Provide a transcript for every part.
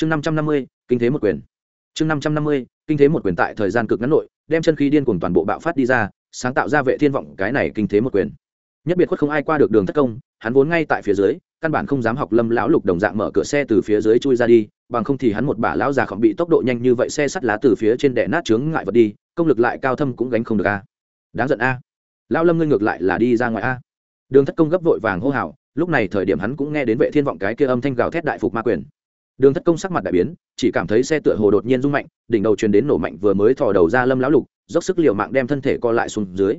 chương năm trăm năm mươi, kinh thế một quyền. Chương năm trăm năm mươi, kinh thế một quyền tại thời gian cực ngắn nội, đem chân khí điên cùng toàn bộ bạo phát đi ra, sáng tạo ra vệ thiên vọng cái này kinh thế một quyền. Nhất biệt khuất không ai qua được đường thất công, hắn vốn ngay tại phía dưới, căn bản không dám học lâm lão lục đồng dạng mở cửa xe từ phía dưới chui ra đi, bằng không thì hắn một bả lão già khổng bị tốc độ nhanh như vậy xe sắt lá từ phía trên đè nát chướng ngại vật đi, công lực lại cao thâm cũng gánh không được a. Đáng giận a. Lão lâm ngươi ngược lại là đi ra ngoài a. Đường thất công gấp vội vàng hô hào, lúc này thời điểm hắn cũng nghe đến vệ thiên vọng cái kia âm thanh gào thét đại phục ma quyền đường thất công sắc mặt đại biến, chỉ cảm thấy xe tựa hồ đột nhiên rung mạnh, đỉnh đầu truyền đến nổ mạnh vừa mới thò đầu ra lâm lão lục, dốc sức liều mạng đem thân thể co lại xuống dưới.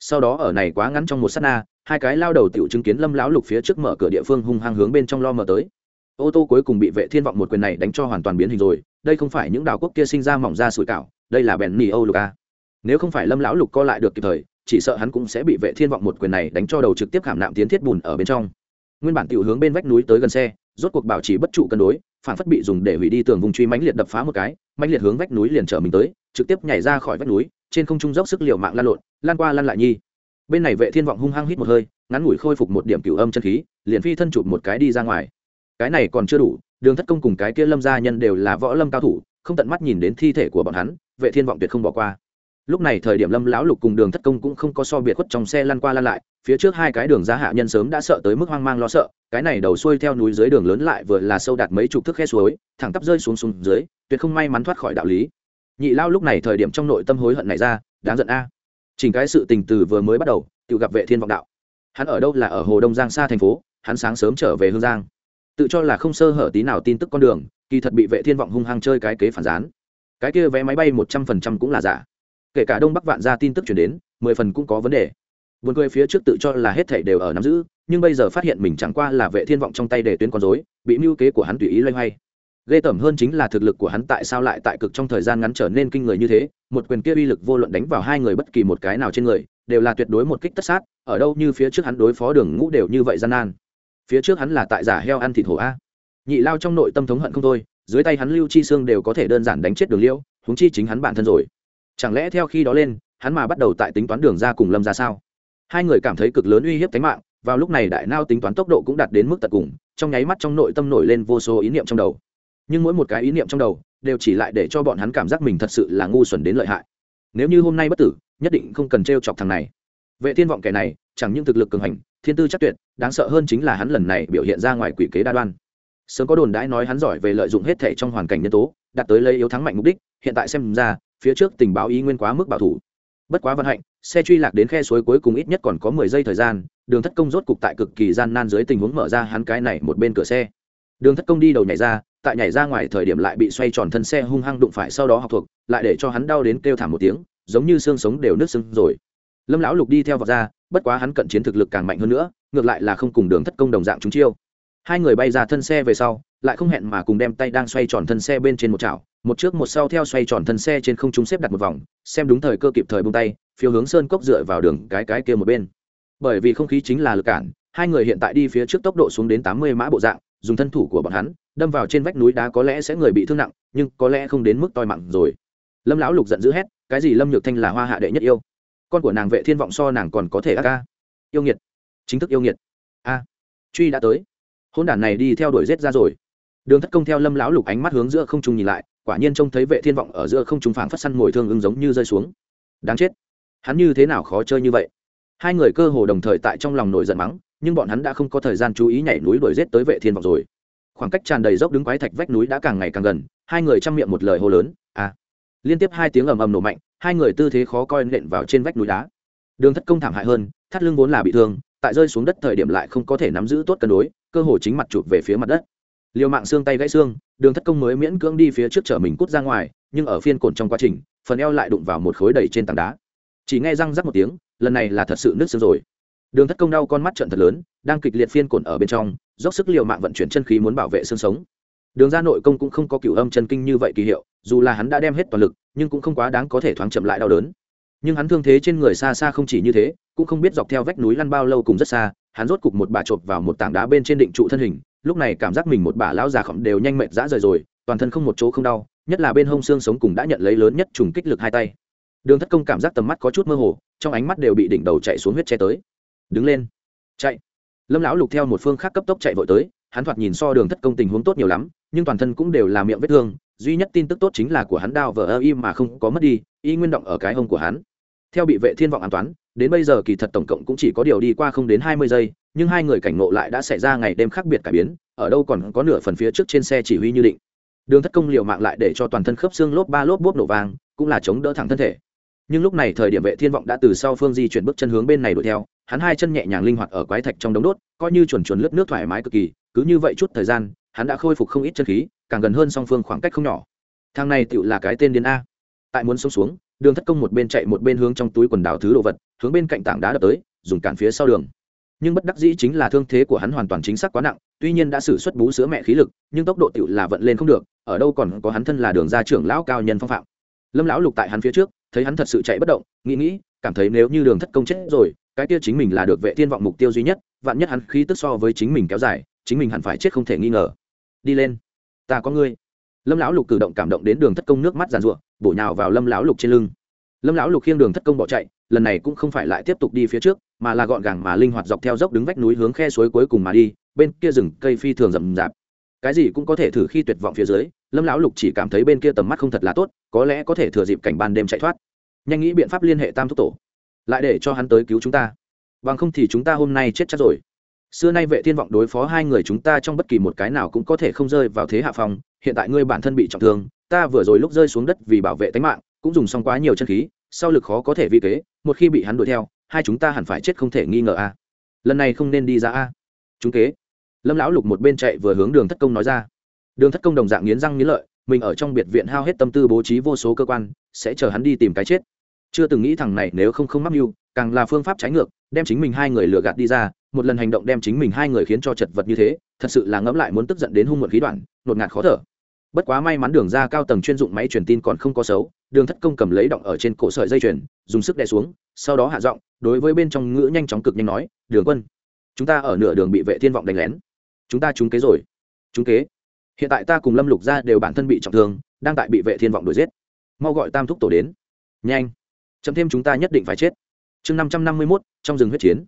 Sau đó ở này quá ngắn trong một sát na, hai cái lao đầu tiểu chứng kiến lâm lão lục phía trước mở cửa địa phương hung hăng hướng bên trong lo mở tới. Ô tô cuối cùng bị vệ thiên vọng một quyền này đánh cho hoàn toàn biến hình rồi, đây không phải những đào quốc kia sinh ra mỏng ra sủi cảo, đây là bèn mì âu lục a nếu không phải lâm lão lục co lại được kịp thời, chỉ sợ hắn cũng sẽ bị vệ thiên vọng một quyền này đánh cho đầu trực tiếp khảm nạm tiến thiết bùn ở bên trong. Nguyên bản tiểu hướng bên vách núi tới gần xe, rốt cuộc bảo trì bất trụ cân đối phản phất bị dùng để hủy đi tường vùng truy mãnh liệt đập phá một cái, mãnh liệt hướng vách núi liền trở mình tới, trực tiếp nhảy ra khỏi vách núi, trên không trung dốc sức liều mạng lan lộn, lan qua lan lại nhi. Bên này vệ thiên vọng hung hăng hít một hơi, ngắn ngủi khôi phục một điểm cửu âm chân khí, liền phi thân chụp một cái đi ra ngoài. Cái này còn chưa đủ, đường thất công cùng cái kia lâm gia nhân đều là võ lâm cao thủ, không tận mắt nhìn đến thi thể của bọn hắn, vệ thiên vọng tuyệt không bỏ qua lúc này thời điểm lâm lão lục cùng đường thất công cũng không có so biệt khuất trong xe lăn qua lăn lại, phía trước hai cái đường giá hạ nhân sớm đã sợ tới mức hoang mang lo sợ, cái này đầu xuôi theo núi dưới đường lớn lại vừa là sâu đạt mấy chục thước khe suối, thẳng tắp rơi xuống xuống dưới, tuyệt không may mắn thoát khỏi đạo lý. Nhị lao lúc này thời điểm trong nội tâm hối hận này ra, đáng giận a. À. chỉnh cái sự tình từ vừa mới bắt đầu, tự gặp vệ thiên vọng đạo. Hắn ở đâu là ở hồ đông giang xa thành phố, hắn sáng sớm trở về hương giang. Tự cho là không sơ hở tí nào tin tức con đường, kỳ thật bị vệ thiên vọng hung hăng chơi cái kế phản gián. Cái kia vé máy bay một trăm phần trăm cũng là giả kể cả đông bắc vạn ra tin tức chuyển đến, mười phần cũng có vấn đề. Buồn cười phía trước tự cho là hết thảy đều ở nắm giữ, nhưng bây giờ phát hiện mình chẳng qua là vệ thiên vọng trong tay để tuyến con dối bị mưu kế của hắn tùy ý loay hoay. Ghê tởm hơn chính là thực lực của hắn tại sao lại tại cực trong thời gian ngắn trở nên kinh người như thế, một quyền kia uy lực vô luận đánh vào hai người bất kỳ một cái nào trên người, đều là tuyệt đối một kích tất sát, ở đâu như phía trước hắn đối phó đường ngũ đều như vậy gian nan. Phía trước hắn là tại giả heo ăn thịt hổ a. Nhị lao trong nội tâm thống hận không thôi, dưới tay hắn lưu chi xương đều có thể đơn giản đánh chết đường liêu húng chi chính hắn bản thân rồi chẳng lẽ theo khi đó lên, hắn mà bắt đầu tại tính toán đường ra cùng lâm ra sao? Hai người cảm thấy cực lớn uy hiếp tính mạng, vào lúc này đại nao tính toán tốc độ cũng đạt đến mức tận cùng, trong nháy mắt trong nội tâm nổi lên vô số ý niệm trong đầu. Nhưng mỗi một cái ý niệm trong đầu đều chỉ lại để cho bọn hắn cảm giác mình thật sự là ngu xuẩn đến lợi hại. Nếu như hôm nay bất tử, nhất định không cần t r e o chọc thằng này. Vệ thiên vọng kẻ này, chẳng những thực lực cường hành, thiên tư chắc tuyệt, đáng sợ hơn chính là hắn lần này biểu hiện ra ngoài quỷ kế đa đoan. Sớm có đồn đãi nói hắn giỏi về lợi dụng hết thể trong hoàn cảnh nhân tố, đạt tới lấy yếu thắng mạnh mục đích, hiện tại xem ra phía trước tình báo ý nguyên quá mức bảo thủ. Bất quá vận hạnh, xe truy lạc đến khe suối cuối cùng ít nhất còn có mười giây thời gian, đường thất công rốt cục tại cực kỳ gian nan dưới tình huống mở ra hắn cái này một bên cửa xe. Đường thất công đi đầu nhảy ra, tại nhảy ra ngoài thời điểm lại bị xoay tròn thân xe hung hăng đụng phải sau đó học thuộc, lại để cho hắn đau đến kêu thảm một tiếng, giống như xương sống đều nứt sưng rồi. Lâm lão lục đi theo vào ra, bất quá hắn cận chiến thực lực càng mạnh hơn nữa, ngược lại là không cùng đường thất công đồng dạng chúng chiêu hai người bay ra thân xe về sau, lại không hẹn mà cùng đem tay đang xoay tròn thân xe bên trên một chảo, một trước một sau theo xoay tròn thân xe trên không trung xếp đặt một vòng, xem đúng thời cơ kịp thời bung tay phiếu hướng sơn cốc dựa vào đường cái cái kia một bên. Bởi vì không khí chính là lực cản, hai người hiện tại đi phía trước tốc độ xuống đến tám mươi mã bộ dạng, dùng thân thủ của bọn hắn, đâm vào trên vách núi đá có lẽ sẽ người bị thương nặng, nhưng có lẽ không đến mức toi mặn rồi. Lâm lão lục giận dữ hét, cái gì lâm nhược thanh là hoa hạ đệ nhất yêu? Con của nàng vệ thiên vọng so nàng còn có thể a ca. Yêu nghiệt. Chính thức yêu nghiệt. A. Truy đã tới hôn đản này đi theo đuổi rết ra rồi. Đường thất công theo lâm lão lục ánh mắt hướng giữa không trung nhìn lại, quả nhiên trông thấy vệ thiên vọng ở giữa không trung phảng phất săn ngồi thương ứng giống như rơi xuống. Đáng chết. Hắn như thế nào khó chơi như vậy? Hai người cơ hồ đồng thời tại trong lòng nổi giận mắng, nhưng bọn hắn đã không có thời gian chú ý nhảy núi đuổi rết tới vệ thiên vọng rồi. Khoảng cách tràn đầy dốc đứng quái thạch vách núi đã càng ngày càng gần, hai người chăm miệng một lời hô lớn à! Liên tiếp hai tiếng ầm ầm nổ mạnh, hai người tư thế khó coi nện vào trên vách núi đá. Đường thất công thảm hại hơn, thắt lưng vốn là bị thương, tại rơi xuống đất thời điểm lại không có thể nắm giữ tốt cân đối cơ hồ chính mặt chụp về phía mặt đất. Liều mạng xương tay gãy xương, đường thất công mới miễn cưỡng đi phía trước chở mình cút ra ngoài, nhưng ở phiên cồn trong quá trình, phần eo lại đụng vào một khối đầy trên tảng đá. Chỉ nghe răng rắc một tiếng, lần này là thật sự nứt xương rồi. Đường thất công đau con mắt trận thật lớn, đang kịch liệt phiên cồn ở bên trong, dốc sức liều mạng vận chuyển chân khí muốn bảo vệ xương sống. Đường ra nội công cũng không có cửu âm chân kinh như vậy kỳ hiệu, dù là hắn đã đem hết toàn lực, nhưng cũng không quá đáng có thể thoáng chậm lại đau đớn nhưng hắn thương thế trên người xa xa không chỉ như thế, cũng không biết dọc theo vách núi lăn bao lâu cùng rất xa, hắn rốt cục một bà chộp vào một tảng đá bên trên định trụ thân hình, lúc này cảm giác mình một bà lão già khổng đều nhanh mệt dã rời rồi, toàn thân không một chỗ không đau, nhất là bên hông xương sống cùng đã nhận lấy lớn nhất trùng kích lực hai tay. Đường thất công cảm giác tầm mắt có chút mơ hồ, trong ánh mắt đều bị đỉnh đầu chạy xuống huyết che tới. Đứng lên. Chạy. Lâm lão lục theo một phương khác cấp tốc chạy vội tới, hắn thoạt nhìn so đường thất công tình huống tốt nhiều lắm, nhưng toàn thân cũng đều là miệng vết thương duy nhất tin tức tốt chính là của hắn đao vờ ơ y mà không có mất đi, y nguyên động ở cái hông của hắn. Theo bị vệ thiên vọng an toán, đến bây giờ kỳ thật tổng cộng cũng chỉ có điều đi qua không đến hai mươi giây, nhưng hai người cảnh ngộ lại đã xảy ra ngày đêm khác biệt cải biến, ở đâu còn có nửa phần phía trước trên xe chỉ huy như định. Đường thất công liều mạng lại để cho toàn thân khớp xương lốp ba lốp bốp nổ vàng cũng là chống đỡ thẳng thân thể. Nhưng lúc này thời điểm vệ thiên vọng đã từ sau phương di chuyển bước chân hướng bên này đuổi theo, hắn hai chân nhẹ nhàng linh hoạt ở quái thạch trong đống đốt, coi như chuẩn chuẩn lướt nước thoải mái cực kỳ, cứ như vậy chút thời gian hắn đã khôi phục không ít chân khí, càng gần hơn song phương khoảng cách không nhỏ. Thang này tựu là cái tên điên a. Tại muốn sống xuống, đường thất công một bên chạy một bên hướng trong túi quần đảo thứ đồ vật, hướng bên cạnh tảng đá đập tới, dùng cản phía sau đường. Nhưng bất đắc dĩ chính là thương thế của hắn hoàn toàn chính xác quá nặng, tuy nhiên đã xử suất bú sữa mẹ khí lực, nhưng tốc độ tựu là vận lên không được, ở đâu còn có hắn thân là đường gia trưởng lão cao nhân phong phạm. Lâm lão lục tại hắn phía trước, thấy hắn thật sự chạy bất động, nghĩ nghĩ, cảm thấy nếu như đường thất công chết rồi, cái kia chính mình là được vệ thiên vọng mục tiêu duy nhất, vạn nhất hắn khí tức so với chính mình kéo dài, chính mình hẳn phải chết không thể nghi ngờ đi lên. Ta có ngươi. Lâm lão lục cử động cảm động đến đường thất công nước mắt giàn ruộng bổ nhào vào lâm lão lục trên lưng. Lâm lão lục khiêng đường thất công bỏ chạy, lần này cũng không phải lại tiếp tục đi phía trước, mà là gọn gàng mà linh hoạt dọc theo dốc đứng vách núi hướng khe suối cuối cùng mà đi, bên kia rừng cây phi thường rậm rạp. Cái gì cũng có thể thử khi tuyệt vọng phía dưới, lâm lão lục chỉ cảm thấy bên kia tầm mắt không thật là tốt, có lẽ có thể thừa dịp cảnh ban đêm chạy thoát. Nhanh nghĩ biện pháp liên hệ tam thúc tổ, lại để cho hắn tới cứu chúng ta. Bằng không thì chúng ta hôm nay chết chắc rồi xưa nay vệ thiên vọng đối phó hai người chúng ta trong bất kỳ một cái nào cũng có thể không rơi vào thế hạ phòng hiện tại ngươi bản thân bị trọng thương, ta vừa rồi lúc rơi xuống đất vì bảo vệ tính mạng, cũng dùng xong quá nhiều chân khí, sau lực khó có thể vi kế, một khi bị hắn đuổi theo, hai chúng ta hẳn phải chết không thể nghi ngờ a. Lần này không nên đi ra a. Chúng kế. Lâm lão lục một bên chạy vừa hướng đường thất công nói ra. Đường thất công đồng dạng nghiến răng nghiến lợi, mình ở trong biệt viện hao hết tâm tư bố trí vô số cơ quan, sẽ chờ hắn đi tìm cái chết. Chưa từng nghĩ thằng này nếu không không mắc mưu, càng là phương pháp trái ngược đem chính mình hai người lừa gạt đi ra, một lần hành động đem chính mình hai người khiến cho chật vật như thế, thật sự là ngẫm lại muốn tức giận đến hung muộn khí đoạn nột ngạt khó thở. Bất quá may mắn đường ra cao tầng chuyên dụng máy truyền tin còn không có xấu, đường thất công cầm lấy động ở trên cổ sợi dây chuyền, dùng sức đè xuống, sau đó hạ giọng, đối với bên trong ngữ nhanh chóng cực nhanh nói, đường quân, chúng ta ở nửa đường bị vệ thiên vọng đánh lén. Chúng ta trúng kế rồi. Trúng kế. Hiện tại ta cùng lâm lục gia đều bản thân bị trọng thương, đang tại bị vệ thiên vọng đuổi giết. Mau gọi tam thúc tổ đến. Nhanh. Chấm thêm chúng ta nhất định phải chết chương năm trăm năm mươi mốt, trong rừng huyết chiến.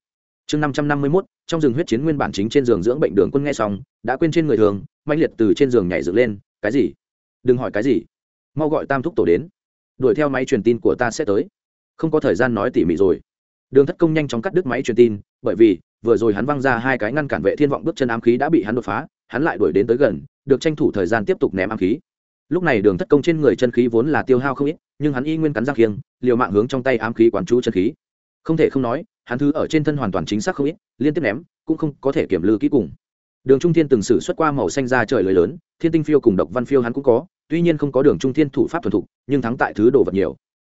Chương năm trăm năm mươi mốt, trong rừng huyết chiến nguyên bản chính trên giường dưỡng bệnh đường quân nghe xong, đã quên trên người thường mạnh liệt từ trên giường nhảy dựng lên, cái gì? Đừng hỏi cái gì. Mau gọi tam thúc tổ đến. Đuổi theo máy truyền tin của ta sẽ tới. Không có thời gian nói tỉ mỉ rồi. Đường thất công nhanh chóng cắt đứt máy truyền tin, bởi vì vừa rồi hắn văng ra hai cái ngăn cản vệ thiên vọng bước chân ám khí đã bị hắn đột phá, hắn lại đuổi đến tới gần, được tranh thủ thời gian tiếp tục ném ám khí. Lúc này đường thất công trên người chân khí vốn là tiêu hao không ít, nhưng hắn y nguyên cắn răng kiêng liều mạng hướng trong tay ám khí quán chú chân khí không thể không nói, hắn thứ ở trên thân hoàn toàn chính xác không ít, liên tiếp ném, cũng không có thể kiểm lư kỹ cùng. Đường trung thiên từng xử xuất qua màu xanh ra trời lời lớn, thiên tinh phiêu cùng độc văn phiêu hắn cũng có, tuy nhiên không có đường trung thiên thủ pháp thuần thục, nhưng thắng tại thứ đồ vật nhiều.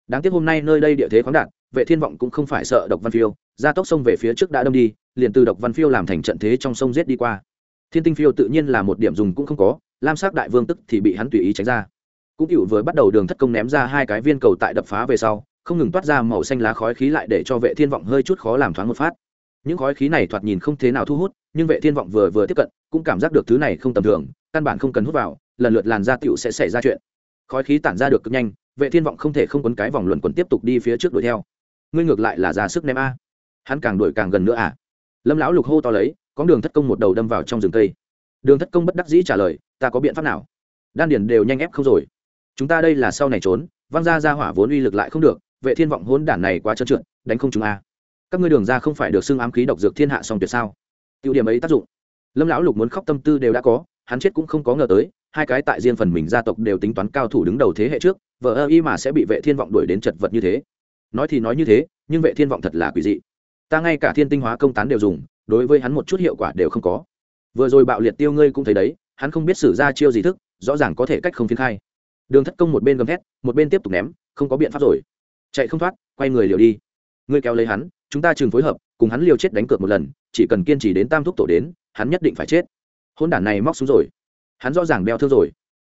Đáng tiếc hôm nay nơi đây địa thế khoáng đạt, vệ thiên vọng cũng không phải sợ độc văn phiêu ra tốc sông về phía trước đã đâm đi, liền từ độc văn phiêu làm thành trận thế trong sông giết đi qua. Thiên tinh phiêu tự nhiên là một điểm dùng cũng không có, lam sắc đại vương tức thì bị hắn tùy ý tránh ra. Cũng cựu với bắt đầu đường thất công ném ra hai cái viên cầu tại đập phá về sau không ngừng toát ra màu xanh lá khói khí lại để cho vệ thiên vọng hơi chút khó làm thoáng một phát. Những khói khí này thoạt nhìn không thế nào thu hút, nhưng vệ thiên vọng vừa vừa tiếp cận, cũng cảm giác được thứ này không tầm thường, căn bản không cần hút vào, lần lượt làn da tiểu sẽ xảy ra chuyện. Khói khí tản ra được cực nhanh, vệ thiên vọng không thể không quấn cái vòng luẩn quẩn tiếp tục đi phía trước đuổi theo. Ngươi ngược lại là ra sức ném a. Hắn càng đuổi càng gần nữa à? Lâm lão lục hô to lấy có đường thất công một đầu đâm vào trong rừng cây. Đường thất công bất đắc dĩ trả lời, ta có biện pháp nào? Đan điền đều nhanh ép không rồi. Chúng ta đây là sau này trốn, văng ra ra hỏa vốn uy lực lại không được vệ thiên vọng hỗn đản này quá trơn trượt, đánh không chúng a. Các ngươi đường ra không phải được xưng ám khí độc dược thiên hạ song tuyệt sao? Tiêu điểm ấy tác dụng. Lâm lão lục muốn khóc tâm tư đều đã có, hắn chết cũng không có ngờ tới, hai cái tại riêng phần mình gia tộc đều tính toán cao thủ đứng đầu thế hệ trước vợ ơ y mà sẽ bị vệ thiên vọng đuổi đến chật vật như thế. Nói thì nói như thế, nhưng vệ thiên vọng thật là quỷ dị. Ta ngay cả thiên tinh hóa công tán đều dùng, đối với hắn một chút hiệu quả đều không có. Vừa rồi bạo liệt tiêu ngươi cũng thấy đấy, hắn không biết sử ra chiêu gì thức, rõ ràng có thể cách không phiến khai. Đường thất công một bên gầm thét, một bên tiếp tục ném, không có biện pháp rồi chạy không thoát, quay người liều đi. Ngươi kéo lấy hắn, chúng ta chừng phối hợp, cùng hắn liều chết đánh cược một lần, chỉ cần kiên trì đến tam thúc tổ đến, hắn nhất định phải chết. Hôn đản này móc xuống rồi. Hắn rõ ràng đeo thương rồi.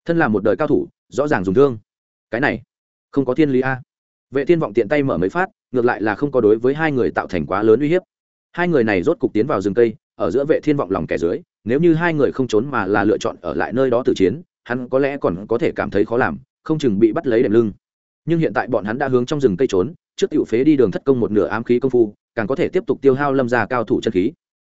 Thân là một đời cao thủ, rõ ràng dùng thương. Cái này, không có thiên lý a. Vệ thiên vọng tiện tay mở mấy phát, ngược lại là không có đối với hai người tạo thành quá lớn uy hiếp. Hai người này rốt cục tiến vào rừng cây, ở giữa vệ thiên vọng lòng kẻ dưới, nếu như hai người không trốn mà là lựa chọn ở lại nơi đó tự chiến, hắn có lẽ còn có thể cảm thấy khó làm, không chừng bị bắt lấy đệm lưng nhưng hiện tại bọn hắn đã hướng trong rừng cây trốn, trước tiểu phế đi đường thất công một nửa ám khí công phu, càng có thể tiếp tục tiêu hao lâm ra cao thủ chân khí.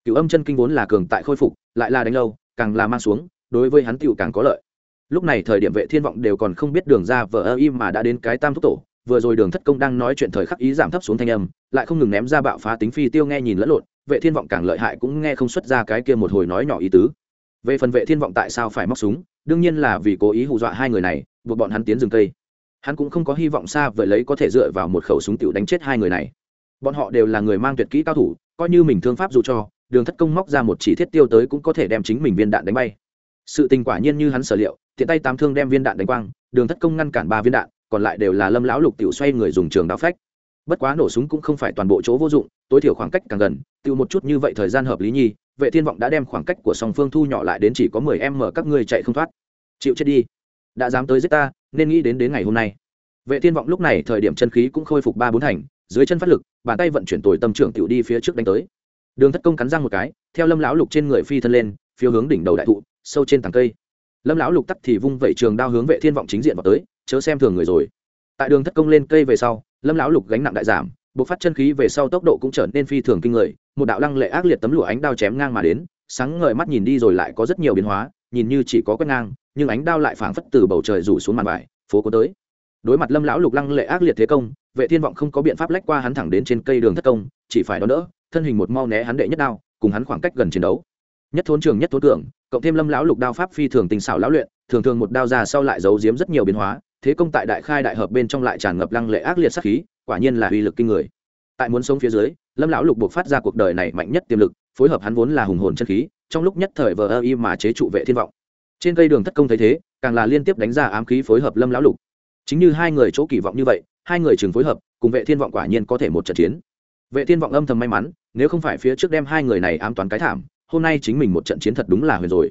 Cựu âm chân kinh vốn là cường tại khôi phục, lại là đánh lâu, càng là mang xuống, đối với hắn tựu càng có lợi. Lúc này thời điểm vệ thiên vọng đều còn không biết đường ra vờ ơ im mà đã đến cái tam thúc tổ, vừa rồi đường thất công đang nói chuyện thời khắc ý giảm thấp xuống thanh âm, lại không ngừng ném ra bạo phá tính phi tiêu nghe nhìn lẫn lộn, vệ thiên vọng càng lợi hại cũng nghe không xuất ra cái kia một hồi nói nhỏ ý tứ. Về phần vệ thiên vọng tại sao phải móc súng, đương nhiên là vì cố ý hù dọa hai người này, buộc bọn hắn tiến rừng cây hắn cũng không có hy vọng xa vậy lấy có thể dựa vào một khẩu súng tiểu đánh chết hai người này. Bọn họ đều là người mang tuyệt kỹ cao thủ, coi như mình thương pháp dù cho, đường thất công móc ra một chỉ thiết tiêu tới cũng có thể đem chính mình viên đạn đánh bay. Sự tình quả nhiên như hắn sở liệu, tiện tay tám thương đem viên đạn đánh quang, đường thất công ngăn cản ba viên đạn, còn lại đều là lâm lão lục tiểu xoay người dùng trường đao phách. Bất quá nổ súng cũng không phải toàn bộ chỗ vô dụng, tối thiểu khoảng cách càng gần, tiêu một chút như vậy thời gian hợp lý nhi, vệ thiên vọng đã đem khoảng cách của song phương thu nhỏ lại đến chỉ có mười em mở các ngươi chạy không thoát. Chịu chết đi. Đã dám tới giết ta nên nghĩ đến đến ngày hôm nay. Vệ thiên vọng lúc này thời điểm chân khí cũng khôi phục ba bốn thành, dưới chân phát lực bàn tay vận chuyển tồi tâm trưởng tiểu đi phía trước đánh tới. Đường thất công cắn răng một cái, theo lâm lão lục trên người phi thân lên, phiêu hướng đỉnh đầu đại thụ, sâu trên tàng cây. Lâm lão lục tắt thì vung vẩy trường đao hướng vệ thiên vọng chính diện vào tới, chớ xem thường người rồi. Tại đường thất công lên cây về sau, lâm lão lục gánh nặng đại giảm, bộc phát chân khí về sau tốc độ cũng trở nên phi thường kinh người, một đạo lăng lệ ác liệt tấm lụa ánh đao chém ngang mà đến, sáng ngời mắt nhìn đi rồi lại có rất nhiều biến hóa, nhìn như chỉ có quét ngang nhưng ánh đao lại phảng phất từ bầu trời rủ xuống màn vải, phố cố tới. Đối mặt lâm lão lục lăng lệ ác liệt thế công, vệ thiên vọng không có biện pháp lách qua hắn thẳng đến trên cây đường thất công, chỉ phải đón đỡ, thân hình một mau né hắn đệ nhất đao, cùng hắn khoảng cách gần chiến đấu. Nhất thốn trường, nhất thốn cường, cộng thêm lâm lão lục đao pháp phi thường tình xảo lão luyện, thường thường một đao ra sau lại giấu giếm rất nhiều biến hóa, thế công tại đại khai đại hợp bên trong lại tràn ngập lăng lệ ác liệt sát khí, quả nhiên là uy lực kinh người. Tại muốn sống phía dưới, lâm lão lục buộc phát ra cuộc đời này mạnh nhất tiềm lực, phối hợp hắn vốn là hùng hồn chân khí, trong lúc nhất thời vờ ơ y mà chế trụ vệ thiên vọng trên cây đường thất công thấy thế, càng là liên tiếp đánh ra ám khí phối hợp lâm lão lục. Chính như hai người chỗ kỳ vọng như vậy, hai người chừng phối hợp, cùng vệ thiên vọng quả nhiên có thể một trận chiến. Vệ thiên vọng âm thầm may mắn, nếu không phải phía trước đem hai người này ám toán cái thảm, hôm nay chính mình một trận chiến thật đúng là huyền rồi.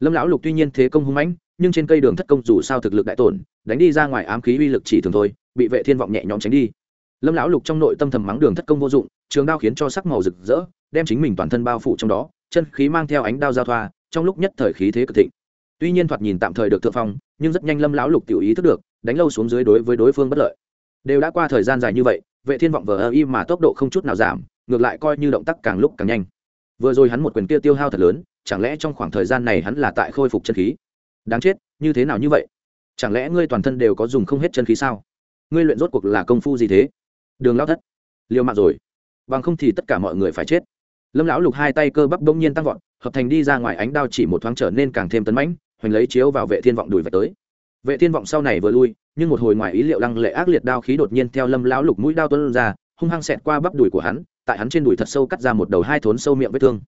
Lâm lão lục tuy nhiên thế công hung mãnh, nhưng trên cây đường thất công dù sao thực lực đại tổn, đánh đi ra ngoài ám khí uy lực chỉ thường thôi, bị vệ thiên vọng nhẹ nhõm tránh đi. Lâm lão lục trong nội tâm thầm mắng đường thất công vô dụng, trường đao khiến cho sắc màu rực rỡ, đem chính mình toàn thân bao phủ trong đó, chân khí mang theo ánh đao giao thoa, trong lúc nhất thời khí thế cực thịnh tuy nhiên thoạt nhìn tạm thời được thượng phong, nhưng rất nhanh lâm lão lục tiểu ý thức được, đánh lâu xuống dưới đối với đối phương bất lợi. Đều đã qua thời gian dài như vậy, vệ thiên vọng vờ ơ y mà tốc độ không chút nào giảm, ngược lại coi như động tác càng lúc càng nhanh. Vừa rồi hắn một quyền kia tiêu hao thật lớn, chẳng lẽ trong khoảng thời gian này hắn là tại khôi phục chân khí? Đáng chết, như thế nào như vậy? Chẳng lẽ ngươi toàn thân đều có dùng không hết chân khí sao? Ngươi luyện rốt cuộc là công phu gì thế? Đường lao thất, liều mạng rồi. Bằng không thì tất cả mọi người phải chết. Lâm lão lục hai tay cơ bắp bỗng nhiên tăng vọt, hợp thành đi ra ngoài ánh đao chỉ một thoáng trở nên càng thêm tấn mãnh hoành lấy chiếu vào vệ thiên vọng đùi về tới. Vệ thiên vọng sau này vừa lui, nhưng một hồi ngoài ý liệu lăng lệ ác liệt đao khí đột nhiên theo lâm lão lục mũi đao tuôn ra, hung hăng xẹt qua bắp đùi của hắn, tại hắn trên đùi thật sâu cắt ra một đầu hai thốn sâu miệng vết thương.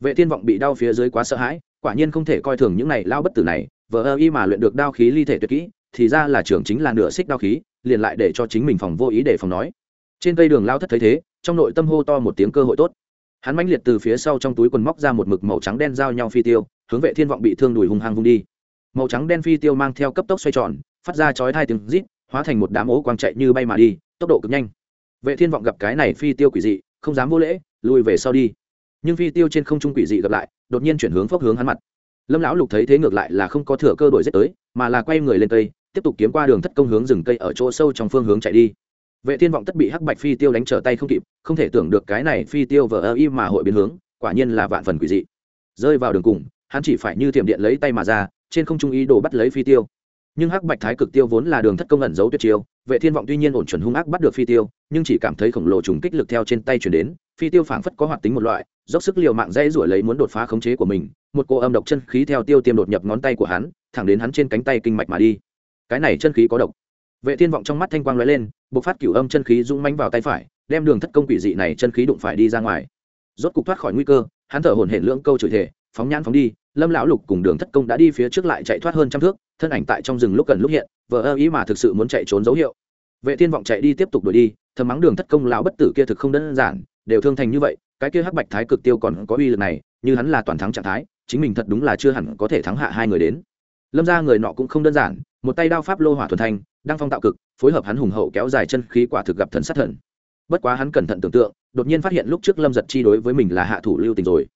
Vệ thiên vọng bị đau phía dưới quá sợ hãi, quả nhiên không thể coi thường những này lao bất tử này, vờ ơ y mà luyện được đao khí ly thể tuyệt kỹ, thì ra là trưởng chính là nửa xích đao khí, liền lại để cho chính mình phòng vô ý để phòng nói. Trên cây đường lao thất thấy thế, trong nội tâm hô to một tiếng cơ hội tốt hắn mãnh liệt từ phía sau trong túi quần móc ra một mực màu trắng đen giao nhau phi tiêu, hướng vệ thiên vọng bị thương đùi hung hăng vung đi. Màu trắng đen phi tiêu mang theo cấp tốc xoay tròn, phát ra chói hai tiếng rít, hóa thành một đám ố quang chạy như bay mà đi, tốc độ cực nhanh. Vệ thiên vọng gặp cái này phi tiêu quỷ dị, không dám vô lễ, lùi về sau đi. Nhưng phi tiêu trên không trung quỷ dị gặp lại, đột nhiên chuyển hướng phốc hướng hắn mặt. Lâm lão lục thấy thế ngược lại là không có thừa cơ đổi giết tới, mà là quay người lên cây, tiếp tục kiếm qua đường thất công hướng rừng cây ở chỗ sâu trong phương hướng chạy đi vệ thiên vọng tất bị hắc bạch phi tiêu đánh trở tay không kịp, không thể tưởng được cái này phi tiêu vờ ơ y mà hội biến hướng, quả nhiên là vạn phần quỷ dị. Rơi vào đường cùng, hắn chỉ phải như thiểm điện lấy tay mà ra, trên không trung ý đồ bắt lấy phi tiêu. Nhưng hắc bạch thái cực tiêu vốn là đường thất công ẩn giấu tuyệt chiêu, vệ thiên vọng tuy nhiên ổn chuẩn hung ác bắt được phi tiêu, nhưng chỉ cảm thấy khổng lồ trùng kích lực theo trên tay chuyển đến, phi tiêu phảng phất có hoạt tính một loại, dốc sức liều mạng dây rủi lấy muốn đột phá khống chế của mình, một cô âm độc chân khí theo tiêu tiêm đột nhập ngón tay của hắn, thẳng đến hắn trên cánh tay kinh mạch mà đi. Cái này chân khí có độc vệ thiên vọng trong mắt thanh quang lóe lên, bộc phát cửu âm chân khí rung mãnh vào tay phải, đem đường thất công quỷ dị này chân khí đụng phải đi ra ngoài. Rốt cục thoát khỏi nguy cơ, hắn thở hổn hển lưỡng câu chửi thể phóng nhãn phóng đi, lâm lão lục cùng đường thất công đã đi phía trước lại chạy thoát hơn trăm thước, thân ảnh tại trong rừng lúc gần lúc hiện, vờ ơ ý mà thực sự muốn chạy trốn dấu hiệu. Vệ thiên vọng chạy đi tiếp tục đuổi đi, thầm mắng đường thất công lão bất tử kia thực không đơn giản, đều thương thành như vậy, cái kia hắc bạch thái cực tiêu còn có uy lực này, như hắn là toàn thắng trạng thái, chính mình thật đúng là chưa hẳn có thể thắng hạ hai người đến. Lâm ra người nọ cũng không đơn giản một tay đao pháp lô hỏa thuần thanh, đang phong tạo cực, phối hợp hắn hùng hậu kéo dài chân khí quả thực gặp thần sát thần. Bất quá hắn cẩn thận tưởng tượng, đột nhiên phát hiện lúc trước lâm giật chi đối với mình là hạ thủ lưu tình rồi.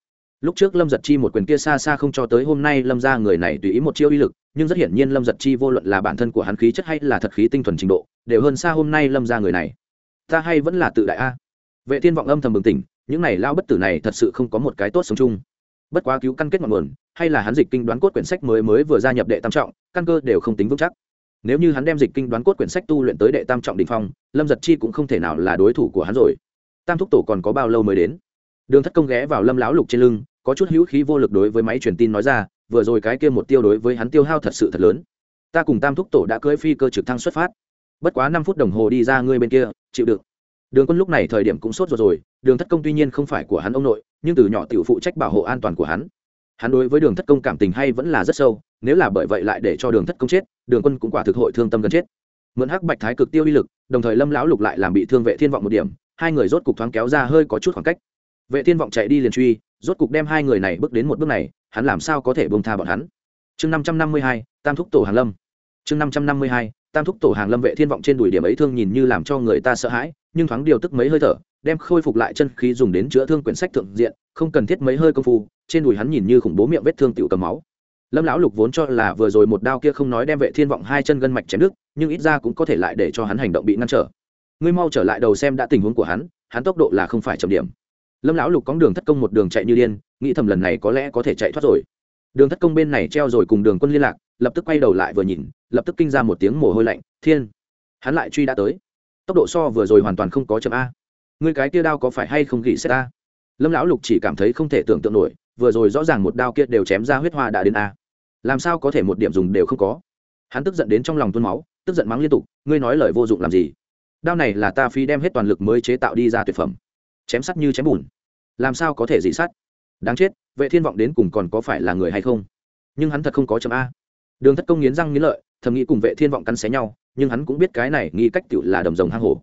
Lúc trước lâm giật chi một quyền kia xa xa không cho tới hôm nay lâm ra người này tùy ý một chiêu uy lực, nhưng rất hiển nhiên lâm giật chi vô luận là bản thân của hắn khí chất hay là thật khí tinh thuần trình độ, đều hơn xa hôm nay lâm ra người này. Ta hay vẫn là tự đại a. Vệ thiên vọng âm thầm bừng tỉnh, những này lao bất tử này thật sự không có một cái tốt sống chung. Bất quá cứu căn kết ngọn nguồn hay là hắn dịch kinh đoán cốt quyển sách mới mới vừa gia nhập đệ tam trọng, căn cơ đều không tính vững chắc. Nếu như hắn đem dịch kinh đoán cốt quyển sách tu luyện tới đệ tam trọng đình phong, lâm giật chi cũng không thể nào là đối thủ của hắn rồi. Tam thúc tổ còn có bao lâu mới đến? Đường thất công ghé vào lâm lão lục trên lưng, có chút hữu khí vô lực đối với máy truyền tin nói ra, vừa rồi cái kia một tiêu đối với hắn tiêu hao thật sự thật lớn. Ta cùng tam thúc tổ đã cưỡi phi cơ trực thăng xuất phát. Bất quá năm phút đồng hồ đi ra ngươi bên kia, chịu đựng. Đường quân lúc này thời điểm cũng sốt rồi rồi, đường thất công tuy nhiên không phải của hắn ông nội, nhưng từ nhỏ t phụ trách bảo hộ an toàn của hắn hắn đối với đường thất công cảm tình hay vẫn là rất sâu, nếu là bởi vậy lại để cho đường thất công chết, đường quân cũng quả thực hội thương tâm gần chết. Mượn hắc bạch thái cực tiêu uy lực, đồng thời lâm lão lục lại làm bị thương vệ thiên vọng một điểm, hai người rốt cục thoáng kéo ra hơi có chút khoảng cách. Vệ thiên vọng chạy đi liền truy, rốt cục đem hai người này bước đến một bước này, hắn làm sao có thể bông tha bọn hắn? Chương năm trăm năm mươi hai, tam thúc tổ hàng lâm. Chương năm trăm năm mươi hai, tam thúc tổ hàng lâm vệ thiên vọng trên đùi điểm ấy thương nhìn như làm cho người ta sợ hãi, nhưng thoáng điều tức mấy hơi thở đem khôi phục lại chân khí dùng đến chữa thương quyển sách thượng diện, không cần thiết mấy hơi công phu, trên đùi hắn nhìn như khủng bố miệng vết thương tiểu cầm máu. Lâm lão lục vốn cho là vừa rồi một đao kia không nói đem vệ thiên vọng hai chân gân mạch chém đứt, nhưng ít ra cũng có thể lại để cho hắn hành động bị ngăn trở. Ngươi mau trở lại đầu xem đã tình huống của hắn hắn tốc độ là không phải chậm điểm. Lâm lão lục cóng đường thất công một đường chạy như điên, nghĩ thầm lần này có lẽ có thể chạy thoát rồi. Đường thất công bên này treo rồi cùng đường quân liên lạc, lập tức quay đầu lại vừa nhìn, lập tức kinh ra một tiếng mồ hôi lạnh, thiên! Hắn lại truy đã tới. Tốc độ so vừa rồi hoàn toàn không có chậm a ngươi cái kia đao có phải hay không gỉ xét ta? Lâm lão lục chỉ cảm thấy không thể tưởng tượng nổi, vừa rồi rõ ràng một đao kia đều chém ra huyết hoa đã đến a. Làm sao có thể một điểm dùng đều không có? Hắn tức giận đến trong lòng tuôn máu, tức giận mắng liên tục, ngươi nói lời vô dụng làm gì? Đao này là ta phi đem hết toàn lực mới chế tạo đi ra tuyệt phẩm. Chém sắt như chém bùn. Làm sao có thể dị sắt đáng chết, vệ thiên vọng đến cùng còn có phải là người hay không? Nhưng hắn thật không có chấm a. Đường thất công nghiến răng nghiến lợi, thầm nghĩ cùng vệ thiên vọng cắn xé nhau, nhưng hắn cũng biết cái này nghĩ cách tựu là đầm rồng hang hổ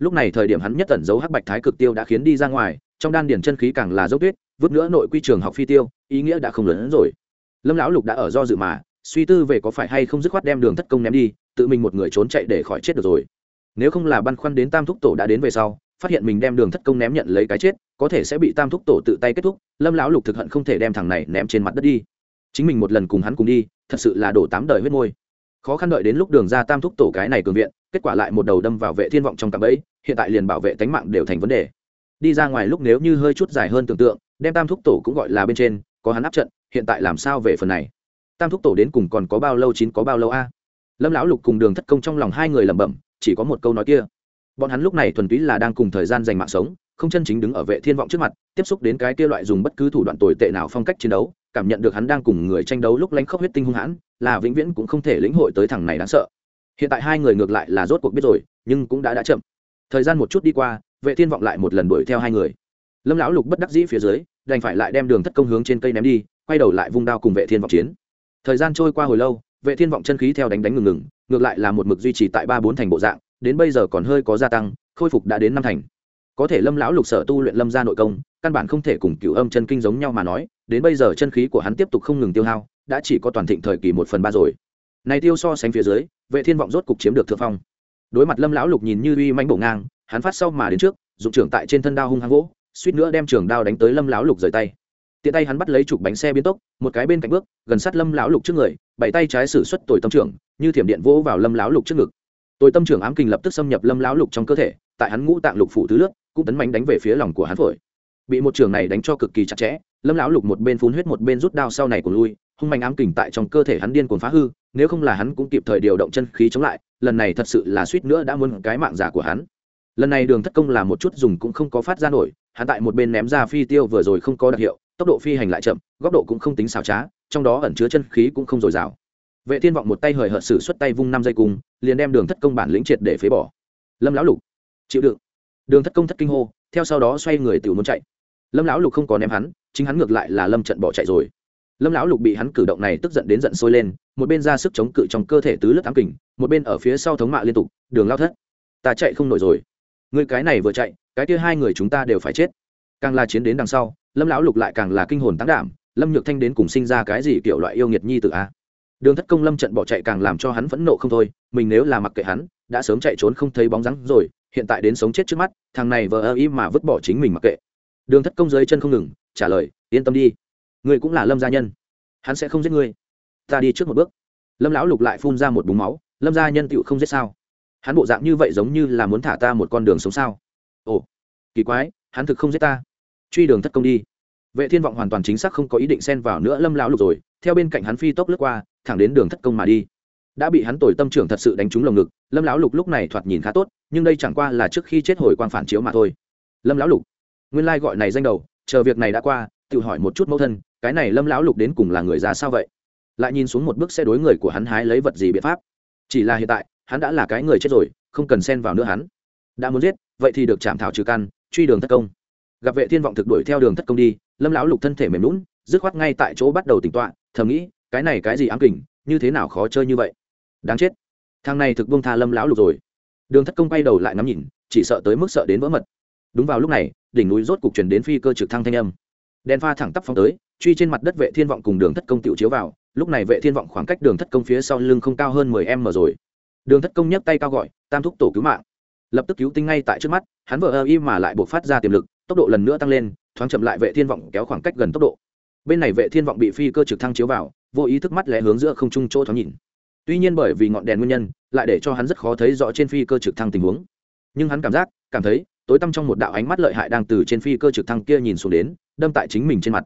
lúc này thời điểm hắn nhất tẩn giấu hắc bạch thái cực tiêu đã khiến đi ra ngoài, trong đan điển chân khí càng là dốc tuyết, vứt nữa nội quy trường học phi tiêu, ý nghĩa đã không lớn hơn rồi. Lâm lão lục đã ở do dự mà, suy tư về có phải hay không dứt khoát đem đường thất công ném đi, tự mình một người trốn chạy để khỏi chết được rồi. Nếu không là băn khoăn đến tam thúc tổ đã đến về sau, phát hiện mình đem đường thất công ném nhận lấy cái chết, có thể sẽ bị tam thúc tổ tự tay kết thúc, lâm lão lục thực hận không thể đem thằng này ném trên mặt đất đi. Chính mình một lần cùng hắn cùng đi, thật sự là đổ tám đời huyết môi. Khó khăn đợi đến lúc đường ra tam thúc tổ cái này cường viện kết quả lại một đầu đâm vào vệ thiên vọng trong cạm bẫy, hiện tại liền bảo vệ tánh mạng đều thành vấn đề. Đi ra ngoài lúc nếu như hơi chút dài hơn tưởng tượng đem tam thúc tổ cũng gọi là bên trên có hắn áp trận hiện tại làm sao về phần này? Tam thúc tổ đến cùng còn có bao lâu chín có bao lâu a? Lâm lão lục cùng đường thất công trong lòng hai người lẩm bẩm chỉ có một câu nói kia. Bọn hắn lúc này thuần túy là đang cùng thời gian dành mạng sống không chân chính đứng ở vệ thiên vọng trước mặt tiếp xúc đến cái kia loại dùng bất cứ thủ đoạn tồi tệ nào phong cách chiến đấu cảm nhận được hắn đang cùng người tranh đấu lúc lánh khốc huyết tinh hung hãn là vĩnh viễn cũng không thể lĩnh hội tới thằng này đáng sợ hiện tại hai người ngược lại là rốt cuộc biết rồi, nhưng cũng đã đã chậm. Thời gian một chút đi qua, vệ thiên vọng lại một lần đuổi theo hai người. Lâm lão lục bất đắc dĩ phía dưới, đành phải lại đem đường thất công hướng trên cây ném đi, quay đầu lại vung đao cùng vệ thiên vọng chiến. Thời gian trôi qua hồi lâu, vệ thiên vọng chân khí theo đánh đánh ngừng ngừng, ngược lại là một mực duy trì tại ba bốn thành bộ dạng, đến bây giờ còn hơi có gia tăng, khôi phục đã đến năm thành. Có thể lâm lão lục sở tu luyện lâm gia nội công, căn bản không thể cùng cửu âm chân kinh giống nhau mà nói, đến bây giờ chân khí của hắn tiếp tục không ngừng tiêu hao, đã chỉ có toàn thịnh thời kỳ một phần ba rồi. Này tiêu so sánh phía dưới vệ thiên vọng rốt cục chiếm được thượng phong. Đối mặt lâm lão lục nhìn như uy mãnh bổ ngang, hắn phát sau mà đến trước, dụng trưởng tại trên thân đao hung hăng gỗ, suýt nữa đem trường đao đánh tới lâm lão lục rời tay. Tiện tay hắn bắt lấy chụp bánh xe biến tốc, một cái bên cạnh bước, gần sát lâm lão lục trước người, bảy tay trái sử xuất tồi tâm trưởng, như thiểm điện vỗ vào lâm lão lục trước ngực. Tồi tâm trưởng ám kình lập tức xâm nhập lâm lão lục trong cơ thể, tại hắn ngũ tạng lục phủ tứ lướt cũng tấn mạnh đánh về phía lòng của hắn phổi. Bị một trường này đánh cho cực kỳ chặt chẽ, lâm lão lục một bên phun huyết một bên rút đao sau này của lui, hung mạnh ám kình tại trong cơ thể hắn điên cuồng phá hư nếu không là hắn cũng kịp thời điều động chân khí chống lại, lần này thật sự là suýt nữa đã muốn cái mạng giả của hắn. Lần này đường thất công là một chút dùng cũng không có phát ra nổi, hắn tại một bên ném ra phi tiêu vừa rồi không có đặc hiệu, tốc độ phi hành lại chậm, góc độ cũng không tính xảo trá, trong đó ẩn chứa chân khí cũng không dồi dào. Vệ thiên vọng một tay hời hợt sử xuất tay vung năm giây cùng liền đem đường thất công bản lĩnh triệt để phế bỏ. Lâm lão lục, chịu đựng. Đường thất công thất kinh hô, theo sau đó xoay người tiểu muốn chạy. Lâm lão lục không có ném hắn, chính hắn ngược lại là lâm trận bỏ chạy rồi lâm lão lục bị hắn cử động này tức giận đến giận sôi lên, một bên ra sức chống cự trong cơ thể tứ lướt ám kình, một bên ở phía sau thống mạ liên tục, đường lao thất, ta chạy không nổi rồi. Người cái này vừa chạy, cái kia hai người chúng ta đều phải chết. Càng là chiến đến đằng sau, lâm lão lục lại càng là kinh hồn tán đảm, lâm nhược thanh đến cùng sinh ra cái gì kiểu loại yêu nghiệt nhi tự a? Đường thất công lâm trận bỏ chạy càng làm cho hắn phẫn nộ không thôi, mình nếu là mặc kệ hắn, đã sớm chạy trốn không thấy bóng rắn rồi, hiện tại đến sống chết trước mắt, thằng này vờ ơ ý mà vứt bỏ chính mình mặc kệ. Đường thất công dưới chân không ngừng, trả lời, yên tâm đi ngươi cũng là lâm gia nhân, hắn sẽ không giết ngươi. Ta đi trước một bước. Lâm lão lục lại phun ra một búng máu, lâm gia nhân tựu không giết sao? Hắn bộ dạng như vậy giống như là muốn thả ta một con đường sống sao? Ồ, kỳ quái, hắn thực không giết ta. Truy đường thất công đi. Vệ thiên vọng hoàn toàn chính xác không có ý định xen vào nữa lâm lão lục rồi, theo bên cạnh hắn phi tốc lướt qua, thẳng đến đường thất công mà đi. Đã bị hắn tồi tâm trưởng thật sự đánh trúng lồng ngực, lâm lão lục lúc này thoạt nhìn khá tốt, nhưng đây chẳng qua là trước khi chết hồi quang phản chiếu mà thôi. Lâm lão lục, nguyên lai gọi này danh đầu, chờ việc này đã qua tự hỏi một chút mẫu thân cái này lâm lão lục đến cùng là người già sao vậy? Lại nhìn xuống một bước xe đối người của hắn hái lấy vật gì biện pháp? Chỉ là hiện tại, hắn đã là cái người chết rồi, không cần xen vào nữa hắn. Đã muốn giết, vậy thì được chạm thảo trừ căn, truy đường thất công. Gặp vệ thiên vọng thực đuổi theo đường thất công đi, lâm lão lục thân thể mềm lún dứt khoát ngay tại chỗ bắt đầu tỉnh tọa, thầm nghĩ, cái này cái gì ám kình, như thế nào khó chơi như vậy? Đáng chết. Thằng này thực buông tha lâm lão lục rồi. Đường thất công bay đầu lại ngắm nhìn, chỉ sợ tới mức sợ đến vỡ mật. Đúng vào lúc này, đỉnh núi rốt cục chuyển đến phi cơ trực thăng thanh âm. Đèn pha thẳng tắp phóng tới truy trên mặt đất vệ thiên vọng cùng đường thất công tiểu chiếu vào, lúc này vệ thiên vọng khoảng cách đường thất công phía sau lưng không cao hơn 10 m rồi. Đường thất công nhấc tay cao gọi, tam thúc tổ cứu mạng. Lập tức cứu tinh ngay tại trước mắt, hắn vợ ơ y mà lại buộc phát ra tiềm lực, tốc độ lần nữa tăng lên, thoáng chậm lại vệ thiên vọng kéo khoảng cách gần tốc độ. Bên này vệ thiên vọng bị phi cơ trực thăng chiếu vào, vô ý thức mắt lẽ hướng giữa không trung chỗ thoáng nhìn. Tuy nhiên bởi vì ngọn đèn nguyên nhân, lại để cho hắn rất khó thấy rõ trên phi cơ trực thăng tình huống. Nhưng hắn cảm giác, cảm thấy, tối tăm trong một đạo ánh mắt lợi hại đang từ trên phi cơ trực thăng kia nhìn xuống đến, đâm tại chính mình trên mặt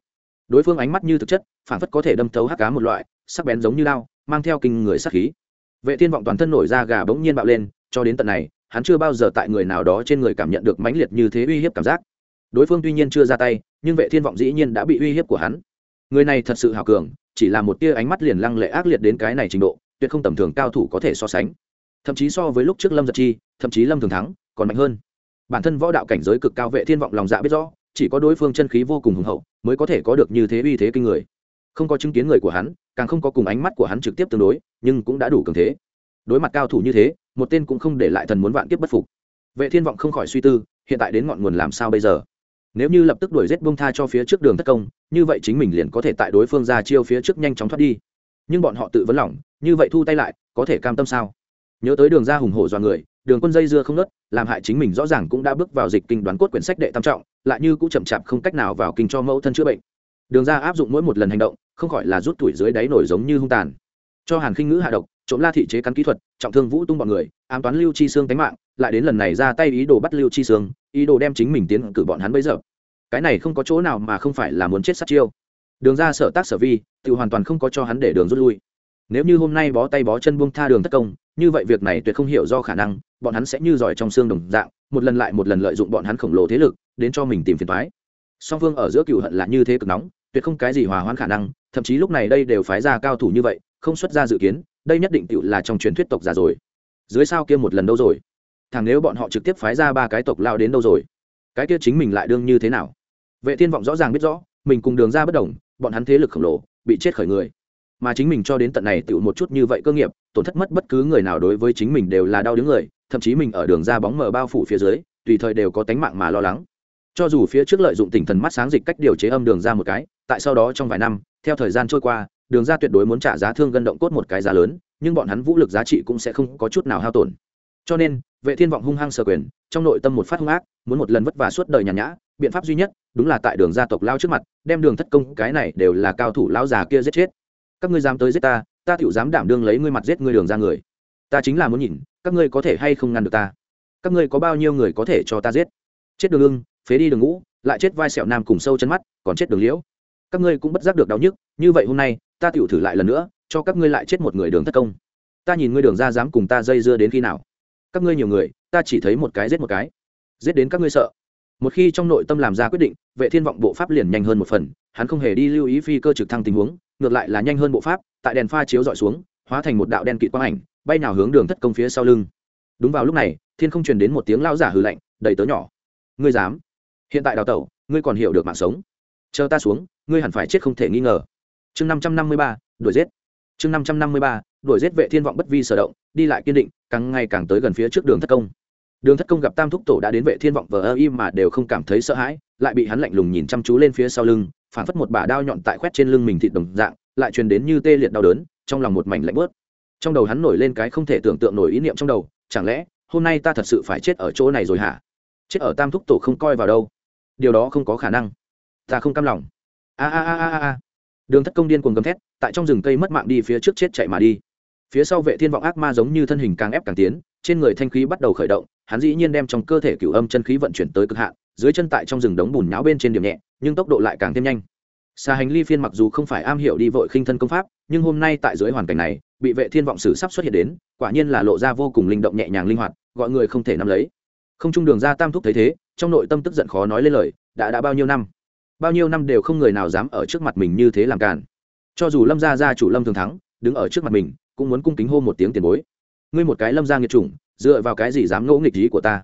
đối phương ánh mắt như thực chất phản phất có thể đâm thấu hắc cá một loại, sắc bén giống như lao mang theo kinh người sắc khí. Vệ thiên vọng toàn thân nổi ra gà bỗng nhiên bạo lên, cho đến tận này, hắn chưa bao giờ tại người nào đó trên người cảm nhận được mãnh liệt như thế uy hiếp cảm giác. Đối phương tuy nhiên chưa ra tay, nhưng vệ thiên vọng dĩ nhiên đã bị uy hiếp của hắn. Người này thật sự hào cường, chỉ là một tia ánh mắt liền lăng lệ ác liệt đến cái này trình độ, tuyệt không tầm thường cao thủ có thể so sánh. Thậm chí so với lúc trước lâm giật chi, thậm chí lâm thường thắng, còn mạnh hơn. Bản thân võ đạo cảnh giới cực cao, vệ thiên vọng lòng dạ biết rõ chỉ có đối phương chân khí vô cùng hùng hậu, mới có thể có được như thế uy thế kinh người. Không có chứng kiến người của hắn, càng không có cùng ánh mắt của hắn trực tiếp tương đối, nhưng cũng đã đủ cường thế. Đối mặt cao thủ như thế, một tên cũng không để lại thần muốn vạn kiếp bất phục. Vệ thiên vọng không khỏi suy tư, hiện tại đến ngọn nguồn làm sao bây giờ? Nếu như lập tức đuổi giết bông tha cho phía trước đường thất công, như vậy chính mình liền có thể tại đối phương ra chiêu phía trước nhanh chóng thoát đi. Nhưng bọn họ tự vấn lỏng như vậy thu tay lại, có thể cam tâm sao? Nhớ tới đường ra hùng hổ do người đường quân dây dưa không nớt, làm hại chính mình rõ ràng cũng đã bước vào dịch kinh đoán cốt quyển sách đệ tam trọng, lại như cũng chậm chạp không cách nào vào kinh cho mẫu thân chữa bệnh. Đường ra áp dụng mỗi một lần hành động, không khỏi là rút tuổi dưới đáy nổi giống như hung tàn. Cho hàn khinh ngữ hạ độc, trộm la thị chế cắn kỹ thuật, trọng thương vũ tung bọn người, ám toán lưu chi xương tánh mạng, lại đến lần này ra tay ý đồ bắt lưu chi xương ý đồ đem chính mình tiến cử bọn hắn bây giờ. Cái này không có chỗ nào mà không phải là muốn chết sát chiêu. Đường ra sở tác sở vi, tự hoàn toàn không có cho hắn để đường rút lui nếu như hôm nay bó tay bó chân buông tha đường tất công, như vậy việc này tuyệt không hiểu do khả năng, bọn hắn sẽ như giỏi trong xương đồng dạng, một lần lại một lần lợi dụng bọn hắn khổng lồ thế lực, đến cho mình tìm phiền thoái song phương ở giữa cựu hận là như thế cực nóng, tuyệt không cái gì hòa hoãn khả năng, thậm chí lúc này đây đều phái ra cao thủ như vậy, không xuất ra dự kiến, đây nhất định cựu là trong truyền thuyết tộc già rồi. Dưới sao kia một lần đâu rồi? Thằng nếu bọn họ trực tiếp phái ra ba cái tộc lao đến đâu rồi? Cái kia chính mình lại đương như thế nào? Vệ thiên vọng rõ ràng biết rõ, mình cùng đường ra bất đồng, bọn hắn thế lực khổng lồ, bị chết khởi người mà chính mình cho đến tận này tựu một chút như vậy cơ nghiệp, tổn thất mất bất cứ người nào đối với chính mình đều là đau đứng người, thậm chí mình ở đường ra bóng mờ bao phủ phía dưới, tùy thời đều có tánh mạng mà lo lắng. Cho dù phía trước lợi dụng tỉnh thần mắt sáng dịch cách điều chế âm đường ra một cái, tại sau đó trong vài năm, theo thời gian trôi qua, đường ra tuyệt đối muốn trả giá thương gân động cốt một cái giá lớn, nhưng bọn hắn vũ lực giá trị cũng sẽ không có chút nào hao tổn. Cho nên, vệ thiên vọng hung hăng sở quyền, trong nội tâm một phát hung ác, muốn một lần vất vả suốt đời nhàn nhã, biện pháp duy nhất, đúng là tại đường gia tộc lao trước mặt, đem đường thất công cái này đều là cao thủ lao già kia giết chết các ngươi dám tới giết ta ta tựu dám đảm đương lấy ngươi mặt giết ngươi đường ra người. Ta chính là muốn nhìn, các ngươi có thể hay không ngăn được ta? Các ngươi có bao nhiêu người có thể cho ta giết? Chết đường ưng phế đi đường ngũ, lại chết vai sẹo nam cùng sâu chân mắt, còn chết đường liễu. Các ngươi cũng bất giác được đau nhức, như vậy hôm nay, ta tựu thử lại lần nữa, cho các ngươi lại chết một người đường thất công. Ta nhìn ngươi đường ra dám cùng ta dây dưa đến khi nào? Các ngươi nhiều người, ta chỉ thấy một cái giết một cái. Giết đến các ngươi sợ một khi trong nội tâm làm ra quyết định, vệ thiên vọng bộ pháp liền nhanh hơn một phần, hắn không hề đi lưu ý phi cơ trực thăng tình huống, ngược lại là nhanh hơn bộ pháp, tại đèn pha chiếu dọi xuống, hóa thành một đạo đen kịt quang ảnh, bay nào hướng đường thất công phía sau lưng. Đúng vào lúc này, thiên không truyền đến một tiếng lao giả hư lạnh, đầy tớ nhỏ. Ngươi dám? Hiện tại đào tẩu, ngươi còn hiểu được mạng sống. Chờ ta xuống, ngươi hẳn phải chết không thể nghi ngờ. Chương năm trăm năm mươi ba, đuổi giết. Chương năm trăm năm mươi ba, đuổi giết vệ thiên vọng bất vi sở động, đi lại kiên định, càng ngày càng tới gần phía trước đường thất công đường thất công gặp tam thúc tổ đã đến vệ thiên vọng vờ ơ im mà đều không cảm thấy sợ hãi, lại bị hắn lạnh lùng nhìn chăm chú lên phía sau lưng, phản phất một bả đao nhọn tại khoét trên lưng mình thịt đồng dạng, lại truyền đến như tê liệt đau đớn, trong lòng một mảnh lạnh bớt trong đầu hắn nổi lên cái không thể tưởng tượng nổi ý niệm trong đầu, chẳng lẽ, hôm nay ta thật sự phải chết ở chỗ này rồi hả? Chết ở tam thúc tổ không coi vào đâu. Điều đó không có khả năng. Ta không cam lòng. A a a a a. Đường thất công điên cuồng gầm thét, tại trong rừng cây mất mạng đi phía trước chết chạy mà đi. Phía sau vệ thiên vọng ác ma giống như thân hình càng ép càng tiến, trên người thanh khí bắt đầu khởi động hắn dĩ nhiên đem trong cơ thể cửu âm chân khí vận chuyển tới cực hạn, dưới chân tại trong rừng đống bùn nháo bên trên điểm nhẹ, nhưng tốc độ lại càng thêm nhanh. Xà hành ly phiên mặc dù không phải am hiểu đi vội khinh thân công pháp, nhưng hôm nay tại dưới hoàn cảnh này, bị vệ thiên vọng sử sắp xuất hiện đến, quả nhiên là lộ ra vô cùng linh động nhẹ nhàng linh hoạt, gọi người không thể nắm lấy. Không trung đường ra tam thúc thấy thế, trong nội tâm tức giận khó nói lên lời, đã đã bao nhiêu năm? Bao nhiêu năm đều không người nào dám ở trước mặt mình như thế làm cản cho dù lâm gia gia chủ lâm thường thắng đứng ở trước mặt mình, cũng muốn cung kính hô một tiếng tiền bối. Ngươi một cái lâm gia nghiệt chủng dựa vào cái gì dám ngỗ nghịch ý của ta?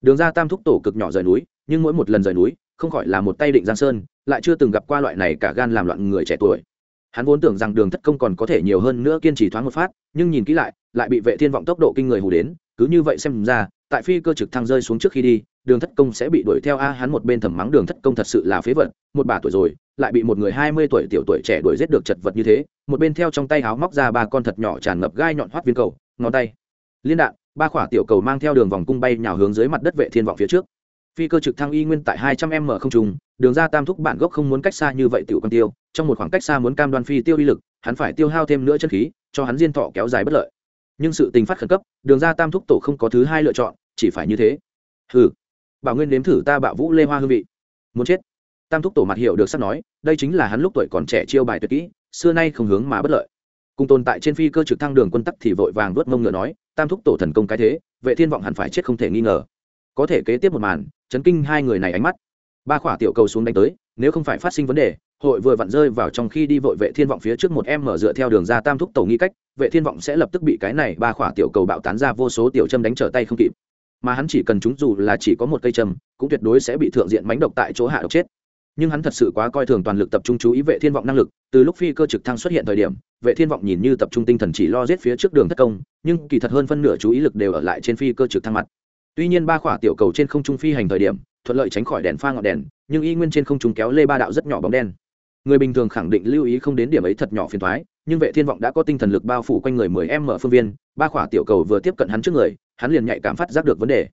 Đường ra tam thúc tổ cực nhỏ rời núi, nhưng mỗi một lần rời núi, không khỏi là một tay định giang sơn, lại chưa từng gặp qua loại này cả gan làm loạn người trẻ tuổi. Hắn vốn tưởng rằng đường thất công còn có thể nhiều hơn nữa kiên trì thoáng một phát, nhưng nhìn kỹ lại lại bị vệ thiên vọng tốc độ kinh người hù đến, cứ như vậy xem ra, tại phi cơ trực thăng rơi xuống trước khi đi, đường thất công sẽ bị đuổi theo a hắn một bên thầm mắng đường thất công thật sự là phế vật, một bà tuổi rồi, lại bị một người hai mươi tuổi tiểu tuổi trẻ đuổi giết được chật vật như thế, một bên theo trong tay háo móc ra ba con thật nhỏ tràn ngập gai nhọn hoắt viên cầu, ngón tay. Liên đạn ba khỏa tiểu cầu mang theo đường vòng cung bay nhào hướng dưới mặt đất vệ thiên vọng phía trước. Phi cơ trực thăng y nguyên tại hai trăm m không trùng, đường ra tam thúc bản gốc không muốn cách xa như vậy tiểu quan tiêu, trong một khoảng cách xa muốn cam đoan phi tiêu uy lực, hắn phải tiêu hao thêm nữa chân khí, cho hắn diên thọ kéo dài bất lợi. Nhưng sự tình phát khẩn cấp, đường ra tam thúc tổ không có thứ hai lựa chọn, chỉ phải như thế. Hừ, bảo nguyên nếm thử ta bạo vũ lê hoa hương vị. Muốn chết. Tam thúc tổ mặt hiệu được sắp nói, đây chính là hắn lúc tuổi còn trẻ chiêu bài tuyệt kỹ, xưa nay không hướng mà bất lợi. Cùng tồn tại trên phi cơ trực thăng đường quân tắc thì vội vàng vớt mông ngựa nói tam thúc tổ thần công cái thế, vệ thiên vọng hẳn phải chết không thể nghi ngờ. Có thể kế tiếp một màn, chấn kinh hai người này ánh mắt. Ba khỏa tiểu cầu xuống đánh tới, nếu không phải phát sinh vấn đề, hội vừa vặn rơi vào trong khi đi vội vệ thiên vọng phía trước một em mở dựa theo đường ra tam thúc tổ nghi cách, vệ thiên vọng sẽ lập tức bị cái này ba khỏa tiểu cầu bạo tán ra vô số tiểu châm đánh trở tay không kịp. Mà hắn chỉ cần chúng dù là chỉ có một cây châm, cũng tuyệt đối sẽ bị thượng diện mánh độc tại chỗ hạ độc chết. Nhưng hắn thật sự quá coi thường toàn lực tập trung chú ý vệ thiên vọng năng lực, từ lúc phi cơ trực thăng xuất hiện thời điểm vệ thiên vọng nhìn như tập trung tinh thần chỉ lo giết phía trước đường thất công, nhưng kỳ thật hơn phân nửa chú ý lực đều ở lại trên phi cơ trực thăng mặt. Tuy nhiên ba khỏa tiểu cầu trên không trung phi hành thời điểm, thuận lợi tránh khỏi đèn pha ngọn đèn, nhưng y nguyên trên không trung kéo lê ba đạo rất nhỏ bóng đen. Người bình thường khẳng định lưu ý không đến điểm ấy thật nhỏ phiền thoái nhưng vệ thiên vọng đã có tinh thần lực bao phủ quanh người mười em mở phương viên, ba khỏa tiểu cầu vừa tiếp cận hắn trước người, hắn liền nhạy cảm phát giác được vấn đề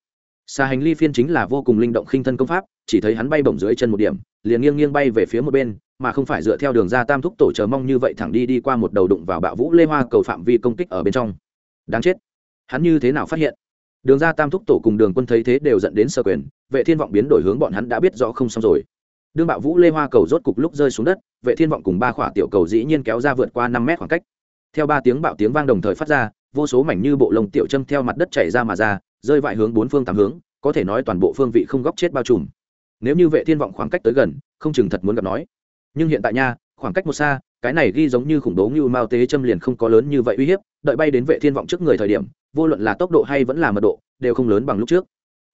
xà hành ly phiên chính là vô cùng linh động khinh thân công pháp, chỉ thấy hắn bay bổng dưới chân một điểm, liền nghiêng nghiêng bay về phía một bên, mà không phải dựa theo đường ra tam thúc tổ chờ mong như vậy thẳng đi đi qua một đầu đụng vào bạo vũ lê hoa cầu phạm vi công kích ở bên trong. Đáng chết. Hắn như thế nào phát hiện? Đường ra tam thúc tổ cùng đường quân thấy thế đều dẫn đến sơ quyền, vệ thiên vọng biến đổi hướng bọn hắn đã biết rõ không xong rồi. Đương bạo vũ lê hoa cầu rốt cục lúc rơi xuống đất, vệ thiên vọng cùng ba khỏa tiểu cầu dĩ nhiên kéo ra vượt qua năm mét khoảng cách. Theo ba tiếng bạo tiếng vang đồng thời phát ra, vô số mảnh như bộ lồng tiểu châm theo mặt đất chảy ra mà ra rơi vại hướng bốn phương tám hướng, có thể nói toàn bộ phương vị không góc chết bao trùm. Nếu như vệ thiên vọng khoảng cách tới gần, không chừng thật muốn gặp nói. Nhưng hiện tại nha, khoảng cách một xa, cái này ghi giống như khủng bố như mao tế châm liền không có lớn như vậy uy hiếp, đợi bay đến vệ thiên vọng trước người thời điểm, vô luận là tốc độ hay vẫn là mật độ, đều không lớn bằng lúc trước.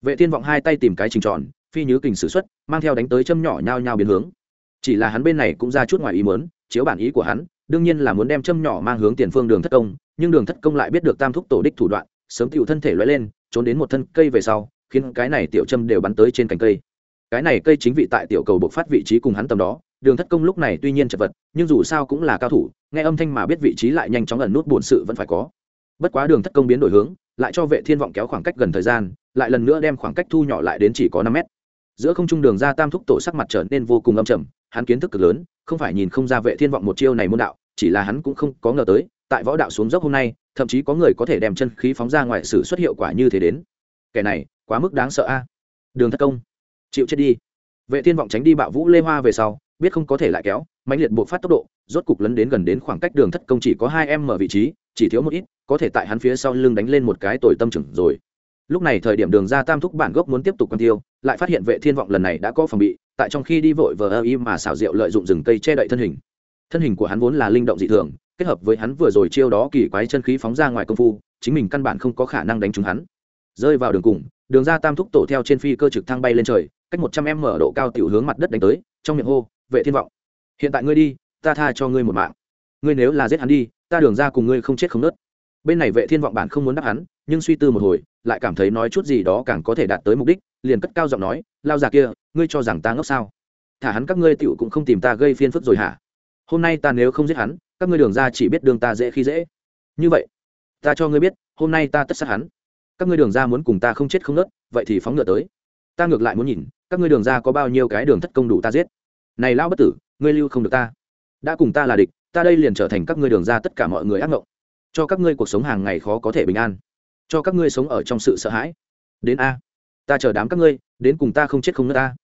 Vệ thiên vọng hai tay tìm cái trình tròn, phi nhứ kình sử xuất, mang theo đánh tới châm nhỏ nhao nhao biến hướng. Chỉ là hắn bên này cũng ra chút ngoài ý muốn, chiếu bản ý của hắn, đương nhiên là muốn đem châm nhỏ mang hướng tiền phương đường thất công, nhưng đường thất công lại biết được tam thúc tổ đích thủ đoạn sớm tiểu thân thể lóe lên, trốn đến một thân cây về sau, khiến cái này tiểu châm đều bắn tới trên cành cây. Cái này cây chính vị tại tiểu cầu bộc phát vị trí cùng hắn tầm đó, đường thất công lúc này tuy nhiên chật vật, nhưng dù sao cũng là cao thủ, nghe âm thanh mà biết vị trí lại nhanh chóng ẩn nút bổn sự vẫn phải có. Bất quá đường thất công biến đổi hướng, lại cho vệ thiên vọng kéo khoảng cách gần thời gian, lại lần nữa đem khoảng cách thu nhỏ lại đến chỉ có năm mét. Giữa không trung đường ra tam thúc tổ sắc mặt trở nên vô cùng âm trầm, hắn kiến thức cực lớn, không phải nhìn không ra vệ thiên vọng một chiêu này môn đạo, chỉ là hắn cũng không có ngờ tới tại võ đạo xuống dốc hôm nay, thậm chí có người có thể đem chân khí phóng ra ngoài sử xuất hiệu quả như thế đến. Kẻ này, quá mức đáng sợ a. Đường thất công. Chịu chết đi. Vệ thiên vọng tránh đi bạo vũ lê hoa về sau, biết không có thể lại kéo, mãnh liệt buộc phát tốc độ, rốt cục lấn đến gần đến khoảng cách đường thất công chỉ có hai em mở vị trí, chỉ thiếu một ít, có thể tại hắn phía sau lưng đánh lên một cái tồi tâm trưởng rồi. Lúc này thời điểm đường ra tam thúc bản gốc muốn tiếp tục quan tiêu, lại phát hiện vệ thiên vọng lần này đã có phòng bị, tại trong khi đi vội vờ ơ im mà xảo diệu lợi dụng rừng cây che đậy thân hình. Thân hình của hắn vốn là linh động dị thường kết hợp với hắn vừa rồi chiêu đó kỳ quái chân khí phóng ra ngoài công phu, chính mình căn bản không có khả năng đánh trúng hắn. Rơi vào đường cùng, đường ra tam thúc tổ theo trên phi cơ trực thăng bay lên trời, cách một trăm em mở độ cao tiểu hướng mặt đất đánh tới, trong miệng hô, vệ thiên vọng, hiện tại ngươi đi, ta tha cho ngươi một mạng. Ngươi nếu là giết hắn đi, ta đường ra cùng ngươi không chết không nớt. Bên này vệ thiên vọng bản không muốn đáp hắn, nhưng suy tư một hồi, lại cảm thấy nói chút gì đó càng có thể đạt tới mục đích, liền cất cao giọng nói, lao già kia, ngươi cho rằng ta ngốc sao? Thả hắn các ngươi tiểu cũng không tìm ta gây phiên phức rồi hả? Hôm nay ta nếu không giết hắn các ngươi đường ra chỉ biết đường ta dễ khi dễ. Như vậy, ta cho ngươi biết, hôm nay ta tất sát hắn. Các ngươi đường ra muốn cùng ta không chết không nớt, vậy thì phóng ngựa tới. Ta ngược lại muốn nhìn, các ngươi đường ra có bao nhiêu cái đường thất công đủ ta giết. Này lao bất tử, ngươi lưu không được ta. Đã cùng ta là địch, ta đây liền trở thành các ngươi đường ra tất cả mọi người ác ngộng. Cho các ngươi cuộc sống hàng ngày khó có thể bình an. Cho các ngươi sống ở trong sự sợ hãi. Đến a. Ta chờ đám các ngươi, đến cùng ta không chết không nớt ta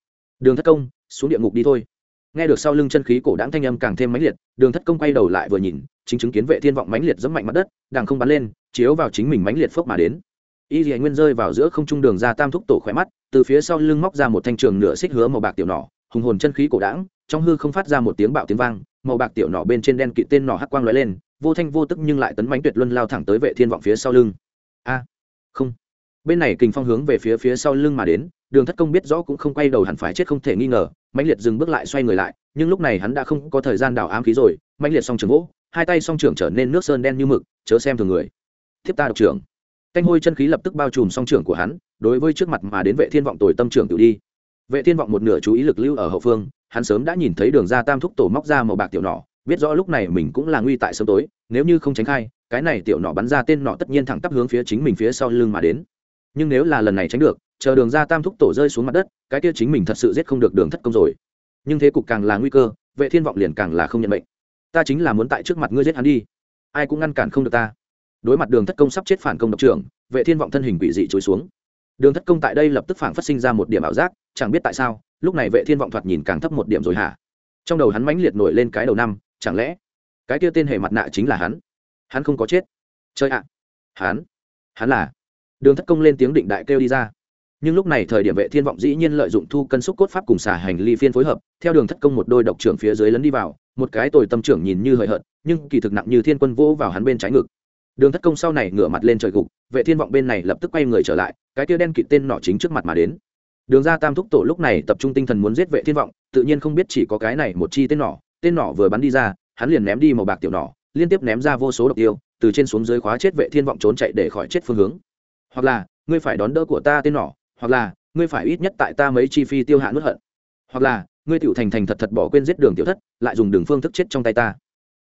đường thất công, xuống địa ngục đi thôi nghe được sau lưng chân khí cổ đáng thanh âm càng thêm mãnh liệt, đường thất công quay đầu lại vừa nhìn, chính chứng kiến vệ thiên vọng mãnh liệt dẫm mạnh mặt đất đang không bắn lên, chiếu vào chính mình mãnh liệt phốc mà đến. Y dị nguyên rơi vào giữa không trung đường ra tam thúc tổ khỏe mắt, từ phía sau lưng móc ra một thanh trường nửa xích hứa màu bạc tiểu nỏ, hùng hồn chân khí cổ đãng, trong hư không phát ra một tiếng bạo tiếng vang, màu bạc tiểu nỏ bên trên đen kịt tên nỏ hắc quang lóe lên, vô thanh vô tức nhưng lại tấn mãnh tuyệt luân lao thẳng tới vệ thiên vọng phía sau lưng. A, không. Bên này kình phong hướng về phía phía sau lưng mà đến, đường thất công biết rõ cũng không quay đầu hẳn phải chết không thể nghi ngờ mãnh liệt dừng bước lại xoay người lại, nhưng lúc này hắn đã không có thời gian đào ám khí rồi. Mãnh liệt song trường gỗ, hai tay song trưởng trở nên nước sơn đen như mực, chớ xem thường người. Thiếp ta độc trưởng. Canh hôi chân khí lập tức bao trùm song trưởng của hắn, đối với trước mặt mà đến vệ thiên vọng tồi tâm trưởng tự đi. Vệ thiên vọng một nửa chú ý lực lưu ở hậu phương, hắn sớm đã nhìn thấy đường ra tam thúc tổ móc ra màu bạc tiểu nỏ, biết rõ lúc này mình cũng là nguy tại sớm tối, nếu như không tránh khai, cái này tiểu nỏ bắn ra tên nỏ tất nhiên thẳng tắp hướng phía chính mình phía sau lưng mà đến. Nhưng nếu là lần này tránh được chờ đường ra tam thúc tổ rơi xuống mặt đất, cái kia chính mình thật sự giết không được đường thất công rồi. Nhưng thế cục càng là nguy cơ, vệ thiên vọng liền càng là không nhận mệnh. Ta chính là muốn tại trước mặt ngươi giết hắn đi. Ai cũng ngăn cản không được ta. Đối mặt đường thất công sắp chết phản công độc trưởng, vệ thiên vọng thân hình quỷ dị trôi xuống. Đường thất công tại đây lập tức phản phát sinh ra một điểm ảo giác, chẳng biết tại sao, lúc này vệ thiên vọng thoạt nhìn càng thấp một điểm rồi hả? Trong đầu hắn mãnh liệt nổi lên cái đầu năm, chẳng lẽ cái kia tên hệ mặt nạ chính là hắn? Hắn không có chết. Chơi ạ. Hắn. Hắn là. Đường thất công lên tiếng định đại kêu đi ra nhưng lúc này thời điểm vệ thiên vọng dĩ nhiên lợi dụng thu cân xúc cốt pháp cùng xả hành ly phiên phối hợp, theo đường thất công một đôi độc trưởng phía dưới lấn đi vào, một cái tồi tâm trưởng nhìn như hời hợt, nhưng kỳ thực nặng như thiên quân vỗ vào hắn bên trái ngực. Đường thất công sau này ngửa mặt lên trời gục, vệ thiên vọng bên này lập tức quay người trở lại, cái kia đen kịt tên nọ chính trước mặt mà đến. Đường ra tam thúc tổ lúc này tập trung tinh thần muốn giết vệ thiên vọng, tự nhiên không biết chỉ có cái này một chi tên nỏ tên nỏ vừa bắn đi ra, hắn liền ném đi màu bạc tiểu nỏ, liên tiếp ném ra vô số độc tiêu, từ trên xuống dưới khóa chết vệ thiên vọng trốn chạy để khỏi chết phương hướng. Hoặc là, ngươi phải đón đỡ của ta tên nỏ hoặc là, ngươi phải ít nhất tại ta mấy chi phi tiêu hạ nuốt hận. Hoặc là, ngươi tiểu thành thành thật thật bỏ quên giết đường tiểu thất, lại dùng đường phương thức chết trong tay ta.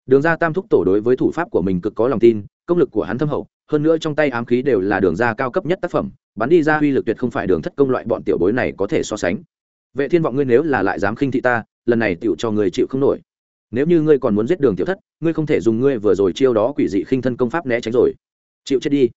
Đường ra tam thúc tổ đối với thủ pháp của mình cực có lòng tin, công lực của hắn thâm hậu, hơn nữa trong tay ám khí đều là đường ra cao cấp nhất tác phẩm, bắn đi ra uy lực tuyệt không phải đường thất công loại bọn tiểu bối này có thể so sánh. Vệ thiên vọng ngươi nếu là lại dám khinh thị ta, lần này tiểu cho người chịu không nổi. Nếu như ngươi còn muốn giết đường tiểu thất, ngươi không thể dùng ngươi vừa rồi chiêu đó quỷ dị khinh thân công pháp né tránh rồi. Chịu chết đi.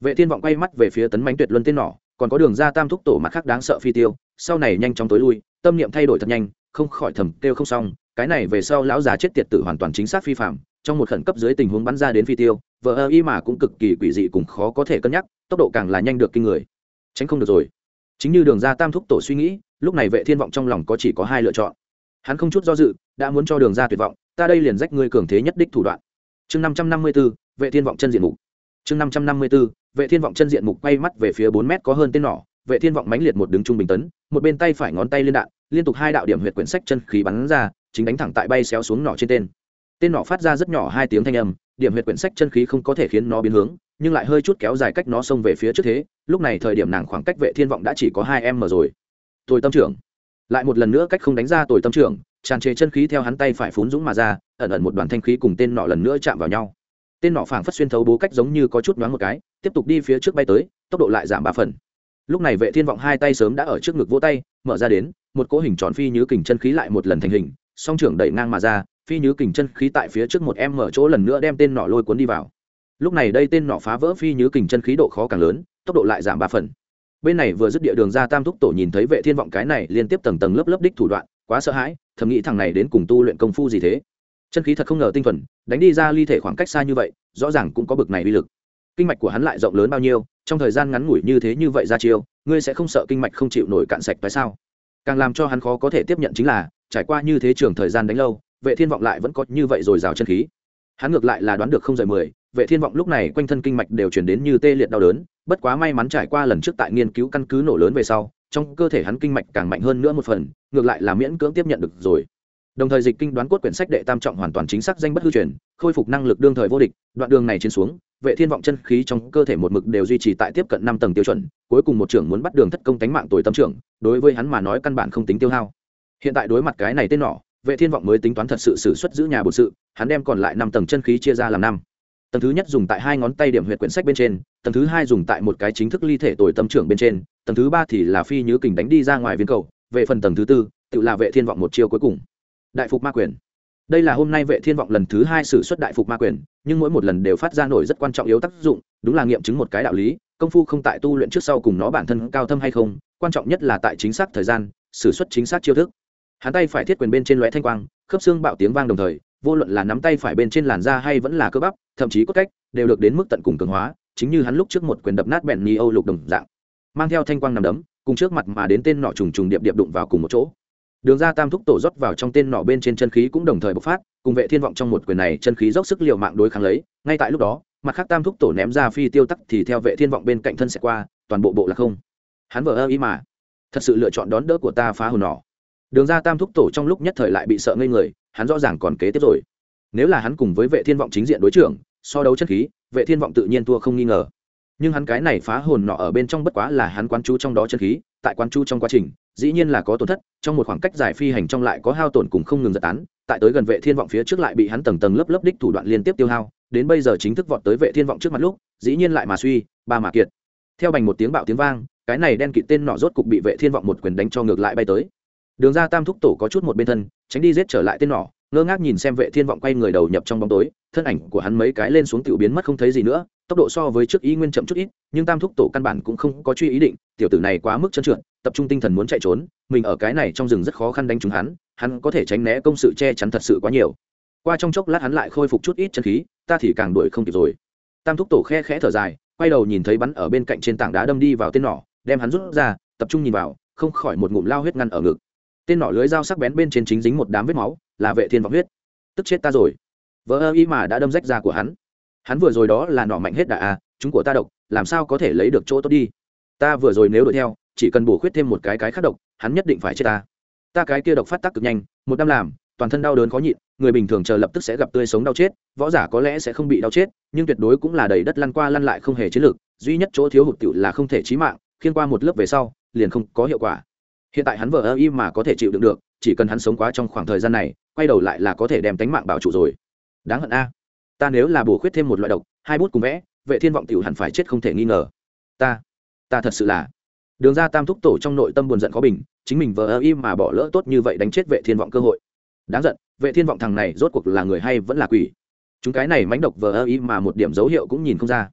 Vệ thiên vọng quay mắt về phía tấn mánh tuyệt luân tên nỏ còn có đường ra tam thúc tổ mặt khác đáng sợ phi tiêu sau này nhanh chóng tối lui tâm niệm thay đổi thật nhanh không khỏi thầm kêu không xong cái này về sau lão già chết tiệt tử hoàn toàn chính xác phi phạm trong một khẩn cấp dưới tình huống bắn ra đến phi tiêu vợ ơ y mà cũng cực kỳ quỷ dị cùng khó có thể cân nhắc tốc độ càng là nhanh được kinh người. Tránh không được rồi. Chính như đường ra tam thúc tổ suy nghĩ lúc này vệ thiên vọng trong lòng có chỉ có hai lựa chọn. Hắn không chút do dự đã muốn cho đường ra tuyệt vọng ta đây liền rách ngươi cường thế nhất đích thủ đoạn. Chương năm trăm năm mươi 554, vệ thiên vọng chân diện mục chương năm trăm năm mươi 554, vệ thiên vọng chân diện mục quay mắt về phía bốn mét có hơn tên nỏ vệ thiên vọng mãnh liệt một đứng trung bình tấn một bên tay phải ngón tay liên đạn liên tục hai đạo điểm huyệt quyển sách chân khí bắn ra chính đánh thẳng tại bay xéo xuống nỏ trên tên. Tên nỏ phát ra rất nhỏ hai tiếng thanh âm điểm huyệt quyển sách chân khí không có thể khiến nó biến hướng nhưng lại hơi chút kéo dài cách nó xông về phía trước thế lúc này thời điểm nàng khoảng cách vệ thiên vọng đã chỉ có hai em rồi. Tôi tâm trưởng. Lại một lần nữa cách không đánh ra tôi tâm trưởng tràn trề chân khí theo hắn tay phải phún dũng mà ra ẩn ẩn một đoàn thanh khí cùng tên nọ lần nữa chạm vào nhau tên nọ phảng phất xuyên thấu bố cách giống như có chút nhoáng một cái, tiếp tục đi phía trước bay tới, tốc độ lại giảm ba phần. Lúc này vệ thiên vọng hai tay sớm đã ở trước ngực vỗ tay, mở ra đến, một cỗ hình tròn phi như kình chân khí lại một lần thành hình, song trưởng đẩy ngang mà ra, phi như kình chân khí tại phía trước một em mở chỗ lần nữa đem tên nọ lôi cuốn đi vào. Lúc này đây tên nọ phá vỡ phi như kình chân khí độ khó càng lớn, tốc độ lại giảm ba phần. Bên này vừa dứt địa đường ra tam thúc tổ nhìn thấy vệ thiên vọng cái này liên tiếp tầng tầng lớp lớp đích thủ đoạn, quá sợ hãi, thầm nghĩ thằng này đến cùng tu luyện công phu gì thế? Chân khí thật không ngờ tinh thuần, đánh đi ra ly thể khoảng cách xa như vậy, rõ ràng cũng có bực này uy lực. Kinh mạch của hắn lại rộng lớn bao nhiêu, trong thời gian ngắn ngủi như thế như vậy ra chiêu, ngươi sẽ không sợ kinh mạch không chịu nổi cạn sạch tại sao? Càng làm cho hắn khó có thể tiếp nhận chính là, trải qua như thế trường thời gian đánh lâu, vệ thiên vọng lại vẫn có như vậy rồi rào chân khí. Hắn ngược lại là đoán được không rời mười, vệ thiên vọng lúc này quanh thân kinh mạch đều chuyển đến như tê liệt đau đớn, bất quá may mắn trải qua lần trước tại nghiên cứu căn cứ nổ lớn về sau, trong cơ thể hắn kinh mạch càng mạnh hơn nữa một phần, ngược lại là miễn cưỡng tiếp nhận được rồi đồng thời dịch kinh đoán cốt quyển sách đệ tam trọng hoàn toàn chính xác danh bất hư truyền, khôi phục năng lực đương thời vô địch, đoạn đường này trên xuống, vệ thiên vọng chân khí trong cơ thể một mực đều duy trì tại tiếp cận năm tầng tiêu chuẩn, cuối cùng một trưởng muốn bắt đường thất công tánh mạng tuổi tâm trưởng, đối với hắn mà nói căn bản không tính tiêu hao. Hiện tại đối mặt cái này tên nọ, vệ thiên vọng mới tính toán thật sự xử xuất giữ nhà bổn sự, hắn đem còn lại năm tầng chân khí chia ra làm năm. Tầng thứ nhất dùng tại hai ngón tay điểm huyệt quyển sách bên trên, tầng thứ hai dùng tại một cái chính thức ly thể tuổi tâm trưởng bên trên, tầng thứ ba thì là phi nhứ kình đánh đi ra ngoài viên cầu, về phần tầng thứ tư, tự là vệ thiên vọng một chiêu cuối cùng đại phục ma quyền. Đây là hôm nay vệ thiên vọng lần thứ hai xử xuất đại phục ma quyền, nhưng mỗi một lần đều phát ra nổi rất quan trọng yếu tác dụng, đúng là nghiệm chứng một cái đạo lý, công phu không tại tu luyện trước sau cùng nó bản thân cao thâm hay không, quan trọng nhất là tại chính xác thời gian sử xuất chính xác chiêu thức. Hắn tay phải thiết quyền bên trên lóe thanh quang, khớp xương bạo tiếng vang đồng thời, vô luận là nắm tay phải bên trên làn da hay vẫn là cơ bắp, thậm chí cốt cách, đều được đến mức tận cùng cường hóa, chính như hắn lúc trước một quyền đập nát bẹn ni âu lục đồng dạng. Mang theo thanh quang nằm đấm, cùng trước mặt mà đến tên nọ trùng trùng điệp điệp đụng vào cùng một chỗ đường ra tam thúc tổ rót vào trong tên nọ bên trên chân khí cũng đồng thời bộc phát, cùng vệ thiên vọng trong một quyền này chân khí dốc sức liều mạng đối kháng lấy, ngay tại lúc đó, mặt khác tam thúc tổ ném ra phi tiêu tắc thì theo vệ thiên vọng bên cạnh thân sẽ qua, toàn bộ bộ là không. Hắn vờ ơ ý mà. Thật sự lựa chọn đón đỡ của ta phá hồn nỏ. Đường ra tam thúc tổ trong lúc nhất thời lại bị sợ ngây người, hắn rõ ràng còn kế tiếp rồi. Nếu là hắn cùng với vệ thiên vọng chính diện đối trưởng, so đấu chất khí, vệ thiên vọng tự nhiên thua không nghi ngờ. Nhưng hắn cái này phá hồn nọ ở bên trong bất quá là hắn quán chú trong đó chân khí, tại quán chú trong quá trình dĩ nhiên là có tổn thất, trong một khoảng cách dài phi hành trong lại có hao tổn cùng không ngừng giật tán, tại tới gần vệ thiên vọng phía trước lại bị hắn tầng tầng lớp lớp đích thủ đoạn liên tiếp tiêu hao, đến bây giờ chính thức vọt tới vệ thiên vọng trước mặt lúc, dĩ nhiên lại mà suy, ba mà kiệt. Theo bành một tiếng bạo tiếng vang, cái này đen kịt tên nọ rốt cục bị vệ thiên vọng một quyền đánh cho ngược lại bay tới. Đường ra tam thúc tổ có chút một bên thân, tránh đi giết trở lại tên nọ, ngơ ngác nhìn xem vệ thiên vọng quay người đầu nhập trong bóng tối, thân ảnh của hắn mấy cái lên xuống tiểu biến mất không thấy gì nữa tốc độ so với trước Y nguyên chậm chút ít, nhưng tam thúc tổ căn bản cũng không có truy ý định, tiểu tử này quá mức chân trượt, tập trung tinh thần muốn chạy trốn, mình ở cái này trong rừng rất khó khăn đánh trúng hắn hắn có thể tránh né công sự che chắn thật sự quá nhiều. Qua trong chốc lát hắn lại khôi phục chút ít chân khí, ta thì càng đuổi không kịp rồi. Tam thúc tổ khe khẽ thở dài, quay đầu nhìn thấy bắn ở bên cạnh trên tảng đá đâm đi vào tên nỏ, đem hắn rút ra, tập trung nhìn vào, không khỏi một ngụm lao huyết ngăn ở ngực. Tên nỏ lưới dao sắc bén bên trên chính dính một đám vết máu, là vệ thiên vọng huyết. Tức chết ta rồi. Vỡ ơ y mà đã đâm rách ra của hắn hắn vừa rồi đó là nỏ mạnh hết đà à chúng của ta độc, làm sao có thể lấy được chỗ tốt đi? Ta vừa rồi nếu đuổi theo, chỉ cần bổ khuyết thêm một cái cái khác độc, hắn nhất định phải chết ta. Ta cái kia độc phát tác cực nhanh, một năm làm, toàn thân đau đớn khó nhịn, người bình thường chờ lập tức sẽ gặp tươi sống đau chết, võ giả có lẽ sẽ không bị đau chết, nhưng tuyệt đối cũng là đầy đất lăn qua lăn lại không hề chiến lược, duy nhất chỗ thiếu hụt tiểu là không thể chí mạng, khiên qua một lớp về sau, liền không có hiệu quả. Hiện tại hắn vợ ơ y mà có thể chịu đựng được, chỉ cần hắn sống quá trong khoảng thời gian này, quay đầu lại là có thể đem tánh mạng bảo trụ rồi. Đáng hận a ta nếu là bổ khuyết thêm một loại độc, hai bút cùng vẽ, vệ thiên vọng tiểu hẳn phải chết không thể nghi ngờ. Ta ta thật sự là. Đường ra tam thúc tổ trong nội tâm buồn giận khó bình, chính mình vờ ơ im mà bỏ lỡ tốt như vậy đánh chết vệ thiên vọng cơ hội. Đáng giận, vệ thiên vọng thằng này rốt cuộc là người hay vẫn là quỷ? Chúng cái này mánh độc vờ ơ im mà một điểm dấu hiệu cũng nhìn không ra.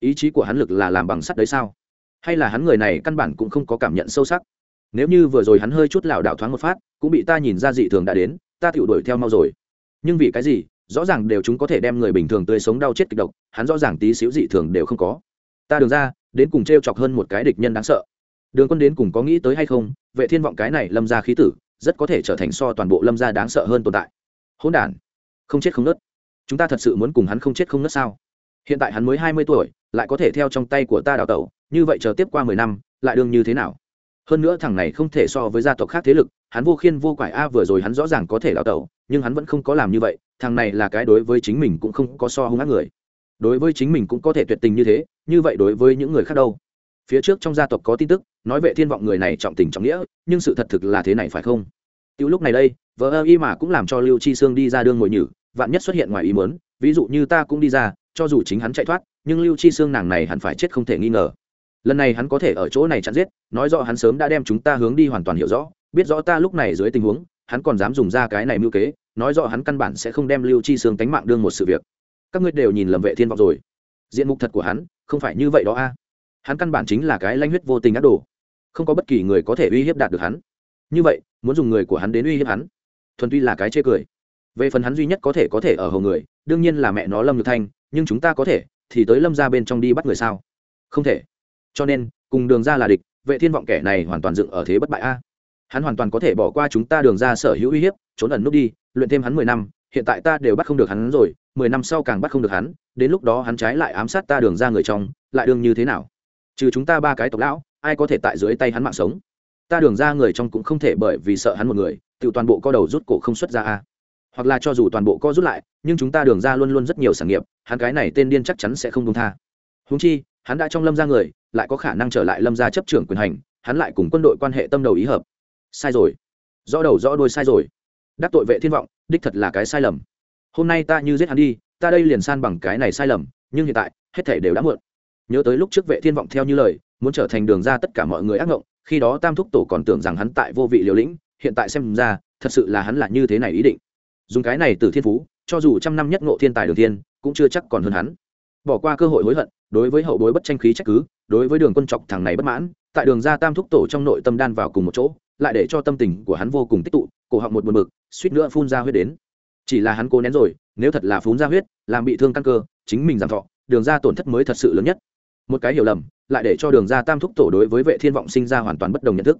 Ý chí của hắn lực là làm bằng sắt đấy sao? Hay là hắn người này căn bản cũng không có cảm nhận sâu sắc? Nếu như vừa rồi hắn hơi chút lảo đảo thoáng một phát, cũng bị ta nhìn ra dị thường đã đến, ta tiểu đuổi theo mau rồi. Nhưng vì cái gì rõ ràng đều chúng có thể đem người bình thường tươi sống đau chết kịch độc, hắn rõ ràng tí xíu dị thường đều không có. Ta đường ra đến cùng t r e o chọc hơn một cái địch nhân đáng sợ. Đường quân đến cùng có nghĩ tới hay không? Vệ thiên vọng cái này lâm ra khí tử, rất có thể trở thành so toàn bộ lâm gia đáng sợ hơn tồn tại. Hỗn đản, không chết không nớt chúng ta thật sự muốn cùng hắn không chết không nớt sao? Hiện tại hắn mới hai mươi tuổi, lại có thể theo trong tay của ta đào tẩu, như vậy chờ tiếp qua mười năm, lại đương như thế nào? Hơn nữa thằng này không thể so với gia tộc khác thế lực, hắn vô khiên vô quải. A, vừa rồi hắn rõ ràng có thể đào tẩu, nhưng hắn vẫn không có làm như vậy. Thằng này là cái đối với chính mình cũng không có so hung ác người. Đối với chính mình cũng có thể tuyệt tình như thế, như vậy đối với những người khác đâu? Phía trước trong gia tộc có tin tức, nói vệ thiên vọng người này trọng tình trọng nghĩa, nhưng sự thật thực là thế này phải không? Tiểu lúc này đây, vợ ơ y mà cũng làm cho lưu chi sương đi ra đương ngồi nhử, vạn nhất xuất hiện ngoài ý muốn, ví dụ như ta cũng đi ra, cho dù chính hắn chạy thoát, nhưng lưu chi sương nàng này hẳn phải chết không thể nghi ngờ lần này hắn có thể ở chỗ này chặn giết, nói rõ hắn sớm đã đem chúng ta hướng đi hoàn toàn hiểu rõ, biết rõ ta lúc này dưới tình huống, hắn còn dám dùng ra cái này mưu kế, nói rõ hắn căn bản sẽ không đem lưu chi sương tánh mạng đương một sự việc. Các ngươi đều nhìn lầm vệ thiên vọng rồi. Diện mục thật của hắn, không phải như vậy đó a. Hắn căn bản chính là cái lanh huyết vô tình ác đồ. Không có bất kỳ người có thể uy hiếp đạt được hắn. Như vậy, muốn dùng người của hắn đến uy hiếp hắn, thuần tuy là cái chê cười. Về phần hắn duy nhất có thể có thể ở hầu người, đương nhiên là mẹ nó lâm nhược thanh, nhưng chúng ta có thể, thì tới lâm ra bên trong đi bắt người sao? Không thể cho nên, cùng đường ra là địch, vệ thiên vọng kẻ này hoàn toàn dựng ở thế bất bại a. Hắn hoàn toàn có thể bỏ qua chúng ta đường ra sở hữu uy hiếp, trốn ẩn nút đi, luyện thêm hắn mười năm, hiện tại ta đều bắt không được hắn rồi, mười năm sau càng bắt không được hắn, đến lúc đó hắn trái lại ám sát ta đường ra người trong, lại đường như thế nào? Trừ chúng ta ba cái tộc lão, ai có thể tại dưới tay hắn mạng sống? Ta đường ra người trong cũng không thể bởi vì sợ hắn một người, tự toàn bộ co đầu rút cổ không xuất ra a. Hoặc là cho dù toàn bộ co rút lại, nhưng chúng ta đường ra luôn luôn rất nhiều sản nghiệp, hắn cái này tên điên chắc chắn sẽ không công tha. Húng chi, hắn đã trong lâm ra người lại có khả năng trở lại lâm gia chấp trưởng quyền hành, hắn lại cùng quân đội quan hệ tâm đầu ý hợp. Sai rồi. Rõ đầu rõ đôi sai rồi. Đắc tội vệ thiên vọng, đích thật là cái sai lầm. Hôm nay ta như giết hắn đi, ta đây liền san bằng cái này sai lầm, nhưng hiện tại, hết thể đều đã muộn. Nhớ tới lúc trước vệ thiên vọng theo như lời, muốn trở thành đường ra tất cả mọi người ác ngộng, khi đó tam thúc tổ còn tưởng rằng hắn tại vô vị liều lĩnh, hiện tại xem ra, thật sự là hắn là như thế này ý định. Dùng cái này từ thiên phú, cho dù trăm năm nhất ngộ thiên tài đường thiên, cũng chưa chắc còn hơn hắn. Bỏ qua cơ hội hối hận, đối với hậu bối bất tranh khí trách cứ đối với đường quân chọc thằng này bất mãn, tại đường ra tam thúc tổ trong nội tâm đan vào cùng một chỗ, lại để cho tâm tình của hắn vô cùng tích tụ, cổ họng một buồn bực, suýt nữa phun ra huyết đến. Chỉ là hắn cố nén rồi, nếu thật là phun ra huyết, làm bị thương căn cơ, chính mình giảm thọ, đường ra tổn thất mới thật sự lớn nhất. Một cái hiểu lầm, lại để cho đường ra tam thúc tổ đối với vệ thiên vọng sinh ra hoàn toàn bất đồng nhận thức.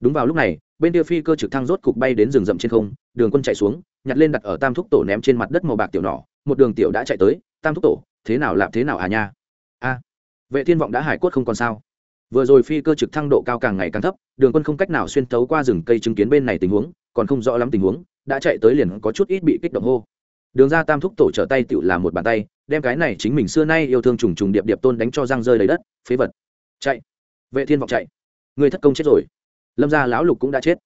Đúng vào lúc này, bên kia phi cơ trực thăng rốt cục bay đến rừng rậm trên không, đường quân chạy xuống, nhặt lên đặt ở tam thúc tổ ném trên mặt đất màu bạc tiểu nỏ, một đường tiểu đã chạy tới, tam thúc tổ, thế nào làm thế nào à nha? Vệ thiên vọng đã hải cốt không còn sao. Vừa rồi phi cơ trực thăng độ cao càng ngày càng thấp, đường quân không cách nào xuyên tấu qua rừng cây chứng kiến bên này tình huống, còn không rõ lắm tình huống, đã chạy tới liền có chút ít bị kích động hô. Đường ra tam thúc tổ trở tay tựu làm một bàn tay, đem cái này chính mình xưa nay yêu thương trùng trùng điệp điệp tôn đánh cho răng rơi lấy đất, phế vật. Chạy. Vệ thiên vọng chạy. Người thất công chết rồi. Lâm gia lão lục cũng đã chết.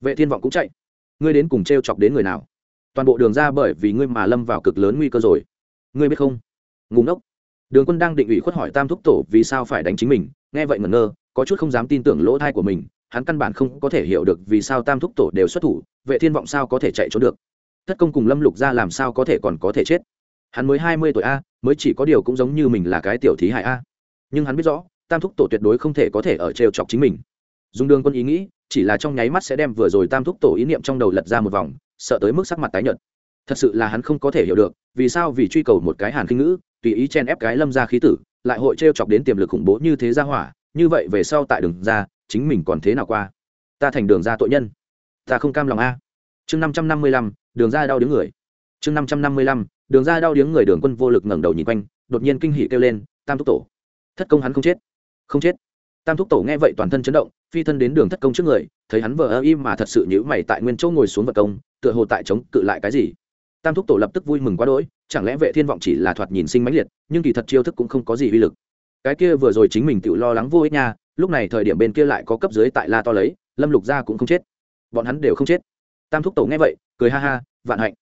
Vệ thiên vọng cũng chạy. Ngươi đến cùng t chọc đến người nào? Toàn bộ đường ra bởi vì ngươi mà lâm vào cực lớn nguy cơ rồi. Ngươi biết không? Ngủ ốc đường quân đang định ủy khuất hỏi tam thúc tổ vì sao phải đánh chính mình, nghe vậy ngẩn ngơ, có chút không dám tin tưởng lỗ thai của mình, hắn căn bản không có thể hiểu được vì sao tam thúc tổ đều xuất thủ, vệ thiên vọng sao có thể chạy trốn được. Thất công cùng lâm lục ra làm sao có thể còn có thể chết? Hắn mới hai mươi tuổi a, mới chỉ có điều cũng giống như mình là cái tiểu thí hại a. Nhưng hắn biết rõ, tam thúc tổ tuyệt đối không thể có thể ở trêu chọc chính mình. Dùng đường quân ý nghĩ, chỉ là trong nháy mắt sẽ đem vừa rồi tam thúc tổ ý niệm trong đầu lật ra một vòng, sợ tới mức sắc mặt tái nhợt. Thật sự là hắn không có thể hiểu được, vì sao vì truy cầu một cái hàn kinh ngữ tùy ý chen ép cái lâm ra khí tử, lại hội t chọc đến tiềm lực khủng bố như thế ra hỏa, như vậy về sau tại đường ra, chính mình còn thế nào qua? Ta thành đường ra tội nhân. Ta không cam lòng a. Chương năm trăm năm mươi lăm, đường ra đau điếng người. Chương năm trăm năm mươi lăm, đường ra đau điếng người đường quân vô lực ngẩng đầu nhìn quanh, đột nhiên kinh hỉ kêu lên, tam thúc tổ. Thất công hắn không chết. Không chết. Tam thúc tổ nghe vậy toàn thân chấn động, phi thân đến đường thất công trước người, thấy hắn vờ ơ im mà thật sự nhữ mày tại nguyên chỗ ngồi xuống vật công, tựa hồ tại chống cự lại cái gì tam thúc tổ lập tức vui mừng quá đỗi, chẳng lẽ vệ thiên vọng chỉ là thoạt nhìn sinh mãnh liệt, nhưng kỳ thật chiêu thức cũng không có gì uy lực. Cái kia vừa rồi chính mình tự lo lắng vô ích nha, lúc này thời điểm bên kia lại có cấp dưới tại la to lấy, lâm lục gia cũng không chết. Bọn hắn đều không chết. Tam thúc tổ nghe vậy, cười ha ha, vạn hạnh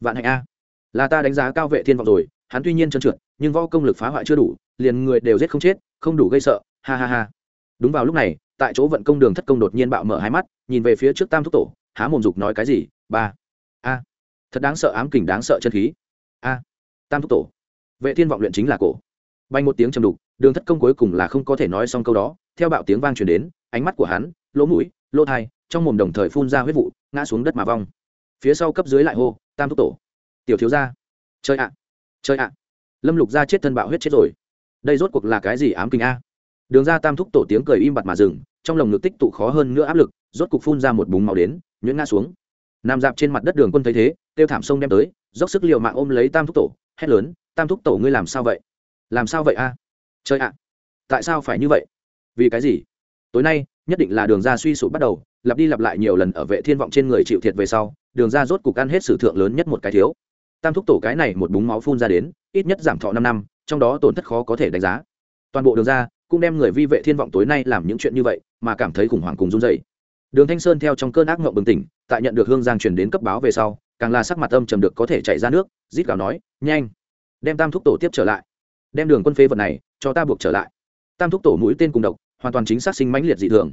vạn hạnh a. Là ta đánh giá cao vệ thiên vọng rồi, hắn tuy nhiên trơn trượt, nhưng võ công lực phá hoại chưa đủ, liền người đều giết không chết, không đủ gây sợ, ha ha ha. Đúng vào lúc này, tại chỗ vận công đường thất công đột nhiên bạo mở hai mắt, nhìn về phía trước tam thúc tổ, há mồm dục nói cái gì, ba, a thật đáng sợ ám kình đáng sợ chân khí. A, tam thúc tổ. Vệ thiên vọng luyện chính là cổ. Bay một tiếng trầm đục, đường thất công cuối cùng là không có thể nói xong câu đó, theo bạo tiếng vang truyền đến, ánh mắt của hắn, lỗ mũi, lỗ thai, trong mồm đồng thời phun ra huyết vụ, ngã xuống đất mà vong. Phía sau cấp dưới lại hô, tam thúc tổ. Tiểu thiếu gia. Chơi ạ. Chơi ạ. Lâm lục gia chết thân bạo huyết chết rồi. Đây rốt cuộc là cái gì ám kinh a? Đường ra tam thúc tổ tiếng cười im bặt mà dừng, trong lồng ngực tích tụ khó hơn nữa áp lực, rốt cục phun ra một búng màu đến, nhuyễn ngã xuống. Nằm dạp trên mặt đất đường quân thấy thế tiêu thảm sông đem tới, dốc sức l mạng ôm lấy tam thúc tổ, hét lớn, tam thúc tổ ngươi làm sao vậy? Làm sao vậy a? Chơi ạ, tại sao phải như vậy? Vì cái gì? Tối nay, nhất định là đường ra suy sụp bắt đầu, lặp đi lặp lại nhiều lần ở vệ thiên vọng trên người chịu thiệt về sau, đường ra rốt cục ăn hết sử thượng lớn nhất một cái thiếu. Tam thúc tổ cái này một búng máu phun ra đến, ít nhất giảm thọ năm năm, trong đó tổn thất khó có thể đánh giá. Toàn bộ đường ra cũng đem người vi vệ thiên vọng tối nay làm những chuyện như vậy, mà cảm thấy khủng hoảng cùng run dậy đường thanh sơn theo trong cơn ác mộng bừng tỉnh, tại nhận được hương giang truyền đến cấp báo về sau càng là sắc mặt âm trầm được có thể chạy ra nước, rít gào nói, nhanh, đem tam thúc tổ tiếp trở lại. Đem đường quân phế vật này cho ta buộc trở lại. Tam thúc tổ mũi tên cùng độc, hoàn toàn chính xác sinh mãnh liệt dị thường.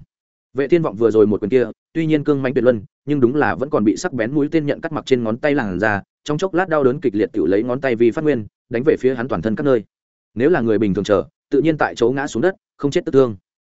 Vệ thiên vọng vừa rồi một quyền kia, tuy nhiên cương mãnh tuyệt luân, nhưng đúng là vẫn còn bị sắc bén mũi tên nhận cắt mặc trên ngón tay làn ra, trong chốc lát đau đớn kịch liệt tự lấy ngón tay vì phát nguyên, đánh về phía hắn toàn thân các nơi. Nếu là người bình thường chờ, tự nhiên tại chỗ ngã xuống đất, không chết tức thương.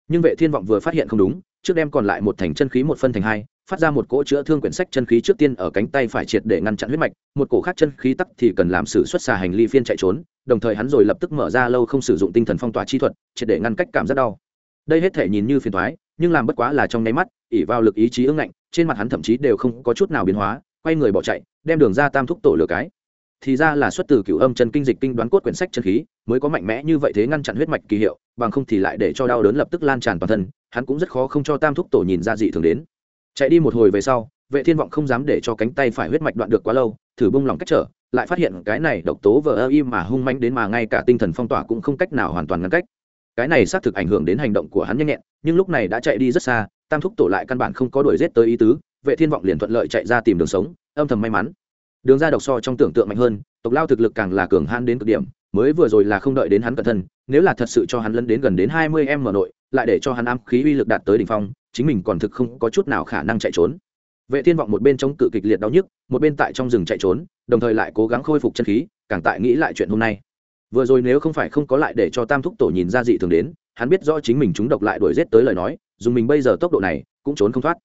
Nhưng vệ thiên vọng vừa phát hiện không đúng, trước đem còn lại một thành chân khí một phân thành hai phát ra một cỗ chữa thương quyển sách chân khí trước tiên ở cánh tay phải triệt để ngăn chặn huyết mạch, một cổ khác chân khí tắc thì cần làm sự xuất xà hành ly phiên chạy trốn, đồng thời hắn rồi lập tức mở ra lâu không sử dụng tinh thần phong tỏa chi thuật, triệt để ngăn cách cảm giác đau. Đây hết thể nhìn như phiền thoái nhưng làm bất quá là trong nháy mắt ỉ vào lực ý chí ưng ngạnh, trên mặt hắn thậm chí đều không có chút nào biến hóa, quay người bỏ chạy, đem đường ra tam thúc tổ lửa cái. Thì ra là xuất từ cửu âm chân kinh dịch kinh đoán cốt quyển sách chân khí, mới có mạnh mẽ như vậy thế ngăn chặn huyết mạch kỳ hiệu, bằng không thì lại để cho đau đớn lập tức lan tràn toàn thân, hắn cũng rất khó không cho tam thúc tổ nhìn ra dị thường đến chạy đi một hồi về sau, vệ thiên vọng không dám để cho cánh tay phải huyết mạch đoạn được quá lâu, thử bung lòng cách trở, lại phát hiện cái này độc tố vờ ơ im mà hung manh đến mà ngay cả tinh thần phong tỏa cũng không cách nào hoàn toàn ngăn cách. Cái này xác thực ảnh hưởng đến hành động của hắn nhanh nhẹn, nhưng lúc này đã chạy đi rất xa, tam thúc tổ lại căn bản không có đuổi giết tới ý tứ, vệ thiên vọng liền thuận lợi chạy ra tìm đường sống, âm thầm may mắn. Đường ra độc so trong tưởng tượng mạnh hơn, tộc lao thực lực càng là cường han đến cực điểm, mới vừa rồi là không đợi đến hắn cẩn thân, nếu là thật sự cho hắn lân đến gần đến hai mươi em mở nội, lại để cho hắn am khí uy lực đạt tới đỉnh phong chính mình còn thực không có chút nào khả năng chạy trốn. Vệ thiên vọng một bên chống cự kịch liệt đau nhức, một bên tại trong rừng chạy trốn, đồng thời lại cố gắng khôi phục chân khí, càng tại nghĩ lại chuyện hôm nay. Vừa rồi nếu không phải không có lại để cho tam thúc tổ nhìn ra dị thường đến, hắn biết rõ chính mình chúng độc lại đuổi g tới lời nói dùng mình bây giờ tốc độ này, cũng trốn không thoát.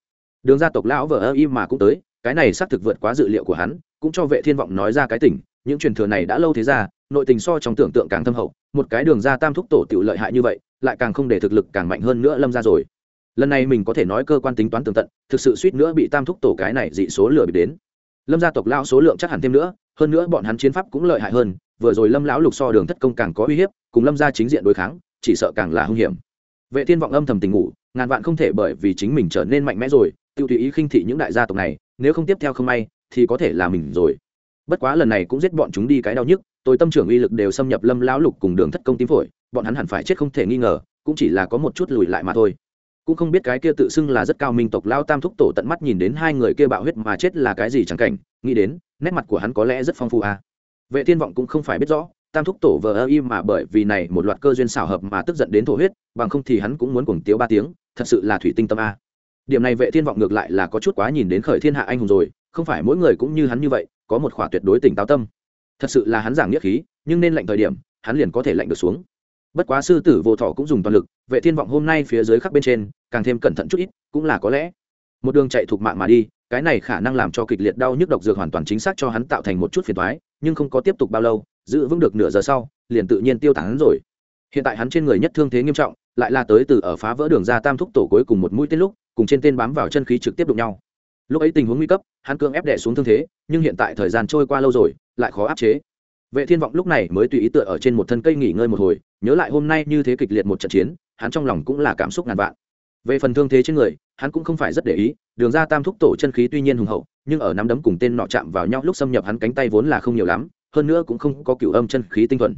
Đường gia tộc lão vợ ơ im mà cũng tới, cái này xác thực vượt quá dự liệu của hắn, cũng cho vệ thiên vọng nói ra cái tỉnh những truyền thừa này đã lâu thế ra, nội tình so trong tưởng tượng càng thâm hậu, một cái đường gia tam thúc tổ tiểu lợi hại như vậy, lại càng không để thực lực càng mạnh hơn nữa lâm ra rồi lần này mình có thể nói cơ quan tính toán tường tận, thực sự suýt nữa bị tam thúc tổ cái này dị số lửa bị đến. Lâm gia tộc lao số lượng chắc hẳn thêm nữa, hơn nữa bọn hắn chiến pháp cũng lợi hại hơn, vừa rồi lâm lão lục so đường thất công càng có uy hiếp, cùng lâm gia chính diện đối kháng, chỉ sợ càng là hung hiểm. Vệ thiên vọng âm thầm tình ngủ, ngàn vạn không thể bởi vì chính mình trở nên mạnh mẽ rồi tự tùy ý khinh thị những đại gia tộc này, nếu không tiếp theo không may, thì có thể là mình rồi. Bất quá lần này cũng giết bọn chúng đi cái đau nhức, tôi tâm trưởng uy lực đều xâm nhập lâm lão lục cùng đường thất công tím phổi, bọn hắn hẳn phải chết không thể nghi ngờ, cũng chỉ là có một chút lùi lại mà thôi cũng không biết cái kia tự xưng là rất cao minh tộc lao tam thúc tổ tận mắt nhìn đến hai người kia bạo huyết mà chết là cái gì chẳng cảnh, nghĩ đến, nét mặt của hắn có lẽ rất phong phú à. vệ thiên vọng cũng không phải biết rõ, tam thúc tổ vờ ơ y mà bởi vì này một loạt cơ duyên xảo hợp mà tức giận đến thổ huyết, bằng không thì hắn cũng muốn cuồng tiếu ba tiếng, thật sự là thủy tinh tâm a. Điểm này vệ thiên vọng ngược lại là có chút quá nhìn đến khởi thiên hạ anh hùng rồi, không phải mỗi người cũng như hắn như vậy, có một khỏa tuyệt đối tỉnh táo tâm. Thật sự là hắn giảng nghĩa khí, nhưng nên lệnh thời điểm, hắn liền có thể lệnh được xuống. Bất quá sư tử vô thọ cũng dùng toàn lực vệ thiên vọng hôm nay phía dưới khắc bên trên, càng thêm cẩn thận chút ít, cũng là có lẽ. Một đường chạy thuộc mạng mà đi, cái này khả năng làm cho kịch liệt đau nhức độc dược hoàn toàn chính xác cho hắn tạo thành một chút phiền toái, nhưng không có tiếp tục bao lâu, giữ vững được nửa giờ sau, liền tự nhiên tiêu tán rồi. Hiện tại hắn trên người nhất thương thế nghiêm trọng, lại là tới từ ở phá vỡ đường ra tam thúc tổ cuối cùng một mũi tên lúc, cùng trên tên bám vào chân khí trực tiếp đụng nhau. Lúc ấy tình huống nguy cấp, hắn cương ép đẻ xuống thương thế, nhưng hiện tại thời gian trôi qua lâu rồi, lại khó áp chế. Vệ thiên vọng lúc này mới tùy ý tựa ở trên một thân cây nghỉ ngơi một hồi, nhớ lại hôm nay như thế kịch liệt một trận chiến hắn trong lòng cũng là cảm xúc ngàn vạn. Về phần thương thế trên người, hắn cũng không phải rất để ý, đường ra tam thúc tổ chân khí tuy nhiên hùng hậu, nhưng ở nắm đấm cùng tên nọ chạm vào nhau lúc xâm nhập hắn cánh tay vốn là không nhiều lắm, hơn nữa cũng không có cửu âm chân khí tinh thuần.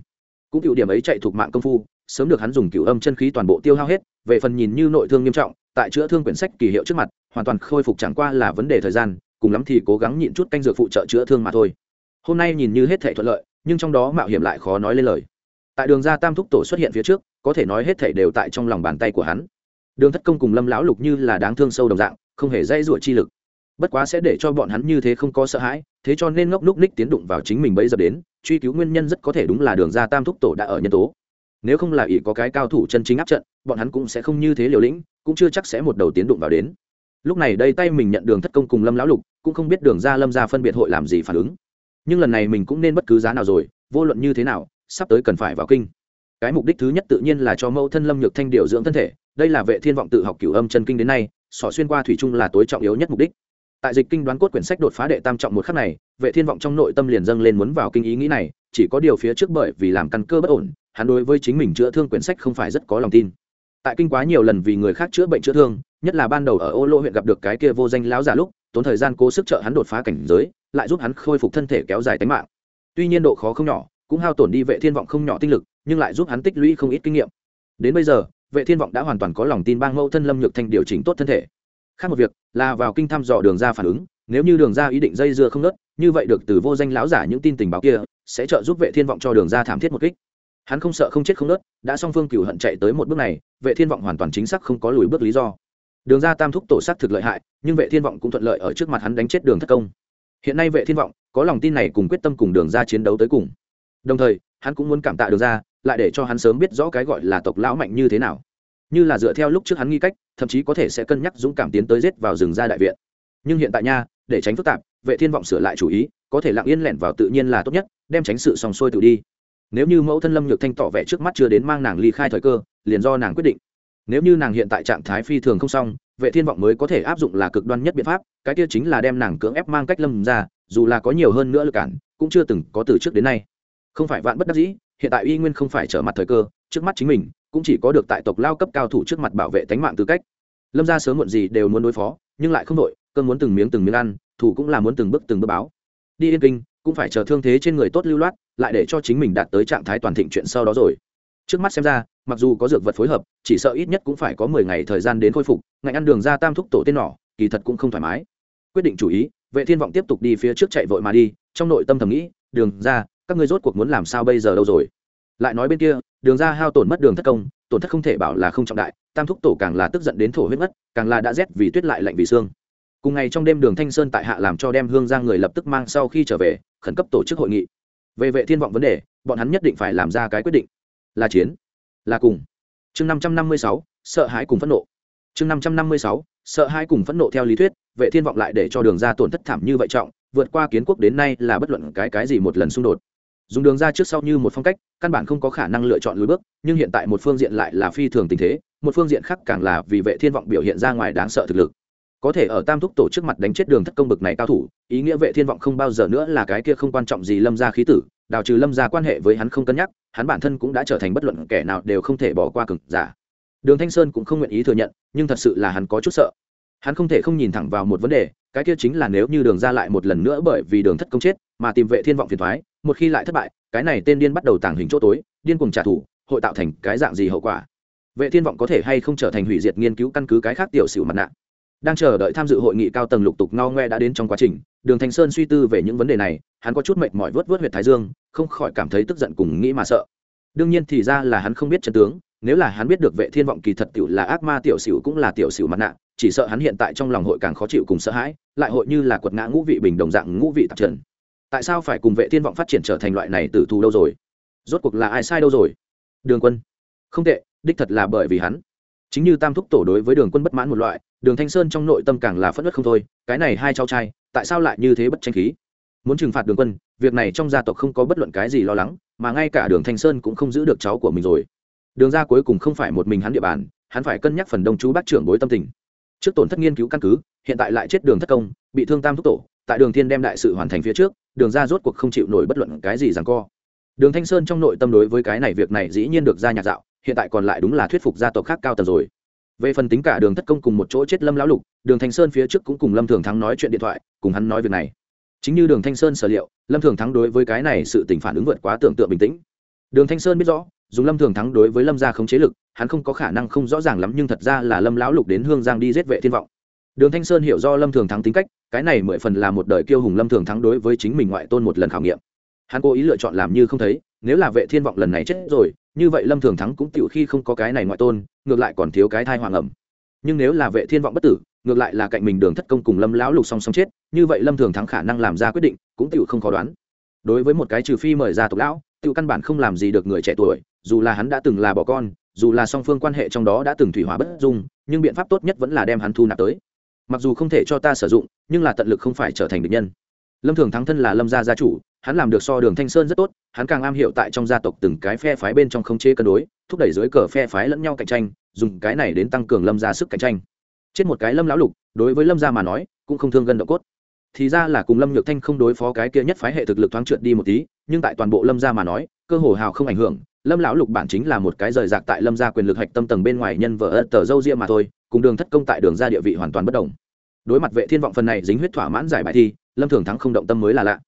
Cũng cựu điểm ấy chạy thuộc mạng công phu, sớm được hắn dùng cửu âm chân khí toàn bộ tiêu hao hết, về phần nhìn như nội thương nghiêm trọng, tại chữa thương quyển sách kỳ hiệu trước mặt, hoàn toàn khôi phục chẳng qua là vấn đề thời gian, cùng lắm thì cố gắng nhịn chút canh dược phụ trợ chữa thương mà thôi. Hôm nay nhìn như hết thể thuận lợi, nhưng trong đó mạo hiểm lại khó nói lên lời. Tại đường ra tam thúc tổ xuất hiện phía trước có thể nói hết thảy đều tại trong lòng bàn tay của hắn. Đường thất công cùng lâm lão lục như là đáng thương sâu đồng dạng, không hề dây rủa chi lực. Bất quá sẽ để cho bọn hắn như thế không có sợ hãi, thế cho nên ngốc núc ních tiến đụng vào chính mình bây giờ đến, truy cứu nguyên nhân rất có thể đúng là đường ra tam thúc tổ đã ở nhân tố. Nếu không là ỷ có cái cao thủ chân chính áp trận, bọn hắn cũng sẽ không như thế liều lĩnh, cũng chưa chắc sẽ một đầu tiến đụng vào đến. Lúc này đây tay mình nhận đường thất công cùng lâm lão lục, cũng không biết đường ra lâm ra phân biệt hội làm gì phản ứng. Nhưng lần này mình cũng nên bất cứ giá nào rồi, vô luận như thế nào, sắp tới cần phải vào kinh cái mục đích thứ nhất tự nhiên là cho mẫu thân lâm nhược thanh điều dưỡng thân thể, đây là vệ thiên vọng tự học cửu âm chân kinh đến nay, sỏ xuyên qua thủy chung là tối trọng yếu nhất mục đích. Tại dịch kinh đoán cốt quyển sách đột phá đệ tam trọng một khắc này, vệ thiên vọng trong nội tâm liền dâng lên muốn vào kinh ý nghĩ này, chỉ có điều phía trước bởi vì làm căn cơ bất ổn, hắn đối với chính mình chữa thương quyển sách không phải rất có lòng tin. Tại kinh quá nhiều lần vì người khác chữa bệnh chữa thương, nhất là ban đầu ở ô lô huyện gặp được cái kia vô danh lão già lúc, tốn thời gian cố sức trợ hắn đột phá cảnh giới, lại giúp hắn khôi phục thân thể kéo dài tính mạng. Tuy nhiên độ khó không nhỏ, cũng hao tổn đi vệ thiên vọng không nhỏ tinh lực nhưng lại giúp hắn tích lũy không ít kinh nghiệm. Đến bây giờ, vệ thiên vọng đã hoàn toàn có lòng tin bang mẫu thân lâm nhược thanh điều chỉnh tốt thân thể. Khác một việc, là vào kinh thăm dò đường ra phản ứng, nếu như đường ra ý định dây dưa không nớt, như vậy được từ vô danh lão giả những tin tình báo kia, sẽ trợ giúp vệ thiên vọng cho đường ra thảm thiết một kích. Hắn không sợ không chết không nớt, đã song phương cửu hận chạy tới một bước này, vệ thiên vọng hoàn toàn chính xác không có lùi bước lý do. Đường ra tam thúc tổ sát thực lợi hại, nhưng vệ thiên vọng cũng thuận lợi ở trước mặt hắn đánh chết đường thất công. Hiện nay vệ thiên vọng có lòng tin này cùng quyết tâm cùng đường ra chiến đấu tới cùng. Đồng thời, hắn cũng muốn cảm tạ đường ra lại để cho hắn sớm biết rõ cái gọi là tộc lão mạnh như thế nào. Như là dựa theo lúc trước hắn nghi cách, thậm chí có thể sẽ cân nhắc dũng cảm tiến tới giết vào rừng ra đại viện. Nhưng hiện tại nha, để tránh phức tạp, vệ thiên vọng sửa lại chủ ý, có thể lặng yên lẻn vào tự nhiên là tốt nhất, đem tránh sự sòng sôi tự đi. Nếu như mẫu thân lâm nhược thanh tỏ vẻ trước mắt chưa đến mang nàng ly khai thời cơ, liền do nàng quyết định. Nếu như nàng hiện tại trạng thái phi thường không xong, vệ thiên vọng mới có thể áp dụng là cực đoan nhất biện pháp, cái kia chính là đem nàng cưỡng ép mang cách lâm ra, dù là có nhiều hơn nữa lực cản, cũng chưa từng có từ trước đến nay. Không phải vạn bất đắc dĩ hiện tại y nguyên không phải trở mặt thời cơ, trước mắt chính mình, cũng chỉ có được tại tộc lao cấp cao thủ trước mặt bảo vệ tánh mạng tư cách. Lâm ra sớm muộn gì đều muốn đối phó, nhưng lại không đội, cơn muốn từng miếng từng miếng ăn, thủ cũng là muốn từng bước từng bước báo. Đi yên kinh, cũng phải chờ thương thế trên người tốt lưu loát, lại để cho chính mình đạt tới trạng thái toàn thịnh chuyện sau đó rồi. Trước mắt xem ra, mặc dù có dược vật phối hợp, chỉ sợ ít nhất cũng phải có mười ngày thời gian đến khôi phục, ngạnh ăn đường ra tam thúc tổ tên nỏ, kỳ thật cũng không thoải mái. Quyết định chủ ý, vệ thiên vọng tiếp tục đi phía trước chạy vội mà đi, trong nội tâm thầm nghĩ, đường ra các ngươi rốt cuộc muốn làm sao bây giờ đâu rồi? Lại nói bên kia, đường ra hao tổn mất đường thất công, tổn thất không thể bảo là không trọng đại, tam thúc tổ càng là tức giận đến thổ huyết mất, càng là đã rét vì tuyết lại lạnh vì xương. Cùng ngày trong đêm đường thanh sơn tại hạ làm cho đem hương ra người lập tức mang sau khi trở về, khẩn cấp tổ chức hội nghị. Về vệ thiên vọng vấn đề, bọn hắn nhất định phải làm ra cái quyết định. Là chiến, là cùng. Chương năm trăm năm mươi sáu, sợ hãi cùng phẫn nộ. Chương năm trăm năm mươi sáu, sợ hãi cùng phẫn nộ theo lý thuyết, vệ thiên vọng lại để cho đường ra tổn thất thảm như vậy trọng, vượt qua kiến quốc đến nay là bất luận cái cái gì một lần xung đột dùng đường ra trước sau như một phong cách, căn bản không có khả năng lựa chọn lối bước, nhưng hiện tại một phương diện lại là phi thường tình thế, một phương diện khác càng là vì vệ thiên vọng biểu hiện ra ngoài đáng sợ thực lực. Có thể ở tam thúc tổ trước mặt đánh chết đường thất công bực này cao thủ, ý nghĩa vệ thiên vọng không bao giờ nữa là cái kia không quan trọng gì lâm ra khí tử, đào trừ lâm ra quan hệ với hắn không cân nhắc, hắn bản thân cũng đã trở thành bất luận kẻ nào đều không thể bỏ qua cực giả. Đường thanh sơn cũng không nguyện ý thừa nhận, nhưng thật sự là hắn có chút sợ. Hắn không thể không nhìn thẳng vào một vấn đề, cái kia chính là nếu như đường ra lại một lần nữa bởi vì đường thất công chết, mà tìm vệ thiên vọng phiền thoái một khi lại thất bại, cái này tên điên bắt đầu tàng hình chỗ tối, điên cùng trả thù, hội tạo thành cái dạng gì hậu quả? Vệ thiên vọng có thể hay không trở thành hủy diệt nghiên cứu căn cứ cái khác tiểu sử mặt nạ? Đang chờ đợi tham dự hội nghị cao tầng lục tục ngao ngoe đã đến trong quá trình, đường thành sơn suy tư về những vấn đề này, hắn có chút mệt mỏi vớt vớt huyệt thái dương, không khỏi cảm thấy tức giận cùng nghĩ mà sợ. Đương nhiên thì ra là hắn không biết chân tướng, nếu là hắn biết được vệ thiên vọng kỳ thật tiểu là ác ma, tiểu sửu cũng là tiểu sửu mặt nạ, chỉ sợ hắn hiện tại trong lòng hội càng khó chịu cùng sợ hãi, lại hội như là quật ngã ngũ vị bình đồng dạng ngũ vị tạp trần tại sao phải cùng vệ thiên vọng phát triển trở thành loại này tử thù đâu rồi? Rốt cuộc là ai sai đâu rồi? Đường quân. Không tệ, đích thật là bởi vì hắn. Chính như tam thúc tổ đối với đường quân bất mãn một loại, đường thanh sơn trong nội tâm càng là phất ất không thôi, cái này hai cháu trai, tại sao lại như thế bất tranh khí? Muốn trừng phạt đường quân, việc này trong gia tộc không có bất luận cái gì lo lắng, mà ngay cả đường thanh sơn cũng không giữ được cháu của mình rồi. Đường ra cuối cùng không phải một mình hắn địa bàn, hắn phải cân nhắc phần đông chú bác trưởng bối tâm tình. Trước tổn thất nghiên cứu căn cứ, hiện tại lại chết đường thất công, bị thương tam thúc tổ, tại đường thiên đem đại sự hoàn thành phía trước đường ra rốt cuộc không chịu nổi bất luận cái gì rằng co. Đường thanh sơn trong nội tâm đối với cái này việc này dĩ nhiên được ra nhạc dạo, hiện tại còn lại đúng là thuyết phục gia tộc khác cao tầng rồi. Về phần tính cả đường thất công cùng một chỗ chết lâm lão lục, đường thanh sơn phía trước cũng cùng lâm thường thắng nói chuyện điện thoại, cùng hắn nói việc này. Chính như đường thanh sơn sở liệu, lâm thường thắng đối với cái này sự tình phản ứng vượt quá tưởng tượng bình tĩnh. Đường thanh sơn biết rõ, dùng lâm thường thắng đối với lâm gia không chế lực, hắn không có khả năng không rõ ràng lắm nhưng thật ra là lâm lão lục đến hương giang đi giết vệ thiên vọng đường thanh sơn hiểu do lâm thường thắng tính cách, cái này mười phần là một đời kiêu hùng lâm thường thắng đối với chính mình ngoại tôn một lần khảo nghiệm. Hắn cố ý lựa chọn làm như không thấy, nếu là vệ thiên vọng lần này chết rồi, như vậy lâm thường thắng cũng tiểu khi không có cái này ngoại tôn, ngược lại còn thiếu cái thai hoàng ẩm. Nhưng nếu là vệ thiên vọng bất tử, ngược lại là cạnh mình đường thất công cùng lâm lão lục song song chết, như vậy lâm thường thắng khả năng làm ra quyết định, cũng tiểu không khó đoán. Đối với một cái trừ phi mời ra tộc lão, tiểu căn bản không làm gì được người trẻ tuổi, dù là hắn đã từng là bỏ con, dù là song phương quan hệ trong đó đã từng thủy hỏa bất dung, nhưng biện pháp tốt nhất vẫn là đem hắn thu nạp tới mặc dù không thể cho ta sử dụng, nhưng là tận lực không phải trở thành địch nhân. Lâm thường thắng thân là lâm gia gia chủ, hắn làm được so đường thanh sơn rất tốt, hắn càng am hiểu tại trong gia tộc từng cái phe phái bên trong khống chế cân đối, thúc đẩy dưới cờ phe phái lẫn nhau cạnh tranh, dùng cái này đến tăng cường lâm gia sức cạnh tranh. Chết một cái lâm lão lục, đối với lâm gia mà nói, cũng không thương gân động cốt. Thì ra là cùng lâm nhược thanh không đối phó cái kia nhất phái hệ thực lực thoáng trượt đi một tí, nhưng tại toàn bộ lâm gia mà nói, cơ hồ hào không ảnh hưởng, lâm lão lục bản chính là một cái rời rạc tại lâm gia quyền lực hạch tâm tầng bên ngoài nhân vợ tờ dâu ria mà thôi cùng đường thất công tại đường gia địa vị hoàn toàn bất đồng. Đối mặt vệ thiên vọng phần này dính huyết thỏa mãn giải bài thi, lâm thường thắng không động tâm mới là lạ.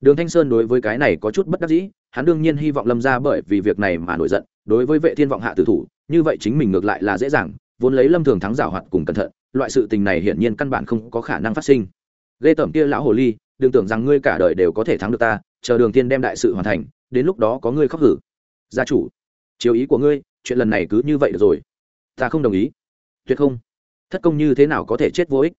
Đường thanh sơn đối với cái này có chút bất đắc dĩ, hắn đương nhiên hy vọng lâm ra bởi vì việc này mà nổi giận, đối với vệ thiên vọng hạ tử thủ, như vậy chính mình ngược lại là dễ dàng, vốn lấy lâm thường thắng giảo hoạt cùng cẩn thận, loại sự tình này hiển nhiên căn bản không có khả năng phát sinh. Ghê tởm kia lão hồ ly, đừng tưởng rằng ngươi cả đời đều có thể thắng được ta, chờ đường tiên đem đại sự hoàn thành, đến lúc đó có ngươi khóc hử. Gia chủ, chiếu ý của ngươi, chuyện lần này cứ như vậy được rồi. Ta không đồng ý tuyệt không. Thất công như thế nào có thể chết vô ích?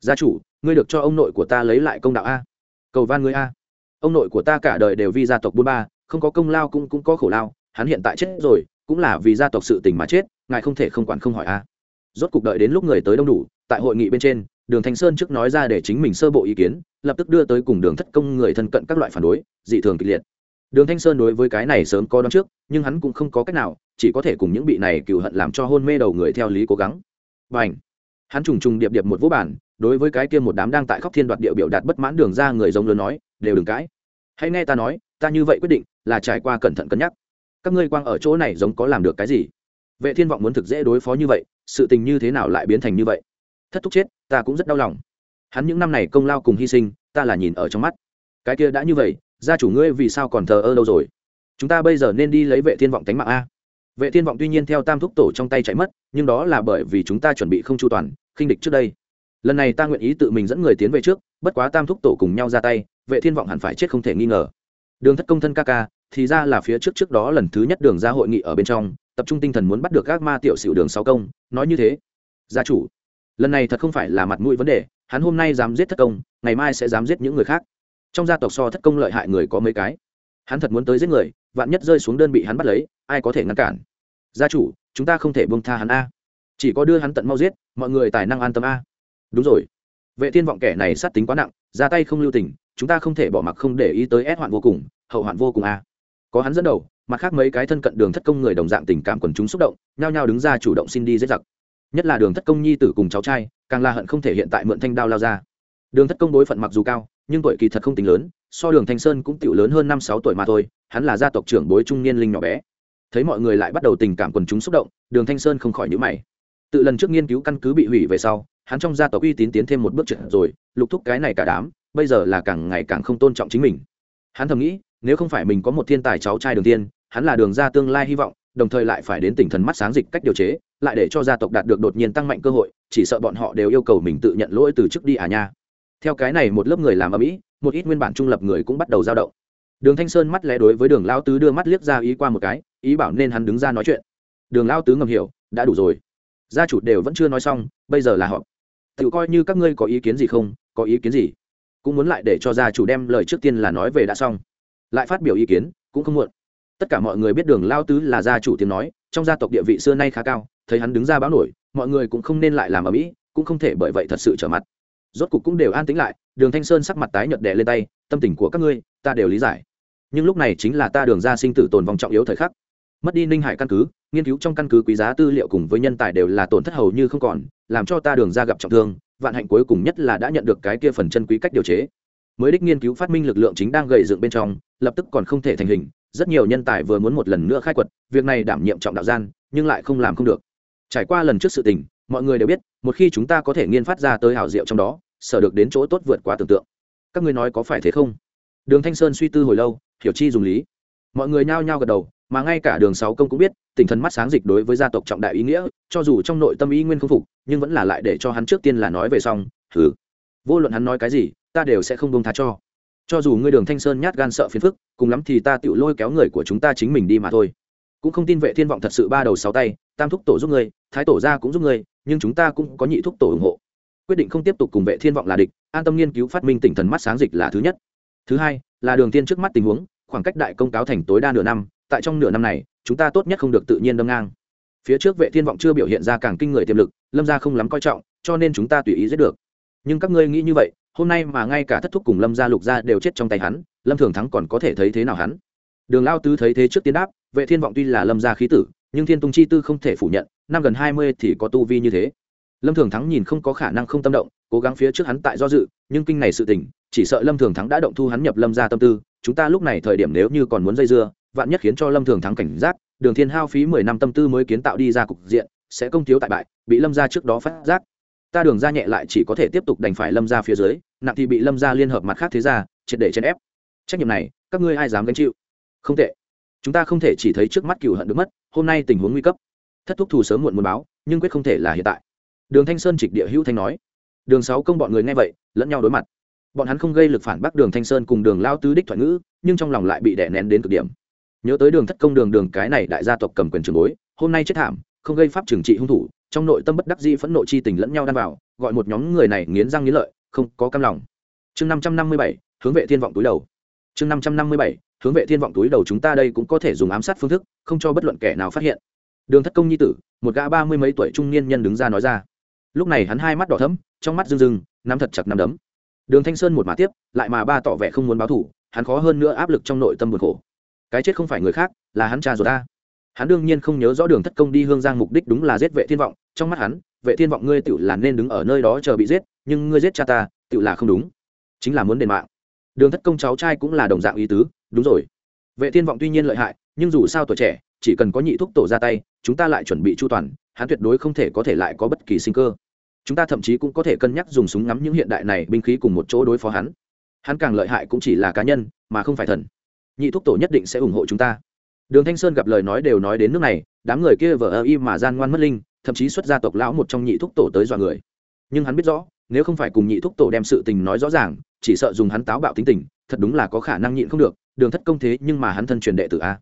Gia chủ, ngươi được cho ông nội của ta lấy lại công đạo a. Cầu van ngươi a. Ông nội của ta cả đời đều vì gia tộc buôn ba, không có công lao cũng cũng có khổ lao, hắn hiện tại chết rồi, cũng là vì gia tộc sự tình mà chết, ngài không thể không quản không hỏi a. Rốt cuộc đợi đến lúc người tới đông đủ, tại hội nghị bên trên, đường thanh sơn trước nói ra để chính mình sơ bộ ý kiến, lập tức đưa tới cùng đường thất công người thân cận các loại phản đối, dị thường kịch liệt. Đường thanh sơn đối với cái này sớm có đón trước, nhưng hắn cũng không có cách nào, chỉ có thể cùng những bị này cựu hận làm cho hôn mê đầu người theo lý cố gắng và ảnh. Hắn trùng trùng điệp điệp một vũ bản đối với cái kia một đám đang tại khóc thiên đoạt địa biểu đạt bất mãn đường ra người giống lớn nói, đều đừng cãi. Hãy nghe ta nói, ta như vậy quyết định là trải qua cẩn thận cân nhắc. Các ngươi quang ở chỗ này giống có làm được cái gì? Vệ thiên vọng muốn thực dễ đối phó như vậy, sự tình như thế nào lại biến thành như vậy? Thất thúc chết, ta cũng rất đau lòng. Hắn những năm này công lao cùng hy sinh, ta là nhìn ở trong mắt. Cái kia đã như vậy, gia chủ ngươi vì sao còn thờ ơ đâu rồi? Chúng ta bây giờ nên đi lấy vệ thiên vọng tánh mạng a vệ thiên vọng tuy nhiên theo tam thúc tổ trong tay chạy mất, nhưng đó là bởi vì chúng ta chuẩn bị không chu toàn, khinh địch trước đây. Lần này ta nguyện ý tự mình dẫn người tiến về trước, bất quá tam thúc tổ cùng nhau ra tay, vệ thiên vọng hẳn phải chết không thể nghi ngờ. Đường thất công thân ca ca, thì ra là phía trước trước đó lần thứ nhất đường ra hội nghị ở bên trong, tập trung tinh thần muốn bắt được các ma tiểu sửu đường sáu công, nói như thế. Gia chủ, lần này thật không phải là mặt mũi vấn đề, hắn hôm nay dám giết thất công, ngày mai sẽ dám giết những người khác. Trong gia tộc so thất công lợi hại người có mấy cái? Hắn thật muốn tới giết người, vạn nhất rơi xuống đơn bị hắn bắt lấy, ai có thể ngăn cản? Gia chủ, chúng ta không thể bông tha hắn a. Chỉ có đưa hắn tận mau giết, mọi người tài năng an tâm a. Đúng rồi. Vệ thiên vọng kẻ này sát tính quá nặng, ra tay không lưu tình, chúng ta không thể bỏ mặc không để ý tới ép hoạn vô cùng, hậu hoạn vô cùng a. Có hắn dẫn đầu, mặt khác mấy cái thân cận đường thất công người đồng dạng tình cảm quần chúng xúc động, nhao nhao đứng ra chủ động xin đi giết giặc. Nhất là đường thất công nhi tử cùng cháu trai, càng là hận không thể hiện tại mượn thanh đao lao ra. Đường thất công đối phận mặc dù cao, nhưng tuổi kỳ thật không tính lớn so đường thanh sơn cũng tiểu lớn hơn năm sáu tuổi mà thôi, hắn là gia tộc trưởng bối trung niên linh nhỏ bé. Thấy mọi người lại bắt đầu tình cảm quần chúng xúc động, đường thanh sơn không khỏi nhữ mày. Tự lần trước nghiên cứu căn cứ bị hủy về sau, hắn trong gia tộc uy tín tiến thêm một bước trượt rồi, lục thúc cái này cả đám, bây giờ là càng ngày càng không tôn trọng chính mình. Hắn thầm nghĩ, nếu không phải mình có một thiên tài cháu trai đường tiên, hắn là đường ra tương lai hy vọng, đồng thời lại phải đến tỉnh thần mắt sáng dịch cách điều chế, lại để cho gia tộc đạt được đột nhiên tăng mạnh cơ hội, chỉ sợ bọn họ đều yêu cầu mình tự nhận lỗi từ chức đi à nha. Theo cái này một lớp người làm ở mỹ một ít nguyên bản trung lập người cũng bắt đầu dao động. Đường thanh sơn mắt lẽ đối với đường lao tứ đưa mắt liếc ra ý qua một cái, ý bảo nên hắn đứng ra nói chuyện. Đường lao tứ ngầm hiểu, đã đủ rồi. Gia chủ đều vẫn chưa nói xong, bây giờ là họ tự coi như các ngươi có ý kiến gì không, có ý kiến gì, cũng muốn lại để cho gia chủ đem lời trước tiên là nói về đã xong. Lại phát biểu ý kiến, cũng không muộn. Tất cả mọi người biết đường lao tứ là gia chủ tiếng nói, trong gia tộc địa vị xưa nay khá cao, thấy hắn đứng ra báo nổi, mọi người cũng không nên lại làm ở mỹ cũng không thể bởi vậy thật sự trở mặt rốt cục cũng đều an tĩnh lại, đường thanh sơn sắc mặt tái nhợt đè lên tay, tâm tình của các ngươi, ta đều lý giải. Nhưng lúc này chính là ta đường ra sinh tử tồn vong trọng yếu thời khắc. Mất đi ninh hải căn cứ, nghiên cứu trong căn cứ quý giá tư liệu cùng với nhân tài đều là tổn thất hầu như không còn, làm cho ta đường ra gặp trọng thương, vạn hạnh cuối cùng nhất là đã nhận được cái kia phần chân quý cách điều chế. Mới đích nghiên cứu phát minh lực lượng chính đang gầy dựng bên trong, lập tức còn không thể thành hình, rất nhiều nhân tài vừa muốn một lần nữa khai quật, việc này đảm nhiệm trọng đạo gian, nhưng lại không làm không được. Trải qua lần trước sự tình mọi người đều biết, một khi chúng ta có thể nghiên phát ra tới hảo diệu trong đó, sở được đến chỗ tốt vượt quá tưởng tượng. Các ngươi nói có phải thế không? Đường thanh sơn suy tư hồi lâu, hiểu chi dùng lý. Mọi người nhao nhao gật đầu, mà ngay cả đường sáu công cũng biết tinh thần mắt sáng dịch đối với gia tộc trọng đại ý nghĩa, cho dù trong nội tâm ý nguyên không phục, nhưng vẫn là lại để cho hắn trước tiên là nói về xong thử vô luận hắn nói cái gì, ta đều sẽ không bông tha cho. Cho dù ngươi đường thanh sơn nhát gan sợ phiền phức, cùng lắm thì ta tự lôi kéo người của chúng ta chính mình đi mà thôi. Cũng không tin vệ thiên vọng thật sự ba đầu sáu tay, tam thúc tổ giúp ngươi, thái tổ gia cũng giúp ngươi nhưng chúng ta cũng có nhị thúc tổ ủng hộ. Quyết định không tiếp tục cùng vệ thiên vọng là địch, an tâm nghiên cứu phát minh tỉnh thần mắt sáng dịch là thứ nhất. Thứ hai, là đường tiên trước mắt tình huống, khoảng cách đại công cáo thành tối đa nửa năm, tại trong nửa năm này, chúng ta tốt nhất không được tự nhiên đâm ngang. Phía trước vệ thiên vọng chưa biểu hiện ra càng kinh người tiềm lực, lâm gia không lắm coi trọng, cho nên chúng ta tùy ý giết được. Nhưng các ngươi nghĩ như vậy, hôm nay mà ngay cả thất thúc cùng lâm gia lục gia đều chết trong tay hắn, lâm thường thắng còn có thể thấy thế nào hắn? Đường lao tứ thấy thế trước tiên đáp, vệ thiên vọng tuy là lâm gia khí tử, nhưng thiên tung chi tư không thể phủ nhận năm gần hai mươi thì có tu vi như thế. Lâm thường thắng nhìn không có khả năng không tâm động, cố gắng phía trước hắn tại do dự, nhưng kinh này sự tình, chỉ sợ lâm thường thắng đã động thu hắn nhập lâm gia tâm tư, chúng ta lúc này thời điểm nếu như còn muốn dây dưa, vạn nhất khiến cho lâm thường thắng cảnh giác, đường thiên hao phí mười năm tâm tư mới kiến tạo đi ra cục diện, sẽ công thiếu tại bại, bị lâm gia trước đó phát giác. Ta đường ra nhẹ lại chỉ có thể tiếp tục đành phải lâm ra phía dưới, nặng thì bị lâm ra liên hợp mặt khác thế ra triệt để chèn ép. Trách nhiệm này, các ngươi ai dám gánh chịu? Không tệ. Chúng ta không thể chỉ thấy trước mắt cừu hận được mất, hôm nay tình huống nguy cấp thất thúc thù sớm muộn muốn báo, nhưng quyết không thể là hiện tại. Đường thanh sơn trịch địa hữu thanh nói, đường sáu công bọn người nghe vậy, lẫn nhau đối mặt. Bọn hắn không gây lực phản bác đường thanh sơn cùng đường lao tứ đích thoại ngữ, nhưng trong lòng lại bị đè nén đến cực điểm. Nhớ tới đường thất công đường đường cái này đại gia tộc cầm quyền trường bối, hôm nay chết thảm, không gây pháp trừng trị hung thủ, trong nội tâm bất đắc dĩ phẫn nộ chi tình lẫn nhau đan vào, gọi một nhóm người này nghiến răng nghiến lợi, không có cam lòng. Chương năm trăm năm mươi bảy, hướng vệ thiên vọng túi đầu. Chương năm trăm năm mươi bảy, hướng vệ thiên vọng túi đầu chúng ta đây cũng có thể dùng ám sát phương thức, không cho bất luận kẻ nào phát hiện đường thất công nhi tử, một gã ba mươi mấy tuổi trung niên nhân đứng ra nói ra. Lúc này hắn hai mắt đỏ thẫm, trong mắt rưng rưng, nắm thật chặt nắm đấm. Đường thanh sơn một mà tiếp, lại mà ba tỏ vẻ không muốn báo thủ hắn khó hơn nữa áp lực trong nội tâm buồn khổ. Cái chết không phải người khác, là hắn cha rồi ta. Hắn đương nhiên không nhớ rõ đường thất công đi hương giang mục đích đúng là giết vệ thiên vọng, trong mắt hắn, vệ thiên vọng ngươi tự là nên đứng ở nơi đó chờ bị giết, nhưng ngươi giết cha ta tự là không đúng. Chính là muốn đền mạng. Đường thất công cháu trai cũng là đồng dạng ý tứ, đúng rồi. Vệ thiên vọng tuy nhiên lợi hại, nhưng dù sao tuổi trẻ chỉ cần có nhị thúc tổ ra tay, chúng ta lại chuẩn bị chu toàn, hắn tuyệt đối không thể có thể lại có bất kỳ sinh cơ. Chúng ta thậm chí cũng có thể cân nhắc dùng súng ngắm những hiện đại này binh khí cùng một chỗ đối phó hắn. Hắn càng lợi hại cũng chỉ là cá nhân, mà không phải thần. Nhị thúc tổ nhất định sẽ ủng hộ chúng ta. Đường thanh sơn gặp lời nói đều nói đến nước này, đám người kia vờ ơ y mà gian ngoan mất linh, thậm chí xuất gia tộc lão một trong nhị thúc tổ tới dọa người. Nhưng hắn biết rõ, nếu không phải cùng nhị thúc tổ đem sự tình nói rõ ràng, chỉ sợ dùng hắn táo bạo tính tình, thật đúng là có khả năng nhịn không được, đường thất công thế nhưng mà hắn thân truyền đệ tử a.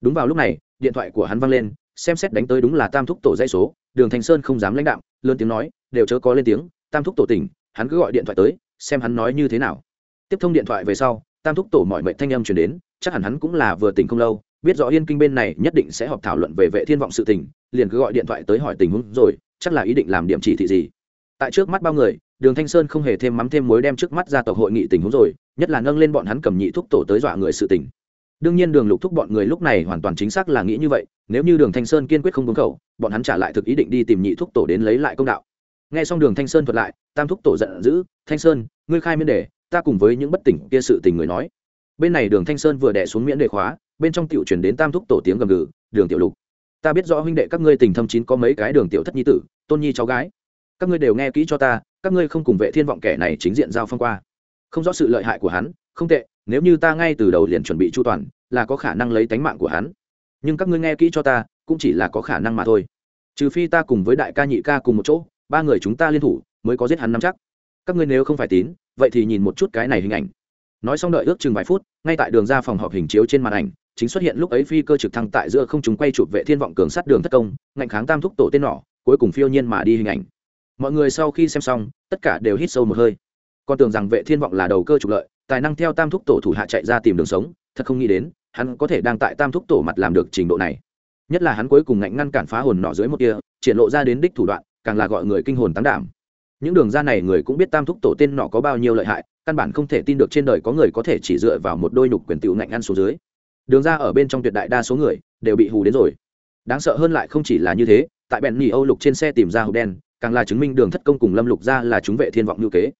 Đúng vào lúc này điện thoại của hắn văng lên, xem xét đánh tới đúng là tam thúc tổ dây số, đường thanh sơn không dám lãnh đạm, lớn tiếng nói, đều chớ có lên tiếng, tam thúc tổ tỉnh, hắn cứ gọi điện thoại tới, xem hắn nói như thế nào. Tiếp thông điện thoại về sau, tam thúc tổ mọi mệnh thanh âm chuyển đến, chắc hẳn hắn cũng là vừa tỉnh không lâu, biết rõ yên kinh bên này nhất định sẽ họp thảo luận về vệ thiên vọng sự tình, liền cứ gọi điện thoại tới hỏi tình huống rồi, chắc là ý định làm điểm chỉ thị gì. Tại trước mắt bao người, đường thanh sơn không hề thêm mắm thêm mối đem trước mắt ra tộc hội nghị tình huống rồi, nhất là nâng lên bọn hắn cầm nhị thúc tổ tới dọa người sự tình đương nhiên đường lục thúc bọn người lúc này hoàn toàn chính xác là nghĩ như vậy, nếu như đường thanh sơn kiên quyết không đúng khẩu, bọn hắn trả lại thực ý định đi tìm nhị thúc tổ đến lấy lại công đạo. Nghe xong đường thanh sơn thuật lại, tam thúc tổ giận dữ, thanh sơn, ngươi khai miễn đề, ta cùng với những bất tỉnh kia sự tình người nói. Bên này đường thanh sơn vừa đẻ xuống miễn đề khóa, bên trong tiểu chuyển đến tam thúc tổ tiếng gầm gừ, đường tiểu lục, ta biết rõ huynh đệ các ngươi tình thâm chín có mấy cái đường tiểu thất nhi tử, tôn nhi cháu gái. Các ngươi đều nghe kỹ cho ta, các ngươi không cùng vệ thiên vọng kẻ này chính diện giao phong qua. Không rõ sự lợi hại của hắn, không tệ nếu như ta ngay từ đầu liền chuẩn bị chu toàn, là có khả năng lấy tánh mạng của hắn. Nhưng các ngươi nghe kỹ cho ta, cũng chỉ là có khả năng mà thôi. Trừ phi ta cùng với đại ca nhị ca cùng một chỗ, ba người chúng ta liên thủ, mới có giết hắn nắm chắc. Các ngươi nếu không phải tín, vậy thì nhìn một chút cái này hình ảnh. Nói xong đợi ước chừng vài phút, ngay tại đường ra phòng họp hình chiếu trên màn ảnh, chính xuất hiện lúc ấy phi cơ trực thăng tại giữa không chúng quay chụp vệ thiên vọng cường sát đường thất công, ngạnh kháng tam thúc tổ tên nỏ cuối cùng phiêu nhiên mà đi hình ảnh. Mọi người sau khi xem xong, tất cả đều hít sâu một hơi. Con tưởng rằng vệ thiên vọng là đầu cơ trục lợi tài năng theo tam thúc tổ thủ hạ chạy ra tìm đường sống, thật không nghĩ đến, hắn có thể đang tại tam thúc tổ mặt làm được trình độ này. Nhất là hắn cuối cùng ngạnh ngăn cản phá hồn nọ dưới một kia, triển lộ ra đến đích thủ đoạn, càng là gọi người kinh hồn tán đảm. Những đường ra này người cũng biết tam thúc tổ tên nọ có bao nhiêu lợi hại, căn bản không thể tin được trên đời có người có thể chỉ dựa vào một đôi nhục quyền tiểu ngạnh ăn xuống dưới. Đường ra ở bên trong tuyệt đại đa số người, đều bị hù đến rồi. Đáng sợ hơn lại không chỉ là như thế, tại bèn nỉ âu lục trên xe tìm ra hộp đen, càng là chứng minh đường thất công cùng lâm lục ra là chúng vệ thiên vọng ngữ kế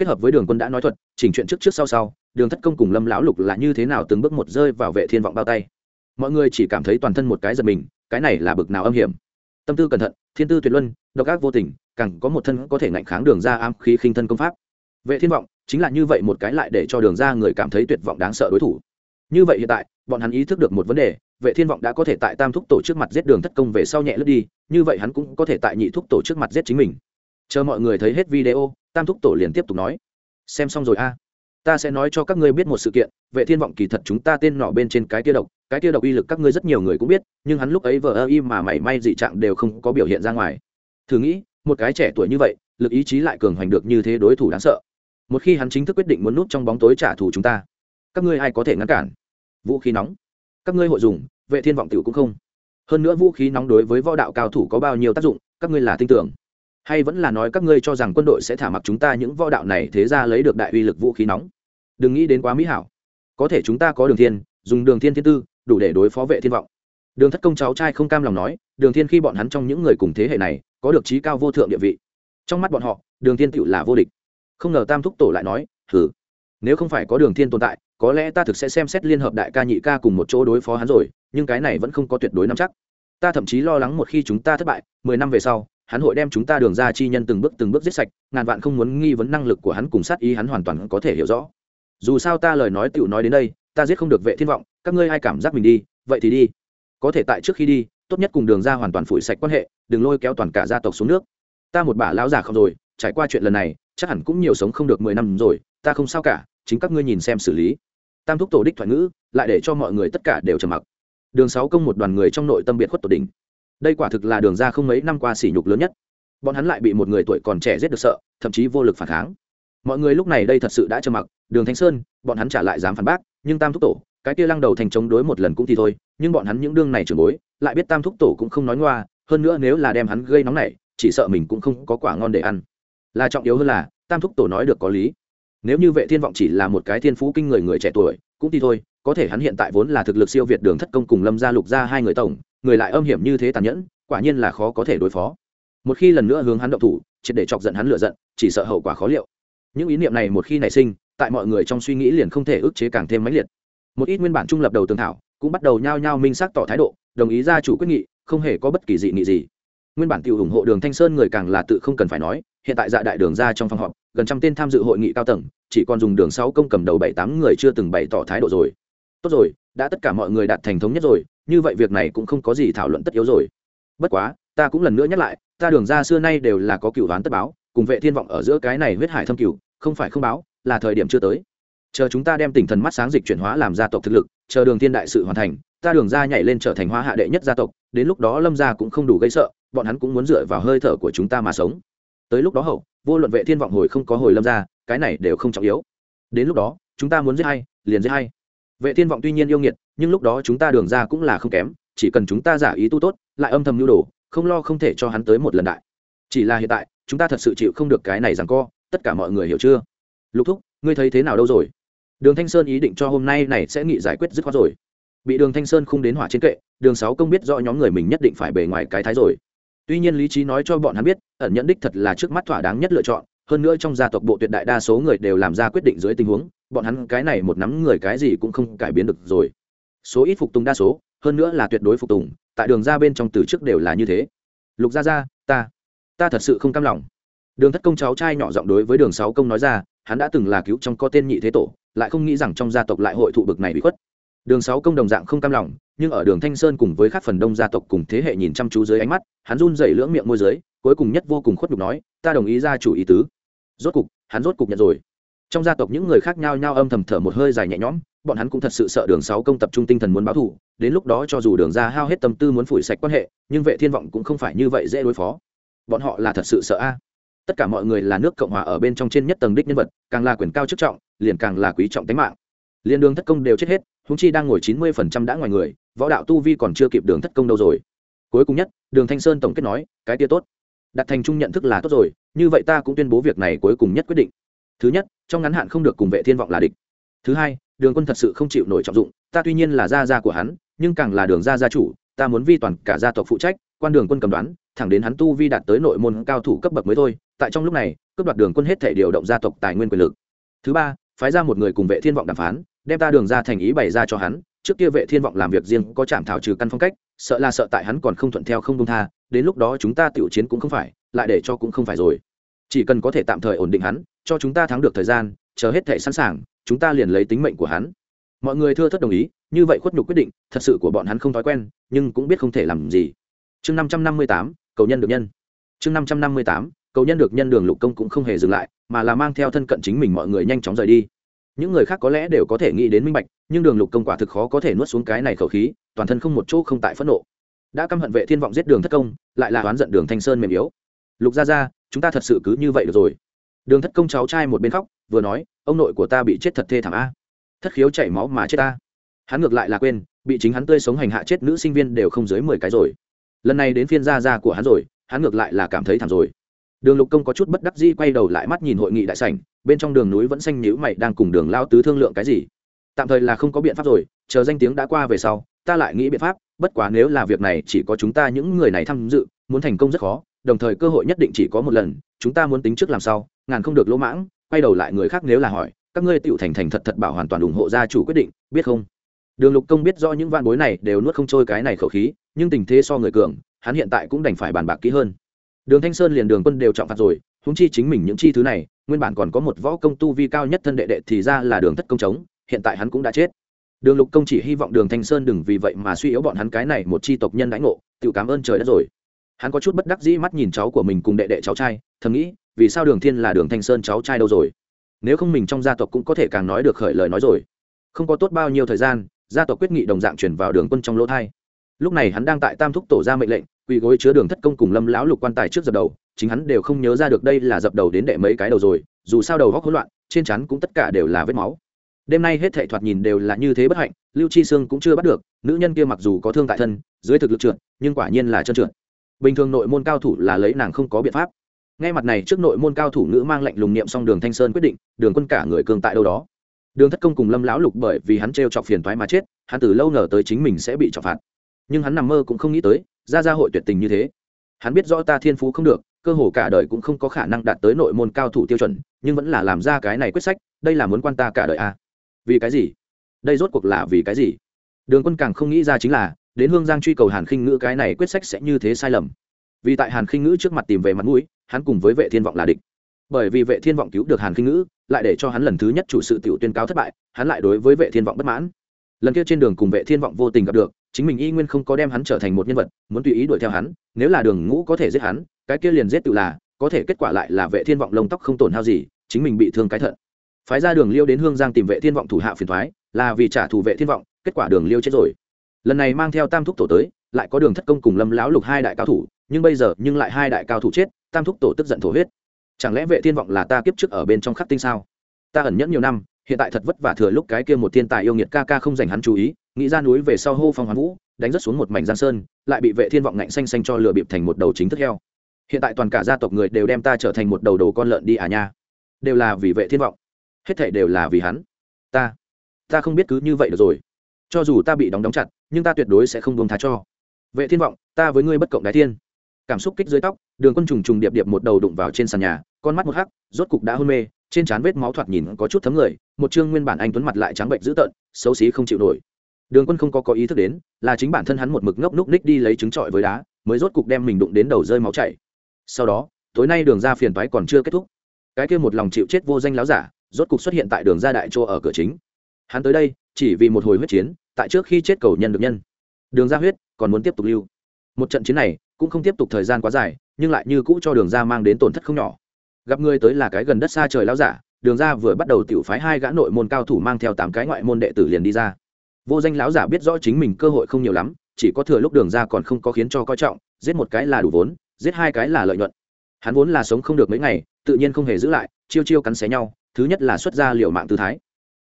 kết hợp với đường quân đã nói thuật, chỉnh chuyện trước trước sau sau, đường thất công cùng lâm lão lục là như thế nào từng bước một rơi vào vệ thiên vọng bao tay. Mọi người chỉ cảm thấy toàn thân một cái giật mình, cái này là bực nào âm hiểm. Tâm tư cẩn thận, thiên tư tuyệt luân, độc ác vô tình, càng có một thân có thể ngạnh kháng đường ra am khí khinh thân công pháp. Vệ thiên vọng chính là như vậy một cái lại để cho đường ra người cảm thấy tuyệt vọng đáng sợ đối thủ. Như vậy hiện tại, bọn hắn ý thức được một vấn đề, vệ thiên vọng đã có thể tại tam thúc tổ trước mặt giết đường thất công về sau nhẹ lướt đi, như vậy hắn cũng có thể tại nhị thúc tổ trước mặt giết chính mình. Chờ mọi người thấy hết video tam thúc tổ liền tiếp tục nói, xem xong rồi a, ta sẽ nói cho các ngươi biết một sự kiện, vệ thiên vọng kỳ thật chúng ta tên nọ bên trên cái kia độc, cái kia độc uy lực các ngươi rất nhiều người cũng biết, nhưng hắn lúc ấy vờ ơ im mà mảy may dị trạng đều không có biểu hiện ra ngoài. Thử nghĩ, một cái trẻ tuổi như vậy, lực ý chí lại cường hoành được như thế đối thủ đáng sợ. Một khi hắn chính thức quyết định muốn núp trong bóng tối trả thù chúng ta, các ngươi ai có thể ngăn cản? Vũ khí nóng. Các ngươi hội dùng, vệ thiên vọng tiểu cũng không. Hơn nữa vũ khí nóng đối với võ đạo cao thủ có bao nhiêu tác dụng, các ngươi là tin tưởng hay vẫn là nói các ngươi cho rằng quân đội sẽ thả mặc chúng ta những võ đạo này thế ra lấy được đại uy lực vũ khí nóng? Đừng nghĩ đến quá mỹ hảo. Có thể chúng ta có đường thiên, dùng đường thiên thiên tư, đủ để đối phó vệ thiên vọng. Đường thất công cháu trai không cam lòng nói, đường thiên khi bọn hắn trong những người cùng thế hệ này, có được trí cao vô thượng địa vị. Trong mắt bọn họ, đường thiên tựu là vô địch. Không ngờ tam thúc tổ lại nói thử nếu không phải có đường thiên tồn tại, có lẽ ta thực sẽ xem xét liên hợp đại ca nhị ca cùng một chỗ đối phó hắn rồi, nhưng cái này vẫn không có tuyệt đối nắm chắc. Ta thậm chí lo lắng một khi chúng ta thất bại, mười năm về sau hắn hội đem chúng ta đường ra chi nhân từng bước từng bước giết sạch, ngàn vạn không muốn nghi vấn năng lực của hắn cùng sát ý hắn hoàn toàn có thể hiểu rõ. Dù sao ta lời nói tựu nói đến đây, ta giết không được vệ thiên vọng, các ngươi ai cảm giác mình đi, vậy thì đi. Có thể tại trước khi đi, tốt nhất cùng đường ra hoàn toàn phủi sạch quan hệ, đừng lôi kéo toàn cả gia tộc xuống nước. Ta một bà lão già không rồi, trải qua chuyện lần này, chắc hẳn cũng nhiều sống không được mười năm rồi, ta không sao cả, chính các ngươi nhìn xem xử lý. Tam thúc tổ đích thoại ngữ, lại để cho mọi người tất cả đều trầm mặc. Đường sáu công một đoàn người trong nội tâm biệt khuất tổ đỉnh đây quả thực là đường ra không mấy năm qua sỉ nhục lớn nhất. Bọn hắn lại bị một người tuổi còn trẻ giết được sợ, thậm chí vô lực phản kháng. Mọi người lúc này đây thật sự đã trơ mặc, đường thanh sơn, bọn hắn trả lại dám phản bác, nhưng tam thúc tổ, cái kia lăng đầu thành chống đối một lần cũng thì thôi, nhưng bọn hắn những đương này trưởng bối, lại biết tam thúc tổ cũng không nói ngoa, hơn nữa nếu là đem hắn gây nóng này chỉ sợ mình cũng không có quả ngon để ăn. Là trọng yếu hơn là, tam thúc tổ nói được có lý. Nếu như vệ thiên vọng chỉ là một cái thiên phú kinh người người trẻ tuổi, cũng thì thôi, có thể hắn hiện tại vốn là thực lực siêu việt đường thất công cùng lâm gia lục gia hai người tổng người lại âm hiểm như thế tàn nhẫn, quả nhiên là khó có thể đối phó. Một khi lần nữa hướng hắn động thủ, triệt để chọc giận hắn lựa giận, chỉ sợ hậu quả khó liệu. Những ý niệm này một khi nảy sinh, tại mọi người trong suy nghĩ liền không thể ức chế càng thêm mãnh liệt. Một ít nguyên bản trung lập đầu tường thảo, cũng bắt đầu nhao nhao minh xác tỏ thái độ, đồng ý gia chủ quyết nghị, không hề có bất kỳ dị nghị gì. Nguyên bản tự ủng hộ đường thanh sơn người càng là tự không cần phải nói, hiện tại dạ đại đường ra trong phòng họp, gần trăm tên tham dự hội nghị cao tầng, chỉ còn dùng đường sáu công cầm đầu bảy tám người chưa từng bày tỏ thái độ rồi. Tốt rồi, đã tất cả mọi người đạt thành thống nhất rồi như vậy việc này cũng không có gì thảo luận tất yếu rồi. Bất quá, ta cũng lần nữa nhắc lại, ta đường ra xưa nay đều là có cựu đoán tất báo, cùng vệ thiên vọng ở giữa cái này huyết hải thâm cửu, không phải không báo, là thời điểm chưa tới. Chờ chúng ta đem tinh thần mắt sáng dịch chuyển hóa làm gia tộc thực lực, chờ đường thiên đại sự hoàn thành, ta đường ra nhảy lên trở thành hoa hạ đệ nhất gia tộc, đến lúc đó lâm gia cũng không đủ gây sợ, bọn hắn cũng muốn dựa vào hơi thở của chúng ta mà sống. Tới lúc đó hậu, vô luận vệ thiên vọng hồi không có hồi lâm gia, cái này đều không trọng yếu. Đến lúc đó, chúng ta muốn giết hay, liền giết hay vệ thiên vọng tuy nhiên yêu nghiệt, nhưng lúc đó chúng ta đường ra cũng là không kém, chỉ cần chúng ta giả ý tu tốt, lại âm thầm nhu đồ, không lo không thể cho hắn tới một lần đại. Chỉ là hiện tại, chúng ta thật sự chịu không được cái này rằng co, tất cả mọi người hiểu chưa? Lục thúc, ngươi thấy thế nào đâu rồi? Đường thanh sơn ý định cho hôm nay này sẽ nghị giải quyết dứt khoát rồi. Bị đường thanh sơn không đến hỏa trên kệ, đường sáu công biết rõ nhóm người mình nhất định phải bề ngoài cái thái rồi. Tuy nhiên lý trí nói cho bọn hắn biết, ẩn nhận đích thật là trước mắt thỏa đáng nhất lựa chọn, hơn nữa trong gia tộc bộ tuyệt đại đa số người đều làm ra quyết định dưới tình huống bọn hắn cái này một nắm người cái gì cũng không cải biến được rồi. Số ít phục tùng đa số, hơn nữa là tuyệt đối phục tùng, tại đường ra bên trong từ trước đều là như thế. Lục gia gia, ta ta thật sự không cam lòng. Đường thất công cháu trai nhỏ giọng đối với đường sáu công nói ra, hắn đã từng là cứu trong có tên nhị thế tổ, lại không nghĩ rằng trong gia tộc lại hội thụ bực này bị khuất. Đường sáu công đồng dạng không cam lòng, nhưng ở đường thanh sơn cùng với các phần đông gia tộc cùng thế hệ nhìn chăm chú dưới ánh mắt, hắn run dày lưỡng miệng môi dưới, cuối cùng nhất vô cùng khuất nhục nói, ta đồng ý ra chủ ý tứ. Rốt cục, hắn rốt cục nhận rồi trong gia tộc những người khác nhau nhau âm thầm thở một hơi dài nhẹ nhõm, bọn hắn cũng thật sự sợ đường sáu công tập trung tinh thần muốn báo thù, đến lúc đó cho dù đường ra hao hết tâm tư muốn phủi sạch quan hệ, nhưng vệ thiên vọng cũng không phải như vậy dễ đối phó. Bọn họ là thật sự sợ a. Tất cả mọi người là nước cộng hòa ở bên trong trên nhất tầng đích nhân vật, càng là quyền cao chức trọng, liền càng là quý trọng tính mạng. Liền đường thất công đều chết hết húng chi đang ngồi chín mươi phần trăm đã ngoài người, võ đạo tu vi còn chưa kịp đường thất công đâu rồi. Cuối cùng nhất, đường thanh sơn tổng kết nói, cái kia tốt. Đặt thành chung nhận thức là tốt rồi, như vậy ta cũng tuyên bố việc này cuối cùng nhất quyết định thứ nhất, trong ngắn hạn không được cùng vệ thiên vọng là địch. Thứ hai, đường quân thật sự không chịu nổi trọng dụng, ta tuy nhiên là gia gia của hắn, nhưng càng là đường gia gia chủ, ta muốn vi toàn cả gia tộc phụ trách, quan đường quân cầm đoán, thẳng đến hắn tu vi đạt tới nội môn cao thủ cấp bậc mới thôi, tại trong lúc này, cướp đoạt đường quân hết thể điều động gia tộc tài nguyên quyền lực. Thứ ba, phái ra một người cùng vệ thiên vọng đàm phán, đem ta đường ra thành ý bày ra cho hắn, trước kia vệ thiên vọng làm việc riêng có chạm thảo trừ căn phong cách, sợ là sợ tại hắn còn không thuận theo không công tha, đến lúc đó chúng ta tiểu chiến cũng không phải, lại để cho cũng không phải rồi. Chỉ cần có thể tạm thời ổn định hắn cho chúng ta thắng được thời gian, chờ hết thể sẵn sàng, chúng ta liền lấy tính mệnh của hắn. Mọi người thưa thất đồng ý, như vậy khuất nhục quyết định, thật sự của bọn hắn không thói quen, nhưng cũng biết không thể làm gì. Chương năm trăm năm mươi tám, cầu nhân được nhân. Chương năm trăm năm mươi tám, cầu nhân được nhân đường lục công cũng không hề dừng lại, mà là mang theo thân cận chính mình mọi người nhanh chóng rời đi. Những người khác có lẽ đều có thể nghĩ đến minh bạch, nhưng đường lục công quả thực khó có thể nuốt xuống cái này khẩu khí, toàn thân không một chỗ không tại phẫn nộ. Đã căm hận vệ thiên vọng giết đường thất công, lại là oán giận đường thanh sơn mềm yếu. Lục ra ra chúng ta thật sự cứ như vậy được rồi đường thất công cháu trai một bên khóc, vừa nói, ông nội của ta bị chết thật thê thảm a. Thất khiếu chảy máu mà chết ta hắn ngược lại là quên, bị chính hắn tươi sống hành hạ chết nữ sinh viên đều không dưới mười cái rồi. Lần này đến phiên gia gia của hắn rồi, hắn ngược lại là cảm thấy thảm rồi. Đường lục công có chút bất đắc dĩ quay đầu lại mắt nhìn hội nghị đại sảnh, bên trong đường núi vẫn xanh nhíu mày đang cùng đường lao tứ thương lượng cái gì. Tạm thời là không có biện pháp rồi, chờ danh tiếng đã qua về sau, ta lại nghĩ biện pháp, bất quá nếu là việc này chỉ có chúng ta những người này tham dự, muốn thành công rất khó, đồng thời cơ hội nhất định chỉ có một lần chúng ta muốn tính trước làm sao, ngàn không được lỗ mãng, quay đầu lại người khác nếu là hỏi, các ngươi tựu thành thành thật thật bảo hoàn toàn ủng hộ gia chủ quyết định, biết không? Đường lục công biết rõ những van bối này đều nuốt không trôi cái này khẩu khí, nhưng tình thế so người cường, hắn hiện tại cũng đành phải bàn bạc kỹ hơn. Đường thanh sơn liền đường quân đều trọng phạt rồi húng chi chính mình những chi thứ này, nguyên bản còn có một võ công tu vi cao nhất thân đệ đệ thì ra là đường thất công chống, hiện tại hắn cũng đã chết. Đường lục công chỉ hy vọng đường thanh sơn đừng vì vậy mà suy yếu bọn hắn cái này một chi tộc nhân đãi ngộ tự cảm ơn trời đất rồi hắn có chút bất đắc dĩ mắt nhìn cháu của mình cùng đệ đệ cháu trai, thầm nghĩ, vì sao đường thiên là đường thanh sơn cháu trai đâu rồi? Nếu không mình trong gia tộc cũng có thể càng nói được khởi lời nói rồi. Không có tốt bao nhiêu thời gian, gia tộc quyết nghị đồng dạng chuyển vào đường quân trong lỗ thai. Lúc này hắn đang tại tam thúc tổ ra mệnh lệnh, quỳ gối chứa đường thất công cùng lâm lão lục quan tài trước dập đầu, chính hắn đều không nhớ ra được đây là dập đầu đến đệ mấy cái đầu rồi, dù sao đầu góc hỗn loạn, trên chắn cũng tất cả đều là vết máu. Đêm nay hết thệ thoạt nhìn đều là như thế bất hạnh, lưu chi sương cũng chưa bắt được, nữ nhân kia mặc dù có thương tại thân, dưới thực lực trượt, nhưng quả nhiên là chân trượt bình thường nội môn cao thủ là lấy nàng không có biện pháp. Ngay mặt này, trước nội môn cao thủ nữ mang lệnh lùng niệm xong đường thanh sơn quyết định, đường quân cả người cường tại đâu đó. Đường thất công cùng lâm lão lục bởi vì hắn t r e o chọc phiền thoái mà chết, hắn từ lâu ngờ tới chính mình sẽ bị trọc phạt. Nhưng hắn nằm mơ cũng không nghĩ tới, ra ra hội tuyệt tình như thế. Hắn biết rõ ta thiên phú không được, cơ hồ cả đời cũng không có khả năng đạt tới nội môn cao thủ tiêu chuẩn, nhưng vẫn là làm ra cái này quyết sách, đây là muốn quan ta cả đời à. vì cái gì? Đây rốt cuộc là vì cái gì? Đường quân càng không nghĩ ra chính là đến hương giang truy cầu hàn khinh ngữ cái này quyết sách sẽ như thế sai lầm. Vì tại hàn khinh ngữ trước mặt tìm về mặt mũi, hắn cùng với vệ thiên vọng là địch. Bởi vì vệ thiên vọng cứu được hàn khinh ngữ, lại để cho hắn lần thứ nhất chủ sự tiểu tuyên cáo thất bại, hắn lại đối với vệ thiên vọng bất mãn. Lần kia trên đường cùng vệ thiên vọng vô tình gặp được, chính mình y nguyên không có đem hắn trở thành một nhân vật, muốn tùy ý đuổi theo hắn, nếu là đường ngũ có thể giết hắn, cái kia liền giết tự là, có thể kết quả lại là vệ thiên vọng lông tóc không tổn hao gì, chính mình bị thương cái thận. Phái ra đường liêu đến hương giang tìm vệ thiên vọng thủ hạ phiền thoái, là vì trả thù vệ thiên vọng, kết quả đường liêu chết rồi lần này mang theo tam thúc tổ tới, lại có đường thất công cùng lâm lão lục hai đại cao thủ, nhưng bây giờ, nhưng lại hai đại cao thủ chết, tam thúc tổ tức giận thổ huyết. Chẳng lẽ vệ thiên vọng là ta kiếp trước ở bên trong khắc tinh sao? Ta ẩn nhẫn nhiều năm, hiện tại thật vất vả thừa lúc cái kia một thiên tài yêu nghiệt ca ca không dành hắn chú ý, nghĩ ra núi về sau hô phong hoán vũ, đánh rất xuống một mảnh giang sơn, lại bị vệ thiên vọng ngạnh xanh xanh cho lừa bịp thành một đầu chính thức heo. Hiện tại toàn cả gia tộc người đều đem ta trở thành một đầu đồ con lợn đi à nha. Đều là vì vệ thiên vọng. Hết thảy đều là vì hắn. Ta ta không biết cứ như vậy được rồi. Cho dù ta bị đóng đóng chặt nhưng ta tuyệt đối sẽ không buông tha cho. Vệ thiên vọng, ta với ngươi bất cộng đái thiên. Cảm xúc kích dưới tóc, đường quân trùng trùng điệp điệp một đầu đụng vào trên sàn nhà, con mắt một hắc, rốt cục đã hôn mê, trên trán vết máu thoạt nhìn có chút thấm người, một chương nguyên bản anh tuấn mặt lại trắng bệnh dữ tợn, xấu xí không chịu nổi. Đường quân không có có ý thức đến, là chính bản thân hắn một mực ngốc núc ních đi lấy trứng trọi với đá, mới rốt cục đem mình đụng đến đầu rơi máu chảy. Sau đó, tối nay đường ra phiền toái còn chưa kết thúc. Cái kia một lòng chịu chết vô danh láo giả, rốt cục xuất hiện tại đường ra đại chỗ ở cửa chính. Hắn tới đây, chỉ vì một hồi huyết chiến tại trước khi chết cầu nhân được nhân. Đường ra huyết còn muốn tiếp tục lưu. Một trận chiến này cũng không tiếp tục thời gian quá dài, nhưng lại như cũ cho đường ra mang đến tổn thất không nhỏ. Gặp người tới là cái gần đất xa trời lao giả, đường ra vừa bắt đầu tiểu phái hai gã nội môn cao thủ mang theo tám cái ngoại môn đệ tử liền đi ra. Vô danh lão giả biết rõ chính mình cơ hội không nhiều lắm, chỉ có thừa lúc đường ra còn không có khiến cho coi trọng, giết một cái là đủ vốn, giết hai cái là lợi nhuận. Hắn vốn là sống không được mấy ngày, tự nhiên không hề giữ lại, chiêu chiêu cắn xé nhau, thứ nhất là xuất ra liệu mạng tư thái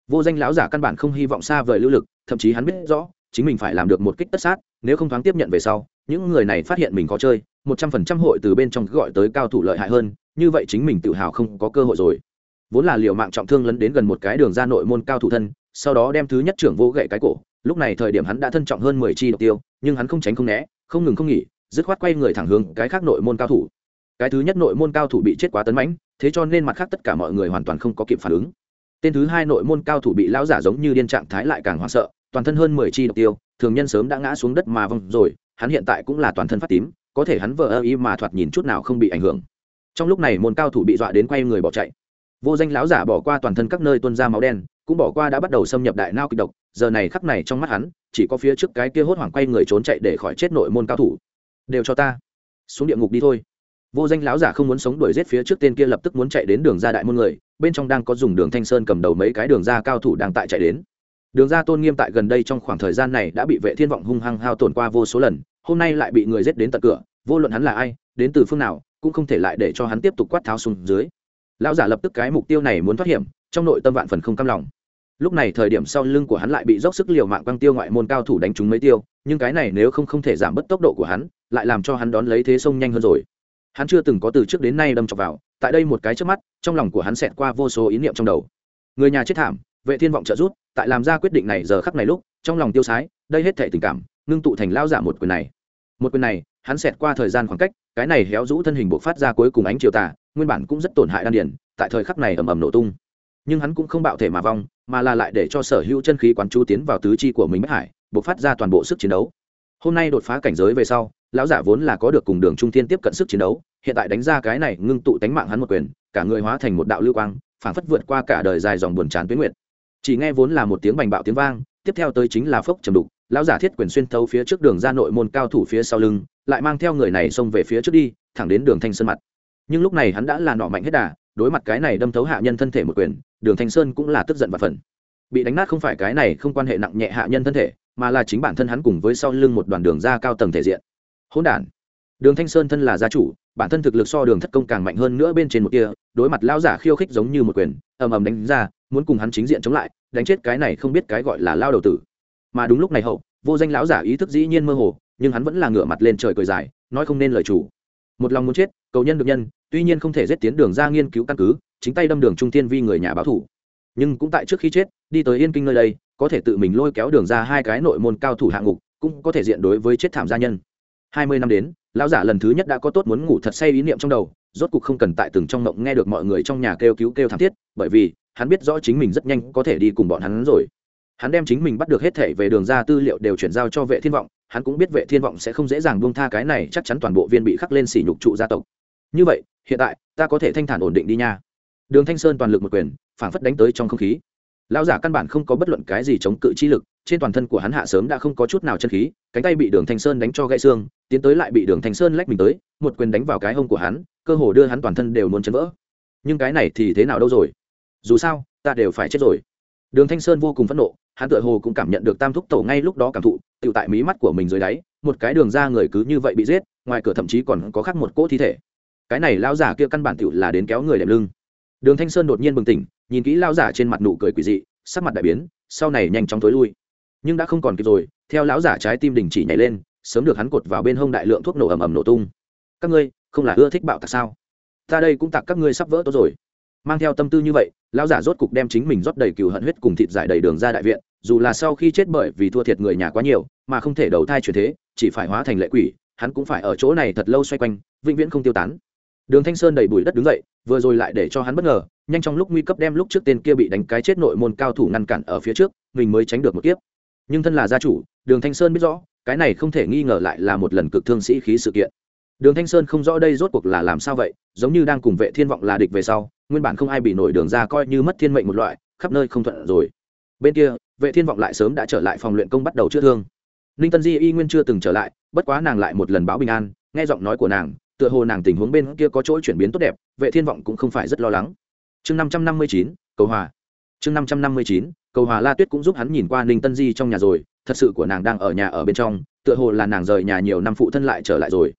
vô danh lão giả căn bản không hy vọng xa vời lưu lực, thậm chí hắn biết rõ, chính mình phải làm được một kích tất sát, nếu không thoáng tiếp nhận về sau, những người này phát hiện mình có chơi, một trăm phần trăm hội từ bên trong gọi tới cao thủ lợi hại hơn, như vậy chính mình tự hào không có cơ hội rồi. Vốn là liệu mạng trọng thương lấn đến gần một cái đường ra nội môn cao thủ thân, sau đó đem thứ nhất trưởng vô gậy cái cổ, lúc này thời điểm hắn đã thân trọng hơn mười chi độc tiêu, nhưng hắn không tránh không né, không ngừng không nghỉ, dứt khoát quay người thẳng hướng cái khác nội môn cao thủ. Cái thứ nhất nội môn cao thủ bị chết quá tấn mãnh, thế cho nên mặt khác tất cả mọi người hoàn toàn không có kịp phản ứng tên thứ hai nội môn cao thủ bị lão giả giống như điên trạng thái lại càng hoảng sợ, toàn thân hơn mười chi độc tiêu, thường nhân sớm đã ngã xuống đất mà vong rồi, hắn hiện tại cũng là toàn thân phát tím, có thể hắn vờ ơ ý mà thoạt nhìn chút nào không bị ảnh hưởng. Trong lúc này môn cao thủ bị dọa đến quay người bỏ chạy. Vô danh lão giả bỏ qua toàn thân các nơi tuân ra máu đen, cũng bỏ qua đã bắt đầu xâm nhập đại nao kịch độc, giờ này khắc này trong mắt hắn, chỉ có phía trước cái kia hốt hoảng quay người trốn chạy để khỏi chết nội môn cao thủ. Đều cho ta, xuống địa ngục đi thôi. Vô danh lão giả không muốn sống đuổi giết phía trước tên kia lập tức muốn chạy đến đường ra đại môn người bên trong đang có dùng đường thanh sơn cầm đầu mấy cái đường ra cao thủ đang tại chạy đến. Đường ra tôn nghiêm tại gần đây trong khoảng thời gian này đã bị vệ thiên vọng hung hăng hao tổn qua vô số lần, hôm nay lại bị người giết đến tận cửa, vô luận hắn là ai, đến từ phương nào, cũng không thể lại để cho hắn tiếp tục quát tháo xuống dưới. Lão giả lập tức cái mục tiêu này muốn thoát hiểm, trong nội tâm vạn phần không cam lòng. Lúc này thời điểm sau lưng của hắn lại bị dốc sức liều mạng băng tiêu ngoại môn cao thủ đánh trúng mấy tiêu, nhưng cái này nếu không không thể giảm bớt tốc độ của hắn, lại làm cho hắn đón lấy thế sông nhanh hơn rồi hắn chưa từng có từ trước đến nay đâm chọc vào, tại đây một cái trước mắt, trong lòng của hắn xẹt qua vô số ý niệm trong đầu. Người nhà chết thảm, vệ thiên vọng trợ rút tại làm ra quyết định này giờ khắc này lúc, trong lòng tiêu sái, đây hết thể tình cảm, ngưng tụ thành lao giả một quyền này. Một quyền này, hắn xẹt qua thời gian khoảng cách, cái này héo rũ thân hình bộc phát ra cuối cùng ánh chiều tà, nguyên bản cũng rất tổn hại đan điển tại thời khắc này ầm ầm nổ tung. Nhưng hắn cũng không bạo thể mà vong, mà là lại để cho sở hữu chân khí quán chú tiến vào tứ chi của mình bất hải, bộc phát ra toàn bộ sức chiến đấu. Hôm nay đột phá cảnh giới về sau lão giả vốn là có được cùng đường trung thiên tiếp cận sức chiến đấu, hiện tại đánh ra cái này ngưng tụ tánh mạng hắn một quyền, cả người hóa thành một đạo lưu quang, phảng phất vượt qua cả đời dài dòng buồn chán tuyến nguyện chỉ nghe vốn là một tiếng bành bạo tiếng vang, tiếp theo tới chính là phốc trầm đục, lão giả thiết quyền xuyên thấu phía trước đường ra nội môn cao thủ phía sau lưng, lại mang theo người này xông về phía trước đi, thẳng đến đường thanh sơn mặt. Nhưng lúc này hắn đã là nọ mạnh hết đà, đối mặt cái này đâm thấu hạ nhân thân thể một quyền, đường thanh sơn cũng là tức giận và phần. Bị đánh nát không phải cái này không quan hệ nặng nhẹ hạ nhân thân thể, mà là chính bản thân hắn cùng với sau lưng một đoàn đường ra cao tầng thể diện hỗn đản. Đường thanh sơn thân là gia chủ, bản thân thực lực so đường thất công càng mạnh hơn nữa bên trên một kia, đối mặt lao giả khiêu khích giống như một quyền, ầm ầm đánh ra, muốn cùng hắn chính diện chống lại, đánh chết cái này không biết cái gọi là lao đầu tử. Mà đúng lúc này hậu, vô danh lão giả ý thức dĩ nhiên mơ hồ, nhưng hắn vẫn là ngửa mặt lên trời cười dài, nói không nên lời chủ. Một lòng muốn chết, cầu nhân được nhân, tuy nhiên không thể giết tiến đường ra nghiên cứu căn cứ, chính tay đâm đường trung tiên vi người nhà báo thủ. Nhưng cũng tại trước khi chết, đi tới yên kinh nơi đây, có thể tự mình lôi kéo đường ra hai cái nội môn cao thủ hạng ngục, cũng có thể diện đối với chết thảm gia nhân hai mươi năm đến, lão giả lần thứ nhất đã có tốt muốn ngủ thật say ý niệm trong đầu, rốt cục không cần tại từng trong mộng nghe được mọi người trong nhà kêu cứu kêu thảm thiết, bởi vì, hắn biết rõ chính mình rất nhanh có thể đi cùng bọn hắn rồi. Hắn đem chính mình bắt được hết thể về đường ra tư liệu đều chuyển giao cho vệ thiên vọng, hắn cũng biết vệ thiên vọng sẽ không dễ dàng buông tha cái này, chắc chắn toàn bộ viên bị khắc lên sỉ nhục trụ gia tộc. Như vậy, hiện tại, ta có thể thanh thản ổn định đi nha. Đường thanh sơn toàn lực một quyền, phảng phất đánh tới trong không khí lão giả căn bản không có bất luận cái gì chống cự chi lực, trên toàn thân của hắn hạ sớm đã không có chút nào chân khí, cánh tay bị đường thanh sơn đánh cho gãy xương, tiến tới lại bị đường thanh sơn lách mình tới, một quyền đánh vào cái hông của hắn, cơ hồ đưa hắn toàn thân đều muốn chấn vỡ. Nhưng cái này thì thế nào đâu rồi? Dù sao, ta đều phải chết rồi. Đường thanh sơn vô cùng phẫn nộ, hắn tựa hồ cũng cảm nhận được tam thúc tổ ngay lúc đó cảm thụ tự tại mí mắt của mình dưới đáy, một cái đường ra người cứ như vậy bị giết, ngoài cửa thậm chí còn có khác một cỗ thi thể. Cái này lão giả kia căn bản tựu là đến kéo người đệm lưng. Đường thanh sơn đột nhiên bừng tỉnh nhìn kỹ lão giả trên mặt nụ cười quỷ dị, sắc mặt đại biến, sau này nhanh chóng tối lui. Nhưng đã không còn kịp rồi, theo lão giả trái tim đình chỉ nhảy lên, sớm được hắn cột vào bên hông đại lượng thuốc nổ ầm ầm nổ tung. Các ngươi, không là ưa thích bạo tạc sao? Ta đây cũng tặng các ngươi sắp vỡ tốt rồi. Mang theo tâm tư như vậy, lão giả rốt cục đem chính mình rót đầy cừu hận huyết cùng thịt giải đầy đường ra đại viện, dù là sau khi chết bởi vì thua thiệt người nhà quá nhiều, mà không thể đầu thai chuyển thế, chỉ phải hóa thành lệ quỷ, hắn cũng phải ở chỗ này thật lâu xoay quanh, vĩnh viễn không tiêu tán. Đường thanh sơn đầy bụi đất đứng dậy, vừa rồi lại để cho hắn bất ngờ nhanh trong lúc nguy cấp đem lúc trước tên kia bị đánh cái chết nội môn cao thủ ngăn cản ở phía trước, mình mới tránh được một kiếp. Nhưng thân là gia chủ, đường thanh sơn biết rõ, cái này không thể nghi ngờ lại là một lần cực thương sĩ khí sự kiện. Đường thanh sơn không rõ đây rốt cuộc là làm sao vậy, giống như đang cùng vệ thiên vọng là địch về sau, nguyên bản không ai bị nổi đường ra coi như mất thiên mệnh một loại, khắp nơi không thuận rồi. Bên kia, vệ thiên vọng lại sớm đã trở lại phòng luyện công bắt đầu chữa thương. Ninh tân di y nguyên chưa từng trở lại, bất quá nàng lại một lần báo bình an, nghe giọng nói của nàng, tựa hồ nàng tình huống bên kia có chỗ chuyển biến tốt đẹp, vệ thiên vọng cũng không phải rất lo lắng chương năm trăm năm mươi chín, cầu hòa. Chương năm trăm năm mươi chín, cầu hòa la tuyết cũng giúp hắn nhìn qua ninh tân di trong nhà rồi, thật sự của nàng đang ở nhà ở bên trong, tựa hồ là nàng rời nhà nhiều năm phụ thân lại trở lại rồi.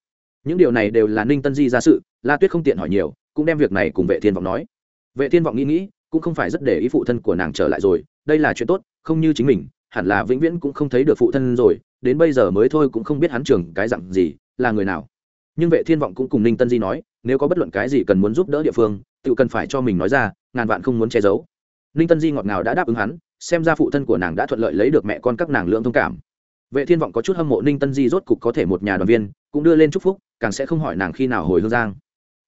Những điều này đều là ninh tân di ra sự, la tuyết không tiện hỏi nhiều, cũng đem việc này cùng vệ thiên vọng nói. Vệ thiên vọng nghĩ nghĩ, cũng không phải rất để ý phụ thân của nàng trở lại rồi, đây là chuyện tốt, không như chính mình, hẳn là vĩnh viễn cũng không thấy được phụ thân rồi, đến bây giờ mới thôi cũng không biết hắn trường cái dặn gì, là người nào. Nhưng vệ thiên vọng cũng cùng ninh tân di nói, nếu có bất luận cái gì cần muốn giúp đỡ địa phương tự cần phải cho mình nói ra, ngàn vạn không muốn che giấu. Ninh tân di ngọt ngào đã đáp ứng hắn, xem ra phụ thân của nàng đã thuận lợi lấy được mẹ con các nàng lượng thông cảm. Vệ thiên vọng có chút hâm mộ ninh tân di rốt cục có thể một nhà đoàn viên, cũng đưa lên chúc phúc, càng sẽ không hỏi nàng khi nào hồi hương giang.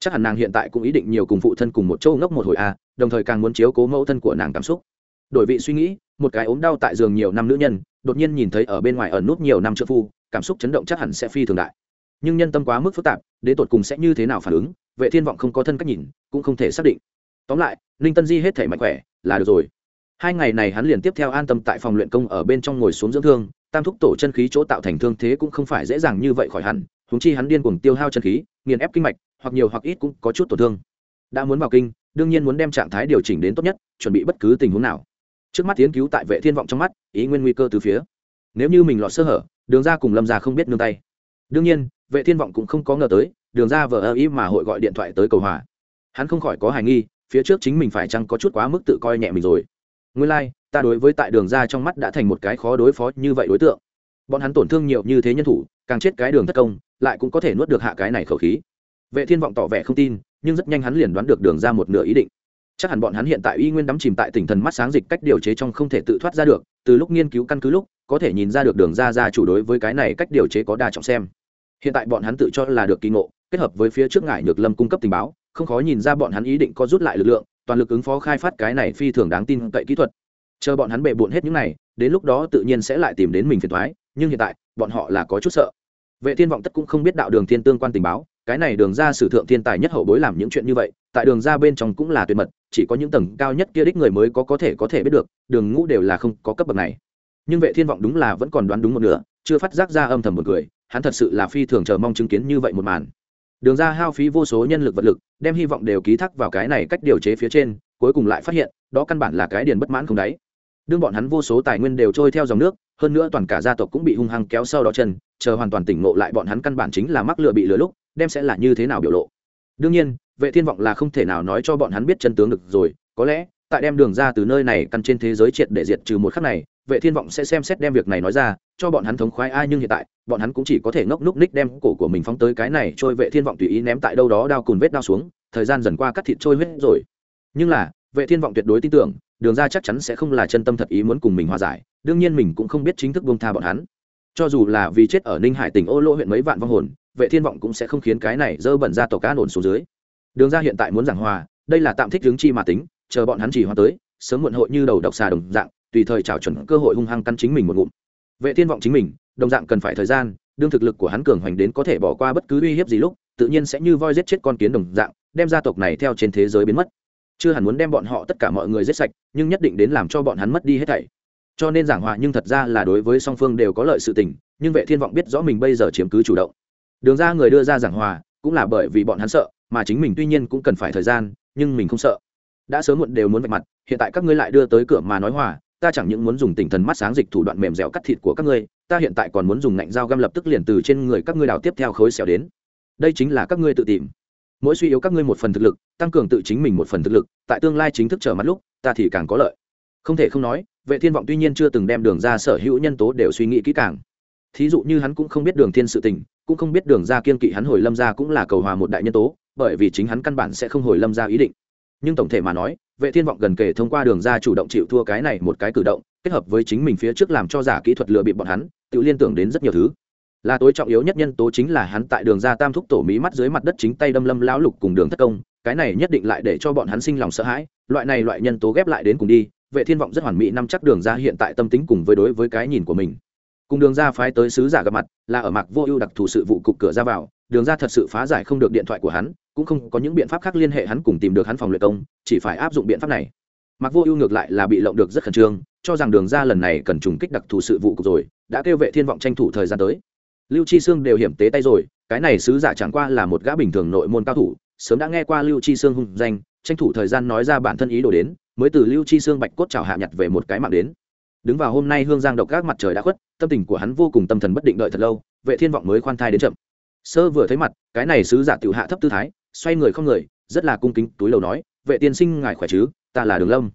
Chắc hẳn nàng hiện tại cũng ý định nhiều cùng phụ thân cùng một châu ngốc một hồi a đồng thời càng muốn chiếu cố mẫu thân của nàng cảm xúc. Đổi vị suy nghĩ, một cái ốm đau tại giường nhiều năm nữ nhân, đột nhiên nhìn thấy ở bên ngoài ẩn nút nhiều năm trợ phu, cảm xúc chấn động chắc hẳn sẽ phi thường đại nhưng nhân tâm quá mức phức tạp, đến tột cùng sẽ như thế nào phản ứng, vệ thiên vọng không có thân cách nhìn, cũng không thể xác định. Tóm lại, ninh tân di hết thể mạnh khỏe, là được rồi. Hai ngày này hắn liền tiếp theo an tâm tại phòng luyện công ở bên trong ngồi xuống dưỡng thương, tam thúc tổ chân khí chỗ tạo thành thương thế cũng không phải dễ dàng như vậy khỏi hẳn húng chi hắn điên cuồng tiêu hao chân khí, nghiền ép kinh mạch, hoặc nhiều hoặc ít cũng có chút tổn thương. Đã muốn vào kinh, đương nhiên muốn đem trạng thái điều chỉnh đến tốt nhất, chuẩn bị bất cứ tình huống nào. Trước mắt tiến cứu tại vệ thiên vọng trong mắt, ý nguyên nguy cơ từ phía. Nếu như mình lọt sơ hở, đường ra cùng lâm ra không biết nương tay đương nhiên vệ thiên vọng cũng không có ngờ tới đường ra vờ ơ ý mà hội gọi điện thoại tới cầu hòa. Hắn không khỏi có hài nghi phía trước chính mình phải chăng có chút quá mức tự coi nhẹ mình rồi. Nguyên lai、like, ta đối với tại đường ra trong mắt đã thành một cái khó đối phó như vậy đối tượng. Bọn hắn tổn thương nhiều như thế nhân thủ càng chết cái đường thất công lại cũng có thể nuốt được hạ cái này khẩu khí. Vệ thiên vọng tỏ vẻ không tin nhưng rất nhanh hắn liền đoán được đường ra một nửa ý định. Chắc hẳn bọn hắn hiện tại y nguyên đắm chìm tại tỉnh thần mắt sáng dịch cách điều chế trong không thể tự thoát ra được từ lúc nghiên cứu căn cứ lúc có thể nhìn ra được đường ra ra chủ đối với cái này cách điều chế có đa trọng xem hiện tại bọn hắn tự cho là được kỳ ngộ, kết hợp với phía trước ngải nhược lâm cung cấp tình báo, không khó nhìn ra bọn hắn ý định có rút lại lực lượng, toàn lực ứng phó khai phát cái này phi thường đáng tin cậy kỹ thuật. Chờ bọn hắn bệ bộn hết những này, đến lúc đó tự nhiên sẽ lại tìm đến mình phiền thoái nhưng hiện tại, bọn họ là có chút sợ. Vệ thiên vọng tất cũng không biết đạo đường thiên tương quan tình báo, cái này đường ra sử thượng thiên tài nhất hậu bối làm những chuyện như vậy, tại đường ra bên trong cũng là tuyệt mật, chỉ có những tầng cao nhất kia đích người mới có có thể có thể biết được, đường ngũ đều là không có cấp bậc này. Nhưng vệ thiên vọng đúng là vẫn còn đoán đúng một nửa, chưa phát giác ra âm thầm một người hắn thật sự là phi thường chờ mong chứng kiến như vậy một màn. Đường ra hao phí vô số nhân lực vật lực, đem hy vọng đều ký thác vào cái này cách điều chế phía trên, cuối cùng lại phát hiện, đó căn bản là cái điền bất mãn không đáy. Đương bọn hắn vô số tài nguyên đều trôi theo dòng nước, hơn nữa toàn cả gia tộc cũng bị hung hăng kéo sau đó chân, chờ hoàn toàn tỉnh ngộ lại bọn hắn căn bản chính là mắc lừa bị lừa lúc, đem sẽ là như thế nào biểu lộ. Đương nhiên, vệ thiên vọng là không thể nào nói cho bọn hắn biết chân tướng được rồi, có lẽ, tại đem đường ra từ nơi này căn trên thế giới triệt để diệt trừ một khắc này, vệ thiên vọng sẽ xem xét đem việc này nói ra, cho bọn hắn thống khoái ai nhưng hiện tại bọn hắn cũng chỉ có thể ngốc núc ních đem cổ của mình phóng tới cái này trôi vệ thiên vọng tùy ý ném tại đâu đó đao cùn vết đao xuống, thời gian dần qua cắt thịt trôi huyết rồi. Nhưng là, vệ thiên vọng tuyệt đối tin tưởng, đường ra chắc chắn sẽ không là chân tâm thật ý muốn cùng mình hòa giải, đương nhiên mình cũng không biết chính thức buông tha bọn hắn. Cho dù là vì chết ở ninh hải tỉnh ô lỗ huyện mấy vạn vong hồn, vệ thiên vọng cũng sẽ không khiến cái này dơ bẩn ra tổ cá nổn xuống dưới. Đường ra hiện tại muốn giảng hòa, đây là tạm thích hướng chi mà tính, chờ bọn hắn chỉ hòa tới, sớm muộn hội như đầu độc xà đồng dạng, tùy thời trào chuẩn cơ hội hung hăng căn chính mình một ngụm. Vệ thiên vọng chính mình đồng dạng cần phải thời gian, đương thực lực của hắn cường hoành đến có thể bỏ qua bất cứ uy hiếp gì lúc, tự nhiên sẽ như voi giết chết con kiến đồng dạng, đem gia tộc này theo trên thế giới biến mất. Chưa hẳn muốn đem bọn họ tất cả mọi người giết sạch, nhưng nhất định đến làm cho bọn hắn mất đi hết thảy. Cho nên giảng hòa nhưng thật ra là đối với song phương đều có lợi sự tình, nhưng vệ thiên vọng biết rõ mình bây giờ chiếm cứ chủ động. Đường ra người đưa ra giảng hòa, cũng là bởi vì bọn hắn sợ, mà chính mình tuy nhiên cũng cần phải thời gian, nhưng mình không sợ. Đã sớm muộn đều muốn vạch mặt, hiện tại các ngươi lại đưa tới cửa mà nói hòa ta chẳng những muốn dùng tinh thần mắt sáng dịch thủ đoạn mềm dẻo cắt thịt của các ngươi, ta hiện tại còn muốn dùng ngạnh dao găm lập tức liền từ trên người các ngươi đào tiếp theo khối xẻo đến. Đây chính là các ngươi tự tìm. Mỗi suy yếu các ngươi một phần thực lực, tăng cường tự chính mình một phần thực lực, tại tương lai chính thức trở mắt lúc, ta thì càng có lợi. Không thể không nói, vệ thiên vọng tuy nhiên chưa từng đem đường ra sở hữu nhân tố đều suy nghĩ kỹ càng. Thí dụ như hắn cũng không biết đường thiên sự tình, cũng không biết đường ra kiên kỵ hắn hồi lâm ra cũng là cầu hòa một đại nhân tố, bởi vì chính hắn căn bản sẽ không hồi lâm ra ý định nhưng tổng thể mà nói, vệ thiên vọng gần kể thông qua đường ra chủ động chịu thua cái này một cái cử động, kết hợp với chính mình phía trước làm cho giả kỹ thuật lừa bịp bọn hắn, tự liên tưởng đến rất nhiều thứ. Là tối trọng yếu nhất nhân tố chính là hắn tại đường ra tam thúc tổ mỹ mắt dưới mặt đất chính tay đâm lâm lão lục cùng đường thất công, cái này nhất định lại để cho bọn hắn sinh lòng sợ hãi, loại này loại nhân tố ghép lại đến cùng đi, vệ thiên vọng rất hoàn mỹ nắm chắc đường ra hiện tại tâm tính cùng với đối với cái nhìn của mình. Cùng đường ra phái tới sứ giả gặp mặt, là ở mặc vô ưu đặc thù sự vụ cục cửa ra vào, đường ra thật sự phá giải không được điện thoại của hắn cũng không có những biện pháp khác liên hệ hắn cùng tìm được hắn phòng luyện công, chỉ phải áp dụng biện pháp này. Mặc vô ưu ngược lại là bị lộng được rất khẩn trương, cho rằng đường ra lần này cần trùng kích đặc thù sự vụ cục rồi, đã kêu vệ thiên vọng tranh thủ thời gian tới. Lưu chi sương đều hiểm tế tay rồi, cái này sứ giả chẳng qua là một gã bình thường nội môn cao thủ, sớm đã nghe qua lưu chi sương hung danh, tranh thủ thời gian nói ra bản thân ý đồ đến, mới từ lưu chi sương bạch cốt chào hạ nhặt về một cái mạng đến. Đứng vào hôm nay hương giang độc gác mặt trời đã khuất, tâm tình của hắn vô cùng tâm thần bất định đợi thật lâu, vệ thiên vọng mới khoan thai đến chậm. Sơ vừa thấy mặt, cái này sứ giả tiểu hạ thấp tư thái xoay người không người, rất là cung kính, túi lầu nói, vệ tiên sinh ngài khỏe chứ? Ta là đường lâm.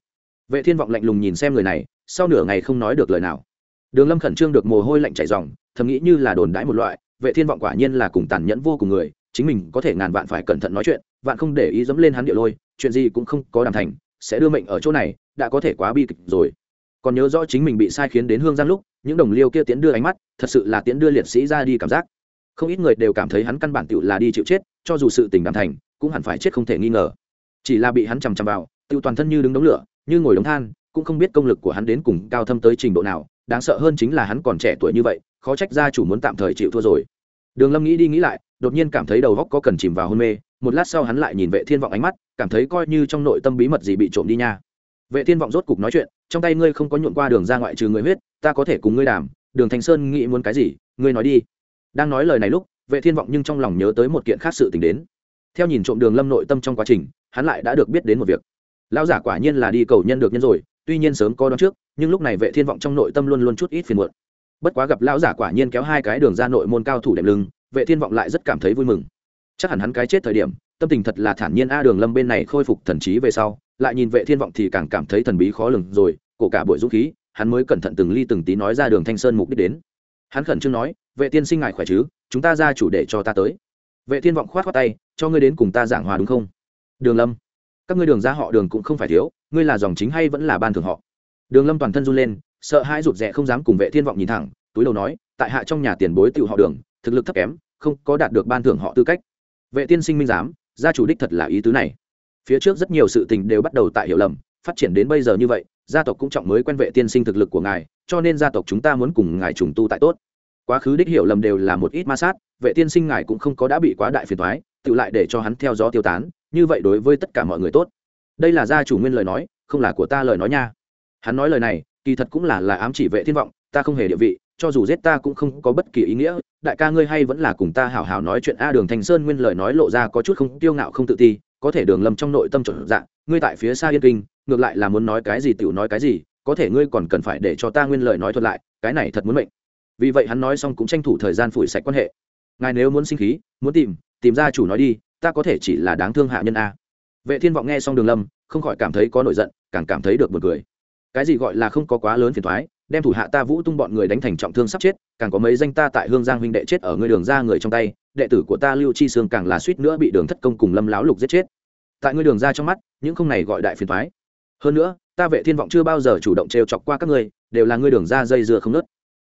Vệ thiên vọng lạnh lùng nhìn xem người này, sau nửa ngày không nói được lời nào. Đường lâm khẩn trương được mồ hôi lạnh chảy ròng, thầm nghĩ như là đồn đãi một loại, vệ thiên vọng quả nhiên là cùng tàn nhẫn vô cùng người, chính mình có thể ngàn vạn phải cẩn thận nói chuyện, vạn không để ý dẫm lên hắn địa lôi, chuyện gì cũng không có đàm thành, sẽ đưa mệnh ở chỗ này, đã có thể quá bi kịch rồi. Còn nhớ rõ chính mình bị sai khiến đến hương giang lúc, những đồng liêu kia tiến đưa ánh mắt, thật sự là tiến đưa liệt sĩ ra đi cảm giác. Không ít người đều cảm thấy hắn căn bản tựu là đi chịu chết cho dù sự tình đàm thành, cũng hẳn phải chết không thể nghi ngờ. Chỉ là bị hắn chằm chằm vào tự toàn thân như đứng đống lửa, như ngồi đống than, cũng không biết công lực của hắn đến cùng cao thâm tới trình độ nào, đáng sợ hơn chính là hắn còn trẻ tuổi như vậy, khó trách gia chủ muốn tạm thời chịu thua rồi. Đường lâm nghĩ đi nghĩ lại, đột nhiên cảm thấy đầu góc có cần chìm vào hôn mê, một lát sau hắn lại nhìn vệ thiên vọng ánh mắt, cảm thấy coi như trong nội tâm bí mật gì bị trộm đi nha. Vệ thiên vọng rốt cục nói chuyện, trong tay ngươi không có nhuộn qua đường ra ngoại trừ người huyết, ta có thể cùng ngươi đàm, đường thành sơn nghĩ muốn cái gì, ngươi nói đi. Đang nói lời này lúc vệ thiên vọng nhưng trong lòng nhớ tới một kiện khác sự tình đến. Theo nhìn trộm đường lâm nội tâm trong quá trình, hắn lại đã được biết đến một việc. Lão giả quả nhiên là đi cầu nhân được nhân rồi, tuy nhiên sớm có đón trước, nhưng lúc này vệ thiên vọng trong nội tâm luôn luôn chút ít phiền muộn. Bất quá gặp lão giả quả nhiên kéo hai cái đường ra nội môn cao thủ đệm lưng, vệ thiên vọng lại rất cảm thấy vui mừng. Chắc hẳn hắn cái chết thời điểm, tâm tình thật là thản nhiên a đường lâm bên này khôi phục thần trí về sau, lại nhìn vệ thiên vọng thì càng cảm thấy thần bí khó lường rồi, cổ cả buổi dũng khí, hắn mới cẩn thận từng ly từng tí nói ra đường thanh sơn mục đích đến. Hắn khẩn trương nói vệ tiên sinh ngài khỏe chứ? Chúng ta ra chủ để cho ta tới. Vệ thiên vọng khoát khoát tay, cho ngươi đến cùng ta giảng hòa đúng không? Đường lâm. Các ngươi đường ra họ đường cũng không phải thiếu, ngươi là dòng chính hay vẫn là ban thường họ? Đường lâm toàn thân run lên, sợ hãi rụt rè không dám cùng vệ thiên vọng nhìn thẳng, túi đầu nói, tại hạ trong nhà tiền bối tiểu họ đường, thực lực thấp kém, không có đạt được ban thưởng họ tư cách. Vệ tiên sinh minh giám, gia chủ đích thật là ý tứ này. Phía trước rất nhiều sự tình đều bắt đầu tại hiểu lầm, phát triển đến bây giờ như vậy, gia tộc cũng trọng mới quen vệ tiên sinh thực lực của ngài, cho nên gia tộc chúng ta muốn cùng ngài trùng tu tại tốt quá khứ đích hiểu lầm đều là một ít ma sát, vệ tiên sinh ngài cũng không có đã bị quá đại phiền thoái tự lại để cho hắn theo gió tiêu tán, như vậy đối với tất cả mọi người tốt. Đây là gia chủ nguyên lời nói, không là của ta lời nói nha. Hắn nói lời này, kỳ thật cũng là là ám chỉ vệ thiên vọng, ta không hề địa vị, cho dù giết ta cũng không có bất kỳ ý nghĩa, đại ca ngươi hay vẫn là cùng ta hảo hảo nói chuyện a đường thành sơn nguyên lời nói lộ ra có chút không tiêu ngạo không tự ti, có thể đường lâm trong nội tâm chuẩn dạng, ngươi tại phía xa yên kinh, ngược lại là muốn nói cái gì tiểu nói cái gì, có thể ngươi còn cần phải để cho ta nguyên lời nói thuật lại, cái này thật muốn mệnh vì vậy hắn nói xong cũng tranh thủ thời gian phủi sạch quan hệ. Ngài nếu muốn sinh khí, muốn tìm tìm ra chủ nói đi, ta có thể chỉ là đáng thương hạ nhân a. Vệ thiên vọng nghe xong đường lâm, không khỏi cảm thấy có nổi giận, càng cảm thấy được một cười. Cái gì gọi là không có quá lớn phiền thoái đem thủ hạ ta vũ tung bọn người đánh thành trọng thương sắp chết, càng có mấy danh ta tại hương giang huynh đệ chết ở người đường ra người trong tay, đệ tử của ta lưu chi sương càng là suýt nữa bị đường thất công cùng lâm láo lục giết chết. Tại ngươi đường ra trong mắt, những không này gọi đại phiền thoái hơn nữa, ta vệ thiên vọng chưa bao giờ chủ động trêu chọc qua các ngươi, đều là ngươi đường ra dây dưa không nớt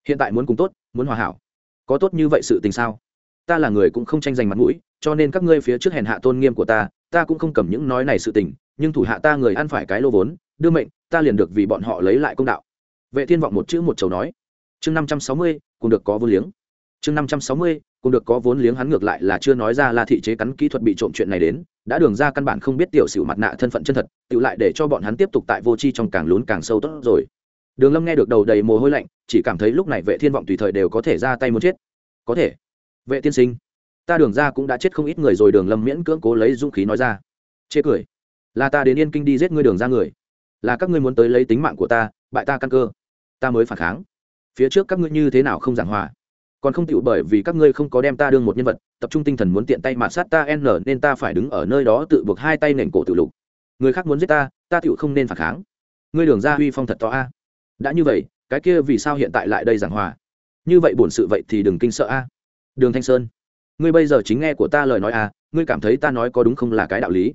hiện tại muốn cùng tốt, muốn hòa hảo. Có tốt như vậy sự tình sao? Ta là người cũng không tranh giành mặt mũi, cho nên các ngươi phía trước hèn hạ tôn nghiêm của ta ta cũng không cầm những nói này sự tình, nhưng thủ hạ ta người ăn phải cái lô vốn, đưa mệnh, ta liền được vì bọn họ lấy lại công đạo. Vệ thiên vọng một chữ một chầu nói. Chương năm trăm sáu mươi cũng được có vốn liếng. Chương năm trăm sáu mươi cũng được có vốn liếng hắn ngược lại là chưa nói ra là thị chế cắn kỹ thuật bị trộm chuyện này đến, đã đường ra căn bản không biết tiểu sử mặt nạ thân phận chân thật tự lại để cho bọn hắn tiếp tục tại vô chi trong càng lún càng sâu tốt rồi đường lâm nghe được đầu đầy mồ hôi lạnh, chỉ cảm thấy lúc này vệ thiên vọng tùy thời đều có thể ra tay muốn chết. Có thể. Vệ tiên sinh, ta đường ra cũng đã chết không ít người rồi, đường lâm miễn cưỡng cố lấy dũng khí nói ra. Chê cười. Là ta đến yên kinh đi giết ngươi đường ra người. Là các ngươi muốn tới lấy tính mạng của ta, bại ta căn cơ. Ta mới phản kháng. Phía trước các ngươi như thế nào không giảng hòa? Còn không chịu bởi vì các ngươi không có đem ta đương một nhân vật, tập trung tinh thần muốn tiện tay mà sát ta n, nên ta phải đứng ở nơi đó tự buộc hai tay nền cổ tự lục. Người khác muốn giết ta ta tựu không nên phản kháng. Ngươi đường ra huy phong thật to a đã như vậy, cái kia vì sao hiện tại lại đây giảng hòa? Như vậy bổn sự vậy thì đừng kinh sợ a. Đường thanh sơn, ngươi bây giờ chính nghe của ta lời nói a ngươi cảm thấy ta nói có đúng không là cái đạo lý?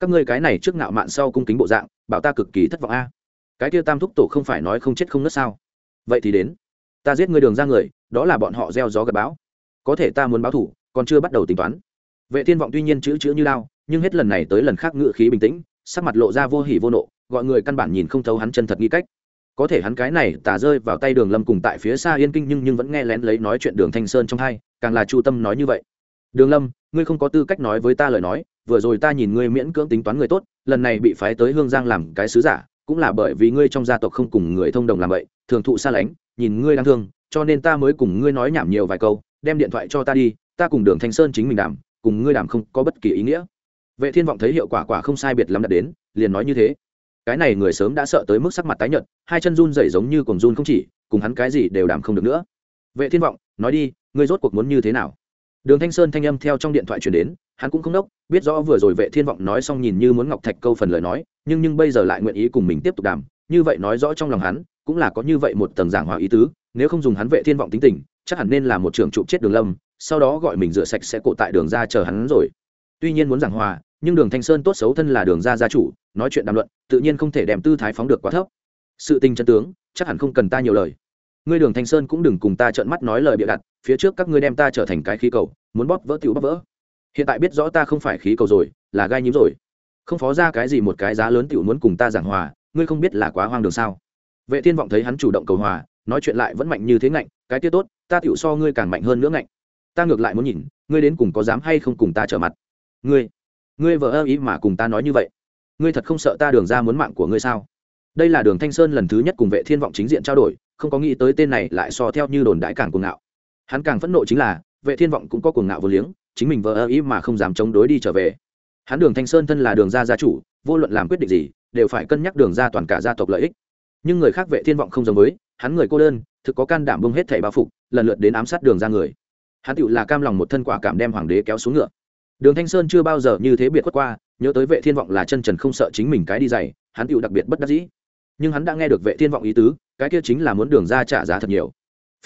Các ngươi cái này trước ngạo mạn sau cung kính bộ dạng, bảo ta cực kỳ thất vọng a. Cái kia tam thúc tổ không phải nói không chết không nứt sao? Vậy thì đến. Ta giết ngươi đường ra người, đó là bọn họ gieo gió gặp bão. Có thể ta muốn báo thủ, còn chưa bắt đầu tính toán. Vệ thiên vọng tuy nhiên chữ chữ như lao, nhưng hết lần này tới lần khác ngự khí bình tĩnh, sắc mặt lộ ra vô hỉ vô nộ, gọi người căn bản nhìn không thấu hắn chân thật nghi cách có thể hắn cái này tà rơi vào tay đường lâm cùng tại phía xa yên kinh nhưng nhưng vẫn nghe lén lấy nói chuyện đường thanh sơn trong hai, càng là chu tâm nói như vậy. Đường lâm, ngươi không có tư cách nói với ta lời nói, vừa rồi ta nhìn ngươi miễn cưỡng tính toán người tốt, lần này bị phái tới hương giang làm cái sứ giả, cũng là bởi vì ngươi trong gia tộc không cùng người thông đồng làm vậy, thường thụ xa lánh, nhìn ngươi đang thương, cho nên ta mới cùng ngươi nói nhảm nhiều vài câu, đem điện thoại cho ta đi, ta cùng đường thanh sơn chính mình đảm cùng ngươi đảm không có bất kỳ ý nghĩa. Vệ thiên vọng thấy hiệu quả quả không sai biệt lắm đã đến, liền nói như thế cái này người sớm đã sợ tới mức sắc mặt tái nhợt, hai chân run rẩy giống như cùng run không chỉ, cùng hắn cái gì đều đảm không được nữa. Vệ thiên vọng, nói đi, ngươi rốt cuộc muốn như thế nào? Đường thanh sơn thanh âm theo trong điện thoại truyền đến, hắn cũng không đốc, biết rõ vừa rồi vệ thiên vọng nói xong nhìn như muốn ngọc thạch câu phần lời nói, nhưng nhưng bây giờ lại nguyện ý cùng mình tiếp tục đàm, như vậy nói rõ trong lòng hắn, cũng là có như vậy một tầng giảng hòa ý tứ, nếu không dùng hắn vệ thiên vọng tính tình, chắc hẳn nên là một trưởng trụ chết đường lâm, sau đó gọi mình rửa sạch sẽ cổ tại đường ra chờ hắn rồi tuy nhiên muốn giảng hòa, nhưng đường thanh sơn tốt xấu thân là đường ra gia chủ, nói chuyện đàm luận, tự nhiên không thể đem tư thái phóng được quá thấp. Sự tình chân tướng, chắc hẳn không cần ta nhiều lời. Ngươi đường thanh sơn cũng đừng cùng ta trợn mắt nói lời bịa đặt, phía trước các ngươi đem ta trở thành cái khí cầu, muốn bóp vỡ tiểu bóp vỡ. Hiện tại biết rõ ta không phải khí cầu rồi, là gai nhím rồi. Không phó ra cái gì một cái giá lớn tiểu muốn cùng ta giảng hòa, ngươi không biết là quá hoang đường sao. Vệ thiên vọng thấy hắn chủ động cầu hòa, nói chuyện lại vẫn mạnh như thế ngạnh, cái tiết tốt, ta tiểu so ngươi càng mạnh hơn nữa ngạnh. Ta ngược lại muốn nhìn, ngươi đến cùng có dám hay không cùng ta trở mặt ngươi ngươi vợ ơ ý mà cùng ta nói như vậy. Ngươi thật không sợ ta đường ra muốn mạng của ngươi sao? Đây là đường thanh sơn lần thứ nhất cùng vệ thiên vọng chính diện trao đổi, không có nghĩ tới tên này lại so theo như đồn đãi càng cuồng ngạo. Hắn càng phẫn nộ chính là, vệ thiên vọng cũng có cuồng ngạo vô liếng, chính mình vợ ơ ý mà không dám chống đối đi trở về. Hắn đường thanh sơn thân là đường gia gia chủ, vô luận làm quyết định gì, đều phải cân nhắc đường ra toàn cả gia tộc lợi ích. Nhưng người khác vệ thiên vọng không giống với, hắn người cô đơn, thực có can đảm bông hết thảy bao phục, lần lượt đến ám sát đường ra người. Hắn tựu là cam lòng một thân quả cảm đem hoàng đế kéo xuống ngựa đường thanh sơn chưa bao giờ như thế biệt quất qua, nhớ tới vệ thiên vọng là chân trần không sợ chính mình cái đi dày hắn tựu đặc biệt bất đắc dĩ. Nhưng hắn đã nghe được vệ thiên vọng ý tứ, cái kia chính là muốn đường ra trả giá thật nhiều.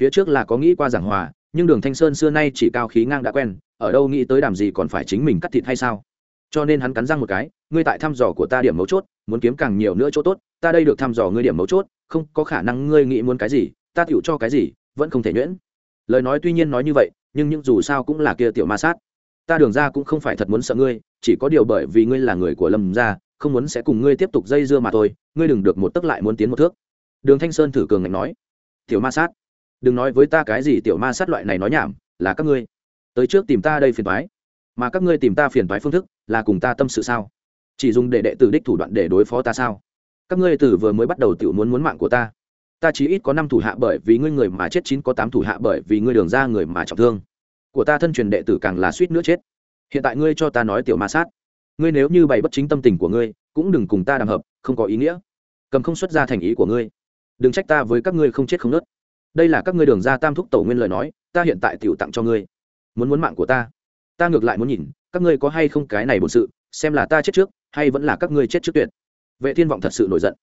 Phía trước là có nghĩ qua giảng hòa, nhưng đường thanh sơn xưa nay chỉ cao khí ngang đã quen, ở đâu nghĩ tới đàm gì còn phải chính mình cắt thịt hay sao? Cho nên hắn cắn răng một cái, ngươi tại thăm dò của ta điểm mấu chốt, muốn kiếm càng nhiều nữa chỗ tốt, ta đây được thăm dò ngươi điểm mấu chốt, không có khả năng ngươi nghĩ muốn cái gì, ta tựu cho cái gì, vẫn không thể nhuyễn. Lời nói tuy nhiên nói như vậy, nhưng những dù sao cũng là kia tiểu ma sát ta đường ra cũng không phải thật muốn sợ ngươi, chỉ có điều bởi vì ngươi là người của lâm gia, không muốn sẽ cùng ngươi tiếp tục dây dưa mà thôi, ngươi đừng được một tấc lại muốn tiến một thước. Đường thanh sơn thử cường ngạnh nói, tiểu ma sát, đừng nói với ta cái gì tiểu ma sát loại này nói nhảm, là các ngươi. Tới trước tìm ta đây phiền toái. Mà các ngươi tìm ta phiền toái phương thức là cùng ta tâm sự sao? Chỉ dùng để đệ tử đích thủ đoạn để đối phó ta sao? Các ngươi từ vừa mới bắt đầu tự muốn muốn mạng của ta. Ta chỉ ít có năm thủ hạ bởi vì ngươi người mà chết chín, có tám thủ hạ bởi vì ngươi đường ra người mà trọng thương của ta thân truyền đệ tử càng là suýt nữa chết. Hiện tại ngươi cho ta nói tiểu ma sát. Ngươi nếu như bày bất chính tâm tình của ngươi, cũng đừng cùng ta đàm hợp, không có ý nghĩa. Cầm không xuất ra thành ý của ngươi. Đừng trách ta với các ngươi không chết không nớt. Đây là các ngươi đường ra tam thúc tổ nguyên lời nói, ta hiện tại tiểu tặng cho ngươi. Muốn muốn mạng của ta. Ta ngược lại muốn nhìn, các ngươi có hay không cái này bổn sự, xem là ta chết trước, hay vẫn là các ngươi chết trước tuyệt. Vệ thiên vọng thật sự nổi giận.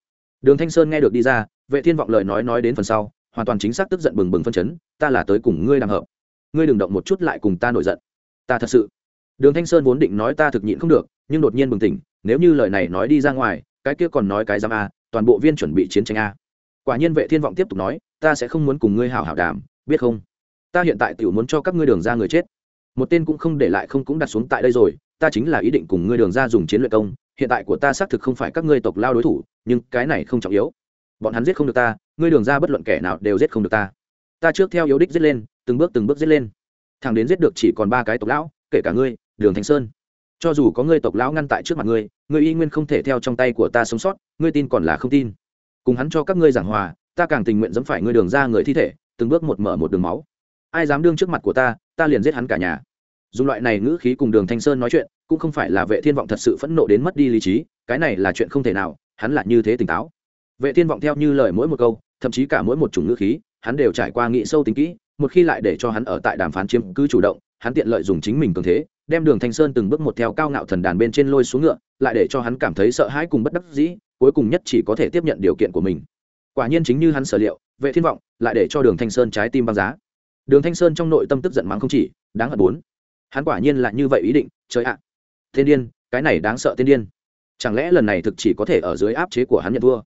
Đường thanh sơn nghe được đi ra, vệ thiên vọng lời nói nói đến phần sau, hoàn toàn chính xác tức giận bừng bừng phân chấn, ta là tới cùng ngươi đàm hợp ngươi đừng động một chút lại cùng ta nổi giận. Ta thật sự. Đường thanh sơn vốn định nói ta thực nhịn không được, nhưng đột nhiên bừng tỉnh, nếu như lời này nói đi ra ngoài, cái kia còn nói cái giam a, toàn bộ viên chuẩn bị chiến tranh a. Quả nhiên vệ thiên vọng tiếp tục nói, ta sẽ không muốn cùng ngươi hảo hảo đàm, biết không? Ta hiện tại tiểu muốn cho các ngươi đường ra người chết. Một tên cũng không để lại không cũng đặt xuống tại đây rồi, ta chính là ý định cùng ngươi đường ra dùng chiến luyện công, hiện tại của ta xác thực không phải các ngươi tộc lao đối thủ, nhưng cái này không trọng yếu. Bọn hắn giết không được ta, ngươi đường ra bất luận kẻ nào đều giết không được ta ta trước theo yếu đích giết lên, từng bước từng bước giết lên. Thằng đến giết được chỉ còn ba cái tộc lão, kể cả ngươi, đường thanh sơn. Cho dù có ngươi tộc lão ngăn tại trước mặt ngươi ngươi y nguyên không thể theo trong tay của ta sống sót, ngươi tin còn là không tin. Cùng hắn cho các ngươi giảng hòa, ta càng tình nguyện dẫm phải ngươi đường ra người thi thể, từng bước một mở một đường máu. Ai dám đương trước mặt của ta ta liền giết hắn cả nhà. Dùng loại này ngữ khí cùng đường thanh sơn nói chuyện, cũng không phải là vệ thiên vọng thật sự phẫn nộ đến mất đi lý trí, cái này là chuyện không thể nào, hắn là như thế tỉnh táo. Vệ thiên vọng theo như lời mỗi một câu, thậm chí cả mỗi một chủng ngữ khí hắn đều trải qua nghị sâu tính kỹ, một khi lại để cho hắn ở tại đàm phán chiếm cứ chủ động, hắn tiện lợi dùng chính mình cường thế, đem đường thanh sơn từng bước một theo cao ngạo thần đàn bên trên lôi xuống ngựa, lại để cho hắn cảm thấy sợ hãi cùng bất đắc dĩ, cuối cùng nhất chỉ có thể tiếp nhận điều kiện của mình. Quả nhiên chính như hắn sở liệu, vệ thiên vọng, lại để cho đường thanh sơn trái tim băng giá. Đường thanh sơn trong nội tâm tức giận mắng không chỉ, đáng hận bốn. Hắn quả nhiên là như vậy ý định, trời ạ. À. thiên điên, cái này đáng sợ thiên điên. Chẳng lẽ lần này thực chỉ có thể ở dưới áp chế của hắn nhận thua?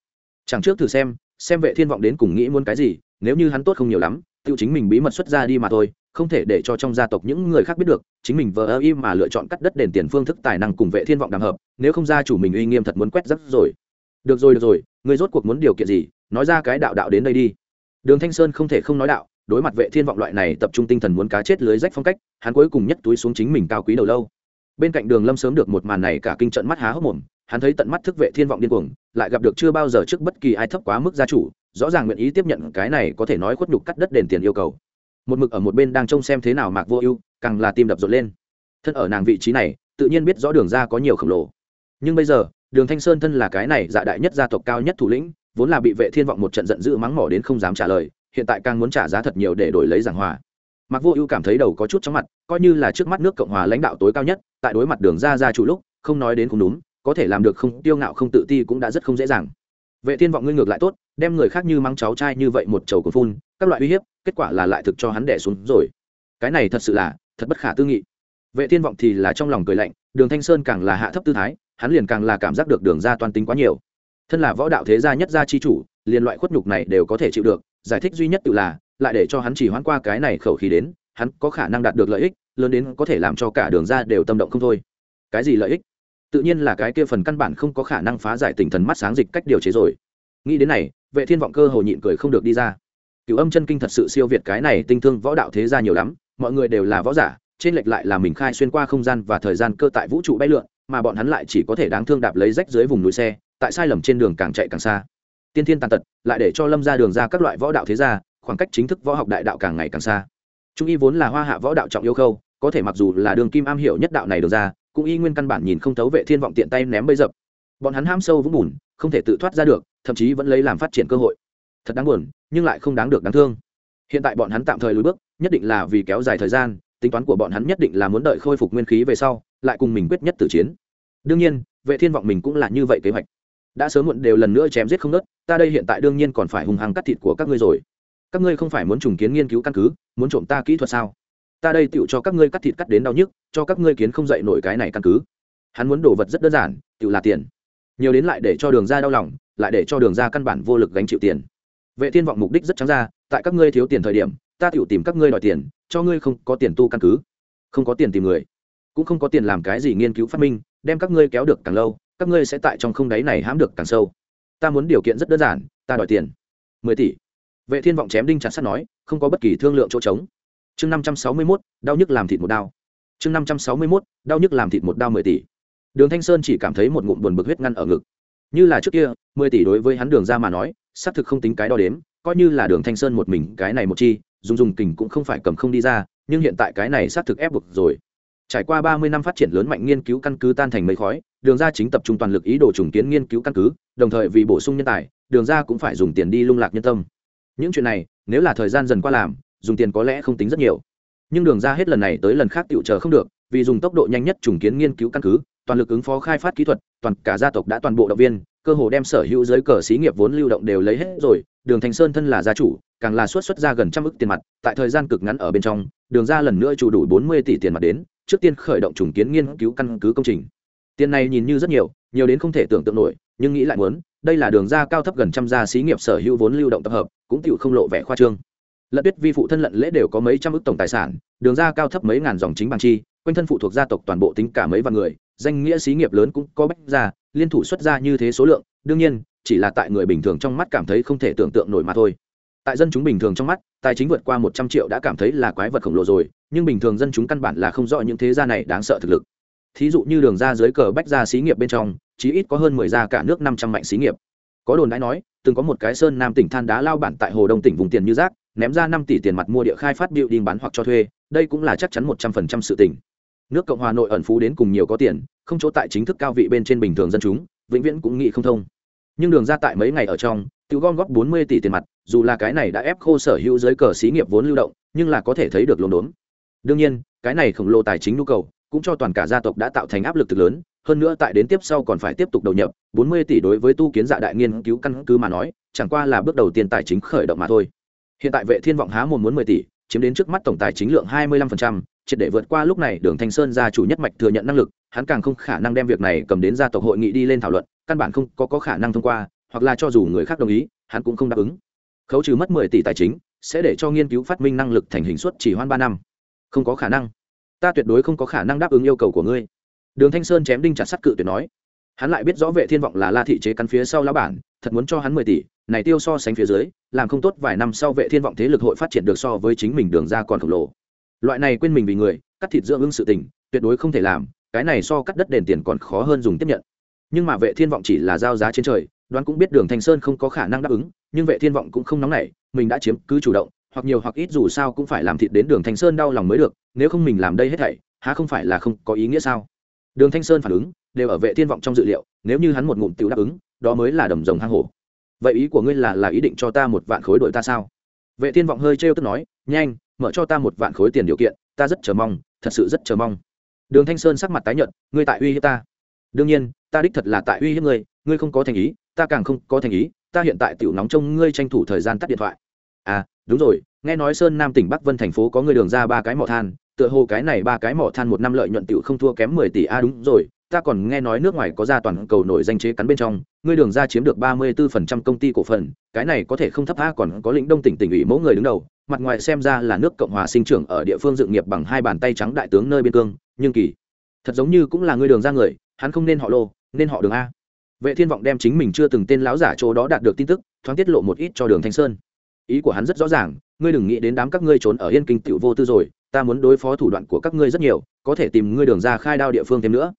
Chẳng trước thử xem xem vệ thiên vọng đến cùng nghĩ muốn cái gì, nếu như hắn tốt không nhiều lắm, tiêu chính mình bí mật xuất ra đi mà thôi, không thể để cho trong gia tộc những người khác biết được, chính mình vờ ơ im mà lựa chọn cắt đất đền tiền phương thức tài năng cùng vệ thiên vọng đàm hợp, nếu không gia chủ mình uy nghiêm thật muốn quét rắc rồi. Được rồi được rồi, người rốt cuộc muốn điều kiện gì, nói ra cái đạo đạo đến đây đi. Đường thanh sơn không thể không nói đạo, đối mặt vệ thiên vọng loại này tập trung tinh thần muốn cá chết lưới rách phong cách, hắn cuối cùng nhất túi xuống chính mình cao quý đầu lâu. Bên cạnh đường lâm sớm được một màn này cả kinh trận mắt há hốc mồm hắn thấy tận mắt thức vệ thiên vọng điên cuồng, lại gặp được chưa bao giờ trước bất kỳ ai thấp quá mức gia chủ, rõ ràng nguyện ý tiếp nhận cái này có thể nói khuất nhục cắt đất đền tiền yêu cầu. Một mực ở một bên đang trông xem thế nào mạc vô ưu, càng là tim đập rộn lên. Thân ở nàng vị trí này, tự nhiên biết rõ đường ra có nhiều khổng lồ. Nhưng bây giờ, đường thanh sơn thân là cái này dạ đại nhất gia tộc cao nhất thủ lĩnh, vốn là bị vệ thiên vọng một trận giận dữ mắng mỏ đến không dám trả lời, hiện tại càng muốn trả giá thật nhiều để đổi lấy giảng hòa. Mặc vô ưu cảm thấy đầu có chút chóng mặt, coi như là trước mắt nước cộng hòa lãnh đạo tối cao nhất, tại đối mặt đường ra ra chủ lúc, không nói đến cũng đúng có thể làm được không, tiêu ngạo không tự ti cũng đã rất không dễ dàng. Vệ thiên vọng ngươi ngược lại tốt, đem người khác như mắng cháu trai như vậy một chầu của phun, các loại uy hiếp, kết quả là lại thực cho hắn đẻ xuống rồi. Cái này thật sự là, thật bất khả tư nghị. Vệ thiên vọng thì là trong lòng cười lạnh, đường thanh sơn càng là hạ thấp tư thái, hắn liền càng là cảm giác được đường ra toàn tính quá nhiều. Thân là võ đạo thế gia nhất gia chi chủ, liền loại khuất nhục này đều có thể chịu được, giải thích duy nhất tự là, lại để cho hắn chỉ hoãn qua cái này khẩu khí đến, hắn có khả năng đạt được lợi ích, lớn đến có thể làm cho cả đường ra đều tâm động không thôi. Cái gì lợi ích? Tự nhiên là cái kia phần căn bản không có khả năng phá giải tinh thần mắt sáng dịch cách điều chế rồi. Nghĩ đến này, vệ thiên vọng cơ hồ nhịn cười không được đi ra. Cửu âm chân kinh thật sự siêu việt cái này tinh thương võ đạo thế gia nhiều lắm, mọi người đều là võ giả, trên lệch lại là mình khai xuyên qua không gian và thời gian cơ tại vũ trụ bay lượn, mà bọn hắn lại chỉ có thể đáng thương đạp lấy rách dưới vùng núi xe, tại sai lầm trên đường càng chạy càng xa. Tiên thiên tàn tật, lại để cho lâm ra đường ra các loại võ đạo thế gia, khoảng cách chính thức võ học đại đạo càng ngày càng xa. Trung y vốn là hoa hạ võ đạo trọng yêu khâu, có thể mặc dù là đường kim am hiểu nhất đạo này được ra cũng y nguyên căn bản nhìn không thấu vệ thiên vọng tiện tay ném bấy dập. Bọn hắn ham sâu vũng bùn, không thể tự thoát ra được, thậm chí vẫn lấy làm phát triển cơ hội. Thật đáng buồn, nhưng lại không đáng được đáng thương. Hiện tại bọn hắn tạm thời lùi bước, nhất định là vì kéo dài thời gian, tính toán của bọn hắn nhất định là muốn đợi khôi phục nguyên khí về sau, lại cùng mình quyết nhất tử chiến. Đương nhiên, vệ thiên vọng mình cũng là như vậy kế hoạch. Đã sớm muộn đều lần nữa chém giết không nớt, ta đây hiện tại đương nhiên còn phải hùng hăng cắt thịt của các ngươi rồi. Các ngươi không phải muốn trùng kiến nghiên cứu căn cứ, muốn trộm ta kỹ thuật sao? Ta đây tựu cho các ngươi cắt thịt cắt đến đau nhức, cho các ngươi kiến không dậy nổi cái này căn cứ. Hắn muốn đổ vật rất đơn giản, tựu là tiền. Nhiều đến lại để cho đường ra đau lòng, lại để cho đường ra căn bản vô lực gánh chịu tiền. Vệ thiên vọng mục đích rất trắng ra, tại các ngươi thiếu tiền thời điểm, ta tựu tìm các ngươi đòi tiền, cho ngươi không có tiền tu căn cứ. Không có tiền tìm người, cũng không có tiền làm cái gì nghiên cứu phát minh, đem các ngươi kéo được càng lâu, các ngươi sẽ tại trong không đáy này hãm được càng sâu. Ta muốn điều kiện rất đơn giản, ta đòi tiền. Mười tỷ. Vệ thiên vọng chém đinh chặt sắt nói, không có bất kỳ thương lượng chỗ trống chương năm trăm sáu mươi 561, đau nhức làm thịt một đao chương năm trăm sáu mươi 561, đau nhức làm thịt một đao mười tỷ. Đường thanh sơn chỉ cảm thấy một ngụm buồn bực huyết ngăn ở ngực. Như là trước kia mười tỷ đối với hắn đường ra mà nói xác thực không tính cái đo đếm coi như là đường thanh sơn một mình cái này một chi dùng dùng kình cũng không phải cầm không đi ra nhưng hiện tại cái này xác thực ép buộc rồi. Trải qua ba mươi năm phát triển lớn mạnh nghiên cứu căn cứ tan thành mây khói đường ra chính tập trung toàn lực ý đồ trùng kiến nghiên cứu căn cứ đồng thời vì bổ sung nhân tài đường ra cũng phải dùng tiền đi lung lạc nhân tâm. Những chuyện này nếu là thời gian dần qua làm dùng tiền có lẽ không tính rất nhiều. Nhưng đường ra hết lần này tới lần khác tựu chờ không được, vì dùng tốc độ nhanh nhất trùng kiến nghiên cứu căn cứ, toàn lực ứng phó khai phát kỹ thuật, toàn cả gia tộc đã toàn bộ động viên, cơ hồ đem sở hữu giới cờ xí nghiệp vốn lưu động đều lấy hết rồi, đường thành sơn thân là gia chủ, càng là xuất xuất ra gần trăm ức tiền mặt, tại thời gian cực ngắn ở bên trong, đường ra lần nữa chủ đủ bốn mươi tỷ tiền mặt đến, trước tiên khởi động trùng kiến nghiên cứu căn cứ công trình. Tiền này nhìn như rất nhiều nhiều đến không thể tưởng tượng nổi, nhưng nghĩ lại muốn, đây là đường ra cao thấp gần trăm gia xí nghiệp sở hữu vốn lưu động tập hợp, cũng tựu không lộ vẻ khoa trương lận tuyết vi phụ thân lận lễ đều có mấy trăm ức tổng tài sản, đường ra cao thấp mấy ngàn dòng chính bằng chi, quanh thân phụ thuộc gia tộc toàn bộ tính cả mấy vạn người, danh nghĩa xí nghiệp lớn cũng có bách ra, liên thủ xuất ra như thế số lượng, đương nhiên, chỉ là tại người bình thường trong mắt cảm thấy không thể tưởng tượng nổi mà thôi. Tại dân chúng bình thường trong mắt, tài chính vượt qua một trăm triệu đã cảm thấy là quái vật khổng lồ rồi, nhưng bình thường dân chúng căn bản là không rõ những thế gia này đáng sợ thực lực. Thí dụ như đường ra dưới cờ bách ra xí nghiệp bên trong, chí ít có hơn mười gia cả nước năm trăm mạnh xí nghiệp. Có đồn đãi nói, từng có một cái sơn nam tỉnh than đá lao bản tại hồ đông tỉnh vùng tiền như rác ném ra năm tỷ tiền mặt mua địa khai phát biểu đình bán hoặc cho thuê, đây cũng là chắc chắn một trăm phần trăm sự tình. nước cộng hòa nội ẩn phú đến cùng nhiều có tiền, không chỗ tại chính thức cao vị bên trên bình thường dân chúng, vĩnh viễn cũng nghĩ không thông. Nhưng đường ra tại mấy ngày ở trong tiêu gom góp bốn mươi tỷ tiền mặt, dù là cái này đã ép khô sở hữu giới cờ xí nghiệp vốn lưu động, nhưng là có thể thấy được luống đốn đương nhiên, cái này khổng lồ tài chính nhu cầu, cũng cho toàn cả gia tộc đã tạo thành áp lực cực lớn, hơn nữa tại đến tiếp sau còn phải tiếp tục đầu nhập 40 tỷ đối với tu kiến dạ đại nghiên cứu căn cứ mà nói, chẳng qua là bước đầu tiên tài chính khởi động mà thôi hiện tại vệ thiên vọng há mồm muốn 10 tỷ chiếm đến trước mắt tổng tài chính lượng 25%, triệt để vượt qua lúc này đường thanh sơn gia chủ nhất mạch thừa nhận năng lực hắn càng không khả năng đem việc này cầm đến gia tộc hội nghị đi lên thảo luận căn bản không có, có khả năng thông qua hoặc là cho dù người khác đồng ý hắn cũng không đáp ứng. Khấu trừ mất 10 tỷ tài chính sẽ để cho nghiên cứu phát minh năng lực thành hình suất chỉ hoan ba năm. Không có khả năng. Ta tuyệt đối không có khả năng đáp ứng yêu cầu của ngươi. Đường thanh sơn chém đinh chặt sắt cự tuyệt nói. Hắn lại biết rõ vệ thiên vọng là la thị chế cắn phía sau lão bản thật muốn cho hắn mười tỷ này tiêu so sánh phía dưới, làm không tốt vài năm sau vệ thiên vọng thế lực hội phát triển được so với chính mình đường ra còn khổng lồ. Loại này quên mình vì người, cắt thịt dưỡng ưng sự tình, tuyệt đối không thể làm, cái này so cắt đất đền tiền còn khó hơn dùng tiếp nhận. Nhưng mà vệ thiên vọng chỉ là giao giá trên trời, đoán cũng biết đường thanh sơn không có khả năng đáp ứng, nhưng vệ thiên vọng cũng không nóng nảy, mình đã chiếm cứ chủ động, hoặc nhiều hoặc ít dù sao cũng phải làm thịt đến đường thanh sơn đau lòng mới được, nếu không mình làm đây hết thảy, há không phải là không có ý nghĩa sao? Đường thanh sơn phản ứng, đều ở vệ thiên vọng trong dự liệu, nếu như hắn một ngụm tiểu đáp ứng, đó mới là đầm rồng hang hổ vậy ý của ngươi là là ý định cho ta một vạn khối đội ta sao? Vệ thiên vọng hơi trêu tức nói, nhanh, mở cho ta một vạn khối tiền điều kiện, ta rất chờ mong, thật sự rất chờ mong. Đường thanh sơn sắc mặt tái nhợt, ngươi tại uy hiếp ta. Đương nhiên, ta đích thật là tại uy hiếp ngươi ngươi không có thành ý, ta càng không có thành ý, ta hiện tại tiểu nóng trông ngươi tranh thủ thời gian tắt điện thoại. À đúng rồi, nghe nói sơn nam tỉnh bắc vân thành phố có người đường ra ba cái mỏ than, tựa hồ cái này ba cái mỏ than một năm lợi nhuận tiểu không thua kém mười tỷ a đúng rồi ta còn nghe nói nước ngoài có ra toàn cầu nổi danh chế cắn bên trong, ngươi đường ra chiếm được ba mươi 34% công ty cổ phần, cái này có thể không thấp a, còn có lĩnh đông tỉnh tỉnh ủy mẫu người đứng đầu, mặt ngoài xem ra là nước cộng hòa sinh trưởng ở địa phương dự nghiệp bằng hai bàn tay trắng đại tướng nơi biên cương, nhưng kỳ, thật giống như cũng là ngươi đường ra người, hắn không nên họ lô, nên họ đường a. Vệ thiên vọng đem chính mình chưa từng tên láo giả chỗ đó đạt được tin tức, thoáng tiết lộ một ít cho đường thanh sơn. Ý của hắn rất rõ ràng, ngươi đừng nghĩ đến đám các ngươi trốn ở yên kinh tiểu vô tư rồi, ta muốn đối phó thủ đoạn của các ngươi rất nhiều, có thể tìm ngươi đường ra khai đao địa phương thêm nữa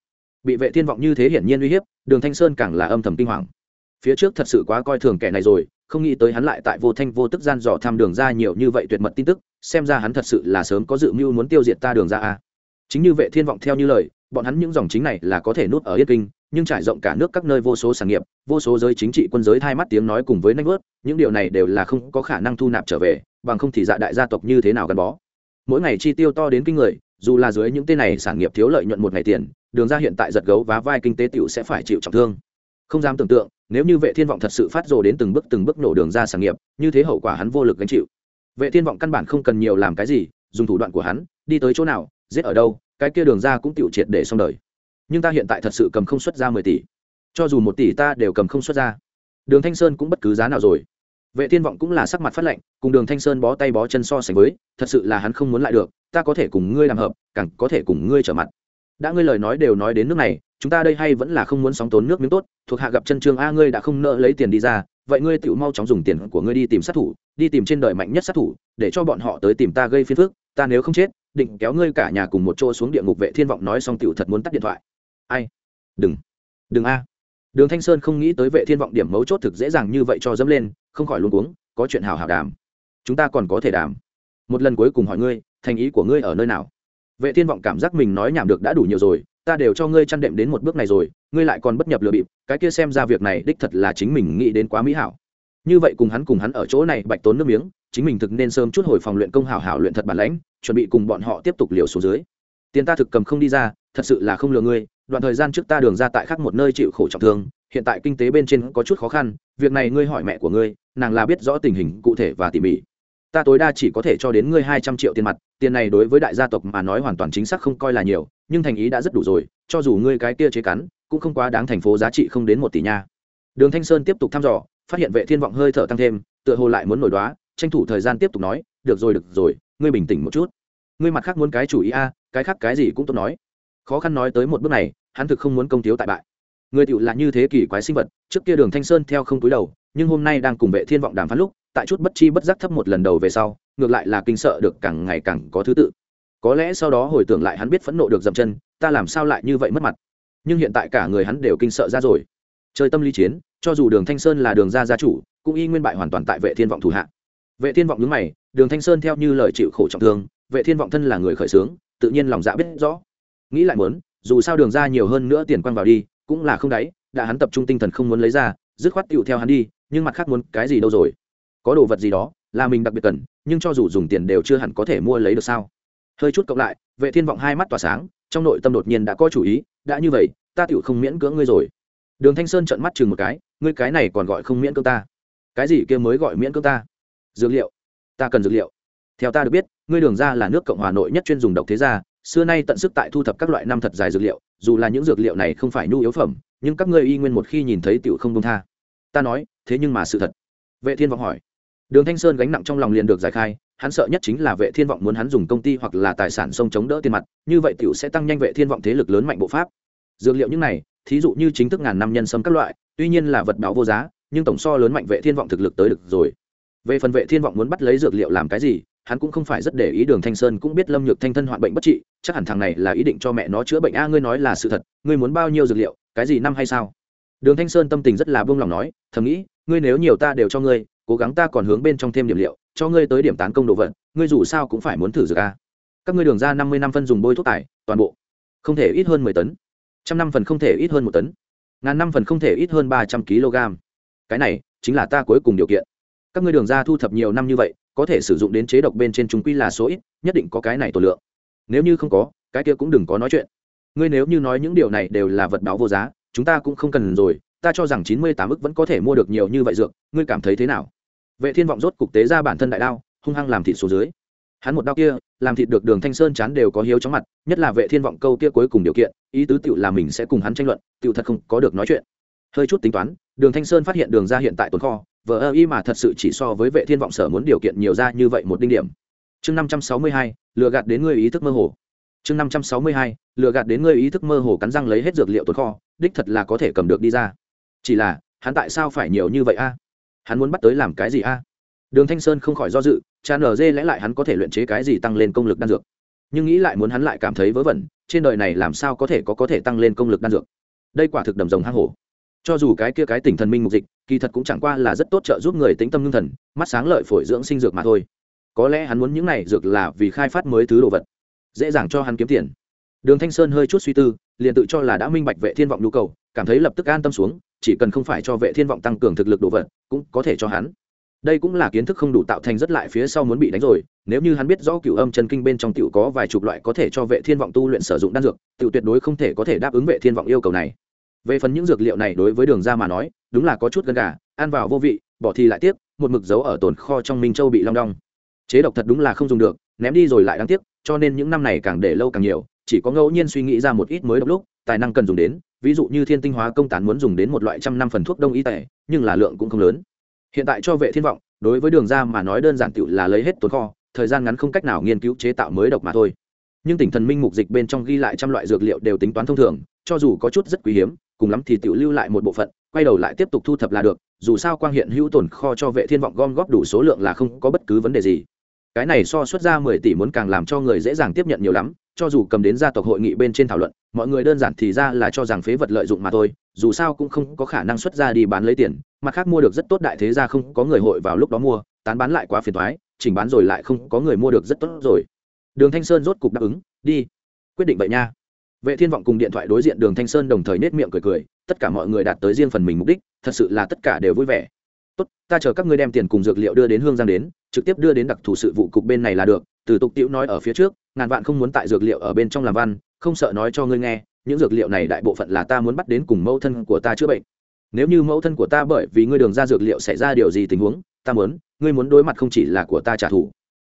bị vệ thiên vọng như thế hiển nhiên uy hiếp, đường thanh sơn càng là âm thầm kinh hoàng. Phía trước thật sự quá coi thường kẻ này rồi, không nghĩ tới hắn lại tại vô thanh vô tức gian dò tham đường ra nhiều như vậy tuyệt mật tin tức, xem ra hắn thật sự là sớm có dự mưu muốn tiêu diệt ta đường ra a chính như vệ thiên vọng theo như lời, bọn hắn những dòng chính này là có thể nuốt ở yết kinh, nhưng trải rộng cả nước các nơi vô số sản nghiệp, vô số giới chính trị quân giới thay mắt tiếng nói cùng với nanh vớt, những điều này đều là không có khả năng thu nạp trở về, bằng không thì dạ đại gia tộc như thế nào gắn bó. Mỗi ngày chi tiêu to đến kinh người, dù là dưới những tên này sản nghiệp thiếu lợi nhuận một ngày tiền đường ra hiện tại giật gấu và vai kinh tế tiểu sẽ phải chịu trọng thương. Không dám tưởng tượng, nếu như vệ thiên vọng thật sự phát rồ đến từng bước từng bước nổ đường ra sản nghiệp, như thế hậu quả hắn vô lực gánh chịu. Vệ thiên vọng căn bản không cần nhiều làm cái gì, dùng thủ đoạn của hắn, đi tới chỗ nào, giết ở đâu, cái kia đường ra cũng tiểu triệt để xong đời. Nhưng ta hiện tại thật sự cầm không xuất ra mười tỷ. Cho dù một tỷ ta đều cầm không xuất ra. Đường thanh sơn cũng bất cứ giá nào rồi. Vệ thiên vọng cũng là sắc mặt phát lệnh cùng đường thanh sơn bó tay bó chân so sánh với, thật sự là hắn không muốn lại được, ta có thể cùng ngươi làm hợp, càng có thể cùng ngươi trở mặt đã ngươi lời nói đều nói đến nước này, chúng ta đây hay vẫn là không muốn sóng tốn nước miếng tốt, thuộc hạ gặp chân trương a ngươi đã không nợ lấy tiền đi ra, vậy ngươi tự mau chóng dùng tiền của ngươi đi tìm sát thủ, đi tìm trên đời mạnh nhất sát thủ, để cho bọn họ tới tìm ta gây phiền phức, ta nếu không chết, định kéo ngươi cả nhà cùng một chỗ xuống địa ngục vệ thiên vọng nói xong tiểu thật muốn tắt điện thoại. Ai? Đừng. Đừng a. Đường thanh sơn không nghĩ tới vệ thiên vọng điểm mấu chốt thực dễ dàng như vậy cho dẫm lên, không khỏi luôn cuống, có chuyện hào hào đàm. Chúng ta còn có thể đàm. Một lần cuối cùng hỏi ngươi, thành ý của ngươi ở nơi nào? Vệ thiên vọng cảm giác mình nói nhảm được đã đủ nhiều rồi, ta đều cho ngươi chăn đệm đến một bước này rồi, ngươi lại còn bất nhập lừa bịp, cái kia xem ra việc này đích thật là chính mình nghĩ đến quá mỹ hảo. Như vậy cùng hắn cùng hắn ở chỗ này bạch tốn nước miếng, chính mình thực nên sớm chút hồi phòng luyện công hảo hảo luyện thật bản lãnh, chuẩn bị cùng bọn họ tiếp tục liều xuống dưới. Tiền ta thực cầm không đi ra, thật sự là không lừa ngươi, đoạn thời gian trước ta đường ra tại khác một nơi chịu khổ trọng thương, hiện tại kinh tế bên trên có chút khó khăn, việc này ngươi hỏi mẹ của ngươi, nàng là biết rõ tình hình cụ thể và tỉ mỉ ta tối đa chỉ có thể cho đến ngươi hai trăm triệu tiền mặt, tiền này đối với đại gia tộc mà nói hoàn toàn chính xác không coi là nhiều, nhưng thành ý đã rất đủ rồi, cho dù ngươi cái kia chế cắn, cũng không quá đáng thành phố giá trị không đến một tỷ nha. Đường thanh sơn tiếp tục thăm dò, phát hiện vệ thiên vọng hơi thở tăng thêm, tựa hồ lại muốn nổi đoá, tranh thủ thời gian tiếp tục nói, được rồi được rồi, ngươi bình tĩnh một chút. Ngươi mặt khác muốn cái chủ ý a, cái khác cái gì cũng tốt nói. Khó khăn nói tới một bước này, hắn thực không muốn công thiếu tại bại. Người tựu là như thế kỷ quái sinh vật, trước kia đường thanh sơn theo không túi đầu, nhưng hôm nay đang cùng vệ thiên vọng đàm phán lúc tại chút bất chi bất giác thấp một lần đầu về sau, ngược lại là kinh sợ được càng ngày càng có thứ tự. Có lẽ sau đó hồi tưởng lại hắn biết phẫn nộ được dậm chân, ta làm sao lại như vậy mất mặt. Nhưng hiện tại cả người hắn đều kinh sợ ra rồi. Chơi tâm lý chiến, cho dù đường thanh sơn là đường gia gia chủ, cũng y nguyên bại hoàn toàn tại vệ thiên vọng thủ hạ. Vệ thiên vọng nhướng mày, đường thanh sơn theo như lời chịu khổ trọng thương, vệ thiên vọng thân là người khởi sướng tự nhiên lòng dạ biết rõ. Nghĩ lại muốn, dù sao đường ra nhiều hơn nữa tiền quăng vào đi, cũng là không đáy, đã hắn tập trung tinh thần không muốn lấy ra, dứt khoát tựu theo hắn đi, nhưng mặt khác muốn cái gì đâu rồi có đồ vật gì đó là mình đặc biệt cần, nhưng cho dù dùng tiền đều chưa hẳn có thể mua lấy được sao? Hơi chút cộng lại, vệ thiên vọng hai mắt tỏa sáng, trong nội tâm đột nhiên đã có chủ ý, đã như vậy, ta tiểu không miễn cưỡng ngươi rồi. Đường thanh sơn trợn mắt chừng một cái, ngươi cái này còn gọi không miễn cưỡng ta. Cái gì kia mới gọi miễn cưỡng ta? Dược liệu. Ta cần dược liệu. Theo ta được biết, ngươi đường ra là nước cộng hòa nội nhất chuyên dùng độc thế gia, xưa nay tận sức tại thu thập các loại năm thật dài dược liệu, dù là những dược liệu này không phải nhu yếu phẩm, nhưng các ngươi y nguyên một khi nhìn thấy tiểu không công tha. Ta nói, thế nhưng mà sự thật. Vệ thiên vọng hỏi đường thanh sơn gánh nặng trong lòng liền được giải khai, hắn sợ nhất chính là vệ thiên vọng muốn hắn dùng công ty hoặc là tài sản sông chống đỡ tiền mặt, như vậy tiểu sẽ tăng nhanh vệ thiên vọng thế lực lớn mạnh bộ pháp. Dược liệu những này, thí dụ như chính thức ngàn năm nhân sâm các loại, tuy nhiên là vật báo vô giá, nhưng tổng so lớn mạnh vệ thiên vọng thực lực tới được rồi. Về phần vệ thiên vọng muốn bắt lấy dược liệu làm cái gì, hắn cũng không phải rất để ý đường thanh sơn cũng biết lâm nhược thanh thân hoạn bệnh bất trị, chắc hẳn thằng này là ý định cho mẹ nó chữa bệnh. A, ngươi nói là sự thật, ngươi muốn bao nhiêu dược liệu, cái gì năm hay sao? Đường thanh sơn tâm tình rất là buông lòng nói, thầm nghĩ, ngươi nếu nhiều ta đều cho ngươi cố gắng ta còn hướng bên trong thêm điểm liệu, cho ngươi tới điểm tán công đồ vật, ngươi dù sao cũng phải muốn thử dược a. Các ngươi đường ra năm mươi năm phân dùng bôi thuốc tải, toàn bộ. Không thể ít hơn mười tấn. Trăm năm phần không thể ít hơn một tấn. Ngàn năm phần không thể ít hơn ba trăm kg. Cái này chính là ta cuối cùng điều kiện. Các ngươi đường ra thu thập nhiều năm như vậy, có thể sử dụng đến chế độc bên trên chúng quy là số ít, nhất định có cái này tổ lượng. Nếu như không có, cái kia cũng đừng có nói chuyện. Ngươi nếu như nói những điều này đều là vật báo vô giá, chúng ta cũng không cần rồi, ta cho rằng chín mươi tám ức vẫn có thể mua được nhiều như vậy dược, ngươi cảm thấy thế nào? Vệ thiên vọng rốt cục tế ra bản thân đại đao, hung hăng làm thịt số dưới. Hắn một đao kia, làm thịt được đường thanh sơn chán đều có hiếu chóng mặt, nhất là vệ thiên vọng câu kia cuối cùng điều kiện, ý tứ tựu là mình sẽ cùng hắn tranh luận, tựu thật không có được nói chuyện. Hơi chút tính toán, đường thanh sơn phát hiện đường ra hiện tại tồn kho vợ ơ y mà thật sự chỉ so với vệ thiên vọng sở muốn điều kiện nhiều ra như vậy một đinh điểm. Chương năm trăm sáu mươi hai, lừa gạt đến người ý thức mơ hồ. Chương năm trăm sáu mươi hai, lừa gạt đến người ý thức mơ hồ cắn răng lấy hết dược liệu tồn kho, đích thật là có thể cầm được đi ra. Chỉ là, hắn tại sao phải nhiều như vậy a? Hắn muốn bắt tới làm cái gì a? Đường thanh sơn không khỏi do dự cha nở dê lẽ lại hắn có thể luyện chế cái gì tăng lên công lực đan dược. Nhưng nghĩ lại muốn hắn lại cảm thấy vớ vẩn, trên đời này làm sao có thể có có thể tăng lên công lực đan dược? Đây quả thực đầm rồng hang hổ. Cho dù cái kia cái tỉnh thần minh mục dịch, kỳ thật cũng chẳng qua là rất tốt trợ giúp người tính tâm ngưng thần, mắt sáng lợi phổi dưỡng sinh dược mà thôi. Có lẽ hắn muốn những này dược là vì khai phát mới thứ đồ vật, dễ dàng cho hắn kiếm tiền. Đường thanh sơn hơi chút suy tư, liền tự cho là đã minh bạch vệ thiên vọng nhu cầu, cảm thấy lập tức an tâm xuống chỉ cần không phải cho vệ thiên vọng tăng cường thực lực đồ vật, cũng có thể cho hắn. Đây cũng là kiến thức không đủ tạo thành rất lại phía sau muốn bị đánh rồi, nếu như hắn biết rõ cửu âm chân kinh bên trong tiểu có vài chục loại có thể cho vệ thiên vọng tu luyện sử dụng đan dược, tiểu tuyệt đối không thể có thể đáp ứng vệ thiên vọng yêu cầu này. Về phần những dược liệu này đối với đường ra mà nói, đúng là có chút gần gà, ăn vào vô vị, bỏ thì lại tiếc, một mực dấu ở tồn kho trong minh châu bị long đong. Chế độc thật đúng là không dùng được, ném đi rồi lại đáng tiếc, cho nên những năm này càng để lâu càng nhiều chỉ có ngẫu nhiên suy nghĩ ra một ít mới độc lúc, tài năng cần dùng đến, ví dụ như thiên tinh hóa công tán muốn dùng đến một loại trăm năm phần thuốc đông y tệ, nhưng là lượng cũng không lớn. Hiện tại cho vệ thiên vọng, đối với đường ra mà nói đơn giản tựu là lấy hết tồn kho, thời gian ngắn không cách nào nghiên cứu chế tạo mới độc mà thôi. Nhưng tỉnh thần minh mục dịch bên trong ghi lại trăm loại dược liệu đều tính toán thông thường, cho dù có chút rất quý hiếm, cùng lắm thì tiểu lưu lại một bộ phận, quay đầu lại tiếp tục thu thập là được, dù sao quang hiện hữu tồn kho cho vệ thiên vọng gom góp đủ số lượng là không có bất cứ vấn đề gì. Cái này so xuất ra 10 tỷ muốn càng làm cho người dễ dàng tiếp nhận nhiều lắm cho dù cầm đến gia tộc hội nghị bên trên thảo luận, mọi người đơn giản thì ra là cho rằng phế vật lợi dụng mà thôi, dù sao cũng không có khả năng xuất ra đi bán lấy tiền, mặt khác mua được rất tốt đại thế gia không có người hội vào lúc đó mua, tán bán lại quá phiền toái, chỉnh bán rồi lại không có người mua được rất tốt rồi. Đường thanh sơn rốt cục đáp ứng, đi, quyết định vậy nha. Vệ thiên vọng cùng điện thoại đối diện đường thanh sơn đồng thời nết miệng cười cười, tất cả mọi người đạt tới riêng phần mình mục đích, thật sự là tất cả đều vui vẻ. Tốt, ta chờ các ngươi đem tiền cùng dược liệu đưa đến hương giang đến, trực tiếp đưa đến đặc thù sự vụ cục bên này là được, từ tục tiễu nói ở phía trước ngàn vạn không muốn tại dược liệu ở bên trong làm văn, không sợ nói cho ngươi nghe, những dược liệu này đại bộ phận là ta muốn bắt đến cùng mẫu thân của ta chữa bệnh. Nếu như mẫu thân của ta bởi vì ngươi đường ra dược liệu xảy ra điều gì tình huống, ta muốn, ngươi muốn đối mặt không chỉ là của ta trả thù.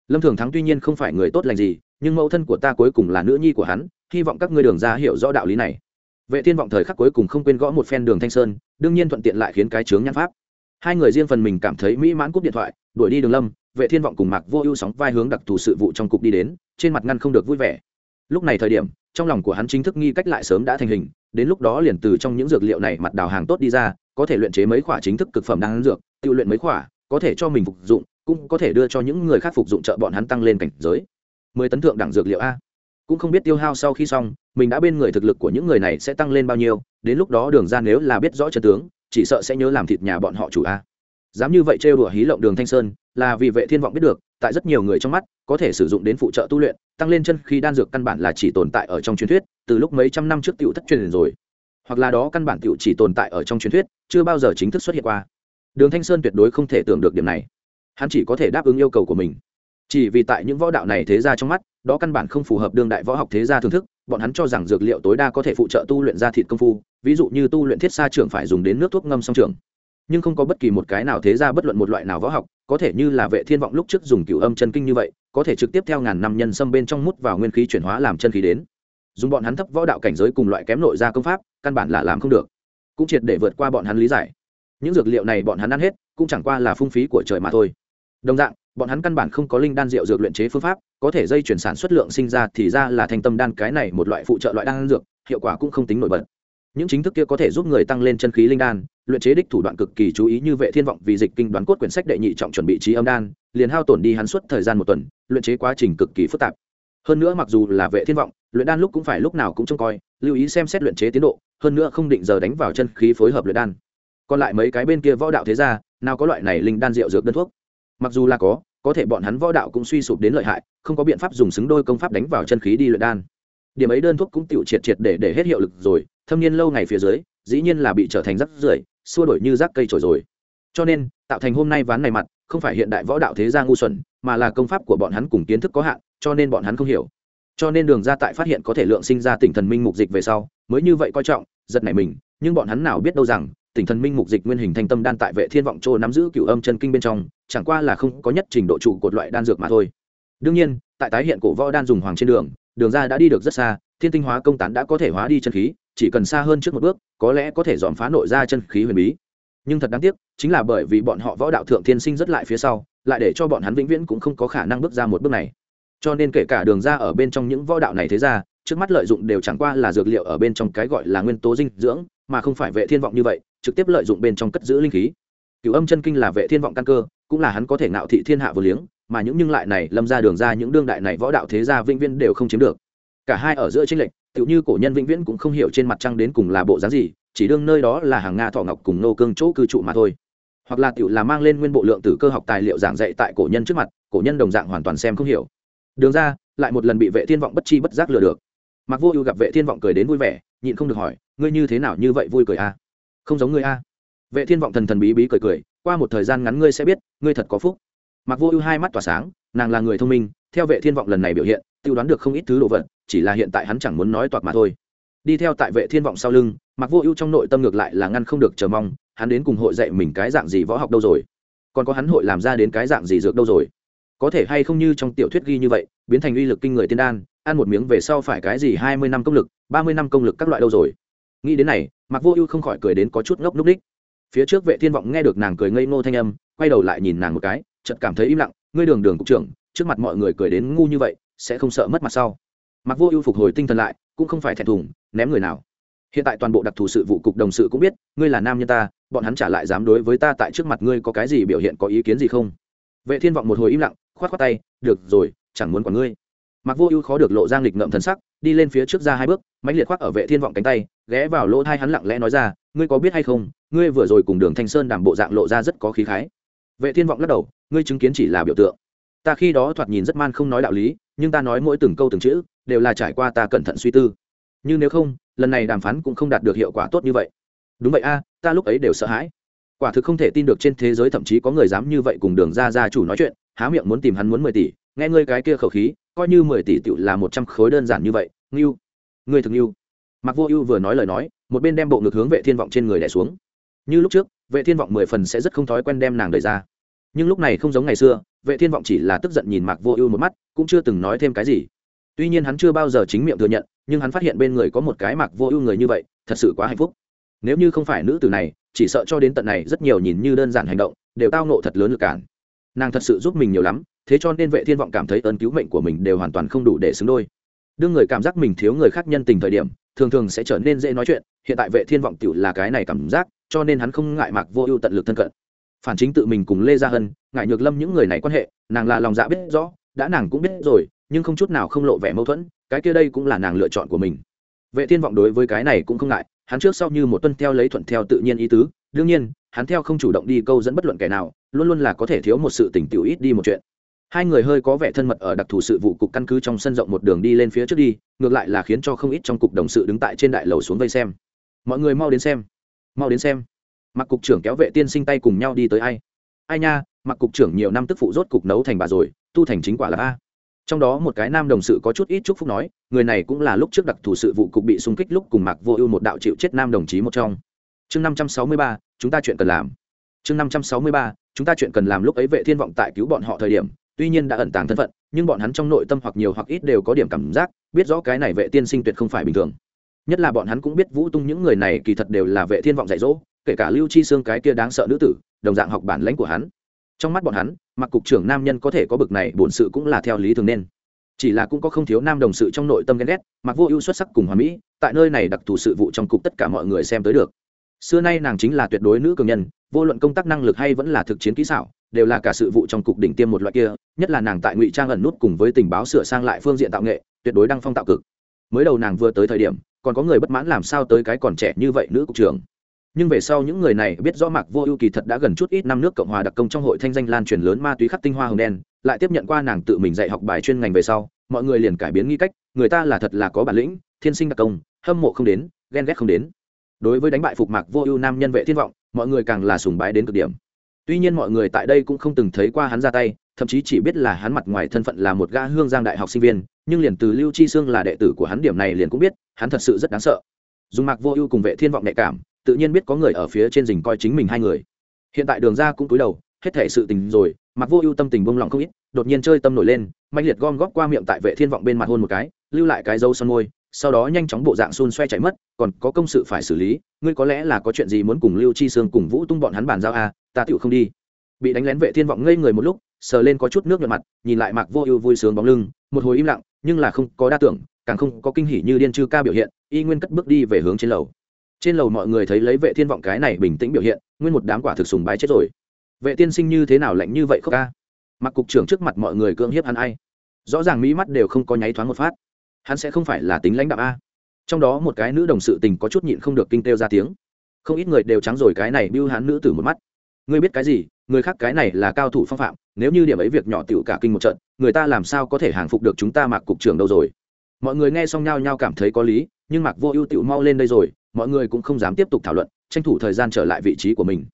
Lâm thường thắng tuy nhiên không phải người tốt lành gì, nhưng mẫu thân của ta cuối cùng là nữ nhi của hắn, hy vọng các ngươi đường ra hiểu rõ đạo lý này. Vệ thiên vọng thời khắc cuối cùng không quên gõ một phen đường thanh sơn, đương nhiên thuận tiện lại khiến cái chướng nhãn pháp. Hai người riêng phần mình cảm thấy mỹ mãn cúp điện thoại, đuổi đi đường lâm vệ thiên vọng cùng mạc vô ưu sóng vai hướng đặc thù sự vụ trong cục đi đến, trên mặt ngăn không được vui vẻ. Lúc này thời điểm, trong lòng của hắn chính thức nghi cách lại sớm đã thành hình, đến lúc đó liền từ trong những dược liệu này mặt đào hàng tốt đi ra, có thể luyện chế mấy khoả chính thức cực phẩm đang dược tự luyện mấy khoả có thể cho mình phục dụng, cũng có thể đưa cho những người khác phục dụng trợ bọn hắn tăng lên cảnh giới. Mười tấn thượng đẳng dược liệu a. Cũng không biết tiêu hao sau khi xong, mình đã bên người thực lực của những người này sẽ tăng lên bao nhiêu, đến lúc đó đường ra nếu là biết rõ trận tướng, chỉ sợ sẽ nhớ làm thịt nhà bọn họ chủ a dám như vậy trêu đùa hí lộng đường thanh sơn, là vì vệ thiên vọng biết được, tại rất nhiều người trong mắt, có thể sử dụng đến phụ trợ tu luyện, tăng lên chân khi đan dược căn bản là chỉ tồn tại ở trong truyền thuyết, từ lúc mấy trăm năm trước tiểu thất truyền rồi. Hoặc là đó căn bản tiểu chỉ tồn tại ở trong truyền thuyết, chưa bao giờ chính thức xuất hiện qua. Đường thanh sơn tuyệt đối không thể tưởng được điểm này. Hắn chỉ có thể đáp ứng yêu cầu của mình. Chỉ vì tại những võ đạo này thế ra trong mắt, đó căn bản không phù hợp đương đại võ học thế gia thưởng thức, bọn hắn cho rằng dược liệu tối đa có thể phụ trợ tu luyện ra thịt công phu, ví dụ như tu luyện thiết sa trưởng phải dùng đến nước thuốc ngâm song trường nhưng không có bất kỳ một cái nào thế ra bất luận một loại nào võ học, có thể như là vệ thiên vọng lúc trước dùng cửu âm chân kinh như vậy, có thể trực tiếp theo ngàn năm nhân xâm bên trong mút vào nguyên khí chuyển hóa làm chân khí đến. Dùng bọn hắn thấp võ đạo cảnh giới cùng loại kém nội ra công pháp, căn bản là làm không được. Cũng triệt để vượt qua bọn hắn lý giải. Những dược liệu này bọn hắn ăn hết, cũng chẳng qua là phung phí của trời mà thôi. Đồng dạng, bọn hắn căn bản không có linh đan rượu dược luyện chế phương pháp, có thể dây chuyển sản xuất lượng sinh ra thì ra là thành tâm đan cái này một loại phụ trợ loại đan dược, hiệu quả cũng không tính nổi bật những chính thức kia có thể giúp người tăng lên chân khí linh đan, luyện chế đích thủ đoạn cực kỳ chú ý như vệ thiên vọng vì dịch kinh đoán cốt quyển sách đệ nhị trọng chuẩn bị trí âm đan, liền hao tổn đi hắn suốt thời gian một tuần, luyện chế quá trình cực kỳ phức tạp. Hơn nữa mặc dù là vệ thiên vọng, luyện đan lúc cũng phải lúc nào cũng trông coi, lưu ý xem xét luyện chế tiến độ, hơn nữa không định giờ đánh vào chân khí phối hợp luyện đan. Còn lại mấy cái bên kia võ đạo thế ra nào có loại này linh đan rượu dược đơn thuốc. Mặc dù là có có thể bọn hắn võ đạo cũng suy sụp đến lợi hại, không có biện pháp dùng xứng đôi công pháp đánh vào chân khí đi luyện đan. Điểm ấy đơn thuốc cũng tiểu triệt triệt để để hết hiệu lực rồi thâm niên lâu ngày phía dưới, dĩ nhiên là bị trở thành rắc rưởi, xua đổi như rác cây trổi rồi. Cho nên, tạo thành hôm nay ván này mặt, không phải hiện đại võ đạo thế gia ngu xuẩn, mà là công pháp của bọn hắn cùng kiến thức có hạn, cho nên bọn hắn không hiểu. Cho nên đường ra tại phát hiện có thể lượng sinh ra tỉnh thần minh mục dịch về sau, mới như vậy coi trọng, giật nảy mình, nhưng bọn hắn nào biết đâu rằng, tỉnh thần minh mục dịch nguyên hình thanh tâm đan tại vệ thiên vọng châu nắm giữ cựu âm chân kinh bên trong, chẳng qua là không có nhất trình độ trụ cột loại đan dược mà thôi. Đương nhiên, tại tái hiện cổ võ đan dùng hoàng trên đường đường ra đã đi được rất xa, thiên tinh hóa công tán đã có thể hóa đi chân khí chỉ cần xa hơn trước một bước, có lẽ có thể dòm phá nội ra chân khí huyền bí. Nhưng thật đáng tiếc, chính là bởi vì bọn họ võ đạo thượng thiên sinh rất lại phía sau, lại để cho bọn hắn vĩnh viễn cũng không có khả năng bước ra một bước này. Cho nên kể cả đường ra ở bên trong những võ đạo này thế ra, trước mắt lợi dụng đều chẳng qua là dược liệu ở bên trong cái gọi là nguyên tố dinh dưỡng, mà không phải vệ thiên vọng như vậy, trực tiếp lợi dụng bên trong cất giữ linh khí. Cửu âm chân kinh là vệ thiên vọng căn cơ, cũng là hắn có thể nạo thị thiên hạ vừa liếng, mà những nhưng lại này, lâm ra đường ra những đương đại này võ đạo thế gia vĩnh viễn đều không chiếm được. Cả hai ở giữa tranh lệch tựu như cổ nhân vĩnh viễn cũng không hiểu trên mặt trăng đến cùng là bộ dáng gì, chỉ đương nơi đó là hàng nga thọ ngọc cùng nô cương chỗ cư trụ mà thôi. Hoặc là tựu là mang lên nguyên bộ lượng tử cơ học tài liệu giảng dạy tại cổ nhân trước mặt, cổ nhân đồng dạng hoàn toàn xem không hiểu. Đường ra, lại một lần bị vệ thiên vọng bất chi bất giác lừa được. Mặc vô ưu gặp vệ thiên vọng cười đến vui vẻ, nhịn không được hỏi, ngươi như thế nào như vậy vui cười a? Không giống ngươi a. Vệ thiên vọng thần thần bí bí cười cười, qua một thời gian ngắn ngươi sẽ biết, ngươi thật có phúc. Mặc vô ưu hai mắt tỏa sáng, nàng là người thông minh, theo vệ thiên vọng lần này biểu hiện tiêu đoán được không ít thứ đồ vật chỉ là hiện tại hắn chẳng muốn nói toạc mà thôi. Đi theo tại vệ thiên vọng sau lưng mặc vô ưu trong nội tâm ngược lại là ngăn không được chờ mong, hắn đến cùng hội dạy mình cái dạng gì võ học đâu rồi? Còn có hắn hội làm ra đến cái dạng gì dược đâu rồi? Có thể hay không như trong tiểu thuyết ghi như vậy, biến thành uy lực kinh người tiên đan, ăn một miếng về sau phải cái gì hai mươi năm công lực, ba mươi năm công lực các loại đâu rồi? Nghĩ đến này mặc vô ưu không khỏi cười đến có chút ngốc núc đích phía trước vệ thiên vọng nghe được nàng cười ngây ngô thanh âm, quay đầu lại nhìn nàng một cái, chợt cảm thấy im lặng, ngươi đường đường cục trưởng, trước mặt mọi người cười đến ngu như vậy, sẽ không sợ mất mặt sau mặc vô ưu phục hồi tinh thần lại, cũng không phải thẹn thùng, ném người nào. Hiện tại toàn bộ đặc thù sự vụ cục đồng sự cũng biết, ngươi là nam nhân ta, bọn hắn trả lại dám đối với ta tại trước mặt ngươi có cái gì biểu hiện có ý kiến gì không? Vệ thiên vọng một hồi im lặng, khoát khoát tay, được rồi, chẳng muốn quản ngươi. Mặc vô ưu khó được lộ ra nghịch ngợm thần sắc, đi lên phía trước ra hai bước, mãnh liệt khoác ở vệ thiên vọng cánh tay, ghé vào lỗ thai hắn lặng lẽ nói ra, ngươi có biết hay không, ngươi vừa rồi cùng đường thanh sơn đảm bộ dạng lộ ra rất có khí khái. Vệ thiên vọng lắc đầu, ngươi chứng kiến chỉ là biểu tượng. Ta khi đó thoạt nhìn rất man không nói đạo lý, nhưng ta nói mỗi từng câu từng chữ đều là trải qua ta cẩn thận suy tư. Nhưng nếu không, lần này đàm phán cũng không đạt được hiệu quả tốt như vậy. Đúng vậy a, ta lúc ấy đều sợ hãi. Quả thực không thể tin được trên thế giới thậm chí có người dám như vậy cùng đường ra gia chủ nói chuyện, há miệng muốn tìm hắn muốn mười tỷ, nghe ngươi cái kia khẩu khí, coi như mười tỷ tựu là một trăm khối đơn giản như vậy. Ngưu, ngươi thực ngưu. Mặc vô ưu vừa nói lời nói, một bên đem bộ ngực hướng vệ thiên vọng trên người đẻ xuống. Như lúc trước, vệ thiên vọng mười phần sẽ rất không thói quen đem nàng đẩy ra. Nhưng lúc này không giống ngày xưa, vệ thiên vọng chỉ là tức giận nhìn mạc vô ưu một mắt, cũng chưa từng nói thêm cái gì tuy nhiên hắn chưa bao giờ chính miệng thừa nhận, nhưng hắn phát hiện bên người có một cái mạc vô ưu người như vậy, thật sự quá hạnh phúc. Nếu như không phải nữ tử này, chỉ sợ cho đến tận này rất nhiều nhìn như đơn giản hành động, đều tao nộ thật lớn lực cản. Nàng thật sự giúp mình nhiều lắm, thế cho nên vệ thiên vọng cảm thấy ơn cứu mệnh của mình đều hoàn toàn không đủ để xứng đôi. Đương người cảm giác mình thiếu người khác nhân tình thời điểm, thường thường sẽ trở nên dễ nói chuyện, hiện tại vệ thiên vọng tiểu là cái này cảm giác, cho nên hắn không ngại mạc vô ưu tận lực thân cận. Phản chính tự mình cùng lê gia hân ngại nhược lâm những người này quan hệ, nàng là lòng dạ biết rõ, đã nàng cũng biết rồi nhưng không chút nào không lộ vẻ mâu thuẫn, cái kia đây cũng là nàng lựa chọn của mình. Vệ thiên vọng đối với cái này cũng không ngại, hắn trước sau như một tuân theo lấy thuận theo tự nhiên ý tứ, đương nhiên, hắn theo không chủ động đi câu dẫn bất luận kẻ nào, luôn luôn là có thể thiếu một sự tỉnh tiểu ít đi một chuyện. Hai người hơi có vẻ thân mật ở đặc thù sự vụ cục căn cứ trong sân rộng một đường đi lên phía trước đi, ngược lại là khiến cho không ít trong cục đồng sự đứng tại trên đại lầu xuống vây xem. Mọi người mau đến xem, mau đến xem. Mặc cục trưởng kéo vệ tiên sinh tay cùng nhau đi tới ai. Ai nha, mặc cục trưởng nhiều năm tức phụ rốt cục nấu thành bà rồi, tu thành chính quả là a trong đó một cái nam đồng sự có chút ít chúc phúc nói, người này cũng là lúc trước đặc thù sự vụ cục bị xung kích lúc cùng mạc vô ưu một đạo chịu chết nam đồng chí một trong. Chương năm trăm sáu mươi ba, chúng ta chuyện cần làm. Chương năm trăm sáu mươi ba, chúng ta chuyện cần làm lúc ấy vệ thiên vọng tại cứu bọn họ thời điểm, tuy nhiên đã ẩn tàng thân phận, nhưng bọn hắn trong nội tâm hoặc nhiều hoặc ít đều có điểm cảm giác, biết rõ cái này vệ tiên sinh tuyệt không phải bình thường. Nhất là bọn hắn cũng biết vũ tung những người này kỳ thật đều là vệ thiên vọng dạy dỗ, kể cả lưu chi xương cái kia đáng sợ nữ tử, đồng dạng học bản lãnh của hắn. Trong mắt bọn hắn mặc cục trưởng nam nhân có thể có bực này, bổn sự cũng là theo lý thường nên. Chỉ là cũng có không thiếu nam đồng sự trong nội tâm ghen ghét, mặc vô ưu xuất sắc cùng hòa mỹ, tại nơi này đặc thù sự vụ trong cục tất cả mọi người xem tới được. Xưa nay nàng chính là tuyệt đối nữ cường nhân, vô luận công tác năng lực hay vẫn là thực chiến kỹ xảo, đều là cả sự vụ trong cục đỉnh tiêm một loại kia, nhất là nàng tại ngụy trang ẩn nút cùng với tình báo sửa sang lại phương diện tạo nghệ, tuyệt đối đăng phong tạo cực. Mới đầu nàng vừa tới thời điểm, còn có người bất mãn làm sao tới cái còn trẻ như vậy nữ cục trưởng nhưng về sau những người này biết rõ mạc vô ưu kỳ thật đã gần chút ít năm nước cộng hòa đặc công trong hội thanh danh lan truyền lớn ma túy khắc tinh hoa hồng đen, lại tiếp nhận qua nàng tự mình dạy học bài chuyên ngành về sau, mọi người liền cải biến nghi cách, người ta là thật là có bản lĩnh, thiên sinh đặc công, hâm mộ không đến, ghen ghét không đến. Đối với đánh bại phục mạc vô ưu nam nhân vệ thiên vọng, mọi người càng là sùng bái đến cực điểm. Tuy nhiên mọi người tại đây cũng không từng thấy qua hắn ra tay, thậm chí chỉ biết là hắn mặt ngoài thân phận là một gã hương giang đại học sinh viên, nhưng liền từ lưu chi sương là đệ tử của hắn điểm này liền cũng biết, hắn thật sự rất đáng sợ. Dùng mạc vô ưu cùng vệ thiên vọng nhạy cảm tự nhiên biết có người ở phía trên rình coi chính mình hai người. Hiện tại đường ra cũng cúi đầu, hết thể sự tình rồi, mặc vô ưu tâm tình bông lòng không ít, đột nhiên chơi tâm nổi lên mạnh liệt gom góp qua miệng tại vệ thiên vọng bên mặt hôn một cái, lưu lại cái dâu son môi, sau đó nhanh chóng bộ dạng xun xoe chạy mất, còn có công sự phải xử lý, ngươi có lẽ là có chuyện gì muốn cùng lưu chi sương cùng vũ tung bọn hắn bàn giao à ta tựu không đi. Bị đánh lén vệ thiên vọng ngây người một lúc, sờ lên có chút nước nhợt mặt, nhìn lại mạc vô ưu vui sướng bóng lưng, một hồi im lặng, nhưng là không có đa tưởng, càng không có kinh hỉ như điên chư ca biểu hiện, y nguyên cất bước đi về hướng trên lầu trên lầu mọi người thấy lấy vệ thiên vọng cái này bình tĩnh biểu hiện, nguyên một đám quả thực sùng bái chết rồi. Vệ tiên sinh như thế nào lạnh như vậy không ca? Mặc cục trưởng trước mặt mọi người cưỡng hiếp hắn ai? Rõ ràng mỹ mắt đều không có nháy thoáng một phát. Hắn sẽ không phải là tính lãnh đạo a. Trong đó một cái nữ đồng sự tình có chút nhịn không được kinh têu ra tiếng. Không ít người đều trắng rồi cái này bưu hắn nữ tử một mắt. Ngươi biết cái gì? Người khác cái này là cao thủ phong phạm, nếu như điểm ấy việc nhỏ tiểu cả kinh một trận, người ta làm sao có thể hàng phục được chúng ta mặc cục trưởng đâu rồi? Mọi người nghe xong nhau nhau cảm thấy có lý, nhưng mặc vô ưu tiểu mau lên đây rồi mọi người cũng không dám tiếp tục thảo luận, tranh thủ thời gian trở lại vị trí của mình.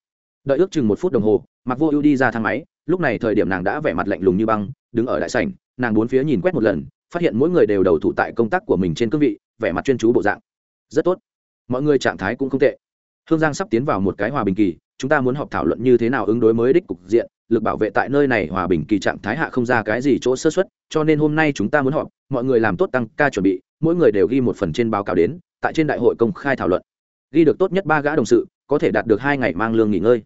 Đợi ước chừng một phút đồng hồ mặc vô ưu đi ra thang máy, lúc này thời điểm nàng đã vẻ mặt lạnh lùng như băng, đứng ở đại sảnh, nàng bốn phía nhìn quét một lần, phát hiện mỗi người đều đầu thủ tại công tác của mình trên cương vị, vẻ mặt chuyên chú bộ dạng. Rất tốt. Mọi người trạng thái cũng không tệ. Hương giang sắp tiến vào một cái hòa bình kỳ, chúng ta muốn họp thảo luận như thế nào ứng đối mới đích cục diện, lực bảo vệ tại nơi này hòa bình kỳ trạng thái hạ không ra cái gì chỗ sơ xuất cho nên hôm nay chúng ta muốn họp, mọi người làm tốt tăng ca chuẩn bị, mỗi người đều ghi một phần trên báo cáo đến tại trên đại hội công khai thảo luận. Ghi được tốt nhất ba gã đồng sự, có thể đạt được hai ngày mang lương nghỉ ngơi.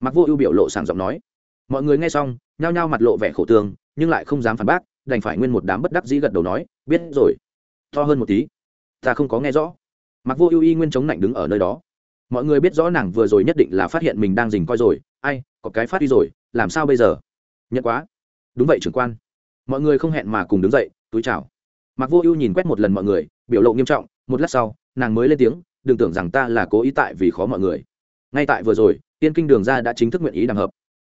Mặc vô ưu biểu lộ sảng giọng nói. Mọi người nghe xong, nhao nhao mặt lộ vẻ khổ tương, nhưng lại không dám phản bác, đành phải nguyên một đám bất đắc dĩ gật đầu nói, biết rồi. To hơn một tí. Ta không có nghe rõ. Mặc vô ưu y nguyên chống lạnh đứng ở nơi đó. Mọi người biết rõ nàng vừa rồi nhất định là phát hiện mình đang dình coi rồi. Ai, có cái phát đi rồi, làm sao bây giờ? Nhận quá. Đúng vậy, trưởng quan. Mọi người không hẹn mà cùng đứng dậy, túi chào. Mặc vô ưu nhìn quét một lần mọi người, biểu lộ nghiêm trọng một lát sau, nàng mới lên tiếng, đừng tưởng rằng ta là cố ý tại vì khó mọi người. Ngay tại vừa rồi, tiên kinh đường ra đã chính thức nguyện ý đàm hợp.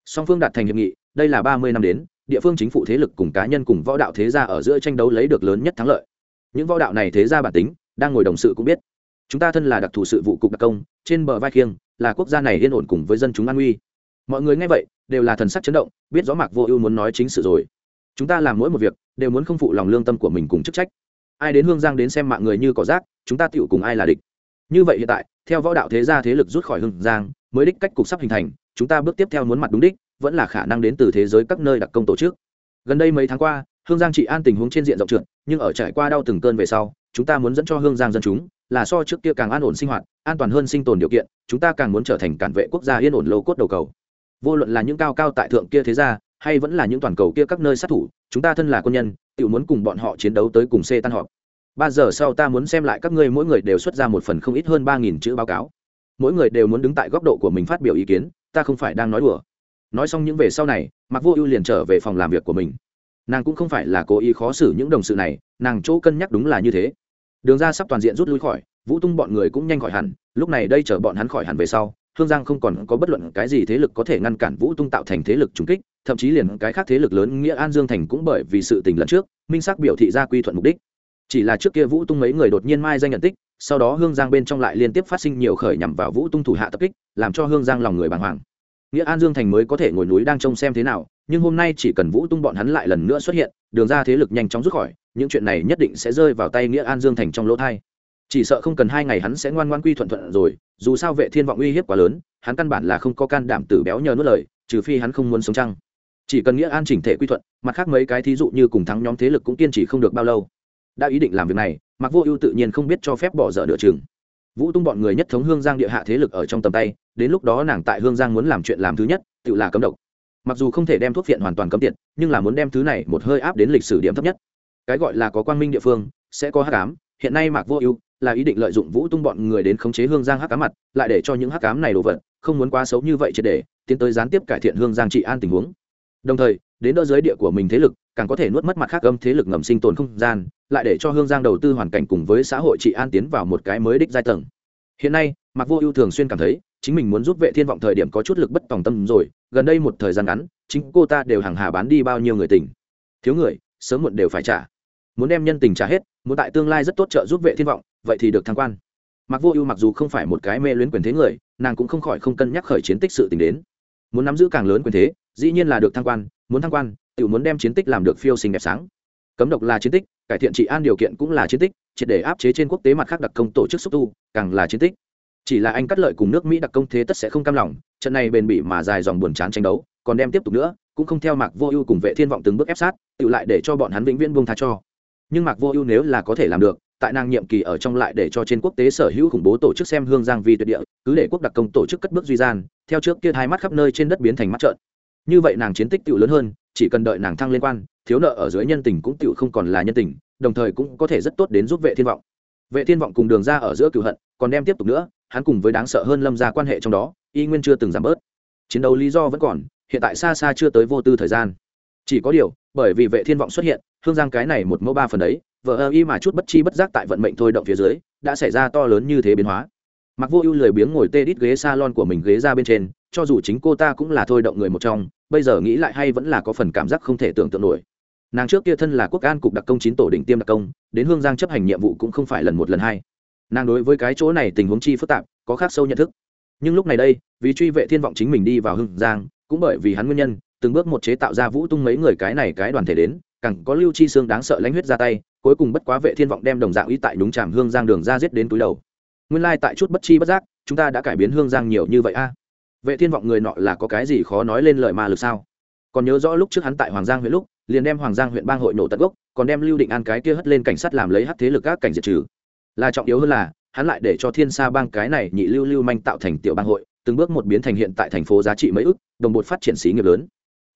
Song phương đạt thành hiệp nghị, đây là ba mươi năm đến, địa phương chính phủ thế lực cùng cá nhân cùng võ đạo thế gia ở giữa tranh đấu lấy được lớn nhất thắng lợi. Những võ đạo này thế gia bản tính, đang ngồi đồng sự cũng biết. Chúng ta thân là đặc thù sự vụ cục đặc công, trên bờ vai khiêng, là quốc gia này yên ổn cùng với dân chúng an uy. Mọi người nghe vậy, đều là thần sắc chấn động, biết rõ mạc vô ưu muốn nói chính sự rồi. Chúng ta làm mỗi một việc, đều muốn không phụ lòng lương tâm của mình cùng chức trách ai đến hương giang đến xem mạng người như cỏ rác, chúng ta tựu cùng ai là địch. Như vậy hiện tại, theo võ đạo thế gia thế lực rút khỏi hương giang, mới đích cách cục sắp hình thành, chúng ta bước tiếp theo muốn mặt đúng đích, vẫn là khả năng đến từ thế giới các nơi đặc công tổ chức. Gần đây mấy tháng qua, hương giang trị an tình huống trên diện rộng trượt, nhưng ở trải qua đau từng cơn về sau, chúng ta muốn dẫn cho hương giang dân chúng, là so trước kia càng an ổn sinh hoạt, an toàn hơn sinh tồn điều kiện, chúng ta càng muốn trở thành cản vệ quốc gia yên ổn lâu cốt đầu cầu. Vô luận là những cao cao tại thượng kia thế gia hay vẫn là những toàn cầu kia các nơi sát thủ, chúng ta thân là quân nhân tự muốn cùng bọn họ chiến đấu tới cùng c tan họp. Ba giờ sau ta muốn xem lại các ngươi mỗi người đều xuất ra một phần không ít hơn ba nghìn chữ báo cáo. Mỗi người đều muốn đứng tại góc độ của mình phát biểu ý kiến, ta không phải đang nói đùa. Nói xong những về sau này mặc vô ưu liền trở về phòng làm việc của mình. Nàng cũng không phải là cố ý khó xử những đồng sự này, nàng chỗ cân nhắc đúng là như thế. Đường ra sắp toàn diện rút lui khỏi, vũ tung bọn người cũng nhanh khỏi hẳn, lúc này đây chở bọn hắn khỏi hẳn về sau, hương giang không còn có bất luận cái gì thế lực có thể ngăn cản vũ tung tạo thành thế lực trùng kích thậm chí liền cái khác thế lực lớn nghĩa an dương thành cũng bởi vì sự tình lần trước, minh sắc biểu thị ra quy thuận mục đích. Chỉ là trước kia vũ tung mấy người đột nhiên mai danh nhận tích, sau đó hương giang bên trong lại liên tiếp phát sinh nhiều khởi nhằm vào vũ tung thủ hạ tập kích, làm cho hương giang lòng người bàng hoàng. Nghĩa an dương thành mới có thể ngồi núi đang trông xem thế nào, nhưng hôm nay chỉ cần vũ tung bọn hắn lại lần nữa xuất hiện, đường ra thế lực nhanh chóng rút khỏi, những chuyện này nhất định sẽ rơi vào tay nghĩa an dương thành trong lỗ thai. Chỉ sợ không cần hai ngày hắn sẽ ngoan ngoan quy thuận thuận rồi, dù sao vệ thiên vọng uy hiếp quá lớn, hắn căn bản là không có can đảm tử béo nhờ nuốt lời, trừ phi hắn không muốn sống trăng chỉ cần nghĩa an chỉnh thể quy thuận, mặt khác mấy cái thí dụ như cùng thắng nhóm thế lực cũng kiên trì không được bao lâu. Đã ý định làm việc này mặc vô ưu tự nhiên không biết cho phép bỏ dở nửa chừng. Vũ tung bọn người nhất thống hương giang địa hạ thế lực ở trong tầm tay, đến lúc đó nàng tại hương giang muốn làm chuyện làm thứ nhất, tự là cấm độc. Mặc dù không thể đem thuốc phiện hoàn toàn cấm tiệt, nhưng là muốn đem thứ này một hơi áp đến lịch sử điểm thấp nhất. Cái gọi là có quang minh địa phương, sẽ có hắc ám. Hiện nay mạc vô ưu là ý định lợi dụng vũ tung bọn người đến khống chế hương giang hắc ám mặt, lại để cho những hắc ám này đồ vật không muốn quá xấu như vậy triệt để, tiến tới gián tiếp cải thiện hương giang trị an tình huống đồng thời, đến đỡ giới địa của mình thế lực, càng có thể nuốt mất mặt khác âm thế lực ngầm sinh tồn không gian, lại để cho hương giang đầu tư hoàn cảnh cùng với xã hội trị an tiến vào một cái mới đích giai tầng. Hiện nay Mặc vô ưu thường xuyên cảm thấy, chính mình muốn giúp vệ thiên vọng thời điểm có chút lực bất tòng tâm rồi, gần đây một thời gian ngắn, chính cô ta đều hàng hà bán đi bao nhiêu người tình. Thiếu người, sớm muộn đều phải trả. Muốn đem nhân tình trả hết, muốn tại tương lai rất tốt trợ giúp vệ thiên vọng, vậy thì được thăng quan. Mặc vô ưu mặc dù không phải một cái mê luyến quyền thế người, nàng cũng không khỏi không cân nhắc khởi chiến tích sự tình đến. Muốn nắm giữ càng lớn quyền thế dĩ nhiên là được thăng quan, muốn thăng quan tự muốn đem chiến tích làm được phiêu sinh đẹp sáng. Cấm độc là chiến tích, cải thiện trị an điều kiện cũng là chiến tích, triệt để áp chế trên quốc tế mặt khác đặc công tổ chức xúc tu, càng là chiến tích. Chỉ là anh cắt lợi cùng nước mỹ đặc công thế tất sẽ không cam lòng, trận này bền bỉ mà dài dòng buồn chán tranh đấu, còn đem tiếp tục nữa, cũng không theo mạc vô ưu cùng vệ thiên vọng từng bước ép sát, tự lại để cho bọn hắn vĩnh viễn buông tha cho. Nhưng mạc vô ưu nếu là có thể làm được, tại nàng nhiệm kỳ ở trong lại để cho trên quốc tế sở hữu khủng bố tổ chức xem hương giang vi tuyệt địa, cứ để quốc đặc công tổ chức cất bước duy gian, theo trước kia hai mắt khắp nơi trên đất biến thành mắt trợn như vậy nàng chiến tích tựu lớn hơn, chỉ cần đợi nàng thăng lên quan, thiếu nợ ở dưới nhân tình cũng tựu không còn là nhân tình, đồng thời cũng có thể rất tốt đến giúp vệ thiên vọng. Vệ thiên vọng cùng đường ra ở giữa cửu hận, còn đem tiếp tục nữa, hắn cùng với đáng sợ hơn lâm ra quan hệ trong đó, y nguyên chưa từng giảm bớt. Chiến đấu lý do vẫn còn, hiện tại xa xa chưa tới vô tư thời gian. Chỉ có điều, bởi vì vệ thiên vọng xuất hiện, hương giang cái này một mẫu ba phần đấy vợ ơ y mà chút bất chi bất giác tại vận mệnh thôi động phía dưới, đã xảy ra to lớn như thế biến hóa. Mặc vô ưu lười biếng ngồi tê đít ghế salon của mình ghế ra bên trên cho dù chính cô ta cũng là thôi động người một trong, bây giờ nghĩ lại hay vẫn là có phần cảm giác không thể tưởng tượng nổi. Nàng trước kia thân là quốc an cục đặc công chín tổ đỉnh tiêm đặc công, đến hương giang chấp hành nhiệm vụ cũng không phải lần một lần hai. Nàng đối với cái chỗ này tình huống chi phức tạp, có khác sâu nhận thức. Nhưng lúc này đây, vì truy vệ thiên vọng chính mình đi vào hương giang, cũng bởi vì hắn nguyên nhân, từng bước một chế tạo ra vũ tung mấy người cái này cái đoàn thể đến, càng có lưu chi xương đáng sợ lãnh huyết ra tay, cuối cùng bất quá vệ thiên vọng đem đồng dạng ý tại đúng tràm hương giang đường ra giết đến túi đầu. Nguyên lai tại chút bất chi bất giác, chúng ta đã cải biến hương giang nhiều như vậy a vệ thiên vọng người nọ là có cái gì khó nói lên lời ma lực sao? Còn nhớ rõ lúc trước hắn tại hoàng giang huyện lúc, liền đem hoàng giang huyện bang hội nổ tận gốc, còn đem lưu định an cái kia hất lên cảnh sát làm lấy hắc thế lực các cảnh diệt trừ. Là trọng yếu hơn là, hắn lại để cho thiên sa bang cái này nhị lưu lưu manh tạo thành tiểu bang hội, từng bước một biến thành hiện tại thành phố giá trị mấy ức đồng bột phát triển xí nghiệp lớn.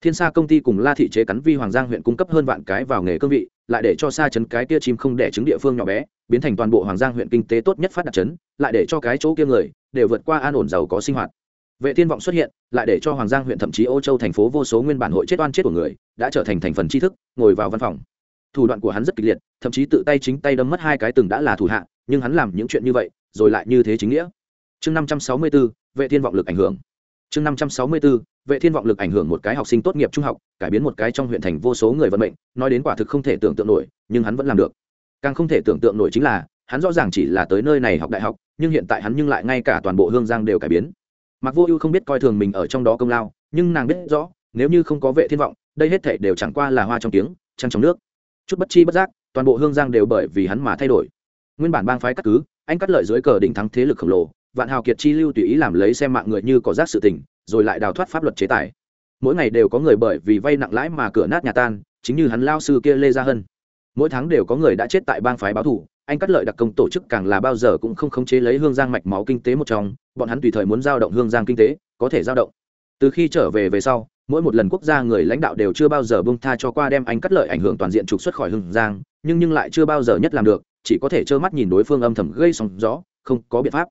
Thiên sa công ty cùng la thị chế cắn vi hoàng giang huyện cung cấp hơn vạn cái vào nghề cương vị, lại để cho xa chấn cái kia chim không đẻ trứng địa phương nhỏ bé, biến thành toàn bộ hoàng giang huyện kinh tế tốt nhất phát đạt chấn lại để cho cái chỗ kia người, đều vượt qua an ổn giàu có sinh hoạt vệ thiên vọng xuất hiện lại để cho hoàng giang huyện thậm chí ô châu thành phố vô số nguyên bản hội chết oan chết của người đã trở thành thành phần tri thức ngồi vào văn phòng. Thủ đoạn của hắn rất kịch liệt thậm chí tự tay chính tay đâm mất hai cái từng đã là thủ hạ nhưng hắn làm những chuyện như vậy rồi lại như thế chính nghĩa. Chương năm trăm sáu mươi 564, vệ thiên vọng lực ảnh hưởng. Chương năm trăm sáu mươi 564, vệ thiên vọng lực ảnh hưởng một cái học sinh tốt nghiệp trung học cải biến một cái trong huyện thành vô số người vận mệnh nói đến quả thực không thể tưởng tượng nổi nhưng hắn vẫn làm được. Càng không thể tưởng tượng nổi chính là hắn rõ ràng chỉ là tới nơi này học đại học nhưng hiện tại hắn nhưng lại ngay cả toàn bộ hương giang đều cải biến mặc vô ưu không biết coi thường mình ở trong đó công lao, nhưng nàng biết rõ, nếu như không có vệ thiên vọng, đây hết thể đều chẳng qua là hoa trong tiếng trăng trong nước. Chút bất chi bất giác, toàn bộ hương giang đều bởi vì hắn mà thay đổi. Nguyên bản bang phái cắt cứ, anh cắt lợi dưới cờ đỉnh thắng thế lực khổng lồ, vạn hào kiệt chi lưu tùy ý làm lấy xem mạng người như có rác sự tình, rồi lại đào thoát pháp luật chế tài. Mỗi ngày đều có người bởi vì vay nặng lãi mà cửa nát nhà tan, chính như hắn lao sư kia lê gia hân. Mỗi tháng đều có người đã chết tại bang phái báo thủ anh cắt lợi đặc công tổ chức càng là bao giờ cũng không khống chế lấy hương giang mạch máu kinh tế một trong, bọn hắn tùy thời muốn giao động hương giang kinh tế, có thể giao động. Từ khi trở về về sau, mỗi một lần quốc gia người lãnh đạo đều chưa bao giờ bông tha cho qua đem anh cắt lợi ảnh hưởng toàn diện trục xuất khỏi hương giang, nhưng nhưng lại chưa bao giờ nhất làm được, chỉ có thể trơ mắt nhìn đối phương âm thầm gây sóng gió, không có biện pháp.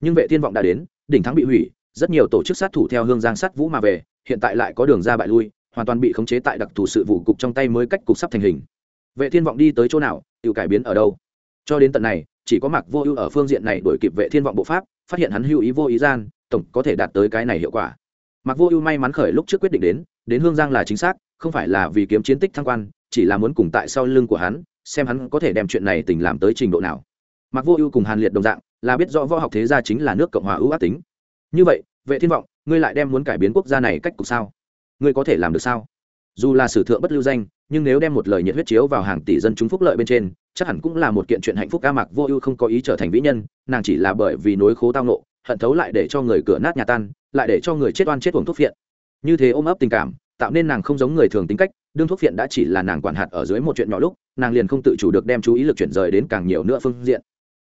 Nhưng vệ thiên vọng đã đến, đỉnh thắng bị hủy, rất nhiều tổ chức sát thủ theo hương giang sát vũ mà về, hiện tại lại có đường ra bại lui, hoàn toàn bị khống chế tại đặc thù sự vụ cục trong tay mới cách cục sắp thành hình. Vệ thiên vọng đi tới chỗ nào tự cải biến ở đâu? Cho đến tận này, chỉ có mặc vô ưu ở phương diện này đổi kịp vệ thiên vọng bộ pháp, phát hiện hắn hữu ý vô ý gian, tổng có thể đạt tới cái này hiệu quả. Mặc vô ưu may mắn khởi lúc trước quyết định đến đến hương giang là chính xác, không phải là vì kiếm chiến tích thăng quan, chỉ là muốn cùng tại sau lưng của hắn, xem hắn có thể đem chuyện này tình làm tới trình độ nào. Mặc vô ưu cùng hàn liệt đồng dạng, là biết rõ võ học thế gia chính là nước cộng hòa ưu ác tính. Như vậy, vệ thiên vọng, ngươi lại đem muốn cải biến quốc gia này cách cục sao? Ngươi có thể làm được sao? Dù là sử thượng bất lưu danh nhưng nếu đem một lời nhiệt huyết chiếu vào hàng tỷ dân chúng phúc lợi bên trên, chắc hẳn cũng là một kiện chuyện hạnh phúc ca mạc vô ưu không có ý trở thành vĩ nhân, nàng chỉ là bởi vì nối khố tao nộ hận thấu lại để cho người cửa nát nhà tan, lại để cho người chết oan chết uống thuốc phiện. Như thế ôm ấp tình cảm, tạo nên nàng không giống người thường tính cách, đương thuốc phiện đã chỉ là nàng quản hạt ở dưới một chuyện nhỏ lúc, nàng liền không tự chủ được đem chú ý lực chuyển rời đến càng nhiều nữa phương diện.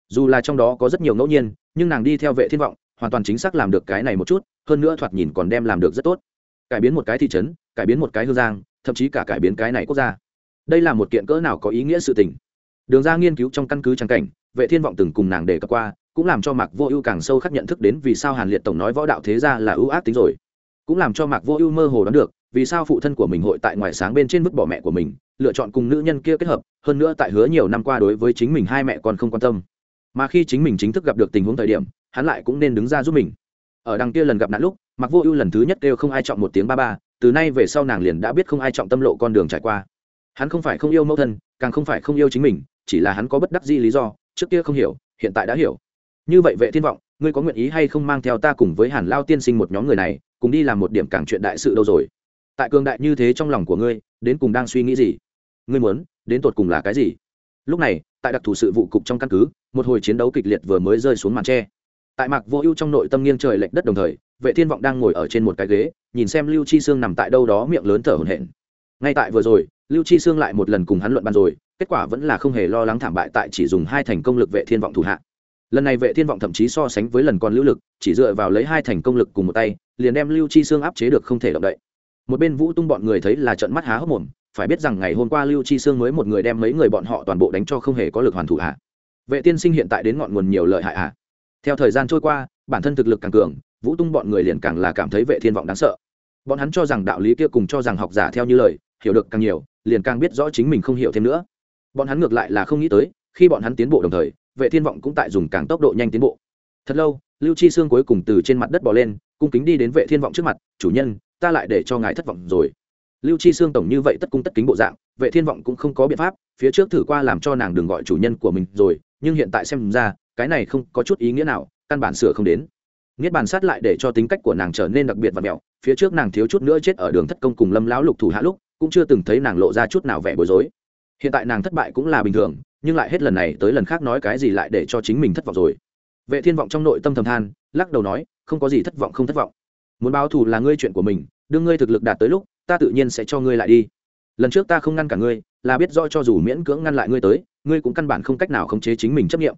Dù là trong đó có rất nhiều ngẫu nhiên, nhưng nàng đi theo vệ thiên vọng, hoàn toàn chính xác làm được cái này một chút, hơn nữa thoạt nhìn còn đem làm được rất tốt. Cải biến một cái thị trấn, cải biến một cái hương giang thậm chí cả cải biến cái này quốc gia. Đây là một kiện cỡ nào có ý nghĩa sự tình. Đường ra nghiên cứu trong căn cứ trang cảnh, vệ thiên vọng từng cùng nàng đề cập qua, cũng làm cho mạc vô ưu càng sâu khắc nhận thức đến vì sao hàn liệt tổng nói võ đạo thế gia là ưu ác tính rồi. Cũng làm cho mạc vô ưu mơ hồ đoán được, vì sao phụ thân của mình hội tại ngoài sáng bên trên vứt bỏ mẹ của mình, lựa chọn cùng nữ nhân kia kết hợp, hơn nữa tại hứa nhiều năm qua đối với chính mình hai mẹ còn không quan tâm. Mà khi chính mình chính thức gặp được tình huống thời điểm, hắn lại cũng nên đứng ra giúp mình. Ở đằng kia lần gặp nạn lúc mặc vô ưu lần thứ nhất kêu không ai chọn một tiếng ba ba từ nay về sau nàng liền đã biết không ai trọng tâm lộ con đường trải qua. Hắn không phải không yêu mẫu thân, càng không phải không yêu chính mình, chỉ là hắn có bất đắc di lý do, trước kia không hiểu, hiện tại đã hiểu. Như vậy vệ thiên vọng, ngươi có nguyện ý hay không mang theo ta cùng với hàn lao tiên sinh một nhóm người này, cùng đi làm một điểm càng chuyện đại sự đâu rồi? Tại cường đại như thế trong lòng của ngươi, đến cùng đang suy nghĩ gì? Ngươi muốn, đến tột cùng là cái gì? Lúc này, tại đặc thù sự vụ cục trong căn cứ, một hồi chiến đấu kịch liệt vừa mới rơi xuống màn tre tại mạc vô ưu trong nội tâm nghiêng trời lệch đất đồng thời, vệ thiên vọng đang ngồi ở trên một cái ghế, nhìn xem lưu chi sương nằm tại đâu đó miệng lớn thở hổn hển. Ngay tại vừa rồi, lưu chi sương lại một lần cùng hắn luận bàn rồi, kết quả vẫn là không hề lo lắng thảm bại tại chỉ dùng hai thành công lực vệ thiên vọng thủ hạ. Lần này vệ thiên vọng thậm chí so sánh với lần còn lưu lực, chỉ dựa vào lấy hai thành công lực cùng một tay, liền đem lưu chi sương áp chế được không thể động đậy. Một bên vũ tung bọn người thấy là trận mắt há hốc mồm, phải biết rằng ngày hôm qua lưu chi sương mới một người đem mấy người bọn họ toàn bộ đánh cho không hề có lực hoàn thủ hạ. Vệ tiên sinh hiện tại đến ngọn nguồn nhiều lợi hại hạ theo thời gian trôi qua, bản thân thực lực càng cường, vũ tung bọn người liền càng là cảm thấy vệ thiên vọng đáng sợ. Bọn hắn cho rằng đạo lý kia cùng cho rằng học giả theo như lời, hiểu được càng nhiều, liền càng biết rõ chính mình không hiểu thêm nữa. Bọn hắn ngược lại là không nghĩ tới, khi bọn hắn tiến bộ đồng thời, vệ thiên vọng cũng tại dùng càng tốc độ nhanh tiến bộ. Thật lâu, lưu chi sương cuối cùng từ trên mặt đất bỏ lên, cung kính đi đến vệ thiên vọng trước mặt, chủ nhân, ta lại để cho ngài thất vọng rồi. Lưu chi sương tổng như vậy tất cung tất kính bộ dạng, vệ thiên vọng cũng không có biện pháp, phía trước thử qua làm cho nàng đừng gọi chủ nhân của mình rồi, nhưng hiện tại xem ra cái này không có chút ý nghĩa nào, căn bản sửa không đến. Niết bàn sát lại để cho tính cách của nàng trở nên đặc biệt và mẹo, phía trước nàng thiếu chút nữa chết ở đường thất công cùng lâm lão lục thủ hạ lúc, cũng chưa từng thấy nàng lộ ra chút nào vẻ bối rối. Hiện tại nàng thất bại cũng là bình thường, nhưng lại hết lần này tới lần khác nói cái gì lại để cho chính mình thất vọng rồi. Vệ thiên vọng trong nội tâm thầm than, lắc đầu nói, không có gì thất vọng không thất vọng. Muốn báo thù là ngươi chuyện của mình đương ngươi thực lực đạt tới lúc, ta tự nhiên sẽ cho ngươi lại đi. Lần trước ta không ngăn cả ngươi, là biết rõ cho dù miễn cưỡng ngăn lại ngươi tới, ngươi cũng căn bản không cách nào khống chế chính mình chấp nghiệm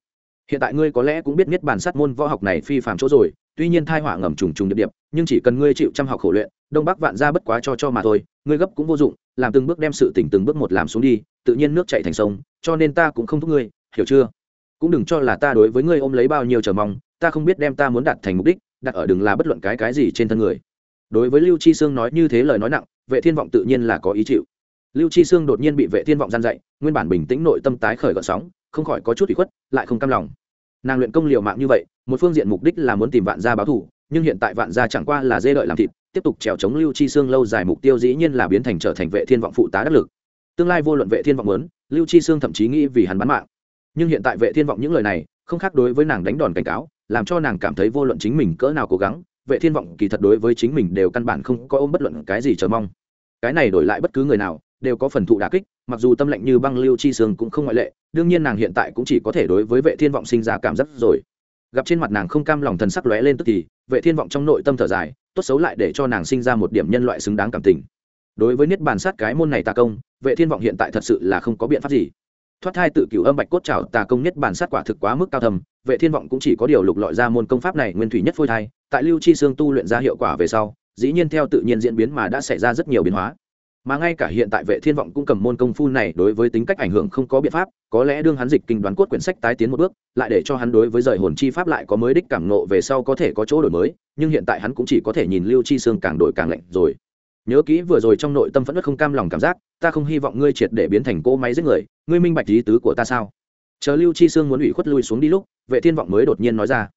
hiện tại ngươi có lẽ cũng biết biết bản sát môn võ học này phi phạm chỗ rồi, tuy nhiên thai họa ngầm trùng trùng điệp điệp, nhưng chỉ cần ngươi chịu chăm học khổ luyện, đông bắc vạn ra bất quá cho cho mà thôi, ngươi gấp cũng vô dụng, làm từng bước đem sự tỉnh từng bước một làm xuống đi, tự nhiên nước chạy thành sông, cho nên ta cũng không thúc ngươi, hiểu chưa? Cũng đừng cho là ta đối với ngươi ôm lấy bao nhiêu chờ mong, ta không biết đem ta muốn đạt thành mục đích, đặt ở đừng là bất luận cái cái gì trên thân người. Đối với lưu chi sương nói như thế lời nói nặng, vệ thiên vọng tự nhiên là có ý chịu. Lưu chi sương đột nhiên bị vệ thiên vọng gian dạy, nguyên bản bình tĩnh nội tâm tái khởi gợn sóng, không khỏi có chút ủy khuất, lại không cam lòng nàng luyện công liều mạng như vậy, một phương diện mục đích là muốn tìm vạn gia báo thù, nhưng hiện tại vạn gia chẳng qua là dê đợi làm thịt, tiếp tục trèo chống lưu chi xương lâu dài mục tiêu dĩ nhiên là biến thành trở thành vệ thiên vọng phụ tá đắc lực. Tương lai vô luận vệ thiên vọng muốn, lưu chi xương thậm chí nghĩ vì hắn bán mạng. Nhưng hiện tại vệ thiên vọng những lời này, không khác đối với nàng đánh đòn cảnh cáo, làm cho nàng cảm thấy vô luận chính mình cỡ nào cố gắng, vệ thiên vọng kỳ thật đối với chính mình đều căn bản không có ôm bất luận cái gì chờ mong. Cái này đổi lại bất cứ người nào đều có phần thụ đả kích, mặc dù tâm lệnh như băng lưu chi sương cũng không ngoại lệ, đương nhiên nàng hiện tại cũng chỉ có thể đối với vệ thiên vọng sinh ra cảm giác rồi. Gặp trên mặt nàng không cam lòng thần sắc lóe lên tức thì, vệ thiên vọng trong nội tâm thở dài, tốt xấu lại để cho nàng sinh ra một điểm nhân loại xứng đáng cảm tình. Đối với niết bàn sát cái môn này tà công, vệ thiên vọng hiện tại thật sự là không có biện pháp gì. Thoát thai tự cửu âm bạch cốt trào tà công niết bàn sát quả thực quá mức cao thầm vệ thiên vọng cũng chỉ có điều lục lọi ra môn công pháp này nguyên thủy nhất phôi thai, tại lưu chi xương tu luyện ra hiệu quả về sau, dĩ nhiên theo tự nhiên diễn biến mà đã xảy ra rất nhiều biến hóa mà ngay cả hiện tại vệ thiên vọng cũng cầm môn công phu này đối với tính cách ảnh hưởng không có biện pháp, có lẽ đương hắn dịch kinh đoán cốt quyển sách tái tiến một bước, lại để cho hắn đối với rời hồn chi pháp lại có mới đích cảm nộ về sau có thể có chỗ đổi mới, nhưng hiện tại hắn cũng chỉ có thể nhìn lưu chi xương càng đổi càng lạnh rồi. Nhớ kỹ vừa rồi trong nội tâm vẫn không cam lòng cảm giác, ta không hy vọng ngươi triệt để biến thành cỗ máy giết người, ngươi minh bạch ý tứ của ta sao? Chờ lưu chi xương muốn ủy khuất lui xuống đi lúc, vệ thiên vọng mới đột nhiên nói ra.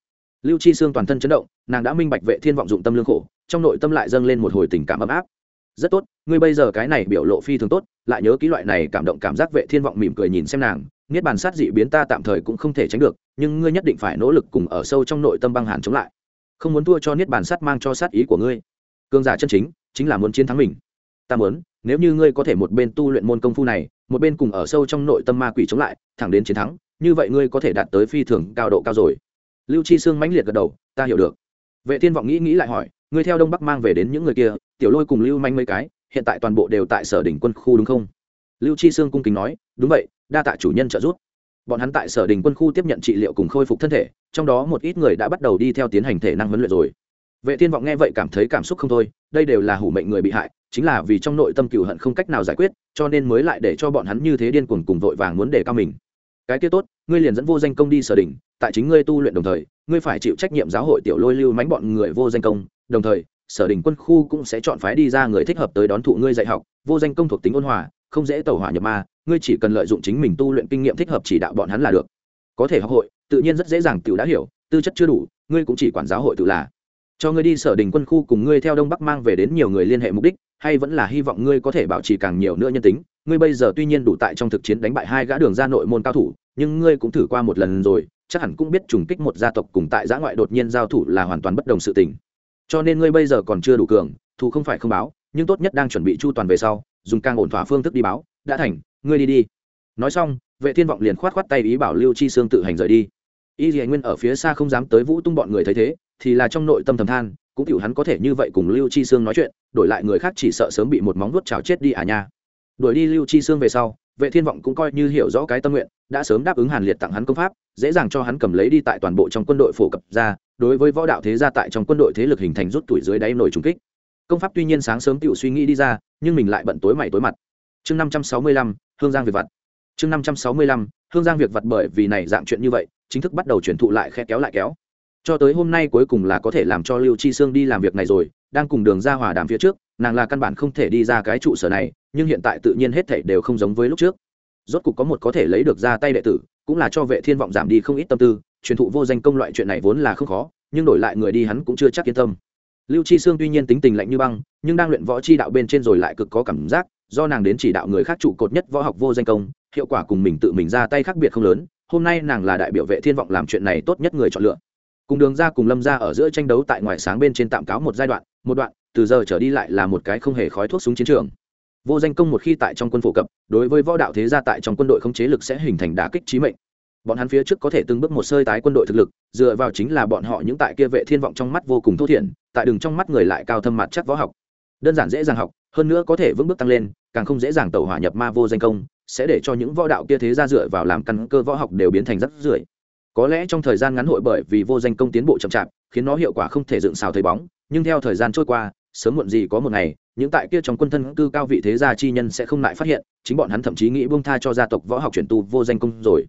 Lưu chi xương toàn thân chấn động, nàng đã minh bạch vệ thiên vọng dụng tâm lương khổ, trong nội tâm lại dâng lên một hồi tình cảm ấm áp rất tốt, ngươi bây giờ cái này biểu lộ phi thường tốt, lại nhớ kỹ loại này cảm động cảm giác vệ thiên vọng mỉm cười nhìn xem nàng, niết bàn sát dị biến ta tạm thời cũng không thể tránh được, nhưng ngươi nhất định phải nỗ lực cùng ở sâu trong nội tâm băng hàn chống lại. Không muốn thua cho niết bàn sát mang cho sát ý của ngươi. Cương giả chân chính chính là muốn chiến thắng mình. Ta muốn, nếu như ngươi có thể một bên tu luyện môn công phu này, một bên cùng ở sâu trong nội tâm ma quỷ chống lại, thẳng đến chiến thắng, như vậy ngươi có thể đạt tới phi thường cao độ cao rồi. Lưu chi sương mãnh liệt gật đầu, ta hiểu được. Vệ thiên vọng nghĩ nghĩ lại hỏi ngươi theo đông bắc mang về đến những người kia, tiểu lôi cùng lưu manh mấy cái, hiện tại toàn bộ đều tại sở đỉnh quân khu đúng không? Lưu chi sương cung kính nói, đúng vậy, đa tạ chủ nhân trợ giúp. Bọn hắn tại sở đình quân khu tiếp nhận trị liệu cùng khôi phục thân thể, trong đó một ít người đã bắt đầu đi theo tiến hành thể năng huấn luyện rồi. Vệ thiên vọng nghe vậy cảm thấy cảm xúc không thôi, đây đều là hủ mệnh người bị hại, chính là vì trong nội tâm cựu hận không cách nào giải quyết, cho nên mới lại để cho bọn hắn như thế điên cuồng cùng vội vàng muốn để cao mình. Cái kia tốt, ngươi liền dẫn vô danh công đi sở đình tại chính ngươi tu luyện đồng thời, ngươi phải chịu trách nhiệm giáo hội tiểu lôi lưu mánh bọn người vô danh công đồng thời, sở đình quân khu cũng sẽ chọn phái đi ra người thích hợp tới đón thụ ngươi dạy học, vô danh công thuộc tính ôn hòa, không dễ tẩu hỏa nhập ma, ngươi chỉ cần lợi dụng chính mình tu luyện kinh nghiệm thích hợp chỉ đạo bọn hắn là được. Có thể học hội, tự nhiên rất dễ dàng tiểu đã hiểu, tư chất chưa đủ, ngươi cũng chỉ quản giáo hội tự là. Cho ngươi đi sở đình quân khu cùng ngươi theo đông bắc mang về đến nhiều người liên hệ mục đích, hay vẫn là hy vọng ngươi có thể bảo trì càng nhiều nữa nhân tính. Ngươi bây giờ tuy nhiên đủ tại trong thực chiến đánh bại hai gã đường ra nội môn cao thủ, nhưng ngươi cũng thử qua một lần rồi, chắc hẳn cũng biết trùng kích một gia tộc cùng tại giã ngoại đột nhiên giao thủ là hoàn toàn bất đồng sự tình cho nên ngươi bây giờ còn chưa đủ cường, thù không phải không báo, nhưng tốt nhất đang chuẩn bị chu toàn về sau, dùng càng ổn thỏa phương thức đi báo, đã thành, ngươi đi đi. Nói xong, vệ thiên vọng liền khoát khoát tay ý bảo lưu chi sương tự hành rời đi. Y dì nguyên ở phía xa không dám tới vũ tung bọn người thấy thế, thì là trong nội tâm thầm than, cũng chịu hắn có thể như vậy cùng lưu chi sương nói chuyện, đổi lại người khác chỉ sợ sớm bị một móng vuốt chảo chết đi à nha. Đuổi đi lưu chi sương về sau vệ thiên vọng cũng coi như hiểu rõ cái tâm nguyện, đã sớm đáp ứng hàn liệt tặng hắn công pháp, dễ dàng cho hắn cầm lấy đi tại toàn bộ trong quân đội phổ cập ra, đối với võ đạo thế gia tại trong quân đội thế lực hình thành rút tuổi dưới đáy nổi trùng kích. Công pháp tuy nhiên sáng sớm tự suy nghĩ đi ra, nhưng mình lại bận tối mày tối mặt. Chương năm trăm sáu mươi lăm, hương giang việc vặt. Chương năm trăm sáu mươi lăm, hương giang việc vặt bởi vì này dạng chuyện như vậy, chính thức bắt đầu chuyển thụ lại khe kéo lại kéo. Cho tới hôm nay cuối cùng là có thể làm cho lưu chi sương đi làm việc này rồi, đang cùng đường ra hòa đàm phía trước, nàng là căn bản không thể đi ra cái trụ sở này nhưng hiện tại tự nhiên hết thảy đều không giống với lúc trước. Rốt cục có một có thể lấy được ra tay đệ tử, cũng là cho vệ thiên vọng giảm đi không ít tâm tư, truyền thụ vô danh công loại chuyện này vốn là không khó, nhưng đổi lại người đi hắn cũng chưa chắc yên tâm. Lưu chi sương tuy nhiên tính tình lạnh như băng, nhưng đang luyện võ chi đạo bên trên rồi lại cực có cảm giác, do nàng đến chỉ đạo người khác trụ cột nhất võ học vô danh công, hiệu quả cùng mình tự mình ra tay khác biệt không lớn, hôm nay nàng là đại biểu vệ thiên vọng làm chuyện này tốt nhất người chọn lựa. Cùng đường ra cùng lâm ra ở giữa tranh đấu tại ngoài sáng bên trên tạm cáo một giai đoạn, một đoạn, từ giờ trở đi lại là một cái không hề khói thuốc súng chiến trường vô danh công một khi tại trong quân phổ cập, đối với võ đạo thế gia tại trong quân đội khống chế lực sẽ hình thành đả kích trí mệnh. Bọn hắn phía trước có thể từng bước một sơi tái quân đội thực lực, dựa vào chính là bọn họ những tại kia vệ thiên vọng trong mắt vô cùng thô thiển, tại đường trong mắt người lại cao thâm mặt chắc võ học. Đơn giản dễ dàng học, hơn nữa có thể vững bước tăng lên, càng không dễ dàng tẩu hỏa nhập ma vô danh công, sẽ để cho những võ đạo kia thế gia dựa vào làm căn cơ võ học đều biến thành rất rưởi. Có lẽ trong thời gian ngắn hội bởi vì vô danh công tiến bộ chậm chạp, khiến nó hiệu quả không thể dựng xào thấy bóng, nhưng theo thời gian trôi qua, sớm muộn gì có một ngày những tại kia trong quân thân cư cao vị thế gia chi nhân sẽ không lại phát hiện, chính bọn hắn thậm chí nghĩ buông tha cho gia tộc võ học chuyển tu vô danh công rồi.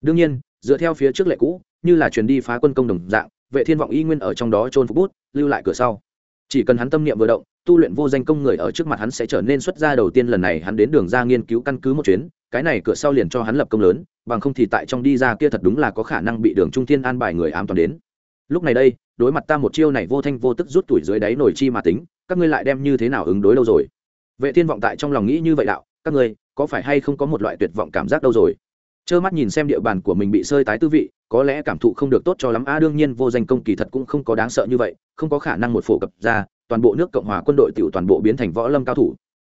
Đương nhiên, dựa theo phía trước lệ cũ, như là chuyển đi phá quân công đồng dạng, vệ thiên vọng y nguyên ở trong đó trôn phục bút, lưu lại cửa sau. Chỉ cần hắn tâm niệm vừa động, tu luyện vô danh công người ở trước mặt hắn sẽ trở nên xuất gia đầu tiên lần này hắn đến đường ra nghiên cứu căn cứ một chuyến, cái này cửa sau liền cho hắn lập công lớn, bằng không thì tại trong đi ra kia thật đúng là có khả năng bị đường trung thiên an bài người ám toàn đến. Lúc này đây, đối mặt ta một chiêu này vô thanh vô tức rút tuổi dưới đáy nổi chi mà tính các ngươi lại đem như thế nào ứng đối đâu rồi? Vệ thiên vọng tại trong lòng nghĩ như vậy đạo, các ngươi, có phải hay không có một loại tuyệt vọng cảm giác đâu rồi? Trơ mắt nhìn xem địa bàn của mình bị sơi tái tư vị, có lẽ cảm thụ không được tốt cho lắm. A, đương nhiên vô danh công kỳ thật cũng không có đáng sợ như vậy, không có khả năng một phổ cập ra, toàn bộ nước cộng hòa quân đội tiểu toàn bộ biến thành võ lâm cao thủ.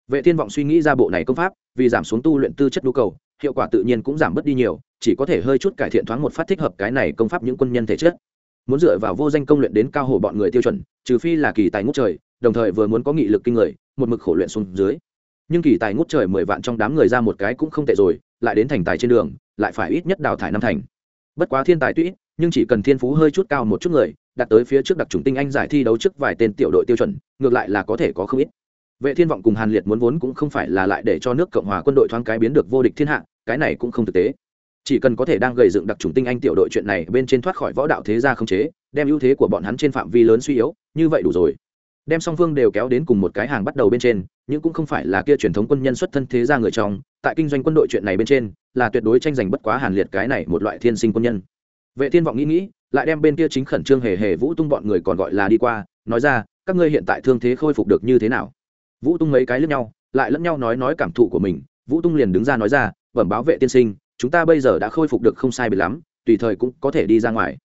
Vệ thiên vọng suy nghĩ ra bộ này công pháp, vì giảm xuống tu luyện tư chất nhu cầu, hiệu quả tự nhiên cũng giảm bớt đi nhiều, chỉ có thể hơi chút cải thiện thoáng một phát thích hợp cái này công pháp những quân nhân thể chất muốn dựa vào vô danh công luyện đến cao hồ bọn người tiêu chuẩn, trừ phi là kỳ tài ngút trời, đồng thời vừa muốn có nghị lực kinh người, một mực khổ luyện xuống dưới. Nhưng kỳ tài ngút trời mười vạn trong đám người ra một cái cũng không tệ rồi, lại đến thành tài trên đường, lại phải ít nhất đào thải năm thành. Bất quá thiên tài tuy nhưng chỉ cần thiên phú hơi chút cao một chút người đặt tới phía trước đặc trùng tinh anh giải thi đấu trước vài tên tiểu đội tiêu chuẩn, ngược lại là có thể có không ít. Vệ thiên vọng cùng hàn liệt muốn vốn cũng không phải là lại để cho nước cộng hòa quân đội thoáng cái biến được vô địch thiên hạ, cái này cũng không thực tế chỉ cần có thể đang gầy dựng đặc trùng tinh anh tiểu đội chuyện này bên trên thoát khỏi võ đạo thế gia không chế, đem ưu thế của bọn hắn trên phạm vi lớn suy yếu, như vậy đủ rồi. Đem song phương đều kéo đến cùng một cái hàng bắt đầu bên trên, nhưng cũng không phải là kia truyền thống quân nhân xuất thân thế gia người trong, tại kinh doanh quân đội chuyện này bên trên, là tuyệt đối tranh giành bất quá hàn liệt cái này một loại thiên sinh quân nhân. Vệ thiên vọng nghĩ nghĩ, lại đem bên kia chính khẩn trương hề hề vũ tung bọn người còn gọi là đi qua, nói ra, các ngươi hiện tại thương thế khôi phục được như thế nào? Vũ tung mấy cái lẫn nhau, lại lẫn nhau nói nói cảm thụ của mình, vũ tung liền đứng ra nói ra, bẩm báo vệ tiên sinh chúng ta bây giờ đã khôi phục được không sai bị lắm, tùy thời cũng có thể đi ra ngoài.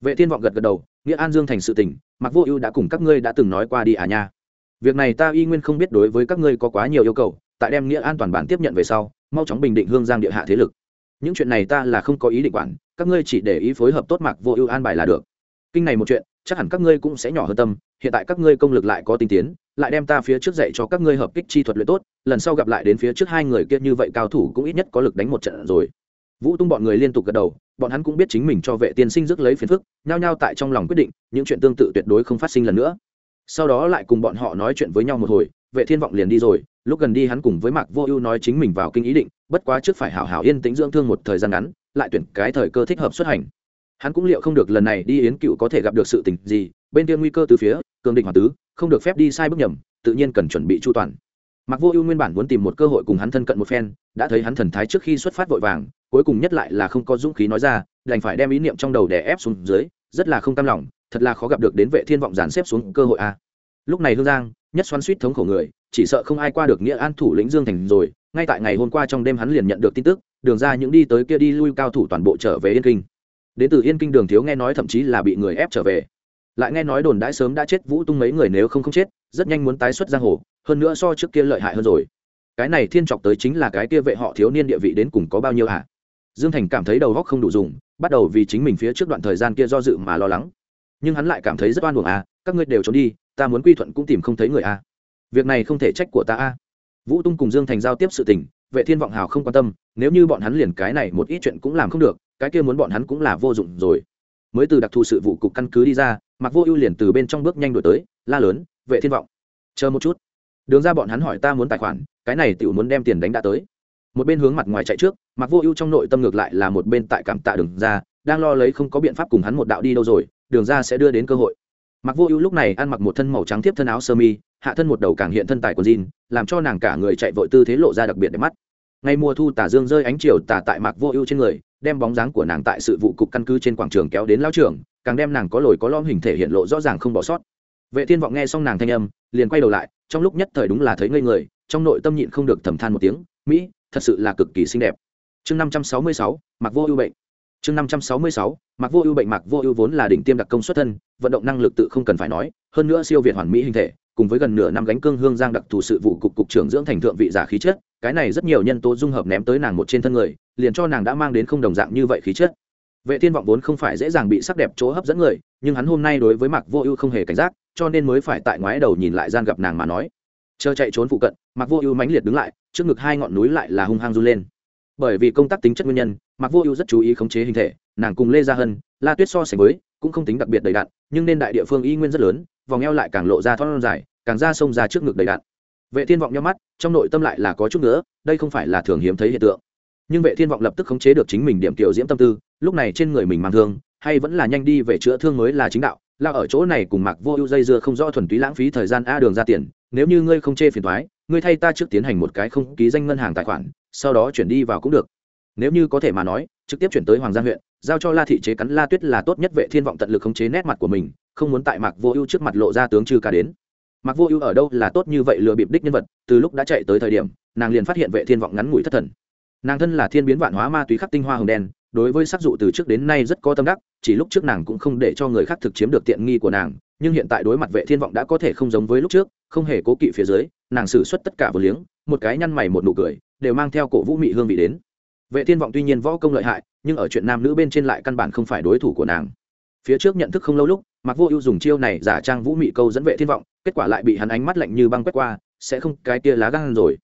Vệ thiên vọng gật gật đầu, nghĩa an dương thành sự tình mặc vô ưu đã cùng các ngươi đã từng nói qua đi à nha. Việc này ta y nguyên không biết đối với các ngươi có quá nhiều yêu cầu, tại đem nghĩa an toàn bản tiếp nhận về sau, mau chóng bình định hương giang địa hạ thế lực. Những chuyện này ta là không có ý định quản, các ngươi chỉ để ý phối hợp tốt mặc vô ưu an bài là được. Kinh này một chuyện, chắc hẳn các ngươi cũng sẽ nhỏ hơn tâm, hiện tại các ngươi công lực lại có tinh tiến, lại đem ta phía trước dạy cho các ngươi hợp kích chi thuật luyện tốt, lần sau gặp lại đến phía trước hai người kia như vậy cao thủ cũng ít nhất có lực đánh một trận rồi vũ tung bọn người liên tục gật đầu, bọn hắn cũng biết chính mình cho vệ tiên sinh rước lấy phiền phức, nhao nhao tại trong lòng quyết định, những chuyện tương tự tuyệt đối không phát sinh lần nữa. Sau đó lại cùng bọn họ nói chuyện với nhau một hồi, vệ thiên vọng liền đi rồi, lúc gần đi hắn cùng với mạc vô ưu nói chính mình vào kinh ý định, bất quá trước phải hảo hảo yên tĩnh dưỡng thương một thời gian ngắn, lại tuyển cái thời cơ thích hợp xuất hành. Hắn cũng liệu không được lần này đi yến cựu có thể gặp được sự tình gì, bên kia nguy cơ từ phía, cường định hoàng tứ, không được phép đi sai bước nhầm, tự nhiên cần chuẩn bị chu toàn mặc vô ưu nguyên bản muốn tìm một cơ hội cùng hắn thân cận một phen, đã thấy hắn thần thái trước khi xuất phát vội vàng, cuối cùng nhất lại là không có dũng khí nói ra, đành phải đem ý niệm trong đầu đè ép xuống dưới, rất là không cam lòng, thật là khó gặp được đến vệ thiên vọng dàn xếp xuống cơ hội a. Lúc này hương giang, nhất xoắn suýt thống khổ người, chỉ sợ không ai qua được nghĩa an thủ lĩnh dương thành rồi, ngay tại ngày hôm qua trong đêm hắn liền nhận được tin tức, đường ra những đi tới kia đi lui cao thủ toàn bộ trở về yên kinh. Đến từ yên kinh đường thiếu nghe nói thậm chí là bị người ép trở về. Lại nghe nói đồn đãi sớm đã chết vũ tung mấy người nếu không không chết, rất nhanh muốn tái xuất giang hồ hơn nữa so trước kia lợi hại hơn rồi. Cái này thiên chọc tới chính là cái kia vệ họ thiếu niên địa vị đến cùng có bao nhiêu hả? Dương thành cảm thấy đầu góc không đủ dùng, bắt đầu vì chính mình phía trước đoạn thời gian kia do dự mà lo lắng. Nhưng hắn lại cảm thấy rất oan buồng à các ngươi đều trốn đi, ta muốn quy thuận cũng tìm không thấy người à. Việc này không thể trách của ta à. Vũ tung cùng dương thành giao tiếp sự tình, vệ thiên vọng hào không quan tâm, nếu như bọn hắn liền cái này một ít chuyện cũng làm không được, cái kia muốn bọn hắn cũng là vô dụng rồi. Mới từ đặc thù sự vụ cục căn cứ đi ra mặc vô ưu liền từ bên trong bước nhanh đổi tới, la lớn, vệ thiên vọng, chờ một chút đường ra bọn hắn hỏi ta muốn tài khoản, cái này tiểu muốn đem tiền đánh đã tới. Một bên hướng mặt ngoài chạy trước mặc vô ưu trong nội tâm ngược lại là một bên tại cảm tạ đường ra, đang lo lấy không có biện pháp cùng hắn một đạo đi đâu rồi, đường ra sẽ đưa đến cơ hội. Mặc vô ưu lúc này ăn mặc một thân màu trắng tiếp thân áo sơ mi, hạ thân một đầu càng hiện thân tài của jean, làm cho nàng cả người chạy vội tư thế lộ ra đặc biệt đẹp mắt. Ngay mùa thu tả dương rơi ánh chiều tả tại mặc vô ưu trên người, đem bóng dáng của nàng tại sự vụ cục căn cứ trên quảng trường kéo đến lao trường, càng đem nàng có lồi có lõm hình thể hiện lộ rõ ràng không bỏ sót. Vệ thiên vọng nghe xong nàng thanh âm, liền quay đầu lại trong lúc nhất thời đúng là thấy ngây người, trong nội tâm nhịn không được thầm than một tiếng, mỹ, thật sự là cực kỳ xinh đẹp. Chương năm trăm sáu mươi sáu, mặc vô ưu bệnh. Chương năm trăm sáu mươi sáu, mặc vô ưu bệnh, mặc vô ưu vốn là đỉnh tiêm đặc công xuất thân, vận động năng lực tự không cần phải nói, hơn nữa siêu việt hoàn mỹ hình thể, cùng với gần nửa năm gánh cương hương giang đặc thù sự vụ cục cục trưởng dưỡng thành thượng vị giả khí chất, cái này rất nhiều nhân tố dung hợp ném tới nàng một trên thân người, liền cho nàng đã mang đến không đồng dạng như vậy khí chất. Vệ thiên vọng vốn không phải dễ dàng bị sắc đẹp chỗ hấp dẫn người, nhưng hắn hôm nay đối với mặc vô ưu không hề cảnh giác cho nên mới phải tại ngoái đầu nhìn lại gian gặp nàng mà nói. Chờ chạy trốn phụ cận mặc vô ưu mãnh liệt đứng lại, trước ngực hai ngọn núi lại là hung hăng run lên. Bởi vì công tác tính chất nguyên nhân mặc vô ưu rất chú ý khống chế hình thể, nàng cùng lê gia hân, la tuyết so sánh với, cũng không tính đặc biệt đầy đạn nhưng nên đại địa phương y nguyên rất lớn, vòng eo lại càng lộ ra thon dài, càng ra sông ra trước ngực đầy đạn vệ thiên vọng nhau mắt, trong nội tâm lại là có chút nữa đây không phải là thường hiếm thấy hiện tượng. Nhưng vệ thiên vọng lập tức khống chế được chính mình điểm tiểu diễm tâm tư, lúc này trên người mình mang thương, hay vẫn là nhanh đi về chữa thương mới là chính đạo là ở chỗ này cùng mặc vô ưu dây dưa không rõ thuần túy lãng phí thời gian a đường ra tiền, nếu như ngươi không chê phiền thoái ngươi thay ta trước tiến hành một cái không ký danh ngân hàng tài khoản, sau đó chuyển đi vào cũng được. Nếu như có thể mà nói, trực tiếp chuyển tới hoàng gia huyện, giao cho la thị chế cắn la tuyết là tốt nhất vệ thiên vọng tận lực khống chế nét mặt của mình, không muốn tại mạc vô ưu trước mặt lộ ra tướng trừ cả đến. Mạc vô ưu ở đâu là tốt như vậy lừa bịp đích nhân vật, từ lúc đã chạy tới thời điểm, nàng liền phát hiện vệ thiên vọng ngắn ngủi thất thần. Nàng thân là thiên biến vạn hóa ma túy khắc tinh hoa hồng đen đối với sắc dụ từ trước đến nay rất có tâm đắc, chỉ lúc trước nàng cũng không để cho người khác thực chiếm được tiện nghi của nàng, nhưng hiện tại đối mặt vệ thiên vọng đã có thể không giống với lúc trước, không hề cố kỵ phía dưới, nàng xử suất tất cả vừa liếng, một cái nhăn mày một nụ cười, đều mang theo cổ vũ mị hương vị đến. Vệ thiên vọng tuy nhiên võ công lợi hại, nhưng ở chuyện nam nữ bên trên lại căn bản không phải đối thủ của nàng. Phía trước nhận thức không lâu lúc mặc vô ưu dùng chiêu này giả trang vũ mị câu dẫn vệ thiên vọng, kết quả lại bị hắn ánh mắt lạnh như băng quét qua, sẽ không, cái kia lá gan rồi.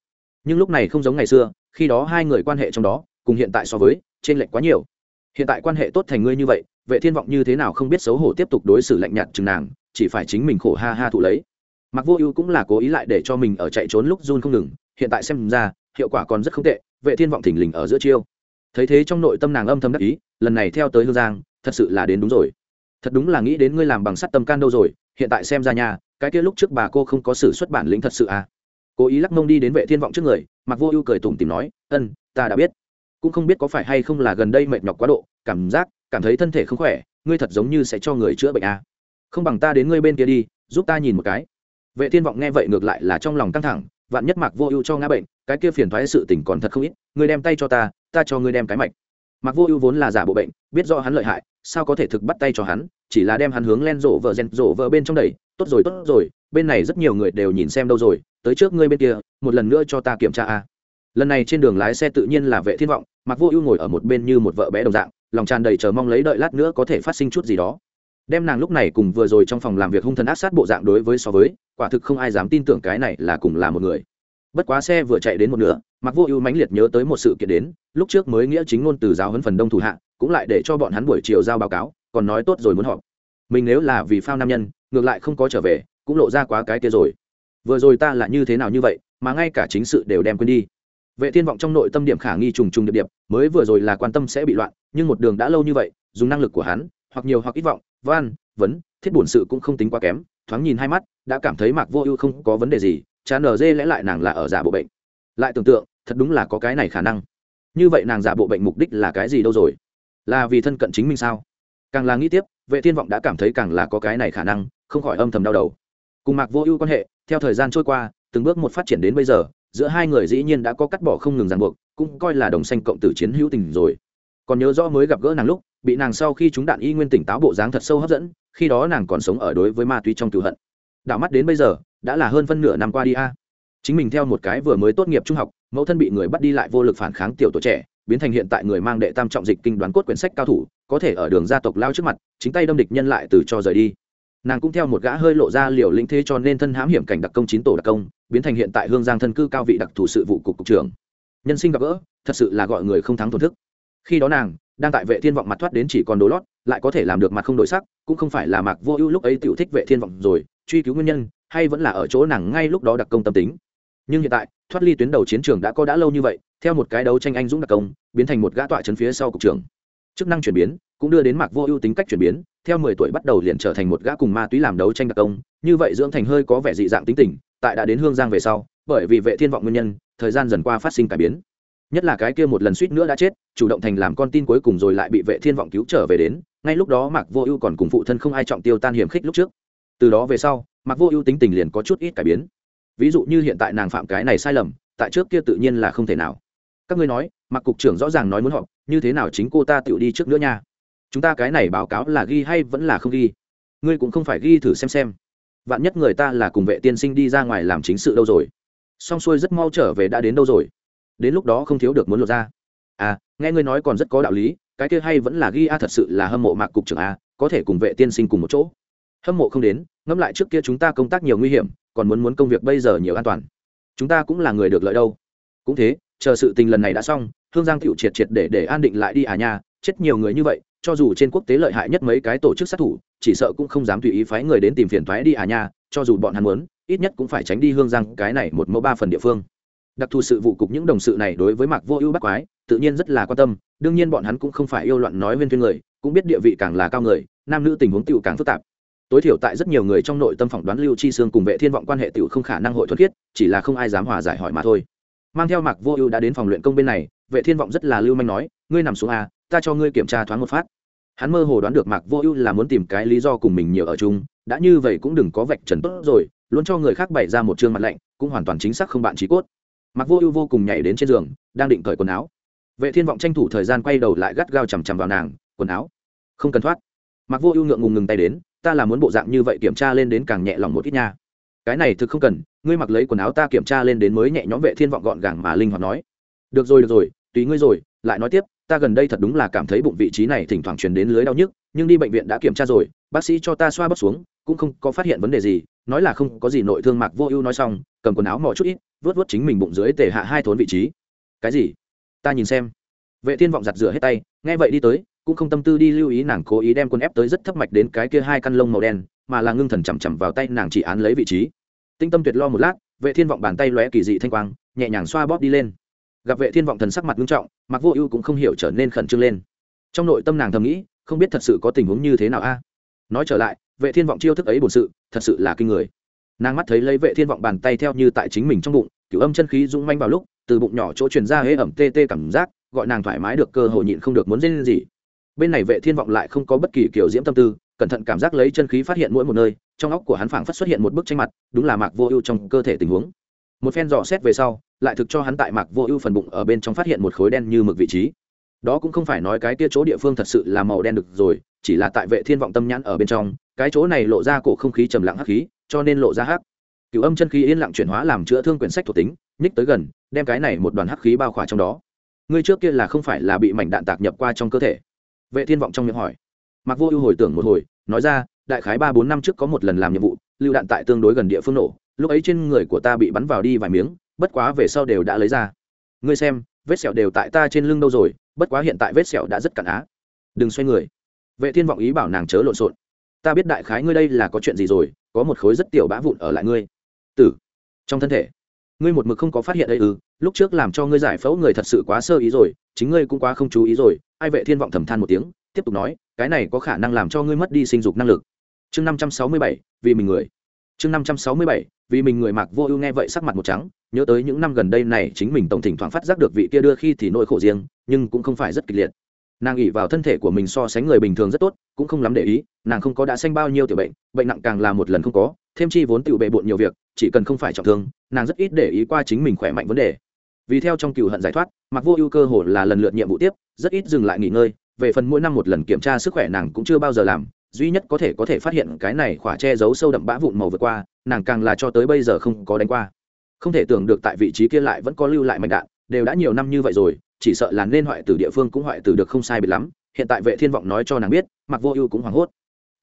Nhưng lúc này không giống ngày xưa, khi đó hai người quan hệ trong đó, cùng hiện tại so với trên lệch quá nhiều. Hiện tại quan hệ tốt thành ngươi như vậy, vệ thiên vọng như thế nào không biết xấu hổ tiếp tục đối xử lạnh nhạt chừng nàng, chỉ phải chính mình khổ ha ha thụ lấy. Mặc vô ưu cũng là cố ý lại để cho mình ở chạy trốn lúc run không ngừng, hiện tại xem ra, hiệu quả còn rất không tệ, vệ thiên vọng thỉnh lình ở giữa chiêu. Thấy thế trong nội tâm nàng âm thầm đắc ý, lần này theo tới hương giang, thật sự là đến đúng rồi. Thật đúng là nghĩ đến ngươi làm bằng sắt tâm can đâu rồi, hiện tại xem ra nhà cái kia lúc trước bà cô không có sự xuất bản lĩnh thật sự à. Cố ý lắc mông đi đến vệ thiên vọng trước người mặc vô ưu cười tủm tìm nói, ân, ta đã biết cũng không biết có phải hay không là gần đây mệt nhọc quá độ, cảm giác, cảm thấy thân thể không khỏe, ngươi thật giống như sẽ cho người chữa bệnh à. không bằng ta đến ngươi bên kia đi, giúp ta nhìn một cái. Vệ thiên vọng nghe vậy ngược lại là trong lòng căng thẳng, vạn nhất mạc vô ưu cho ngã bệnh, cái kia phiền thoái sự tình còn thật không ít, ngươi đem tay cho ta ta cho ngươi đem cái mạch. Mạc vô ưu vốn là giả bộ bệnh, biết do hắn lợi hại, sao có thể thực bắt tay cho hắn, chỉ là đem hắn hướng len rổ vợ rèn rổ vợ bên trong đầy tốt rồi tốt rồi, bên này rất nhiều người đều nhìn xem đâu rồi, tới trước ngươi bên kia, một lần nữa cho ta kiểm tra a lần này trên đường lái xe tự nhiên là vệ thiên vọng mặc vô ưu ngồi ở một bên như một vợ bé đồng dạng, lòng tràn đầy chờ mong lấy đợi lát nữa có thể phát sinh chút gì đó. Đem nàng lúc này cùng vừa rồi trong phòng làm việc hung thần ác sát bộ dạng đối với so với, quả thực không ai dám tin tưởng cái này là cùng là một người. Bất quá xe vừa chạy đến một nửa mặc vô ưu mãnh liệt nhớ tới một sự kiện đến, lúc trước mới nghĩa chính ngôn từ giáo hấn phần đông thủ hạ, cũng lại để cho bọn hắn buổi chiều giao báo cáo, còn nói tốt rồi muốn họp. Mình nếu là vì phao nam nhân, ngược lại không có trở về, cũng lộ ra quá cái kia rồi. Vừa rồi ta là như thế nào như vậy, mà ngay cả chính sự đều đem quên đi vệ thiên vọng trong nội tâm điểm khả nghi trùng trùng điệp điệp, mới vừa rồi là quan tâm sẽ bị loạn, nhưng một đường đã lâu như vậy, dùng năng lực của hắn, hoặc nhiều hoặc ít vọng van vấn, thiết bổn sự cũng không tính quá kém, thoáng nhìn hai mắt, đã cảm thấy mạc vô ưu không có vấn đề gì, chán nở dê lẽ lại nàng là ở giả bộ bệnh. Lại tưởng tượng, thật đúng là có cái này khả năng. Như vậy nàng giả bộ bệnh mục đích là cái gì đâu rồi? Là vì thân cận chính mình sao? Càng là nghĩ tiếp, vệ thiên vọng đã cảm thấy càng là có cái này khả năng, không khỏi âm thầm đau đầu. Cùng mạc vô ưu quan hệ, theo thời gian trôi qua, từng bước một phát triển đến bây giờ giữa hai người dĩ nhiên đã có cắt bỏ không ngừng ràng buộc, cũng coi là đồng xanh cộng tử chiến hữu tình rồi. Còn nhớ rõ mới gặp gỡ nàng lúc, bị nàng sau khi chúng đạn y nguyên tỉnh táo bộ dáng thật sâu hấp dẫn, khi đó nàng còn sống ở đối với ma túy trong cựu hận. Đảo mắt đến bây giờ, đã là hơn phân nửa năm qua đi a. Chính mình theo một cái vừa mới tốt nghiệp trung học, mẫu thân bị người bắt đi lại vô lực phản kháng tiểu tuổi trẻ, biến thành hiện tại người mang đệ tam trọng dịch kinh đoán cốt quyển sách cao thủ, có thể ở đường gia tộc lao trước mặt, chính tay đâm địch nhân lại từ cho rời đi. Nàng cũng theo một gã hơi lộ ra liều lĩnh thế cho nên thân hãm hiểm cảnh đặc công chín tổ đặc công biến thành hiện tại hương giang thân cư cao vị đặc thù sự vụ cục cục trưởng. Nhân sinh gặp gỡ, thật sự là gọi người không thắng thổn thức. Khi đó nàng, đang tại vệ thiên vọng mặt thoát đến chỉ còn đồ lót, lại có thể làm được mặt không đổi sắc, cũng không phải là mạc vô ưu lúc ấy tiểu thích vệ thiên vọng rồi, truy cứu nguyên nhân, hay vẫn là ở chỗ nàng ngay lúc đó đặc công tâm tính. Nhưng hiện tại, thoát ly tuyến đầu chiến trường đã có đã lâu như vậy, theo một cái đấu tranh anh dũng đặc công, biến thành một gã tọa chấn phía sau cục trưởng. Chức năng chuyển biến, cũng đưa đến mạc vô ưu tính cách chuyển biến, theo mười tuổi bắt đầu liền trở thành một gã cùng ma túy làm đấu tranh đặc công, như vậy dưỡng thành hơi có vẻ dị dạng tính tình tại đã đến hương giang về sau, bởi vì vệ thiên vọng nguyên nhân, thời gian dần qua phát sinh cải biến. Nhất là cái kia một lần suýt nữa đã chết, chủ động thành làm con tin cuối cùng rồi lại bị vệ thiên vọng cứu trở về đến, ngay lúc đó mạc vô ưu còn cùng phụ thân không ai trọng tiêu tan hiểm khích lúc trước. Từ đó về sau, mạc vô ưu tính tình liền có chút ít cải biến. Ví dụ như hiện tại nàng phạm cái này sai lầm, tại trước kia tự nhiên là không thể nào. Các ngươi nói, mạc cục trưởng rõ ràng nói muốn họp, như thế nào chính cô ta tự đi trước nữa nha? Chúng ta cái này báo cáo là ghi hay vẫn là không ghi? Ngươi cũng không phải ghi thử xem xem vạn nhất người ta là cùng vệ tiên sinh đi ra ngoài làm chính sự đâu rồi. Xong xuôi rất mau trở về đã đến đâu rồi? Đến lúc đó không thiếu được muốn lột ra. À nghe ngươi nói còn rất có đạo lý, cái kia hay vẫn là ghi a thật sự là hâm mộ mạc cục trưởng a, có thể cùng vệ tiên sinh cùng một chỗ. Hâm mộ không đến, ngẫm lại trước kia chúng ta công tác nhiều nguy hiểm, còn muốn muốn công việc bây giờ nhiều an toàn. Chúng ta cũng là người được lợi đâu. Cũng thế, chờ sự tình lần này đã xong, hương giang tựu triệt triệt để để an định lại đi à nha, chết nhiều người như vậy cho dù trên quốc tế lợi hại nhất mấy cái tổ chức sát thủ chỉ sợ cũng không dám tùy ý phái người đến tìm phiền thoái đi à nha cho dù bọn hắn muốn ít nhất cũng phải tránh đi hương giang cái này một mẫu ba phần địa phương. Đặc thù sự vụ cục những đồng sự này đối với mạc vô ưu bắt quái tự nhiên rất là quan tâm đương nhiên bọn hắn cũng không phải yêu loạn nói viên thuyên người cũng biết địa vị càng là cao người nam nữ tình huống tựu càng phức tạp. Tối thiểu tại rất nhiều người trong nội tâm phỏng đoán lưu chi sương cùng vệ thiên vọng quan hệ tựu không khả năng hội thuật thiết, chỉ là không ai dám hòa giải hỏi mà thôi. Mang theo mạc vô ưu đã đến phòng luyện công bên này vệ thiên vọng rất là lưu manh nói ngươi nằm xuống a ta cho ngươi kiểm tra thoáng một phát. Hắn mơ hồ đoán được mạc vô ưu là muốn tìm cái lý do cùng mình nhiều ở chung, đã như vậy cũng đừng có vạch trần tốt rồi, luôn cho người khác bày ra một chương mặt lạnh, cũng hoàn toàn chính xác không bạn trí cốt. Mạc vô ưu vô cùng nhảy đến trên giường, đang định cởi quần áo. Vệ thiên vọng tranh thủ thời gian quay đầu lại gắt gao chằm chằm vào nàng, quần áo? Không cần thoát. Mạc vô ưu ngượng ngùng ngừng tay đến, ta là muốn bộ dạng như vậy kiểm tra lên đến càng nhẹ lòng một ít nha. Cái này thực không cần, ngươi mặc lấy quần áo ta kiểm tra lên đến mới nhẹ nhõm. Vệ thiên vọng gọn gàng mà linh hoạt nói. Được rồi được rồi, tùy ngươi rồi, lại nói tiếp ta gần đây thật đúng là cảm thấy bụng vị trí này thỉnh thoảng truyền đến lưới đau nhức, nhưng đi bệnh viện đã kiểm tra rồi, bác sĩ cho ta xoa bóp xuống, cũng không có phát hiện vấn đề gì, nói là không có gì nội thương mạc vô ưu nói xong, cầm quần áo mò chút ít vớt vớt chính mình bụng dưới tề hạ hai thốn vị trí. Cái gì? Ta nhìn xem. Vệ thiên vọng giặt rửa hết tay, nghe vậy đi tới, cũng không tâm tư đi lưu ý nàng cố ý đem quân ép tới rất thấp mạch đến cái kia hai căn lông màu đen, mà là ngưng thần chằm chằm vào tay nàng chỉ án lấy vị trí. Tinh tâm tuyệt lo một lát, vệ thiên vọng bàn tay lóe kỳ dị thanh quang, nhẹ nhàng xoa bóp đi lên gặp vệ thiên vọng thần sắc mặt nghiêm trọng mặc vô ưu cũng không hiểu trở nên khẩn trương lên. Trong nội tâm nàng thầm nghĩ, không biết thật sự có tình huống như thế nào a. Nói trở lại, vệ thiên vọng chiêu thức ấy bổn sự, thật sự là kinh người. Nàng mắt thấy lấy vệ thiên vọng bàn tay theo như tại chính mình trong bụng cửu âm chân khí dũng manh vào lúc, từ bụng nhỏ chỗ truyền ra hễ ẩm tê tê cảm giác, gọi nàng thoải mái được cơ hội nhịn không được muốn lên gì. Bên này vệ thiên vọng lại không có bất kỳ kiểu diễm tâm tư, cẩn thận cảm giác lấy chân khí phát hiện mỗi một nơi, trong óc của hắn phảng phất xuất hiện một bức tranh mặt, đúng là mạc vô ưu trong cơ thể tình huống một phen dò xét về sau, lại thực cho hắn tại mạc vô ưu phần bụng ở bên trong phát hiện một khối đen như mực vị trí. Đó cũng không phải nói cái kia chỗ địa phương thật sự là màu đen được rồi, chỉ là tại vệ thiên vọng tâm nhãn ở bên trong, cái chỗ này lộ ra cổ không khí trầm lặng hắc khí, cho nên lộ ra hắc. Cựu âm chân khí yên lặng chuyển hóa làm chữa thương quyển sách thuộc tính, nhích tới gần, đem cái này một đoàn hắc khí bao khỏa trong đó. Ngươi trước kia là không phải là bị mảnh đạn tạc nhập qua trong cơ thể? Vệ thiên vọng trong miệng hỏi. Mặc vô ưu hồi tưởng một hồi, nói ra, đại khái ba bốn năm trước có một lần làm nhiệm vụ lưu đạn tại tương đối gần địa phương nổ lúc ấy trên người của ta bị bắn vào đi vài miếng, bất quá về sau đều đã lấy ra. Ngươi xem, vết sẹo đều tại ta trên lưng đâu rồi, bất quá hiện tại vết sẹo đã rất cạn á. Đừng xoay người. Vệ thiên vọng ý bảo nàng chớ lộn xộn. Ta biết đại khái ngươi đây là có chuyện gì rồi, có một khối rất tiểu bã vụn ở lại ngươi. Tử. Trong thân thể. Ngươi một mực không có phát hiện đây ư, lúc trước làm cho ngươi giải phẫu người thật sự quá sơ ý rồi, chính ngươi cũng quá không chú ý rồi. Ai vệ thiên vọng thầm than một tiếng, tiếp tục nói, cái này có khả năng làm cho ngươi mất đi sinh dục năng lực. Chương năm trăm sáu mươi bảy, vì mình người chương năm trăm sáu mươi bảy, vì mình người mặc vô ưu nghe vậy sắc mặt một trắng, nhớ tới những năm gần đây này chính mình tổng thỉnh thoảng phát giác được vị kia đưa khi thì nỗi khổ riêng, nhưng cũng không phải rất kịch liệt. Nàng ỉ vào thân thể của mình so sánh người bình thường rất tốt, cũng không lắm để ý, nàng không có đã sanh bao nhiêu tiểu bệnh bệnh nặng càng là một lần không có, thêm chi vốn tự bệ bộn nhiều việc, chỉ cần không phải trọng thương, nàng rất ít để ý qua chính mình khỏe mạnh vấn đề. Vì theo trong cựu hận giải thoát mặc vô ưu cơ hồ là lần lượt nhiệm vụ tiếp, rất ít dừng lại nghỉ ngơi, về phần mỗi năm một lần kiểm tra sức khỏe nàng cũng chưa bao giờ làm duy nhất có thể có thể phát hiện cái này khỏa che giấu sâu đậm bã vụn màu vượt qua, nàng càng là cho tới bây giờ không có đánh qua. Không thể tưởng được tại vị trí kia lại vẫn có lưu lại mạch đạn, đều đã nhiều năm như vậy rồi, chỉ sợ là nên hoại tử địa phương cũng hoại tử được không sai biệt lắm, hiện tại vệ thiên vọng nói cho nàng biết mặc vô ưu cũng hoảng hốt.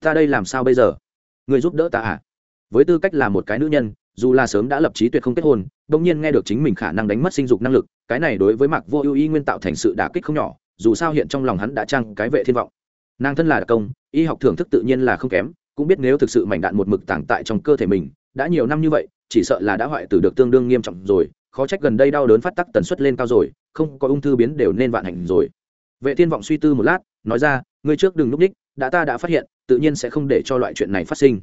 Ta đây làm sao bây giờ? Người giúp đỡ ta à? Với tư cách là một cái nữ nhân, dù là sớm đã lập trí tuyệt không kết hôn đông nhiên nghe được chính mình khả năng đánh mất sinh dục năng lực, cái này đối với mặc vô ưu y nguyên tạo thành sự đả kích không nhỏ, dù sao hiện trong lòng hắn đã trăng cái vệ thiên vọng nàng thân là đặc công, y học thưởng thức tự nhiên là không kém, cũng biết nếu thực sự mảnh đạn một mực tàng tại trong cơ thể mình, đã nhiều năm như vậy, chỉ sợ là đã hoại tử được tương đương nghiêm trọng rồi, khó trách gần đây đau đớn phát tắc tần suất lên cao rồi, không có ung thư biến đều nên vạn hành rồi. Vệ thiên vọng suy tư một lát, nói ra, ngươi trước đừng núp ních đã ta đã phát hiện, tự nhiên sẽ không để cho loại chuyện này phát sinh.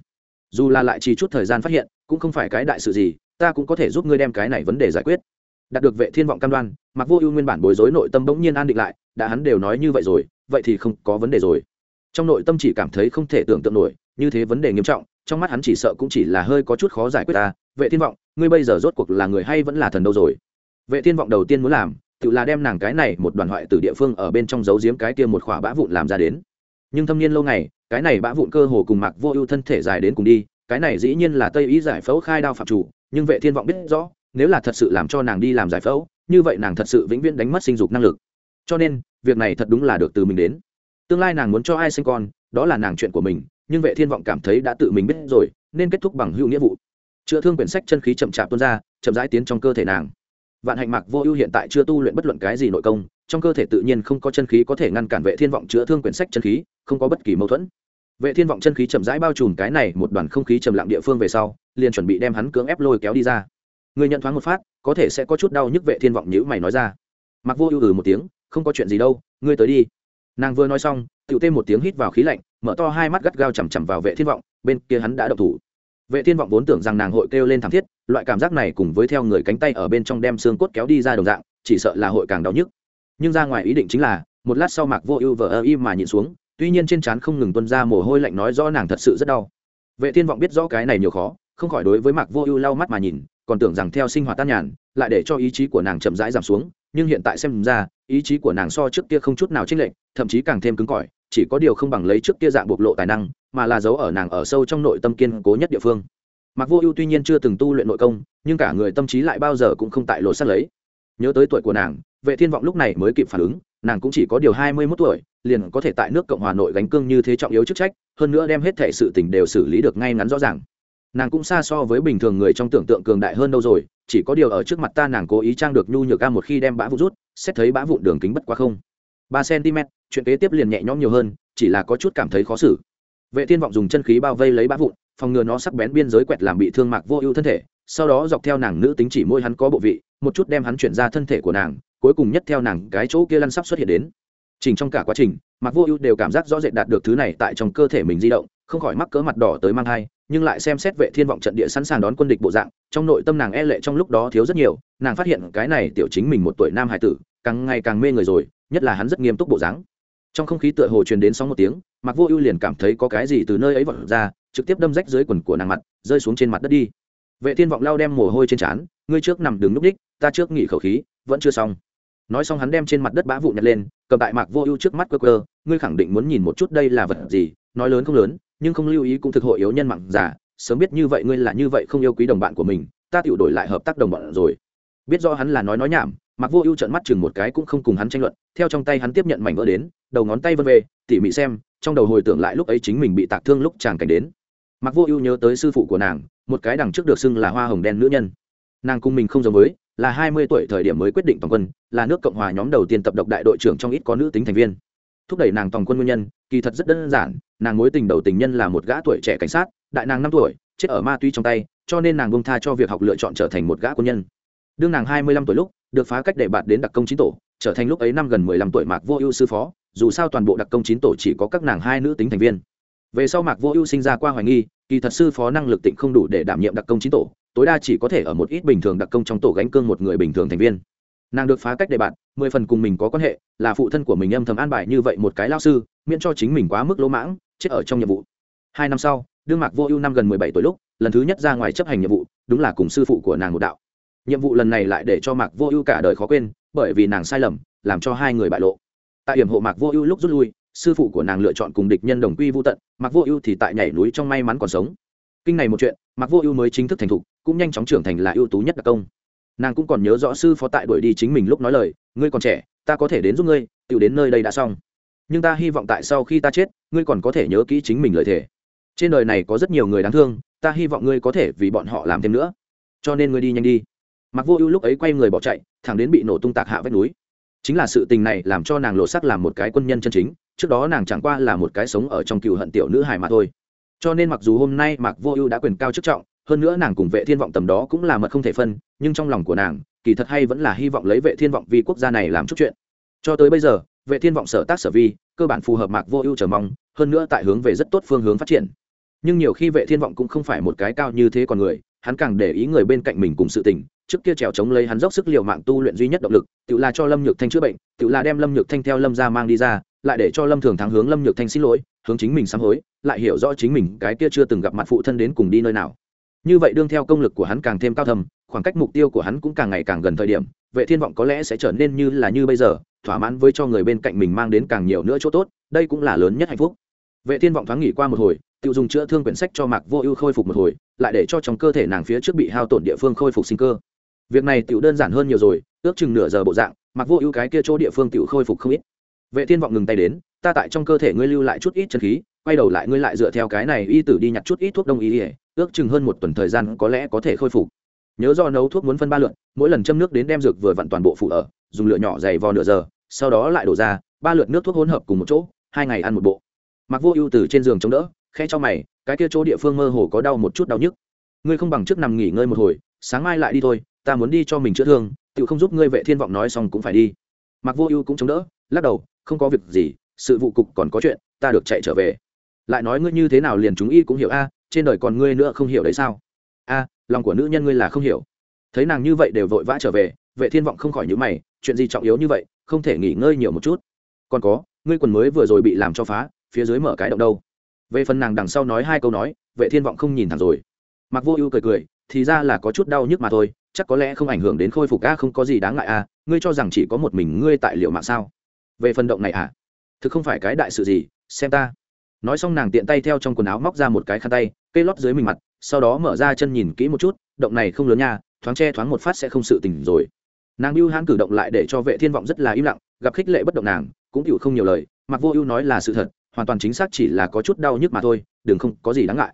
Dù là lại chỉ chút thời gian phát hiện, cũng không phải cái đại sự gì, ta cũng có thể giúp ngươi đem cái này vấn đề giải quyết. Đạt được vệ thiên vọng cam đoan mặc vô ưu nguyên bản bối rối nội tâm bỗng nhiên an định lại, đã hắn đều nói như vậy rồi vậy thì không có vấn đề rồi. Trong nội tâm chỉ cảm thấy không thể tưởng tượng nổi, như thế vấn đề nghiêm trọng, trong mắt hắn chỉ sợ cũng chỉ là hơi có chút khó giải quyết ta. Vệ thiên vọng, ngươi bây giờ rốt cuộc là người hay vẫn là thần đâu rồi? Vệ thiên vọng đầu tiên muốn làm, tự là đem nàng cái này một đoàn hoại từ địa phương ở bên trong giấu giếm cái kia một khỏa bã vụn làm ra đến. Nhưng thâm niên lâu ngày, cái này bã vụn cơ hồ cùng mặc vô ưu thân thể dài đến cùng đi, cái này dĩ nhiên là tây ý giải phẫu khai đao phạm chủ, nhưng vệ thiên vọng biết rõ, nếu là thật sự làm cho nàng đi làm giải phẫu, như vậy nàng thật sự vĩnh viễn đánh mất sinh dục năng lực. Cho nên việc này thật đúng là được từ mình đến. Tương lai nàng muốn cho ai sinh con, đó là nàng chuyện của mình, nhưng vệ thiên vọng cảm thấy đã tự mình biết rồi, nên kết thúc bằng hữu nghĩa vụ. Chữa thương quyển sách chân khí chậm chạp tuôn ra, chậm rãi tiến trong cơ thể nàng. Vạn hạnh mạc vô ưu hiện tại chưa tu luyện bất luận cái gì nội công, trong cơ thể tự nhiên không có chân khí có thể ngăn cản vệ thiên vọng chữa thương quyển sách chân khí, không có bất kỳ mâu thuẫn. Vệ thiên vọng chân khí chậm rãi bao trùm cái này một đoàn không khí trầm lặng địa phương về sau, liền chuẩn bị đem hắn cưỡng ép lôi kéo đi ra. Người nhận thoáng một phát, có thể sẽ có chút đau nhức vệ thiên vọng nhữ mày nói ra. Mặc vô ưu ừ một tiếng không có chuyện gì đâu, ngươi tới đi. Nàng vừa nói xong, tiểu tê một tiếng hít vào khí lạnh, mở to hai mắt gắt gao chằm chằm vào vệ thiên vọng, bên kia hắn đã độc thủ. Vệ thiên vọng vốn tưởng rằng nàng hội kêu lên thảm thiết, loại cảm giác này cùng với theo người cánh tay ở bên trong đem xương cốt kéo đi ra đồng dạng, chỉ sợ là hội càng đau nhức. Nhưng ra ngoài ý định chính là, một lát sau mạc vô ưu vờ ơ im mà nhìn xuống, tuy nhiên trên trán không ngừng tuân ra mồ hôi lạnh nói rõ nàng thật sự rất đau. Vệ thiên vọng biết rõ cái này nhiều khó, không khỏi đối với mạc vô ưu lau mắt mà nhìn, còn tưởng rằng theo sinh hoạt tan nhàn, lại để cho ý chí của nàng chậm rãi giảm xuống nhưng hiện tại xem ra, ý chí của nàng so trước kia không chút nào chênh lệch, thậm chí càng thêm cứng cỏi, chỉ có điều không bằng lấy trước kia dạng bộc lộ tài năng, mà là giấu ở nàng ở sâu trong nội tâm kiên cố nhất địa phương. Mặc vô ưu tuy nhiên chưa từng tu luyện nội công, nhưng cả người tâm trí lại bao giờ cũng không tại lộ sát lấy. Nhớ tới tuổi của nàng, vệ thiên vọng lúc này mới kịp phản ứng, nàng cũng chỉ có điều hai mươi 21 tuổi, liền có thể tại nước cộng hòa nội gánh cương như thế trọng yếu chức trách, hơn nữa đem hết thể sự tình đều xử lý được ngay ngắn rõ ràng nàng cũng xa so với bình thường người trong tưởng tượng cường đại hơn đâu rồi, chỉ có điều ở trước mặt ta nàng cố ý trang được nhu nhược ca một khi đem bã vụ rút, xét thấy bã vụn đường kính bất quá không. Ba cm chuyện kế tiếp liền nhẹ nhõm nhiều hơn, chỉ là có chút cảm thấy khó xử. Vệ thiên vọng dùng chân khí bao vây lấy bã vụn, phòng ngừa nó sắc bén biên giới quẹt làm bị thương mạc vô ưu thân thể, sau đó dọc theo nàng nữ tính chỉ môi hắn có bộ vị, một chút đem hắn chuyển ra thân thể của nàng, cuối cùng nhất theo nàng cái chỗ kia lăn sắp xuất hiện đến. Chỉnh trong cả quá trình, mạc vô ưu đều cảm giác rõ rệt đạt được thứ này tại trong cơ thể mình di động, không khỏi mắc cỡ mặt đỏ tới mang thai nhưng lại xem xét vệ thiên vọng trận địa sẵn sàng đón quân địch bộ dạng, trong nội tâm nàng e lệ trong lúc đó thiếu rất nhiều, nàng phát hiện cái này tiểu chính mình một tuổi nam hải tử, càng ngày càng mê người rồi, nhất là hắn rất nghiêm túc bộ dáng. Trong không khí tựa hồ truyền đến sóng một tiếng mặc vô ưu liền cảm thấy có cái gì từ nơi ấy vọt ra, trực tiếp đâm rách dưới quần của nàng mặt, rơi xuống trên mặt đất đi. Vệ thiên vọng lao đem mồ hôi trên trán, ngươi trước nằm đứng núp đích, ta trước nghỉ khẩu khí, vẫn chưa xong. Nói xong hắn đem trên mặt đất bã vụ nhặt lên, cầm tại mạc vô ưu trước mắt cơ cơ ngươi khẳng định muốn nhìn một chút đây là vật gì, nói lớn không lớn nhưng không lưu ý cũng thực hội yếu nhân mặn giả, sớm biết như vậy ngươi là như vậy không yêu quý đồng bạn của mình, ta tự đổi lại hợp tác đồng bọn rồi. Biết do hắn là nói nói nhảm mặc vô ưu trận mắt chừng một cái cũng không cùng hắn tranh luận, theo trong tay hắn tiếp nhận mảnh vỡ đến, đầu ngón tay vân về, tỉ mỉ xem, trong đầu hồi tưởng lại lúc ấy chính mình bị tạc thương lúc chàng cảnh đến. Mặc vô ưu nhớ tới sư phụ của nàng, một cái đằng trước được xưng là hoa hồng đen nữ nhân. Nàng cùng mình không giống với, là hai mươi tuổi thời điểm mới quyết định toàn quân, là nước cộng hòa nhóm đầu tiên tập độc đại đội trưởng trong ít có nữ tính thành viên. Thúc đẩy nàng toàn quân nguyên nhân kỳ thật rất đơn giản, nàng mối tình đầu tình nhân là một gã tuổi trẻ cảnh sát, đại nàng năm tuổi, chết ở ma túy trong tay, cho nên nàng bông tha cho việc học lựa chọn trở thành một gã quân nhân. Đương nàng hai mươi lăm tuổi lúc, được phá cách để bạt đến đặc công chín tổ, trở thành lúc ấy năm gần mười lăm tuổi mạc vô ưu sư phó, dù sao toàn bộ đặc công chín tổ chỉ có các nàng hai nữ tính thành viên. Về sau mạc vô ưu sinh ra qua hoài nghi, kỳ thật sư phó năng lực tịnh không đủ để đảm nhiệm đặc công chín tổ, tối đa chỉ có thể ở một ít bình thường đặc công trong tổ gánh cương một người bình thường thành viên. Nàng được phá cách đề bạn mười phần cùng mình có quan hệ, là phụ thân của mình âm thầm an bài như vậy một cái lao sư miễn cho chính mình quá mức lỗ mãng, chết ở trong nhiệm vụ. Hai năm sau, đương mạc vô ưu năm gần mười bảy tuổi lúc, lần thứ nhất ra ngoài chấp hành nhiệm vụ, đúng là cùng sư phụ của nàng một đạo. Nhiệm vụ lần này lại để cho mạc vô ưu cả đời khó quên, bởi vì nàng sai lầm, làm cho hai người bại lộ. Tại điểm hộ mạc vô ưu lúc rút lui, sư phụ của nàng lựa chọn cùng địch nhân đồng quy vô tận, mạc vô ưu thì tại nhảy núi trong may mắn còn sống. Kinh này một chuyện, mạc vô ưu mới chính thức thành thục, cũng nhanh chóng trưởng thành là ưu tú nhất đặc công. Nàng cũng còn nhớ rõ sư phó tại đuổi đi chính mình lúc nói lời, ngươi còn trẻ, ta có thể đến giúp ngươi tự đến nơi đây đã xong nhưng ta hy vọng tại sau khi ta chết, ngươi còn có thể nhớ kỹ chính mình lời thề. Trên đời này có rất nhiều người đáng thương, ta hy vọng ngươi có thể vì bọn họ làm thêm nữa. Cho nên ngươi đi nhanh đi. Mặc vô ưu lúc ấy quay người bỏ chạy, thẳng đến bị nổ tung tạc hạ vách núi. Chính là sự tình này làm cho nàng lộ sắc làm một cái quân nhân chân chính, trước đó nàng chẳng qua là một cái sống ở trong cựu hận tiểu nữ hài mà thôi. Cho nên mặc dù hôm nay mạc vô ưu đã quyền cao chức trọng, hơn nữa nàng cùng vệ thiên vọng tầm đó cũng là mật không thể phân, nhưng trong lòng của nàng, kỳ thật hay vẫn là hy vọng lấy vệ thiên vọng vì quốc gia này làm chút chuyện. Cho tới bây giờ vệ thiên vọng sở tác sở vi, cơ bản phù hợp mạc vô ưu chờ mong, hơn nữa tại hướng về rất tốt phương hướng phát triển. Nhưng nhiều khi vệ thiên vọng cũng không phải một cái cao như thế còn người, hắn càng để ý người bên cạnh mình cùng sự tình, trước kia trèo chống lấy hắn dốc sức liều mạng tu luyện duy nhất động lực, tự là cho lâm nhược thanh chữa bệnh, tự là đem lâm nhược thanh theo lâm ra mang đi ra, lại để cho lâm thường thắng hướng lâm nhược thanh xin lỗi, hướng chính mình sám hối, lại hiểu rõ chính mình cái kia chưa từng gặp mặt phụ thân đến cùng đi nơi nào. Như vậy đương theo công lực của hắn càng thêm cao thầm khoảng cách mục tiêu của hắn cũng càng ngày càng gần thời điểm, vệ thiên vọng có lẽ sẽ trở nên như là như bây giờ thỏa mãn với cho người bên cạnh mình mang đến càng nhiều nữa chỗ tốt, đây cũng là lớn nhất hạnh phúc. Vệ thiên vọng thoáng nghỉ qua một hồi tự dùng chữa thương quyển sách cho mạc vô ưu khôi phục một hồi, lại để cho trong cơ thể nàng phía trước bị hao tổn địa phương khôi phục sinh cơ. Việc này tự đơn giản hơn nhiều rồi, ước chừng nửa giờ bộ dạng, mạc vô ưu cái kia chỗ địa phương tự khôi phục không ít. Vệ thiên vọng ngừng tay đến, ta tại trong cơ thể ngươi lưu lại chút ít chân khí, quay đầu lại ngươi lại dựa theo cái này y tử đi nhặt chút ít thuốc đông y ước chừng hơn một tuần thời gian có lẽ có thể khôi phục. Nhớ do nấu thuốc muốn phân ba lượn mỗi lần châm nước đến đem dược vừa vặn toàn bộ phủ ở, dùng lửa nhỏ dày vò nửa giờ sau đó lại đổ ra, ba lượt nước thuốc hỗn hợp cùng một chỗ, hai ngày ăn một bộ. Mặc vô ưu từ trên giường chống đỡ khe cho mày, cái kia chỗ địa phương mơ hồ có đau một chút đau nhức. Ngươi không bằng trước nằm nghỉ ngơi một hồi, sáng mai lại đi thôi, ta muốn đi cho mình chữa thương tự không giúp ngươi vệ thiên vọng nói xong cũng phải đi. Mặc vô ưu cũng chống đỡ, lắc đầu, không có việc gì, sự vụ cục còn có chuyện, ta được chạy trở về. Lại nói ngươi như thế nào liền chúng y cũng hiểu a, trên đời còn ngươi nữa không hiểu đấy sao? A, lòng của nữ nhân ngươi là không hiểu. Thấy nàng như vậy đều vội vã trở về, vệ thiên vọng không khỏi nhíu mày, chuyện gì trọng yếu như vậy không thể nghỉ ngơi nhiều một chút. Còn có, ngươi quần mới vừa rồi bị làm cho phá, phía dưới mở cái động đâu? Về phần nàng đằng sau nói hai câu nói, vệ thiên vọng không nhìn thẳng rồi. Mặc vô ưu cười cười, thì ra là có chút đau nhức mà thôi, chắc có lẽ không ảnh hưởng đến khôi phục a, không có gì đáng ngại a, ngươi cho rằng chỉ có một mình ngươi tại liệu mạng sao? Về phần động này à? Thực không phải cái đại sự gì, xem ta. Nói xong nàng tiện tay theo trong quần áo móc ra một cái khăn tay cây lót dưới mình mặt, sau đó mở ra chân nhìn kỹ một chút, động này không lớn nha, thoáng che thoáng một phát sẽ không sự tình rồi nàng mưu hãn cử động lại để cho vệ thiên vọng rất là im lặng, gặp khích lệ bất động nàng, cũng chịu không nhiều lời mặc vô ưu nói là sự thật, hoàn toàn chính xác chỉ là có chút đau nhức mà thôi, đừng không có gì đáng ngại.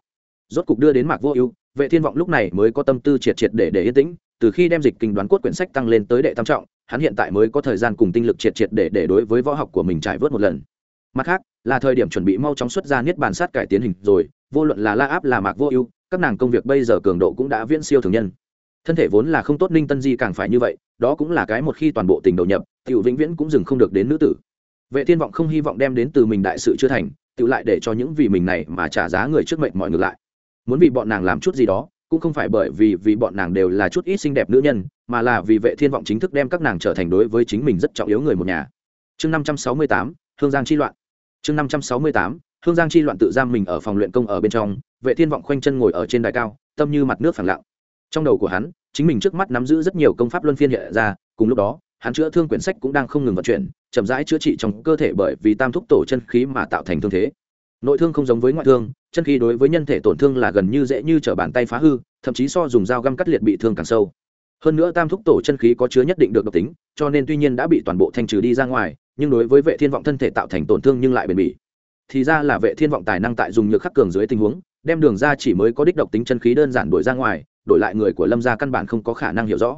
Rốt cục đưa đến mạc vô ưu, vệ thiên vọng lúc này mới có tâm tư triệt triệt để để yên tĩnh, từ khi đem dịch kinh đoán cốt quyển sách tăng lên tới đệ tam trọng, hắn hiện tại mới có thời gian cùng tinh lực triệt triệt để để đối với võ học của mình trải vớt một lần. Mặt khác, là thời điểm chuẩn bị mau chóng xuất ra niết bàn sát cải tiến hình rồi, vô luận là la áp là mạc vô ưu, các nàng công việc bây giờ cường độ cũng đã viễn siêu thường nhân thân thể vốn là không tốt ninh tân di càng phải như vậy đó cũng là cái một khi toàn bộ tình đầu nhập tiểu vĩnh viễn cũng dừng không được đến nữ tử. Vệ thiên vọng không hy vọng đem đến từ mình đại sự chưa thành tự lại để cho những vì mình này mà trả giá người trước mệnh mọi ngược lại. Muốn vì bọn nàng làm chút gì đó cũng không phải bởi vì vì bọn nàng đều là chút ít xinh đẹp nữ nhân mà là vì vệ thiên vọng chính thức đem các nàng trở thành đối với chính mình rất trọng yếu người một nhà. Chương 568, hương giang chi loạn. Chương 568, hương giang chi loạn tự giam mình ở phòng luyện công ở bên trong vệ thiên vọng khoanh chân ngồi ở trên đài cao tâm như mặt nước phẳng lặng trong đầu của hắn, chính mình trước mắt nắm giữ rất nhiều công pháp luân phiên hiện ra, cùng lúc đó, hắn chữa thương quyển sách cũng đang không ngừng vận chuyển, chậm rãi chữa trị trong cơ thể bởi vì tam thúc tổ chân khí mà tạo thành thương thế. Nội thương không giống với ngoại thương, chân khí đối với nhân thể tổn thương là gần như dễ như t bàn tay phá hư, thậm chí so dùng dao găm cắt liệt bị thương càng sâu. Hơn nữa tam thúc tổ chân khí có chứa nhất định được độc tính, cho nên tuy nhiên đã bị toàn bộ thanh trừ đi ra ngoài, nhưng đối với vệ thiên vọng thân thể tạo thành tổn thương nhưng lại bền bỉ. Thì ra là vệ thiên vọng tài năng tại dùng nhược khắc cường dưới tình huống, đem đường ra chỉ mới có đích độc tính chân khí đơn giản đổi ra ngoài đổi lại người của lâm gia căn bản không có khả năng hiểu rõ.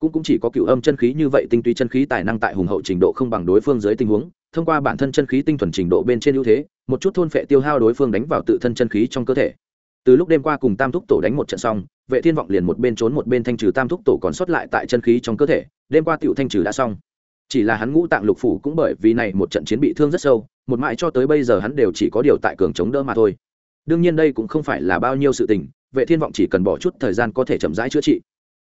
Cũng cũng chỉ có cựu âm chân khí như vậy tinh túy chân khí tài năng tại hùng hậu trình độ không bằng đối phương dưới tình huống, thông qua bản thân chân khí tinh thuần trình độ bên trên ưu thế, một chút thôn phệ tiêu hao đối phương đánh vào tự thân chân khí trong cơ thể. Từ lúc đêm qua cùng tam thúc tổ đánh một trận xong, vệ thiên vọng liền một bên trốn một bên thanh trừ tam thúc tổ còn sót lại tại chân khí trong cơ thể, đêm qua tiểu thanh trừ đã xong. Chỉ là hắn ngũ tạng lục phủ cũng bởi vì này một trận chiến bị thương rất sâu, một mãi cho tới bây giờ hắn đều chỉ có điều tại cường chống đỡ mà thôi. Đương nhiên đây cũng không phải là bao nhiêu sự tình vệ thiên vọng chỉ cần bỏ chút thời gian có thể chậm rãi chữa trị.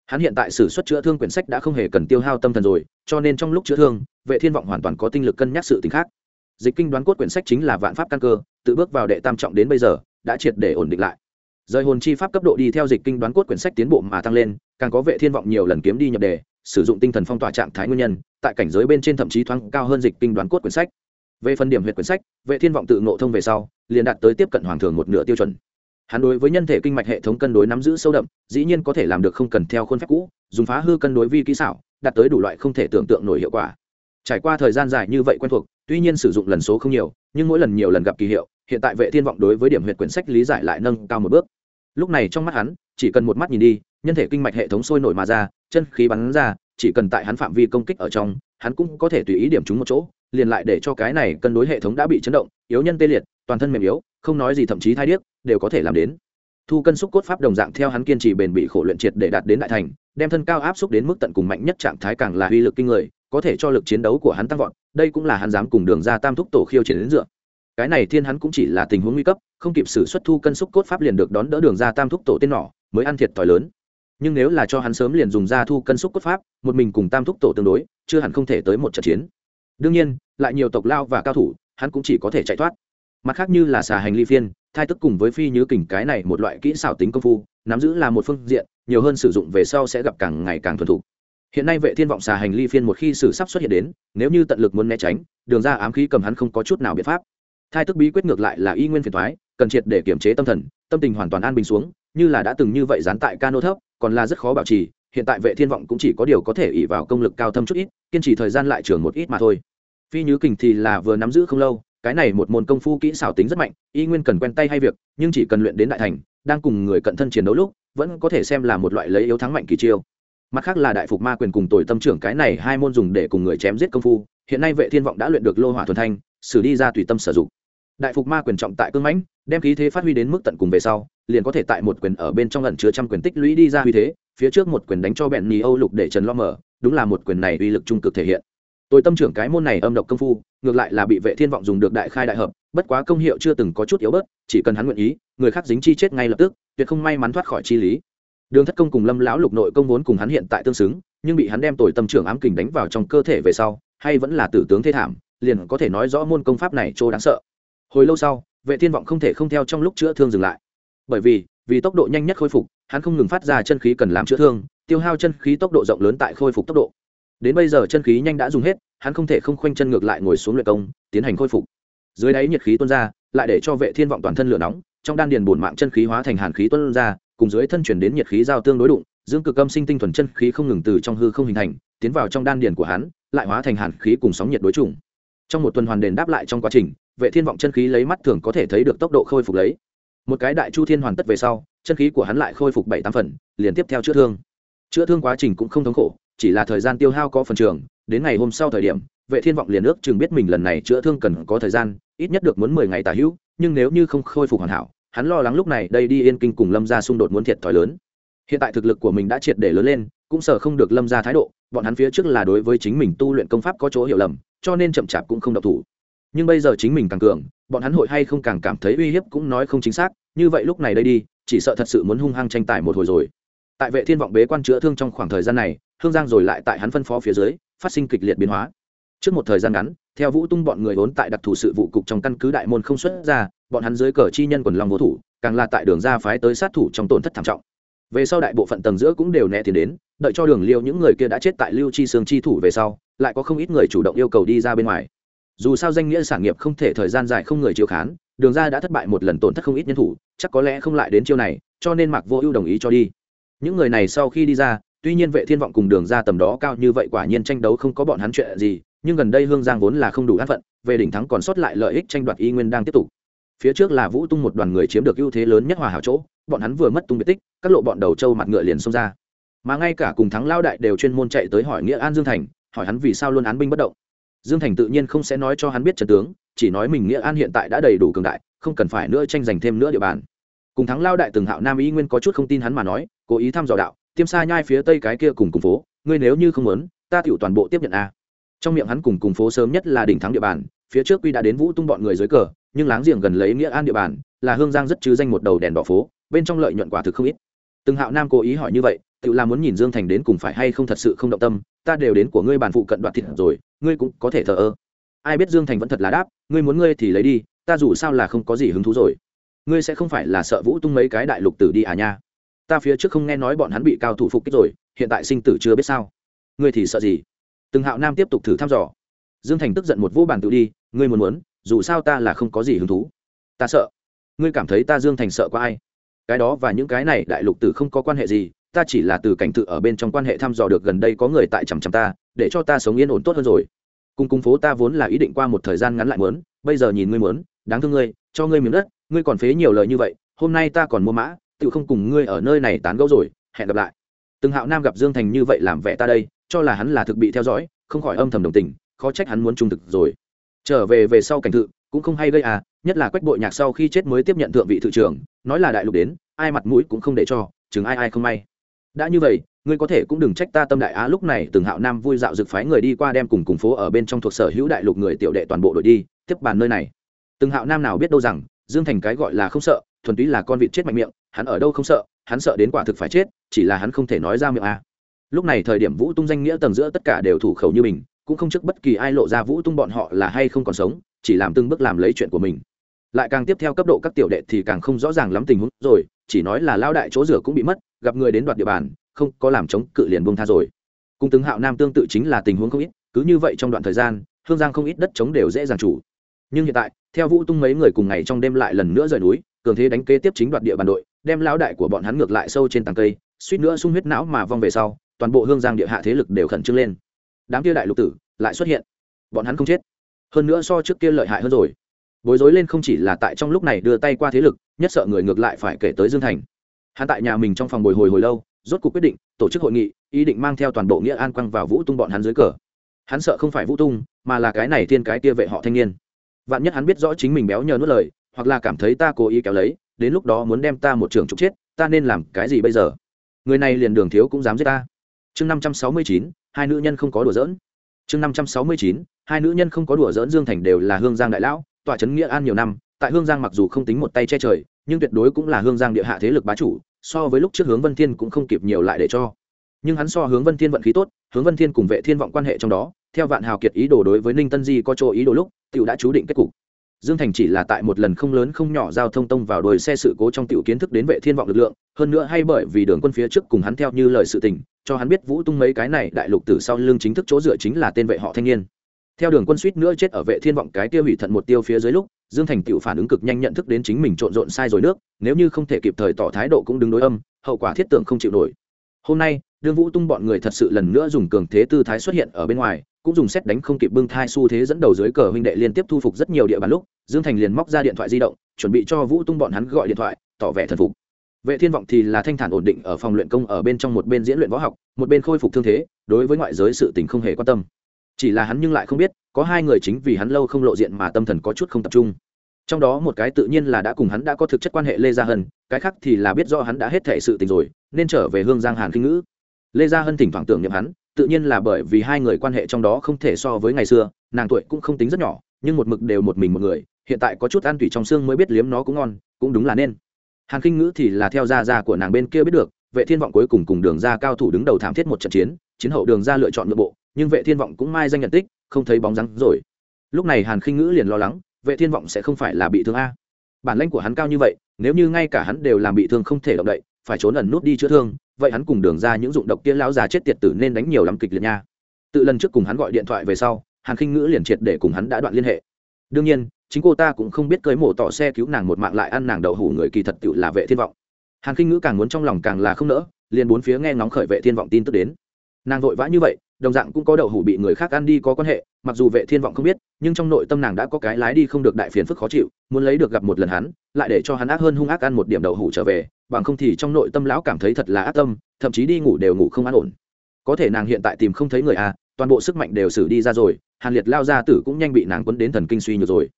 Hắn hiện tại sử xuất chữa thương quyển sách đã không hề cần tiêu hao tâm thần rồi, cho nên trong lúc chữa thương, vệ thiên vọng hoàn toàn có tinh lực cân nhắc sự tình khác. Dịch kinh đoán cốt quyển sách chính là vạn pháp căn cơ, tự bước vào đệ tam trọng đến bây giờ, đã triệt để ổn định lại. Rời hồn chi pháp cấp độ đi theo dịch kinh đoán cốt quyển sách tiến bộ mà tăng lên, càng có vệ thiên vọng nhiều lần kiếm đi nhập đề, sử dụng tinh thần phong tỏa trạng thái nguyên nhân, tại cảnh giới bên trên thậm chí thoáng cao hơn dịch kinh đoán cốt quyển sách. Về phần điểm huyệt quyển sách, vệ thiên vọng tự ngộ thông về sau, liền đạt tới tiếp cận hoàng thường một nửa tiêu chuẩn hắn đối với nhân thể kinh mạch hệ thống cân đối nắm giữ sâu đậm, dĩ nhiên có thể làm được không cần theo khuôn phép cũ, dùng phá hư cân đối vi kỹ xảo, đạt tới đủ loại không thể tưởng tượng nổi hiệu quả. Trải qua thời gian dài như vậy quen thuộc, tuy nhiên sử dụng lần số không nhiều, nhưng mỗi lần nhiều lần gặp kỳ hiệu, hiện tại vệ thiên vọng đối với điểm huyệt quyển sách lý giải lại nâng cao một bước. Lúc này trong mắt hắn, chỉ cần một mắt nhìn đi, nhân thể kinh mạch hệ thống sôi nổi mà ra, chân khí bắn ra, chỉ cần tại hắn phạm vi công kích ở trong, hắn cũng có thể tùy ý điểm trúng một chỗ, liền lại để cho cái này cân đối hệ thống đã bị chấn động, yếu nhân tê liệt toàn thân mềm yếu, không nói gì thậm chí thai điếc, đều có thể làm đến. Thu cân xúc cốt pháp đồng dạng theo hắn kiên trì bền bị khổ luyện triệt để đạt đến đại thành, đem thân cao áp xúc đến mức tận cùng mạnh nhất trạng thái càng là uy lực kinh người, có thể cho lực chiến đấu của hắn tăng vọt, đây cũng là hắn dám cùng đường ra tam thúc tổ khiêu chiến đến dựa. Cái này thiên hắn cũng chỉ là tình huống nguy cấp, không kịp xử xuất thu cân xúc cốt pháp liền được đón đỡ đường ra tam thúc tổ tên nỏ, mới ăn thiệt thòi lớn. Nhưng nếu là cho hắn sớm liền dùng ra thu cân xúc cốt pháp, một mình cùng tam thúc tổ tương đối, chưa hẳn không thể tới một trận chiến. Đương nhiên, lại nhiều tộc lao và cao thủ, hắn cũng chỉ có thể chạy thoát mặt khác như là xà hành ly phiên, thai tức cùng với phi nhứ kình cái này một loại kỹ xảo tính công phu, nắm giữ là một phương diện, nhiều hơn sử dụng về sau sẽ gặp càng ngày càng thuần thục. Hiện nay vệ thiên vọng xà hành ly phiên một khi sử sắp xuất hiện đến, nếu như tận lực muốn né tránh, đường ra ám khí cầm hắn không có chút nào biện pháp. Thai tức bí quyết ngược lại là y nguyên phiền thoái cần triệt để kiểm chế tâm thần, tâm tình hoàn toàn an bình xuống, như là đã từng như vậy dán tại cano thấp, còn là rất khó bảo trì, hiện tại vệ thiên vọng cũng chỉ có điều có thể ỉ vào công lực cao thâm chút ít, kiên trì thời gian lại trường một ít mà thôi. Phi nhứ kình thì là vừa nắm giữ không lâu cái này một môn công phu kỹ xảo tính rất mạnh, y nguyên cần quen tay hay việc, nhưng chỉ cần luyện đến đại thành, đang cùng người cận thân chiến đấu lúc, vẫn có thể xem là một loại lấy yếu thắng mạnh kỳ chiêu. Mặt khác là đại phục ma quyền cùng tội tâm trưởng cái này hai môn dùng để cùng người chém giết công phu, hiện nay vệ thiên vọng đã luyện được lô hỏa thuần thanh, xử đi ra tùy tâm sử dụng. Đại phục ma quyền trọng tại cương mãnh, đem khí thế phát huy đến mức tận cùng về sau, liền có thể tại một quyền ở bên trong lần chứa trăm quyền tích lũy đi ra uy thế, phía trước một quyền đánh cho bẹn nhì âu lục để trần lo mở, đúng là một quyền này uy lực trung cực thể hiện tôi tâm trưởng cái môn này âm độc công phu, ngược lại là bị vệ thiên vọng dùng được đại khai đại hợp, bất quá công hiệu chưa từng có chút yếu bớt, chỉ cần hắn nguyện ý, người khác dính chi chết ngay lập tức, tuyệt không may mắn thoát khỏi chi lý. Đường thất công cùng lâm lão lục nội công vốn cùng hắn hiện tại tương xứng, nhưng bị hắn đem tội tâm trưởng ám kình đánh vào trong cơ thể về sau, hay vẫn là tử tướng thế thảm, liền có thể nói rõ môn công pháp này trô đáng sợ. Hồi lâu sau, vệ thiên vọng không thể không theo trong lúc chữa thương dừng lại. Bởi vì vì tốc độ nhanh nhất khôi phục, hắn không ngừng phát ra chân khí cần làm chữa thương, tiêu hao chân khí tốc độ rộng lớn tại khôi phục tốc độ đến bây giờ chân khí nhanh đã dùng hết, hắn không thể không khoanh chân ngược lại ngồi xuống luyện công, tiến hành khôi phục. Dưới đáy nhiệt khí tuôn ra, lại để cho vệ thiên vọng toàn thân lửa nóng, trong đan điền bổn mạng chân khí hóa thành hàn khí tuôn ra, cùng dưới thân chuyển đến nhiệt khí giao tương đối đụng, dương cực âm sinh tinh thuần chân khí không ngừng từ trong hư không hình thành, tiến vào trong đan điền của hắn, lại hóa thành hàn khí cùng sóng nhiệt đối trùng trong một tuần hoàn đền đáp lại trong quá trình, vệ thiên vọng chân khí lấy mắt thường có thể thấy được tốc độ khôi phục lấy. Một cái đại chu thiên hoàn tất về sau, chân khí của hắn lại khôi phục bảy tám phần, liền tiếp theo chữa thương. Chữa thương quá trình cũng không thống khổ chỉ là thời gian tiêu hao có phần trường, đến ngày hôm sau thời điểm, vệ thiên vọng liền ước chừng biết mình lần này chữa thương cần có thời gian, ít nhất được muốn mười ngày tả hữu, nhưng nếu như không khôi phục hoàn hảo, hắn lo lắng lúc này đây đi yên kinh cùng lâm gia xung đột muốn thiệt thòi lớn. Hiện tại thực lực của mình đã triệt để lớn lên, cũng sợ không được lâm gia thái độ, bọn hắn phía trước là đối với chính mình tu luyện công pháp có chỗ hiểu lầm, cho nên chậm chạp cũng không độc thủ. Nhưng bây giờ chính mình càng cường, bọn hắn hội hay không càng cảm thấy uy hiếp cũng nói không chính xác, như vậy lúc này đây đi, chỉ sợ thật sự muốn hung hăng tranh tài một hồi rồi. Tại vệ thiên vọng bế quan chữa thương trong khoảng thời gian này hương giang rồi lại tại hắn phân phó phía dưới, phát sinh kịch liệt biến hóa. Trước một thời gian ngắn, theo vũ tung bọn người vốn tại đặc thù sự vụ cục trong căn cứ đại môn không xuất ra, bọn hắn dưới cờ chi nhân quần long vô thủ, càng là tại đường ra phái tới sát thủ trong tổn thất thảm trọng. Về sau đại bộ phận tầng giữa cũng đều né tiền đến, đợi cho đường liêu những người kia đã chết tại lưu chi sương chi thủ về sau, lại có không ít người chủ động yêu cầu đi ra bên ngoài. Dù sao danh nghĩa sản nghiệp không thể thời gian dài không người chiếu khán, đường ra đã thất bại một lần tổn thất không ít nhân thủ, chắc có lẽ không lại đến chiêu này, cho nên mạc vô ưu đồng ý cho đi. Những người này sau khi đi ra tuy nhiên vệ thiên vọng cùng đường ra tầm đó cao như vậy quả nhiên tranh đấu không có bọn hắn chuyện gì, nhưng gần đây hương giang vốn là không đủ an phận, về đỉnh thắng còn sót lại lợi ích tranh đoạt y nguyên đang tiếp tục. Phía trước là vũ tung một đoàn người chiếm được ưu thế lớn nhất hòa hảo chỗ, bọn hắn vừa mất tung biệt tích, các lộ bọn đầu trâu mặt ngựa liền xông ra. Mà ngay cả cùng thắng lao đại đều chuyên môn chạy tới hỏi nghĩa an dương thành, hỏi hắn vì sao luôn án binh bất động. Dương thành tự nhiên không sẽ nói cho hắn biết trần tướng, chỉ nói mình nghĩa an hiện tại đã đầy đủ cường đại, không cần phải nữa tranh giành thêm nữa địa bàn. Cùng thắng lao đại từng hạo nam y nguyên có chút không tin hắn mà nói, cố ý thăm dò đạo tiêm xa nhai phía tây cái kia cùng cùng phố, ngươi nếu như không muốn, ta tựu toàn bộ tiếp nhận a. Trong miệng hắn cùng cùng phố sớm nhất là đỉnh thắng địa bàn, phía trước quy đã đến vũ tung bọn người dưới cờ, nhưng láng giềng gần lấy nghĩa an địa bàn, là hương giang rất chứ danh một đầu đèn đỏ phố, bên trong lợi nhuận quả thực không ít. Từng hạo nam cố ý hỏi như vậy, tự làm muốn nhìn dương thành đến cùng phải hay không thật sự không động tâm, ta đều đến của ngươi bàn phụ cận đoạt thịt rồi, ngươi cũng có thể thờ ơ. Ai biết dương thành vẫn thật là đáp, ngươi muốn ngươi thì lấy đi, ta dù sao là không có gì hứng thú rồi. Ngươi sẽ không phải là sợ vũ tung mấy cái đại lục tử đi à nha ta phía trước không nghe nói bọn hắn bị cao thủ phục kích rồi, hiện tại sinh tử chưa biết sao. Ngươi thì sợ gì? Từng hạo nam tiếp tục thử thăm dò. Dương thành tức giận một vô bàn tự đi, ngươi muốn muốn, dù sao ta là không có gì hứng thú. Ta sợ. Ngươi cảm thấy ta dương thành sợ có ai? Cái đó và những cái này đại lục tử không có quan hệ gì, ta chỉ là từ cảnh tự ở bên trong quan hệ thăm dò được gần đây có người tại chằm chằm ta, để cho ta sống yên ổn tốt hơn rồi. Cùng cung phố ta vốn là ý định qua một thời gian ngắn lại mớn bây giờ nhìn ngươi mớn đáng thương ngươi, cho ngươi miếng đất, ngươi còn phế nhiều lời như vậy, hôm nay ta còn mua mã tự không cùng ngươi ở nơi này tán gẫu rồi, hẹn gặp lại. Từng hạo nam gặp dương thành như vậy làm vẻ ta đây, cho là hắn là thực bị theo dõi, không khỏi âm thầm đồng tình, khó trách hắn muốn trung thực rồi. Trở về về sau cảnh tự cũng không hay gây à nhất là quách bội nhạc sau khi chết mới tiếp nhận thượng vị thị trưởng, nói là đại lục đến, ai mặt mũi cũng không để cho, chừng ai ai không may. Đã như vậy, ngươi có thể cũng đừng trách ta tâm đại á, lúc này từng hạo nam vui dạo rực phái người đi qua đem cùng cùng phố ở bên trong thuộc sở hữu đại lục người tiểu đệ toàn bộ đội đi, tiếp bàn nơi này. Từng hạo nam nào biết đâu rằng, dương thành cái gọi là không sợ thuần túy là con vịt chết mạnh miệng, hắn ở đâu không sợ, hắn sợ đến quả thực phải chết, chỉ là hắn không thể nói ra miệng a lúc này thời điểm vũ tung danh nghĩa tầng giữa tất cả đều thủ khẩu như mình, cũng không trước bất kỳ ai lộ ra vũ tung bọn họ là hay không còn sống, chỉ làm từng bước làm lấy chuyện của mình. Lại càng tiếp theo cấp độ các tiểu đệ thì càng không rõ ràng lắm tình huống rồi, chỉ nói là lao đại chỗ rửa cũng bị mất, gặp người đến đoạt địa bàn, không có làm chống cự liền buông tha rồi. Cung tướng hạo nam tương tự chính là tình huống không ít, cứ như vậy trong đoạn thời gian, hương giang không ít đất chống đều dễ dàng chủ nhưng hiện tại, theo vũ tung mấy người cùng ngày trong đêm lại lần nữa rời núi, cường thế đánh kế tiếp chính đoạt địa bàn đội, đem lão đại của bọn hắn ngược lại sâu trên tầng cây, suýt nữa sung huyết não mà vong về sau, toàn bộ hương giang địa hạ thế lực đều khẩn trương lên. Đám kia đại lục tử lại xuất hiện. Bọn hắn không chết. Hơn nữa so trước kia lợi hại hơn rồi. Bối rối lên không chỉ là tại trong lúc này đưa tay qua thế lực, nhất sợ người ngược lại phải kể tới dương thành. Hắn tại nhà mình trong phòng bồi hồi hồi lâu, rốt cuộc quyết định, tổ chức hội nghị, ý định mang theo toàn bộ nghĩa an quăng vào vũ tung bọn hắn dưới cờ. Hắn sợ không phải vũ tung, mà là cái này thiên cái kia vệ họ thanh niên vạn nhất hắn biết rõ chính mình béo nhờ nuốt lời, hoặc là cảm thấy ta cố ý kéo lấy, đến lúc đó muốn đem ta một trường trục chết, ta nên làm cái gì bây giờ? Người này liền đường thiếu cũng dám giết ta. Chương năm trăm sáu mươi chín, hai nữ nhân không có đùa dỡn chương năm trăm sáu mươi chín, hai nữ nhân không có đùa dỡn dương thành đều là hương giang đại lão tọa trấn nghĩa an nhiều năm, tại hương giang mặc dù không tính một tay che trời, nhưng tuyệt đối cũng là hương giang địa hạ thế lực bá chủ, so với lúc trước hướng vân thiên cũng không kịp nhiều lại để cho. Nhưng hắn so hướng vân thiên vận khí tốt, hướng vân thiên cùng vệ thiên vọng quan hệ trong đó theo vạn hào kiệt ý đồ đối với ninh tân di có chỗ ý đồ lúc, tiểu đã chú định kết cục. Dương thành chỉ là tại một lần không lớn không nhỏ giao thông tông vào đồi xe sự cố trong tiểu kiến thức đến vệ thiên vọng lực lượng, hơn nữa hay bởi vì đường quân phía trước cùng hắn theo như lời sự tình, cho hắn biết vũ tung mấy cái này đại lục từ sau lưng chính thức chỗ dựa chính là tên vệ họ thanh niên. Theo đường quân suýt nữa chết ở vệ thiên vọng cái tiêu hủy thận một tiêu phía dưới lúc, dương thành tựu phản ứng cực nhanh nhận thức đến chính mình trộn rộn sai rồi nước, nếu như không thể kịp thời tỏ thái độ cũng đứng đối âm, hậu quả thiết tưởng không chịu nổi. Hôm nay, đương vũ tung bọn người thật sự lần nữa dùng cường thế tư thái xuất hiện ở bên ngoài cũng dùng xét đánh không kịp bưng thai xu thế dẫn đầu dưới cờ huynh đệ liên tiếp thu phục rất nhiều địa bàn lúc, dương thành liền móc ra điện thoại di động, chuẩn bị cho vũ tung bọn hắn gọi điện thoại, tỏ vẻ thần phục. Vệ thiên vọng thì là thanh thản ổn định ở phòng luyện công ở bên trong một bên diễn luyện võ học, một bên khôi phục thương thế, đối với ngoại giới sự tình không hề quan tâm. Chỉ là hắn nhưng lại không biết, có hai người chính vì hắn lâu không lộ diện mà tâm thần có chút không tập trung. Trong đó một cái tự nhiên là đã cùng hắn đã có thực chất quan hệ lê gia hân, cái khác thì là biết do hắn đã hết thể sự tình rồi, nên trở về hương giang hàn kinh ngữ. Lê gia hân thỉnh thoảng tưởng niệm hắn tự nhiên là bởi vì hai người quan hệ trong đó không thể so với ngày xưa, nàng tuổi cũng không tính rất nhỏ, nhưng một mực đều một mình một người, hiện tại có chút ăn tủy trong xương mới biết liếm nó cũng ngon, cũng đúng là nên. Hàn kinh ngữ thì là theo gia gia của nàng bên kia biết được, vệ thiên vọng cuối cùng cùng đường ra cao thủ đứng đầu thảm thiết một trận chiến chiến hậu đường ra lựa chọn nội bộ, nhưng vệ thiên vọng cũng mai danh nhận tích, không thấy bóng dáng rồi. Lúc này hàn khinh ngữ liền lo lắng, vệ thiên vọng sẽ không phải là bị thương a. Bản lãnh của hắn cao như vậy, nếu như ngay cả hắn đều làm bị thương không thể động đậy phải trốn ẩn nút đi chữa thương, vậy hắn cùng đường ra những dụng độc kia lão già chết tiệt tử nên đánh nhiều lắm kịch liệt nha. Tự lần trước cùng hắn gọi điện thoại về sau, hàn khinh ngữ liền triệt để cùng hắn đã đoạn liên hệ. Đương nhiên, chính cô ta cũng không biết cưới mổ tỏ xe cứu nàng một mạng lại ăn nàng đậu hủ người kỳ thật tự là vệ thiên vọng. Hàn khinh ngữ càng muốn trong lòng càng là không nỡ, liền bốn phía nghe ngóng khởi vệ thiên vọng tin tức đến. Nàng vội vã như vậy, đồng dạng cũng có đậu hủ bị người khác ăn đi có quan hệ, mặc dù vệ thiên vọng không biết, nhưng trong nội tâm nàng đã có cái lái đi không được đại phiền phức khó chịu, muốn lấy được gặp một lần hắn, lại để cho hắn ác hơn hung ác ăn một điểm đậu hủ trở về bằng không thì trong nội tâm lão cảm thấy thật là ác tâm, thậm chí đi ngủ đều ngủ không an ổn. Có thể nàng hiện tại tìm không thấy người à toàn bộ sức mạnh đều xử đi ra rồi, hàn liệt lao ra tử cũng nhanh bị nàng quấn đến thần kinh suy nhược rồi.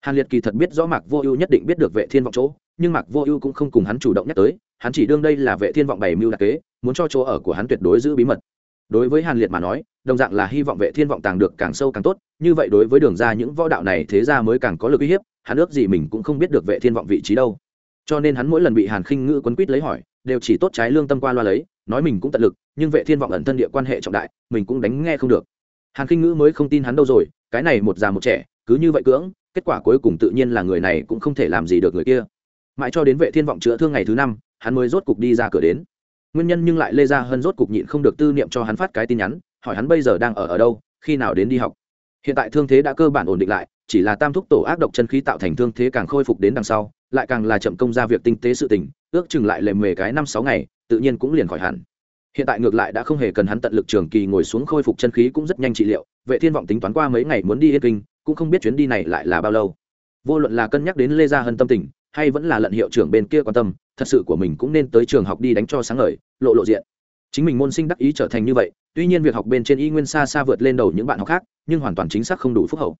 Hàn liệt kỳ thật biết rõ mạc vô ưu nhất định biết được vệ thiên vọng chỗ, nhưng mạc vô ưu cũng không cùng hắn chủ động nhắc tới, hắn chỉ đương đây là vệ thiên vọng bày mưu đặc kế, muốn cho chỗ ở của hắn tuyệt đối giữ bí mật. Đối với hàn liệt mà nói, đồng dạng là hy vọng vệ thiên vọng tàng được càng sâu càng tốt, như vậy đối với đường ra những võ đạo này thế ra mới càng có lực uy hiếp, hắn ước gì mình cũng không biết được vệ thiên vọng vị trí đâu cho nên hắn mỗi lần bị hàn khinh ngữ quấn quýt lấy hỏi, đều chỉ tốt trái lương tâm qua loa lấy, nói mình cũng tận lực, nhưng vệ thiên vọng ẩn thân địa quan hệ trọng đại, mình cũng đánh nghe không được. Hàn khinh ngữ mới không tin hắn đâu rồi, cái này một già một trẻ, cứ như vậy cưỡng, kết quả cuối cùng tự nhiên là người này cũng không thể làm gì được người kia. Mãi cho đến vệ thiên vọng chữa thương ngày thứ năm, hắn mới rốt cục đi ra cửa đến. Nguyên nhân nhưng lại lê ra hơn rốt cục nhịn không được tư niệm cho hắn phát cái tin nhắn, hỏi hắn bây giờ đang ở ở đâu, khi nào đến đi học. Hiện tại thương thế đã cơ bản ổn định lại, chỉ là tam thúc tổ ác độc chân khí tạo thành thương thế càng khôi phục đến đằng sau lại càng là chậm công ra việc tinh tế sự tình, ước chừng lại lề mề cái năm sáu ngày, tự nhiên cũng liền khỏi hẳn. Hiện tại ngược lại đã không hề cần hắn tận lực trường kỳ ngồi xuống khôi phục chân khí cũng rất nhanh trị liệu, vệ thiên vọng tính toán qua mấy ngày muốn đi yên kinh, cũng không biết chuyến đi này lại là bao lâu. Vô luận là cân nhắc đến lê gia hân tâm tình, hay vẫn là lận hiệu trưởng bên kia quan tâm, thật sự của mình cũng nên tới trường học đi đánh cho sáng ngời, lộ lộ diện. Chính mình môn sinh đắc ý trở thành như vậy, tuy nhiên việc học bên trên y nguyên xa xa vượt lên đầu những bạn học khác, nhưng hoàn toàn chính xác không đủ phúc hậu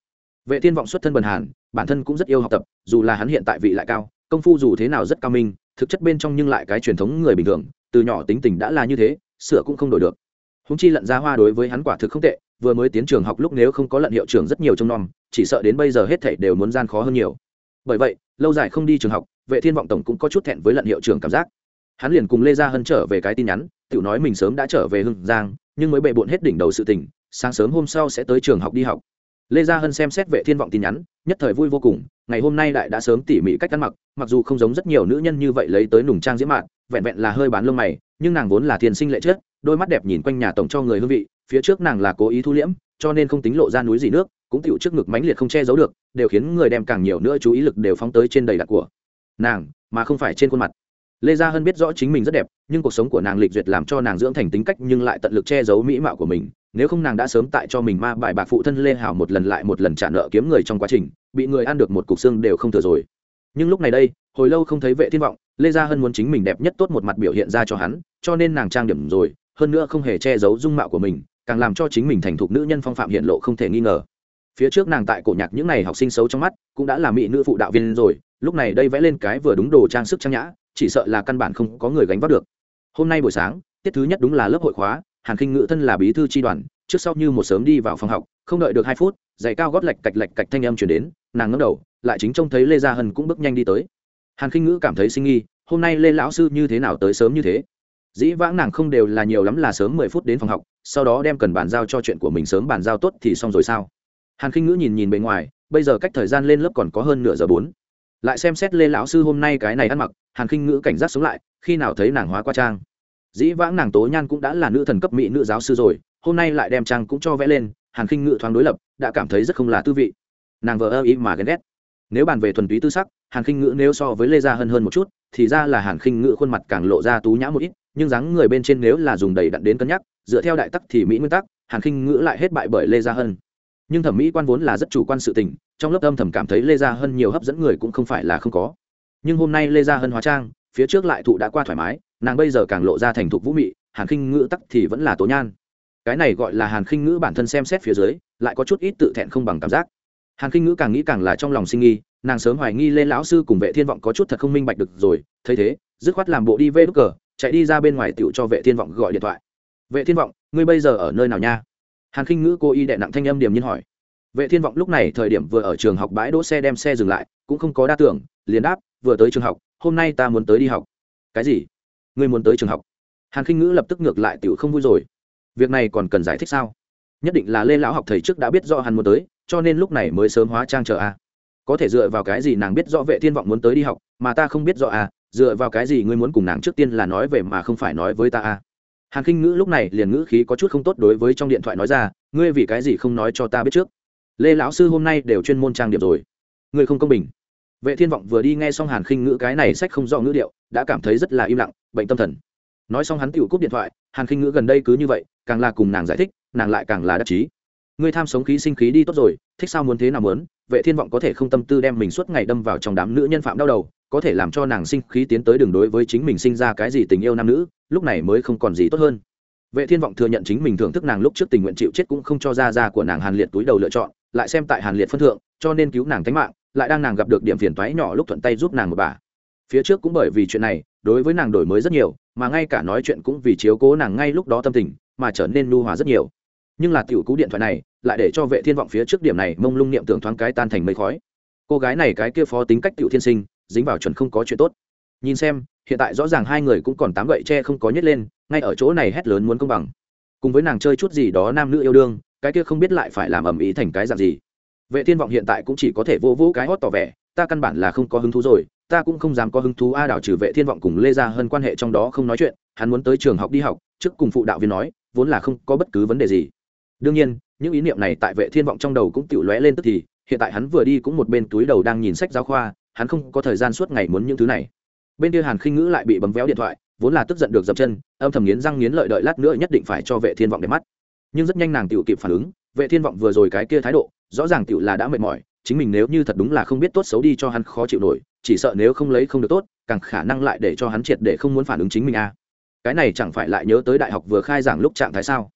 vệ thiên vọng xuất thân bần hàn, bản thân cũng rất yêu học tập, dù là hắn hiện tại vị lại cao, công phu dù thế nào rất cao minh, thực chất bên trong nhưng lại cái truyền thống người bình thường, từ nhỏ tính tình đã là như thế, sửa cũng không đổi được. Húng chi lận ra hoa đối với hắn quả thực không tệ, vừa mới tiến trường học lúc nếu không có lận hiệu trưởng rất nhiều trong nom, chỉ sợ đến bây giờ hết thảy đều muốn gian khó hơn nhiều. Bởi vậy, lâu dài không đi trường học, vệ thiên vọng tổng cũng có chút thẹn với lận hiệu trưởng cảm giác. Hắn liền cùng lê gia hân trở về cái tin nhắn tự nói mình sớm đã trở về hưng giang, nhưng mới bệ bộn hết đỉnh đầu sự tình, sáng sớm hôm sau sẽ tới trường học đi học lê gia hân xem xét vệ thiên vọng tin nhắn, nhất thời vui vô cùng, ngày hôm nay đại đã sớm tỉ mỉ cách ăn mặc mặc dù không giống rất nhiều nữ nhân như vậy lấy tới nùng trang diễm mạn, vẹn vẹn là hơi bán lông mày, nhưng nàng vốn là thiên sinh lệ chất, đôi mắt đẹp nhìn quanh nhà tổng cho người hương vị, phía trước nàng là cố ý thu liễm, cho nên không tính lộ ra núi gì nước, cũng tựu trước ngực mãnh liệt không che giấu được, đều khiến người đem càng nhiều nữa chú ý lực đều phóng tới trên đầy đặt của nàng, mà không phải trên khuôn mặt lê gia hân biết rõ chính mình rất đẹp, nhưng cuộc sống của nàng lịch duyệt làm cho nàng dưỡng thành tính cách nhưng lại tận lực che giấu mỹ mạo của mình. Nếu không nàng đã sớm tại cho mình ma bài bạc phụ thân lê hảo một lần lại một lần trả nợ kiếm người trong quá trình, bị người ăn được một cục xương đều không thừa rồi. Nhưng lúc này đây, hồi lâu không thấy vệ thiên vọng, lê gia hân muốn chính mình đẹp nhất tốt một mặt biểu hiện ra cho hắn, cho nên nàng trang điểm rồi, hơn nữa không hề che giấu dung mạo của mình, càng làm cho chính mình thành thục nữ nhân phong phạm hiện lộ không thể nghi ngờ. Phía trước nàng tại cổ nhạc những này học sinh xấu trong mắt, cũng đã là mỹ nữ phụ đạo viên rồi, lúc này đây vẽ lên cái vừa đúng đồ trang sức trang nhã chỉ sợ là căn bản không có người gánh vác được. Hôm nay buổi sáng, tiết thứ nhất đúng là lớp hội khóa, hàn khinh ngự thân là bí thư tri đoàn, trước sau như một sớm đi vào phòng học, không đợi được hai phút giày cao gót lạch cạch lạch cạch thanh âm chuyển đến, nàng ngẩng đầu, lại chính trông thấy lê gia hân cũng bước nhanh đi tới. Hàn khinh ngữ cảm thấy sinh nghi, hôm nay lê lão sư như thế nào tới sớm như thế? Dĩ vãng nàng không đều là nhiều lắm là sớm mười phút đến phòng học, sau đó đem cần bàn giao cho chuyện của mình sớm bàn giao tốt thì xong rồi sao? Hàn khinh ngữ nhìn nhìn bề ngoài, bây giờ cách thời gian lên lớp còn có hơn nửa giờ bốn. Lại xem xét lê lão sư hôm nay cái này ăn mặc hàn khinh ngữ cảnh giác sống lại, khi nào thấy nàng hóa qua trang. Dĩ vãng nàng tố nhan cũng đã là nữ thần cấp mỹ nữ giáo sư rồi, hôm nay lại đem trang cũng cho vẽ lên, hàn khinh ngữ thoáng đối lập, đã cảm thấy rất không là tư vị. Nàng vợ ơ ý mà ghen ghét. Nếu bàn về thuần túy tư sắc, hàn khinh ngữ nếu so với lê gia hơn hơn một chút, thì ra là hàn khinh ngữ khuôn mặt càng lộ ra tú nhã một ít, nhưng dáng người bên trên nếu là dùng đầy đặn đến cân nhắc, dựa theo đại tắc thì mỹ nguyên tắc, hàn khinh ngữ lại hết bại bởi lê gia hân. Nhưng thẩm mỹ quan vốn là rất chủ quan sự tình, trong lớp âm thầm cảm thấy lê gia hân nhiều hấp dẫn người cũng không phải là không có nhưng hôm nay lê gia hân hóa trang, phía trước lại thụ đã qua thoải mái, nàng bây giờ càng lộ ra thành thục vũ mị, hàn khinh ngữ tắc thì vẫn là tố nhan. Cái này gọi là hàn khinh ngữ bản thân xem xét phía dưới, lại có chút ít tự thẹn không bằng cảm giác. Hàn khinh ngữ càng nghĩ càng là trong lòng sinh nghi, nàng sớm hoài nghi lên lão sư cùng vệ thiên vọng có chút thật không minh bạch được rồi, thấy thế, dứt khoát làm bộ đi vê đúc cờ, chạy đi ra bên ngoài tựu cho vệ thiên vọng gọi điện thoại. Vệ thiên vọng, ngươi bây giờ ở nơi nào nha? Hàn khinh ngữ cô y đệ nặng thanh âm điểm nhiên hỏi. Vệ thiên vọng lúc này thời điểm vừa ở trường học bãi đỗ xe đem xe dừng lại, cũng không có đa tưởng, liền đáp vừa tới trường học, hôm nay ta muốn tới đi học. Cái gì? Ngươi muốn tới trường học? Hàn khinh ngữ lập tức ngược lại tiểu không vui rồi. Việc này còn cần giải thích sao? Nhất định là lê lão học thầy trước đã biết rõ hắn muốn tới, cho nên lúc này mới sớm hóa trang chờ a. Có thể dựa vào cái gì nàng biết rõ vệ thiên vọng muốn tới đi học, mà ta không biết rõ a, dựa vào cái gì ngươi muốn cùng nàng trước tiên là nói về mà không phải nói với ta a? Hàn khinh ngữ lúc này liền ngữ khí có chút không tốt đối với trong điện thoại nói ra, ngươi vì cái gì không nói cho ta biết trước? Lê lão sư hôm nay đều chuyên môn trang điểm rồi. Ngươi không công bình vệ thiên vọng vừa đi nghe xong hàn khinh ngữ cái này sách không rõ ngữ điệu, đã cảm thấy rất là im lặng, bệnh tâm thần. Nói xong hắn tự cúp điện thoại, hàn khinh ngữ gần đây cứ như vậy, càng là cùng nàng giải thích, nàng lại càng là đắc chí. Ngươi tham sống khí sinh khí đi tốt rồi, thích sao muốn thế nào muốn, vệ thiên vọng có thể không tâm tư đem mình suốt ngày đâm vào trong đám nữ nhân phạm đau đầu, có thể làm cho nàng sinh khí tiến tới đường đối với chính mình sinh ra cái gì tình yêu nam nữ, lúc này mới không còn gì tốt hơn. Vệ thiên vọng thừa nhận chính mình thưởng thức nàng lúc trước tình nguyện chịu chết cũng không cho ra ra của nàng hàn liệt túi đầu lựa chọn, lại xem tại hàn liệt phân thượng, cho nên cứu nàng tính mạng lại đang nàng gặp được điểm phiền toái nhỏ lúc thuận tay giúp nàng một bà. Phía trước cũng bởi vì chuyện này, đối với nàng đổi mới rất nhiều, mà ngay cả nói chuyện cũng vì chiếu cố nàng ngay lúc đó tâm tình, mà trở nên nu hòa rất nhiều. Nhưng là tiểu cú điện thoại này, lại để cho vệ thiên vọng phía trước điểm này mông lung niệm tưởng thoáng cái tan thành mây khói. Cô gái này cái kia phó tính cách tiểu thiên sinh, dính vào chuẩn không có chuyện tốt. Nhìn xem, hiện tại rõ ràng hai người cũng còn tám gậy tre không có nhét lên, ngay ở chỗ này hét lớn muốn công bằng. Cùng với nàng chơi chút gì đó nam nữ yêu đương, cái kia không biết lại phải làm ầm ĩ thành cái dạng gì vệ thiên vọng hiện tại cũng chỉ có thể vô vũ cái hót tỏ vẻ, ta căn bản là không có hứng thú rồi, ta cũng không dám có hứng thú a đảo trừ vệ thiên vọng cùng lê gia hơn quan hệ trong đó không nói chuyện, hắn muốn tới trường học đi học, trước cùng phụ đạo viên nói, vốn là không có bất cứ vấn đề gì. Đương nhiên, những ý niệm này tại vệ thiên vọng trong đầu cũng tự lóe lên tức thì, hiện tại hắn vừa đi cũng một bên túi đầu đang nhìn sách giáo khoa, hắn không có thời gian suốt ngày muốn những thứ này. Bên kia hàn khinh ngữ lại bị bấm véo điện thoại, vốn là tức giận được dập chân, âm thầm nghiến răng nghiến lợi đợi lát nữa nhất định phải cho vệ thiên vọng để mắt. Nhưng rất nhanh nàng tự kịp phản ứng, vệ thiên vọng vừa rồi cái kia thái độ rõ ràng tiểu là đã mệt mỏi, chính mình nếu như thật đúng là không biết tốt xấu đi cho hắn khó chịu nổi, chỉ sợ nếu không lấy không được tốt, càng khả năng lại để cho hắn triệt để không muốn phản ứng chính mình a. À. cái này chẳng phải lại nhớ tới đại học vừa khai giảng lúc trạng thái sao?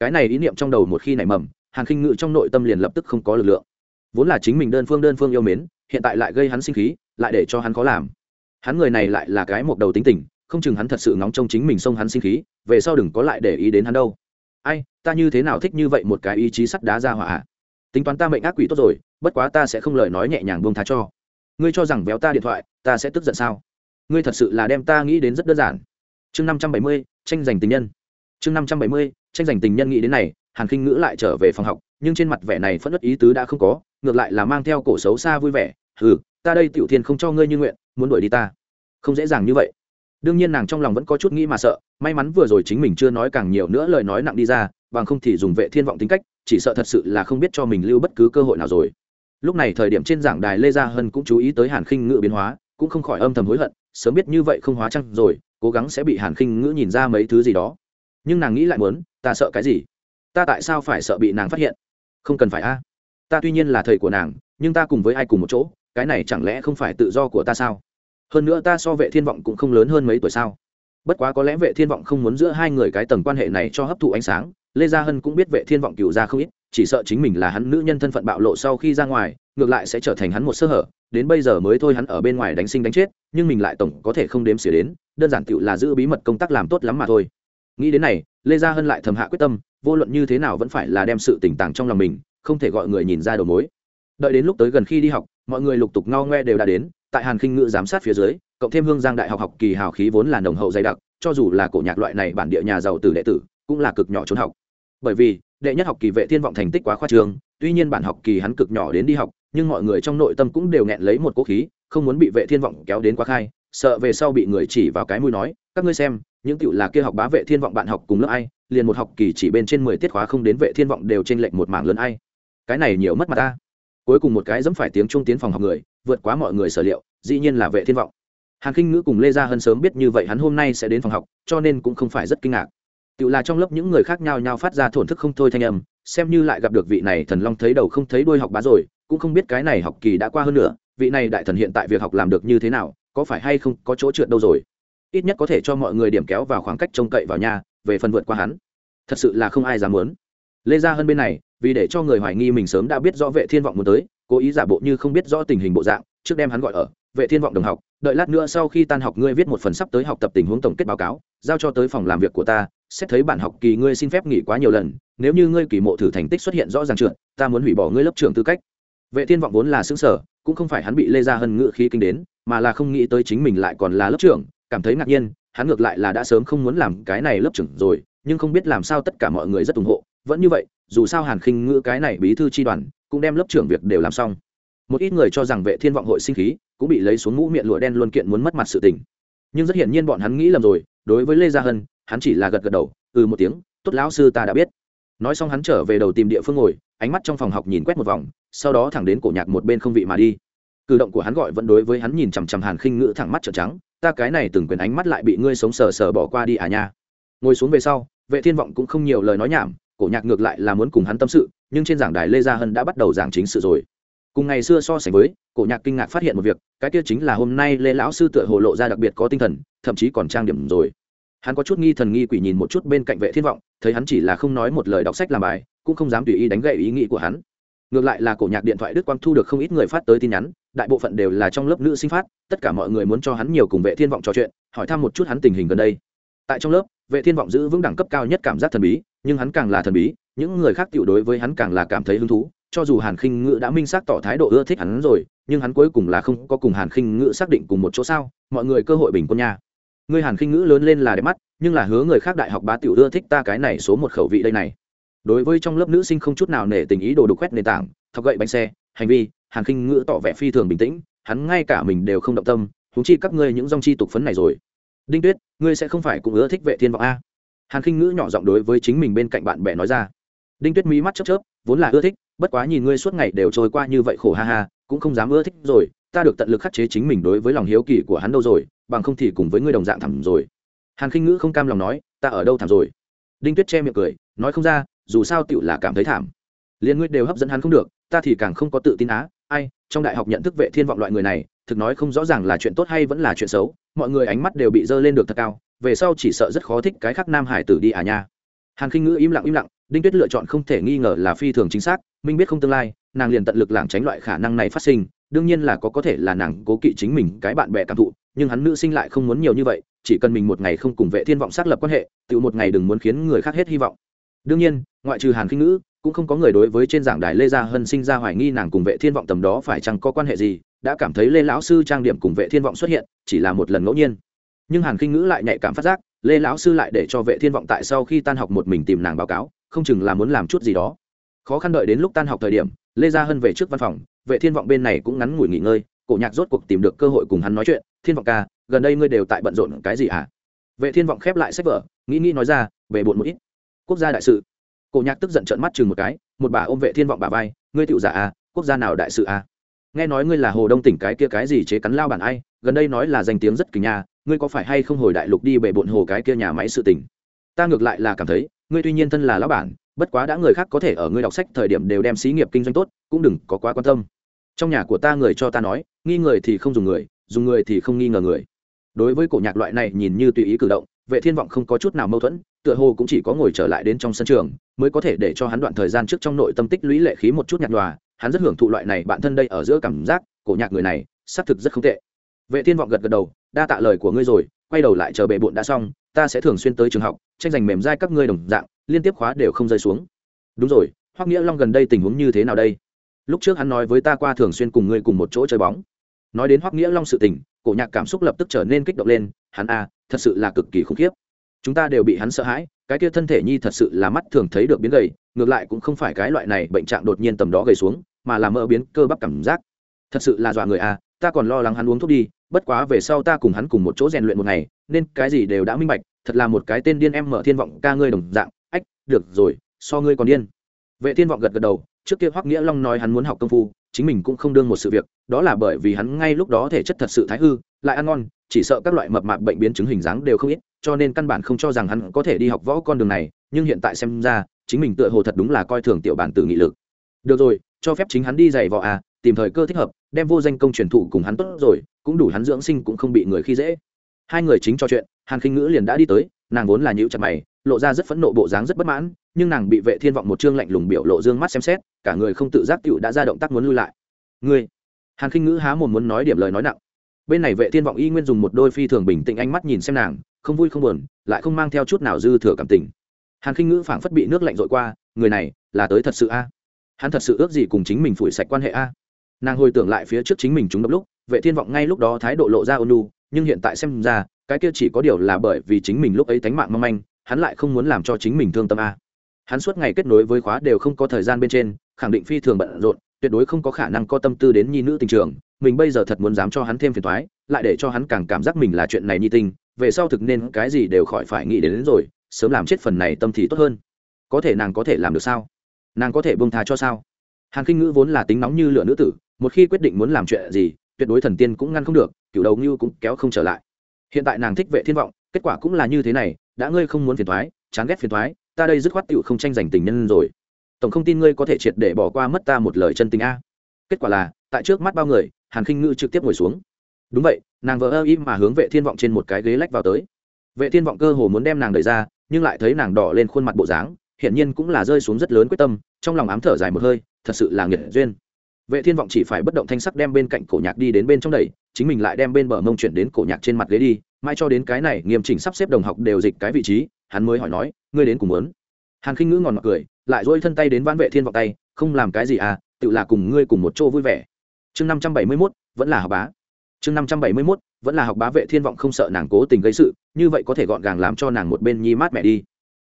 Cái này ý niệm trong đầu một khi nảy mầm hàn khinh ngự trong nội tâm liền lập tức không có lực lượng. Vốn là chính mình đơn phương đơn phương yêu mến, hiện tại lại gây hắn sinh khí, lại để cho hắn khó làm. Hắn người này lại là cái một đầu tính tình, không chừng hắn thật sự ngóng trông chính mình xông hắn sinh khí, về sau đừng có lại để ý đến hắn đâu. Ai, ta như thế nào thích như vậy một cái ý chí sắt đá ra hỏa à? Tính toán ta mệnh ác quỷ tốt rồi, bất quá ta sẽ không lời nói nhẹ nhàng buông tha cho. Ngươi cho rằng véo ta điện thoại, ta sẽ tức giận sao? Ngươi thật sự là đem ta nghĩ đến rất đơn giản. Chương năm trăm bảy mươi, tranh giành tình nhân. Chương năm trăm bảy mươi, tranh giành tình nhân nghĩ đến này, hàn khinh ngữ lại trở về phòng học, nhưng trên mặt vẻ này phẫn nứt ý tứ đã không có, ngược lại là mang theo cổ xấu xa vui vẻ. Ừ ta đây tiểu thiên không cho ngươi như nguyện, muốn đuổi đi ta. Không dễ dàng như vậy. Đương nhiên nàng trong lòng vẫn có chút nghĩ mà sợ, may mắn vừa rồi chính mình chưa nói càng nhiều nữa lời nói nặng đi ra, bằng không thì dùng vệ thiên vọng tính cách chỉ sợ thật sự là không biết cho mình lưu bất cứ cơ hội nào rồi. Lúc này thời điểm trên giảng đài lê gia hân cũng chú ý tới hàn khinh ngữ biến hóa, cũng không khỏi âm thầm hối hận, sớm biết như vậy không hóa trăng rồi, cố gắng sẽ bị hàn khinh ngữ nhìn ra mấy thứ gì đó. Nhưng nàng nghĩ lại muốn, ta sợ cái gì? Ta tại sao phải sợ bị nàng phát hiện? Không cần phải a. Ta tuy nhiên là thầy của nàng, nhưng ta cùng với ai cùng một chỗ, cái này chẳng lẽ không phải tự do của ta sao? Hơn nữa ta so vệ thiên vọng cũng không lớn hơn mấy tuổi sao? Bất quá có lẽ vệ thiên vọng không muốn giữa hai người cái tầng quan hệ này cho hấp thụ ánh sáng lê gia hân cũng biết vệ thiên vọng cựu ra không ít, chỉ sợ chính mình là hắn nữ nhân thân phận bạo lộ sau khi ra ngoài, ngược lại sẽ trở thành hắn một sơ hở, đến bây giờ mới thôi hắn ở bên ngoài đánh sinh đánh chết, nhưng mình lại tổng có thể không đếm xỉa đến, đơn giản tựu là giữ bí mật công tác làm tốt lắm mà thôi. Nghĩ đến này, lê gia hân lại thầm hạ quyết tâm, vô luận như thế nào vẫn phải là đem sự tỉnh tàng trong lòng mình, không thể gọi người nhìn ra đầu mối. Đợi đến lúc tới gần khi đi học, mọi người lục tục ngao ngoe đều đã đến, tại hàn khinh ngự giám sát phía dưới, cộng thêm hương giang đại học học kỳ hào khí vốn là nồng hậu dày đặc, cho dù là cổ nhạc loại này bản địa nhà giàu từ đệ tử, cũng là cực nhỏ trốn học bởi vì, đệ nhất học kỳ vệ thiên vọng thành tích quá khoa trường tuy nhiên bản học kỳ hắn cực nhỏ đến đi học, nhưng mọi người trong nội tâm cũng đều nghẹn lấy một cố khí, không muốn bị vệ thiên vọng kéo đến quá khai, sợ về sau bị người chỉ vào cái mũi nói, các ngươi xem, những tiểu là kia học bá vệ thiên vọng bạn học cùng lớp ai, liền một học kỳ chỉ bên trên mười tiết khóa không đến vệ thiên vọng đều trên lệnh một mảng lớn ai. Cái này nhiều mất mặt ta. Cuối cùng một cái dẫm phải tiếng trung tiến phòng học người, vượt quá mọi người sở liệu, dĩ nhiên là vệ thiên vọng. Hàn kinh ngữ cùng lê gia hân sớm biết như vậy hắn hôm nay sẽ đến phòng học, cho nên cũng không phải rất kinh ngạc tự là trong lớp những người khác nhau nhau phát ra thổn thức không thôi thanh âm, xem như lại gặp được vị này thần long thấy đầu không thấy đuôi học bá rồi, cũng không biết cái này học kỳ đã qua hơn nữa, vị này đại thần hiện tại việc học làm được như thế nào, có phải hay không có chỗ trượt đâu rồi? Ít nhất có thể cho mọi người điểm kéo vào khoảng cách trông cậy vào nhà, về phần vượt qua hắn. Thật sự là không ai dám muốn. Lê gia hơn bên này, vì để cho người hoài nghi mình sớm đã biết rõ vệ thiên vọng muốn tới, cố ý giả bộ như không biết rõ tình hình bộ dạng, trước đem hắn gọi ở, vệ thiên vọng đồng học, đợi lát nữa sau khi tan học ngươi viết một phần sắp tới học tập tình huống tổng kết báo cáo, giao cho tới phòng làm việc của ta xét thấy bản học kỳ ngươi xin phép nghỉ quá nhiều lần, nếu như ngươi kỳ mộ thử thành tích xuất hiện rõ ràng trượt, ta muốn hủy bỏ ngươi lớp trưởng tư cách. Vệ thiên vọng vốn là xứng sở cũng không phải hắn bị lê Gia Hân ngự khí kinh đến, mà là không nghĩ tới chính mình lại còn là lớp trưởng, cảm thấy ngạc nhiên, hắn ngược lại là đã sớm không muốn làm cái này lớp trưởng rồi, nhưng không biết làm sao tất cả mọi người rất ủng hộ. Vẫn như vậy, dù sao hàn khinh ngữ cái này bí thư tri đoàn, cũng đem lớp trưởng việc đều làm xong. Một ít người cho rằng vệ thiên vọng hội sinh khí, cũng bị lấy xuống mũ miệng lụa đen luôn kiện muốn mất mặt sự tình. Nhưng rất hiển nhiên bọn hắn nghĩ lầm rồi, đối với lê gia hân hắn chỉ là gật gật đầu ừ một tiếng, tốt lão sư ta đã biết. Nói xong hắn trở về đầu tìm địa phương ngồi, ánh mắt trong phòng học nhìn quét một vòng, sau đó thẳng đến cổ nhạc một bên không vị mà đi. Cử động của hắn gọi vẫn đối với hắn nhìn chằm chằm hàn khinh ngữ thẳng mắt trợn trắng, ta cái này từng quyền ánh mắt lại bị ngươi sống sờ sờ bỏ qua đi à nha. Ngồi xuống về sau, vệ thiên vọng cũng không nhiều lời nói nhảm, cổ nhạc ngược lại là muốn cùng hắn tâm sự, nhưng trên giảng đài lê gia hân đã bắt đầu giảng chính sự rồi. Cùng ngày xưa so sánh với, cổ nhạc kinh ngạc phát hiện một việc, cái kia chính là hôm nay lê lão sư tựa hồ lộ ra đặc biệt có tinh thần, thậm chí còn trang điểm rồi hắn có chút nghi thần nghi quỷ nhìn một chút bên cạnh vệ thiên vọng, thấy hắn chỉ là không nói một lời đọc sách làm bài, cũng không dám tùy ý đánh gậy ý nghĩ của hắn. Ngược lại là cổ nhạc điện thoại đức quang thu được không ít người phát tới tin nhắn, đại bộ phận đều là trong lớp nữ sinh phát, tất cả mọi người muốn cho hắn nhiều cùng vệ thiên vọng trò chuyện, hỏi thăm một chút hắn tình hình gần đây. Tại trong lớp, vệ thiên vọng giữ vững đẳng cấp cao nhất cảm giác thần bí, nhưng hắn càng là thần bí, những người khác tiểu đối với hắn càng là cảm thấy hứng thú, cho dù hàn khinh ngữ đã minh xác tỏ thái độ ưa thích hắn rồi, nhưng hắn cuối cùng là không có cùng hàn khinh ngữ xác định cùng một chỗ sao, mọi người cơ hội bình quân nha ngươi hàn khinh ngữ lớn lên là đẹp mắt, nhưng là hứa người khác đại học bá tiểu ưa thích ta cái này số một khẩu vị đây này. Đối với trong lớp nữ sinh không chút nào nể tình ý đồ đục quét nền tảng, thọc gậy bánh xe, hành vi, hàn khinh ngữ tỏ vẻ phi thường bình tĩnh, hắn ngay cả mình đều không động tâm thúng chi các ngươi những dòng chi tục phấn này rồi. Đinh tuyết, ngươi sẽ không phải cũng ưa thích vệ thiên vọng a. Hàn khinh ngữ nhỏ giọng đối với chính mình bên cạnh bạn bè nói ra. Đinh tuyết mí mắt chớp chớp, vốn là ưa thích, bất quá nhìn ngươi suốt ngày đều trôi qua như vậy khổ ha ha, cũng không dám ưa thích rồi ta được tận lực khắc chế chính mình đối với lòng hiếu kỳ của hắn đâu rồi, bằng không thì cùng với ngươi đồng dạng thẳng rồi. Hàn khinh ngữ không cam lòng nói, ta ở đâu thảm rồi? Đinh tuyết che miệng cười, nói không ra, dù sao tựu là cảm thấy thảm. Liền ngươi đều hấp dẫn hắn không được, ta thì càng không có tự tin á, ai, trong đại học nhận thức vệ thiên vọng loại người này, thực nói không rõ ràng là chuyện tốt hay vẫn là chuyện xấu, mọi người ánh mắt đều bị dơ lên được thật cao, về sau chỉ sợ rất khó thích cái khác nam hải tử đi à nha. Hàn khinh ngữ im lặng im lặng, đinh tuyết lựa chọn không thể nghi ngờ là phi thường chính xác, minh biết không tương lai, nàng liền tận lực lảng tránh loại khả năng này phát sinh đương nhiên là có có thể là nàng cố kỵ chính mình cái bạn bè cảm thụ, nhưng hắn nữ sinh lại không muốn nhiều như vậy, chỉ cần mình một ngày không cùng vệ thiên vọng xác lập quan hệ tự một ngày đừng muốn khiến người khác hết hy vọng. Đương nhiên, ngoại trừ hàn khinh ngữ, cũng không có người đối với trên giảng đài lê gia hân sinh ra hoài nghi nàng cùng vệ thiên vọng tầm đó phải chăng có quan hệ gì, đã cảm thấy lê lão sư trang điểm cùng vệ thiên vọng xuất hiện, chỉ là một lần ngẫu nhiên. Nhưng hàn khinh ngữ lại nhạy cảm phát giác, lê lão sư lại để cho vệ thiên vọng tại sau khi tan học một mình tìm nàng báo cáo, không chừng là muốn làm chút gì đó. Khó khăn đợi đến lúc tan học thời điểm, lê gia hân về trước văn phòng vệ thiên vọng bên này cũng ngắn ngủi nghỉ ngơi, cổ nhạc rốt cuộc tìm được cơ hội cùng hắn nói chuyện, thiên vọng ca, gần đây ngươi đều tại bận rộn cái gì hả? Vệ thiên vọng khép lại sách vở, nghĩ nghĩ nói ra, về bộn một ít. Quốc gia đại sự. Cổ nhạc tức giận trợn mắt chừng một cái, một bà ôm vệ thiên vọng bà vai, ngươi tiểu giả à quốc gia nào đại sự à? Nghe nói ngươi là hồ đông tỉnh cái kia cái gì chế cắn lao bản ai, gần đây nói là danh tiếng rất kỳ nhà, ngươi có phải hay không hồi đại lục đi bể bộn hồ cái kia nhà máy sự tình? Ta ngược lại là cảm thấy, ngươi tuy nhiên thân là lão bản, bất quá đã người khác có thể ở ngươi đọc sách thời điểm đều đem xí nghiệp kinh doanh tốt, cũng đừng có quá quan tâm trong nhà của ta người cho ta nói, nghi người thì không dùng người dùng người thì không nghi ngờ người. Đối với cổ nhạc loại này nhìn như tùy ý cử động, vệ thiên vọng không có chút nào mâu thuẫn, tựa hồ cũng chỉ có ngồi trở lại đến trong sân trường, mới có thể để cho hắn đoạn thời gian trước trong nội tâm tích lũy lệ khí một chút nhạt nhòa. Hắn rất hưởng thụ loại này bản thân đây ở giữa cảm giác, cổ nhạc người này, xác thực rất không tệ. Vệ thiên vọng gật gật đầu, đa tạ lời của ngươi rồi, quay đầu lại chờ bệ bộn đã xong, ta sẽ thường xuyên tới trường học, tranh giành mềm dai các ngươi đồng dạng, liên tiếp khóa đều không rơi xuống. Đúng rồi, hoắc nghĩa long gần đây tình huống như thế nào đây? Lúc trước hắn nói với ta qua thường xuyên cùng ngươi cùng một chỗ chơi bóng. Nói đến hoắc nghĩa long sự tình, cổ nhạc cảm xúc lập tức trở nên kích động lên, hắn a thật sự là cực kỳ khủng khiếp. Chúng ta đều bị hắn sợ hãi, cái kia thân thể nhi thật sự là mắt thường thấy được biến gầy, ngược lại cũng không phải cái loại này bệnh trạng đột nhiên tầm đó gầy xuống, mà là mỡ biến cơ bắp cảm giác. Thật sự là dọa người a ta còn lo lắng hắn uống thuốc đi, bất quá về sau ta cùng hắn cùng một chỗ rèn luyện một ngày, nên cái gì đều đã minh bạch, thật là một cái tên điên em mở thiên vọng ca ngươi đồng dạng. Ách, được rồi, so ngươi còn điên. Vệ thiên vọng gật gật đầu trước kia hoắc nghĩa long nói hắn muốn học công phu, chính mình cũng không đương một sự việc, đó là bởi vì hắn ngay lúc đó thể chất thật sự thái hư, lại ăn ngon, chỉ sợ các loại mập mạp bệnh biến chứng hình dáng đều không ít, cho nên căn bản không cho rằng hắn có thể đi học võ con đường này, nhưng hiện tại xem ra, chính mình tựa hồ thật đúng là coi thường tiểu bản tử nghị lực. Được rồi, cho phép chính hắn đi giày võ à tìm thời cơ thích hợp, đem vô danh công truyền thụ cùng hắn tốt rồi, cũng đủ hắn dưỡng sinh cũng không bị người khi dễ. Hai người chính trò chuyện, hàn khinh ngữ liền đã đi tới, nàng vốn là nhữ chặt mày lộ ra rất phẫn nộ bộ dáng rất bất mãn, nhưng nàng bị vệ thiên vọng một chương lạnh lùng biểu lộ dương mắt xem xét, cả người không tự giác tựu đã ra động tác muốn lui lại. Ngươi? Hàn khinh ngữ há mồm muốn nói điểm lời nói nặng. Bên này vệ thiên vọng y nguyên dùng một đôi phi thường bình tĩnh ánh mắt nhìn xem nàng, không vui không buồn, lại không mang theo chút nào dư thừa cảm tình. Hàn khinh ngữ phảng phất bị nước lạnh dội qua, người này là tới thật sự a? Hắn thật sự ước gì cùng chính mình phủi sạch quan hệ a? Nàng hồi tưởng lại phía trước chính mình chúng đập lúc, vệ thiên vọng ngay lúc đó thái độ lộ ra ônu nhưng hiện tại xem ra, cái kia chỉ có điều là bởi vì chính mình lúc ấy tánh mạng mong manh hắn lại không muốn làm cho chính mình thương tâm a. Hắn suốt ngày kết nối với khóa đều không có thời gian bên trên khẳng định phi thường bận rộn tuyệt đối không có khả năng có tâm tư đến nhi nữ tình trường. Mình bây giờ thật muốn dám cho hắn thêm phiền thoái lại để cho hắn càng cảm giác mình là chuyện này nhi tinh về sau thực nên cái gì đều khỏi phải nghĩ đến, đến rồi sớm làm chết phần này tâm thì tốt hơn. Có thể nàng có thể làm được sao? Nàng có thể bông tha cho sao? Hàn khinh ngữ vốn là tính nóng như lửa nữ tử một khi quyết định muốn làm chuyện gì tuyệt đối thần tiên cũng ngăn không được cựu đầu như cũng kéo không trở lại. Hiện tại nàng thích vệ thiên vọng kết quả cũng là như thế này, đã ngươi không muốn phiền thoái, chán ghét phiền thoái, ta đây dứt khoát tựu không tranh giành tình nhân rồi. Tổng không tin ngươi có thể triệt để bỏ qua mất ta một lời chân tình a. Kết quả là, tại trước mắt bao người, hàn khinh ngự trực tiếp ngồi xuống. Đúng vậy, nàng vỡ ơ im mà hướng vệ thiên vọng trên một cái ghế lách vào tới. Vệ thiên vọng cơ hồ muốn đem nàng đẩy ra, nhưng lại thấy nàng đỏ lên khuôn mặt bộ dáng hiện nhiên cũng là rơi xuống rất lớn quyết tâm, trong lòng ám thở dài một hơi, thật sự là nghiệt duyên vệ thiên vọng chỉ phải bất động thanh sắc đem bên cạnh cổ nhạc đi đến bên trong đẩy chính mình lại đem bên bờ mông chuyển đến cổ nhạc trên mặt ghế đi. Mai cho đến cái này nghiêm chỉnh sắp xếp đồng học đều dịch cái vị trí hắn mới hỏi nói ngươi đến cùng muốn? Hàn khinh ngữ ngòn mặt cười lại dỗi thân tay đến vãn vệ thiên vọng tay không làm cái gì à tự là cùng ngươi cùng một chỗ vui vẻ. Chương năm trăm bảy mươi 571, vẫn là học bá. Chương năm trăm bảy mươi 571, vẫn là học bá vệ thiên vọng không sợ nàng cố tình gây sự như vậy có thể gọn gàng làm cho nàng một bên nhi mát mẹ đi.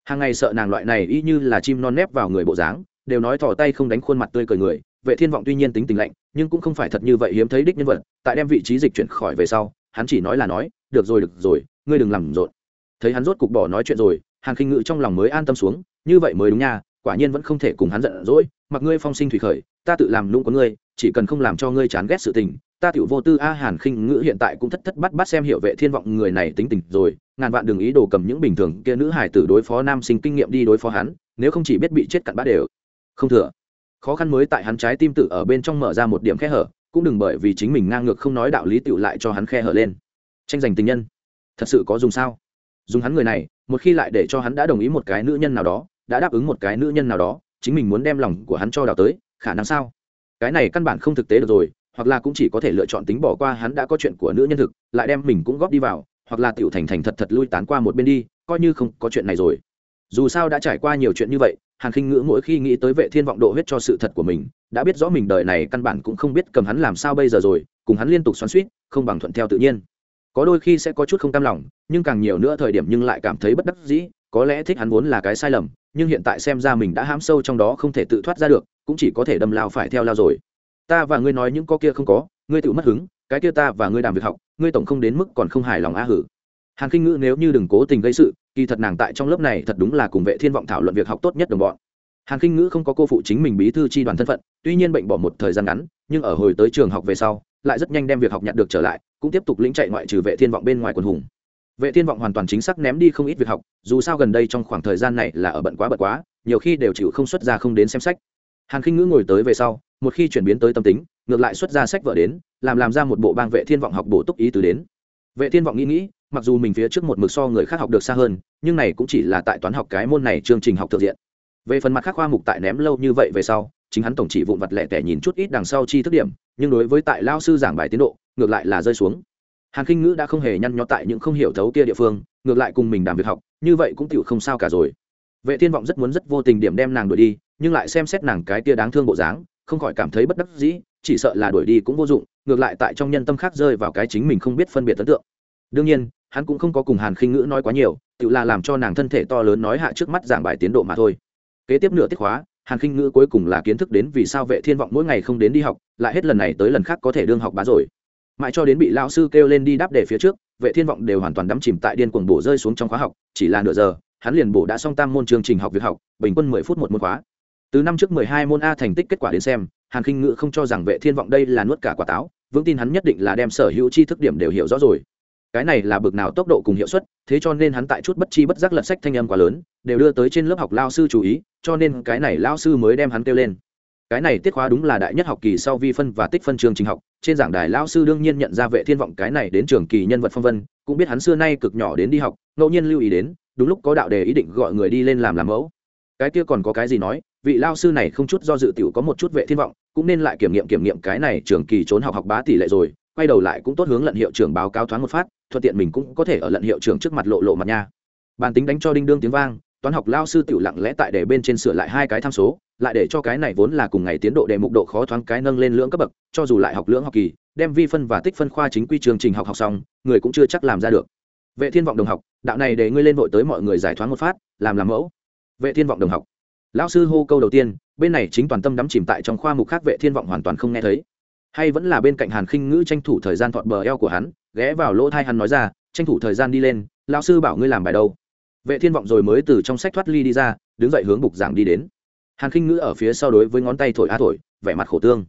Hàng ngày sợ nàng loại này y như là chim non nép vào người bộ dáng đều nói thò tay không đánh khuôn mặt tươi cười người vệ thiên vọng tuy nhiên tính tình lạnh, nhưng cũng không phải thật như vậy hiếm thấy đích nhân vật, tại đem vị trí dịch chuyển khỏi về sau, hắn chỉ nói là nói, được rồi được rồi, ngươi đừng làm rộn. Thấy hắn rốt cục bỏ nói chuyện rồi, hàn khinh ngự trong lòng mới an tâm xuống, như vậy mới đúng nha, quả nhiên vẫn không thể cùng hắn giận dỗi, mặc ngươi phong sinh thủy khởi, ta tự làm lũng có ngươi, chỉ cần không làm cho ngươi chán ghét sự tình, ta tiểu vô tư a. Hàn khinh ngữ hiện tại cũng thất thất bắt bắt xem hiểu vệ thiên vọng người này tính tình rồi, ngàn vạn đừng ý đồ cầm những bình thường kia nữ hải tử đối phó nam sinh kinh nghiệm đi đối phó hắn, nếu không chỉ biết bị chết cặn bát đều. Không thừa khó khăn mới tại hắn trái tim tự ở bên trong mở ra một điểm khe hở, cũng đừng bởi vì chính mình ngang ngược không nói đạo lý tựu lại cho hắn khe hở lên. Tranh giành tình nhân. Thật sự có dùng sao? Dùng hắn người này, một khi lại để cho hắn đã đồng ý một cái nữ nhân nào đó, đã đáp ứng một cái nữ nhân nào đó, chính mình muốn đem lòng của hắn cho đào tới, khả năng sao? Cái này căn bản không thực tế được rồi, hoặc là cũng chỉ có thể lựa chọn tính bỏ qua hắn đã có chuyện của nữ nhân thực, lại đem mình cũng góp đi vào, hoặc là tiểu thành thành thật thật lui tán qua một bên đi, coi như không có chuyện này rồi dù sao đã trải qua nhiều chuyện như vậy, hàn khinh ngữ mỗi khi nghĩ tới vệ thiên vọng độ huyết cho sự thật của mình, đã biết rõ mình đời này căn bản cũng không biết cầm hắn làm sao bây giờ rồi, cùng hắn liên tục xoắn suýt không bằng thuận theo tự nhiên. Có đôi khi sẽ có chút không cam lòng, nhưng càng nhiều nữa thời điểm nhưng lại cảm thấy bất đắc dĩ, có lẽ thích hắn vốn là cái sai lầm, nhưng hiện tại xem ra mình đã hãm sâu trong đó không thể tự thoát ra được, cũng chỉ có thể đâm lao phải theo lao rồi. Ta và ngươi nói những có kia không có, ngươi tự mất hứng, cái kia ta và ngươi làm việc học, ngươi tổng không đến mức còn không hài lòng a hử. Hàn khinh ngữ nếu như đừng cố tình gây sự kỳ thật nàng tại trong lớp này thật đúng là cùng vệ thiên vọng thảo luận việc học tốt nhất đồng bọn. Hàn khinh ngữ không có cô phụ chính mình bí thư tri đoàn thân phận, tuy nhiên bệnh bỏ một thời gian ngắn, nhưng ở hồi tới trường học về sau, lại rất nhanh đem việc học nhặt được trở lại, cũng tiếp tục lĩnh chạy ngoại trừ vệ thiên vọng bên ngoài quần hùng. Vệ thiên vọng hoàn toàn chính xác ném đi không ít việc học, dù sao gần đây trong khoảng thời gian này là ở bận quá bận quá, nhiều khi đều chịu không xuất ra không đến xem sách. Hàn khinh ngữ ngồi tới về sau, một khi chuyển biến tới tâm tính, ngược lại xuất ra sách vợ đến, làm làm ra một bộ bang vệ thiên vọng học bổ túc ý từ đến. Vệ thiên vọng nghĩ nghĩ mặc dù mình phía trước một mực so người khác học được xa hơn, nhưng này cũng chỉ là tại toán học cái môn này chương trình học thực diện. Về phần mặt khác khoa mục tại ném lâu như vậy về sau, chính hắn tổng chỉ vụn vặt lẻ tẻ nhìn chút ít đằng sau chi thức điểm, nhưng đối với tại lao sư giảng bài tiến độ, ngược lại là rơi xuống. Hàn khinh ngữ đã không hề nhăn nhó tại những không hiểu thấu kia địa phương, ngược lại cùng mình đàm việc học, như vậy cũng tựu không sao cả rồi. Vệ thiên vọng rất muốn rất vô tình điểm đem nàng đuổi đi, nhưng lại xem xét nàng cái kia đáng thương bộ dáng, không khỏi cảm thấy bất đắc dĩ, chỉ sợ là đuổi đi cũng vô dụng, ngược lại tại trong nhân tâm khác rơi vào cái chính mình không biết phân biệt ấn tượng. Đương nhiên hắn cũng không có cùng hàn khinh ngữ nói quá nhiều, tự là làm cho nàng thân thể to lớn nói hạ trước mắt giảng bài tiến độ mà thôi. Kế tiếp nửa tiết khóa, hàn khinh ngữ cuối cùng là kiến thức đến vì sao vệ thiên vọng mỗi ngày không đến đi học, lại hết lần này tới lần khác có thể đương học bá rồi. Mãi cho đến bị lão sư kêu lên đi đáp để phía trước, vệ thiên vọng đều hoàn toàn đắm chìm tại điên cuồng bổ rơi xuống trong khóa học, chỉ là nửa giờ, hắn liền bổ đã xong tam môn chương trình học việc học, bình quân 10 phút một môn khóa. Từ năm trước 12 môn a thành tích kết quả đến xem, hàn khinh ngữ không cho rằng vệ thiên vọng đây là nuốt cả quả táo, vững tin hắn nhất định là đem sở hữu tri thức điểm đều hiểu rõ rồi cái này là bực nào tốc độ cùng hiệu suất, thế cho nên hắn tại chút bất chi bất giác lật sách thanh âm quá lớn, đều đưa tới trên lớp học lao sư chú ý, cho nên cái này lao sư mới đem hắn kêu lên. Cái này tiết khóa đúng là đại nhất học kỳ sau vi phân và tích phân trường trình học, trên giảng đài lao sư đương nhiên nhận ra vệ thiên vọng cái này đến trường kỳ nhân vật phong vân, cũng biết hắn xưa nay cực nhỏ đến đi học, ngẫu nhiên lưu ý đến, đúng lúc có đạo đề ý định gọi người đi lên làm làm mẫu. Cái kia còn có cái gì nói, vị lao sư này không chút do dự tiểu có một chút vệ thiên vọng, cũng nên lại kiểm nghiệm kiểm nghiệm cái này trường kỳ trốn học học bá tỷ lệ rồi quay đầu lại cũng tốt hướng lận hiệu trưởng báo cáo thoáng một phát, thuận tiện mình cũng có thể ở lận hiệu trưởng trước mặt lộ lộ mặt nha. Bàn tính đánh cho đinh đương tiếng vang, toán học lao sư tiểu lặng lẽ tại để bên trên sửa lại hai cái tham số, lại để cho cái này vốn là cùng ngày tiến độ đề mục độ khó thoáng cái nâng lên lưỡng cấp bậc, cho dù lại học lưỡng học kỳ, đem vi phân và tích phân khoa chính quy chương trình học học xong, người cũng chưa chắc làm ra được. Vệ thiên vọng đồng học, đạo này để ngươi lên vội tới mọi người giải thoáng một phát, làm làm mẫu. Vệ thiên vọng đồng học, lão sư hô câu đầu tiên, bên này chính toàn tâm đắm chìm tại trong khoa mục khác vệ thiên vọng hoàn toàn không nghe thấy hay vẫn là bên cạnh hàn khinh ngữ tranh thủ thời gian thọt bờ eo của hắn, ghé vào lỗ thai hắn nói ra, tranh thủ thời gian đi lên lao sư bảo ngươi làm bài đâu. Vệ thiên vọng rồi mới từ trong sách thoát ly đi ra, đứng dậy hướng bục giảng đi đến. Hàn khinh ngữ ở phía sau đối với ngón tay thổi a thổi, vẻ mặt khổ tương.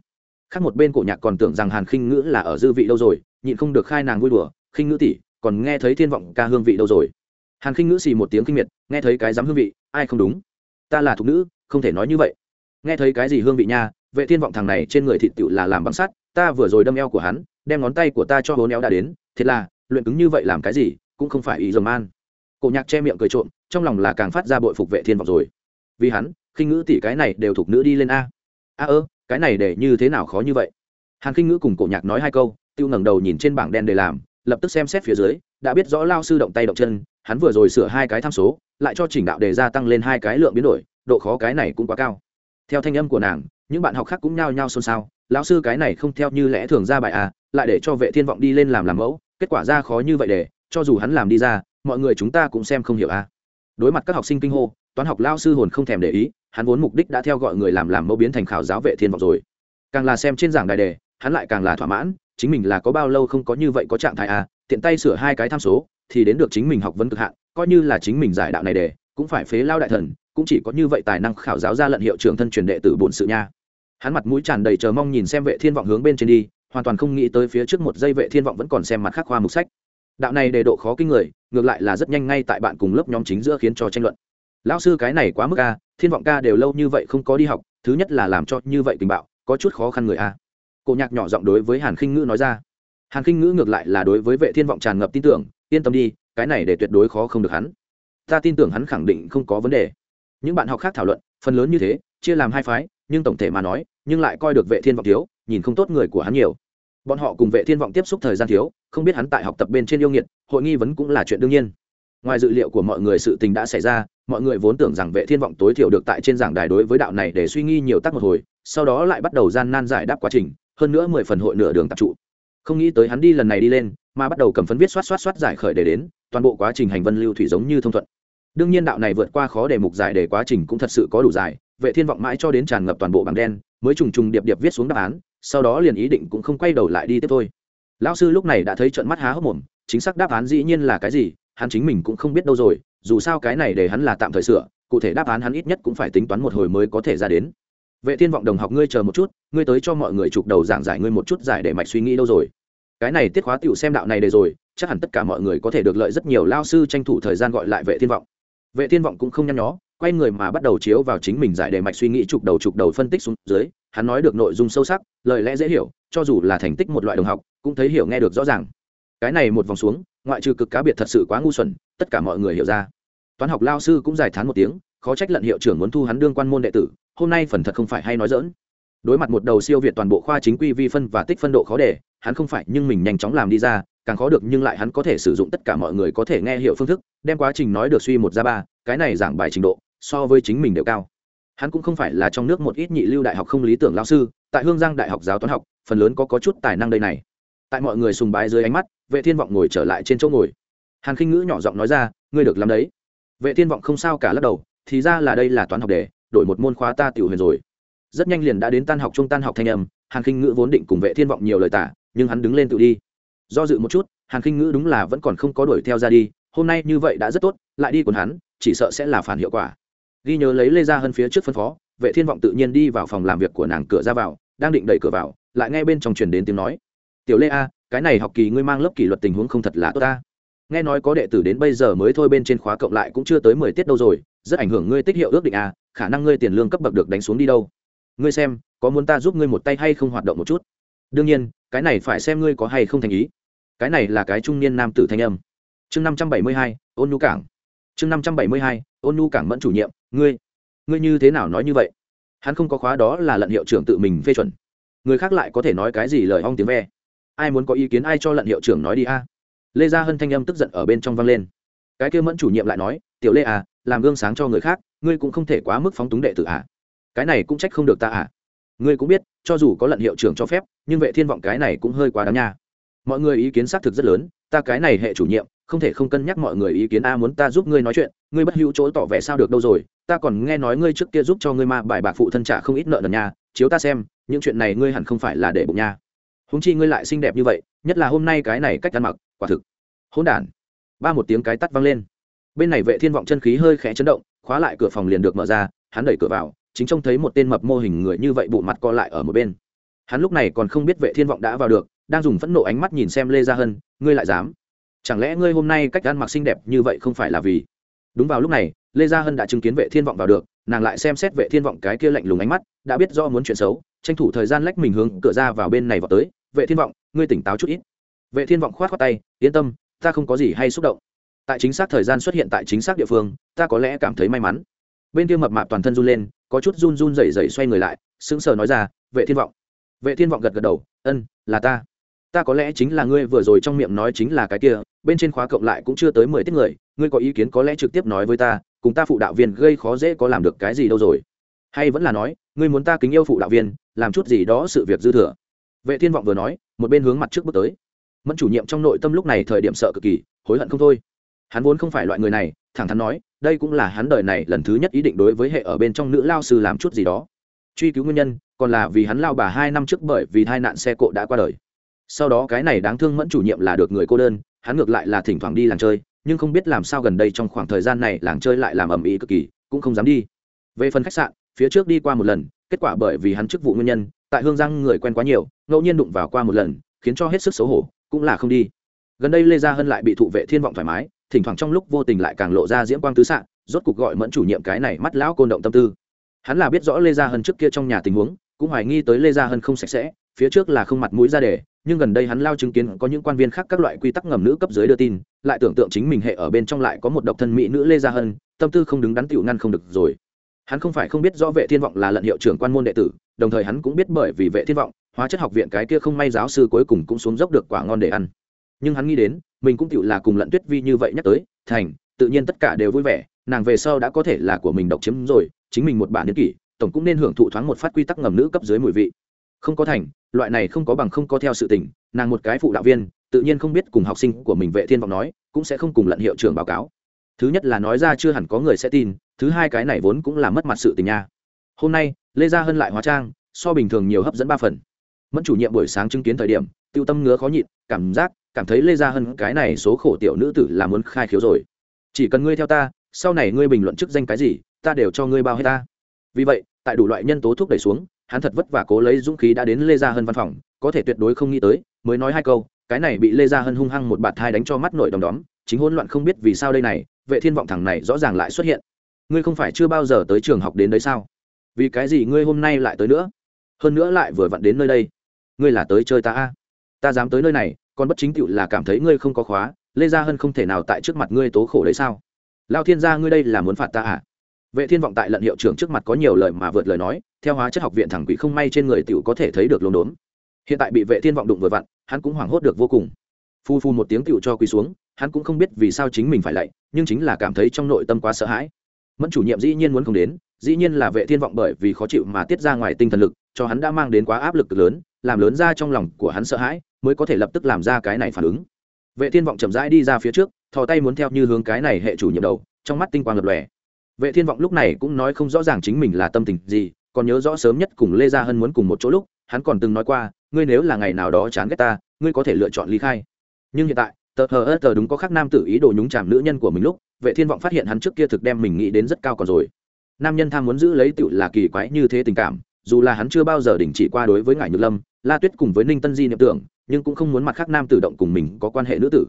Khác một bên cổ nhạc còn tưởng rằng hàn khinh ngữ là ở dư vị đâu rồi, nhịn không được khai nàng vui đùa, khinh ngữ tỷ, còn nghe thấy thiên vọng ca hương vị đâu rồi? Hàn khinh ngữ xì một tiếng kinh miệt, nghe thấy cái dám hương vị, ai không đúng? Ta là thục nữ, không thể nói như vậy. Nghe thấy cái gì hương vị nha vệ thiên vọng thằng này trên người thịt tựu là làm băng sắt, ta vừa rồi đâm eo của hắn, đem ngón tay của ta cho hố néo đã đến thế là, luyện cứng như vậy làm cái gì, cũng không phải ý dầm an cổ nhạc che miệng cười trộm, trong lòng là càng phát ra bội phục vệ thiên vọng rồi. Vì hắn, khinh ngữ tỷ cái này đều thuộc nữ đi lên a. A ơ, cái này để như thế nào khó như vậy? Hàn khinh ngữ cùng cổ nhạc nói hai câu, tiêu ngẩng đầu nhìn trên bảng đen để làm, lập tức xem xét phía dưới, đã biết rõ lao sư động tay động chân, hắn vừa rồi sửa hai cái tham số, lại cho chỉnh đạo đề gia tăng lên hai cái lượng biến đổi, độ khó cái này cũng quá cao. Theo thanh âm của nàng những bạn học khác cũng nhao nhao xôn xao, lão sư, cái này không theo như lẽ thường ra bài à lại để cho vệ thiên vọng đi lên làm làm mẫu, kết quả ra khó như vậy để, cho dù hắn làm đi ra, mọi người chúng ta cũng xem không hiểu à. Đối mặt các học sinh kinh hô, toán học lao sư hồn không thèm để ý, hắn vốn mục đích đã theo gọi người làm làm mẫu biến thành khảo giáo vệ thiên vọng rồi. Càng là xem trên giảng đài đề hắn lại càng là thỏa mãn, chính mình là có bao lâu không có như vậy có trạng thái à tiện tay sửa hai cái tham số, thì đến được chính mình học vấn cực hạn, coi như là chính mình giải đạo này đề cũng phải phế lao đại thần cũng chỉ có như vậy tài năng khảo giáo ra lận hiệu trưởng thân truyền đệ tử bổn sự nha. Hắn mặt mũi tràn đầy chờ mong nhìn xem vệ thiên vọng hướng bên trên đi, hoàn toàn không nghĩ tới phía trước một giây vệ thiên vọng vẫn còn xem mặt khắc khoa mục sách. Đạo này đề độ khó kinh người, ngược lại là rất nhanh ngay tại bạn cùng lớp nhóm chính giữa khiến cho tranh luận. Lão sư cái này quá mức a, thiên vọng ca đều lâu như vậy không có đi học, thứ nhất là làm cho như vậy tình bạo, có chút khó khăn người a. Cổ nhạc nhỏ giọng đối với hàn khinh ngữ nói ra. Hàn khinh ngữ ngược lại là đối với vệ thiên vọng tràn ngập tin tưởng, yên tâm đi, cái này để tuyệt đối khó không được hắn. Ta tin tưởng hắn khẳng định không có vấn đề những bạn học khác thảo luận, phần lớn như thế, chia làm hai phái, nhưng tổng thể mà nói, nhưng lại coi được vệ thiên vọng thiếu, nhìn không tốt người của hắn nhiều. Bọn họ cùng vệ thiên vọng tiếp xúc thời gian thiếu, không biết hắn tại học tập bên trên yêu nghiệt, hội nghi vấn cũng là chuyện đương nhiên. Ngoài dự liệu của mọi người sự tình đã xảy ra, mọi người vốn tưởng rằng vệ thiên vọng tối thiểu được tại trên giảng đài đối với đạo này để suy nghi nhiều tác một hồi, sau đó lại bắt đầu gian nan giải đáp quá trình, hơn nữa mười phần hội nửa đường tập trụ. Không nghĩ tới hắn đi lần này đi lên, mà bắt đầu cầm phấn viết xoát xoát xoát giải khởi để đến, toàn bộ quá trình hành vân lưu thủy giống như thông thuận đương nhiên đạo này vượt qua khó đề mục giải để quá trình cũng thật sự có đủ dài, vệ thiên vọng mãi cho đến tràn ngập toàn bộ bảng đen, mới trùng trùng điệp điệp viết xuống đáp án, sau đó liền ý định cũng không quay đầu lại đi tiếp thôi. Lão sư lúc này đã thấy trận mắt há hốc mồm, chính xác đáp án dĩ nhiên là cái gì, hắn chính mình cũng không biết đâu rồi, dù sao cái này để hắn là tạm thời sửa, cụ thể đáp án hắn ít nhất cũng phải tính toán một hồi mới có thể ra đến. Vệ thiên vọng đồng học ngươi chờ một chút, ngươi tới cho mọi người chụp đầu giảng giải ngươi một chút giải để mạch suy nghĩ đâu rồi. Cái này tiết khóa tiểu xem đạo này để rồi, chắc hẳn tất cả mọi người có thể được lợi rất nhiều lao sư tranh thủ thời gian gọi lại vệ thiên vọng vệ thiên vọng cũng không nhăn nhó, quay người mà bắt đầu chiếu vào chính mình giải đề mạch suy nghĩ chụp đầu chụp đầu phân tích xuống dưới, hắn nói được nội dung sâu sắc, lời lẽ dễ hiểu, cho dù là thành tích một loại đồng học, cũng thấy hiểu nghe được rõ ràng. Cái này một vòng xuống, ngoại trừ cực cá biệt thật sự quá ngu xuẩn, tất cả mọi người hiểu ra. Toán học lao sư cũng giải thán một tiếng, khó trách lận hiệu trưởng muốn thu hắn đương quan môn đệ tử, hôm nay phần thật không phải hay nói dỡn đối mặt một đầu siêu việt toàn bộ khoa chính quy vi phân và tích phân độ khó đề hắn không phải, nhưng mình nhanh chóng làm đi ra càng khó được nhưng lại hắn có thể sử dụng tất cả mọi người có thể nghe hiểu phương thức, đem quá trình nói được suy một ra ba, cái này giảng bài trình độ, so với chính mình đều cao. Hắn cũng không phải là trong nước một ít nhị lưu đại học không lý tưởng lao sư, tại hương giang đại học giáo toán học, phần lớn có có chút tài năng đây này. Tại mọi người sùng bái dưới ánh mắt, vệ thiên vọng ngồi trở lại trên chỗ ngồi. Hàn khinh ngữ nhỏ giọng nói ra, ngươi được làm đấy. Vệ thiên vọng không sao cả lắc đầu, thì ra là đây là toán học đề, đổi một môn khóa ta tiểu huyền rồi. Rất nhanh liền đã đến tan học trung tan học thanh âm, hàn khinh ngữ vốn định cùng vệ thiên vọng nhiều lời tả, nhưng hắn đứng lên tự đi do dự một chút, hàn khinh ngữ đúng là vẫn còn không có đuổi theo ra đi, hôm nay như vậy đã rất tốt, lại đi cùng hắn, chỉ sợ sẽ là phản hiệu quả. Ghi nhớ lấy lê ra hơn phía trước phân phó, vệ thiên vọng tự nhiên đi vào phòng làm việc của nàng cửa ra vào, đang định đẩy cửa vào, lại nghe bên trong truyền đến tiếng nói. Tiểu lê a, cái này học kỳ ngươi mang lớp kỷ luật tình huống không thật là tốt ta. Nghe nói có đệ tử đến bây giờ mới thôi bên trên khóa cộng lại cũng chưa tới mười tiết đâu rồi, rất ảnh hưởng ngươi tích hiệu ước định a, khả năng ngươi tiền lương cấp bậc được đánh xuống đi đâu. Ngươi xem, có muốn ta giúp ngươi một tay hay không hoạt động một chút? Đương nhiên, cái này phải xem ngươi có hay không thành ý. Cái này là cái trung niên nam tử thanh âm. Chương năm trăm bảy mươi hai, ôn nhu cảng. Chương năm trăm bảy mươi hai, ôn nhu cảng mẫn chủ nhiệm, ngươi ngươi như thế nào nói như vậy? Hắn không có khóa đó là lận hiệu trưởng tự mình phê chuẩn. Người khác lại có thể nói cái gì lời hong tiếng ve? Ai muốn có ý kiến ai cho lận hiệu trưởng nói đi a? Lê gia hân thanh âm tức giận ở bên trong vang lên. Cái kia mẫn chủ nhiệm lại nói, tiểu lê à làm gương sáng cho người khác, ngươi cũng không thể quá mức phóng túng đệ tử à? Cái này cũng trách không được ta à? Ngươi cũng biết cho dù có lận hiệu trưởng cho phép, nhưng vệ thiên vọng cái này cũng hơi quá đáng nha. Mọi người ý kiến xác thực rất lớn, ta cái này hệ chủ nhiệm, không thể không cân nhắc mọi người ý kiến a muốn ta giúp ngươi nói chuyện, ngươi bất hữu chỗ tỏ vẻ sao được đâu rồi, ta còn nghe nói ngươi trước kia giúp cho ngươi ma bài bạc phụ thân trả không ít nợ nần nha, chiếu ta xem, những chuyện này ngươi hẳn không phải là để bụng nha. Húng chi ngươi lại xinh đẹp như vậy, nhất là hôm nay cái này cách ăn mặc, quả thực. Hỗn đản. Ba một tiếng cái tắt vang lên. Bên này vệ thiên vọng chân khí hơi khẽ chấn động, khóa lại cửa phòng liền được mở ra, hắn đẩy cửa vào chính trông thấy một tên mập mô hình người như vậy bộ mặt co lại ở một bên. Hắn lúc này còn không biết vệ thiên vọng đã vào được, đang dùng phẫn nộ ánh mắt nhìn xem lê gia hân, ngươi lại dám? Chẳng lẽ ngươi hôm nay cách ăn mặc xinh đẹp như vậy không phải là vì? Đúng vào lúc này, lê gia hân đã chứng kiến vệ thiên vọng vào được, nàng lại xem xét vệ thiên vọng cái kia lạnh lùng ánh mắt, đã biết do muốn chuyện xấu, tranh thủ thời gian lách mình hướng cửa ra vào bên này vào tới, vệ thiên vọng, ngươi tỉnh táo chút ít. Vệ thiên vọng khoát khoát tay, yên tâm, ta không có gì hay xúc động. Tại chính xác thời gian xuất hiện tại chính xác địa phương, ta có lẽ cảm thấy may mắn. Bên kia mập mạp toàn thân run lên có chút run run rẩy rẩy xoay người lại, sững sờ nói ra, vệ thiên vọng. Vệ thiên vọng gật gật đầu, ân, là ta. Ta có lẽ chính là ngươi vừa rồi trong miệng nói chính là cái kia, bên trên khóa cộng lại cũng chưa tới mười tiết người, ngươi có ý kiến có lẽ trực tiếp nói với ta, cùng ta phụ đạo viên gây khó dễ có làm được cái gì đâu rồi. Hay vẫn là nói, ngươi muốn ta kính yêu phụ đạo viên, làm chút gì đó sự việc dư thừa. Vệ thiên vọng vừa nói, một bên hướng mặt trước bước tới. Mẫn chủ nhiệm trong nội tâm lúc này thời điểm sợ cực kỳ, hối hận không thôi. Hắn vốn không phải loại người này, thẳng thắn nói đây cũng là hắn đời này lần thứ nhất ý định đối với hệ ở bên trong nữ lao sư làm chút gì đó. Truy cứu nguyên nhân, còn là vì hắn lao bà hai năm trước bởi vì tai nạn xe cộ đã qua đời. Sau đó cái này đáng thương mẫn chủ nhiệm là được người cô đơn, hắn ngược lại là thỉnh thoảng đi làng chơi, nhưng không biết làm sao gần đây trong khoảng thời gian này làng chơi lại làm ầm ĩ cực kỳ, cũng không dám đi. Về phần khách sạn, phía trước đi qua một lần, kết quả bởi vì hắn chức vụ nguyên nhân, tại hương giang người quen quá nhiều, ngẫu nhiên đụng vào qua một lần, khiến cho hết sức xấu hổ, cũng là không đi. Gần đây lê gia hân lại bị thụ vệ thiên vọng thoải mái thỉnh thoảng trong lúc vô tình lại càng lộ ra diễm quang tứ xạ, rốt cục gọi mẫn chủ nhiệm cái này mắt lão côn động tâm tư. Hắn là biết rõ lê gia hân trước kia trong nhà tình huống, cũng hoài nghi tới lê gia hân không sạch sẽ, phía trước là không mặt mũi ra đề, nhưng gần đây hắn lao chứng kiến có những quan viên khác các loại quy tắc ngầm nữ cấp dưới đưa tin, lại tưởng tượng chính mình hệ ở bên trong lại có một độc thân mỹ nữ lê gia hân, tâm tư không đứng đắn tựu ngăn không được rồi. Hắn không phải không biết rõ vệ thiên vọng là lận hiệu trưởng quan môn đệ tử, đồng thời hắn cũng biết bởi vì vệ thiên vọng, hóa chất học viện cái kia không may giáo sư cuối cùng cũng xuống dốc được quả ngon để ăn. Nhưng hắn nghĩ đến mình cũng tựu là cùng lận tuyết vi như vậy nhắc tới, thành, tự nhiên tất cả đều vui vẻ, nàng về sau đã có thể là của mình độc chiếm rồi, chính mình một bản niên kỷ, tổng cũng nên hưởng thụ thoáng một phát quy tắc ngầm nữ cấp dưới mùi vị. Không có thành, loại này không có bằng không có theo sự tình, nàng một cái phụ đạo viên, tự nhiên không biết cùng học sinh của mình vệ thiên vọng nói, cũng sẽ không cùng lận hiệu trưởng báo cáo. Thứ nhất là nói ra chưa hẳn có người sẽ tin, thứ hai cái này vốn cũng là mất mặt sự tình nha. Hôm nay, lê gia hân lại hóa trang, so bình thường nhiều hấp dẫn ba phần. Mẫn chủ nhiệm buổi sáng chứng kiến thời điểm, tiêu tâm ngứa khó nhịn, cảm giác cảm thấy lê gia hân cái này số khổ tiểu nữ tử là muốn khai khiếu rồi. Chỉ cần ngươi theo ta, sau này ngươi bình luận chức danh cái gì, ta đều cho ngươi bao hết ta. Vì vậy, tại đủ loại nhân tố thúc đẩy xuống, hắn thật vất vả cố lấy dũng khí đã đến lê gia hân văn phòng, có thể tuyệt đối không nghĩ tới, mới nói hai câu, cái này bị lê gia hân hung hăng một bạt thai đánh cho mắt nội đom đóm, chính hỗn loạn không biết vì sao đây này, vệ thiên vọng thằng này rõ ràng lại xuất hiện. Ngươi không phải chưa bao giờ tới trường học đến đấy sao? Vì cái gì ngươi hôm nay lại tới nữa? Hơn nữa lại vừa vặn đến nơi đây. Ngươi là tới chơi ta a? Ta dám tới nơi này còn bất chính tựu là cảm thấy ngươi không có khóa, lê gia hân không thể nào tại trước mặt ngươi tố khổ đấy sao? Lao thiên gia ngươi đây là muốn phạt ta à? Vệ thiên vọng tại lận hiệu trưởng trước mặt có nhiều lời mà vượt lời nói, theo hóa chất học viện thẳng quỷ không may trên người tiểu có thể thấy được lốm đốm. Hiện tại bị vệ thiên vọng đụng vừa vặn, hắn cũng hoảng hốt được vô cùng. Phu phu một tiếng tiểu cho quỳ xuống, hắn cũng không biết vì sao chính mình phải lạy, nhưng chính là cảm thấy trong nội tâm quá sợ hãi. Mẫn chủ nhiệm dĩ nhiên muốn không đến, dĩ nhiên là vệ thiên vọng bởi vì khó chịu mà tiết ra ngoài tinh thần lực, cho hắn đã mang đến quá áp lực lớn, làm lớn ra trong lòng của hắn sợ hãi mới có thể lập tức làm ra cái này phản ứng. Vệ thiên vọng chậm rãi đi ra phía trước, thò tay muốn theo như hướng cái này hệ chủ nhiệm đầu, trong mắt tinh quang lập lòe. Vệ thiên vọng lúc này cũng nói không rõ ràng chính mình là tâm tình gì, còn nhớ rõ sớm nhất cùng lê gia hân muốn cùng một chỗ lúc, hắn còn từng nói qua, ngươi nếu là ngày nào đó chán ghét ta, ngươi có thể lựa chọn ly khai. Nhưng hiện tại, tờ hờ ớt tờ đúng có khác nam tử ý đồ nhúng chàm nữ nhân của mình lúc, vệ thiên vọng phát hiện hắn trước kia thực đem mình nghĩ đến rất cao còn rồi. Nam nhân tham muốn giữ lấy tựu là kỳ quái như thế tình cảm, dù là hắn chưa bao giờ đình chỉ qua đối với ngải nhược lâm la tuyết cùng với ninh tân di niệm tưởng, nhưng cũng không muốn mặt khác nam tử động cùng mình có quan hệ nữ tử.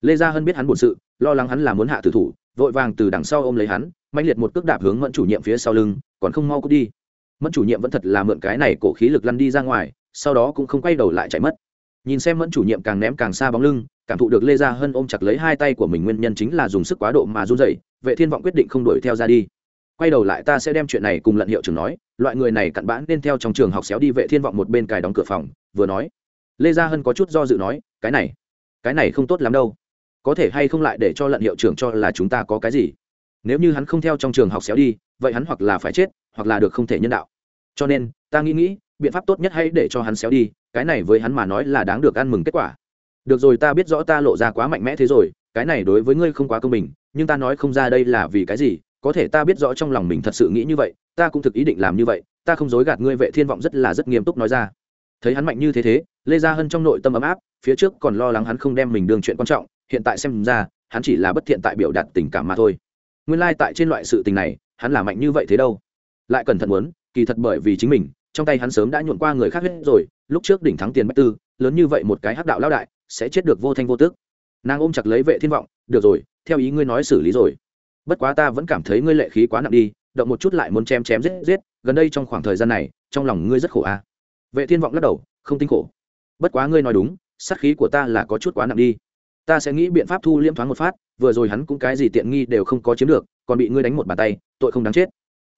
Lê gia hân biết hắn buồn sự, lo lắng hắn là muốn hạ tử thủ, vội vàng từ đằng sau ôm lấy hắn mạnh liệt một cước đạp hướng mẫn chủ nhiệm phía sau lưng, còn không mau cút đi. Mẫn chủ nhiệm vẫn thật là mượn cái này cổ khí lực lăn đi ra ngoài, sau đó cũng không quay đầu lại chạy mất. Nhìn xem mẫn chủ nhiệm càng ném càng xa bóng lưng, cảm thụ được lê gia hân ôm chặt lấy hai tay của mình nguyên nhân chính là dùng sức quá độ mà run dậy vệ thiên vọng quyết định không đuổi theo ra đi quay đầu lại ta sẽ đem chuyện này cùng lận hiệu trưởng nói, loại người này cặn bã nên theo trong trường học xéo đi vệ thiên vọng một bên cài đóng cửa phòng, vừa nói. Lê gia hân có chút do dự nói, cái này cái này không tốt lắm đâu. Có thể hay không lại để cho lận hiệu trưởng cho là chúng ta có cái gì? Nếu như hắn không theo trong trường học xéo đi, vậy hắn hoặc là phải chết, hoặc là được không thể nhân đạo. Cho nên, ta nghĩ nghĩ, biện pháp tốt nhất hãy để cho hắn xéo đi, cái này với hắn mà nói là đáng được ăn mừng kết quả. Được rồi, ta biết rõ ta lộ ra quá mạnh mẽ thế rồi, cái này đối với ngươi không quá công bình, nhưng ta nói không ra đây là vì cái gì có thể ta biết rõ trong lòng mình thật sự nghĩ như vậy, ta cũng thực ý định làm như vậy, ta không dối gạt ngươi vệ thiên vọng rất là rất nghiêm túc nói ra. Thấy hắn mạnh như thế thế, lê gia hân trong nội tâm ấm áp, phía trước còn lo lắng hắn không đem mình đương chuyện quan trọng, hiện tại xem ra, hắn chỉ là bất thiện tại biểu đạt tình cảm mà thôi. Nguyên lai tại trên loại sự tình này, hắn là mạnh như vậy thế đâu. Lại cẩn thận muốn, kỳ thật bởi vì chính mình, trong tay hắn sớm đã nhuộn qua người khác hết rồi, lúc trước đỉnh thắng tiền bách tư, lớn như vậy một cái hắc đạo lao đại, sẽ chết được vô thanh vô tức. nàng ôm chặt lấy vệ thiên vọng, được rồi, theo ý ngươi nói xử lý rồi bất quá ta vẫn cảm thấy ngươi lệ khí quá nặng đi, động một chút lại muốn chém chém giết giết, gần đây trong khoảng thời gian này, trong lòng ngươi rất khổ à. vệ thiên vọng lắc đầu, không tính khổ. Bất quá ngươi nói đúng, sát khí của ta là có chút quá nặng đi. Ta sẽ nghĩ biện pháp thu liễm thoáng một phát, vừa rồi hắn cũng cái gì tiện nghi đều không có chiếm được, còn bị ngươi đánh một bàn tay, tội không đáng chết.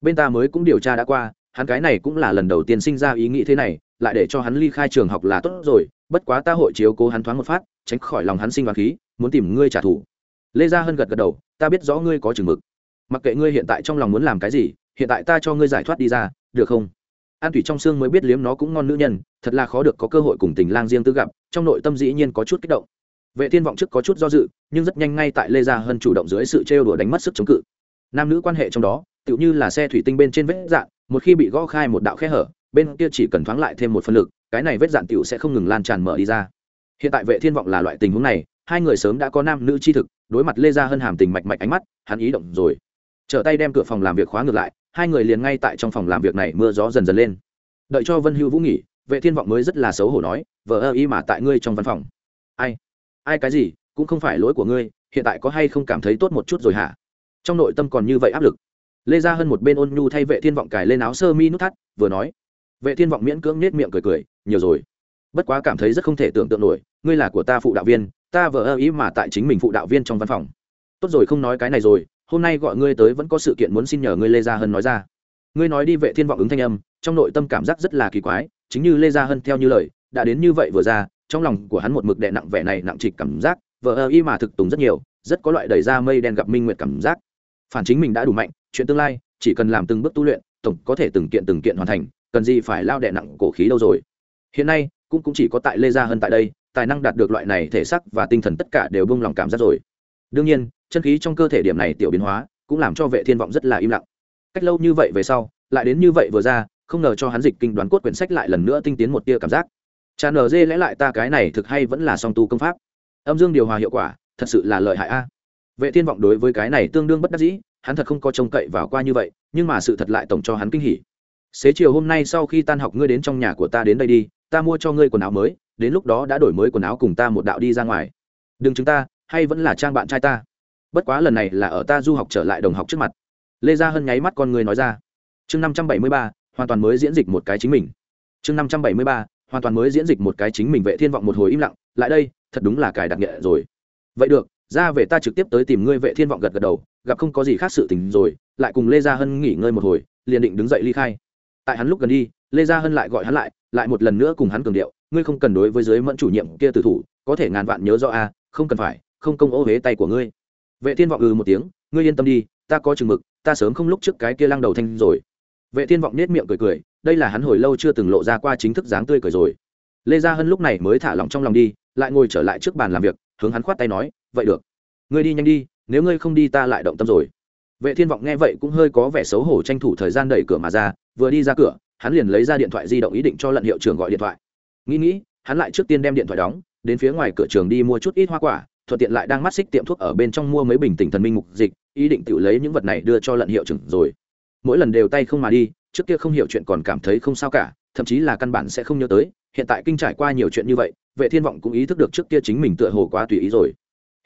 Bên ta mới cũng điều tra đã qua, hắn cái này cũng là lần đầu tiên sinh ra ý nghĩ thế này, lại để cho hắn ly khai trường học là tốt rồi, bất quá ta hội chiếu cố hắn thoáng một phát, tránh khỏi lòng hắn sinh hoạt khí, muốn tìm ngươi trả thù lê gia hân gật gật đầu, ta biết rõ ngươi có chừng mực. Mặc kệ ngươi hiện tại trong lòng muốn làm cái gì, hiện tại ta cho ngươi giải thoát đi ra, được không? An thủy trong xương mới biết liếm nó cũng ngon nữ nhân, thật là khó được có cơ hội cùng tình lang riêng tư gặp, trong nội tâm dĩ nhiên có chút kích động. Vệ thiên vọng trước có chút do dự, nhưng rất nhanh ngay tại lê gia hân chủ động dưới sự trêu đùa đánh mất sức chống cự. Nam nữ quan hệ trong đó, tựu như là xe thủy tinh bên trên vết dạn, một khi bị gõ khai một đạo khe hở, bên kia chỉ cần thoáng lại thêm một phân lực, cái này vết dạn tựu sẽ không ngừng lan tràn mở đi ra. Hiện tại vệ thiên vọng là loại tình huống này, hai người sớm đã có nam nữ chi thực đối mặt lê gia hân hàm tình mạch mạch ánh mắt, hắn ý động rồi. Trở tay đem cửa phòng làm việc khóa ngược lại, hai người liền ngay tại trong phòng làm việc này, mưa gió dần dần lên. Đợi cho vân hưu vũ nghỉ, vệ thiên vọng mới rất là xấu hổ nói, vợ ơ y mà tại ngươi trong văn phòng. Ai? Ai cái gì? Cũng không phải lỗi của ngươi, hiện tại có hay không cảm thấy tốt một chút rồi hả? Trong nội tâm còn như vậy áp lực. Lê ra hơn một bên ôn nhu thay vệ thiên vọng cài lên áo sơ mi nút thắt, vừa nói. Vệ thiên vọng miễn cưỡng nết miệng cười cười, nhiều rồi. Bất quá cảm thấy rất không thể tưởng tượng nổi, ngươi là của ta phụ đạo viên ta vợ ơ ý mà tại chính mình phụ đạo viên trong văn phòng. Tốt rồi, không nói cái này rồi, hôm nay gọi ngươi tới vẫn có sự kiện muốn xin nhờ ngươi lê gia hân nói ra. Ngươi nói đi vệ thiên vọng ứng thanh âm, trong nội tâm cảm giác rất là kỳ quái, chính như lê gia hân theo như lời, đã đến như vậy vừa ra, trong lòng của hắn một mực đè nặng vẻ này nặng trịch cảm giác vợ ơ y mà thực tùng rất nhiều, rất có loại đẩy ra mây đen gặp minh nguyệt cảm giác. Phản chính mình đã đủ mạnh, chuyện tương lai, chỉ cần làm từng bước tu luyện, tổng có thể từng kiện từng kiện hoàn thành, cần gì phải lao đè nặng cổ khí đâu rồi. Hiện nay, cũng cũng chỉ có tại lê gia Hân tại đây tài năng đạt được loại này thể sắc và tinh thần tất cả đều bông lòng cảm giác rồi. Đương nhiên, chân khí trong cơ thể điểm này tiểu biến hóa cũng làm cho vệ thiên vọng rất là im lặng. Cách lâu như vậy về sau, lại đến như vậy vừa ra, không ngờ cho hắn dịch kinh đoán cốt quyển sách lại lần nữa tinh tiến một tia cảm giác. Trà nở dê lẽ lại ta cái này thực hay vẫn là song tu công pháp? Âm dương điều hòa hiệu quả, thật sự là lợi hại a. Vệ thiên vọng đối với cái này tương đương bất đắc dĩ, hắn thật không có trông cậy vào qua như vậy, nhưng mà sự thật lại tổng cho hắn kinh hỉ xế chiều hôm nay sau khi tan học ngươi đến trong nhà của ta đến đây đi, ta mua cho ngươi quần áo mới, đến lúc đó đã đổi mới quần áo cùng ta một đạo đi ra ngoài. Đừng chúng ta, hay vẫn là trang bạn trai ta. Bất quá lần này là ở ta du học trở lại đồng học trước mặt. Lê gia hân nháy mắt con người nói ra. Chương năm trăm bảy mươi ba, hoàn toàn mới diễn dịch một cái chính mình. Chương năm trăm bảy mươi ba, hoàn toàn mới diễn dịch một cái chính mình vệ thiên vọng một hồi im lặng, lại đây, thật đúng là cài đặc nghệ rồi. Vậy được, ra về ta trực tiếp tới tìm ngươi vệ thiên vọng gật gật đầu, gặp không có gì khác sự tình rồi, lại cùng lê gia hân nghỉ ngơi một hồi, liền định đứng dậy ly khai tại hắn lúc gần đi, lê gia hân lại gọi hắn lại lại một lần nữa cùng hắn cường điệu, ngươi không cần đối với giới mẫn chủ nhiệm kia tử thủ, có thể ngàn vạn nhớ rõ a, không cần phải, không công ô huế tay của ngươi. Vệ thiên vọng ừ một tiếng, ngươi yên tâm đi, ta có chừng mực, ta sớm không lúc trước cái kia lăng đầu thanh rồi. Vệ thiên vọng nết miệng cười cười, đây là hắn hồi lâu chưa từng lộ ra qua chính thức dáng tươi cười rồi. Lê gia hân lúc này mới thả lỏng trong lòng đi, lại ngồi trở lại trước bàn làm việc, hướng hắn khoát tay nói, vậy được. Ngươi đi nhanh đi, nếu ngươi không đi ta lại động tâm rồi. Vệ thiên vọng nghe vậy cũng hơi có vẻ xấu hổ tranh thủ thời gian đẩy cửa mà ra vừa đi ra cửa, hắn liền lấy ra điện thoại di động ý định cho lận hiệu trưởng gọi điện thoại. Nghĩ nghĩ, hắn lại trước tiên đem điện thoại đóng, đến phía ngoài cửa trường đi mua chút ít hoa quả, thuận tiện lại đang mắt xích tiệm thuốc ở bên trong mua mấy bình tỉnh thần minh mục dịch, ý định tự lấy những vật này đưa cho lận hiệu trưởng rồi. Mỗi lần đều tay không mà đi, trước kia không hiểu chuyện còn cảm thấy không sao cả, thậm chí là căn bản sẽ không nhớ tới, hiện tại kinh trải qua nhiều chuyện như vậy, vệ thiên vọng cũng ý thức được trước kia chính mình tựa hồ quá tùy ý rồi.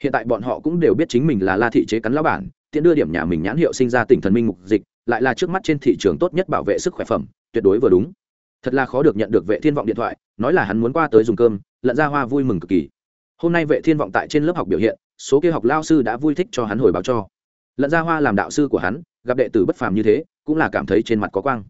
Hiện tại bọn họ cũng đều biết chính mình là la thị chế cắn lão bản, tiện đưa điểm nhà mình nhãn hiệu sinh ra tỉnh thần minh mục dịch lại là trước mắt trên thị trường tốt nhất bảo vệ sức khỏe phẩm, tuyệt đối vừa đúng. Thật là khó được nhận được vệ thiên vọng điện thoại, nói là hắn muốn qua tới dùng cơm, lận ra hoa vui mừng cực kỳ. Hôm nay vệ thiên vọng tại trên lớp học biểu hiện, số kia học lao sư đã vui thích cho hắn hồi báo cho. Lận ra hoa làm đạo sư của hắn, gặp đệ tử bất phàm như thế, cũng là cảm thấy trên mặt có quang.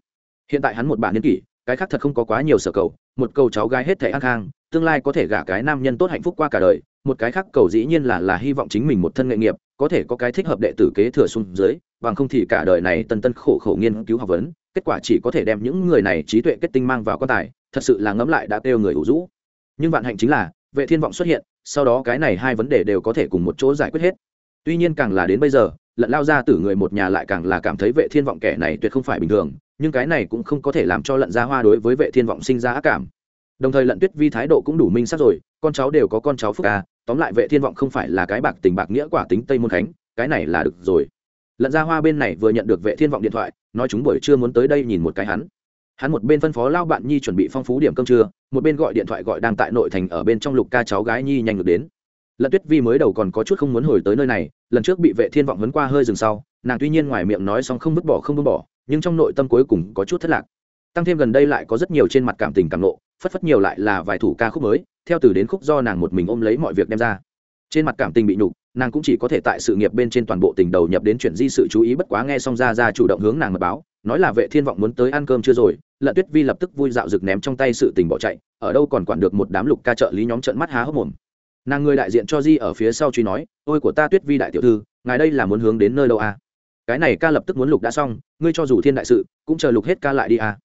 Hiện tại hắn một bản niên kỷ, cái khác thật không có quá nhiều sở cầu, một cầu cháu gái hết thể ăn khang, tương lai có thể gả cái nam nhân tốt hạnh phúc qua cả đời, một cái khác cầu dĩ nhiên là là hy vọng chính mình một thân nghệ nghiệp, có thể có cái thích hợp đệ tử kế thừa xuống dưới bằng không thì cả đời này tân tân khổ khổ nghiên cứu học vấn, kết quả chỉ có thể đem những người này trí tuệ kết tinh mang vào quan tài, thật sự là ngẫm lại đã kêu người ủ rũ. Nhưng vạn hạnh chính là, vệ thiên vọng xuất hiện, sau đó cái này hai vấn đề đều có thể cùng một chỗ giải quyết hết. Tuy nhiên càng là đến bây giờ, lận lao ra từ người một nhà lại càng là cảm thấy vệ thiên vọng kẻ này tuyệt không phải bình thường, nhưng cái này cũng không có thể làm cho lận gia hoa đối với vệ thiên vọng sinh ra ác cảm. Đồng thời lận tuyết vi thái độ cũng đủ minh sắc rồi, con cháu đều có con cháu phúc ca tóm lại vệ thiên vọng không phải là cái bạc tình bạc nghĩa quả tính tây môn khánh, cái này là được rồi lận ra hoa bên này vừa nhận được vệ thiên vọng điện thoại, nói chúng buổi trưa muốn tới đây nhìn một cái hắn. Hắn một bên phân phó lao bạn nhi chuẩn bị phong phú điểm cơm trưa, một bên gọi điện thoại gọi đang tại nội thành ở bên trong lục ca cháu gái nhi nhanh được đến. Lận tuyết vi mới đầu còn có chút không muốn hồi tới nơi này, lần trước bị vệ thiên vọng vấn qua hơi dừng sau, nàng tuy nhiên ngoài miệng nói xong không vứt bỏ không vứt bỏ, nhưng trong nội tâm cuối cùng có chút thất lạc. Tăng thêm gần đây lại có rất nhiều trên mặt cảm tình cảm nộ, phất phất nhiều lại là vài thủ ca khúc mới, theo từ đến khúc do nàng một mình ôm lấy mọi việc đem ra. Trên mặt cảm tình bị nhục nàng cũng chỉ có thể tại sự nghiệp bên trên toàn bộ tình đầu nhập đến chuyện di sự chú ý, bất quá nghe xong ra ra chủ động hướng nàng mật báo, nói là vệ thiên vọng muốn tới ăn cơm chưa rồi, lận tuyết vi lập tức vui dạo rực ném trong tay sự tình bỏ chạy, ở đâu còn quản được một đám lục ca trợ lý nhóm trận mắt há hốc mồm nàng người đại diện cho di ở phía sau truy nói, ôi của ta tuyết vi đại tiểu thư, ngài đây là muốn hướng đến nơi đâu à? cái này ca lập tức muốn lục đã xong, ngươi cho dù thiên đại sự, cũng chờ lục hết ca lại đi à?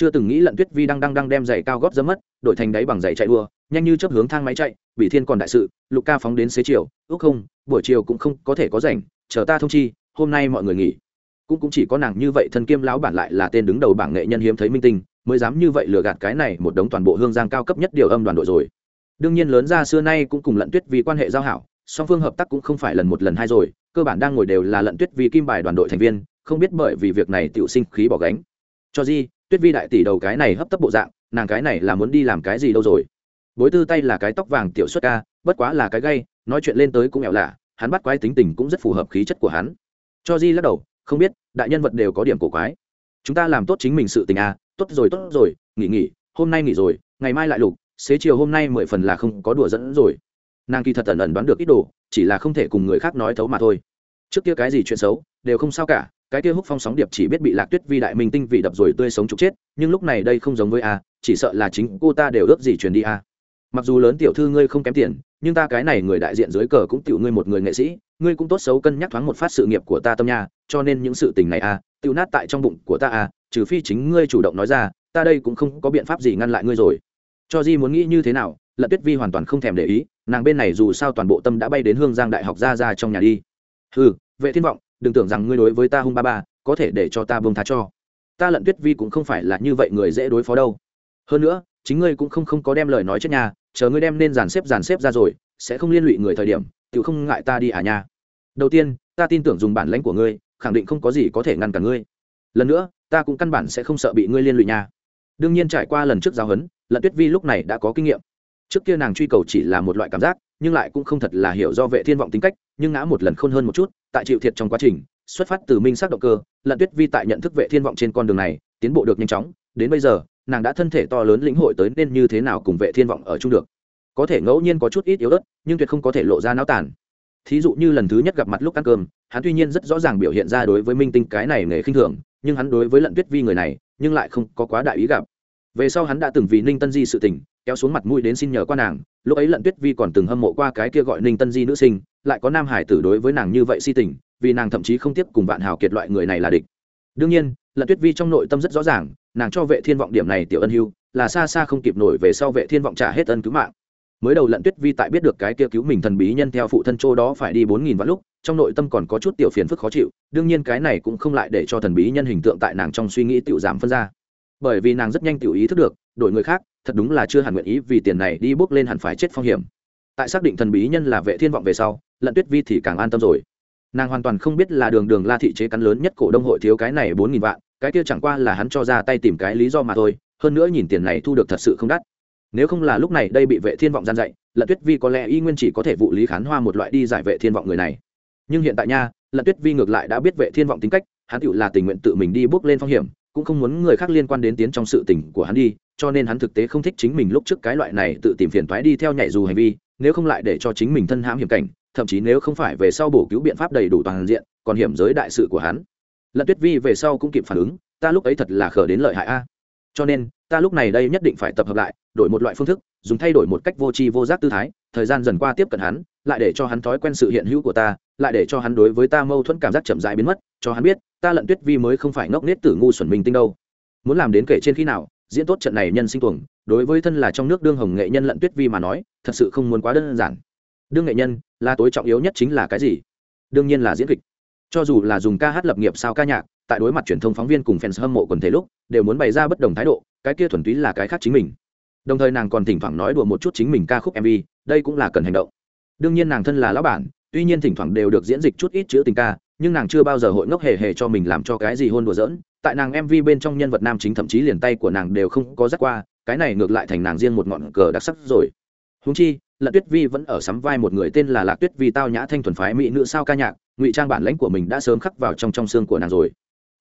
Chưa từng nghĩ lận tuyết vi đang đang đang đem giày cao gót dấm mất, đổi thành đáy bằng giày chạy đua, nhanh như chấp hướng thang máy chạy bị thiên còn đại sự, lục ca phóng đến xế chiều, ước không, buổi chiều cũng không có thể có rảnh, chờ ta thông chi, hôm nay mọi người nghỉ. Cũng cũng chỉ có nàng như vậy, thân kiêm lão bản lại là tên đứng đầu bảng nghệ nhân hiếm thấy minh tinh, mới dám như vậy lừa gạt cái này một đống toàn bộ hương giang cao cấp nhất điều âm đoàn đội rồi. Đương nhiên lớn ra xưa nay cũng cùng lận tuyết vì quan hệ giao hảo, song phương hợp tác cũng không phải lần một lần hai rồi, cơ bản đang ngồi đều là lận tuyết vì kim bài đoàn đội thành viên, không biết bởi vì việc này tiểu sinh khí bỏ gánh. Cho di tuyết vi đại tỷ đầu cái này hấp tấp bộ dạng, nàng cái này là muốn đi làm cái gì đâu rồi? Bối tư tay là cái tóc vàng tiểu xuất ca, bất quá là cái gay, nói chuyện lên tới cũng ẻo lạ, hắn bắt quái tính tình cũng rất phù hợp khí chất của hắn. Cho di lắc đầu, không biết, đại nhân vật đều có điểm cổ quái. Chúng ta làm tốt chính mình sự tình à tốt rồi tốt rồi, nghỉ nghỉ, hôm nay nghỉ rồi, ngày mai lại lục, xế chiều hôm nay mười phần là không có đùa dẫn rồi. Nàng kỳ thật ẩn ẩn đoán được ít đồ, chỉ là không thể cùng người khác nói thấu mà thôi. Trước kia cái gì chuyện xấu, đều không sao cả cái kia húc phong sóng điệp chỉ biết bị lạc tuyết vi đại minh tinh vị đập rồi tươi sống trục chết, nhưng lúc này đây không giống với a, chỉ sợ là chính cô ta đều ước gì truyền đi a. Mặc dù lớn tiểu thư ngươi không kém tiền, nhưng ta cái này người đại diện dưới cờ cũng tiểu ngươi một người nghệ sĩ, ngươi cũng tốt xấu cân nhắc thoáng một phát sự nghiệp của ta tâm nha, cho nên những sự tình này a tiểu nát tại trong bụng của ta a, trừ phi chính ngươi chủ động nói ra, ta đây cũng không có biện pháp gì ngăn lại ngươi rồi. Cho di muốn nghĩ như thế nào, lận tuyết vi hoàn toàn không thèm để ý, nàng bên này dù sao toàn bộ tâm đã bay đến hương giang đại học ra ra trong nhà đi. Ừ vệ thiên vọng đừng tưởng rằng ngươi đối với ta hung ba ba, có thể để cho ta bông tha cho. Ta lận tuyết vi cũng không phải là như vậy người dễ đối phó đâu. Hơn nữa, chính ngươi cũng không không có đem lời nói chết nhà chờ ngươi đem nên dàn xếp dàn xếp ra rồi, sẽ không liên lụy người thời điểm tự không ngại ta đi à nha. Đầu tiên, ta tin tưởng dùng bản lãnh của ngươi, khẳng định không có gì có thể ngăn cản ngươi. Lần nữa, ta cũng căn bản sẽ không sợ bị ngươi liên lụy nha. Đương nhiên trải qua lần trước giáo huấn, lận tuyết vi lúc này đã có kinh nghiệm. Trước kia nàng truy cầu chỉ là một loại cảm giác, nhưng lại cũng không thật là hiểu do vệ thiên vọng tính cách, nhưng ngã một lần khôn hơn một chút tại chịu thiệt trong quá trình, xuất phát từ minh sắc động cơ, lận tuyết vi tại nhận thức vệ thiên vọng trên con đường này, tiến bộ được nhanh chóng. Đến bây giờ, nàng đã thân thể to lớn lĩnh hội tới nên như thế nào cùng vệ thiên vọng ở chung được. Có thể ngẫu nhiên có chút ít yếu ớt, nhưng tuyệt không có thể lộ ra náo tàn. Thí dụ như lần thứ nhất gặp mặt lúc ăn cơm, hắn tuy nhiên rất rõ ràng biểu hiện ra đối với minh tinh cái này nghề khinh thường, nhưng hắn đối với lận tuyết vi người này, nhưng lại không có quá đại ý gặp. Về sau hắn đã từng vì ninh tân di sự tình, kéo xuống mặt mũi đến xin nhờ qua nàng. Lúc ấy lận tuyết vi còn từng hâm mộ qua cái kia gọi ninh tân di nữ sinh lại có nam hải tử đối với nàng như vậy si tình, vì nàng thậm chí không tiếp cùng vạn hào kiệt loại người này là địch. Đương nhiên, lận tuyết vi trong nội tâm rất rõ ràng, nàng cho vệ thiên vọng điểm này tiểu ân hưu, là xa xa không kịp nổi về sau vệ thiên vọng trả hết ân cứu mạng. Mới đầu lận tuyết vi tại biết được cái kia cứu mình thần bí nhân theo phụ thân châu đó phải đi bốn nghìn vạn lúc, trong nội tâm còn có chút tiểu phiền phức khó chịu, đương nhiên cái này cũng không lại để cho thần bí nhân hình tượng tại nàng trong suy nghĩ tiểu giảm phân ra. Bởi vì nàng rất nhanh tiểu ý thức được, đổi người khác, thật đúng là chưa hẳn nguyện ý vì tiền này đi bước lên hẳn phải chết phong hiểm tại xác định thần bí nhân là vệ thiên vọng về sau, lận tuyết vi thì càng an tâm rồi. Nàng hoàn toàn không biết là đường đường la thị chế cắn lớn nhất cổ đông hội thiếu cái này bốn nghìn vạn, cái kia chẳng qua là hắn cho ra tay tìm cái lý do mà thôi, hơn nữa nhìn tiền này thu được thật sự không đắt. Nếu không là lúc này đây bị vệ thiên vọng gian dạy, lận tuyết vi có lẽ y nguyên chỉ có thể vụ lý khán hoa một loại đi giải vệ thiên vọng người này. Nhưng hiện tại nha, lận tuyết vi ngược lại đã biết vệ thiên vọng tính cách, hắn tự là tình nguyện tự mình đi bước lên phong hiểm, cũng không muốn người khác liên quan đến tiến trong sự tình của hắn đi, cho nên hắn thực tế không thích chính mình lúc trước cái loại này tự tìm phiền toái đi theo nhảy dù hành vi nếu không lại để cho chính mình thân hãm hiểm cảnh, thậm chí nếu không phải về sau bổ cứu biện pháp đầy đủ toàn diện, còn hiểm giới đại sự của hắn. Lận tuyết vi về sau cũng kịp phản ứng, ta lúc ấy thật là khờ đến lợi hại a. Cho nên, ta lúc này đây nhất định phải tập hợp lại, đổi một loại phương thức, dùng thay đổi một cách vô tri vô giác tư thái, thời gian dần qua tiếp cận hắn, lại để cho hắn thói quen sự hiện hữu của ta, lại để cho hắn đối với ta mâu thuẫn cảm giác chậm rãi biến mất, cho hắn biết, ta lận tuyết vi mới không phải ngốc nết tử ngu xuẩn mình tinh đâu. Muốn làm đến kể trên khi nào diễn tốt trận này nhân sinh tuồng, đối với thân là trong nước đương hồng nghệ nhân lận tuyết vi mà nói, thật sự không muốn quá đơn giản. Đương nghệ nhân, là tối trọng yếu nhất chính là cái gì? Đương nhiên là diễn kịch. Cho dù là dùng ca hát lập nghiệp sao ca nhạc, tại đối mặt truyền thông phóng viên cùng fans hâm mộ quần thể lúc, đều muốn bày ra bất đồng thái độ, cái kia thuần túy là cái khác chính mình. Đồng thời nàng còn thỉnh thoảng nói đùa một chút chính mình ca khúc mv đây cũng là cần hành động. Đương nhiên nàng thân là lão bản, tuy nhiên thỉnh thoảng đều được diễn dịch chút ít chữ tình ca nhưng nàng chưa bao giờ hội ngốc hề hề cho mình làm cho cái gì hôn đùa giỡn. Tại nàng mv bên trong nhân vật nam chính thậm chí liền tay của nàng đều không có dắt qua, cái này ngược lại thành nàng riêng một ngọn cờ đặc sắc rồi. Húng chi lận tuyết vi vẫn ở sắm vai một người tên là lạc tuyết vi tao nhã thanh thuần phái mỹ nữ sao ca nhạc, ngụy trang bản lãnh của mình đã sớm khắc vào trong trong xương của nàng rồi.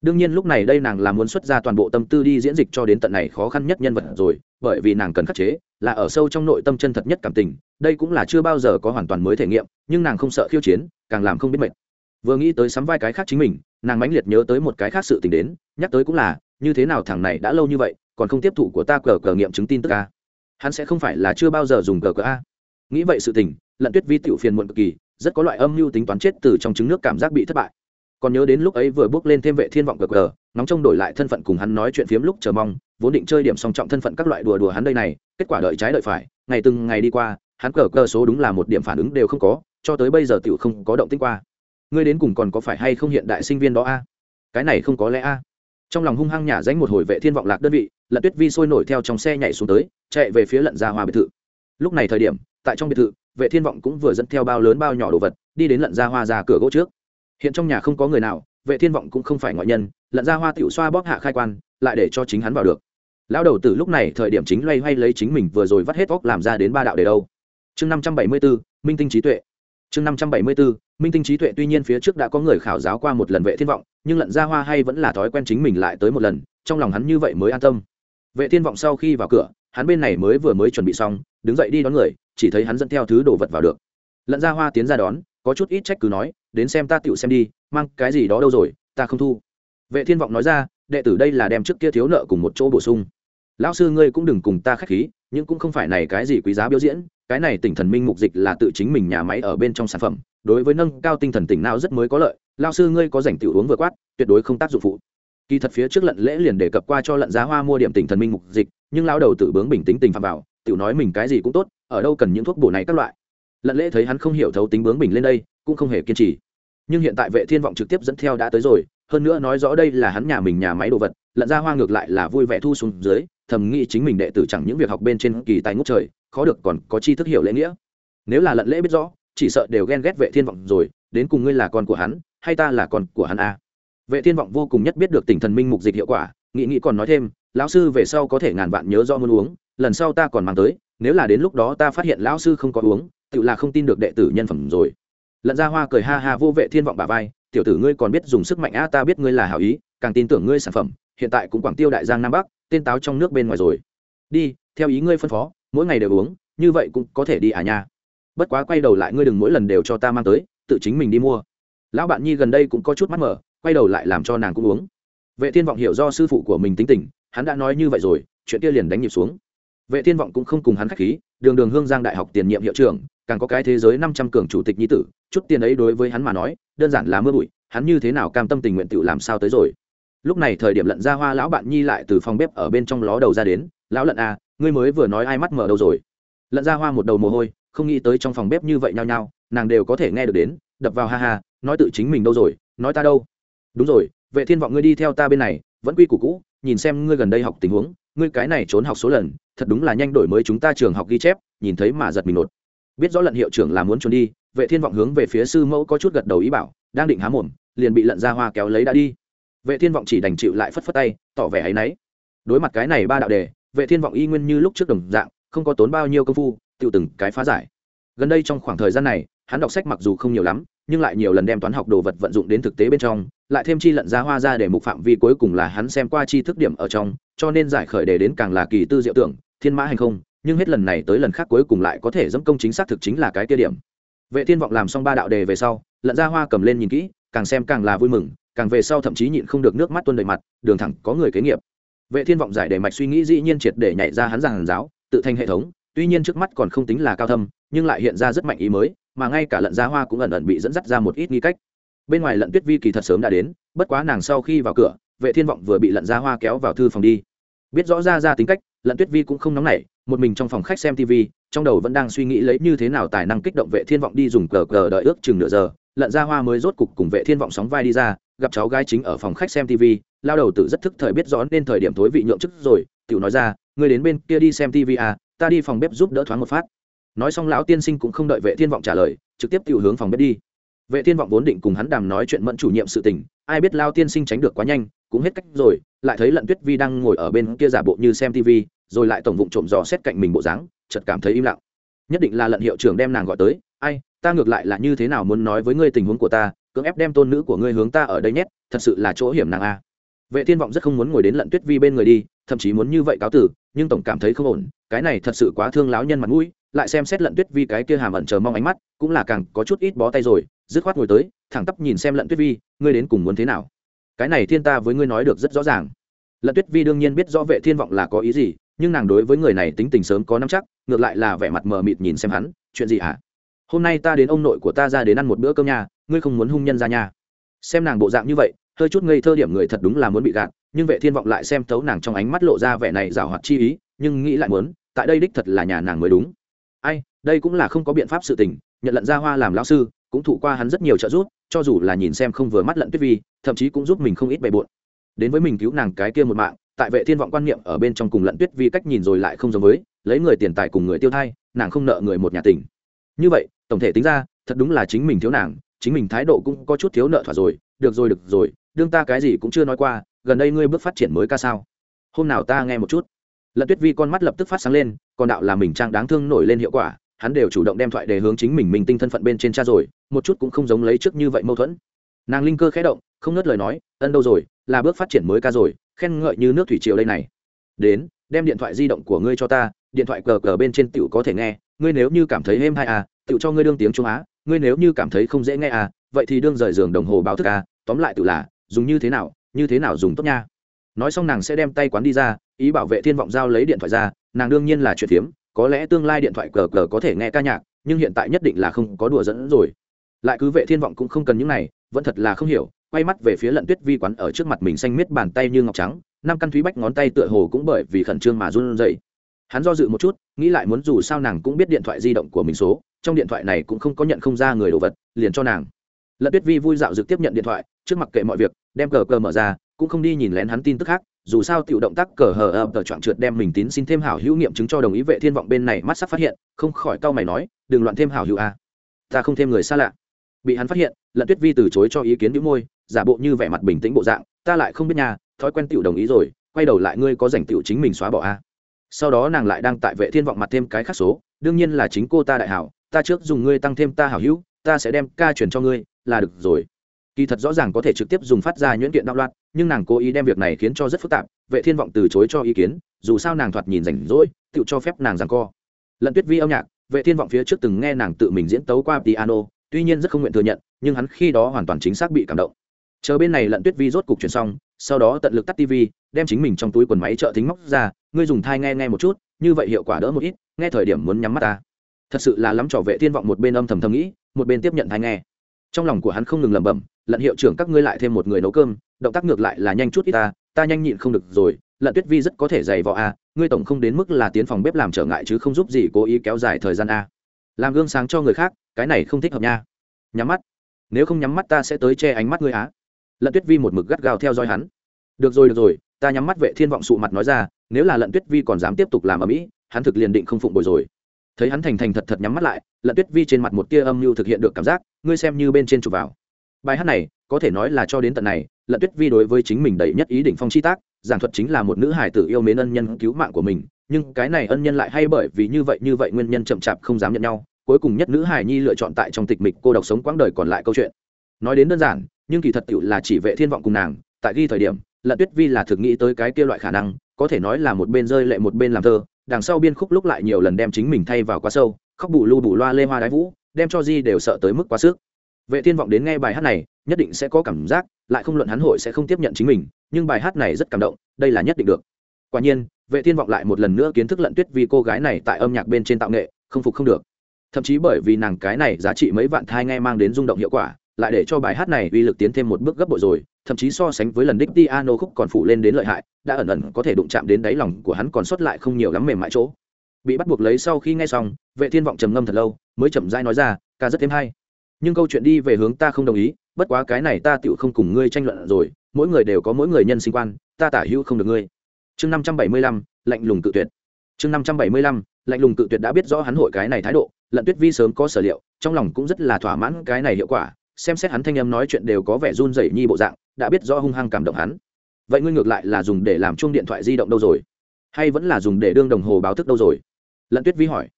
Đương nhiên lúc này đây nàng là muốn xuất ra toàn bộ tâm tư đi diễn dịch cho đến tận này khó khăn nhất nhân vật rồi, bởi vì nàng cần khắc chế, là ở sâu trong nội tâm chân thật nhất cảm tình, đây cũng là chưa bao giờ có hoàn toàn mới thể nghiệm, nhưng nàng không sợ khiêu chiến, càng làm không biết mệt vừa nghĩ tới sắm vai cái khác chính mình, nàng mãnh liệt nhớ tới một cái khác sự tình đến, nhắc tới cũng là, như thế nào thằng này đã lâu như vậy, còn không tiếp thụ của ta cờ cờ nghiệm chứng tin tức a hắn sẽ không phải là chưa bao giờ dùng cờ cờ a nghĩ vậy sự tình, lận tuyết vi tiểu phiền muộn cực kỳ, rất có loại âm mưu tính toán chết từ trong trứng nước cảm giác bị thất bại. Còn nhớ đến lúc ấy vừa bước lên thêm vệ thiên vọng cờ cờ, nóng trông đổi lại thân phận cùng hắn nói chuyện phiếm lúc chờ mong, vốn định chơi điểm song trọng thân phận các loại đùa đùa hắn đây này, kết quả đợi trái đợi phải, ngày từng ngày đi qua, hắn cờ cờ số đúng là một điểm phản ứng đều không có, cho tới bây giờ tiểu không có động tích qua ngươi đến cùng còn có phải hay không hiện đại sinh viên đó a? Cái này không có lẽ a. Trong lòng hung hăng nhả danh một hồi vệ thiên vọng lạc đơn vị lận tuyết vi sôi nổi theo trong xe nhảy xuống tới chạy về phía lận gia hoa biệt thự. Lúc này thời điểm tại trong biệt thự vệ thiên vọng cũng vừa dẫn theo bao lớn bao nhỏ đồ vật đi đến lận gia hoa ra cửa gỗ trước. Hiện trong nhà không có người nào vệ thiên vọng cũng không phải ngoại nhân lận gia hoa tiểu xoa bóp hạ khai quan lại để cho chính hắn vào được. Lão đầu tử lúc này thời điểm chính loay hoay lấy chính mình vừa rồi vắt hết óc làm ra đến ba đạo để đâu. Chương 574, minh tinh trí tuệ. Chương 574, minh tinh trí tuệ tuy nhiên phía trước đã có người khảo giáo qua một lần vệ thiên vọng, nhưng lận gia hoa hay vẫn là thói quen chính mình lại tới một lần, trong lòng hắn như vậy mới an tâm. Vệ thiên vọng sau khi vào cửa, hắn bên này mới vừa mới chuẩn bị xong, đứng dậy đi đón người, chỉ thấy hắn dẫn theo thứ đồ vật vào được. Lận gia hoa tiến ra đón, có chút ít trách cứ nói, đến xem ta tựu xem đi, mang cái gì đó đâu rồi, ta không thu. Vệ thiên vọng nói ra, đệ tử đây là đem trước kia thiếu nợ cùng một chỗ bổ sung. Lão sư ngươi cũng đừng cùng ta khách khí, nhưng cũng không phải này cái gì quý giá biểu diễn, cái này tỉnh thần minh mục dịch là tự chính mình nhà máy ở bên trong sản phẩm đối với nâng cao tinh thần tỉnh não rất mới có lợi lao sư ngươi có dành tiểu uống vừa quát, tuyệt đối không tác dụng phụ. Kỳ thật phía trước lận lễ liền đề cập qua cho lận giá hoa mua điểm tỉnh thần minh mục dịch, nhưng lao đầu tử bướng bình tĩnh tình phạm vào, tiểu nói mình cái gì cũng tốt, ở đâu cần những thuốc bổ này các loại. Lận lễ thấy hắn không hiểu thấu tính bướng bình lên đây, cũng không hề kiên trì. Nhưng hiện tại vệ thiên vọng trực tiếp dẫn theo đã tới rồi, hơn nữa nói rõ đây là hắn nhà mình nhà máy đồ vật, lận ra hoa ngược lại là vui vẻ thu xuống dưới, thầm nghĩ chính mình đệ tử chẳng những việc học bên trên kỳ tài ngút trời, khó được còn có chi thức hiểu lễ nghĩa. Nếu là lận lễ biết rõ chỉ sợ đều ghen ghét vệ thiên vọng rồi, đến cùng ngươi là con của hắn, hay ta là con của hắn a à? vệ thiên vọng vô cùng nhất biết được tỉnh thần minh mục dịch hiệu quả nghị nghị còn nói thêm, lão sư về sau có thể ngàn vạn nhớ do muốn uống, lần sau ta còn mang tới, nếu là đến lúc đó ta phát hiện lão sư không có uống, tự là không tin được đệ tử nhân phẩm rồi. Lận ra hoa cười ha ha vô vệ thiên vọng bà vai, tiểu tử ngươi còn biết dùng sức mạnh a ta biết ngươi là hảo ý, càng tin tưởng ngươi sản phẩm, hiện tại cũng quảng tiêu đại giang nam bắc, tên táo trong nước bên ngoài rồi. Đi, theo ý ngươi phân phó, mỗi ngày đều uống, như vậy cũng có thể đi à nha bất quá quay đầu lại ngươi đừng mỗi lần đều cho ta mang tới, tự chính mình đi mua. Lão bạn nhi gần đây cũng có chút mắt mở, quay đầu lại làm cho nàng cũng uống. Vệ thiên vọng hiểu do sư phụ của mình tính tình, hắn đã nói như vậy rồi, chuyện kia liền đánh nhịp xuống. Vệ thiên vọng cũng không cùng hắn khách khí, đường đường hương giang đại học tiền nhiệm hiệu trưởng, càng có cái thế giới năm trăm cường chủ tịch nhi tử, chút tiền ấy đối với hắn mà nói, đơn giản là mưa bụi, hắn như thế nào cam tâm tình nguyện tự làm sao tới rồi. Lúc này thời điểm lận ra hoa lão bạn nhi lại từ phòng bếp ở bên trong ló đầu ra đến, lão lận à ngươi mới vừa nói ai mắt mở đâu rồi? Lận ra hoa một đầu mồ hôi không nghĩ tới trong phòng bếp như vậy nhau nhau nàng đều có thể nghe được đến, đập vào ha ha, nói tự chính mình đâu rồi, nói ta đâu. Đúng rồi, vệ thiên vọng ngươi đi theo ta bên này, vẫn quy củ cũ, nhìn xem ngươi gần đây học tình huống, ngươi cái này trốn học số lần, thật đúng là nhanh đổi mới chúng ta trường học ghi chép, nhìn thấy mà giật mình nột. Biết rõ lận hiệu trưởng là muốn trốn đi, vệ thiên vọng hướng về phía sư mẫu có chút gật đầu ý bảo, đang định há mồm, liền bị lận ra hoa kéo lấy đã đi. Vệ thiên vọng chỉ đành chịu lại phất phất tay, tỏ vẻ áy náy. Đối mặt cái này ba đạo đề, vệ thiên vọng y nguyên như lúc trước đồng dạng, không có tốn bao nhiêu công phu tự từng cái phá giải. Gần đây trong khoảng thời gian này, hắn đọc sách mặc dù không nhiều lắm, nhưng lại nhiều lần đem toán học đồ vật vận dụng đến thực tế bên trong, lại thêm chi lận ra hoa ra để mục phạm vi cuối cùng là hắn xem qua chi thức điểm ở trong, cho nên giải khởi đề đến càng là kỳ tư diệu tưởng, thiên mã hành không, nhưng hết lần này tới lần khác cuối cùng lại có thể dẫm công chính xác thực chính là cái kia điểm. Vệ thiên vọng làm xong ba đạo đề về sau, lận ra hoa cầm lên nhìn kỹ, càng xem càng là vui mừng, càng về sau thậm chí nhịn không được nước mắt tuôn đầy mặt, đường thẳng có người kế nghiệp. Vệ thiên vọng giải đề mạch suy nghĩ dĩ nhiên triệt để nhảy ra hắn giảng giáo, tự thành hệ thống tuy nhiên trước mắt còn không tính là cao thâm, nhưng lại hiện ra rất mạnh ý mới, mà ngay cả lận giá hoa cũng ẩn ẩn bị dẫn dắt ra một ít nghi cách. Bên ngoài lận tuyết vi kỳ thật sớm đã đến, bất quá nàng sau khi vào cửa, vệ thiên vọng vừa bị lận giá hoa kéo vào thư phòng đi. Biết rõ ra ra tính cách, lận tuyết vi cũng không nóng nảy, một mình trong phòng khách xem tv trong đầu vẫn đang suy nghĩ lấy như thế nào tài năng kích động vệ thiên vọng đi dùng cờ cờ đợi ước chừng nửa giờ, lận gia hoa mới rốt cục cùng vệ thiên vọng sóng vai đi ra, gặp cháu gái chính ở phòng khách xem tv lao đầu tự rất thức thời biết rõ nên thời điểm thối vị nhượng chức rồi, tiểu nói ra, ngươi đến bên kia đi xem tv à ta đi phòng bếp giúp đỡ thoáng một phát. Nói xong lão tiên sinh cũng không đợi vệ thiên vọng trả lời, trực tiếp tự hướng phòng bếp đi. Vệ thiên vọng vốn định cùng hắn đàm nói chuyện mẫn chủ nhiệm sự tình, ai biết lao tiên sinh tránh được quá nhanh, cũng hết cách rồi, lại thấy lận tuyết vi đang ngồi ở bên kia giả bộ như xem tv rồi lại tổng vụng trộm dò xét cạnh mình bộ dáng, chợt cảm thấy im lặng. Nhất định là lận hiệu trưởng đem nàng gọi tới, ai, ta ngược lại là như thế nào muốn nói với ngươi tình huống của ta, cưỡng ép đem tôn nữ của ngươi hướng ta ở đây nhét, thật sự là chỗ hiểm nàng a. Vệ thiên vọng rất không muốn ngồi đến lận tuyết vi bên người đi thậm chí muốn như vậy cáo tử, nhưng tổng cảm thấy không ổn, cái này thật sự quá thương láo nhân mặt mũi, lại xem xét lận tuyết vi cái kia hàm ẩn chờ mong ánh mắt, cũng là càng có chút ít bó tay rồi, dứt khoát ngồi tới, thẳng tắp nhìn xem lận tuyết vi, ngươi đến cùng muốn thế nào? Cái này thiên ta với ngươi nói được rất rõ ràng. Lận tuyết vi đương nhiên biết rõ vệ thiên vọng là có ý gì, nhưng nàng đối với người này tính tình sớm có nắm chắc, ngược lại là vẻ mặt mờ mịt nhìn xem hắn, chuyện gì hả? Hôm nay ta đến ông nội của ta ra đến ăn một bữa cơm nhà ngươi không muốn hung nhân ra nhà xem nàng bộ dạng như vậy hơi chút ngây thơ điểm người thật đúng là muốn bị gạt, nhưng vệ thiên vọng lại xem thấu nàng trong ánh mắt lộ ra vẻ này rào hoạt chi ý, nhưng nghĩ lại muốn, tại đây đích thật là nhà nàng mới đúng. Ai, đây cũng là không có biện pháp sự tình, nhận lận ra hoa làm lão sư, cũng thụ qua hắn rất nhiều trợ giúp, cho dù là nhìn xem không vừa mắt lận tuyết vi, thậm chí cũng giúp mình không ít bề bộn. Đến với mình cứu nàng cái kia một mạng, tại vệ thiên vọng quan niệm ở bên trong cùng lận tuyết vi cách nhìn rồi lại không giống với, lấy người tiền tài cùng người tiêu thai, nàng không nợ người một nhà tình. Như vậy, tổng thể tính ra, thật đúng là chính mình thiếu nàng, chính mình thái độ cũng có chút thiếu nợ thỏa rồi, được rồi được rồi đương ta cái gì cũng chưa nói qua, gần đây ngươi bước phát triển mới ca sao? Hôm nào ta nghe một chút. Lận tuyết vi con mắt lập tức phát sáng lên, còn đạo là mình trang đáng thương nổi lên hiệu quả, hắn đều chủ động đem thoại đề hướng chính mình mình tinh thân phận bên trên cha rồi, một chút cũng không giống lấy trước như vậy mâu thuẫn. Nàng linh cơ khẽ động, không ngớt lời nói, ân đâu rồi, là bước phát triển mới ca rồi, khen ngợi như nước thủy triều đây này. Đến, đem điện thoại di động của ngươi cho ta, điện thoại cờ cờ bên trên tiểu có thể nghe, ngươi nếu như cảm thấy êm hay à tiểu cho ngươi đương tiếng trung á, ngươi nếu như cảm thấy không dễ nghe à vậy thì đương rời giường đồng hồ báo thức à tóm lại tự là dùng như thế nào, như thế nào dùng tốt nha. Nói xong nàng sẽ đem tay quán đi ra, ý bảo vệ thiên vọng giao lấy điện thoại ra, nàng đương nhiên là chuyện phiếm có lẽ tương lai điện thoại cờ cờ có thể nghe ca nhạc, nhưng hiện tại nhất định là không có đùa dẫn rồi. Lại cứ vệ thiên vọng cũng không cần những này, vẫn thật là không hiểu, quay mắt về phía lận tuyết vi quán ở trước mặt mình xanh miết bàn tay như ngọc trắng, năm căn thúy bách ngón tay tựa hồ cũng bởi vì khẩn trương mà run rẩy. Hắn do dự một chút, nghĩ lại muốn dù sao nàng cũng biết điện thoại di động của mình số, trong điện thoại này cũng không có nhận không ra người đồ vật, liền cho nàng lận tuyết vi vui dạo dực tiếp nhận điện thoại, trước mặt kệ mọi việc, đem cờ cờ mở ra, cũng không đi nhìn lén hắn tin tức khác, dù sao tiểu động tác cờ hờ ập tờ chọn trượt đem mình tín xin thêm hảo hữu nghiệm chứng cho đồng ý vệ thiên vọng bên này mắt sắp phát hiện, không khỏi cau mày nói, đừng loạn thêm hảo hữu a. Ta không thêm người xa lạ. Bị hắn phát hiện lận tuyết vi từ chối cho ý kiến đĩu môi, giả bộ như vẻ mặt bình tĩnh bộ dạng, ta lại không biết nhà thói quen tiểu đồng ý rồi, quay đầu lại ngươi có rảnh tiểu chính mình xóa bỏ a. Sau đó nàng lại đang tại vệ thiên vọng mặt thêm cái khác số, đương nhiên là chính cô ta đại hảo, ta trước dùng ngươi tăng thêm ta hảo hữu, ta sẽ đem ca chuyển cho ngươi là được rồi. Kỳ thật rõ ràng có thể trực tiếp dùng phát ra nhuyễn kiện đạo loạn, nhưng nàng cố ý đem việc này khiến cho rất phức tạp, vệ thiên vọng từ chối cho ý kiến, dù sao nàng thoạt nhìn rảnh rỗi tự cho phép nàng rằng co. Lận tuyết vi âm nhạc, vệ thiên vọng phía trước từng nghe nàng tự mình diễn tấu qua piano, tuy nhiên rất không nguyện thừa nhận, nhưng hắn khi đó hoàn toàn chính xác bị cảm động. Chờ bên này lận tuyết vi rốt cục chuyển xong, sau đó tận lực tắt tv đem chính mình trong túi quần máy trợ thính móc ra, ngươi dùng thai nghe nghe một chút, như vậy hiệu quả đỡ một ít, nghe thời điểm muốn nhắm mắt ta. Thật sự là lắm trò vệ thiên vọng một bên âm thầm thầm nghĩ, một bên tiếp nhận thai nghe trong lòng của hắn không ngừng lẩm bẩm, lận hiệu trưởng, các ngươi lại thêm một người nấu cơm, động tác ngược lại là nhanh chút ít ta ta nhanh nhịn không được rồi, lận tuyết vi rất có thể dày vò a, ngươi tổng không đến mức là tiến phòng bếp làm trở ngại chứ không giúp gì cố ý kéo dài thời gian a. Làm gương sáng cho người khác, cái này không thích hợp nha. Nhắm mắt, nếu không nhắm mắt ta sẽ tới che ánh mắt ngươi á. Lận tuyết vi một mực gắt gao theo dõi hắn. Được rồi được rồi, ta nhắm mắt vệ thiên vọng sụ mặt nói ra, nếu là lận tuyết vi còn dám tiếp tục làm ở mỹ, hắn thực liền định không phụng bồi rồi thấy hắn thành thành thật thật nhắm mắt lại, lận tuyết vi trên mặt một tia âm mưu thực hiện được cảm giác, ngươi xem như bên trên chụp vào. Bài hát này, có thể nói là cho đến tận này, lận tuyết vi đối với chính mình đầy nhất ý định phong chi tác, giảng thuật chính là một nữ hải tử yêu mến ân nhân cứu mạng của mình, nhưng cái này ân nhân lại hay bởi vì như vậy như vậy nguyên nhân chậm chạp không dám nhận nhau, cuối cùng nhất nữ hải nhi lựa chọn tại trong tịch mịch cô độc sống quãng đời còn lại câu chuyện. Nói đến đơn giản, nhưng kỳ thật tựu là chỉ vệ thiên vọng cùng nàng, tại ghi thời điểm, lận tuyết vi là thực nghĩ tới cái kia loại khả năng, có thể nói là một bên rơi lệ một bên làm thơ đằng sau biên khúc lúc lại nhiều lần đem chính mình thay vào quá sâu, khóc bù lu bù loa lê hoa đái vũ, đem cho di đều sợ tới mức quá sức. Vệ thiên vọng đến nghe bài hát này, nhất định sẽ có cảm giác, lại không luận hắn hội sẽ không tiếp nhận chính mình, nhưng bài hát này rất cảm động, đây là nhất định được. Quả nhiên, vệ thiên vọng lại một lần nữa kiến thức lận tuyết vì cô gái này tại âm nhạc bên trên tạo nghệ, không phục không được. Thậm chí bởi vì nàng cái này giá trị mấy vạn thai nghe mang đến rung động hiệu quả lại để cho bài hát này uy lực tiến thêm một bước gấp bội rồi, thậm chí so sánh với lần đích piano khúc còn phụ lên đến lợi hại, đã ẩn ẩn có thể đụng chạm đến đáy lòng của hắn còn sót lại không nhiều lắm mềm mại chỗ. Bị bắt buộc lấy sau khi nghe xong, vệ thiên vọng trầm ngâm thật lâu, mới chậm rãi nói ra, ca rất thêm hay. Nhưng câu chuyện đi về hướng ta không đồng ý, bất quá cái này ta tựu không cùng ngươi tranh luận rồi, mỗi người đều có mỗi người nhân sinh quan, ta tả hữu không được ngươi. Chương năm trăm bảy mươi lăm, lạnh lùng tự tuyệt. Chương năm trăm bảy mươi lăm, lạnh lùng tự tuyệt đã biết rõ hắn hội cái này thái độ, lận tuyết vi sớm có sở liệu, trong lòng cũng rất là thỏa mãn cái này hiệu quả xem xét hắn thanh âm nói chuyện đều có vẻ run rẩy nhi bộ dạng, đã biết rõ hung hăng cảm động hắn. Vậy ngươi ngược lại là dùng để làm chuông điện thoại di động đâu rồi? Hay vẫn là dùng để đương đồng hồ báo thức đâu rồi? Lận tuyết vi hỏi.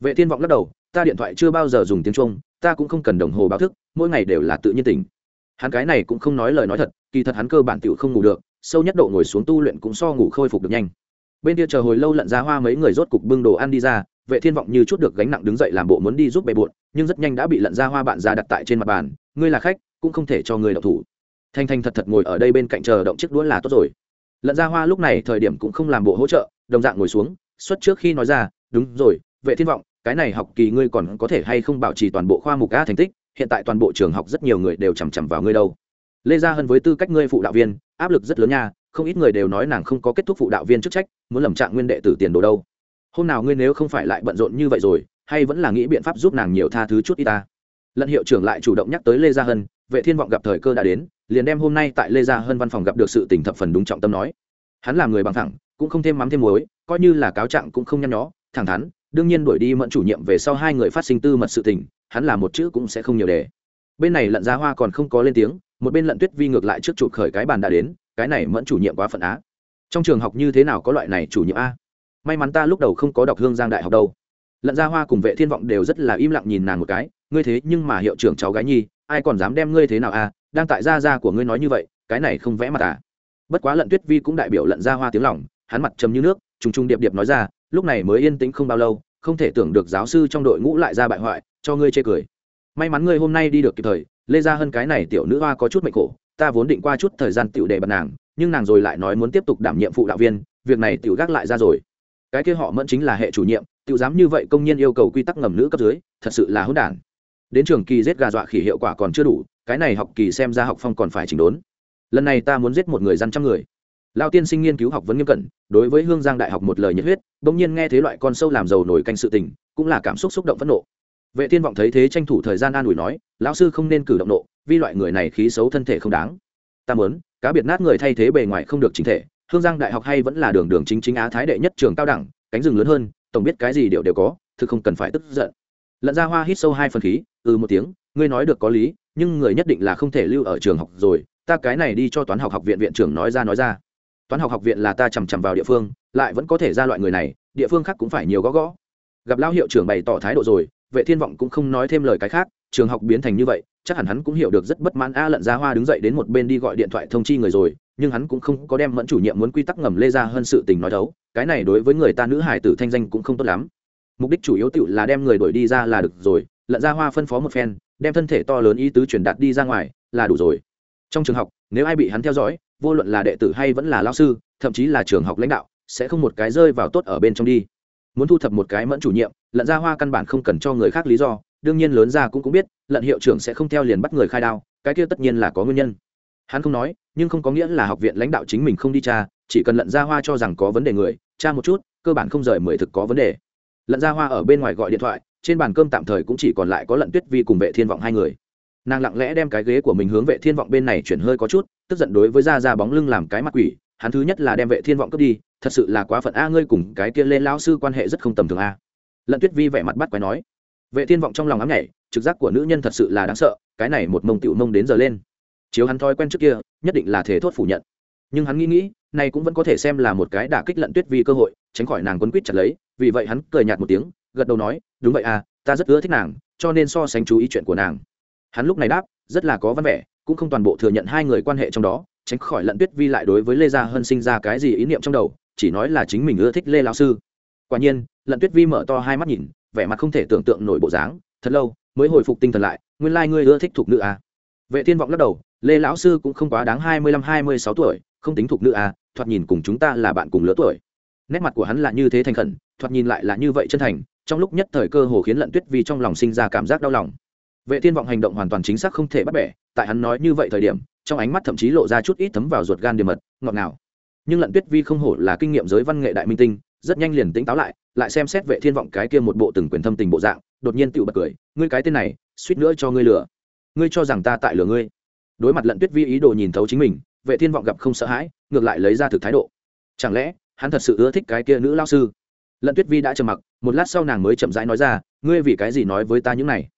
Vệ thiên vọng lắc đầu, ta điện thoại chưa bao giờ dùng tiếng chuông, ta cũng không cần đồng hồ báo thức, mỗi ngày đều là tự nhiên tỉnh. Hắn cái này cũng không nói lời nói thật, kỳ thật hắn cơ bản tiểu không ngủ được, sâu nhất độ ngồi xuống tu luyện cũng so ngủ khôi phục được nhanh. Bên kia chờ hồi lâu lận ra hoa mấy người rốt cục bưng đồ ăn đi ra vệ thiên vọng như chút được gánh nặng đứng dậy làm bộ muốn đi giúp bề bộn nhưng rất nhanh đã bị lận ra hoa bạn ra đặt tại trên mặt bàn. Ngươi là khách, cũng không thể cho ngươi đọc thủ. Thanh thanh thật thật ngồi ở đây bên cạnh chờ động chiếc đũa là tốt rồi. Lận ra hoa lúc này thời điểm cũng không làm bộ hỗ trợ, đồng dạng ngồi xuống, xuất trước khi nói ra, đúng rồi, vệ thiên vọng, cái này học kỳ ngươi còn có thể hay không bảo trì toàn bộ khoa mục a thành tích? Hiện tại toàn bộ trường học rất nhiều người đều chằm chằm vào ngươi đâu. Lê gia hân với tư cách ngươi phụ đạo viên, áp lực rất lớn nha, không ít người đều nói nàng không có kết thúc phụ đạo viên chức trách, muốn lầm trạng nguyên đệ tử tiền đồ đâu hôm nào ngươi nếu không phải lại bận rộn như vậy rồi, hay vẫn là nghĩ biện pháp giúp nàng nhiều tha thứ chút y ta. Lận hiệu trưởng lại chủ động nhắc tới lê gia hân, vệ thiên vọng gặp thời cơ đã đến, liền đem hôm nay tại lê gia hân văn phòng gặp được sự tình thập phần đúng trọng tâm nói. Hắn là người bằng thẳng, cũng không thêm mắm thêm muối, coi như là cáo trạng cũng không nhăn nhó, thẳng thắn, đương nhiên đuổi đi mẫn chủ nhiệm về sau hai người phát sinh tư mật sự tình, hắn là một chữ cũng sẽ không nhiều đề bên này lận giá hoa còn không có lên tiếng, một bên lận tuyết vi ngược lại trước chụp khởi cái bàn đã đến, cái này mẫn chủ nhiệm quá phận á. Trong trường học như thế nào có loại này chủ nhiệm a may mắn ta lúc đầu không có đọc hương giang đại học đâu. Lận gia hoa cùng vệ thiên vọng đều rất là im lặng nhìn nàng một cái, ngươi thế nhưng mà hiệu trưởng cháu gái nhi, ai còn dám đem ngươi thế nào a đang tại gia gia của ngươi nói như vậy, cái này không vẽ mặt à. Bất quá lận tuyết vi cũng đại biểu lận gia hoa tiếng lòng, hắn mặt trầm như nước, trùng trùng điệp điệp nói ra, lúc này mới yên tĩnh không bao lâu, không thể tưởng được giáo sư trong đội ngũ lại ra bại hoại, cho ngươi chê cười. May mắn ngươi hôm nay đi được kịp thời, lê ra hơn cái này tiểu nữ hoa có chút mệnh khổ, ta vốn định qua chút thời gian tiểu đề bật nàng, nhưng nàng rồi lại nói muốn tiếp tục đảm nhiệm phụ đạo viên, việc này tiểu gác lại ra rồi cái kia họ mẫn chính là hệ chủ nhiệm tự dám như vậy công nhân yêu cầu quy tắc ngầm nữ cấp dưới, thật sự là hỗn đản. Đến trường kỳ giết gà dọa khỉ hiệu quả còn chưa đủ, cái này học kỳ xem ra học phong còn phải chỉnh đốn. Lần này ta muốn giết một người dân trăm người. Lao tiên sinh nghiên cứu học vấn nghiêm cẩn, đối với hương giang đại học một lời nhiệt huyết, bỗng nhiên nghe thế loại con sâu làm giàu nổi canh sự tình, cũng là cảm xúc xúc động phẫn nộ. Vệ Tiên vọng thấy thế tranh thủ thời gian an ủi nói, lão sư không nên cử động nộ, vì loại người này khí xấu thân thể không đáng. Ta muốn, cá biệt nát người thay thế bề ngoài không được chính thể hương giang đại học hay vẫn là đường đường chính chính á thái đệ nhất trường cao đẳng, cánh rừng lớn hơn, tổng biết cái gì đều đều có, thực không cần phải tức giận. Lận ra hoa hít sâu hai phần khí ừ một tiếng, ngươi nói được có lý, nhưng người nhất định là không thể lưu ở trường học rồi, ta cái này đi cho toán học học viện viện trưởng nói ra nói ra. Toán học học viện là ta chằm chằm vào địa phương, lại vẫn có thể ra loại người này, địa phương khác cũng phải nhiều gõ gõ. Gặp lão hiệu trưởng bày tỏ thái độ rồi, vệ thiên vọng cũng không nói thêm lời cái khác trường học biến thành như vậy, chắc hẳn hắn cũng hiểu được rất bất mãn a lận ra hoa đứng dậy đến một bên đi gọi điện thoại thông chi người rồi, nhưng hắn cũng không có đem mẫn chủ nhiệm muốn quy tắc ngầm lê ra hơn sự tình nói thấu, cái này đối với người ta nữ hải tử thanh danh cũng không tốt lắm. Mục đích chủ yếu tự là đem người đuổi đi ra là được rồi, lận ra hoa phân phó một phen, đem thân thể to lớn ý tứ truyền đạt đi ra ngoài, là đủ rồi. Trong trường học, nếu ai bị hắn theo dõi, vô luận là đệ tử hay vẫn là lao sư, thậm chí là trường học lãnh đạo, sẽ không một cái rơi vào tốt ở bên trong đi. Muốn thu thập một cái mẫn chủ nhiệm, lận ra hoa căn bản không cần cho người khác lý do đương nhiên lớn ra cũng cũng biết, lận hiệu trưởng sẽ không theo liền bắt người khai đao, cái kia tất nhiên là có nguyên nhân. Hắn không nói, nhưng không có nghĩa là học viện lãnh đạo chính mình không đi tra, chỉ cần lận ra hoa cho rằng có vấn đề người, tra một chút, cơ bản không rời mười thực có vấn đề. Lận ra hoa ở bên ngoài gọi điện thoại, trên bàn cơm tạm thời cũng chỉ còn lại có lận tuyết vi cùng vệ thiên vọng hai người. Nàng lặng lẽ đem cái ghế của mình hướng vệ thiên vọng bên này chuyển hơi có chút, tức giận đối với ra ra bóng lưng làm cái mặt quỷ, hắn thứ nhất là đem vệ thiên vọng cướp đi, thật sự là quá phận a ngươi cùng cái kia lên lão sư quan hệ rất không tầm thường a. Lận tuyết vi vẻ mặt bắt quái nói vệ thiên vọng trong lòng ám nhảy, trực giác của nữ nhân thật sự là đáng sợ, cái này một mông tiểu mông đến giờ lên. Chiếu hắn thói quen trước kia, nhất định là thể thốt phủ nhận. Nhưng hắn nghĩ nghĩ, này cũng vẫn có thể xem là một cái đả kích lận tuyết vi cơ hội, tránh khỏi nàng quấn quýt chặt lấy, vì vậy hắn cười nhạt một tiếng, gật đầu nói, đúng vậy à ta rất ưa thích nàng, cho nên so sánh chú ý chuyện của nàng. Hắn lúc này đáp, rất là có văn vẻ, cũng không toàn bộ thừa nhận hai người quan hệ trong đó, tránh khỏi lận tuyết vi lại đối với lê gia hân sinh ra cái gì ý niệm trong đầu, chỉ nói là chính mình ưa thích lê lão sư. Quả nhiên, lận tuyết vi mở to hai mắt nhìn vẻ mặt không thể tưởng tượng nổi bộ dáng thật lâu mới hồi phục tinh thần lại nguyên lai、like、ngươi ưa thích thục nữ à. vệ thiên vọng lắc đầu lê lão sư cũng không quá đáng hai mươi lăm hai mươi sáu tuổi không tính thục nữ à, thoạt nhìn cùng chúng ta là bạn cùng lứa tuổi. Nét mặt của hắn là như thế thành khẩn thoạt nhìn lại là như vậy chân thành trong lúc nhất thời cơ hồ khiến lận tuyết vi trong lòng sinh ra cảm giác đau lòng. Vệ thiên vọng hành động hoàn toàn chính xác không thể bắt bẻ tại hắn nói như vậy thời điểm trong ánh mắt thậm chí lộ ra chút ít thấm vào ruột gan điểm mật ngọt ngào. Nhưng lận tuyết vi không hổ là kinh nghiệm giới văn nghệ đại minh tinh rất nhanh liền tỉnh táo lại lại xem xét vệ thiên vọng cái kia một bộ từng quyền thâm tình bộ dạng, đột nhiên tựu bật cười, ngươi cái tên này, suýt nữa cho ngươi lừa. Ngươi cho rằng ta tại lừa ngươi. Đối mặt lận tuyết vi ý đồ nhìn thấu chính mình, vệ thiên vọng gặp không sợ hãi, ngược lại lấy ra thực thái độ. Chẳng lẽ, hắn thật sự ưa thích cái kia nữ lao sư? Lận tuyết vi đã trầm mặc, một lát sau nàng mới chậm rãi nói ra, ngươi vì cái gì nói với ta những này?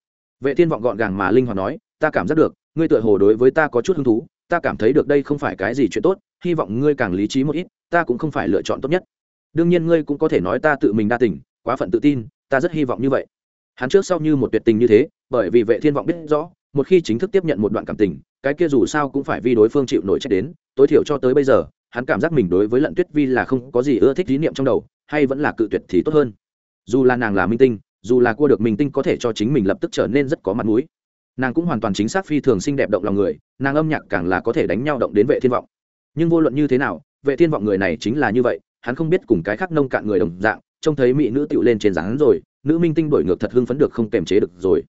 Vệ thiên vọng gọn gàng mà linh hoạt nói, ta cảm giác được, ngươi tựa hồ đối với ta có chút hứng thú, ta cảm thấy được đây không phải cái gì chuyện tốt, hy vọng ngươi càng lý trí một ít, ta cũng không phải lựa chọn tốt nhất đương nhiên ngươi cũng có thể nói ta tự mình đa tình, quá phận tự tin, ta rất hy vọng như vậy. Hắn trước sau như một tuyệt tình như thế, bởi vì vệ thiên vọng biết rõ, một khi chính thức tiếp nhận một đoạn cảm tình, cái kia dù sao cũng phải vì đối phương chịu nổi trách đến, tối thiểu cho tới bây giờ, hắn cảm giác mình đối với lận tuyết vi là không có gì ưa thích lý niệm trong đầu, hay vẫn là cự tuyệt thì tốt hơn. Dù là nàng là minh tinh, dù là cua được minh tinh có thể cho chính mình lập tức trở nên rất có mặt mũi. Nàng cũng hoàn toàn chính xác phi thường xinh đẹp động lòng người, nàng âm nhạc càng là có thể đánh nhau động đến vệ thiên vọng. Nhưng vô luận như thế nào, vệ thiên vọng người này chính là như vậy hắn không biết cùng cái khác nông cạn người đồng dạng, trông thấy mỹ nữ tựu lên trên dáng rồi, nữ minh tinh đổi ngược thật hưng phấn được không kềm chế được rồi.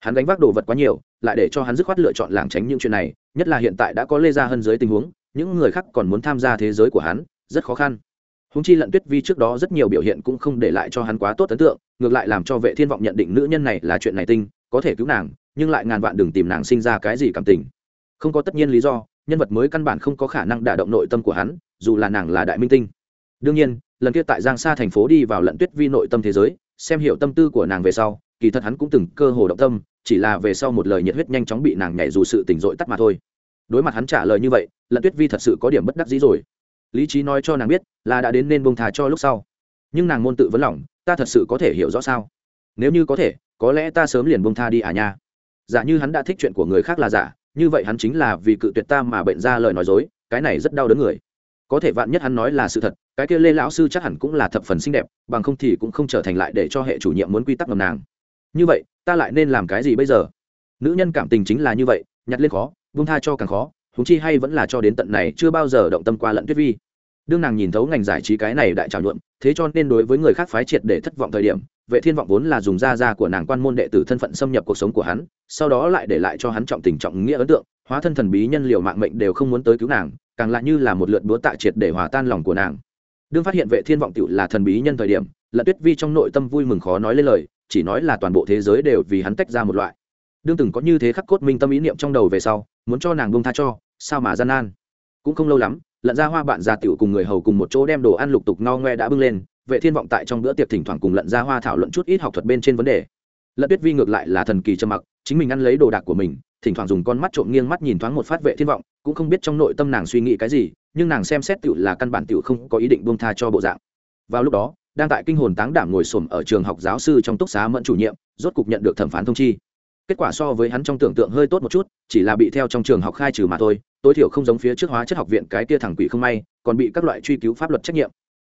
Hắn gánh vác đồ vật quá nhiều, lại để cho hắn dứt khoát lựa chọn lảng tránh những chuyện này, nhất là hiện tại đã có lê gia hơn dưới tình huống, những người khác còn muốn tham gia thế giới của hắn, rất khó khăn. Húng chi lận tuyết vi trước đó rất nhiều biểu hiện cũng không để lại cho hắn quá tốt ấn tượng, ngược lại làm cho vệ thiên vọng nhận định nữ nhân này là chuyện này tinh, có thể cứu nàng, nhưng lại ngàn vạn đừng tìm nàng sinh ra cái gì cảm tình. Không có tất nhiên lý do, nhân vật mới căn bản không có khả năng đả động nội tâm của hắn, dù là nàng là đại minh tinh đương nhiên, lần kia tại giang sa thành phố đi vào lận tuyết vi nội tâm thế giới, xem hiểu tâm tư của nàng về sau, kỳ thật hắn cũng từng cơ hồ động tâm, chỉ là về sau một lời nhiệt huyết nhanh chóng bị nàng nhảy dù sự tỉnh dội tắt mà thôi. Đối mặt hắn trả lời như vậy, lận tuyết vi thật sự có điểm bất đắc dĩ rồi. Lý trí nói cho nàng biết, là đã đến nên bông thà cho lúc sau. Nhưng nàng môn tự vấn lỏng ta thật sự có thể hiểu rõ sao? Nếu như có thể, có lẽ ta sớm liền bông tha đi à nha. Giả như hắn đã thích chuyện của người khác là giả, như vậy hắn chính là vì cự tuyệt ta mà bệnh ra lời nói dối, cái này rất đau đớn người có thể vạn nhất hắn nói là sự thật, cái kia lê lão sư chắc hẳn cũng là thập phần xinh đẹp, bằng không thì cũng không trở thành lại để cho hệ chủ nhiệm muốn quy tắc ngầm nàng. Như vậy, ta lại nên làm cái gì bây giờ? Nữ nhân cảm tình chính là như vậy, nhặt lên khó vung tha cho càng khó húng chi hay vẫn là cho đến tận này chưa bao giờ động tâm qua lẫn tuyết vi. Đương nàng nhìn thấu ngành giải trí cái này đại trào nhuộm, thế cho nên đối với người khác phái triệt để thất vọng thời điểm, vệ thiên vọng vốn là dùng da da của nàng quan môn đệ tử thân phận xâm nhập cuộc sống của hắn, sau đó lại để lại cho hắn trọng tình trọng nghĩa ấn tượng, hóa thân thần bí nhân liều mạng mệnh đều không muốn tới cứu nàng càng lại như là một lượt búa tạ triệt để hòa tan lòng của nàng. Đương phát hiện vệ thiên vọng tiểu là thần bí nhân thời điểm lận tuyết vi trong nội tâm vui mừng khó nói lên lời, chỉ nói là toàn bộ thế giới đều vì hắn tách ra một loại. Đương từng có như thế khắc cốt minh tâm ý niệm trong đầu về sau, muốn cho nàng bông tha cho, sao mà gian nan? Cũng không lâu lắm lận ra hoa bạn già tiểu cùng người hầu cùng một chỗ đem đồ ăn lục tục no ngoe đã bưng lên, vệ thiên vọng tại trong bữa tiệc thỉnh thoảng cùng lận ra hoa thảo luận chút ít học thuật bên trên vấn đề lận tuyết vi ngược lại là thần kỳ trầm mặc, chính mình ăn lấy đồ đạc của mình, thỉnh thoảng dùng con mắt trộm nghiêng mắt nhìn thoáng một phát vệ thiên vọng, cũng không biết trong nội tâm nàng suy nghĩ cái gì, nhưng nàng xem xét tiểu là căn bản tiểu không có ý định buông tha cho bộ dạng. Vào lúc đó, đang tại kinh hồn táng đảm ngồi xổm ở trường học giáo sư trong túc xá mẫn chủ nhiệm, rốt cục nhận được thẩm phán thông chi. Kết quả so với hắn trong tưởng tượng hơi tốt một chút, chỉ là bị theo trong trường học khai trừ mà thôi, tối thiểu không giống phía trước hóa chất học viện cái kia thẳng quỷ không may, còn bị các loại truy cứu pháp luật trách nhiệm.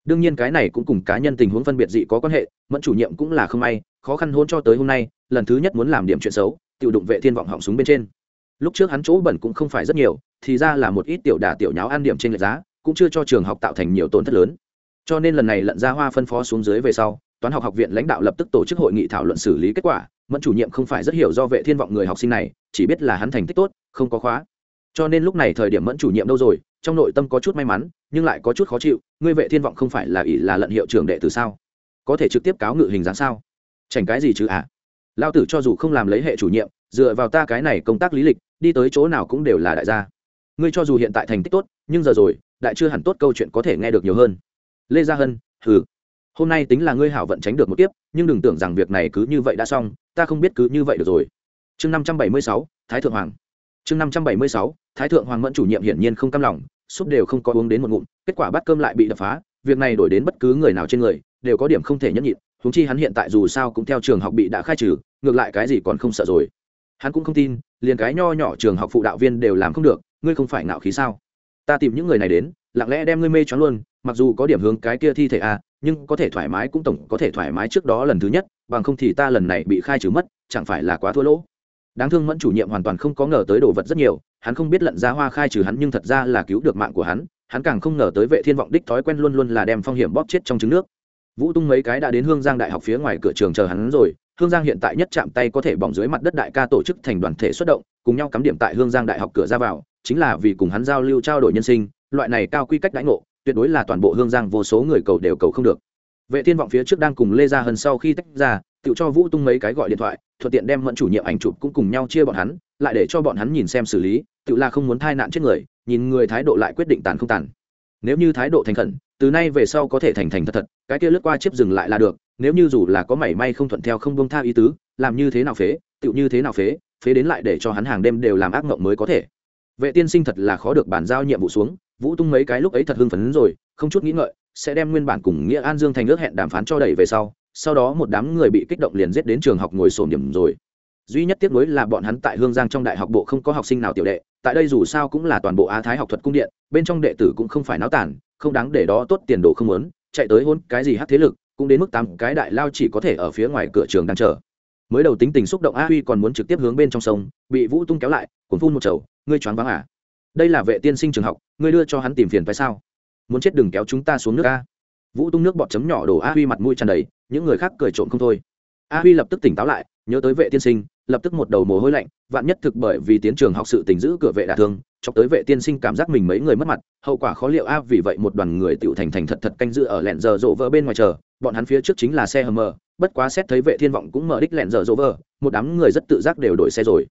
Đương nhiên cái này cũng cùng cá nhân tình huống phân biệt dị có quan hệ, mẫn chủ nhiệm cũng là không may khó khăn hôn cho tới hôm nay, lần thứ nhất muốn làm điểm chuyện xấu tự đụng vệ thiên vọng họng súng bên trên. Lúc trước hắn chỗ bẩn cũng không phải rất nhiều, thì ra là một ít tiểu đà tiểu nháo ăn điểm trên lệch giá, cũng chưa cho trường học tạo thành nhiều tổn thất lớn. Cho nên lần này lận ra hoa phân phó xuống dưới về sau, toán học học viện lãnh đạo lập tức tổ chức hội nghị thảo luận xử lý kết quả, mẫn chủ nhiệm không phải rất hiểu do vệ thiên vọng người học sinh này, chỉ biết là hắn thành tích tốt, không có khóa. Cho nên lúc này thời điểm mẫn chủ nhiệm đâu rồi, trong nội tâm có chút may mắn, nhưng lại có chút khó chịu, ngươi vệ thiên vọng không phải là ỷ là lận hiệu trưởng đệ từ sao? Có thể trực tiếp cáo ngự hình dáng sao? Chảnh cái gì chứ à? Lao tử cho dù không làm lấy hệ chủ nhiệm, dựa vào ta cái này công tác lý lịch, đi tới chỗ nào cũng đều là đại gia. Ngươi cho dù hiện tại thành tích tốt, nhưng giờ rồi, đại chưa hẳn tốt câu chuyện có thể nghe được nhiều hơn. Lê gia hân, hừ. Hôm nay tính là ngươi hảo vận tránh được một tiếp nhưng đừng tưởng rằng việc này cứ như vậy đã xong, ta không biết cứ như vậy được rồi. Chương năm trăm bảy mươi sáu, thái thượng hoàng. Chương năm trăm bảy mươi sáu, thái thượng hoàng mẫn chủ nhiệm hiển nhiên không cam lòng, súp đều không có uống đến một ngụm, kết quả bát cơm lại bị đập phá, việc này đổi đến bất cứ người nào trên người, đều có điểm không thể nhẫn nhịn húng chi hắn hiện tại dù sao cũng theo trường học bị đã khai trừ, ngược lại cái gì còn không sợ rồi. Hắn cũng không tin, liền cái nho nhỏ trường học phụ đạo viên đều làm không được, ngươi không phải ngạo khí sao? Ta tìm những người này đến, lặng lẽ đem ngươi mê choáng luôn, mặc dù có điểm hướng cái kia thi thể a nhưng có thể thoải mái cũng tổng có thể thoải mái trước đó lần thứ nhất, bằng không thì ta lần này bị khai trừ mất, chẳng phải là quá thua lỗ. Đáng thương mẫn chủ nhiệm hoàn toàn không có ngờ tới đồ vật rất nhiều, hắn không biết lận ra hoa khai trừ hắn nhưng thật ra là cứu được mạng của hắn hắn càng không ngờ tới vệ thiên vọng đích thói quen luôn luôn là đem phong hiểm bóp chết trong trứng nước vũ tung mấy cái đã đến hương giang đại học phía ngoài cửa trường chờ hắn rồi, hương giang hiện tại nhất chạm tay có thể bỏng dưới mặt đất đại ca tổ chức thành đoàn thể xuất động, cùng nhau cắm điểm tại hương giang đại học cửa ra vào, chính là vì cùng hắn giao lưu trao đổi nhân sinh, loại này cao quy cách đãi ngộ, tuyệt đối là toàn bộ hương giang vô số người cầu đều cầu không được. Vệ thiên vọng phía trước đang cùng lê gia hân sau khi tách ra, tự cho vũ tung mấy cái gọi điện thoại, thuận tiện đem mẫn chủ nhiệm ảnh chụp cũng cùng nhau chia bọn hắn, lại để cho bọn hắn nhìn xem xử lý, tự là không muốn thai nạn chết người, nhìn người thái độ lại quyết định tàn không tàn nếu như thái độ thành khẩn, từ nay về sau có thể thành thành thật thật, cái kia lướt qua chiếc dừng lại là được, nếu như dù là có mảy may không thuận theo không bông tha ý tứ, làm như thế nào phế, tựu như thế nào phế phế đến lại để cho hắn hàng đêm đều làm ác mộng mới có thể. Vệ tiên sinh thật là khó được bàn giao nhiệm vụ xuống, vũ tung mấy cái lúc ấy thật hưng phấn rồi, không chút nghĩ ngợi, sẽ đem nguyên bản cùng nghĩa an dương thành ước hẹn đàm phán cho đẩy về sau sau đó một đám người bị kích động liền giết đến trường học ngồi sổm điểm rồi. Duy nhất tiếc nuối là bọn hắn tại hương giang trong đại học bộ không có học sinh nào tiểu đệ tại đây dù sao cũng là toàn bộ á thái học thuật cung điện, bên trong đệ tử cũng không phải náo tản, không đáng để đó tốt tiền đồ không muốn, chạy tới hôn cái gì hát thế lực, cũng đến mức tám cái đại lao chỉ có thể ở phía ngoài cửa trường đang chờ. Mới đầu tính tình xúc động a huy còn muốn trực tiếp hướng bên trong sông, bị vũ tung kéo lại, cuốn phun một chầu, ngươi choáng váng à? Đây là vệ tiên sinh trường học, ngươi đưa cho hắn tìm phiền phải sao? Muốn chết đừng kéo chúng ta xuống nước a. Vũ tung nước bọt chấm nhỏ đổ a huy mặt mũi tràn đầy, những người khác cười trộm không thôi a huy lập tức tỉnh táo lại, nhớ tới vệ tiên sinh, lập tức một đầu mồ hôi lạnh, vạn nhất thực bởi vì tiến trường học sự tình giữ cửa vệ đả thương, chọc tới vệ tiên sinh cảm giác mình mấy người mất mặt, hậu quả khó liệu a vì vậy một đoàn người tựu thành thành thật thật canh giữ ở lẹn giờ rộ vỡ bên ngoài chờ, bọn hắn phía trước chính là xe hờ mờ, bất quá xét thấy vệ thiên vọng cũng mở đích lẹn giờ rộ vỡ một đám người rất tự giác đều đổi xe rồi.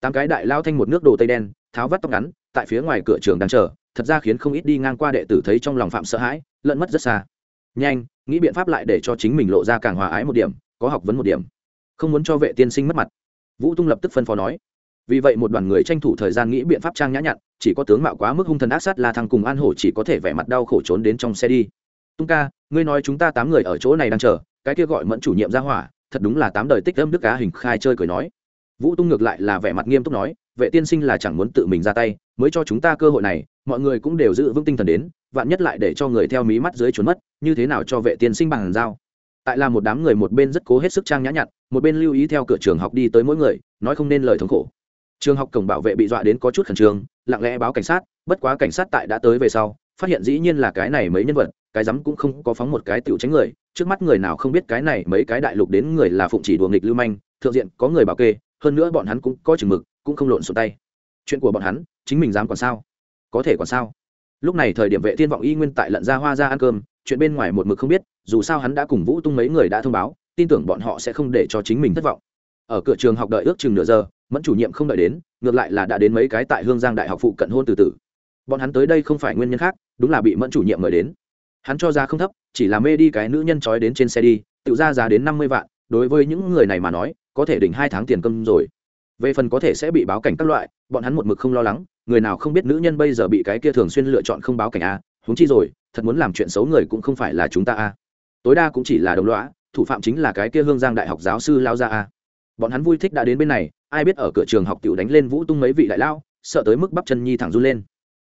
Tám cái đại lao thanh một nước đồ tây đen, tháo vắt tóc ngắn, tại phía ngoài cửa trường đang chờ, thật ra khiến không ít đi ngang qua đệ tử thấy trong lòng phạm sợ hãi, lẫn mất rất xa. Nhanh, nghĩ biện pháp lại để cho chính mình lộ ra càng hòa ái một điểm có học vấn một điểm, không muốn cho vệ tiên sinh mất mặt. Vũ tung lập tức phân phó nói, vì vậy một đoàn người tranh thủ thời gian nghĩ biện pháp trang nhã nhặn, chỉ có tướng mạo quá mức hung thần ác sát la thăng cùng an hổ chỉ có thể vẻ mặt đau khổ trốn đến trong xe đi. Tung ca, ngươi nói chúng ta tám người ở chỗ này đang chờ, cái kia gọi mẫn chủ nhiệm ra hỏa, thật đúng là tám đời tích âm đức cá hình khai chơi cười nói. Vũ tung ngược lại là vẻ mặt nghiêm túc nói, vệ tiên sinh là chẳng muốn tự mình ra tay, mới cho chúng ta cơ hội này, mọi người cũng đều giữ vững tinh thần đến, vạn nhất lại để cho người theo mí mắt dưới trốn mất, như thế nào cho vệ tiên sinh bằng giao? Tại là một đám người một bên rất cố hết sức trang nhã nhặn, một bên lưu ý theo cửa trường học đi tới mỗi người, nói không nên lời thống khổ. Trường học cổng bảo vệ bị dọa đến có chút khẩn trương, lặng lẽ báo cảnh sát, bất quá cảnh sát tại đã tới về sau, phát hiện dĩ nhiên là cái này mấy nhân vật, cái rắm cũng không có phóng một cái tiểu tránh người, trước mắt người nào không biết cái này mấy cái đại lục đến người là phụng chỉ đùa nghịch lưu manh, thượng diện có người bảo kê, hơn nữa bọn hắn cũng có chừng mực, cũng không lộn xộn tay. Chuyện của bọn hắn, chính mình dám còn sao? Có thể còn sao? Lúc này thời điểm vệ thiên vọng y nguyên tại lận ra hoa ra ăn cơm chuyện bên ngoài một mực không biết, dù sao hắn đã cùng vũ tung mấy người đã thông báo, tin tưởng bọn họ sẽ không để cho chính mình thất vọng. Ở cửa trường học đợi ước chừng nửa giờ, mẫn chủ nhiệm không đợi đến, ngược lại là đã đến mấy cái tại hương giang đại học phụ cận hôn từ từ bọn hắn tới đây không phải nguyên nhân khác, đúng là bị mẫn chủ nhiệm mời đến. Hắn cho ra không thấp, chỉ là mê đi cái nữ nhân trói đến trên xe đi, tự ra giá đến năm mươi vạn, đối với những người này mà nói, có thể đỉnh hai tháng tiền công rồi. Về phần có thể sẽ bị báo cảnh các loại, bọn hắn một mực không lo lắng, người nào không biết nữ nhân bây giờ bị cái kia thường xuyên lựa chọn không báo cảnh a huống chi rồi, thật muốn làm chuyện xấu người cũng không phải là chúng ta a. Tối đa cũng chỉ là đồng lõa, thủ phạm chính là cái kia hương giang đại học giáo sư lao ra a. Bọn hắn vui thích đã đến bên này, ai biết ở cửa trường học tiểu đánh lên vũ tung mấy vị đại lao sợ tới mức bắp chân nhi thẳng run lên.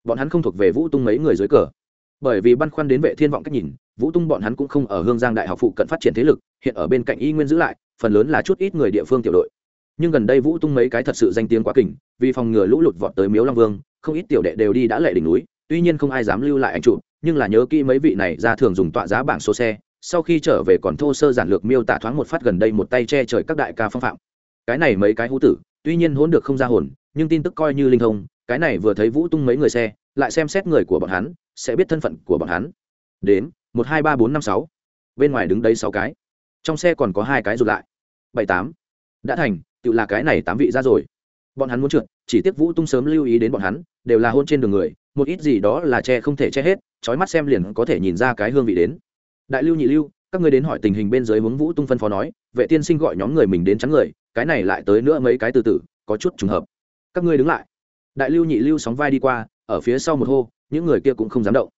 Bọn hắn không thuộc về vũ tung mấy người dưới cờ. Bởi vì băn khoăn đến vệ thiên vọng cách nhìn, vũ tung bọn hắn cũng không ở hương giang đại học phụ cận phát triển thế lực, hiện ở bên cạnh y nguyên giữ lại, phần lớn là chút ít người địa phương tiểu đội. Nhưng gần đây vũ tung mấy cái thật sự danh tiếng quá kỉnh vì phòng ngừa lũ lụt vọt tới miếu long vương, không ít tiểu đệ đều đi đã lệ đỉnh núi tuy nhiên không ai dám lưu lại ảnh chụp, nhưng là nhớ kỹ mấy vị này ra thường dùng tọa giá bảng số xe, sau khi trở về còn thô sơ giản lược miêu tả thoáng một phát gần đây một tay che trời các đại ca phong phạm. Cái này mấy cái hú tử, tuy nhiên hỗn được không ra hồn, nhưng tin tức coi như linh thông, cái này vừa thấy vũ tung mấy người xe, lại xem xét người của bọn hắn, sẽ biết thân phận của bọn hắn. Đến, một hai ba bốn năm sáu. Bên ngoài đứng đấy sáu cái. Trong xe còn có hai cái rụt lại. Bảy tám. Đã thành, tự là cái này tám vị ra rồi. Bọn hắn muốn trượt, chỉ tiếc vũ tung sớm lưu ý đến bọn hắn, đều là hôn trên đường người một ít gì đó là che không thể che hết trói mắt xem liền có thể nhìn ra cái hương vị đến. Đại lưu nhị lưu, các ngươi đến hỏi tình hình bên dưới hướng vũ tung phân phó nói, vệ tiên sinh gọi nhóm người mình đến chắn người, cái này lại tới nữa mấy cái từ từ, có chút trùng hợp. Các ngươi đứng lại. Đại lưu nhị lưu sóng vai đi qua, ở phía sau một hô, những người kia cũng không dám động.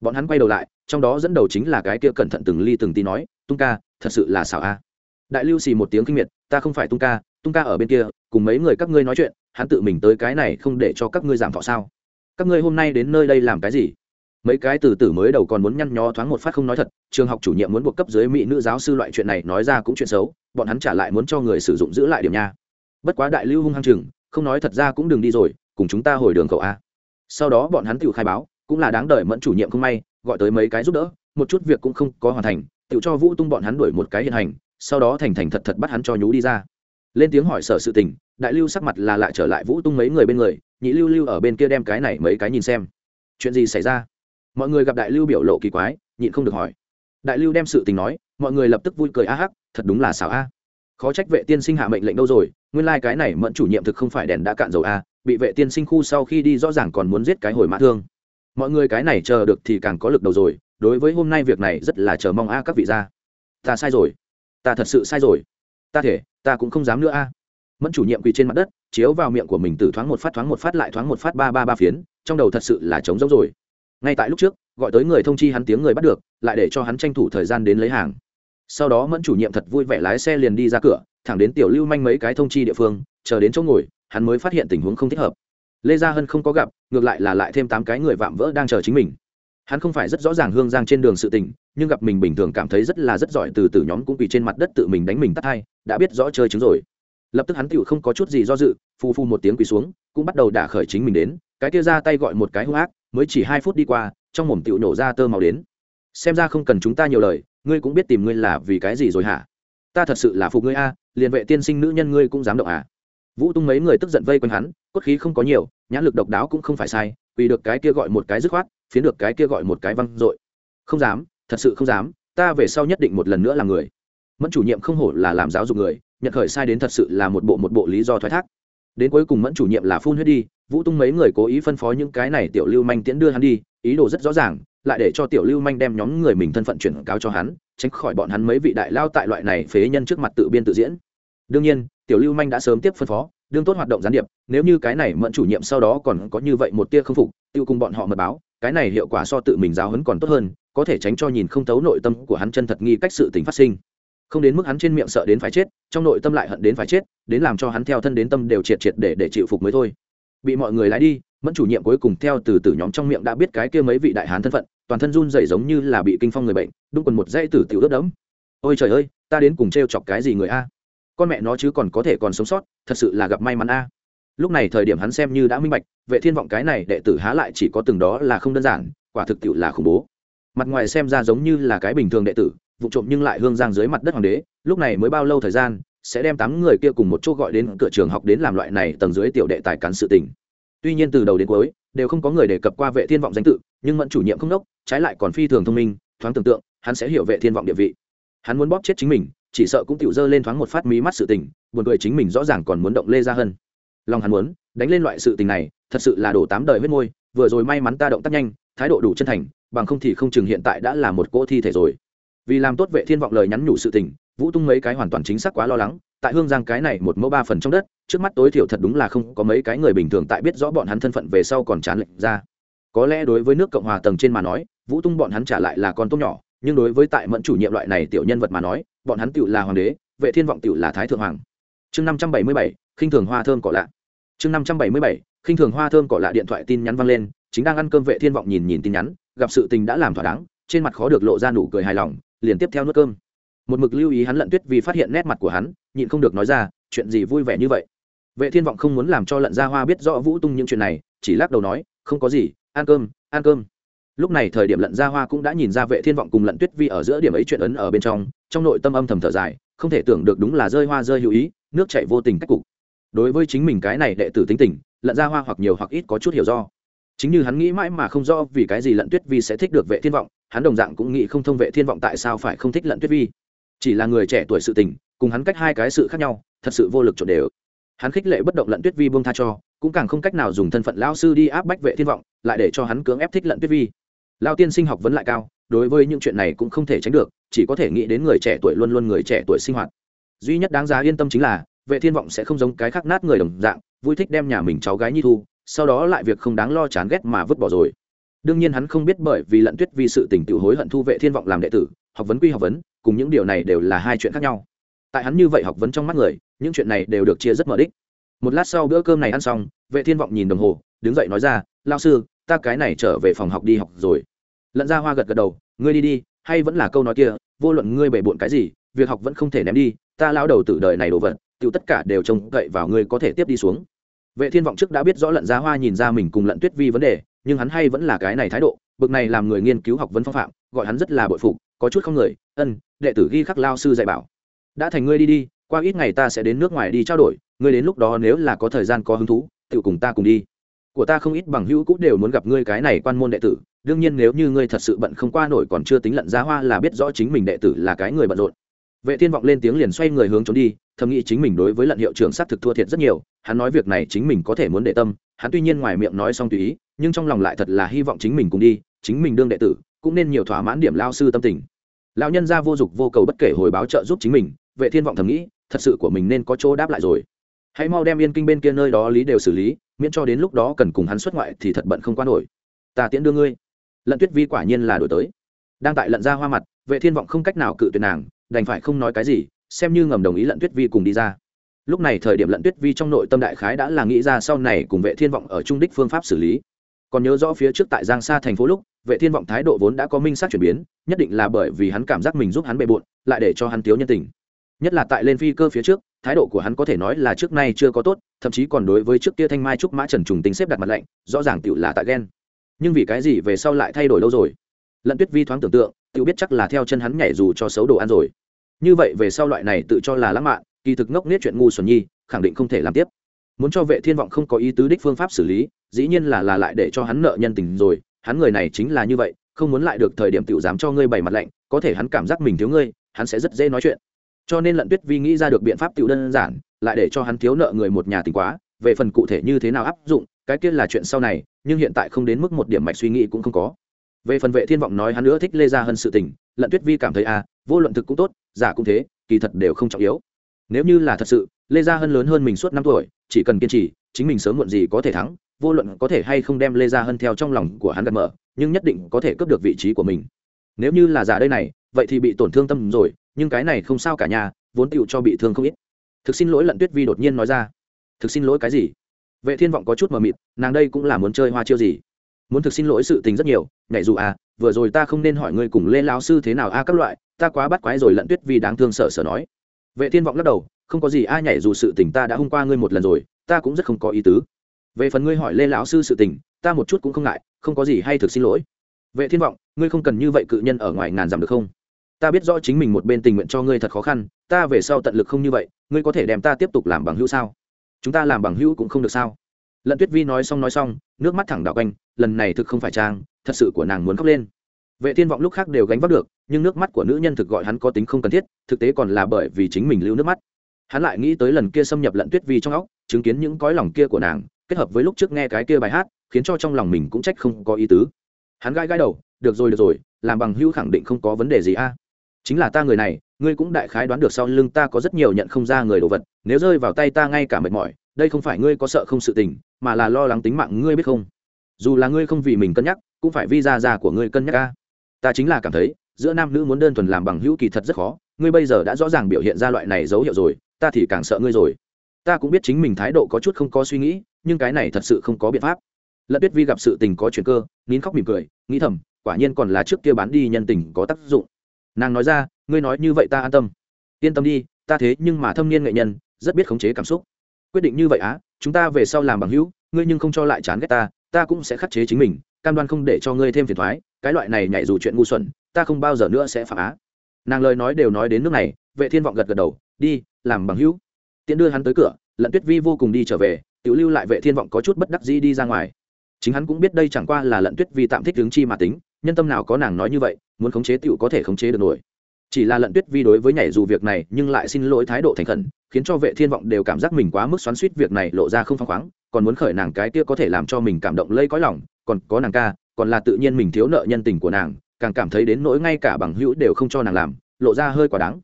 Bọn hắn quay đầu lại, trong đó dẫn đầu chính là cái kia cẩn thận từng ly từng tí nói, tung ca, thật sự là xảo a. Đại lưu xì một tiếng kinh miệt, ta không phải tung ca tung ca ở bên kia, cùng mấy người các ngươi nói chuyện, hắn tự mình tới cái này không để cho các ngươi giảm thọ sao? Các ngươi hôm nay đến nơi đây làm cái gì? Mấy cái từ tử mới đầu còn muốn nhăn nhó thoáng một phát không nói thật, trường học chủ nhiệm muốn buộc cấp dưới mỹ nữ giáo sư loại chuyện này nói ra cũng chuyện xấu, bọn hắn trả lại muốn cho người sử dụng giữ lại điểm nha. Bất quá đại lưu hung hăng chừng, không nói thật ra cũng đừng đi rồi, cùng chúng ta hồi đường cậu a. Sau đó bọn hắn tự khai báo, cũng là đáng đợi mẫn chủ nhiệm không may, gọi tới mấy cái giúp đỡ, một chút việc cũng không có hoàn thành, tự cho vũ tung bọn hắn đuổi một cái hiện hành, sau đó thành thành thật thật bắt hắn cho nhú đi ra. Lên tiếng hỏi sở sự tình, đại lưu sắc mặt là lại trở lại vũ tung mấy người bên người nhị lưu lưu ở bên kia đem cái này mấy cái nhìn xem. Chuyện gì xảy ra? Mọi người gặp đại lưu biểu lộ kỳ quái, nhịn không được hỏi. Đại lưu đem sự tình nói, mọi người lập tức vui cười a hắc, thật đúng là xảo a. Khó trách vệ tiên sinh hạ mệnh lệnh đâu rồi, nguyên lai、like、cái này mẫn chủ nhiệm thực không phải đèn đã cạn dầu a, bị vệ tiên sinh khu sau khi đi rõ ràng còn muốn giết cái hồi mã thương. Mọi người cái này chờ được thì càng có lực đầu rồi, đối với hôm nay việc này rất là chờ mong a các vị gia. Ta sai rồi. Ta thật sự sai rồi. Ta thể, ta cũng không dám nữa a mẫn chủ nhiệm quỳ trên mặt đất, chiếu vào miệng của mình từ thoáng một phát thoáng một phát lại thoáng một phát ba ba ba phiến, trong đầu thật sự là trống rỗng rồi. Ngay tại lúc trước, gọi tới người thông chi hắn tiếng người bắt được, lại để cho hắn tranh thủ thời gian đến lấy hàng. Sau đó mẫn chủ nhiệm thật vui vẻ lái xe liền đi ra cửa, thẳng đến tiểu lưu manh mấy cái thông chi địa phương, chờ đến chỗ ngồi, hắn mới phát hiện tình huống không thích hợp. Lê gia hân không có gặp, ngược lại là lại thêm tám cái người vạm vỡ đang chờ chính mình. Hắn không phải rất rõ ràng hương giang trên đường sự tình, nhưng gặp mình bình thường cảm thấy rất là rất giỏi từ từ nhóm cũng quỳ trên mặt đất tự mình đánh mình tắt hai, đã biết rõ chơi chứng rồi lập tức hắn tựu không có chút gì do dự phu phu một tiếng quỳ xuống, cũng bắt đầu đả khởi chính mình đến, cái kia ra tay gọi một cái hung ác, mới chỉ hai phút đi qua, trong mồm tựu nổ ra tơ màu đến. Xem ra không cần chúng ta nhiều lời, ngươi cũng biết tìm ngươi là vì cái gì rồi hả? Ta thật sự là phục ngươi a, liền vệ tiên sinh nữ nhân ngươi cũng dám động à? Vũ tung mấy người tức giận vây quanh hắn, cốt khí không có nhiều, nhãn lực độc đáo cũng không phải sai, vì được cái kia gọi một cái dứt khoát, phiến được cái kia gọi một cái văng dội. Không dám, thật sự không dám, ta về sau nhất định một lần nữa là người. Mẫn chủ nhiệm không hổ là làm giáo dục người nhận khởi sai đến thật sự là một bộ một bộ lý do thoái thác. Đến cuối cùng mẫn chủ nhiệm là phun huyết đi, vũ tung mấy người cố ý phân phó những cái này tiểu lưu manh tiễn đưa hắn đi, ý đồ rất rõ ràng, lại để cho tiểu lưu manh đem nhóm người mình thân phận chuyển cáo cho hắn, tránh khỏi bọn hắn mấy vị đại lao tại loại này phế nhân trước mặt tự biên tự diễn. Đương nhiên, tiểu lưu manh đã sớm tiếp phân phó, đương tốt hoạt động gián điệp, nếu như cái này mẫn chủ nhiệm sau đó còn có như vậy một tia không phục, tiêu cùng bọn họ mật báo, cái này hiệu quả so tự mình giáo hấn còn tốt hơn, có thể tránh cho nhìn không thấu nội tâm của hắn chân thật nghi cách sự tình phát sinh không đến mức hắn trên miệng sợ đến phải chết, trong nội tâm lại hận đến phải chết, đến làm cho hắn theo thân đến tâm đều triệt triệt để để chịu phục mới thôi. Bị mọi người lái đi, mẫn chủ nhiệm cuối cùng theo từ từ nhóm trong miệng đã biết cái kia mấy vị đại hán thân phận, toàn thân run rẩy giống như là bị kinh phong người bệnh đung quần một dãy tử tiểu ướt đẫm. Ôi trời ơi, ta đến cùng t chọc cái gì người a? Con mẹ nó chứ còn có thể còn sống sót, thật sự là gặp may mắn a. Lúc này thời điểm hắn xem như đã minh bạch, vệ thiên vọng cái này đệ tử há lại chỉ có từng đó là không đơn giản, quả thực tiệu là khủng bố. Mặt ngoài xem ra giống như là cái bình thường đệ tử vụ trộm nhưng lại hương giang dưới mặt đất hoàng đế, lúc này mới bao lâu thời gian, sẽ đem tám người kia cùng một chỗ gọi đến cửa trường học đến làm loại này tầng dưới tiểu đệ tài cán sự tình. Tuy nhiên từ đầu đến cuối, đều không có người đề cập qua vệ thiên vọng danh tự, nhưng mẫn chủ nhiệm không đốc, trái lại còn phi thường thông minh, thoáng tưởng tượng, hắn sẽ hiểu vệ thiên vọng địa vị. Hắn muốn bóp chết chính mình, chỉ sợ cũng tiểu dơ lên thoáng một phát mí mắt sự tình, buồn cười chính mình rõ ràng còn muốn động lê ra hơn lòng hắn muốn, đánh lên loại sự tình này, thật sự là đổ tám đời huyết môi, vừa rồi may mắn ta động tác nhanh, thái độ đủ chân thành, bằng không thì không chừng hiện tại đã là một cỗ thi thể rồi vì làm tốt vệ thiên vọng lời nhắn nhủ sự tình, vũ tung mấy cái hoàn toàn chính xác quá lo lắng, tại hương giang cái này một mẫu ba phần trong đất, trước mắt tối thiểu thật đúng là không có mấy cái người bình thường tại biết rõ bọn hắn thân phận về sau còn chán lệnh ra. Có lẽ đối với nước cộng hòa tầng trên mà nói, vũ tung bọn hắn trả lại là con tốt nhỏ, nhưng đối với tại mẫn chủ nhiệm loại này tiểu nhân vật mà nói, bọn hắn tựu là hoàng đế, vệ thiên vọng tựu là thái thượng hoàng. Chương năm trăm bảy mươi bảy, khinh thường hoa thơm cỏ lạ. Chương năm trăm bảy mươi bảy, khinh thường hoa thơm cỏ lạ điện thoại tin nhắn vang lên, chính đang ăn cơm vệ thiên vọng nhìn nhìn tin nhắn, gặp sự tình đã làm thỏa đáng, trên mặt khó được lộ ra nụ cười hài lòng liền tiếp theo nuốt cơm. Một mực lưu ý hắn lận tuyết vì phát hiện nét mặt của hắn, nhịn không được nói ra, chuyện gì vui vẻ như vậy? Vệ thiên vọng không muốn làm cho lận gia hoa biết rõ vũ tung những chuyện này, chỉ lắc đầu nói, không có gì, ăn cơm ăn cơm. Lúc này thời điểm lận gia hoa cũng đã nhìn ra vệ thiên vọng cùng lận tuyết vi ở giữa điểm ấy chuyện ấn ở bên trong trong nội tâm âm thầm thở dài, không thể tưởng được đúng là rơi hoa rơi hữu ý, nước chảy vô tình cách cục. Đối với chính mình cái này đệ tử tính tình, lận gia hoa hoặc nhiều hoặc ít có chút hiểu do. Chính như hắn nghĩ mãi mà không do vì cái gì lận tuyết vi sẽ thích được vệ thiên vọng hắn đồng dạng cũng nghĩ không thông vệ thiên vọng tại sao phải không thích lận tuyết vi. Chỉ là người trẻ tuổi sự tình, cùng hắn cách hai cái sự khác nhau, thật sự vô lực trộn đều. Hắn khích lệ bất động lận tuyết vi buông tha cho, cũng càng không cách nào dùng thân phận lao sư đi áp bách vệ thiên vọng, lại để cho hắn cưỡng ép thích lận tuyết vi. Lao tiên sinh học vấn lại cao, đối với những chuyện này cũng không thể tránh được, chỉ có thể nghĩ đến người trẻ tuổi luôn luôn người trẻ tuổi sinh hoạt. Duy nhất đáng giá yên tâm chính là, vệ thiên vọng sẽ không giống cái khác nát người đồng dạng, vui thích đem nhà mình cháu gái nhi thu, sau đó lại việc không đáng lo chán ghét mà vứt bỏ rồi đương nhiên hắn không biết bởi vì lận tuyết vì sự tình tự hối hận thu vệ thiên vọng làm đệ tử, học vấn quy học vấn, cùng những điều này đều là hai chuyện khác nhau. Tại hắn như vậy học vấn trong mắt người, những chuyện này đều được chia rất mở đích. Một lát sau bữa cơm này ăn xong, vệ thiên vọng nhìn đồng hồ, đứng dậy nói ra lao sư, ta cái này trở về phòng học đi học rồi. Lận ra hoa gật gật đầu, ngươi đi đi, hay vẫn là câu nói kia, vô luận ngươi bể bộn cái gì, việc học vẫn không thể ném đi, ta lao đầu từ đời này đồ vật tự tất cả đều trông cậy vào ngươi có thể tiếp đi xuống. Vệ thiên vọng trước đã biết rõ lận ra hoa nhìn ra mình cùng lận tuyết vi vấn đề nhưng hắn hay vẫn là cái này thái độ, bực này làm người nghiên cứu học vấn phong phạm, gọi hắn rất là bội phục, có chút không người, ân, đệ tử ghi khắc lao sư dạy bảo. Đã thành ngươi đi đi, qua ít ngày ta sẽ đến nước ngoài đi trao đổi, ngươi đến lúc đó nếu là có thời gian có hứng thú tự cùng ta cùng đi. Của ta không ít bằng hữu cũng đều muốn gặp ngươi cái này quan môn đệ tử, đương nhiên nếu như ngươi thật sự bận không qua nổi còn chưa tính lận giá hoa là biết rõ chính mình đệ tử là cái người bận rộn. Vệ thiên vọng lên tiếng liền xoay người hướng trốn đi thầm nghĩ chính mình đối với lận hiệu trưởng xác thực thua thiệt rất nhiều, hắn nói việc này chính mình có thể muốn để tâm, hắn tuy nhiên ngoài miệng nói xong tùy ý, nhưng trong lòng lại thật là hy vọng chính mình cùng đi, chính mình đương đệ tử, cũng nên nhiều thỏa mãn điểm lao sư tâm tình. Lão nhân gia vô dục vô cầu bất kể hồi báo trợ giúp chính mình, vệ thiên vọng thầm nghĩ, thật sự của mình nên có chỗ đáp lại rồi. Hãy mau đem yên kinh bên kia nơi đó lý đều xử lý, miễn cho đến lúc đó cần cùng hắn xuất ngoại thì thật bận không qua nổi. Ta tiễn đưa ngươi. Lận tuyết vi quả nhiên là đổi tới. Đang tại lận ra hoa mặt, vệ thiên vọng không cách nào cự tuyệt nàng, đành phải không nói cái gì xem như ngầm đồng ý lận tuyết vi cùng đi ra. Lúc này thời điểm lận tuyết vi trong nội tâm đại khái đã là nghĩ ra sau này cùng vệ thiên vọng ở trung đích phương pháp xử lý. Còn nhớ rõ phía trước tại giang sa thành phố lúc, vệ thiên vọng thái độ vốn đã có minh sát chuyển biến, nhất định là bởi vì hắn cảm giác mình giúp hắn bề bộn, lại để cho hắn thiếu nhân tình. Nhất là tại lên phi cơ phía trước, thái độ của hắn có thể nói là trước nay chưa có tốt, thậm chí còn đối với trước kia thanh mai trúc mã trần trùng tính xếp đặt mặt lạnh, rõ ràng tựu là tại ghen. Nhưng vì cái gì về sau lại thay đổi lâu rồi? Lận tuyết vi thoáng tưởng tượng, tựu biết chắc là theo chân hắn nhảy dù cho xấu đồ ăn rồi như vậy về sau loại này tự cho là lãng mạn, kỳ thực ngốc nết chuyện ngu xuẩn nhi, khẳng định không thể làm tiếp. Muốn cho vệ thiên vọng không có ý tứ đích phương pháp xử lý, dĩ nhiên là là lại để cho hắn nợ nhân tình rồi, hắn người này chính là như vậy, không muốn lại được thời điểm tiểu dám cho ngươi bày mặt lạnh, có thể hắn cảm giác mình thiếu ngươi, hắn sẽ rất dễ nói chuyện. Cho nên lận tuyết vi nghĩ ra được biện pháp tiểu đơn giản, lại để cho hắn thiếu nợ người một nhà tình quá, về phần cụ thể như thế nào áp dụng, cái kia là chuyện sau này, nhưng hiện tại không đến mức một điểm mạch suy nghĩ cũng không có. Về phần vệ thiên vọng nói hắn nữa thích lê gia hơn sự tình, lận tuyết vi cảm thấy à vô luận thực cũng tốt giả cũng thế, kỳ thật đều không trọng yếu. Nếu như là thật sự, lê gia hân lớn hơn mình suốt năm tuổi, chỉ cần kiên trì, chính mình sớm muộn gì có thể thắng, vô luận có thể hay không đem lê gia hân theo trong lòng của hắn gật mở, nhưng nhất định có thể cướp được vị trí của mình. Nếu như là giả đây này, vậy thì bị tổn thương tâm rồi, nhưng cái này không sao cả nhà, vốn tựu cho bị thương không ít. Thực xin lỗi lận tuyết vi đột nhiên nói ra. Thực xin lỗi cái gì? Vệ thiên vọng có chút mờ mịt, nàng đây cũng là muốn chơi hoa chiêu gì? Muốn thực xin lỗi sự tình rất nhiều, nhảy dù à vừa rồi ta không nên hỏi ngươi cùng lê lao sư thế nào a, các loại ta quá bắt quái rồi lận tuyết vi đáng thương sợ sợ nói. Vệ thiên vọng lắc đầu, không có gì ai nhảy dù sự tình ta đã hôm qua ngươi một lần rồi, ta cũng rất không có ý tứ. Về phần ngươi hỏi lê lão sư sự tình, ta một chút cũng không ngại, không có gì hay thực xin lỗi. Vệ thiên vọng, ngươi không cần như vậy cự nhân ở ngoài ngàn dặm được không? Ta biết rõ chính mình một bên tình nguyện cho ngươi thật khó khăn, ta về sau tận lực không như vậy, ngươi có thể đem ta tiếp tục làm bằng hữu sao? Chúng ta làm bằng hữu cũng không được sao? Lận tuyết vi nói xong nói xong, nước mắt thẳng đạo quanh, lần này thực không phải trang, thật sự của nàng muốn khóc lên. Vệ thiên vọng lúc khác đều gánh vác được nhưng nước mắt của nữ nhân thực gọi hắn có tính không cần thiết, thực tế còn là bởi vì chính mình lưu nước mắt. Hắn lại nghĩ tới lần kia xâm nhập lận tuyết vi trong óc, chứng kiến những cõi lòng kia của nàng, kết hợp với lúc trước nghe cái kia bài hát, khiến cho trong lòng mình cũng trách không có ý tứ. Hắn gai gai đầu, được rồi được rồi, làm bằng hữu khẳng định không có vấn đề gì a. Chính là ta người này, ngươi cũng đại khái đoán được sau lưng ta có rất nhiều nhận không ra người đồ vật, nếu rơi vào tay ta ngay cả mệt mỏi, đây không phải ngươi có sợ không sự tình, mà là lo lắng tính mạng ngươi biết không? Dù là ngươi không vì mình cân nhắc, cũng phải vì gia già của ngươi cân nhắc a. ta chính là cảm thấy giữa nam nữ muốn đơn thuần làm bằng hữu kỳ thật rất khó, ngươi bây giờ đã rõ ràng biểu hiện ra loại này dấu hiệu rồi, ta thì càng sợ ngươi rồi. Ta cũng biết chính mình thái độ có chút không có suy nghĩ, nhưng cái này thật sự không có biện pháp. Lận tuyết vi gặp sự tình có chuyện cơ, nín khóc mỉm cười, nghĩ thầm, quả nhiên còn là trước kia bán đi nhân tình có tác dụng. Nàng nói ra, ngươi nói như vậy ta an tâm. Yên tâm đi, ta thế nhưng mà thâm niên nghệ nhân, rất biết khống chế cảm xúc. Quyết định như vậy á, chúng ta về sau làm bằng hữu, ngươi nhưng không cho lại chán ghét ta ta cũng sẽ khắc chế chính mình, cam đoan không để cho ngươi thêm phiền thoái, cái loại này nhảy dù chuyện ngu xuẩn ta không bao giờ nữa sẽ phạm á. Nàng lời nói đều nói đến nước này, vệ thiên vọng gật gật đầu, đi, làm bằng hữu. Tiễn đưa hắn tới cửa, lận tuyết vi vô cùng đi trở về, tiểu lưu lại vệ thiên vọng có chút bất đắc dĩ đi ra ngoài. Chính hắn cũng biết đây chẳng qua là lận tuyết vi tạm thích hướng chi mà tính, nhân tâm nào có nàng nói như vậy, muốn khống chế tiểu có thể khống chế được nổi. Chỉ là lận tuyết vi đối với nhảy dù việc này, nhưng lại xin lỗi thái độ thành khẩn, khiến cho vệ thiên vọng đều cảm giác mình quá mức xoắn suýt việc này lộ ra không phăng khoáng, còn muốn khởi nàng cái kia có thể làm cho mình cảm động lây cõi lòng, còn có nàng ca, còn là tự nhiên mình thiếu nợ nhân tình của nàng càng cảm thấy đến nỗi ngay cả bằng hữu đều không cho nàng làm, lộ ra hơi quá đáng.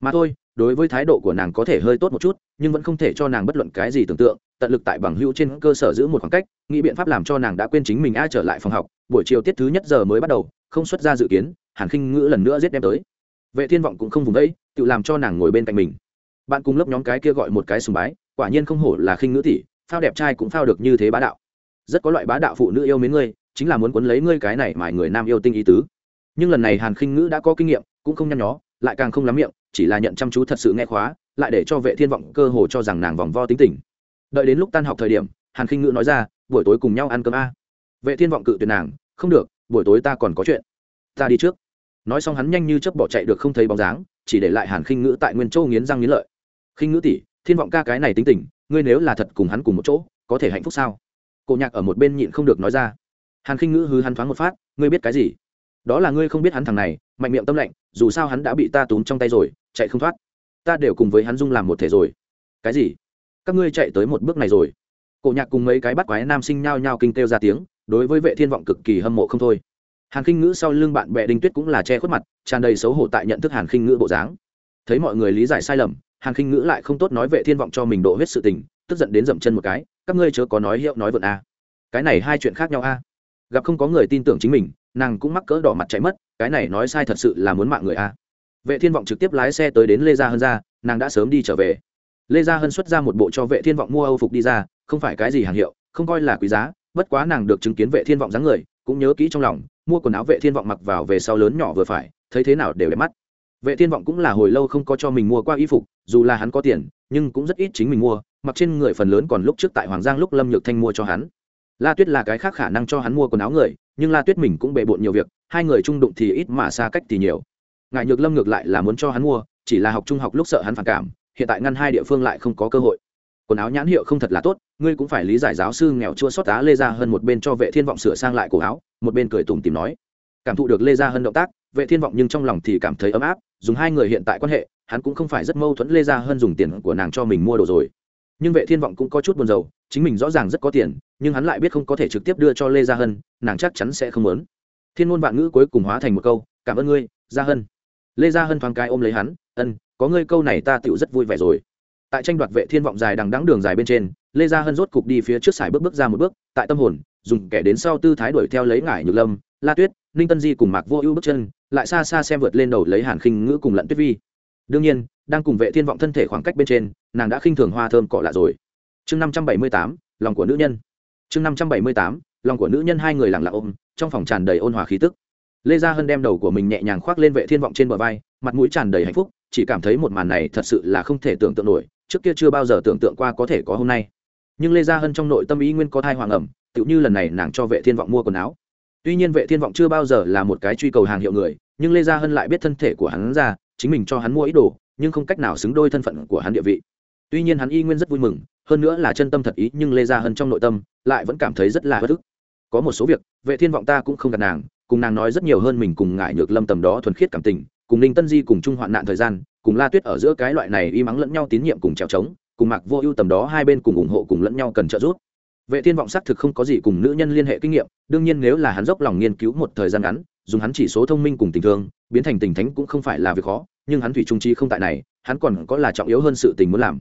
Mà thôi, đối với thái độ của nàng có thể hơi tốt một chút, nhưng vẫn không thể cho nàng bất luận cái gì tưởng tượng, tận lực tại bằng hữu trên cơ sở giữ một khoảng cách, nghĩ biện pháp làm cho nàng đã quên chính mình ai trở lại phòng học, buổi chiều tiết thứ nhất giờ mới bắt đầu, không xuất ra dự kiến, hàn khinh ngữ lần nữa giết đem tới. Vệ thiên vọng cũng không vùng đấy tự làm cho nàng ngồi bên cạnh mình. Bạn cùng lớp nhóm cái kia gọi một cái sùng bái, quả nhiên không hổ là khinh ngữ tỷ, phao đẹp trai cũng phao được như thế bá đạo. Rất có loại bá đạo phụ nữ yêu mến ngươi, chính là muốn quấn lấy ngươi cái này mà người nam yêu tinh ý tứ nhưng lần này hàn khinh ngữ đã có kinh nghiệm, cũng không nhăn nhó, lại càng không lắm miệng, chỉ là nhận chăm chú thật sự nghe khóa, lại để cho vệ thiên vọng cơ hồ cho rằng nàng vòng vo tính tình. Đợi đến lúc tan học thời điểm, hàn khinh ngữ nói ra, buổi tối cùng nhau ăn cơm a. Vệ thiên vọng cự tuyệt nàng, không được, buổi tối ta còn có chuyện. Ta đi trước. Nói xong hắn nhanh như chớp bỏ chạy được không thấy bóng dáng, chỉ để lại hàn khinh ngữ tại nguyên châu nghiến răng nghiến lợi. Khinh ngữ tỷ, thiên vọng ca cái này tính tình, ngươi nếu là thật cùng hắn cùng một chỗ, có thể hạnh phúc sao? Cổ nhạc ở một bên nhịn không được nói ra. Hàn khinh ngữ hứ hắn thoáng một phát, ngươi biết cái gì? Đó là ngươi không biết hắn thằng này, mạnh miệng tâm lạnh dù sao hắn đã bị ta túm trong tay rồi, chạy không thoát. Ta đều cùng với hắn dung làm một thể rồi. Cái gì? Các ngươi chạy tới một bước này rồi. Cổ nhạc cùng mấy cái bắt quái nam sinh nhao nhao kinh kêu ra tiếng, đối với vệ thiên vọng cực kỳ hâm mộ không thôi. Hàn khinh ngữ sau lưng bạn bè đinh tuyết cũng là che khuất mặt, tràn đầy xấu hổ tại nhận thức hàn khinh ngữ bộ dáng. Thấy mọi người lý giải sai lầm, hàn khinh ngữ lại không tốt nói vệ thiên vọng cho mình độ huyết sự tình, tức giận đến dậm chân một cái, các ngươi chớ có nói hiệu nói vượn a. Cái này hai chuyện khác nhau a. Gặp không có người tin tưởng chính mình nàng cũng mắc cỡ đỏ mặt chạy mất, cái này nói sai thật sự là muốn mạng người a. Vệ thiên vọng trực tiếp lái xe tới đến lê gia Hân ra, nàng đã sớm đi trở về. Lê gia hân xuất ra một bộ cho vệ thiên vọng mua âu phục đi ra, không phải cái gì hàng hiệu, không coi là quý giá, bất quá nàng được chứng kiến vệ thiên vọng dáng người, cũng nhớ kỹ trong lòng, mua quần áo vệ thiên vọng mặc vào về sau lớn nhỏ vừa phải, thấy thế nào đều đẹp mắt. Vệ thiên vọng cũng là hồi lâu không có cho mình mua qua y phục, dù là hắn có tiền, nhưng cũng rất ít chính mình mua, mặc trên người phần lớn còn lúc trước tại hoàng giang lúc lâm nhược thanh mua cho hắn. La tuyết là cái khác khả năng cho hắn mua quần áo người nhưng la tuyết mình cũng bề bộn nhiều việc, hai người trung đụng thì ít mà xa cách thì nhiều. Ngại nhược lâm ngược lại là muốn cho hắn mua, chỉ là học trung học lúc sợ hắn phản cảm, hiện tại ngăn hai địa phương lại không có cơ hội. Quần áo nhãn hiệu không thật là tốt, ngươi cũng phải lý giải giáo sư nghèo chua xót tá lê ra hơn một bên cho vệ thiên vọng sửa sang lại cổ áo, một bên cười tủm tìm nói. Cảm thụ được lê ra hơn động tác, vệ thiên vọng nhưng trong lòng thì cảm thấy ấm áp, dùng hai người hiện tại quan hệ, hắn cũng không phải rất mâu thuẫn lê ra hơn dùng tiền của nàng cho mình mua đồ rồi nhưng vệ thiên vọng cũng có chút buồn rầu, chính mình rõ ràng rất có tiền, nhưng hắn lại biết không có thể trực tiếp đưa cho lê gia hân, nàng chắc chắn sẽ không muốn. Thiên ngôn vạn ngữ cuối cùng hóa thành một câu, cảm ơn ngươi, gia hân. Lê gia hân thoáng cái ôm lấy hắn, ân, có ngươi câu này ta tựu rất vui vẻ rồi. Tại tranh đoạt vệ thiên vọng dài đằng đắng đường dài bên trên, lê gia hân rốt cục đi phía trước sải bước bước ra một bước, tại tâm hồn, dùng kẻ đến sau tư thái đuổi theo lấy ngải nhược lâm, la tuyết, ninh tân di cùng mạc vô ưu bước chân, lại xa xa xem vượt lên đầu lấy hàn khinh ngữ cùng lận tuyết vi. Đương nhiên đang cùng vệ thiên vọng thân thể khoảng cách bên trên, nàng đã khinh thường hoa thơm cọ lạ rồi. Chương năm trăm bảy mươi tám, lòng của nữ nhân. Chương năm trăm bảy mươi tám, lòng của nữ nhân hai người lặng lặng ôm, trong phòng tràn đầy ôn hòa khí tức. Lê gia hân đem đầu của mình nhẹ nhàng khoác lên vệ thiên vọng trên bờ vai, mặt mũi tràn đầy hạnh phúc, chỉ cảm thấy một màn này thật sự là không thể tưởng tượng nổi, trước kia chưa bao giờ tưởng tượng qua có thể có hôm nay. Nhưng lê gia hân trong nội tâm ý nguyên có thai hoàng ẩm, tựu như lần này nàng cho vệ thiên vọng mua quần áo. Tuy nhiên vệ thiên vọng chưa bao giờ là một cái truy cầu hàng hiệu người, nhưng lê gia hân lại biết thân thể của hắn ra, chính mình cho hắn mua ý đồ nhưng không cách nào xứng đôi thân phận của hắn địa vị. Tuy nhiên hắn y nguyên rất vui mừng, hơn nữa là chân tâm thật ý, nhưng lê gia hân trong nội tâm lại vẫn cảm thấy rất là bất ức. Có một số việc, vệ thiên vọng ta cũng không gặp nàng, cùng nàng nói rất nhiều hơn mình cùng ngại nhược lâm tầm đó thuần khiết cảm tình, cùng ninh tân di cùng chung hoạn nạn thời gian, cùng la tuyết ở giữa cái loại này y mắng lẫn nhau tín nhiệm cùng trèo trống, cùng mặc vô ưu tầm đó hai bên cùng ủng hộ cùng lẫn nhau cần trợ giúp. Vệ thiên vọng xác thực không có gì cùng nữ nhân liên hệ kinh nghiệm, đương nhiên nếu là hắn dốc lòng nghiên cứu một thời gian ngắn dùng hắn chỉ số thông minh cùng tình thương, biến thành tình thánh cũng không phải là việc khó, nhưng hắn thủy trung chi không tại này, hắn còn có là trọng yếu hơn sự tình muốn làm.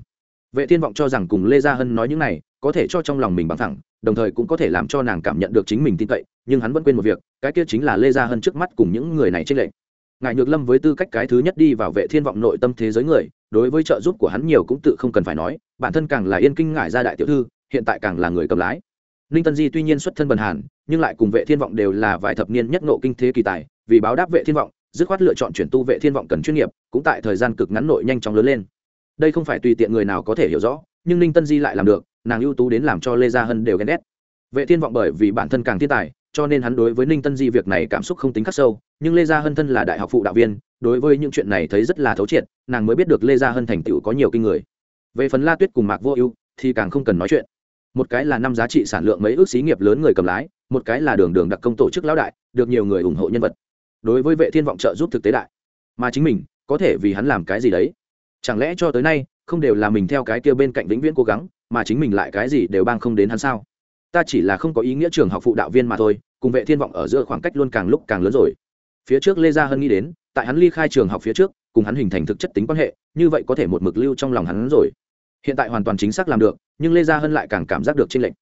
Vệ thiên vọng cho rằng cùng lê gia hân nói những này, có thể cho trong lòng mình bằng thẳng, đồng thời cũng có thể làm cho nàng cảm nhận được chính mình tin cậy, nhưng hắn vẫn quên một việc, cái kia chính là lê gia hân trước mắt cùng những người này trên lệnh ngài nhược lâm với tư cách cái thứ nhất đi vào vệ thiên vọng nội tâm thế giới người, đối với trợ giúp của hắn nhiều cũng tự không cần phải nói, bản thân càng là yên kinh ngại gia đại tiểu thư, hiện tại càng là người cầm lái ninh tân di tuy nhiên xuất thân bần hàn, nhưng lại cùng vệ thiên vọng đều là vài thập niên nhất nộ kinh thế kỳ tài, vì báo đáp vệ thiên vọng, dứt khoát lựa chọn chuyển tu vệ thiên vọng cần chuyên nghiệp, cũng tại thời gian cực ngắn nội nhanh chóng lớn lên. Đây không phải tùy tiện người nào có thể hiểu rõ, nhưng ninh tân di lại làm được, nàng ưu tú đến làm cho lê gia hân đều ghen ghét. Vệ thiên vọng bởi vì bản thân càng thiên tài, cho nên hắn đối với ninh tân di việc này cảm xúc không tính khắc sâu, nhưng lê gia hân thân là đại học phụ đạo viên, đối với những chuyện này thấy rất là thấu triệt, nàng mới biết được lê gia hân thành tựu có nhiều kinh người. Về phần la tuyết cùng mạc vô ưu, thì càng không cần nói chuyện một cái là năm giá trị sản lượng mấy ước xí nghiệp lớn người cầm lái, một cái là đường đường đặc công tổ chức lão đại, được nhiều người ủng hộ nhân vật. Đối với vệ thiên vọng trợ giúp thực tế đại, mà chính mình, có thể vì hắn làm cái gì đấy? Chẳng lẽ cho tới nay, không đều là mình theo cái kia bên cạnh vĩnh viễn cố gắng, mà chính mình lại cái gì đều bang không đến hắn sao? Ta chỉ là không có ý nghĩa trường học phụ đạo viên mà thôi, cùng vệ thiên vọng ở giữa khoảng cách luôn càng lúc càng lớn rồi. Phía trước lê gia hân nghĩ đến, tại hắn ly khai trường học phía trước, cùng hắn hình thành thực chất tính quan hệ, như vậy có thể một mực lưu trong lòng hắn rồi. Hiện tại hoàn toàn chính xác làm được nhưng lê gia hân lại càng cảm giác được tranh lệch.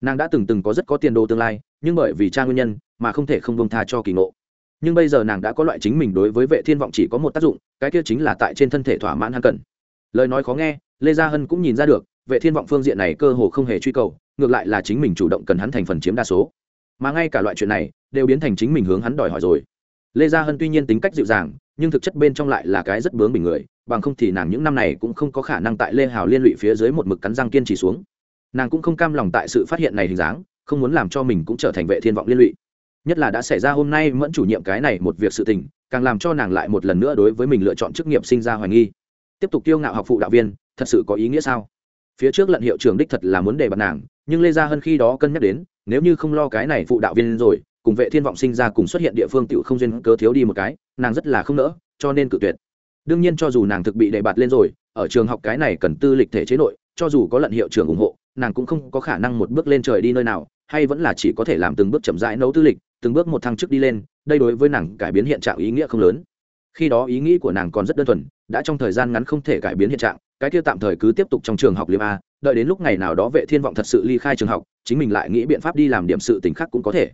Nàng đã từng từng có rất có tiền đồ tương lai, nhưng bởi vì cha nguyên nhân mà không thể không bông tha cho kỳ ngộ. Nhưng bây giờ nàng đã có loại chính mình đối với vệ thiên vọng chỉ có một tác dụng, cái kia chính là tại trên thân thể thỏa mãn hắn cần. Lời nói khó nghe, lê gia hân cũng nhìn ra được, vệ thiên vọng phương diện này cơ hồ không hề truy cầu, ngược lại là chính mình chủ động cần hắn thành phần chiếm đa số. Mà ngay cả loại chuyện này, đều biến thành chính mình hướng hắn đòi hỏi rồi. Lê gia hân tuy nhiên tính cách dịu dàng nhưng thực chất bên trong lại là cái rất bướng bình người, bằng không thì nàng những năm này cũng không có khả năng tại lê hào liên lụy phía dưới một mực cắn răng kiên trì xuống. Nàng cũng không cam lòng tại sự phát hiện này hình dáng, không muốn làm cho mình cũng trở thành vệ thiên vọng liên lụy. Nhất là đã xảy ra hôm nay mẫn chủ nhiệm cái này một việc sự tình, càng làm cho nàng lại một lần nữa đối với mình lựa chọn chức nghiệp sinh ra hoài nghi. Tiếp tục tiêu ngạo học phụ đạo viên, thật sự có ý nghĩa sao? Phía trước lận hiệu trường đích thật là muốn để bạt nàng, nhưng lê gia hơn khi đó cân nhắc đến, nếu như không lo cái này phụ đạo viên rồi cùng vệ thiên vọng sinh ra cùng xuất hiện địa phương tiểu không duyên cớ thiếu đi một cái, nàng rất là không nỡ, cho nên cự tuyệt. Đương nhiên cho dù nàng thực bị đề bạt lên rồi, ở trường học cái này cần tư lịch thể chế nội, cho dù có lận hiệu trường ủng hộ, nàng cũng không có khả năng một bước lên trời đi nơi nào, hay vẫn là chỉ có thể làm từng bước chậm rãi nấu tư lịch, từng bước một thăng chức đi lên, đây đối với nàng cải biến hiện trạng ý nghĩa không lớn. Khi đó ý nghĩ của nàng còn rất đơn thuần, đã trong thời gian ngắn không thể cải biến hiện trạng, cái kia tạm thời cứ tiếp tục trong trường học liêm a, đợi đến lúc ngày nào đó vệ thiên vọng thật sự ly khai trường học, chính mình lại nghĩ biện pháp đi làm điểm sự tình khác cũng có thể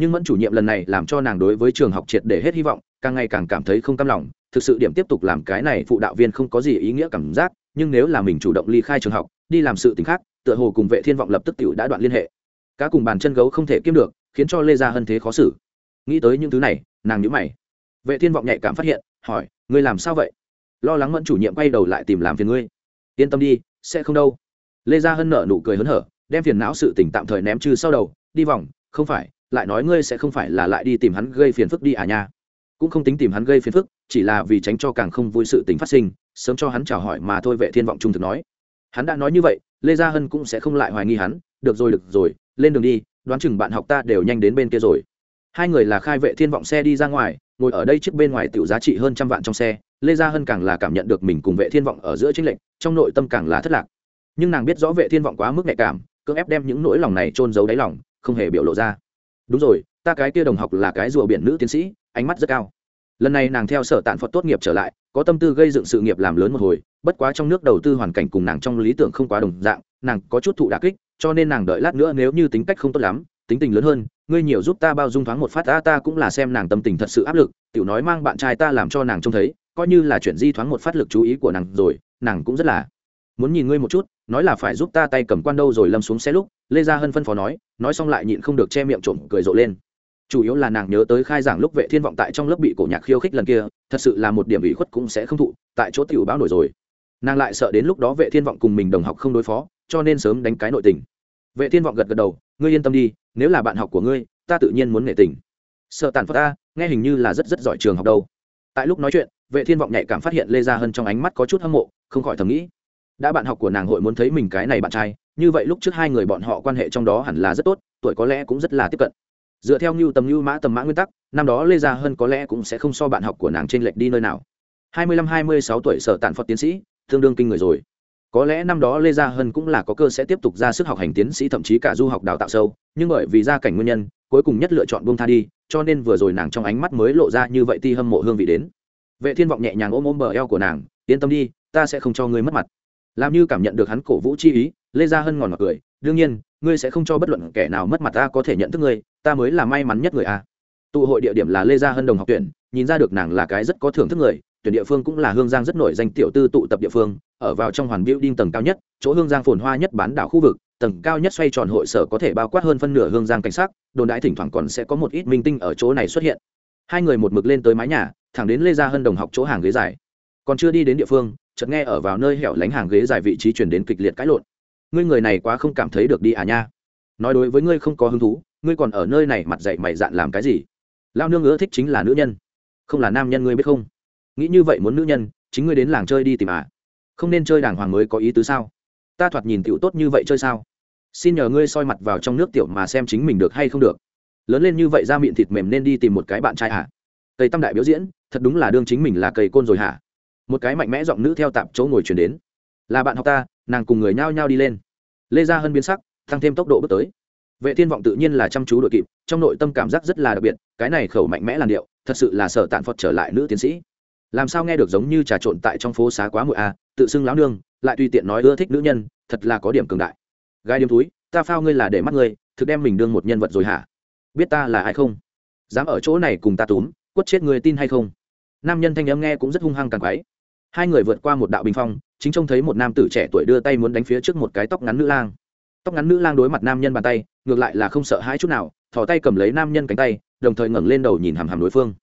nhưng mẫn chủ nhiệm lần này làm cho nàng đối với trường học triệt để hết hy vọng, càng ngày càng cảm thấy không cam lòng. Thực sự điểm tiếp tục làm cái này phụ đạo viên không có gì ý nghĩa cảm giác, nhưng nếu là mình chủ động ly khai trường học, đi làm sự tình khác, tựa hồ cùng vệ thiên vọng lập tức tiểu đã đoạn liên hệ. Cá cùng bàn chân gấu không thể kiếm được, khiến cho lê gia hân thế khó xử. Nghĩ tới những thứ này, nàng nhữ mày. Vệ thiên vọng nhạy cảm phát hiện, hỏi, ngươi làm sao vậy? Lo lắng mẫn chủ nhiệm quay đầu lại tìm làm phiền ngươi. Yên tâm đi, sẽ không đâu. Lê gia hân nở nụ cười hớn hở, đem phiền não sự tỉnh tạm thời ném trừ sau đầu, đi vòng, không phải lại nói ngươi sẽ không phải là lại đi tìm hắn gây phiền phức đi à nha. Cũng không tính tìm hắn gây phiền phức, chỉ là vì tránh cho càng không vui sự tình phát sinh, sớm cho hắn chào hỏi mà thôi vệ thiên vọng trung thực nói. Hắn đã nói như vậy, lê gia hân cũng sẽ không lại hoài nghi hắn, được rồi được rồi, lên đường đi, đoán chừng bạn học ta đều nhanh đến bên kia rồi. Hai người là khai vệ thiên vọng xe đi ra ngoài, ngồi ở đây trước bên ngoài tiểu giá trị hơn trăm vạn trong xe, lê gia hân càng là cảm nhận được mình cùng vệ thiên vọng ở giữa chính lệnh trong nội tâm càng là thất lạc. Nhưng nàng biết rõ vệ thiên vọng quá mức nhạy cảm, cưỡng ép đem những nỗi lòng này trôn giấu đáy lòng, không hề biểu lộ ra đúng rồi, ta cái kia đồng học là cái rùa biển nữ tiến sĩ, ánh mắt rất cao. Lần này nàng theo sở tạn phật tốt nghiệp trở lại, có tâm tư gây dựng sự nghiệp làm lớn một hồi, bất quá trong nước đầu tư hoàn cảnh cùng nàng trong lý tưởng không quá đồng dạng, nàng có chút thụ đà kích, cho nên nàng đợi lát nữa nếu như tính cách không tốt lắm, tính tình lớn hơn, ngươi nhiều giúp ta bao dung thoáng một phát, ta ta cũng là xem nàng tâm tình thật sự áp lực, tiểu nói mang bạn trai ta làm cho nàng trông thấy, coi như là chuyện di thoáng một phát lực chú ý của nàng rồi, nàng cũng rất là muốn nhìn ngươi một chút, nói là phải giúp ta tay cầm quan đâu rồi lâm xuống xe lúc lê gia hân phân phó nói nói xong lại nhịn không được che miệng trộm cười rộ lên. Chủ yếu là nàng nhớ tới khai giảng lúc vệ thiên vọng tại trong lớp bị cổ nhạc khiêu khích lần kia, thật sự là một điểm ủy khuất cũng sẽ không thụ, tại chỗ tiểu báo nổi rồi. Nàng lại sợ đến lúc đó vệ thiên vọng cùng mình đồng học không đối phó, cho nên sớm đánh cái nội tình. Vệ thiên vọng gật gật đầu, ngươi yên tâm đi, nếu là bạn học của ngươi, ta tự nhiên muốn nể tình. Sợ tàn phật ta, nghe hình như là rất rất giỏi trường học đâu. Tại lúc nói chuyện, vệ thiên vọng nhạy cảm phát hiện lê gia hân trong ánh mắt có chút hâm mộ, không khỏi thầm nghĩ, đã bạn học của nàng hội muốn thấy mình cái này bạn trai như vậy lúc trước hai người bọn họ quan hệ trong đó hẳn là rất tốt, tuổi có lẽ cũng rất là tiếp cận. Dựa theo như tầm như mã tầm mã nguyên tắc, năm đó lê gia hân có lẽ cũng sẽ không so bạn học của nàng trên lệch đi nơi nào. Hai mươi lăm hai mươi sáu tuổi sở tàn phật tiến sĩ, tương đương kinh người rồi. Có lẽ năm đó lê gia hân cũng là có cơ sẽ tiếp tục ra sức học hành tiến sĩ, thậm chí cả du học đào tạo sâu, nhưng bởi vì gia cảnh nguyên nhân, cuối cùng nhất lựa chọn buông tha đi, cho nên vừa rồi nàng trong ánh mắt mới lộ ra như vậy ti hâm mộ hương vị đến. Vệ thiên vọng nhẹ nhàng ôm ôm bờ eo của nàng, yên tâm đi, ta sẽ không cho ngươi mất mặt. Làm như cảm nhận được hắn cổ vũ chi ý lê gia hân ngòn ngọt cười, đương nhiên, ngươi sẽ không cho bất luận kẻ nào mất mặt ta có thể nhận thức ngươi, ta mới là may mắn nhất người a. Tụ hội địa điểm là lê gia hân đồng học tuyển, nhìn ra được nàng là cái rất có thưởng thức người, tuyển địa phương cũng là hương giang rất nổi danh tiểu tư tụ tập địa phương, ở vào trong hoàn building tầng cao nhất, chỗ hương giang phồn hoa nhất bán đảo khu vực, tầng cao nhất xoay tròn hội sở có thể bao quát hơn phân nửa hương giang cảnh sát đồn đãi thỉnh thoảng còn sẽ có một ít minh tinh ở chỗ này xuất hiện. Hai người một mực lên tới mái nhà, thẳng đến lê gia hân đồng học chỗ hàng ghế dài. Còn chưa đi đến địa phương, chợt nghe ở vào nơi hẻo lánh hàng ghế dài vị trí chuyển đến kịch liệt cãi lộn ngươi người này quá không cảm thấy được đi à nha. Nói đối với ngươi không có hứng thú, ngươi còn ở nơi này mặt dạy mày dạn làm cái gì? Lao nương ưa thích chính là nữ nhân. Không là nam nhân ngươi biết không? Nghĩ như vậy muốn nữ nhân, chính ngươi đến làng chơi đi tìm à. Không nên chơi đàng hoàng mới có ý tứ sao? Ta thoạt nhìn tiểu tốt như vậy chơi sao? Xin nhờ ngươi soi mặt vào trong nước tiểu mà xem chính mình được hay không được. Lớn lên như vậy ra miệng thịt mềm nên đi tìm một cái bạn trai à? hả cây Tam đại biểu diễn, thật đúng là đương chính mình là cây côn rồi hả? Một cái mạnh mẽ giọng nữ theo tạp chỗ ngồi chuyển đến. Là bạn học ta nàng cùng người nhao nhao đi lên. Lê gia hân biến sắc tăng thêm tốc độ bước tới. Vệ thiên vọng tự nhiên là chăm chú đội kịp trong nội tâm cảm giác rất là đặc biệt cái này khẩu mạnh mẽ làn điệu thật sự là sợ tạn phật trở lại nữ tiến sĩ. Làm sao nghe được giống như trà trộn tại trong phố xá quá muội a à, tự xưng láo nương lại tùy tiện nói ưa thích nữ nhân thật là có điểm cường đại. Gai điếm túi ta phao ngươi là để mắt ngươi thực đem mình đương một nhân vật rồi hả? Biết ta là ai không? Dám ở chỗ này cùng ta túm quất chết người tin hay không? Nam nhân thanh âm nghe cũng rất hung hăng càng quái. Hai người vượt qua một đạo bình phong chính trông thấy một nam tử trẻ tuổi đưa tay muốn đánh phía trước một cái tóc ngắn nữ lang. Tóc ngắn nữ lang đối mặt nam nhân bàn tay, ngược lại là không sợ hãi chút nào, thò tay cầm lấy nam nhân cánh tay, đồng thời ngẩng lên đầu nhìn hàm hàm đối phương.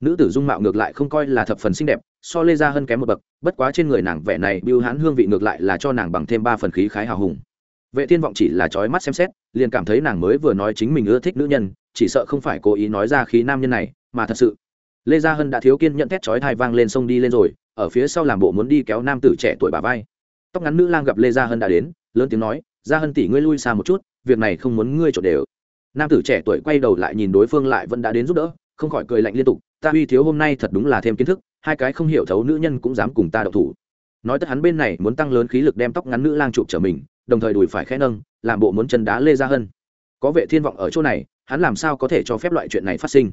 Nữ tử dung mạo ngược lại không coi là thập phần xinh đẹp, so lê ra hơn kém một bậc, bất quá trên người nàng vẻ này biêu hãn hương vị ngược lại là cho nàng bằng thêm ba phần khí khái hào hùng. Vệ thiên vọng chỉ là trói mắt xem xét, liền cảm thấy nàng mới vừa nói chính mình ưa thích nữ nhân, chỉ sợ không phải cố ý nói ra khí nam nhân này, mà thật sự lê gia hân đã thiếu kiên nhận thét chói thai vang lên sông đi lên rồi, ở phía sau làm bộ muốn đi kéo nam tử trẻ tuổi bà vai. Tóc ngắn nữ lang gặp lê gia hân đã đến, lớn tiếng nói, gia hân tỷ ngươi lui xa một chút, việc này không muốn ngươi trộn đều. Nam tử trẻ tuổi quay đầu lại nhìn đối phương lại vẫn đã đến giúp đỡ, không khỏi cười lạnh liên tục, ta uy thiếu hôm nay thật đúng là thêm kiến thức, hai cái không hiểu thấu nữ nhân cũng dám cùng ta đậu thủ. Nói tất hắn bên này muốn tăng lớn khí lực đem tóc ngắn nữ lang chụp trở mình, đồng thời đùi phải khẽ nâng, làm bộ muốn chân đá lê Gia Hân. có vệ thiên vọng ở chỗ này, hắn làm sao có thể cho phép loại chuyện này phát sinh?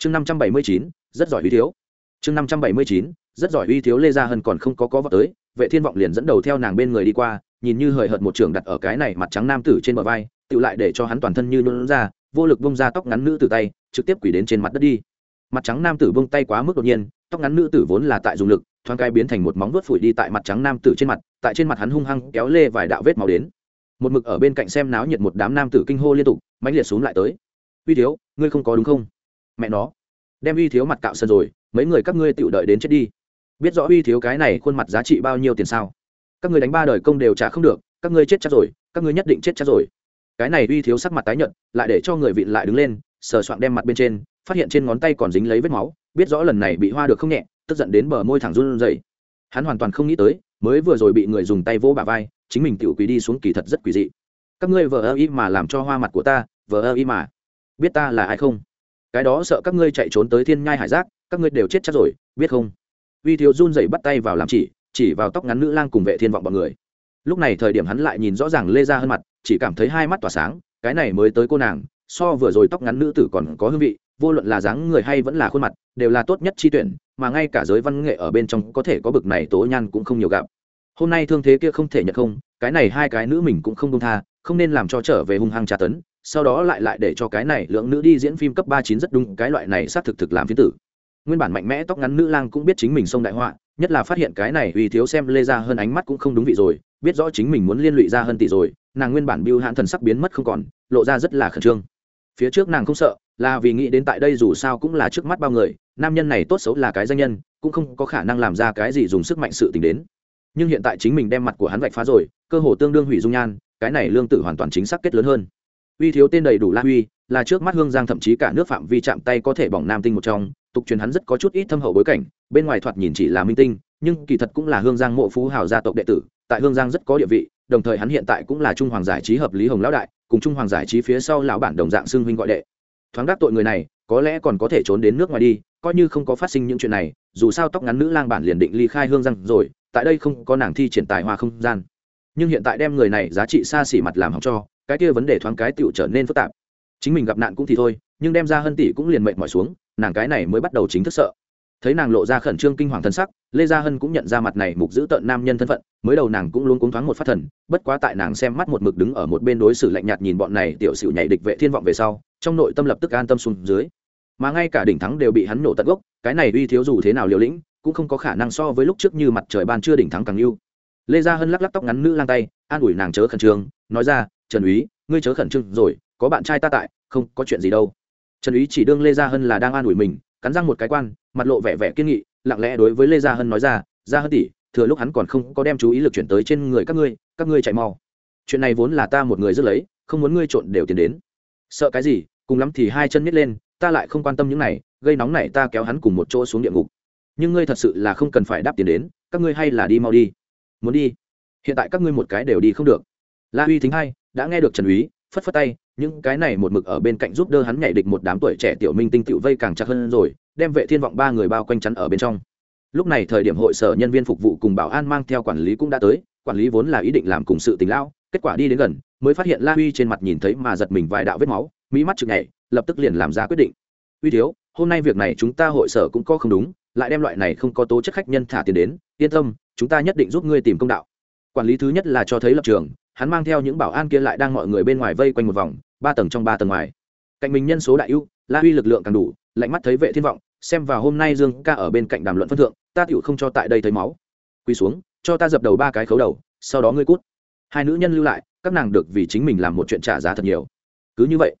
Chương năm trăm bảy mươi chín, rất giỏi uy thiếu. Chương năm trăm bảy mươi chín, rất giỏi uy thiếu lê gia hân còn không có có vợ tới, vệ thiên vọng liền dẫn đầu theo nàng bên người đi qua, nhìn như hời hợt một trường đặt ở cái này mặt trắng nam tử trên bờ vai tự lại để cho hắn toàn thân như nôn ra, vô lực bông ra tóc ngắn nữ tử tay, trực tiếp quỷ đến trên mặt đất đi. Mặt trắng nam tử bông tay quá mức đột nhiên, tóc ngắn nữ tử vốn là tại dùng lực, thoáng cái biến thành một móng vuốt phủi đi tại mặt trắng nam tử trên mặt, tại trên mặt hắn hung hăng kéo lê vài đạo vết máu đến. Một mực ở bên cạnh xem náo nhiệt một đám nam tử kinh hô liên tục, mãnh liệt xuống lại tới. Uy thiếu, ngươi không có đúng không? Mẹ nó. Đem uy thiếu mặt cạo sân rồi, mấy người các ngươi tự đợi đến chết đi. Biết rõ uy thiếu cái này khuôn mặt giá trị bao nhiêu tiền sao? Các ngươi đánh ba đời công đều trả không được, các ngươi chết chắc rồi, các ngươi nhất định chết chắc rồi. Cái này uy thiếu sắc mặt tái nhợt, lại để cho người vịn lại đứng lên, sờ soạng đem mặt bên trên, phát hiện trên ngón tay còn dính lấy vết máu, biết rõ lần này bị hoa được không nhẹ, tức giận đến bờ môi thẳng run rẩy. Hắn hoàn toàn không nghĩ tới, mới vừa rồi bị người dùng tay vỗ bả vai, chính mình tự quỳ đi xuống kỳ thật rất quỳ dị. Các ngươi vờ ơ y mà làm cho hoa mặt của ta, vờ ơ y mà. Biết ta là ai không? Cái đó sợ các ngươi chạy trốn tới thiên nhai hải giác, các ngươi đều chết chắc rồi, biết không? Uy thiếu run dậy bắt tay vào làm chỉ chỉ vào tóc ngắn nữ lang cùng vệ thiên vọng bọn người. Lúc này thời điểm hắn lại nhìn rõ ràng lê ra hơn mặt, chỉ cảm thấy hai mắt tỏa sáng, cái này mới tới cô nàng, so vừa rồi tóc ngắn nữ tử còn có hương vị, vô luận là dáng người hay vẫn là khuôn mặt, đều là tốt nhất chi tuyển, mà ngay cả giới văn nghệ ở bên trong có thể có bực này tố nhan cũng không nhiều gặp. Hôm nay thương thế kia không thể nhận không, cái này hai cái nữ mình cũng không công tha, không nên làm cho trở về hung hăng tra tấn sau đó lại lại để cho cái này lượng nữ đi diễn phim cấp ba chín rất đúng, cái loại này xác thực thực làm phiến tử. Nguyên bản mạnh mẽ tóc ngắn nữ lang cũng biết chính mình xông đại họa, nhất là phát hiện cái này uy thiếu xem lê ra hơn ánh mắt cũng không đúng vị rồi, biết rõ chính mình muốn liên lụy ra hơn tỷ rồi, nàng nguyên bản biêu hãn thần sắc biến mất không còn, lộ ra rất là khẩn trương. Phía trước nàng không sợ, là vì nghĩ đến tại đây dù sao cũng là trước mắt bao người, nam nhân này tốt xấu là cái danh nhân, cũng không có khả năng làm ra cái gì dùng sức mạnh sự tình đến. Nhưng hiện tại chính mình đem mặt của hắn vạch phá rồi, cơ hồ tương đương hủy dung nhan, cái này lương tử hoàn toàn chính xác kết lớn hơn uy thiếu tên đầy đủ la huy, là trước mắt hương giang thậm chí cả nước phạm vi chạm tay có thể bỏng nam tinh một trong, tục truyền hắn rất có chút ít thâm hậu bối cảnh, bên ngoài thoạt nhìn chỉ là minh tinh, nhưng kỳ thật cũng là hương giang mộ phú hào gia tộc đệ tử, tại hương giang rất có địa vị, đồng thời hắn hiện tại cũng là trung hoàng giải trí hợp lý hồng lão đại, cùng trung hoàng giải trí phía sau lão bản đồng dạng xưng huynh gọi đệ. Thoáng đắc tội người này, có lẽ còn có thể trốn đến nước ngoài đi, coi như không có phát sinh những chuyện này, dù sao tóc ngắn nữ lang bản liền định ly khai hương giang rồi, tại đây không có nàng thi triển tài hoa không gian. Nhưng hiện tại đem người này giá trị xa xỉ mặt làm hỏng cho cái kia vấn đề thoáng cái tựu trở nên phức tạp. Chính mình gặp nạn cũng thì thôi, nhưng đem ra hân tỷ cũng liền mệt mỏi xuống, nàng cái này mới bắt đầu chính thức sợ. Thấy nàng lộ ra khẩn trương kinh hoàng thân sắc, lê gia hân cũng nhận ra mặt này mục giữ tợn nam nhân thân phận, mới đầu nàng cũng luôn cúng thoáng một phát thần, bất quá tại nàng xem mắt một mực đứng ở một bên đối xử lạnh nhạt nhìn bọn này tiểu sửu nhảy địch vệ thiên vọng về sau, trong nội tâm lập tức an tâm xuống dưới. Mà ngay cả đỉnh thắng đều bị hắn nổ tận gốc, cái này uy thiếu dù thế nào liều lĩnh, cũng không có khả năng so với lúc trước như mặt trời ban chưa đỉnh thắng càng yêu lê gia hân lắc lắc tóc ngắn nữ lang tay, an ủi nàng chớ khẩn trương, nói ra trần úy, ngươi chớ khẩn trương rồi, có bạn trai ta tại, không có chuyện gì đâu. Trần úy chỉ đương lê gia hân là đang an ủi mình, cắn răng một cái quan, mặt lộ vẻ vẻ kiên nghị, lặng lẽ đối với lê gia hân nói ra, gia hân tỷ, thừa lúc hắn còn không có đem chú ý lực chuyển tới trên người các ngươi các ngươi chạy mau. Chuyện này vốn là ta một người rất lấy, không muốn ngươi trộn đều tiền đến. Sợ cái gì, cùng lắm thì hai chân nhét lên, ta lại không quan tâm những này, gây nóng này ta kéo hắn cùng một chỗ xuống địa ngục. Nhưng ngươi thật sự là không cần phải đáp tiền đến, các ngươi hay là đi mau đi. Muốn đi? Hiện tại các ngươi một cái đều đi không được. La uy thính hai đã nghe được trần úy phất phất tay, những cái này một mực ở bên cạnh giúp đỡ hắn nhảy địch một đám tuổi trẻ tiểu minh tinh tiểu vây càng chặt hơn rồi, đem vệ thiên vọng ba người bao quanh chắn ở bên trong. Lúc này thời điểm hội sở nhân viên phục vụ cùng bảo an mang theo quản lý cũng đã tới, quản lý vốn là ý định làm cùng sự tình lão kết quả đi đến gần, mới phát hiện la huy trên mặt nhìn thấy mà giật mình vài đạo vết máu mỹ mắt chực nhảy, lập tức liền làm ra quyết định. Uy thiếu, hôm nay việc này chúng ta hội sở cũng có không đúng, lại đem loại này không có tố chất khách nhân thả tiền đến, yên tâm, chúng ta nhất định giúp ngươi tìm công đạo. Quản lý thứ nhất là cho thấy lập trường hắn mang theo những bảo an kia lại đang mọi người bên ngoài vây quanh một vòng ba tầng trong ba tầng ngoài. Cạnh mình nhân số đại ưu la huy lực lượng càng đủ lạnh mắt thấy vệ thiên vọng xem vào hôm nay dương ca ở bên cạnh đàm luận phân thượng ta tựu không cho tại đây thấy máu. Quỳ xuống cho ta dập đầu ba cái khấu đầu sau đó ngươi cút. Hai nữ nhân lưu lại các nàng được vì chính mình làm một chuyện trả giá thật nhiều. Cứ như vậy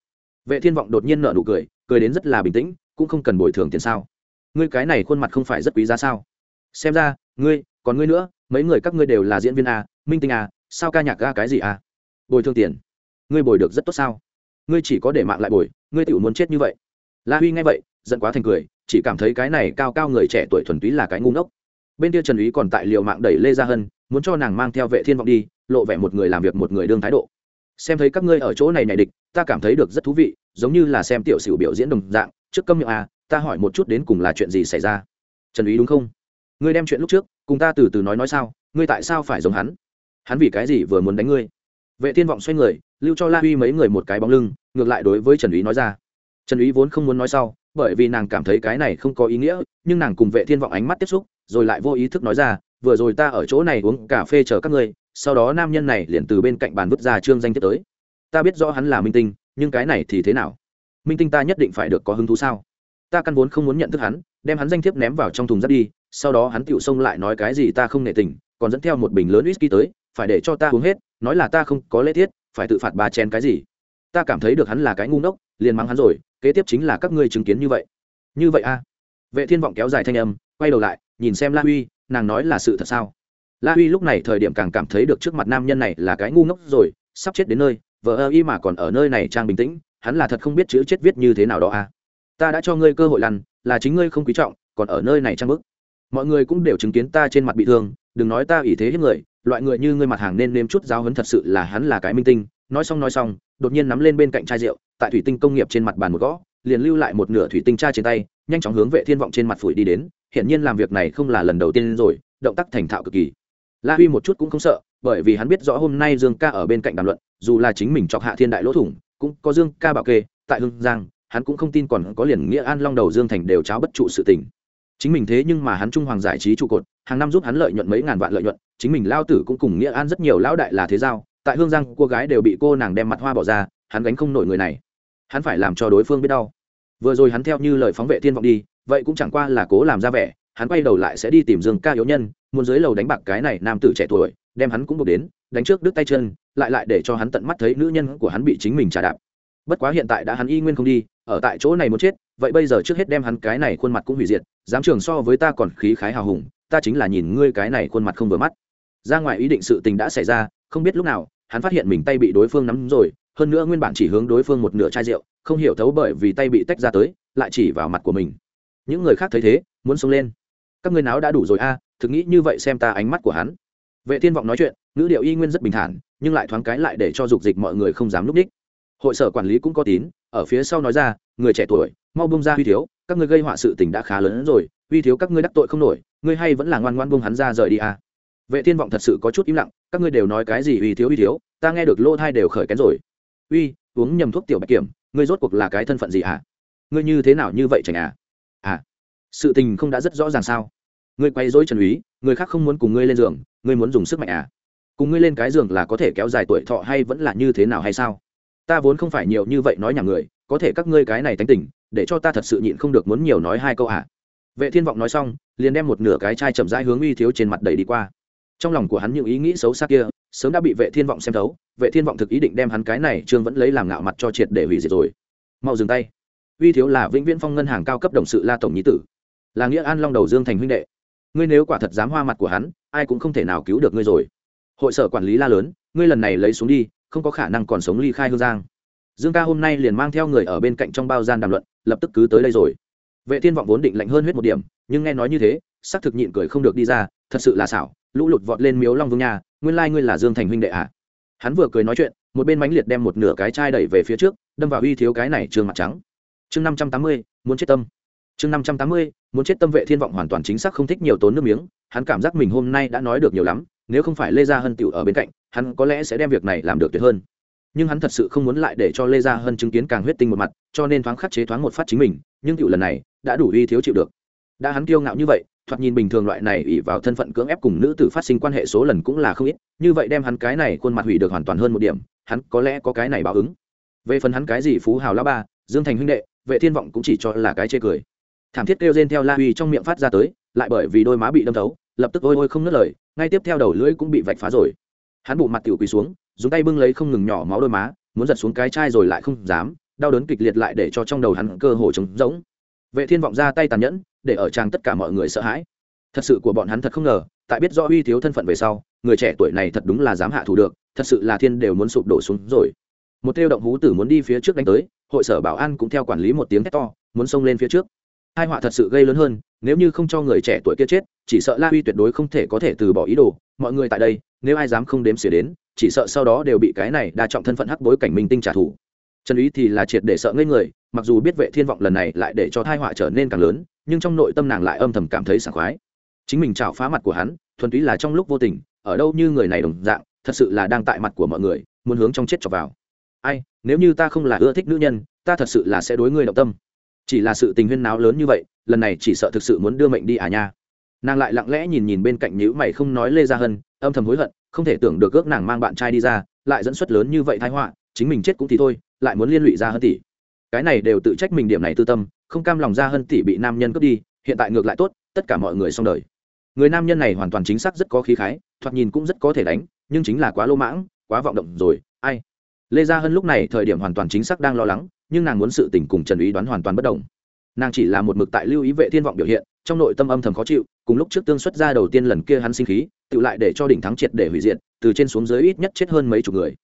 vệ thiên vọng đột nhiên nở nụ cười cười đến rất là bình tĩnh cũng không cần bồi thường tiền sao. Ngươi cái này khuôn mặt không phải rất quý giá sao? Xem ra ngươi còn ngươi nữa mấy người các ngươi đều là diễn viên à, minh tinh à, sao ca nhạc ga cái gì à? Bồi thương tiền. Ngươi bồi được rất tốt sao? Ngươi chỉ có để mạng lại bồi, ngươi tự muốn chết như vậy. La huy nghe vậy, giận quá thành cười, chỉ cảm thấy cái này cao cao người trẻ tuổi thuần túy là cái ngu ngốc. Bên kia trần úy còn tại liều mạng đẩy lê gia hân, muốn cho nàng mang theo vệ thiên vọng đi, lộ vẻ một người làm việc một người đương thái độ. Xem thấy các ngươi ở chỗ này nhảy địch, ta cảm thấy được rất thú vị, giống như là xem tiểu sử biểu diễn đồng dạng. Trước câm miệng à ta hỏi một chút đến cùng là chuyện gì xảy ra? Trần ý đúng không? Ngươi đem chuyện lúc trước, cùng ta từ từ nói nói sao, ngươi tại sao phải giống hắn? Hắn vì cái gì vừa muốn đánh ngươi? Vệ thiên vọng xoay người, lưu cho la huy mấy người một cái bóng lưng, ngược lại đối với trần úy nói ra. Trần úy vốn không muốn nói sau, bởi vì nàng cảm thấy cái này không có ý nghĩa, nhưng nàng cùng vệ thiên vọng ánh mắt tiếp xúc, rồi lại vô ý thức nói ra, vừa rồi ta ở chỗ này uống cà phê chờ các ngươi, sau đó nam nhân này liền từ bên cạnh bàn vứt ra trương danh tiếp tới. Ta biết rõ hắn là minh tinh, nhưng cái này thì thế nào? Minh tinh ta nhất định phải được có hứng thú sao? Ta căn vốn không muốn nhận thức hắn, đem hắn danh thiếp ném vào trong thùng rác đi, sau đó hắn tựu xông lại nói cái gì ta không nể tình, còn dẫn theo một bình lớn whisky tới phải để cho ta uống hết, nói là ta không có lễ tiết, phải tự phạt ba chén cái gì? Ta cảm thấy được hắn là cái ngu ngốc, liền mắng hắn rồi, kế tiếp chính là các ngươi chứng kiến như vậy. Như vậy a vệ thiên vọng kéo dài thanh âm, quay đầu lại, nhìn xem la huy, nàng nói là sự thật sao? La huy lúc này thời điểm càng cảm thấy được trước mặt nam nhân này là cái ngu ngốc rồi, sắp chết đến nơi vợ ơ y mà còn ở nơi này trang bình tĩnh, hắn là thật không biết chữ chết viết như thế nào đó a ta đã cho ngươi cơ hội lăn, là chính ngươi không quý trọng, còn ở nơi này trang bức. Mọi người cũng đều chứng kiến ta trên mặt bị thương, đừng nói ta ủy thế hết người loại người như ngươi mặt hàng nên nếm chút giáo hấn thật sự là hắn là cái minh tinh. Nói xong nói xong, đột nhiên nắm lên bên cạnh chai rượu, tại thủy tinh công nghiệp trên mặt bàn một gõ, liền lưu lại một nửa thủy tinh cha trên tay, nhanh chóng hướng vệ thiên vọng trên mặt phủi đi đến. Hiện nhiên làm việc này không là lần đầu tiên rồi, động tác thành thạo cực kỳ. La huy một chút cũng không sợ, bởi vì hắn biết rõ hôm nay dương ca ở bên cạnh đàm luận, dù là chính mình chọc hạ thiên đại lỗ thủng, cũng có dương ca bảo kê, tại Hương giang, hắn cũng không tin còn có liền nghĩa an long đầu dương thành đều cháo bất trụ sự tình chính mình thế nhưng mà hắn trung hoàng giải trí trụ cột, hàng năm giúp hắn lợi nhuận mấy ngàn vạn lợi nhuận, chính mình lao tử cũng cùng nghĩa an rất nhiều lão đại là thế giao, tại hương giang cô gái đều bị cô nàng đem mặt hoa bỏ ra, hắn gánh không nổi người này. Hắn phải làm cho đối phương biết đau. Vừa rồi hắn theo như lời phóng vệ thiên vọng đi, vậy cũng chẳng qua là cố làm ra vẻ, hắn quay đầu lại sẽ đi tìm dương ca yếu nhân, muốn dưới lầu đánh bạc cái này nam tử trẻ tuổi, đem hắn cũng buộc đến, đánh trước đứt tay chân, lại lại để cho hắn tận mắt thấy nữ nhân của hắn bị chính mình trả đạp bất quá hiện tại đã hắn y nguyên không đi, ở tại chỗ này muốn chết, vậy bây giờ trước hết đem hắn cái này khuôn mặt cũng hủy diệt, dám trường so với ta còn khí khái hào hùng, ta chính là nhìn ngươi cái này khuôn mặt không vừa mắt. Ra ngoài ý định sự tình đã xảy ra, không biết lúc nào, hắn phát hiện mình tay bị đối phương nắm rồi, hơn nữa nguyên bản chỉ hướng đối phương một nửa chai rượu, không hiểu thấu bởi vì tay bị tách ra tới, lại chỉ vào mặt của mình. Những người khác thấy thế, muốn xông lên. Các ngươi nào đã đủ rồi a, thực nghĩ như vậy xem ta ánh mắt của hắn. Vệ thiên vọng nói chuyện, ngữ điệu y nguyên rất bình thản, nhưng lại thoáng cái lại để cho dục dịch mọi người không dám núp đích hội sở quản lý cũng có tín, ở phía sau nói ra, người trẻ tuổi, mau bông ra huy thiếu, các ngươi gây họa sự tình đã khá lớn hơn rồi, huy thiếu các ngươi đắc tội không nổi, ngươi hay vẫn là ngoan ngoan bông hắn ra rời đi à. vệ thiên vọng thật sự có chút im lặng, các ngươi đều nói cái gì huy thiếu huy thiếu, ta nghe được lô thai đều khởi kén rồi. Uy, uống nhầm thuốc tiểu bạch kiểm, ngươi rốt cuộc là cái thân phận gì à? Ngươi như thế nào như vậy chẳng à? À sự tình không đã rất rõ ràng sao? Ngươi quay dối trần úy, người khác không muốn cùng ngươi lên giường, ngươi muốn dùng sức mạnh à? Cùng ngươi lên cái giường là có thể kéo dài tuổi thọ hay vẫn là như thế nào hay sao? Ta vốn không phải nhiều như vậy nói nhà người, có thể các ngươi cái này tánh tình, để cho ta thật sự nhịn không được muốn nhiều nói hai câu à. vệ thiên vọng nói xong, liền đem một nửa cái chai chậm rãi hướng uy thiếu trên mặt đẩy đi qua. Trong lòng của hắn những ý nghĩ xấu xa kia, sớm đã bị vệ thiên vọng xem thấu, vệ thiên vọng thực ý định đem hắn cái này trương vẫn lấy làm ngạo mặt cho triệt để hủy diệt rồi. Mau dừng tay. Uy thiếu là vĩnh viễn phong ngân hàng cao cấp đồng sự la tổng nhí tử, là nghĩa an long đầu dương thành huynh đệ. Ngươi nếu quả thật dám hoa mặt của hắn, ai cũng không thể nào cứu được ngươi rồi. Hội sở quản lý la lớn, ngươi lần này lấy xuống đi không có khả năng còn sống ly khai hương giang. Dương ca hôm nay liền mang theo người ở bên cạnh trong bao gian đàm luận, lập tức cứ tới đây rồi. Vệ thiên vọng vốn định lạnh hơn huyết một điểm, nhưng nghe nói như thế, xác thực nhịn cười không được đi ra, thật sự là xảo, lũ lụt vọt lên miếu long vương nhà, nguyên lai ngươi là dương thành huynh đệ ạ à. hắn vừa cười nói chuyện, một bên mánh liệt đem một nửa cái chai đẩy về phía trước, đâm vào uy thiếu cái này trường mặt trắng. Chương năm trăm tám mươi, muốn chết tâm. Chương năm trăm tám mươi, muốn chết tâm vệ thiên vọng hoàn toàn chính xác không thích nhiều tốn nước miếng, hắn cảm giác mình hôm nay đã nói được nhiều lắm, nếu không phải lê gia hân tiểu ở bên cạnh hắn có lẽ sẽ đem việc này làm được tuyệt hơn. Nhưng hắn thật sự không muốn lại để cho lê gia hân chứng kiến càng huyết tinh một mặt, cho nên thoáng khắc chế thoáng một phát chính mình, nhưng cựu lần này đã đủ uy thiếu chịu được. Đã hắn kiêu ngạo như vậy, thoạt nhìn bình thường loại này ỉ vào thân phận cưỡng ép cùng nữ tử phát sinh quan hệ số lần cũng là không ít, như vậy đem hắn cái này khuôn mặt hủy được hoàn toàn hơn một điểm, hắn có lẽ có cái này báo ứng. Về phần hắn cái gì phú hào la ba, dương thành huynh đệ, vệ thiên vọng cũng chỉ cho là cái chê cười. Thảm thiết kêu rên theo la uy trong miệng phát ra tới, lại bởi vì đôi má bị đâm thấu, lập tức ôi ôi không nứt lời, ngay tiếp theo đầu lưỡi cũng bị vạch phá rồi hắn bụ mặt tiểu quỳ xuống, dùng tay bưng lấy không ngừng nhỏ máu đôi má, muốn giật xuống cái chai rồi lại không dám, đau đớn kịch liệt lại để cho trong đầu hắn cơ hồ trống rỗng. Vệ thiên vọng ra tay tàn nhẫn, để ở trang tất cả mọi người sợ hãi. Thật sự của bọn hắn thật không ngờ, tại biết rõ uy thiếu thân phận về sau, người trẻ tuổi này thật đúng là dám hạ thủ được, thật sự là thiên đều muốn sụp đổ xuống rồi. Một tiêu động hú tử muốn đi phía trước đánh tới, hội sở bảo an cũng theo quản lý một tiếng thét to, muốn xông lên phía trước. Hai họa thật sự gây lớn hơn, nếu như không cho người trẻ tuổi kia chết chỉ sợ la uy tuyệt đối không thể có thể từ bỏ ý đồ, mọi người tại đây, nếu ai dám không đếm xỉa đến, chỉ sợ sau đó đều bị cái này đa trọng thân phận hắc bối cảnh minh tinh trả thù. Trần ý thì là triệt để sợ ngây người, mặc dù biết vệ thiên vọng lần này lại để cho thai họa trở nên càng lớn, nhưng trong nội tâm nàng lại âm thầm cảm thấy sảng khoái. Chính mình chảo phá mặt của hắn, thuần túy là trong lúc vô tình, ở đâu như người này đồng dạng, thật sự là đang tại mặt của mọi người, muốn hướng trong chết chọc vào. Ai, nếu như ta không là ưa thích nữ nhân, ta thật sự là sẽ đối ngươi động tâm. Chỉ là sự tình huyên náo lớn như vậy, lần này chỉ sợ thực sự muốn đưa mệnh đi à nha nàng lại lặng lẽ nhìn nhìn bên cạnh nhữ mày không nói lê gia hân, âm thầm hối hận, không thể tưởng được ước nàng mang bạn trai đi ra, lại dẫn xuất lớn như vậy thái họa, chính mình chết cũng thì thôi, lại muốn liên lụy ra hân tỷ. Cái này đều tự trách mình điểm này tư tâm, không cam lòng ra hân tỷ bị nam nhân cướp đi, hiện tại ngược lại tốt, tất cả mọi người xong đời. Người nam nhân này hoàn toàn chính xác rất có khí khái, thoạt nhìn cũng rất có thể đánh, nhưng chính là quá lô mãng, quá vọng động rồi, ai? Lê gia hân lúc này thời điểm hoàn toàn chính xác đang lo lắng, nhưng nàng muốn sự tình cùng trần ý đoán hoàn toàn bất đồng. Nàng chỉ là một mực tại lưu ý vệ thiên vọng biểu hiện trong nội tâm âm thầm khó chịu, cùng lúc trước tương xuất ra đầu tiên lần kia hắn sinh khí, tự lại để cho đỉnh thắng triệt để hủy diệt, từ trên xuống dưới ít nhất chết hơn mấy chục người.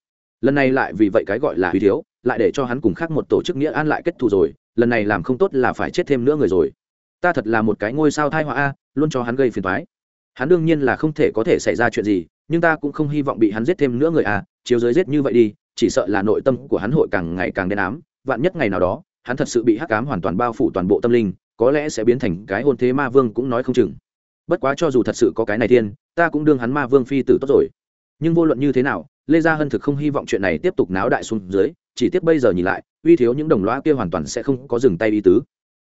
Lần này lại vì vậy cái gọi là hủy thiếu, lại để cho hắn cùng khác một tổ chức nghĩa an lại kết thù rồi, lần này làm không tốt là phải chết thêm nữa người rồi. Ta thật là một cái ngôi sao thai họa a, luôn cho hắn gây phiền thoái hắn đương nhiên là không thể có thể xảy ra chuyện gì, nhưng ta cũng không hy vọng bị hắn giết thêm nữa người a, chiếu giới giết như vậy đi, chỉ sợ là nội tâm của hắn hội càng ngày càng đen ám, vạn nhất ngày nào đó, hắn thật sự bị hắc ám hoàn toàn bao phủ toàn bộ tâm linh có lẽ sẽ biến thành cái hôn thế ma vương cũng nói không chừng. Bất quá cho dù thật sự có cái này thiên, ta cũng đương hắn ma vương phi tử tốt rồi. Nhưng vô luận như thế nào, lê gia hân thực không hy vọng chuyện này tiếp tục náo đại xuống dưới, chỉ tiếc bây giờ nhìn lại, uy thiếu những đồng loa kia hoàn toàn sẽ không có dừng tay ý tứ.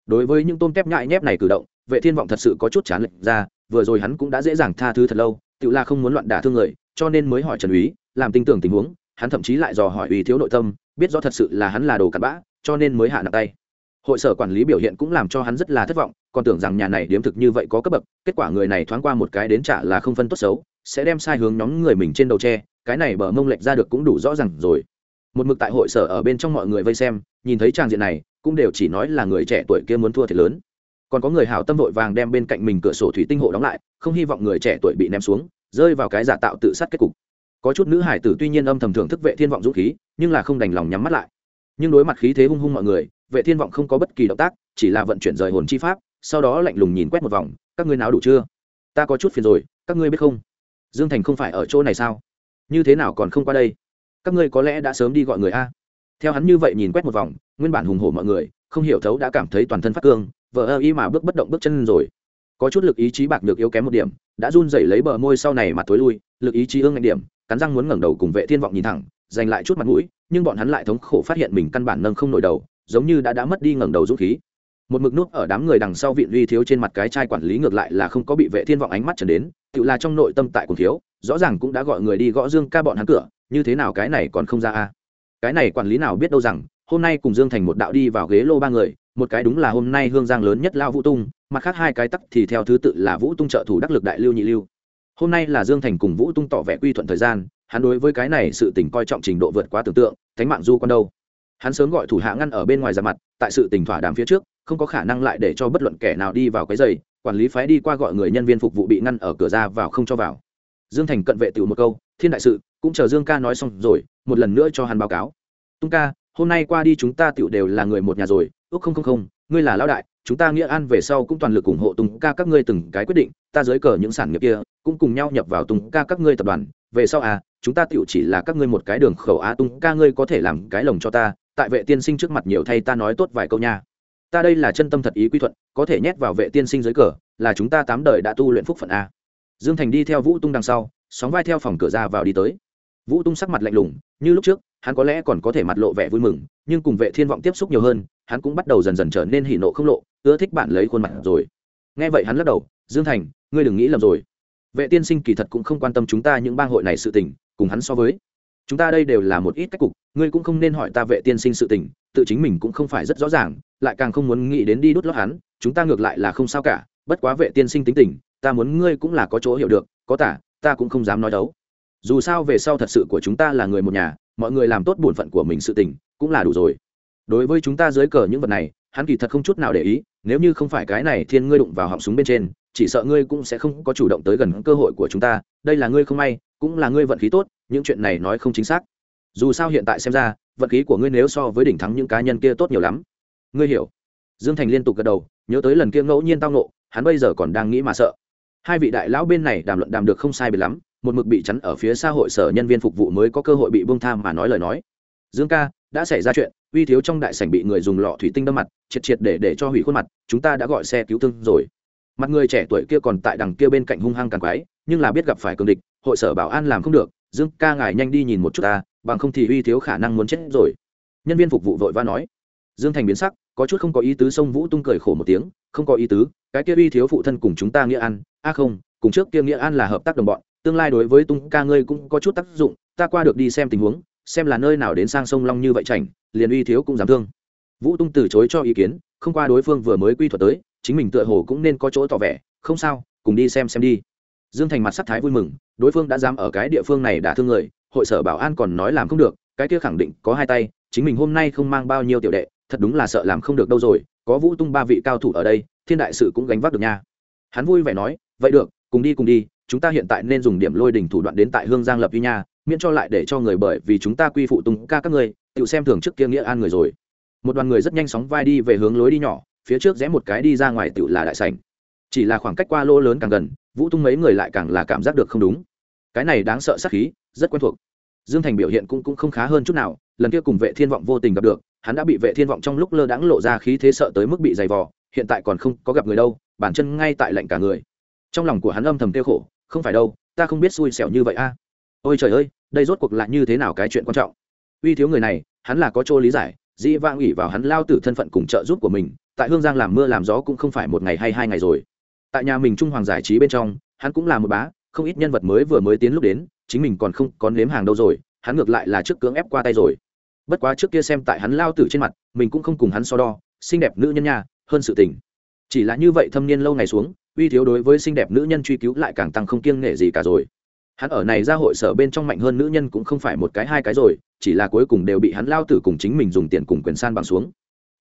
Đối với những tôm tép nhại nhép này cử động, vệ thiên vọng thật sự có chút chán lệch ra, vừa rồi hắn cũng đã dễ dàng tha thứ thật lâu, tự la không muốn loạn đả thương người, cho nên mới hỏi trần úy, làm tin tưởng tình huống, hắn thậm chí lại dò hỏi uy thiếu nội tâm, biết rõ thật sự là hắn là đồ cặn bã, cho nên mới hạ nặng tay hội sở quản lý biểu hiện cũng làm cho hắn rất là thất vọng, còn tưởng rằng nhà này điếm thực như vậy có cấp bậc, kết quả người này thoáng qua một cái đến trả là không phân tốt xấu, sẽ đem sai hướng nhóm người mình trên đầu tre cái này bờ mông lệch ra được cũng đủ rõ ràng rồi. Một mực tại hội sở ở bên trong mọi người vây xem, nhìn thấy trang diện này, cũng đều chỉ nói là người trẻ tuổi kia muốn thua thiệt lớn. Còn có người hảo tâm vội vàng đem bên cạnh mình cửa sổ thủy tinh hộ đóng lại, không hy vọng người trẻ tuổi bị ném xuống, rơi vào cái giả tạo tự sát kết cục. Có chút nữ hải tử tuy nhiên âm thầm thưởng thức vệ thiên vọng dũng khí, nhưng là không đành lòng nhắm mắt lại. Nhưng đối mặt khí thế hung hung mọi người vệ thiên vọng không có bất kỳ động tác, chỉ là vận chuyển rời hồn chi pháp, sau đó lạnh lùng nhìn quét một vòng, các ngươi nào đủ chưa? Ta có chút phiền rồi, các ngươi biết không? Dương thành không phải ở chỗ này sao? Như thế nào còn không qua đây? Các ngươi có lẽ đã sớm đi gọi người a. Theo hắn như vậy nhìn quét một vòng, nguyên bản hùng hổ mọi người, không hiểu thấu đã cảm thấy toàn thân phát cương vợ ơ y mà bước bất động bước chân rồi. Có chút lực ý chí bạc được yếu kém một điểm, đã run rẩy lấy bờ môi sau này mà tối lui, lực ý chí ương ngạnh điểm, cắn răng muốn ngẩng đầu cùng vệ thiên vọng nhìn thẳng, giành lại chút mặt mũi, nhưng bọn hắn lại thống khổ phát hiện mình căn bản nâng không nổi đầu giống như đã đã mất đi ngẩng đầu dũng khí. Một mực nút ở đám người đằng sau viện uy thiếu trên mặt cái trai quản lý ngược lại là không có bị vệ thiên vọng ánh mắt trần đến, tự là trong nội tâm tại cùng thiếu, rõ ràng cũng đã gọi người đi gõ dương ca bọn hắn cửa, như thế nào cái này còn không ra a? Cái này quản lý nào biết đâu rằng, hôm nay cùng dương thành một đạo đi vào ghế lô ba người, một cái đúng là hôm nay hương giang lớn nhất lao vũ tung, mặt khác hai cái tắc thì theo thứ tự là vũ tung trợ thủ đắc lực đại lưu nhị lưu. Hôm nay là dương thành cùng vũ tung tỏ vẻ quy thuận thời gian, hắn đối với cái này sự tình coi trọng trình độ vượt quá tưởng tượng, thánh mạng du con đâu hắn sớm gọi thủ hạ ngăn ở bên ngoài ra mặt, tại sự tình thỏa đàm phía trước, không có khả năng lại để cho bất luận kẻ nào đi vào cái giày, quản lý phái đi qua gọi người nhân viên phục vụ bị ngăn ở cửa ra vào không cho vào. Dương thành cận vệ tiểu một câu, thiên đại sự, cũng chờ dương ca nói xong rồi, một lần nữa cho hắn báo cáo. Tung ca, hôm nay qua đi chúng ta tiểu đều là người một nhà rồi, ước không không không, ngươi là lão đại, chúng ta nghĩa an về sau cũng toàn lực ủng hộ tung ca các ngươi từng cái quyết định, ta dưới cờ những sản nghiệp kia, cũng cùng nhau nhập vào tung ca các ngươi tập đoàn, về sau à chúng ta tiểu chỉ là các ngươi một cái đường khẩu á, tung ca ngươi có thể làm cái lồng cho ta tại vệ tiên sinh trước mặt nhiều thay ta nói tốt vài câu nha. Ta đây là chân tâm thật ý quy thuận, có thể nhét vào vệ tiên sinh dưới cờ, là chúng ta tám đời đã tu luyện phúc phận a. Dương thành đi theo vũ tung đằng sau, sóng vai theo phòng cửa ra vào đi tới. Vũ tung sắc mặt lạnh lùng, như lúc trước, hắn có lẽ còn có thể mặt lộ vẻ vui mừng, nhưng cùng vệ thiên vọng tiếp xúc nhiều hơn, hắn cũng bắt đầu dần dần trở nên hỉ nộ không lộ, ưa thích bạn lấy khuôn mặt rồi. Nghe vậy hắn lắc đầu, dương thành, ngươi đừng nghĩ lầm rồi. Vệ tiên sinh kỳ thật cũng không quan tâm chúng ta những bang hội này sự tình, cùng hắn so với chúng ta đây đều là một ít cách cục, ngươi cũng không nên hỏi ta vệ tiên sinh sự tình, tự chính mình cũng không phải rất rõ ràng, lại càng không muốn nghĩ đến đi đốt lót hắn, chúng ta ngược lại là không sao cả, bất quá vệ tiên sinh tính tình, ta muốn ngươi cũng là có chỗ hiểu được, có tả, ta cũng không dám nói đấu. Dù sao về sau thật sự của chúng ta là người một nhà, mọi người làm tốt bổn phận của mình sự tình, cũng là đủ rồi. Đối với chúng ta dưới cờ những vật này, hắn kỳ thật không chút nào để ý, nếu như không phải cái này thiên ngươi đụng vào họng súng bên trên, chỉ sợ ngươi cũng sẽ không có chủ động tới gần cơ hội của chúng ta, đây là ngươi không may cũng là ngươi vận khí tốt, những chuyện này nói không chính xác. Dù sao hiện tại xem ra, vận khí của ngươi nếu so với đỉnh thắng những cá nhân kia tốt nhiều lắm. Ngươi hiểu. Dương thành liên tục gật đầu, nhớ tới lần kia ngẫu nhiên tao nộ hắn bây giờ còn đang nghĩ mà sợ. Hai vị đại lão bên này đàm luận đàm được không sai biệt lắm, một mực bị chắn ở phía xã hội sở nhân viên phục vụ mới có cơ hội bị buông tham mà nói lời nói. Dương ca, đã xảy ra chuyện, uy thiếu trong đại sảnh bị người dùng lọ thủy tinh đâm mặt, triệt triệt để để cho hủy khuôn mặt, chúng ta đã gọi xe cứu thương rồi. Mặt người trẻ tuổi kia còn tại đằng kia bên cạnh hung hăng càng quái nhưng là biết gặp phải cường địch, hội sở bảo an làm không được, dương ca ngài nhanh đi nhìn một chút ta, bằng không thì uy thiếu khả năng muốn chết rồi. Nhân viên phục vụ vội va nói. Dương thành biến sắc, có chút không có ý tứ sông vũ tung cười khổ một tiếng, không có ý tứ, cái kia uy thiếu phụ thân cùng chúng ta nghĩa an a không, cùng trước kia nghĩa an là hợp tác đồng bọn, tương lai đối với tung ca ngươi cũng có chút tác dụng, ta qua được đi xem tình huống, xem là nơi nào đến sang sông long như vậy chảnh, liền uy thiếu cũng dám thương. Vũ tung từ chối cho ý kiến, không qua đối phương vừa mới quy thuật tới, chính mình tựa hồ cũng nên có chỗ tỏ vẻ, không sao, cùng đi xem xem đi dương thành mặt sắc thái vui mừng đối phương đã dám ở cái địa phương này đả thương người hội sở bảo an còn nói làm không được cái kia khẳng định có hai tay chính mình hôm nay không mang bao nhiêu tiểu đệ thật đúng là sợ làm không được đâu rồi có vũ tung ba vị cao thủ ở đây thiên đại sự cũng gánh vác được nha. Hắn vui vẻ nói vậy được cùng đi cùng đi chúng ta hiện tại nên dùng điểm lôi đỉnh thủ đoạn đến tại hương giang lập uy nha miễn cho lại để cho người bởi vì chúng ta quy phụ tung ca các người, tự xem thường trước kia nghĩa an người rồi. Một đoàn người rất nhanh sóng vai đi về hướng lối đi nhỏ phía trước rẽ một cái đi ra ngoài tự là đại sảnh. Chỉ là khoảng cách qua lỗ lớn càng gần vũ tung mấy người lại càng là cảm giác được không đúng. Cái này đáng sợ sắc khí rất quen thuộc. Dương thành biểu hiện cũng, cũng không khá hơn chút nào lần kia cùng vệ thiên vọng vô tình gặp được hắn đã bị vệ thiên vọng trong lúc lơ đãng lộ ra khí thế sợ tới mức bị dày vò hiện tại còn không có gặp người đâu bản chân ngay tại lạnh cả người. Trong lòng của hắn âm thầm tiêu khổ không phải đâu ta không biết xui xẻo như vậy a. À. Ôi trời ơi đây rốt cuộc lại như thế nào cái chuyện quan trọng? Uy thiếu người này hắn là có chỗ lý giải dĩ vang ủy vào hắn lao tử thân phận cùng trợ giúp của mình tại hương giang làm mưa làm gió cũng không phải một ngày hay hai ngày rồi tại nhà mình trung hoàng giải trí bên trong, hắn cũng là một bá, không ít nhân vật mới vừa mới tiến lúc đến, chính mình còn không có nếm hàng đâu rồi, hắn ngược lại là trước cưỡng ép qua tay rồi. Bất quá trước kia xem tại hắn lao tử trên mặt, mình cũng không cùng hắn so đo, xinh đẹp nữ nhân nha, hơn sự tình. Chỉ là như vậy thâm niên lâu ngày xuống, uy thiếu đối với xinh đẹp nữ nhân truy cứu lại càng tăng không kiêng nể gì cả rồi. Hắn ở này ra hội sở bên trong mạnh hơn nữ nhân cũng không phải một cái hai cái rồi, chỉ là cuối cùng đều bị hắn lao tử cùng chính mình dùng tiền cùng quyền san bằng xuống.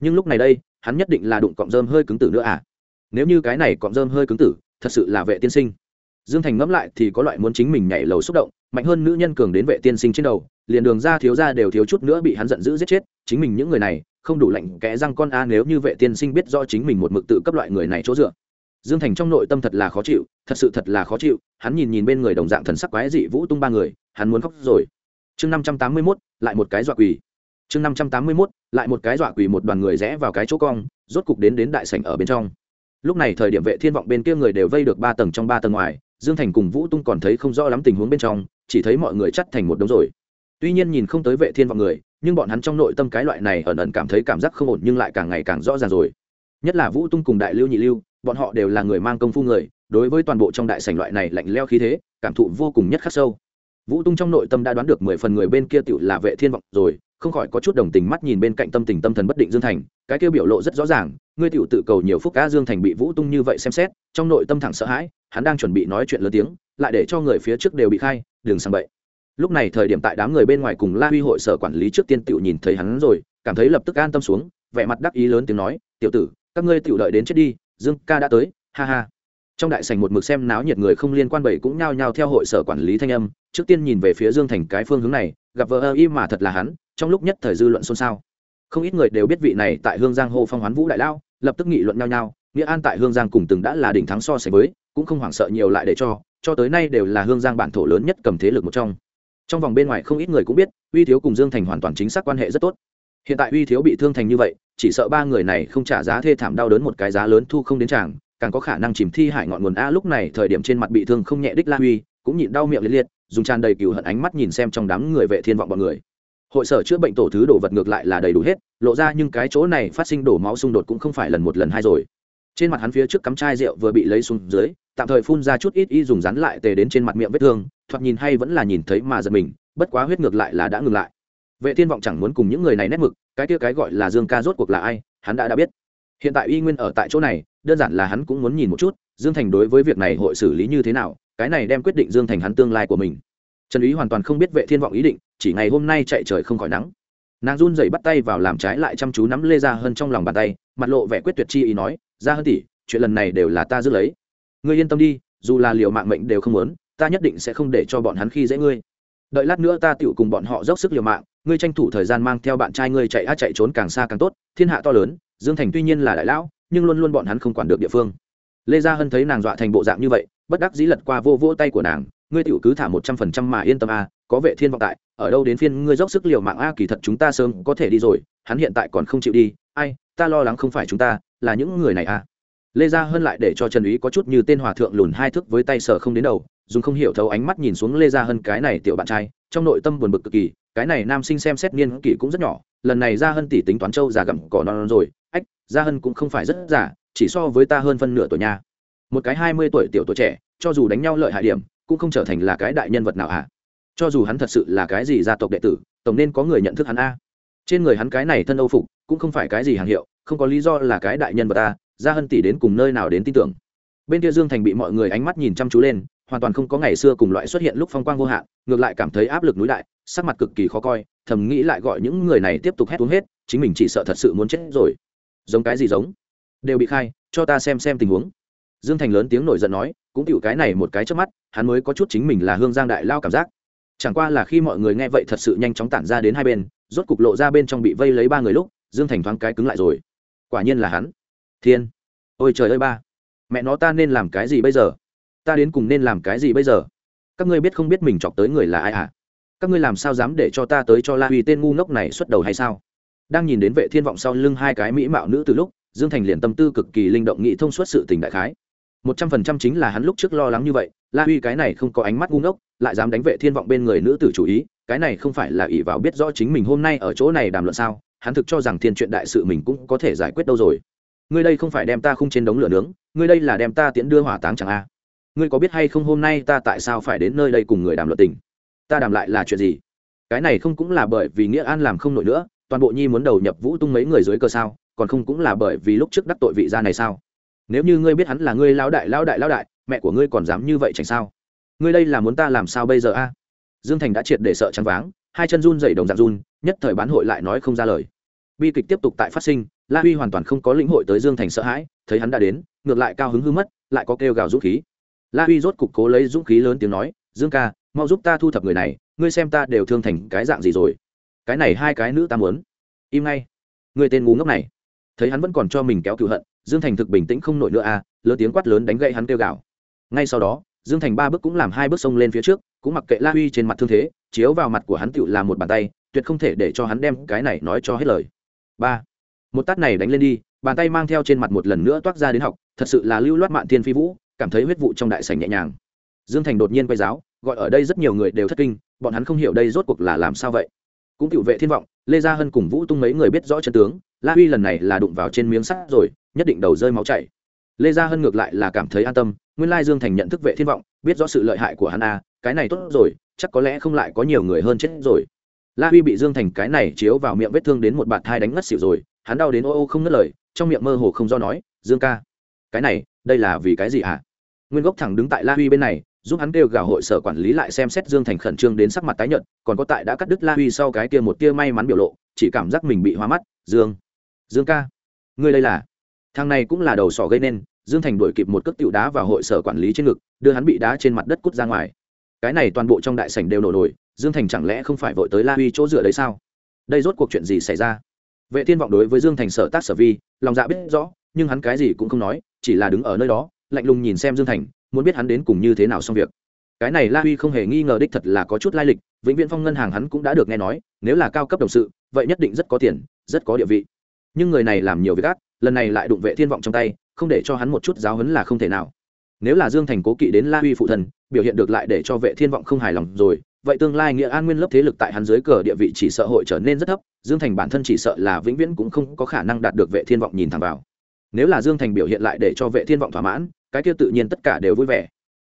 Nhưng lúc này đây, hắn nhất định là đụng cọng rơm hơi cứng tử nữa à? Nếu như cái này cọm rơm hơi cứng tử, thật sự là vệ tiên sinh. Dương thành ngẫm lại thì có loại muốn chính mình nhảy lầu xúc động, mạnh hơn nữ nhân cường đến vệ tiên sinh trên đầu, liền đường ra thiếu ra đều thiếu chút nữa bị hắn giận dữ giết chết, chính mình những người này, không đủ lạnh kẽ răng con a, nếu như vệ tiên sinh biết do chính mình một mực tự cấp loại người này chỗ dựa. Dương thành trong nội tâm thật là khó chịu, thật sự thật là khó chịu, hắn nhìn nhìn bên người đồng dạng thần sắc quái dị vũ tung ba người, hắn muốn khóc rồi. Chương năm trăm tám mươi mốt, lại một cái dọa quỳ. Chương năm trăm tám mươi mốt, lại một cái dọa quỳ một đoàn người rẽ vào cái chỗ cong, rốt cục đến đến đại sảnh ở bên trong lúc này thời điểm vệ thiên vọng bên kia người đều vây được ba tầng trong ba tầng ngoài, dương thành cùng vũ tung còn thấy không rõ lắm tình huống bên trong, chỉ thấy mọi người chắt thành một đống rồi. Tuy nhiên nhìn không tới vệ thiên vọng người, nhưng bọn hắn trong nội tâm cái loại này ẩn ẩn cảm thấy cảm giác không ổn nhưng lại càng ngày càng rõ ràng rồi. Nhất là vũ tung cùng đại lưu nhị lưu, bọn họ đều là người mang công phu người, đối với toàn bộ trong đại sảnh loại này lạnh leo khí thế, cảm thụ vô cùng nhất khắc sâu. Vũ tung trong nội tâm đã đoán được mười phần người bên kia tựu là vệ thiên vọng rồi không khỏi có chút đồng tình mắt nhìn bên cạnh tâm tình tâm thần bất định dương thành, cái kia biểu lộ rất rõ ràng, ngươi tựu tự cầu nhiều phúc cá dương thành bị vũ tung như vậy xem xét, trong nội tâm thẳng sợ hãi, hắn đang chuẩn bị nói chuyện lớn tiếng, lại để cho người phía trước đều bị khai đường sang bậy. Lúc này thời điểm tại đám người bên ngoài cùng la huy hội sở quản lý trước tiên tựu nhìn thấy hắn rồi, cảm thấy lập tức an tâm xuống, vẻ mặt đắc ý lớn tiếng nói, tiểu tử, các ngươi tựu đợi đến chết đi, dương ca đã tới, ha ha. Trong đại sảnh một mực xem náo nhiệt người không liên quan bảy cũng nhao nhao theo hội sở quản lý thanh âm, trước tiên nhìn về phía dương thành cái phương hướng này gặp vợ ơ y mà thật là hắn, trong lúc nhất thời dư luận xôn xao. Không ít người đều biết vị này tại hương giang Hồ phong hoán vũ đại lao, lập tức nghị luận nhau nhau, nghĩa an tại hương giang cùng từng đã là đỉnh thắng so sánh với, cũng không hoảng sợ nhiều lại để cho cho tới nay đều là hương giang bản thổ lớn nhất cầm thế lực một trong. Trong vòng bên ngoài không ít người cũng biết, uy thiếu cùng dương thành hoàn toàn chính xác quan hệ rất tốt. Hiện tại uy thiếu bị thương thành như vậy, chỉ sợ ba người này không trả giá thê thảm đau đớn một cái giá lớn thu không đến chàng, càng có khả năng chìm thi hải ngọn nguồn a lúc này thời điểm trên mặt bị thương không nhẹ đích la huy, cũng nhịn đau miệng liệt liệt dùng tràn đầy cừu hận ánh mắt nhìn xem trong đám người vệ thiên vọng bọn người. Hội sở chữa bệnh tổ thứ đồ vật ngược lại là đầy đủ hết, lộ ra nhưng cái chỗ này phát sinh đổ máu xung đột cũng không phải lần một lần hai rồi. Trên mặt hắn phía trước cắm chai rượu vừa bị lấy xuống dưới, tạm thời phun ra chút ít y dùng rắn lại tề đến trên mặt miệng vết thương, thoạt nhìn hay vẫn là nhìn thấy mà giật mình, bất quá huyết ngược lại là đã ngừng lại. Vệ thiên vọng chẳng muốn cùng những người này nét mực, cái kia cái gọi là dương ca rốt cuộc là ai, hắn đã đã biết. Hiện tại y nguyên ở tại chỗ này, đơn giản là hắn cũng muốn nhìn một chút dương thành đối với việc này hội xử lý như thế nào, cái này đem quyết định dương thành hắn tương lai của mình. Trần ý hoàn toàn không biết vệ thiên vọng ý định, chỉ ngày hôm nay chạy trời không khỏi nắng. Nàng run rẩy bắt tay vào làm trái lại chăm chú nắm lê ra hơn trong lòng bàn tay, mặt lộ vẻ quyết tuyệt chi ý nói ra hơn tỷ, chuyện lần này đều là ta giữ lấy. Ngươi yên tâm đi, dù là liều mạng mệnh đều không muốn, ta nhất định sẽ không để cho bọn hắn khi dễ ngươi. Đợi lát nữa ta tựu cùng bọn họ dốc sức liều mạng, ngươi tranh thủ thời gian mang theo bạn trai ngươi chạy á chạy trốn càng xa càng tốt, thiên hạ to lớn, dương thành tuy nhiên là đại lão, nhưng luôn luôn bọn hắn không quản được địa phương lê gia hân thấy nàng dọa thành bộ dạng như vậy, bất đắc dĩ lật qua vô vô tay của nàng, ngươi tiểu cứ thả một trăm phần trăm mà yên tâm a, có vệ thiên vọng tại, ở đâu đến phiên ngươi dốc sức liều mạng a, kỳ thật chúng ta sớm có thể đi rồi, hắn hiện tại còn không chịu đi, ai, ta lo lắng không phải chúng ta, là những người này a. Lê gia hân lại để cho trần úy có chút như tên hòa thượng lùn hai thước với tay sở không đến đầu, dùng không hiểu thấu ánh mắt nhìn xuống lê gia hân cái này tiểu bạn trai, trong nội tâm buồn bực cực kỳ, cái này nam sinh xem xét niên kỷ cũng rất nhỏ, lần này gia hân tỷ tính toán châu già gặm cỏ non rồi, ách, gia hân cũng không phải rất già chỉ so với ta hơn phân nửa tuổi nha. Một cái hai mươi tuổi tiểu tuổi trẻ, cho dù đánh nhau lợi hại điểm, cũng không trở thành là cái đại nhân vật nào ạ cho dù hắn thật sự là cái gì gia tộc đệ tử, tổng nên có người nhận thức hắn a. Trên người hắn cái này thân âu phục, cũng không phải cái gì hàng hiệu, không có lý do là cái đại nhân vật ta, gia hân tỷ đến cùng nơi nào đến tin tưởng. Bên kia dương thành bị mọi người ánh mắt nhìn chăm chú lên, hoàn toàn không có ngày xưa cùng loại xuất hiện lúc phong quang vô hạn, ngược lại cảm thấy áp lực núi đại, sắc mặt cực kỳ khó coi, thầm nghĩ lại gọi những người này tiếp tục hét uống hết, chính mình chỉ sợ thật sự muốn chết rồi. Giống cái gì giống? Đều bị khai, cho ta xem xem tình huống. Dương thành lớn tiếng nổi giận nói, cũng chịu cái này một cái trước mắt, hắn mới có chút chính mình là hương giang đại lao cảm giác. Chẳng qua là khi mọi người nghe vậy thật sự nhanh chóng tản ra đến hai bên, rốt cục lộ ra bên trong bị vây lấy ba người lúc, dương thành thoáng cái cứng lại rồi. Quả nhiên là hắn. Thiên. Ôi trời ơi ba. Mẹ nó ta nên làm cái gì bây giờ? Ta đến cùng nên làm cái gì bây giờ? Các ngươi biết không biết mình chọc tới người là ai à các ngươi làm sao dám để cho ta tới cho la huy tên ngu ngốc này xuất đầu hay sao? Đang nhìn đến vệ thiên vọng sau lưng hai cái mỹ mạo nữ từ lúc dương thành liền tâm tư cực kỳ linh động nghĩ thông suốt sự tình đại khái. Một trăm phần trăm chính là hắn lúc trước lo lắng như vậy, la huy cái này không có ánh mắt ngu ngốc, lại dám đánh vệ thiên vọng bên người nữ tử chủ ý, cái này không phải là ỷ vào biết rõ chính mình hôm nay ở chỗ này đàm luận sao, hắn thực cho rằng thiên chuyện đại sự mình cũng có thể giải quyết đâu rồi. Ngươi đây không phải đem ta khung trên đống lửa nướng, ngươi đây là đem ta tiễn đưa hỏa táng chẳng a. Ngươi có biết hay không hôm nay ta tại sao phải đến nơi đây cùng người đàm luận tình? Ta đàm lại là chuyện gì? Cái này không cũng là bởi vì nghĩa an làm không nổi nữa, toàn bộ nhi muốn đầu nhập vũ tung mấy người dưới cơ sao? Còn không cũng là bởi vì lúc trước đắc tội vị gia này sao? Nếu như ngươi biết hắn là ngươi lão đại lão đại lão đại, mẹ của ngươi còn dám như vậy chẳng sao? Ngươi đây là muốn ta làm sao bây giờ a? Dương thành đã triệt để sợ trắng váng, hai chân run dày đồng dạng run, nhất thời bán hội lại nói không ra lời. Bi kịch tiếp tục tại phát sinh, la huy hoàn toàn không có lĩnh hội tới dương thành sợ hãi, thấy hắn đã đến, ngược lại cao hứng hư mất, lại có kêu gào dũng khí. La huy rốt cục cố lấy dũng khí lớn tiếng nói, dương ca, mau giúp ta thu thập người này, ngươi xem ta đều thương thành cái dạng gì rồi. Cái này hai cái nữ ta muốn. Im ngay. Người tên ngu ngốc này thấy hắn vẫn còn cho mình kéo cựu hận, dương thành thực bình tĩnh không nổi nữa à lớn tiếng quát lớn đánh gậy hắn kêu gào. Ngay sau đó, dương thành ba bước cũng làm hai bước xông lên phía trước, cũng mặc kệ la huy trên mặt thương thế, chiếu vào mặt của hắn tựu làm một bàn tay, tuyệt không thể để cho hắn đem cái này nói cho hết lời. Ba. Một tát này đánh lên đi, bàn tay mang theo trên mặt một lần nữa toát ra đến học, thật sự là lưu loát mạn thiên phi vũ, cảm thấy huyết vụ trong đại sảnh nhẹ nhàng. Dương thành đột nhiên quay giáo, gọi ở đây rất nhiều người đều thất kinh, bọn hắn không hiểu đây rốt cuộc là làm sao vậy. Cũng cựu vệ thiên vọng, lê gia hân cùng vũ tung mấy người biết rõ chân tướng la huy lần này là đụng vào trên miếng sắt rồi, nhất định đầu rơi máu chảy. Lê gia hân ngược lại là cảm thấy an tâm, nguyên lai dương thành nhận thức vệ thiên vọng, biết rõ sự lợi hại của hắn a cái này tốt rồi, chắc có lẽ không lại có nhiều người hơn chết rồi. La huy bị dương thành cái này chiếu vào miệng vết thương đến một bạt thai đánh ngất xỉu rồi, hắn đau đến ô ô không ngất lời, trong miệng mơ hồ không do nói, dương ca, cái này, đây là vì cái gì hả? Nguyên gốc thẳng đứng tại la huy bên này, giúp hắn kêu gào hội sở quản lý lại xem xét dương thành khẩn trương đến sắc mặt tái nhợt, còn có tại đã cắt đứt la huy sau cái kia một tia may mắn biểu lộ, chỉ cảm giác mình bị hoa mắt, dương dương ca, ngươi đây là? Thằng này cũng là đầu sỏ gây nên, dương thành đuổi kịp một cước tiểu đá vào hội sở quản lý trên ngực, đưa hắn bị đá trên mặt đất cút ra ngoài. Cái này toàn bộ trong đại sảnh đều nổ nổi, dương thành chẳng lẽ không phải vội tới la huy chỗ dựa đấy sao? Đây rốt cuộc chuyện gì xảy ra? Vệ thiên vọng đối với dương thành sở tác sở vi, lòng dạ biết rõ, nhưng hắn cái gì cũng không nói, chỉ là đứng ở nơi đó, lạnh lùng nhìn xem dương thành, muốn biết hắn đến cùng như thế nào xong việc. Cái này la huy không hề nghi ngờ đích thật là có chút lai lịch, vĩnh viễn phong ngân hàng hắn cũng đã được nghe nói, nếu là cao cấp đồng sự, vậy nhất định rất có tiền, rất có địa vị nhưng người này làm nhiều việc ác, lần này lại đụng vệ thiên vọng trong tay, không để cho hắn một chút giáo hấn là không thể nào. Nếu là dương thành cố kỵ đến la huy phụ thần, biểu hiện được lại để cho vệ thiên vọng không hài lòng rồi, vậy tương lai nghĩa an nguyên lớp thế lực tại hắn dưới cờ địa vị chỉ sợ hội trở nên rất thấp, dương thành bản thân chỉ sợ là vĩnh viễn cũng không có khả năng đạt được vệ thiên vọng nhìn thẳng vào. Nếu là dương thành biểu hiện lại để cho vệ thiên vọng thỏa mãn, cái kia tự nhiên tất cả đều vui vẻ.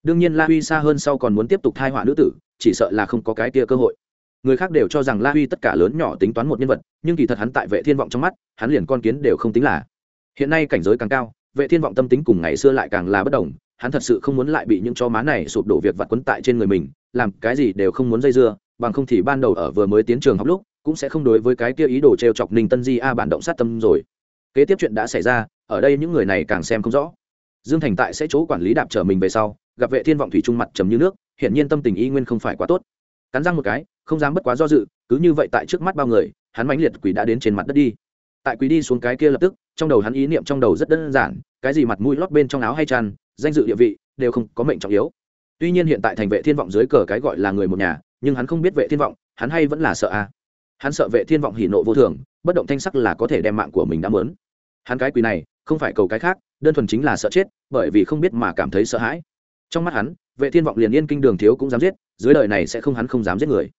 Đương nhiên la huy xa hơn sau còn muốn tiếp tục thai họa nữ tử, chỉ sợ là không có cái kia cơ hội người khác đều cho rằng la huy tất cả lớn nhỏ tính toán một nhân vật, nhưng kỳ thật hắn tại vệ thiên vọng trong mắt, hắn liền con kiến đều không tính là. Hiện nay cảnh giới càng cao, vệ thiên vọng tâm tính cùng ngày xưa lại càng là bất đồng, hắn thật sự không muốn lại bị những chó má này sụp đổ việc vặt quấn tại trên người mình, làm cái gì đều không muốn dây dưa, bằng không thì ban đầu ở vừa mới tiến trường học lúc, cũng sẽ không đối với cái kia ý đồ trêu chọc ninh tân di a bản động sát tâm rồi. Kế tiếp chuyện đã xảy ra, ở đây những người này càng xem không rõ. Dương thành tại sẽ chỗ quản lý đạp trở mình về sau, gặp vệ thiên vọng thủy trung mặt trầm như nước hiện nhiên tâm tình y nguyên không phải quá tốt. Cắn răng một cái không dám bất quá do dự, cứ như vậy tại trước mắt bao người, hắn mãnh liệt quỷ đã đến trên mặt đất đi. Tại quỷ đi xuống cái kia lập tức, trong đầu hắn ý niệm trong đầu rất đơn giản, cái gì mặt mũi lót bên trong áo hay tràn danh dự địa vị, đều không có mệnh trọng yếu. Tuy nhiên hiện tại thành vệ thiên vọng dưới cờ cái gọi là người một nhà, nhưng hắn không biết vệ thiên vọng, hắn hay vẫn là sợ à hắn sợ vệ thiên vọng hỉ nộ vô thường, bất động thanh sắc là có thể đem mạng của mình đã mớn. Hắn cái quỷ này, không phải cầu cái khác, đơn thuần chính là sợ chết, bởi vì không biết mà cảm thấy sợ hãi. Trong mắt hắn, vệ thiên vọng liền yên kinh đường thiếu cũng dám giết, dưới đời này sẽ không hắn không dám giết người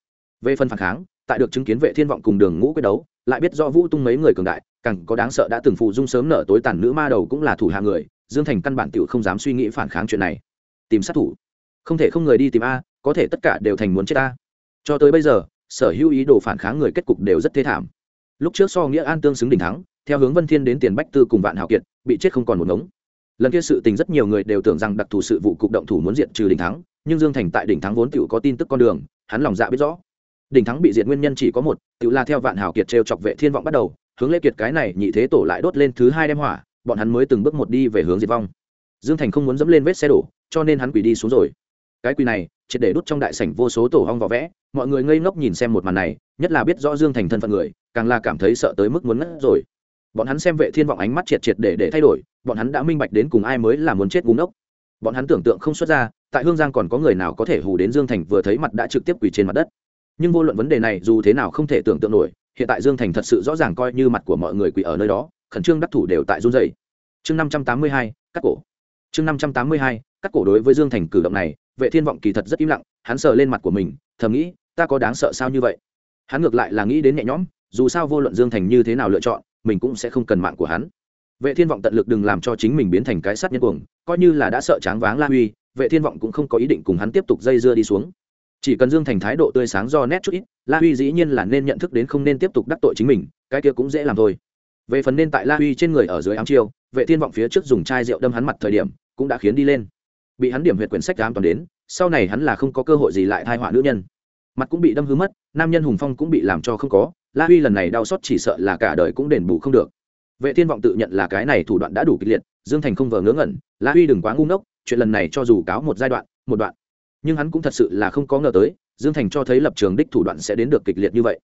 về phần phản kháng, tại được chứng kiến vệ thiên vọng cùng đường ngũ quyết đấu, lại biết do vũ tung mấy người cường đại, càng có đáng sợ đã từng phụ dung sớm nở tối tàn nữ ma đầu cũng là thủ hạ người, dương thành căn bản tiểu không dám suy nghĩ phản kháng chuyện này. Tìm sát thủ. Không thể không người đi tìm a, có thể tất cả đều thành muốn chết a. Cho tới bây giờ, sở hữu ý đồ phản kháng người kết cục đều rất thê thảm. Lúc trước so nghĩa an tương xứng đỉnh thắng, theo hướng vân thiên đến tiền bách tư cùng vạn hào kiệt, bị chết không còn một ngống. Lần kia sự tình rất nhiều người đều tưởng rằng đặc thù sự vụ cục động thủ muốn diện trừ đỉnh thắng, nhưng dương thành tại đỉnh thắng vốn tựu có tin tức con đường, hắn lòng dạ biết rõ đỉnh thắng bị diệt nguyên nhân chỉ có một, tự là theo vạn hào kiệt trêu chọc vệ thiên vọng bắt đầu, hướng lễ kiệt cái này nhị thế tổ lại đốt lên thứ hai đem hỏa, bọn hắn mới từng bước một đi về hướng diệt vong. Dương thành không muốn dẫm lên vết xe đổ, cho nên hắn quỳ đi xuống rồi. Cái quỳ này, triệt để đốt trong đại sảnh vô số tổ hong vỏ vẽ, mọi người ngây ngốc nhìn xem một màn này, nhất là biết rõ dương thành thân phận người, càng là cảm thấy sợ tới mức muốn ngất rồi. Bọn hắn xem vệ thiên vọng ánh mắt triệt triệt để để thay đổi, bọn hắn đã minh bạch đến cùng ai mới là muốn chết búng ốc bọn hắn tưởng tượng không xuất ra, tại hương giang còn có người nào có thể hù đến dương thành vừa thấy mặt đã trực tiếp quỳ trên mặt đất nhưng vô luận vấn đề này dù thế nào không thể tưởng tượng nổi, hiện tại dương thành thật sự rõ ràng coi như mặt của mọi người quỳ ở nơi đó, khẩn trương đắc thủ đều tại run dày chương năm trăm tám mươi hai, cắt cổ. Chương năm trăm tám mươi hai, cắt cổ đối với dương thành cử động này, vệ thiên vọng kỳ thật rất im lặng, hắn sờ lên mặt của mình, thầm nghĩ, ta có đáng sợ sao như vậy? Hắn ngược lại là nghĩ đến nhẹ nhõm, dù sao vô luận dương thành như thế nào lựa chọn, mình cũng sẽ không cần mạng của hắn. Vệ thiên vọng tận lực đừng làm cho chính mình biến thành cái sát nhân cuồng, coi như là đã sợ tráng váng la huy, vệ thiên vọng cũng không có ý định cùng hắn tiếp tục dây dưa đi xuống chỉ cần dương thành thái độ tươi sáng do nét chút ít, la huy dĩ nhiên là nên nhận thức đến không nên tiếp tục đắc tội chính mình, cái kia cũng dễ làm thôi. Về phần nên tại la huy trên người ở dưới ám chiêu, vệ thiên vọng phía trước dùng chai rượu đâm hắn mặt thời điểm, cũng đã khiến đi lên. Bị hắn điểm huyệt quyển sách ám toàn đến, sau này hắn là không có cơ hội gì lại thai họa nữ nhân. Mặt cũng bị đâm hư mất, nam nhân hùng phong cũng bị làm cho không có, la huy lần này đau xót chỉ sợ là cả đời cũng đền bù không được. Vệ thiên vọng tự nhận là cái này thủ đoạn đã đủ kịch liệt, dương thành không vờ ngớ ngẩn, la huy đừng quá ngu ngốc, chuyện lần này cho dù cáo một giai đoạn, một đoạn nhưng hắn cũng thật sự là không có ngờ tới, dương thành cho thấy lập trường đích thủ đoạn sẽ đến được kịch liệt như vậy.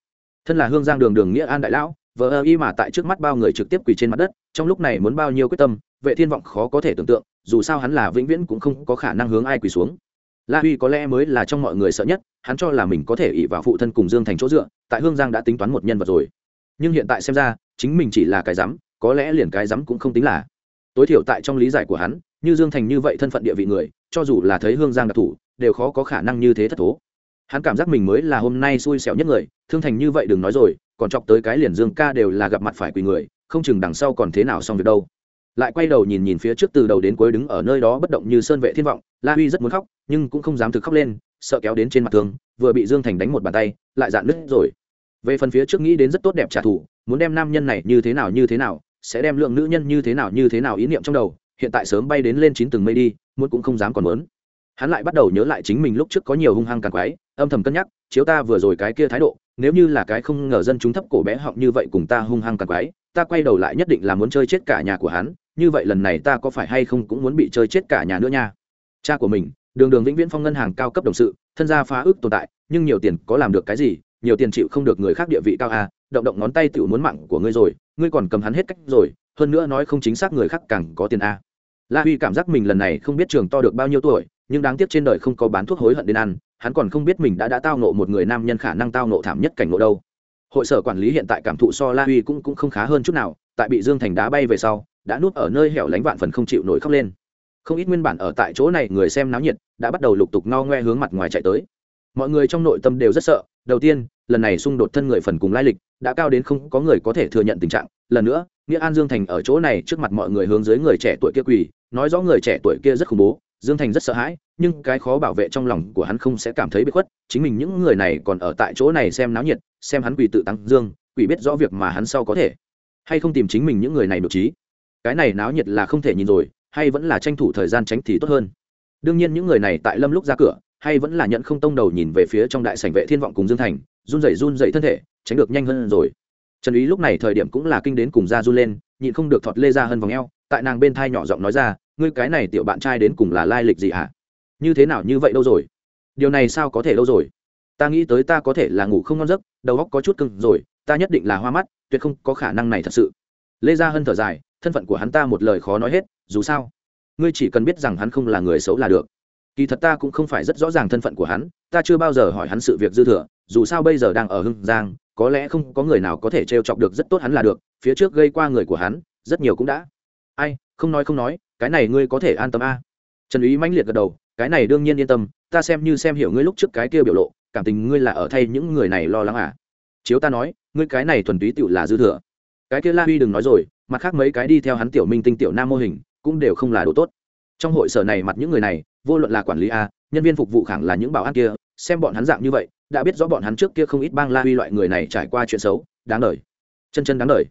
Thân là hương giang đường đường nghĩa an đại lão vợ ơ y mà tại trước mắt bao người trực tiếp quỳ trên mặt đất, trong lúc này muốn bao nhiêu quyết tâm, vệ thiên vọng khó có thể tưởng tượng, dù sao hắn là vĩnh viễn cũng không có khả năng hướng ai quỳ xuống. La huy có lẽ mới là trong mọi người sợ nhất, hắn cho là mình có thể ỉ vào phụ thân cùng dương thành chỗ dựa, tại hương giang đã tính toán một nhân vật rồi. Nhưng hiện tại xem ra, chính mình chỉ là cái rắm có lẽ liền cái rắm cũng không tính là. Tối thiểu tại trong lý giải của hắn, như dương thành như vậy thân phận địa vị người, cho dù là thấy hương giang đặc thủ đều khó có khả năng như thế thất thố. Hắn cảm giác mình mới là hôm nay xui xẻo nhất người, thương thành như vậy đừng nói rồi, còn chọc tới cái liền dương ca đều là gặp mặt phải quỳ người, không chừng đằng sau còn thế nào xong việc đâu. Lại quay đầu nhìn nhìn phía trước từ đầu đến cuối đứng ở nơi đó bất động như sơn vệ thiên vọng, la huy rất muốn khóc, nhưng cũng không dám thực khóc lên, sợ kéo đến trên mặt tường, vừa bị dương thành đánh một bàn tay, lại dạn nứt rồi. Về phần phía trước nghĩ đến rất tốt đẹp trả thù, muốn đem nam nhân này như thế nào như thế nào, sẽ đem lượng nữ nhân như thế nào như thế nào ý niệm trong đầu, hiện tại sớm bay đến lên chín từng mây đi, muốn cũng không dám còn muốn hắn lại bắt đầu nhớ lại chính mình lúc trước có nhiều hung hăng càng quái, âm thầm cân nhắc, chiếu ta vừa rồi cái kia thái độ, nếu như là cái không ngờ dân chúng thấp cổ bé họng như vậy cùng ta hung hăng càng quái, ta quay đầu lại nhất định là muốn chơi chết cả nhà của hắn, như vậy lần này ta có phải hay không cũng muốn bị chơi chết cả nhà nữa nha cha của mình, đường đường vĩnh viễn phong ngân hàng cao cấp đồng sự, thân gia phá ước tồn tại, nhưng nhiều tiền có làm được cái gì, nhiều tiền chịu không được người khác địa vị cao à động động ngón tay tự muốn mạng của ngươi rồi, ngươi còn cầm hắn hết cách rồi, hơn nữa nói không chính xác người khác càng có tiền à. la huy cảm giác mình lần này không biết trường to được bao nhiêu tuổi nhưng đáng tiếc trên đời không có bán thuốc hối hận đến ăn, hắn còn không biết mình đã đã tao nộ một người nam nhân khả năng tao nộ thảm nhất cảnh ngộ đâu. Hội sở quản lý hiện tại cảm thụ so la huy cũng cũng không khá hơn chút nào, tại bị dương thành đá bay về sau, đã nuốt ở nơi hẻo lánh vạn phần không chịu nổi khóc lên. Không ít nguyên bản ở tại chỗ này người xem náo nhiệt, đã bắt đầu lục tục no ngoe hướng mặt ngoài chạy tới. Mọi người trong nội tâm đều rất sợ, đầu tiên, lần này xung đột thân người phần cùng lai lịch, đã cao đến không có người có thể thừa nhận tình trạng. Lần nữa, nghĩa an dương thành ở chỗ này trước mặt mọi người hướng dưới người trẻ tuổi kia quỳ, nói rõ người trẻ tuổi kia rất khủng bố dương thành rất sợ hãi, nhưng cái khó bảo vệ trong lòng của hắn không sẽ cảm thấy bị khuất, chính mình những người này còn ở tại chỗ này xem náo nhiệt, xem hắn quỳ tự tăng dương, quỳ biết rõ việc mà hắn sau có thể. Hay không tìm chính mình những người này nội trí. Cái này náo nhiệt là không thể nhìn rồi, hay vẫn là tranh thủ thời gian tránh thì tốt hơn. Đương nhiên những người này tại lâm lúc ra cửa, hay vẫn là nhận không tông đầu nhìn về phía trong đại sảnh vệ thiên vọng cùng dương thành, run rẩy run rẩy thân thể, tránh được nhanh hơn rồi. Trần ý lúc này thời điểm cũng là kinh đến cùng ra run lên, nhịn không được thọt lê ra hơn vòng eo, tại nàng bên thai nhỏ giọng nói ra ngươi cái này tiểu bạn trai đến cùng là lai lịch gì hả? Như thế nào như vậy đâu rồi? Điều này sao có thể đâu rồi? Ta nghĩ tới ta có thể là ngủ không ngon giấc, đầu óc có chút cưng rồi, ta nhất định là hoa mắt, tuyệt không có khả năng này thật sự. Lê gia hân thở dài, thân phận của hắn ta một lời khó nói hết, dù sao, ngươi chỉ cần biết rằng hắn không là người xấu là được. Kỳ thật ta cũng không phải rất rõ ràng thân phận của hắn, ta chưa bao giờ hỏi hắn sự việc dư thừa, dù sao bây giờ đang ở hưng giang, có lẽ không có người nào có thể t chọc được rất tốt hắn là được, phía trước gây qua người của hắn, rất nhiều cũng đã. Ai, không nói không nói cái này ngươi có thể an tâm a. Trần úy mãnh liệt gật đầu, cái này đương nhiên yên tâm, ta xem như xem hiểu ngươi lúc trước cái kia biểu lộ, cảm tình ngươi là ở thay những người này lo lắng à. Chiếu ta nói, ngươi cái này thuần túy tựu là dư thừa. Cái kia la huy đừng nói rồi, mặt khác mấy cái đi theo hắn tiểu minh tinh tiểu nam mô hình, cũng đều không là đồ tốt. Trong hội sở này mặt những người này, vô luận là quản lý a, nhân viên phục vụ khẳng là những bảo an kia, xem bọn hắn dạng như vậy, đã biết rõ bọn hắn trước kia không ít bang la huy loại người này trải qua chuyện xấu, đáng đời. Chân chân đáng đời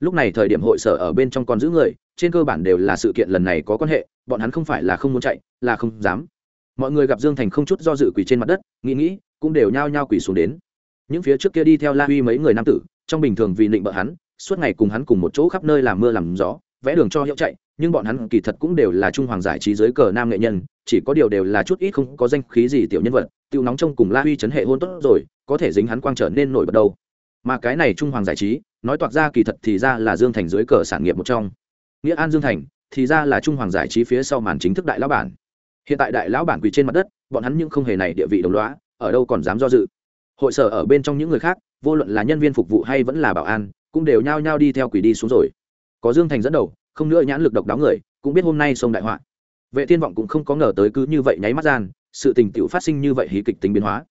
lúc này thời điểm hội sở ở bên trong còn giữ người, trên cơ bản đều là sự kiện lần này có quan hệ, bọn hắn không phải là không muốn chạy, là không dám. Mọi người gặp dương thành không chút do dự quỳ trên mặt đất, nghĩ nghĩ, cũng đều nhao nhao quỳ xuống đến. Những phía trước kia đi theo la huy mấy người nam tử, trong bình thường vì định bợ hắn, suốt ngày cùng hắn cùng một chỗ khắp nơi làm mưa làm gió, vẽ đường cho hiệu chạy, nhưng bọn hắn kỳ thật cũng đều là trung hoàng giải trí dưới cờ nam nghệ nhân, chỉ có điều đều là chút ít không có danh khí gì tiểu nhân vật tiêu nóng trông cùng la huy chấn hệ hôn tốt rồi, có thể dính hắn quang trở nên nổi bật đâu mà cái này trung hoàng giải trí, nói toạc ra kỳ thật thì ra là dương thành dưới cờ sản nghiệp một trong. Nghĩa an dương thành thì ra là trung hoàng giải trí phía sau màn chính thức đại lão bản. Hiện tại đại lão bản quỳ trên mặt đất, bọn hắn nhưng không hề này địa vị đồng loá ở đâu còn dám do dự. Hội sở ở bên trong những người khác, vô luận là nhân viên phục vụ hay vẫn là bảo an, cũng đều nhao nhao đi theo quỷ đi xuống rồi. Có dương thành dẫn đầu, không nữa nhãn lực độc đáo người, cũng biết hôm nay sông đại họa. Vệ thiên vọng cũng không có ngờ tới cứ như vậy nháy mắt gian, sự tình tiểu phát sinh như vậy hí kịch tính biến hóa.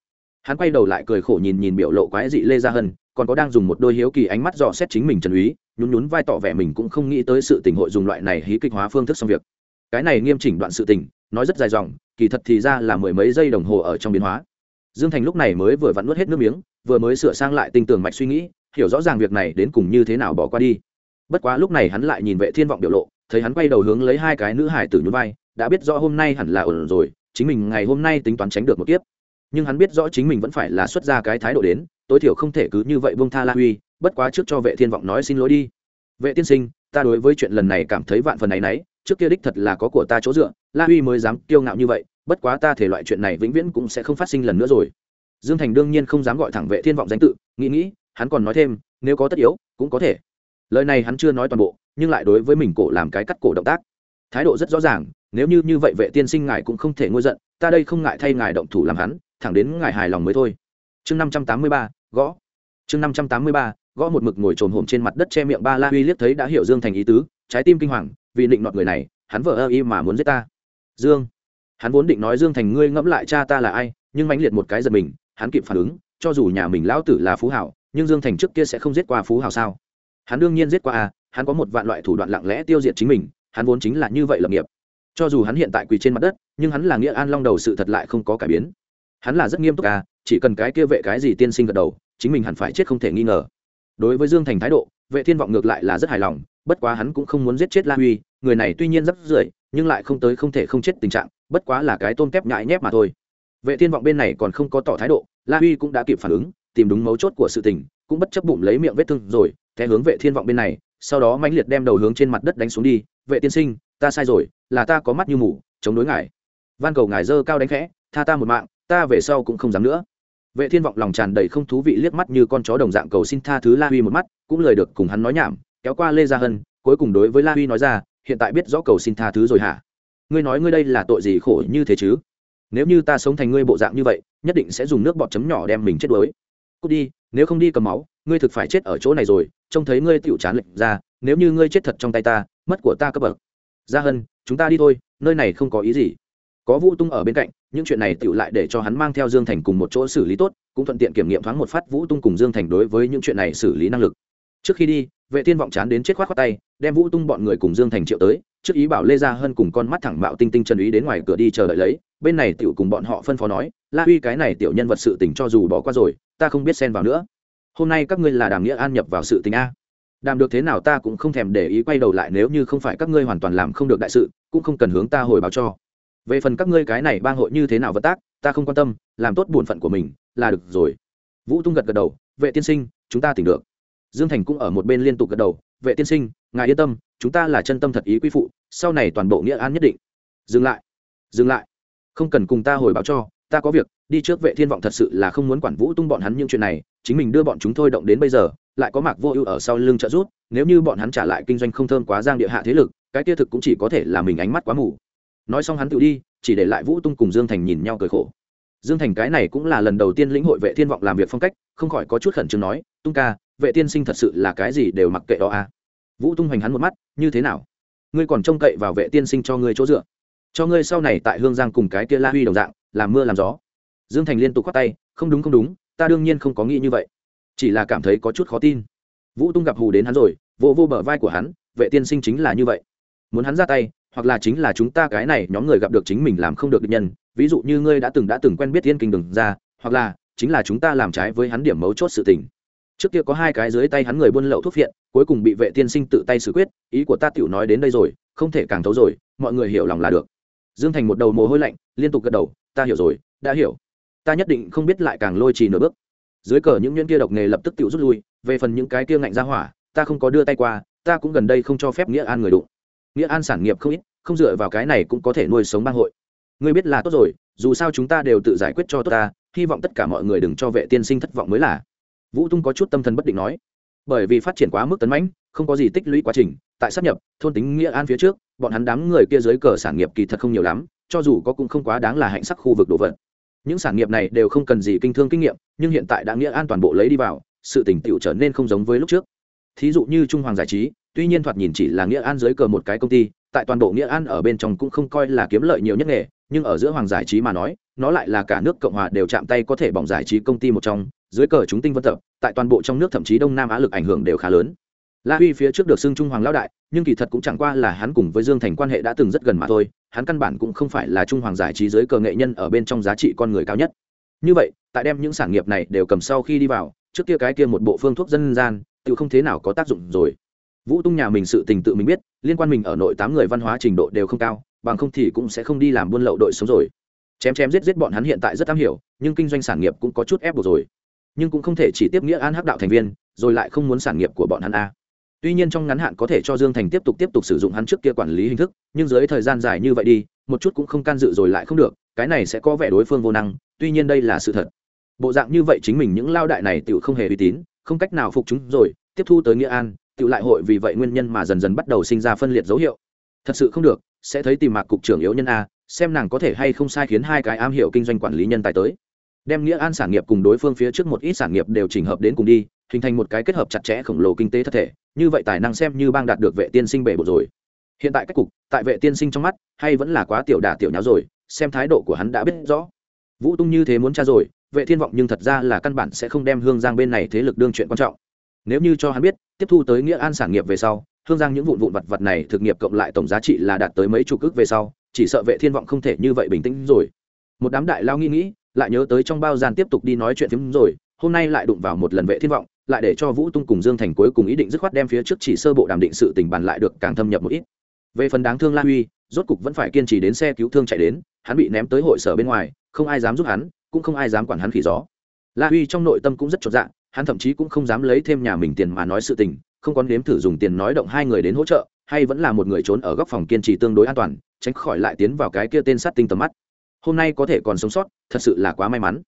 Hắn quay đầu lại cười khổ nhìn nhìn biểu lộ quái dị lê gia hân còn có đang dùng một đôi hiếu kỳ ánh mắt dò xét chính mình trần úy, nhún nhún vai tỏ vẻ mình cũng không nghĩ tới sự tình hội dùng loại này hí kịch hóa phương thức xong việc. Cái này nghiêm chỉnh đoạn sự tình, nói rất dài dòng, kỳ thật thì ra là mười mấy giây đồng hồ ở trong biến hóa. Dương thành lúc này mới vừa vặn nuốt hết nước miếng, vừa mới sửa sang lại tinh tường mạch suy nghĩ, hiểu rõ ràng việc này đến cùng như thế nào bỏ qua đi. Bất quá lúc này hắn lại nhìn vệ thiên vọng biểu lộ, thấy hắn quay đầu hướng lấy hai cái nữ hải tử nhún vai, đã biết rõ hôm nay hẳn là ổn rồi, chính mình ngày hôm nay tính toán tránh được một kiếp. Nhưng hắn biết rõ chính mình vẫn phải là xuất ra cái thái độ đến tối thiểu không thể cứ như vậy buông tha la huy, bất quá trước cho vệ thiên vọng nói xin lỗi đi. Vệ tiên sinh, ta đối với chuyện lần này cảm thấy vạn phần này nấy trước kia đích thật là có của ta chỗ dựa, la huy mới dám kiêu ngạo như vậy, bất quá ta thể loại chuyện này vĩnh viễn cũng sẽ không phát sinh lần nữa rồi. Dương thành đương nhiên không dám gọi thẳng vệ thiên vọng danh tự, nghĩ nghĩ, hắn còn nói thêm, nếu có tất yếu, cũng có thể. Lời này hắn chưa nói toàn bộ, nhưng lại đối với mình cổ làm cái cắt cổ động tác. Thái độ rất rõ ràng, nếu như như vậy vệ tiên sinh ngài cũng không thể ngôi giận, ta đây không ngại thay ngài động thủ làm hắn, thẳng đến ngài hài lòng mới thôi. Chương năm trăm tám mươi ba gõ. Chương năm trăm tám mươi ba, gõ một mực ngồi trồm hổm trên mặt đất che miệng ba la uy liếc thấy đã hiểu dương thành ý tứ, trái tim kinh hoàng, vì định nọt người này, hắn vợ ơ y mà muốn giết ta. Dương. Hắn vốn định nói dương thành ngươi ngẫm lại cha ta là ai, nhưng mãnh liệt một cái giật mình, hắn kịp phản ứng, cho dù nhà mình lão tử là phú hảo, nhưng dương thành trước kia sẽ không giết qua phú hảo sao? Hắn đương nhiên giết qua à hắn có một vạn loại thủ đoạn lặng lẽ tiêu diệt chính mình, hắn vốn chính là như vậy lập nghiệp. Cho dù hắn hiện tại quỳ trên mặt đất, nhưng hắn là nghĩa an long đầu sự thật lại không có cải biến. Hắn là rất nghiêm túc à chỉ cần cái kia vệ cái gì tiên sinh gật đầu, chính mình hẳn phải chết không thể nghi ngờ. Đối với dương thành thái độ, vệ thiên vọng ngược lại là rất hài lòng, bất quá hắn cũng không muốn giết chết la huy, người này tuy nhiên rất rưởi, nhưng lại không tới không thể không chết tình trạng, bất quá là cái tôm kép nhại nhép mà thôi. Vệ thiên vọng bên này còn không có tỏ thái độ, la huy cũng đã kịp phản ứng, tìm đúng mấu chốt của sự tình, cũng bất chấp bụng lấy miệng vết thương rồi thế hướng vệ thiên vọng bên này, sau đó mãnh liệt đem đầu hướng trên mặt đất đánh xuống đi, vệ tiên sinh, ta sai rồi, là ta có mắt như mù, chống đối ngài. Van cầu ngài dơ cao đánh khẽ, tha ta một mạng, ta về sau cũng không dám nữa vệ thiên vọng lòng tràn đầy không thú vị liếc mắt như con chó đồng dạng cầu xin tha thứ la huy một mắt, cũng lời được cùng hắn nói nhảm, kéo qua lê gia hân, cuối cùng đối với la huy nói ra, hiện tại biết rõ cầu xin tha thứ rồi hả? Ngươi nói ngươi đây là tội gì khổ như thế chứ? Nếu như ta sống thành ngươi bộ dạng như vậy, nhất định sẽ dùng nước bọt chấm nhỏ đem mình chết đuối. Cút đi, nếu không đi cầm máu, ngươi thực phải chết ở chỗ này rồi, trông thấy ngươi tựu chán lệnh ra, nếu như ngươi chết thật trong tay ta, mất của ta cấp bậc. Gia hân, chúng ta đi thôi, nơi này không có ý gì. Có vũ tung ở bên cạnh những chuyện này tựu lại để cho hắn mang theo dương thành cùng một chỗ xử lý tốt, cũng thuận tiện kiểm nghiệm thoáng một phát vũ tung cùng dương thành đối với những chuyện này xử lý năng lực. Trước khi đi, vệ thiên vọng chán đến chết khoát khoát tay, đem vũ tung bọn người cùng dương thành triệu tới, trước ý bảo lê gia hân cùng con mắt thẳng mạo tinh tinh trần ý đến ngoài cửa đi chờ đợi lấy, bên này tiểu cùng bọn họ phân phó nói, la huy, cái này tiểu nhân vật sự tình cho dù bỏ qua rồi, ta không biết xen vào nữa. Hôm nay các ngươi là đàm nghĩa an nhập vào sự tình a. Đàm được thế nào ta cũng không thèm để ý quay đầu lại, nếu như không phải các ngươi hoàn toàn làm không được đại sự, cũng không cần hướng ta hồi báo cho về phần các ngươi cái này bang hội như thế nào vận tác, ta không quan tâm, làm tốt bổn phận của mình, là được rồi. Vũ tung gật gật đầu, vệ tiên sinh, chúng ta tỉnh được. Dương thành cũng ở một bên liên tục gật đầu, vệ tiên sinh, ngài yên tâm, chúng ta là chân tâm thật ý quy phụ, sau này toàn bộ nghĩa an nhất định. Dừng lại dừng lại, không cần cùng ta hồi báo cho, ta có việc, đi trước vệ thiên vọng thật sự là không muốn quản vũ tung bọn hắn những chuyện này, chính mình đưa bọn chúng thôi động đến bây giờ, lại có mạc vô ưu ở sau lưng trợ rút nếu như bọn hắn trả lại kinh doanh không thơm quá giang địa hạ thế lực, cái kia thực cũng chỉ có thể là mình ánh mắt quá mù nói xong hắn tự đi, chỉ để lại vũ tung cùng dương thành nhìn nhau cười khổ. Dương thành cái này cũng là lần đầu tiên lĩnh hội vệ thiên vọng làm việc phong cách, không khỏi có chút khẩn trương nói, tung ca, vệ tiên sinh thật sự là cái gì đều mặc kệ đó à? Vũ tung hoành hắn một mắt, như thế nào? Ngươi còn trông cậy vào vệ tiên sinh cho ngươi chỗ dựa. Cho ngươi sau này tại hương giang cùng cái kia la huy đồng dạng, làm mưa làm gió. Dương thành liên tục khoát tay, không đúng không đúng, ta đương nhiên không có nghĩ như vậy. Chỉ là cảm thấy có chút khó tin. Vũ tung gặp hù đến hắn rồi vô vô bờ vai của hắn, vệ tiên sinh chính là như vậy. Muốn hắn ra tay hoặc là chính là chúng ta cái này nhóm người gặp được chính mình làm không được địch nhân, ví dụ như ngươi đã từng đã từng quen biết thiên kinh đừng ra, hoặc là chính là chúng ta làm trái với hắn điểm mấu chốt sự tình. Trước kia có hai cái dưới tay hắn người buôn lậu thuốc viện cuối cùng bị vệ tiên sinh tự tay xử quyết, ý của ta tiểu nói đến đây rồi, không thể càng thấu rồi, mọi người hiểu lòng là được. Dương thành một đầu mồ hôi lạnh, liên tục gật đầu, ta hiểu rồi, đã hiểu. Ta nhất định không biết lại càng lôi trì nửa bước. Dưới cờ những nhuyễn kia độc nghề lập tức tự rút lui, về phần những cái kia ngạnh ra hỏa, ta không có đưa tay qua, ta cũng gần đây không cho phép nghĩa an người đụng nghĩa an sản nghiệp không ít, không dựa vào cái này cũng có thể nuôi sống bang hội. Ngươi biết là tốt rồi, dù sao chúng ta đều tự giải quyết cho tốt ta, hy vọng tất cả mọi người đừng cho vệ tiên sinh thất vọng mới là. Vũ tung có chút tâm thần bất định nói. Bởi vì phát triển quá mức tấn mãnh, không có gì tích lũy quá trình, tại sắp nhập, thôn tính nghĩa an phía trước, bọn hắn đám người kia dưới cờ sản nghiệp kỳ thật không nhiều lắm, cho dù có cũng không quá đáng là hạnh sắc khu vực đồ vật. Những sản nghiệp này đều không cần gì kinh thương kinh nghiệm, nhưng hiện tại đã nghĩa an toàn bộ lấy đi vào, sự tỉnh tiểu trở nên không giống với lúc trước. Thí dụ như trung hoàng giải trí tuy nhiên thoạt nhìn chỉ là nghĩa an dưới cờ một cái công ty, tại toàn bộ nghĩa an ở bên trong cũng không coi là kiếm lợi nhiều nhất nghề, nhưng ở giữa hoàng giải trí mà nói, nó lại là cả nước cộng hòa đều chạm tay có thể bỏng giải trí công ty một trong, dưới cờ chúng tinh vân tập, tại toàn bộ trong nước thậm chí đông nam á lực ảnh hưởng đều khá lớn. La huy phía trước được xưng trung hoàng lão đại, nhưng kỳ thật cũng chẳng qua là hắn cùng với dương thành quan hệ đã từng rất gần mà thôi, hắn căn bản cũng không phải là trung hoàng giải trí dưới cờ nghệ nhân ở bên trong giá trị con người cao nhất. Như vậy, tại đem những sản nghiệp này đều cầm sau khi đi vào, trước kia cái kia một bộ phương thuốc dân gian tự không thế nào có tác dụng rồi vũ tung nhà mình sự tình tự mình biết, liên quan mình ở nội tám người văn hóa trình độ đều không cao, bằng không thì cũng sẽ không đi làm buôn lậu đội sống rồi. Chém chém giết giết bọn hắn hiện tại rất am hiểu, nhưng kinh doanh sản nghiệp cũng có chút ép buộc rồi. Nhưng cũng không thể chỉ tiếp nghĩa an hắc đạo thành viên, rồi lại không muốn sản nghiệp của bọn hắn a tuy nhiên trong ngắn hạn có thể cho dương thành tiếp tục tiếp tục sử dụng hắn trước kia quản lý hình thức, nhưng dưới thời gian dài như vậy đi, một chút cũng không can dự rồi lại không được, cái này sẽ có vẻ đối phương vô năng, tuy nhiên đây là sự thật. Bộ dạng như vậy chính mình những lao đại này tự không hề uy tín, không cách nào phục chúng rồi, tiếp thu tới nghĩa an tự lại hội vì vậy nguyên nhân mà dần dần bắt đầu sinh ra phân liệt dấu hiệu. Thật sự không được, sẽ thấy tìm mạc cục trưởng yếu nhân a, xem nàng có thể hay không sai khiến hai cái am hiểu kinh doanh quản lý nhân tài tới. Đem nghĩa an sản nghiệp cùng đối phương phía trước một ít sản nghiệp đều chỉnh hợp đến cùng đi, hình thành một cái kết hợp chặt chẽ khổng lồ kinh tế thật thể, như vậy tài năng xem như bang đạt được vệ tiên sinh bể bộ rồi. Hiện tại cách cục, tại vệ tiên sinh trong mắt, hay vẫn là quá tiểu đả tiểu nháo rồi, xem thái độ của hắn đã biết rõ. Vũ tung như thế muốn tra rồi, vệ thiên vọng nhưng thật ra là căn bản sẽ không đem hương giang bên này thế lực đương chuyện quan trọng. Nếu như cho hắn biết tiếp thu tới nghĩa an sản nghiệp về sau, hương giang những vụn vụn vật vật này thực nghiệp cộng lại tổng giá trị là đạt tới mấy chục ước về sau, chỉ sợ vệ thiên vọng không thể như vậy bình tĩnh rồi. Một đám đại lao nghĩ nghĩ, lại nhớ tới trong bao gian tiếp tục đi nói chuyện phím rồi, hôm nay lại đụng vào một lần vệ thiên vọng, lại để cho vũ tung cùng dương thành cuối cùng ý định dứt khoát đem phía trước chỉ sơ bộ đàm định sự tình bàn lại được càng thâm nhập một ít. Về phần đáng thương la huy, rốt cục vẫn phải kiên trì đến xe cứu thương chạy đến, hắn bị ném tới hội sở bên ngoài, không ai dám giúp hắn, cũng không ai dám quản hắn khỉ gió. La huy trong nội tâm cũng rất chột dạ hắn thậm chí cũng không dám lấy thêm nhà mình tiền mà nói sự tình, không còn nếm thử dùng tiền nói động hai người đến hỗ trợ, hay vẫn là một người trốn ở góc phòng kiên trì tương đối an toàn, tránh khỏi lại tiến vào cái kia tên sát tinh tầm mắt. Hôm nay có thể còn sống sót, thật sự là quá may mắn.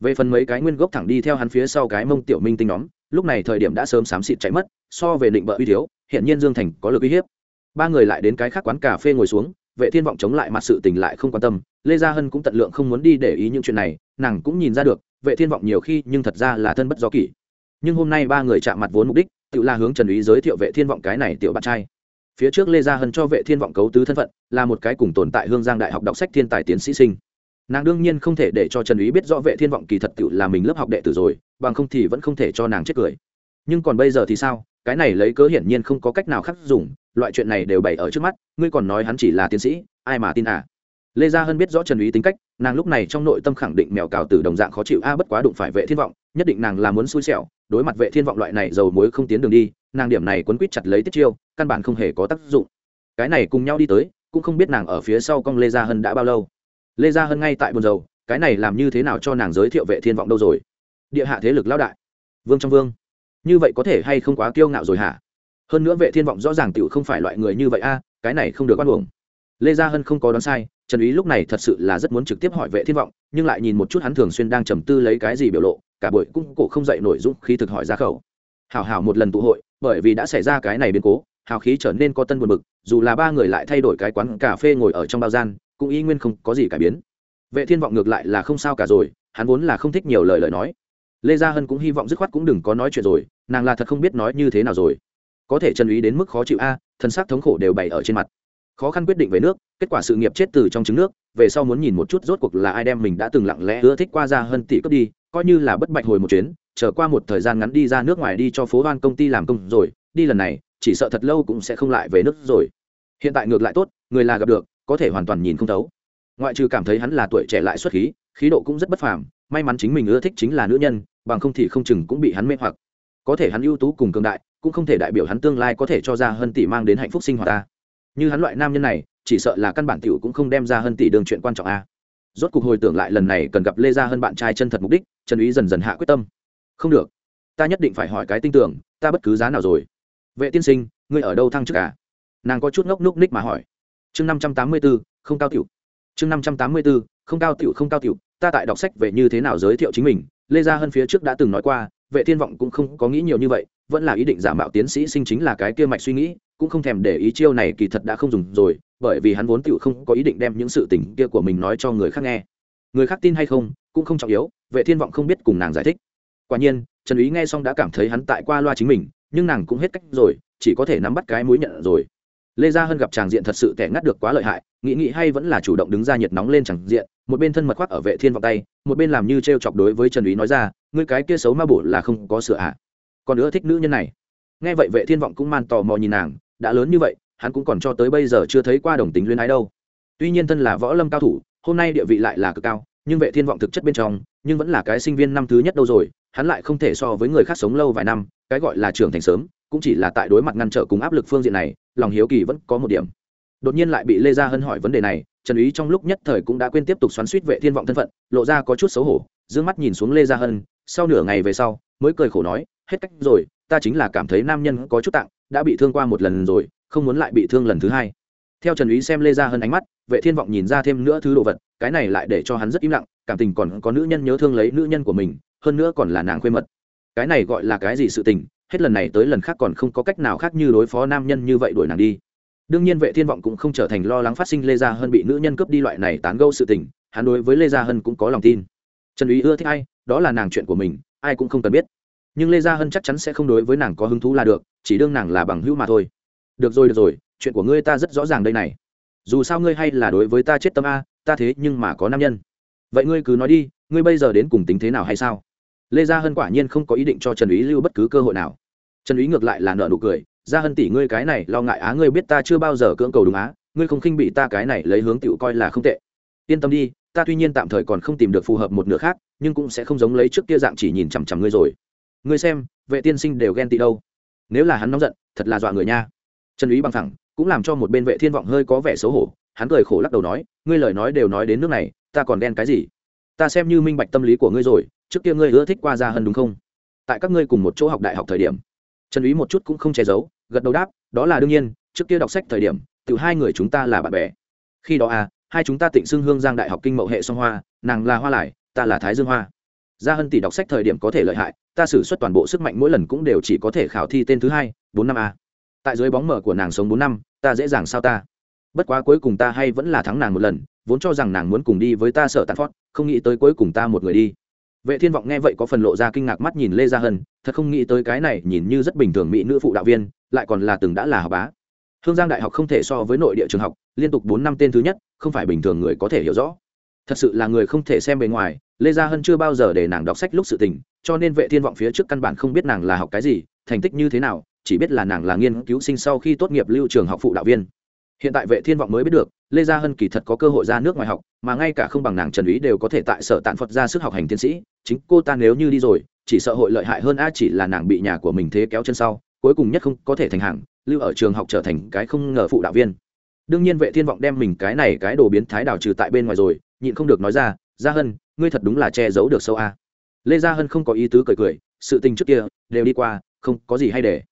Về phần mấy cái nguyên gốc thẳng đi theo hắn phía sau cái mông tiểu minh tinh nhóm, lúc này thời điểm đã sớm xám xịt chạy mất, so về định bợ uy thiếu hiện nhiên dương thành có lực uy hiếp. Ba người lại đến cái khác quán cà phê ngồi xuống, vệ thiên vọng chống lại mặt sự tình lại không quan tâm, lê gia hân cũng tận lượng không muốn đi để ý những chuyện này, nàng cũng nhìn ra được vệ thiên vọng nhiều khi nhưng thật ra là thân bất do kỷ. Nhưng hôm nay ba người chạm mặt vốn mục đích, tự là hướng trần ý giới thiệu vệ thiên vọng cái này tiểu bạn trai. Phía trước lê gia hân cho vệ thiên vọng cấu tứ thân phận, là một cái cùng tồn tại hương giang đại học đọc sách thiên tài tiến sĩ sinh. Nàng đương nhiên không thể để cho trần ý biết rõ vệ thiên vọng kỳ thật tự là mình lớp học đệ tử rồi, bằng không thì vẫn không thể cho nàng chết cười. Nhưng còn bây giờ thì sao? Cái này lấy cớ hiển nhiên không có cách nào khác dùng, loại chuyện này đều bày ở trước mắt, ngươi còn nói hắn chỉ là tiến sĩ, ai mà tin à? Lê gia hân biết rõ trần úy tính cách, nàng lúc này trong nội tâm khẳng định mèo cào từ đồng dạng khó chịu, a, bất quá đụng phải vệ thiên vọng, nhất định nàng là muốn xui xẻo, đối mặt vệ thiên vọng loại này dầu muối không tiến đường đi, nàng điểm này quấn quýt chặt lấy tiết chiêu, căn bản không hề có tác dụng. Cái này cùng nhau đi tới, cũng không biết nàng ở phía sau cong lê gia hân đã bao lâu. Lê gia hân ngay tại buồn dầu cái này làm như thế nào cho nàng giới thiệu vệ thiên vọng đâu rồi? Địa hạ thế lực lão đại. Vương trong vương. Như vậy có thể hay không quá kiêu ngạo rồi hả? Hơn nữa vệ thiên vọng rõ ràng tiểu không phải loại người như vậy, a, cái này không được bắt buồng lê gia hân không có đoán sai, trần ý lúc này thật sự là rất muốn trực tiếp hỏi vệ thiên vọng, nhưng lại nhìn một chút hắn thường xuyên đang trầm tư lấy cái gì biểu lộ, cả buổi cũng cổ không dậy nổi dũng khi thực hỏi ra khẩu. Hảo hảo một lần tụ hội, bởi vì đã xảy ra cái này biến cố, hào khí trở nên có tân buồn bực, dù là ba người lại thay đổi cái quán cà phê ngồi ở trong bao gian, cũng y nguyên không có gì cải biến. Vệ thiên vọng ngược lại là không sao cả rồi, hắn vốn là không thích nhiều lời lời nói. Lê gia hân cũng hy vọng dứt khoát cũng đừng có nói chuyện rồi, nàng là thật không biết nói như thế nào rồi. Có thể Trần ý đến mức khó chịu a thân xác thống khổ đều bày ở trên mặt khó khăn quyết định về nước, kết quả sự nghiệp chết từ trong trứng nước, về sau muốn nhìn một chút rốt cuộc là ai đem mình đã từng lặng lẽ ưa thích qua ra hơn tỷ cướp đi, coi như là bất bạch hồi một chuyến trở qua một thời gian ngắn đi ra nước ngoài đi cho phố đoan công ty làm công rồi, đi lần này, chỉ sợ thật lâu cũng sẽ không lại về nước rồi. Hiện tại ngược lại tốt, người là gặp được, có thể hoàn toàn nhìn không thấu. Ngoại trừ cảm thấy hắn là tuổi trẻ lại xuất khí khí độ cũng rất bất phàm, may mắn chính mình ưa thích chính là nữ nhân, bằng không thì không chừng cũng bị hắn mê hoặc. Có thể hắn ưu tú cùng cường đại, cũng không thể đại biểu hắn tương lai có thể cho ra hơn tỷ mang đến hạnh phúc sinh hoạt ta như hắn loại nam nhân này, chỉ sợ là căn bản tiểu cũng không đem ra hơn tỷ đường chuyện quan trọng a. Rốt cuộc hồi tưởng lại lần này cần gặp lê gia hơn bạn trai chân thật mục đích, trần úy dần dần hạ quyết tâm. Không được. Ta nhất định phải hỏi cái tin tưởng, ta bất cứ giá nào rồi. Vệ tiên sinh, ngươi ở đâu thăng chức à? Nàng có chút ngốc núc ních mà hỏi. Chương năm trăm tám mươi b ố không cao tiểu. Chương năm trăm tám mươi b ố không cao tiểu, không cao tiểu. Ta tại đọc sách về như thế nào giới thiệu chính mình. Lê gia hơn phía trước đã từng nói qua vệ thiên vọng cũng không có nghĩ nhiều như vậy, vẫn là ý định giả mạo tiến sĩ sinh chính là cái kia mạch suy nghĩ, cũng không thèm để ý chiêu này kỳ thật đã không dùng rồi, bởi vì hắn vốn tựu không có ý định đem những sự tình kia của mình nói cho người khác nghe. Người khác tin hay không, cũng không trọng yếu, vệ thiên vọng không biết cùng nàng giải thích. Quả nhiên, trần ý nghe xong đã cảm thấy hắn tại qua loa chính mình, nhưng nàng cũng hết cách rồi, chỉ có thể nắm bắt cái mũi nhận rồi. Lê gia hân gặp chàng diện thật sự tẻ ngắt được quá lợi hại, nghĩ nghĩ hay vẫn là chủ động đứng ra nhiệt nóng lên chẳng diện, một bên thân mật khoác ở vệ thiên vọng tay, một bên làm như t chọc đối với trần ý nói ra ngươi cái kia xấu ma bổ là không có sửa ạ à. còn nữa thích nữ nhân này. Nghe vậy vệ thiên vọng cũng man tò mò nhìn nàng, đã lớn như vậy, hắn cũng còn cho tới bây giờ chưa thấy qua đồng tính luyến ái đâu. Tuy nhiên thân là võ lâm cao thủ, hôm nay địa vị lại là cực cao, nhưng vệ thiên vọng thực chất bên trong, nhưng vẫn là cái sinh viên năm thứ nhất đâu rồi, hắn lại không thể so với người khác sống lâu vài năm, cái gọi là trưởng thành sớm, cũng chỉ là tại đối mặt ngăn trở cùng áp lực phương diện này, lòng hiếu kỳ vẫn có một điểm. Đột nhiên lại bị lê gia hân hỏi vấn đề này, trần ý trong lúc nhất thời cũng đã quên tiếp tục xoắn suýt vệ thiên vọng thân phận, lộ ra có chút xấu hổ, dương mắt nhìn xuống lê gia hân sau nửa ngày về sau, mới cười khổ nói, hết cách rồi, ta chính là cảm thấy nam nhân có chút tặng đã bị thương qua một lần rồi, không muốn lại bị thương lần thứ hai. Theo trần ý xem lê gia hân ánh mắt, vệ thiên vọng nhìn ra thêm nữa thứ đồ vật, cái này lại để cho hắn rất im lặng, cảm tình còn có nữ nhân nhớ thương lấy nữ nhân của mình, hơn nữa còn là nàng quê mật. Cái này gọi là cái gì sự tình, hết lần này tới lần khác còn không có cách nào khác như đối phó nam nhân như vậy đuổi nàng đi. Đương nhiên vệ thiên vọng cũng không trở thành lo lắng phát sinh lê gia hân bị nữ nhân cướp đi loại này tán gẫu sự tình, hắn đối với lê gia hân cũng có lòng tin. Trần ý ưa thích ai? Đó là nàng chuyện của mình, ai cũng không cần biết. Nhưng lê gia hân chắc chắn sẽ không đối với nàng có hứng thú là được, chỉ đương nàng là bằng hữu mà thôi. Được rồi được rồi, chuyện của ngươi ta rất rõ ràng đây này. Dù sao ngươi hay là đối với ta chết tâm a, ta thế nhưng mà có nam nhân. Vậy ngươi cứ nói đi, ngươi bây giờ đến cùng tính thế nào hay sao? Lê gia hân quả nhiên không có ý định cho trần ý lưu bất cứ cơ hội nào. Trần ý ngược lại là nợ nụ cười, gia hân tỷ ngươi cái này lo ngại á, ngươi biết ta chưa bao giờ cưỡng cầu đúng á, ngươi không khinh bị ta cái này lấy hướng tựu coi là không tệ. Yên tâm đi ta tuy nhiên tạm thời còn không tìm được phù hợp một nửa khác, nhưng cũng sẽ không giống lấy trước kia dạng chỉ nhìn chằm chằm ngươi rồi. Ngươi xem, vệ tiên sinh đều ghen tị đâu? Nếu là hắn nóng giận, thật là dọa người nha. Trần ý bằng thẳng, cũng làm cho một bên vệ thiên vọng hơi có vẻ xấu hổ, hắn cười khổ lắc đầu nói, ngươi lời nói đều nói đến nước này, ta còn ghen cái gì? Ta xem như minh bạch tâm lý của ngươi rồi, trước kia ngươi ưa thích qua ra hơn đúng không? Tại các ngươi cùng một chỗ học đại học thời điểm. Trần ý một chút cũng không che giấu, gật đầu đáp, đó là đương nhiên, trước kia đọc sách thời điểm từ hai người chúng ta là bạn bè. Khi đó à hai chúng ta tịnh xưng hương giang đại học kinh mậu hệ song hoa, nàng là hoa lại, ta là thái dương hoa. Gia hân tỷ đọc sách thời điểm có thể lợi hại, ta xử suất toàn bộ sức mạnh mỗi lần cũng đều chỉ có thể khảo thi tên thứ hai, bốn năm a. Tại dưới bóng mở của nàng sống bốn năm, ta dễ dàng sao ta? Bất quá cuối cùng ta hay vẫn là thắng nàng một lần, vốn cho rằng nàng muốn cùng đi với ta sợ tàn phót không nghĩ tới cuối cùng ta một người đi. Vệ thiên vọng nghe vậy có phần lộ ra kinh ngạc mắt nhìn lê gia hân, thật không nghĩ tới cái này nhìn như rất bình thường mỹ nữ phụ đạo viên, lại còn là từng đã là học bá. Hương giang đại học không thể so với nội địa trường học, liên tục bốn năm tên thứ nhất không phải bình thường người có thể hiểu rõ. Thật sự là người không thể xem bề ngoài, lê gia hân chưa bao giờ để nàng đọc sách lúc sự tình, cho nên vệ thiên vọng phía trước căn bản không biết nàng là học cái gì, thành tích như thế nào, chỉ biết là nàng là nghiên cứu sinh sau khi tốt nghiệp lưu trường học phụ đạo viên. Hiện tại vệ thiên vọng mới biết được, lê gia hân kỳ thật có cơ hội ra nước ngoài học, mà ngay cả không bằng nàng trần ý đều có thể tại sở tạn phật ra sức học hành tiến sĩ, chính cô ta nếu như đi rồi, chỉ sợ hội lợi hại hơn a, chỉ là nàng bị nhà của mình thế kéo chân sau, cuối cùng nhất không có thể thành hàng, lưu ở trường học trở thành cái không ngờ phụ đạo viên đương nhiên vệ thiên vọng đem mình cái này cái đồ biến thái đào trừ tại bên ngoài rồi, nhịn không được nói ra, gia hân, ngươi thật đúng là che giấu được sâu a. Lê gia hân không có ý tứ cười cười, sự tình trước kia đều đi qua, không có gì hay để.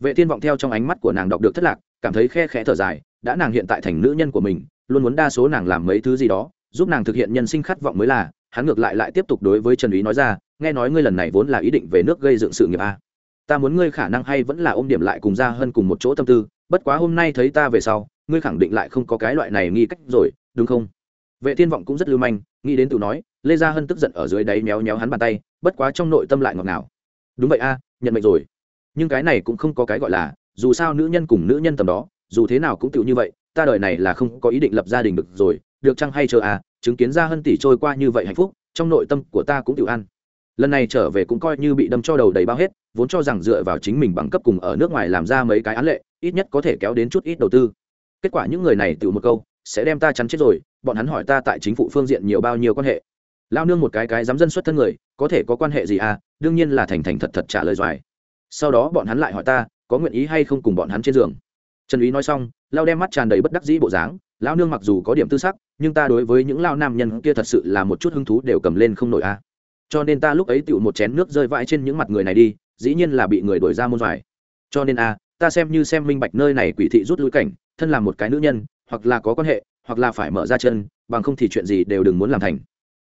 Vệ thiên vọng theo trong ánh mắt của nàng đọc được thất lạc, cảm thấy khe khẽ thở dài, đã nàng hiện tại thành nữ nhân của mình, luôn muốn đa số nàng làm mấy thứ gì đó, giúp nàng thực hiện nhân sinh khát vọng mới là, hắn ngược lại lại tiếp tục đối với trần ý nói ra, nghe nói ngươi lần này vốn là ý định về nước gây dựng sự nghiệp a. Ta muốn ngươi khả năng hay vẫn là ôm điểm lại cùng gia hân cùng một chỗ tâm tư bất quá hôm nay thấy ta về sau, ngươi khẳng định lại không có cái loại này nghi cách rồi, đúng không? Vệ thiên vọng cũng rất lưu manh, nghĩ đến tự nói, lê gia hân tức giận ở dưới đáy méo méo hắn bàn tay, bất quá trong nội tâm lại ngọt ngào. Đúng vậy a, nhận mệnh rồi. Nhưng cái này cũng không có cái gọi là, dù sao nữ nhân cùng nữ nhân tầm đó, dù thế nào cũng tựu như vậy, ta đời này là không có ý định lập gia đình được rồi, được chăng hay chờ à chứng kiến Gia hân tỷ trôi qua như vậy hạnh phúc, trong nội tâm của ta cũng tiểu ăn lần này trở về cũng coi như bị đâm cho đầu đầy bao hết vốn cho rằng dựa vào chính mình bằng cấp cùng ở nước ngoài làm ra mấy cái án lệ, ít nhất có thể kéo đến chút ít đầu tư. Kết quả những người này tự một câu, sẽ đem ta chắn chết rồi, bọn hắn hỏi ta tại chính phủ phương diện nhiều bao nhiêu quan hệ. Lao nương một cái cái dám dân xuất thân người, có thể có quan hệ gì à? Đương nhiên là thành thành thật thật trả lời doài. Sau đó bọn hắn lại hỏi ta, có nguyện ý hay không cùng bọn hắn trên giường? Trần úy nói xong, lao đem mắt tràn đầy bất đắc dĩ bộ dáng. Lao nương mặc dù có điểm tư sắc, nhưng ta đối với những lao nam nhân kia thật sự là một chút hứng thú đều cầm lên không nổi a cho nên ta lúc ấy tựu một chén nước rơi vãi trên những mặt người này đi dĩ nhiên là bị người đuổi ra môn vải cho nên a, ta xem như xem minh bạch nơi này quỷ thị rút lui cảnh, thân là một cái nữ nhân, hoặc là có quan hệ, hoặc là phải mở ra chân, bằng không thì chuyện gì đều đừng muốn làm thành.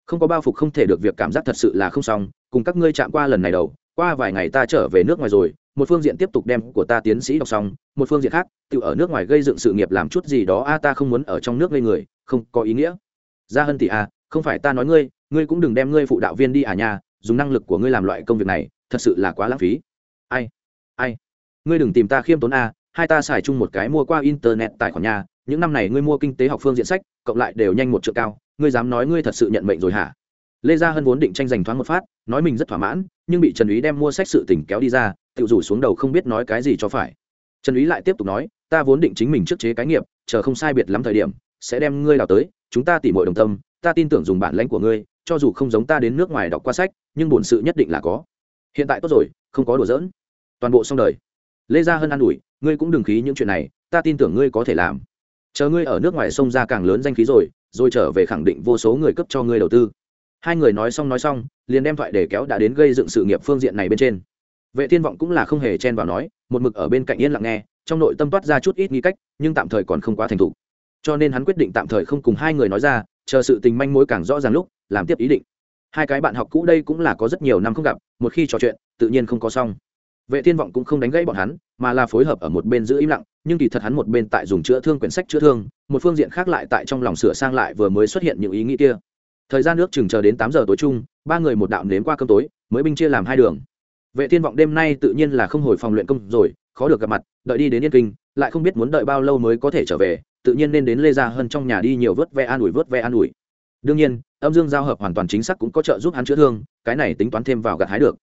Không có bao phục không thể được việc cảm giác thật sự là không xong, cùng các ngươi chạm qua lần này đầu, qua vài ngày ta trở về nước ngoài rồi, một phương diện tiếp tục đem của ta tiến sĩ đọc xong, một phương diện khác, tự ở nước ngoài gây dựng sự nghiệp làm chút gì đó a, ta không muốn ở trong nước gây người, không có ý nghĩa. Ra hơn tỷ a, không phải ta nói ngươi ngươi cũng đừng đem ngươi phụ đạo viên đi à nhà dùng năng lực của ngươi làm loại công việc này thật sự là quá lãng phí. Ai? Ai? Ngươi đừng tìm ta khiêm tốn a, hai ta xài chung một cái mua qua internet tài khoản nhà những năm này ngươi mua kinh tế học phương diện sách, cộng lại đều nhanh một triệu cao, ngươi dám nói ngươi thật sự nhận mệnh rồi hả? Lê gia hân vốn định tranh giành thoáng một phát, nói mình rất thỏa mãn, nhưng bị trần úy đem mua sách sự tỉnh kéo đi ra, tự rủ xuống đầu không biết nói cái gì cho phải. Trần úy lại tiếp tục nói, ta vốn định chính mình trước chế cái nghiệp, chờ không sai biệt lắm thời điểm, sẽ đem ngươi đào tới, chúng ta tỉ mọi đồng tâm, ta tin tưởng dùng bản lãnh của ngươi, cho dù không giống ta đến nước ngoài đọc qua sách, nhưng bổn sự nhất định là có hiện tại tốt rồi, không có đùa giỡn. Toàn bộ xong đời. Lê gia hân an ủi, ngươi cũng đừng khí những chuyện này, ta tin tưởng ngươi có thể làm. Chờ ngươi ở nước ngoài sông ra càng lớn danh khí rồi rồi trở về khẳng định vô số người cấp cho ngươi đầu tư. Hai người nói xong nói xong, liền đem thoại để kéo đã đến gây dựng sự nghiệp phương diện này bên trên. Vệ thiên vọng cũng là không hề chen vào nói, một mực ở bên cạnh yên lặng nghe, trong nội tâm toát ra chút ít nghi cách, nhưng tạm thời còn không quá thành thục. Cho nên hắn quyết định tạm thời không cùng hai người nói ra, chờ sự tình manh mối càng rõ ràng lúc, làm tiếp ý định. Hai cái bạn học cũ đây cũng là có rất nhiều năm không gặp một khi trò chuyện, tự nhiên không có xong. Vệ thiên vọng cũng không đánh gãy bọn hắn, mà là phối hợp ở một bên giữ im lặng, nhưng kỳ thật hắn một bên tại dùng chữa thương quyển sách chữa thương, một phương diện khác lại tại trong lòng sửa sang lại vừa mới xuất hiện những ý nghĩ kia. Thời gian nước chừng chờ đến tám giờ tối chung, ba người một đạo nếm qua cơm tối, mới binh chia làm hai đường. Vệ thiên vọng đêm nay tự nhiên là không hồi phòng luyện công rồi, khó được gặp mặt, đợi đi đến yên kinh, lại không biết muốn đợi bao lâu mới có thể trở về, tự nhiên nên đến lê gia hơn trong nhà đi nhiều vớt ve an ủi vớt ve an ủi đương nhiên, âm dương giao hợp hoàn toàn chính xác cũng có trợ giúp hắn chữa thương, cái này tính toán thêm vào gặt hái được.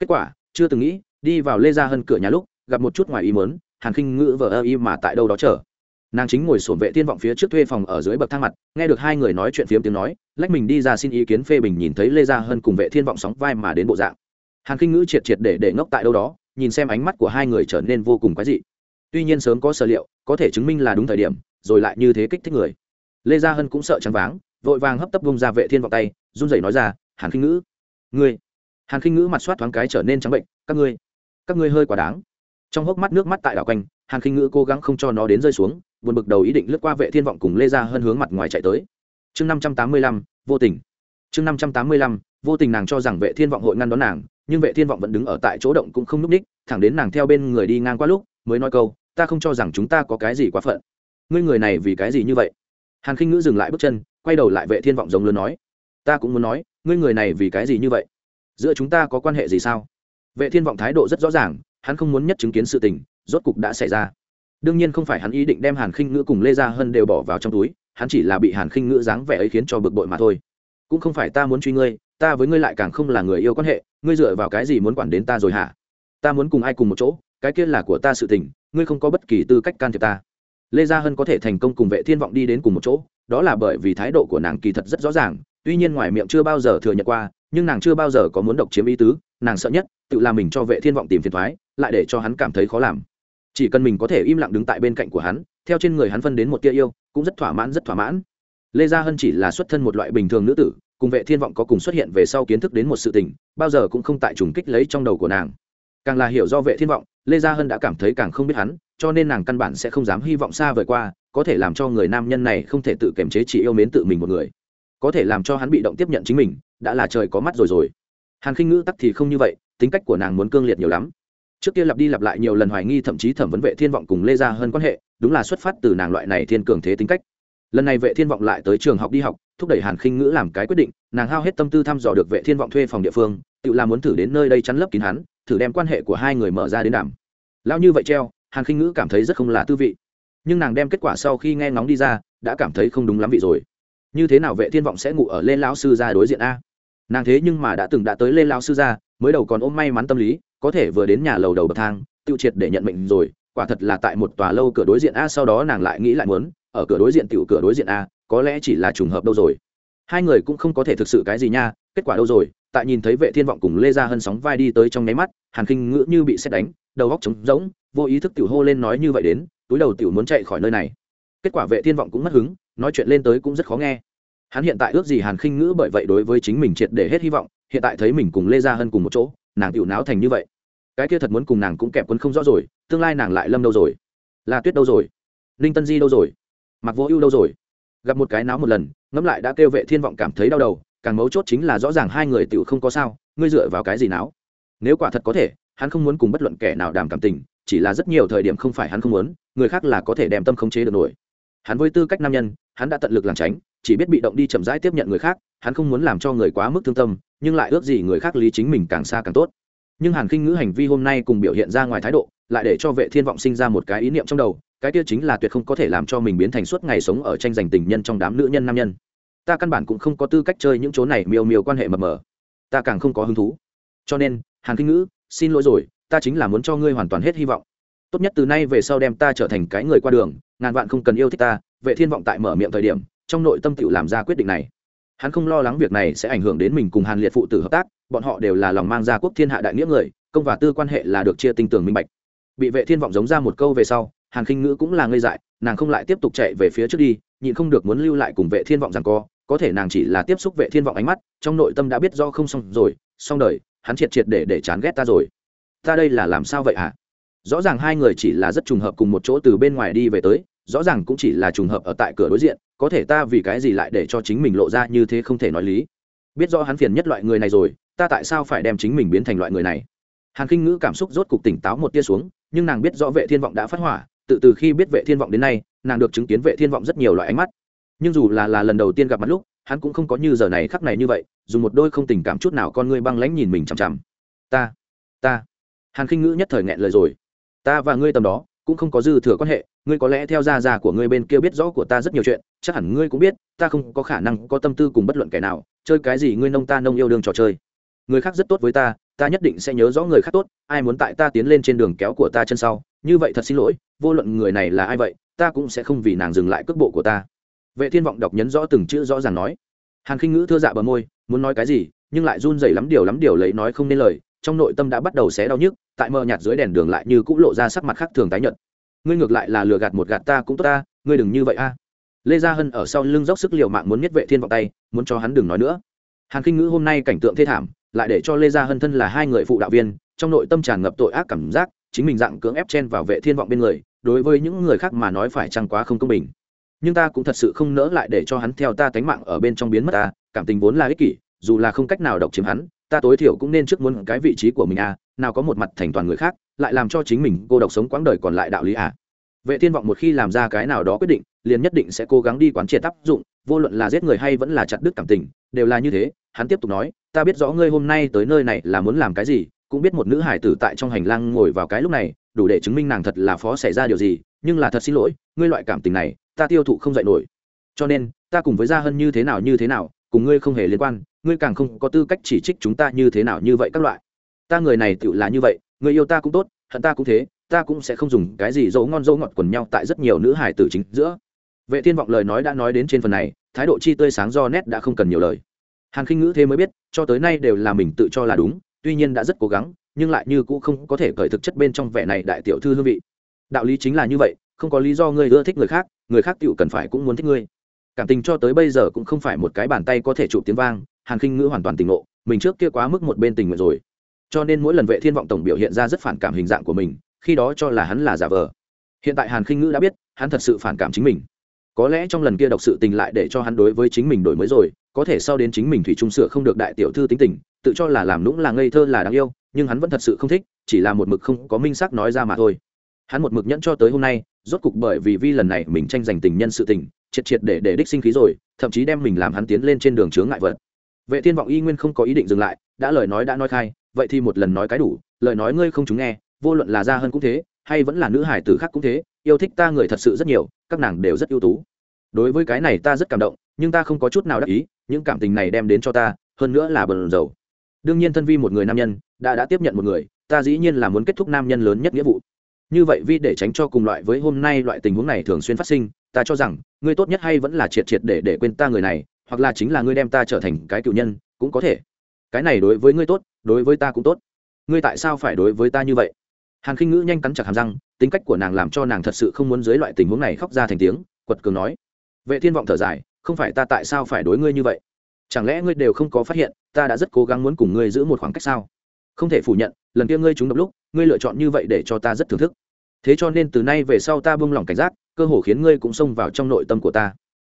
Kết quả, chưa từng nghĩ, đi vào lê gia hơn cửa nhà lúc, gặp một chút ngoài ý mớn hàn khinh ngữ vờ ơ y mà tại đâu đó chờ. Nàng chính ngồi sổm vệ thiên vọng phía trước thuê phòng ở dưới bậc thang mặt, nghe được hai người nói chuyện phiếm tiếng nói, lách mình đi ra xin ý kiến phê bình nhìn thấy lê gia hơn cùng vệ thiên vọng sóng vai mà đến bộ dạng. Hàn khinh ngữ triệt triệt để để ngốc tại đâu đó, nhìn xem ánh mắt của hai người trở nên vô cùng quái dị. Tuy nhiên sớm có sở liệu, có thể chứng minh là đúng thời điểm, rồi lại như thế kích thích người. Lê gia hân cũng sợ trắng váng vội vàng hấp tấp bông ra vệ thiên vọng tay, run rẩy nói ra, hàn khinh ngữ, ngươi. Hàn khinh ngữ mặt soát thoáng cái trở nên trắng bệnh, các ngươi các ngươi hơi quá đáng. Trong hốc mắt nước mắt tại đảo quanh, hàn khinh ngữ cố gắng không cho nó đến rơi xuống, buồn bực đầu ý định lướt qua vệ thiên vọng cùng lê gia hơn hướng mặt ngoài chạy tới. Chương năm trăm tám mươi lăm, vô tình. Chương năm trăm tám mươi lăm, vô tình nàng cho rằng vệ thiên vọng hội ngăn đón nàng, nhưng vệ thiên vọng vẫn đứng ở tại chỗ động cũng không núp ních, thẳng đến nàng theo bên người đi ngang qua lúc, mới nói câu, ta không cho rằng chúng ta có cái gì quá phận. Ngươi người này vì cái gì như vậy? Hàn khinh ngữ dừng lại bước chân quay đầu lại vệ thiên vọng giống lớn nói, ta cũng muốn nói, ngươi người này vì cái gì như vậy? Giữa chúng ta có quan hệ gì sao? Vệ thiên vọng thái độ rất rõ ràng, hắn không muốn nhất chứng kiến sự tình, rốt cục đã xảy ra. Đương nhiên không phải hắn ý định đem hàn khinh ngữ cùng lê gia hân đều bỏ vào trong túi, hắn chỉ là bị hàn khinh ngữ dáng vẻ ấy khiến cho bực bội mà thôi. Cũng không phải ta muốn truy ngươi, ta với ngươi lại càng không là người yêu quan hệ, ngươi dựa vào cái gì muốn quản đến ta rồi hả? Ta muốn cùng ai cùng một chỗ, cái kia là của ta sự tình, ngươi không có bất kỳ tư cách can thiệp ta lê gia hân có thể thành công cùng vệ thiên vọng đi đến cùng một chỗ, đó là bởi vì thái độ của nàng kỳ thật rất rõ ràng, tuy nhiên ngoài miệng chưa bao giờ thừa nhận qua, nhưng nàng chưa bao giờ có muốn độc chiếm ý tứ, nàng sợ nhất, tự làm mình cho vệ thiên vọng tìm phiền thoái lại để cho hắn cảm thấy khó làm. Chỉ cần mình có thể im lặng đứng tại bên cạnh của hắn, theo trên người hắn phân đến một tia yêu, cũng rất thỏa mãn, rất thỏa mãn. Lê gia hân chỉ là xuất thân một loại bình thường nữ tử, cùng vệ thiên vọng có cùng xuất hiện về sau kiến thức đến một sự tình, bao giờ cũng không tại trùng kích lấy trong đầu của nàng. Càng là hiểu do vệ thiên vọng, lê gia hân đã cảm thấy càng không biết hắn cho nên nàng căn bản sẽ không dám hy vọng xa vời qua, có thể làm cho người nam nhân này không thể tự kiềm chế chỉ yêu mến tự mình một người. Có thể làm cho hắn bị động tiếp nhận chính mình, đã là trời có mắt rồi rồi. Hàn khinh ngữ tắc thì không như vậy, tính cách của nàng muốn cương liệt nhiều lắm. Trước kia lặp đi lặp lại nhiều lần hoài nghi thậm chí thẩm vấn vệ thiên vọng cùng lê gia hơn quan hệ, đúng là xuất phát từ nàng loại này thiên cường thế tính cách. Lần này vệ thiên vọng lại tới trường học đi học, thúc đẩy hàn khinh ngữ làm cái quyết định, nàng hao hết tâm tư thăm dò được vệ thiên vọng thuê phòng địa phương, tự làm muốn thử đến nơi đây chắn lấp kín hắn, thử đem quan hệ của hai người mở ra đến đảm lao như vậy treo hàn khinh ngữ cảm thấy rất không là tư vị. Nhưng nàng đem kết quả sau khi nghe ngóng đi ra, đã cảm thấy không đúng lắm vị rồi. Như thế nào vệ thiên vọng sẽ ngủ ở lên lão sư gia đối diện a? Nàng thế nhưng mà đã từng đã tới lên lão sư gia, mới đầu còn ôm may mắn tâm lý, có thể vừa đến nhà lầu đầu bậc thang, tiêu triệt để nhận mệnh rồi, quả thật là tại một tòa lâu cửa đối diện a, sau đó nàng lại nghĩ lại muốn, ở cửa đối diện tiểu cửa đối diện a, có lẽ chỉ là trùng hợp đâu rồi. Hai người cũng không có thể thực sự cái gì nha, kết quả đâu rồi? Tại nhìn thấy vệ thiên vọng cùng lê gia hân sóng vai đi tới trong nháy mắt, hàn khinh ngữ như bị xét đánh, đầu góc trống rỗng vô ý thức tiểu hô lên nói như vậy đến, túi đầu tiểu muốn chạy khỏi nơi này. Kết quả vệ thiên vọng cũng mất hứng, nói chuyện lên tới cũng rất khó nghe. Hắn hiện tại ước gì hàn khinh ngữ bởi vậy đối với chính mình triệt để hết hy vọng, hiện tại thấy mình cùng lê gia hân cùng một chỗ, nàng tiểu náo thành như vậy. Cái kia thật muốn cùng nàng cũng kẹp quân không rõ rồi, tương lai nàng lại lâm đâu rồi? Là tuyết đâu rồi? Ninh tân di đâu rồi? Mặc vô ưu đâu rồi? Gặp một cái náo một lần, ngẫm lại đã kêu vệ thiên vọng cảm thấy đau đầu, càng mấu chốt chính là rõ ràng hai người tiểu không có sao, ngươi dựa vào cái gì náo? Nếu quả thật có thể, hắn không muốn cùng bất luận kẻ nào đàm cảm tình chỉ là rất nhiều thời điểm không phải hắn không muốn, người khác là có thể đem tâm khống chế được nổi. Hắn với tư cách nam nhân, hắn đã tận lực làm tránh, chỉ biết bị động đi chậm rãi tiếp nhận người khác, hắn không muốn làm cho người quá mức thương tâm, nhưng lại ước gì người khác lý chính mình càng xa càng tốt. Nhưng hàn khinh ngữ hành vi hôm nay cùng biểu hiện ra ngoài thái độ, lại để cho vệ thiên vọng sinh ra một cái ý niệm trong đầu, cái kia chính là tuyệt không có thể làm cho mình biến thành suốt ngày sống ở tranh giành tình nhân trong đám nữ nhân nam nhân. Ta căn bản cũng không có tư cách chơi những chỗ này miêu miêu quan hệ mập mờ. Ta càng không có hứng thú. Cho nên, hàn kinh ngữ, xin lỗi rồi ta chính là muốn cho ngươi hoàn toàn hết hy vọng. Tốt nhất từ nay về sau đem ta trở thành cái người qua đường, ngàn vạn không cần yêu thích ta, vệ thiên vọng tại mở miệng thời điểm, trong nội tâm tự làm ra quyết định này. Hắn không lo lắng việc này sẽ ảnh hưởng đến mình cùng hàn liệt phụ tử hợp tác, bọn họ đều là lòng mang ra quốc thiên hạ đại nghĩa người, công và tư quan hệ là được chia tinh tường minh bạch. Bị vệ thiên vọng giống ra một câu về sau, hàn khinh ngữ cũng là ngây dại, nàng không lại tiếp tục chạy về phía trước đi, nhịn không được muốn lưu lại cùng vệ thiên vọng rằng co, có thể nàng chỉ là tiếp xúc vệ thiên vọng ánh mắt, trong nội tâm đã biết do không xong rồi, xong đời, hắn triệt triệt để để chán ghét ta rồi ta đây là làm sao vậy hả? Rõ ràng hai người chỉ là rất trùng hợp cùng một chỗ từ bên ngoài đi về tới, rõ ràng cũng chỉ là trùng hợp ở tại cửa đối diện, có thể ta vì cái gì lại để cho chính mình lộ ra như thế không thể nói lý? Biết rõ hắn phiền nhất loại người này rồi, ta tại sao phải đem chính mình biến thành loại người này? Hàn kinh ngữ cảm xúc rốt cục tỉnh táo một tia xuống, nhưng nàng biết rõ vệ thiên vọng đã phát hỏa, tự từ khi biết vệ thiên vọng đến nay, nàng được chứng kiến vệ thiên vọng rất nhiều loại ánh mắt. Nhưng dù là là lần đầu tiên gặp mặt lúc, hắn cũng không có như giờ này khắc này như vậy, dùng một đôi không tình cảm chút nào con ngươi băng lãnh nhìn mình chằm chằm. Ta ta hàn khinh ngữ nhất thời nghẹn lời rồi. Ta và ngươi tầm đó, cũng không có dư thừa quan hệ, ngươi có lẽ theo gia già của ngươi bên kia biết rõ của ta rất nhiều chuyện, chắc hẳn ngươi cũng biết, ta không có khả năng có tâm tư cùng bất luận kẻ nào, chơi cái gì ngươi nông ta nông yêu đương trò chơi. Người khác rất tốt với ta ta nhất định sẽ nhớ rõ người khác tốt, ai muốn tại ta tiến lên trên đường kéo của ta chân sau, như vậy thật xin lỗi, vô luận người này là ai vậy, ta cũng sẽ không vì nàng dừng lại cước bộ của ta. Vệ thiên vọng đọc nhấn rõ từng chữ rõ ràng nói. Hàn khinh ngữ thưa dạ bờ môi, muốn nói cái gì, nhưng lại run rẩy lắm điều lắm điều lấy nói không nên lời, trong nội tâm đã bắt đầu xé đau nhức tại mờ nhạt dưới đèn đường lại như cũng lộ ra sắc mặt khác thường tái nhợt. Ngươi ngược lại là lừa gạt một gạt ta cũng tốt ta, ngươi đừng như vậy a. Lê gia hân ở sau lưng dốc sức liều mạng muốn nhất vệ thiên vọng tay, muốn cho hắn đừng nói nữa. Hàn Kinh ngữ hôm nay cảnh tượng thê thảm, lại để cho lê gia hân thân là hai người phụ đạo viên, trong nội tâm tràn ngập tội ác cảm giác, chính mình dạng cưỡng ép chen vào vệ thiên vọng bên người, đối với những người khác mà nói phải chăng quá không công bình. Nhưng ta cũng thật sự không nỡ lại để cho hắn theo ta tánh mạng ở bên trong biến mất ta, cảm tình vốn là ích kỷ, dù là không cách nào độc chiếm hắn, ta tối thiểu cũng nên trước muốn cái vị trí của mình à nào có một mặt thành toàn người khác, lại làm cho chính mình cô độc sống quãng đời còn lại đạo lý à? Vệ thiên vọng một khi làm ra cái nào đó quyết định, liền nhất định sẽ cố gắng đi quán triệt áp dụng, vô luận là giết người hay vẫn là chặt đứt cảm tình, đều là như thế, hắn tiếp tục nói, ta biết rõ ngươi hôm nay tới nơi này là muốn làm cái gì, cũng biết một nữ hải tử tại trong hành lang ngồi vào cái lúc này, đủ để chứng minh nàng thật là phó xảy ra điều gì, nhưng là thật xin lỗi, ngươi loại cảm tình này, ta tiêu thụ không dạy nổi. Cho nên, ta cùng với gia hân như thế nào như thế nào, cùng ngươi không hề liên quan, ngươi càng không có tư cách chỉ trích chúng ta như thế nào như vậy các loại ta người này tựu là như vậy, người yêu ta cũng tốt, hận ta cũng thế, ta cũng sẽ không dùng cái gì dấu ngon dấu ngọt quần nhau tại rất nhiều nữ hải tử chính giữa. Vệ thiên vọng lời nói đã nói đến trên phần này, thái độ chi tươi sáng do nét đã không cần nhiều lời. Hàn khinh ngữ thế mới biết, cho tới nay đều là mình tự cho là đúng, tuy nhiên đã rất cố gắng, nhưng lại như cũng không có thể cởi thực chất bên trong vẻ này đại tiểu thư hương vị. Đạo lý chính là như vậy, không có lý do ngươi ưa thích người khác người khác tựu cần phải cũng muốn thích ngươi. Cảm tình cho tới bây giờ cũng không phải một cái bàn tay có thể chụp tiếng vang, hàn khinh ngữ hoàn toàn tình ngộ, mình trước kia quá mức một bên tình nguyện rồi cho nên mỗi lần vệ thiên vọng tổng biểu hiện ra rất phản cảm hình dạng của mình, khi đó cho là hắn là giả vờ. Hiện tại hàn khinh ngữ đã biết, hắn thật sự phản cảm chính mình. Có lẽ trong lần kia đọc sự tình lại để cho hắn đối với chính mình đổi mới rồi, có thể sau đến chính mình thủy trung sửa không được đại tiểu thư tính tình, tự cho là làm lũng là ngây thơ là đáng yêu, nhưng hắn vẫn thật sự không thích, chỉ là một mực không có minh xác nói ra mà thôi. Hắn một mực nhẫn cho tới hôm nay, rốt cục bởi vì vi lần này mình tranh giành tình nhân sự tình, triệt triệt để để đích sinh khí rồi, thậm chí đem mình làm hắn tiến lên trên đường chướng ngại vật. Vệ thiên vọng y nguyên không có ý định dừng lại, đã lời nói đã nói khai vậy thì một lần nói cái đủ, lời nói ngươi không chúng nghe, vô luận là gia hơn cũng thế, hay vẫn là nữ hải tử khác cũng thế, yêu thích ta người thật sự rất nhiều, các nàng đều rất ưu tú. Đối với cái này ta rất cảm động, nhưng ta không có chút nào đắc ý, những cảm tình này đem đến cho ta, hơn nữa là bần dầu đương nhiên thân vi một người nam nhân, đã đã tiếp nhận một người, ta dĩ nhiên là muốn kết thúc nam nhân lớn nhất nghĩa vụ. Như vậy vì để tránh cho cùng loại với hôm nay loại tình huống này thường xuyên phát sinh, ta cho rằng, ngươi tốt nhất hay vẫn là triệt triệt để để quên ta người này, hoặc là chính là ngươi đem ta trở thành cái cựu nhân, cũng có thể. Cái này đối với ngươi tốt đối với ta cũng tốt. Ngươi tại sao phải đối với ta như vậy? Hàn khinh ngữ nhanh cắn chặt hàm răng, tính cách của nàng làm cho nàng thật sự không muốn dưới loại tình huống này khóc ra thành tiếng, quật cường nói. Vệ thiên vọng thở dài, không phải ta tại sao phải đối ngươi như vậy? Chẳng lẽ ngươi đều không có phát hiện, ta đã rất cố gắng muốn cùng ngươi giữ một khoảng cách sao? Không thể phủ nhận, lần kia ngươi trúng độc lúc, ngươi lựa chọn như vậy để cho ta rất thưởng thức. Thế cho nên từ nay về sau ta buông lỏng cảnh giác, cơ hồ khiến ngươi cũng xông vào trong nội tâm của ta.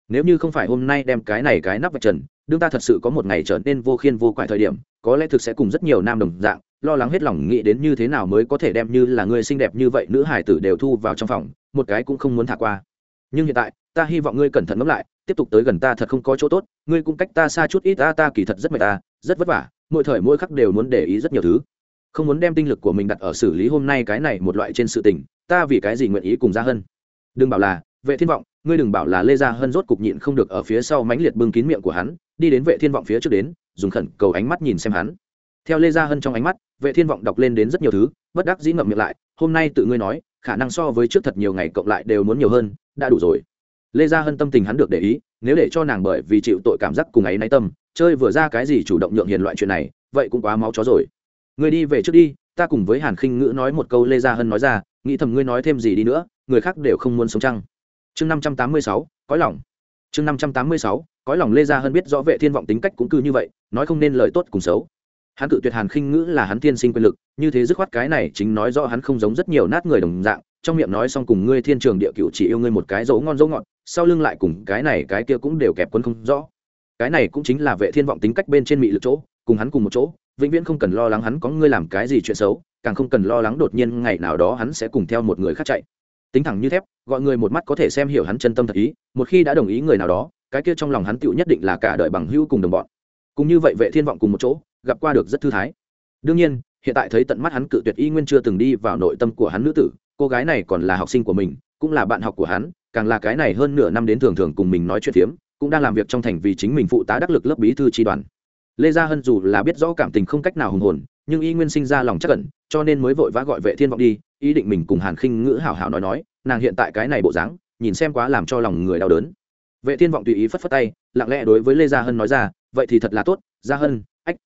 Nếu như không phải hôm nay đem cái này cái nắp vạch trần, đương ta thật sự có một ngày trở nên vô khiên vô quại thời điểm có lẽ thực sẽ cùng rất nhiều nam đồng dạng, lo lắng hết lòng nghĩ đến như thế nào mới có thể đem như là người xinh đẹp như vậy nữ hải tử đều thu vào trong phòng, một cái cũng không muốn thả qua. Nhưng hiện tại, ta hy vọng ngươi cẩn thận ngẫm lại, tiếp tục tới gần ta thật không có chỗ tốt, ngươi cũng cách ta xa chút ít, ta ta kỳ thật rất mệt ta, rất vất vả, mỗi thời mỗi khắc đều muốn để ý rất nhiều thứ. Không muốn đem tinh lực của mình đặt ở xử lý hôm nay cái này một loại trên sự tình, ta vì cái gì nguyện ý cùng ra hơn? Đừng bảo là vệ thiên vọng, ngươi đừng bảo là lê gia Hân rốt cục nhịn không được ở phía sau mãnh liệt bưng kín miệng của hắn, đi đến vệ thiên vọng phía trước đến, dùng khẩn cầu ánh mắt nhìn xem hắn. Theo lê gia hân trong ánh mắt, vệ thiên vọng đọc lên đến rất nhiều thứ, bất đắc dĩ ngậm miệng lại, hôm nay tự ngươi nói, khả năng so với trước thật nhiều ngày cộng lại đều muốn nhiều hơn, đã đủ rồi. Lê gia hân tâm tình hắn được để ý, nếu để cho nàng bởi vì chịu tội cảm giác cùng ấy náy tâm, chơi vừa ra cái gì chủ động nhượng hiền loại chuyện này, vậy cũng quá máu chó rồi. Người đi về trước đi, ta cùng với hàn khinh ngữ nói một câu lê gia hân nói ra, nghĩ thầm ngươi nói thêm gì đi nữa, người khác đều không muốn sống chăng? Chương năm trăm tám mươi sáu, cõi lòng. Chương năm trăm tám mươi sáu, cõi lòng lê gia hân biết rõ vệ thiên vọng tính cách cũng cư như vậy, nói không nên lời tốt cùng xấu. Hắn cự tuyệt hàn khinh ngữ là hắn thiên sinh quyền lực, như thế dứt khoát cái này chính nói rõ hắn không giống rất nhiều nát người đồng dạng, trong miệng nói xong cùng ngươi thiên trường địa cựu chỉ yêu ngươi một cái dấu ngon dấu ngọt, sau lưng lại cùng cái này cái kia cũng đều kẹp quân không rõ. Cái này cũng chính là vệ thiên vọng tính cách bên trên mị lực chỗ, cùng hắn cùng một chỗ, vĩnh viễn không cần lo lắng hắn có ngươi làm cái gì chuyện xấu, càng không cần lo lắng đột nhiên ngày nào đó hắn sẽ cùng theo một người khác chạy tính thẳng như thép, gọi người một mắt có thể xem hiểu hắn chân tâm thật ý, một khi đã đồng ý người nào đó, cái kia trong lòng hắn tựu nhất định là cả đời bằng hữu cùng đồng bọn. Cũng như vậy vệ thiên vọng cùng một chỗ, gặp qua được rất thư thái. Đương nhiên, hiện tại thấy tận mắt hắn cự tuyệt y nguyên chưa từng đi vào nội tâm của hắn nữ tử, cô gái này còn là học sinh của mình, cũng là bạn học của hắn, càng là cái này hơn nửa năm đến thường thường cùng mình nói chuyện phiếm, cũng đang làm việc trong thành vì chính mình phụ tá đắc lực lớp bí thư tri đoàn. Lê gia hân dù là biết rõ cảm tình không cách nào hùng hồn nhưng y nguyên sinh ra lòng chắc cẩn cho nên mới vội vã gọi vệ thiên vọng đi, ý định mình cùng hàn khinh ngữ hảo hảo nói nói, nàng hiện tại cái này bộ dáng, nhìn xem quá làm cho lòng người đau đớn. Vệ thiên vọng tùy ý phất phất tay, lặng lẽ đối với lê gia hân nói ra, vậy thì thật là tốt, gia hân, ách,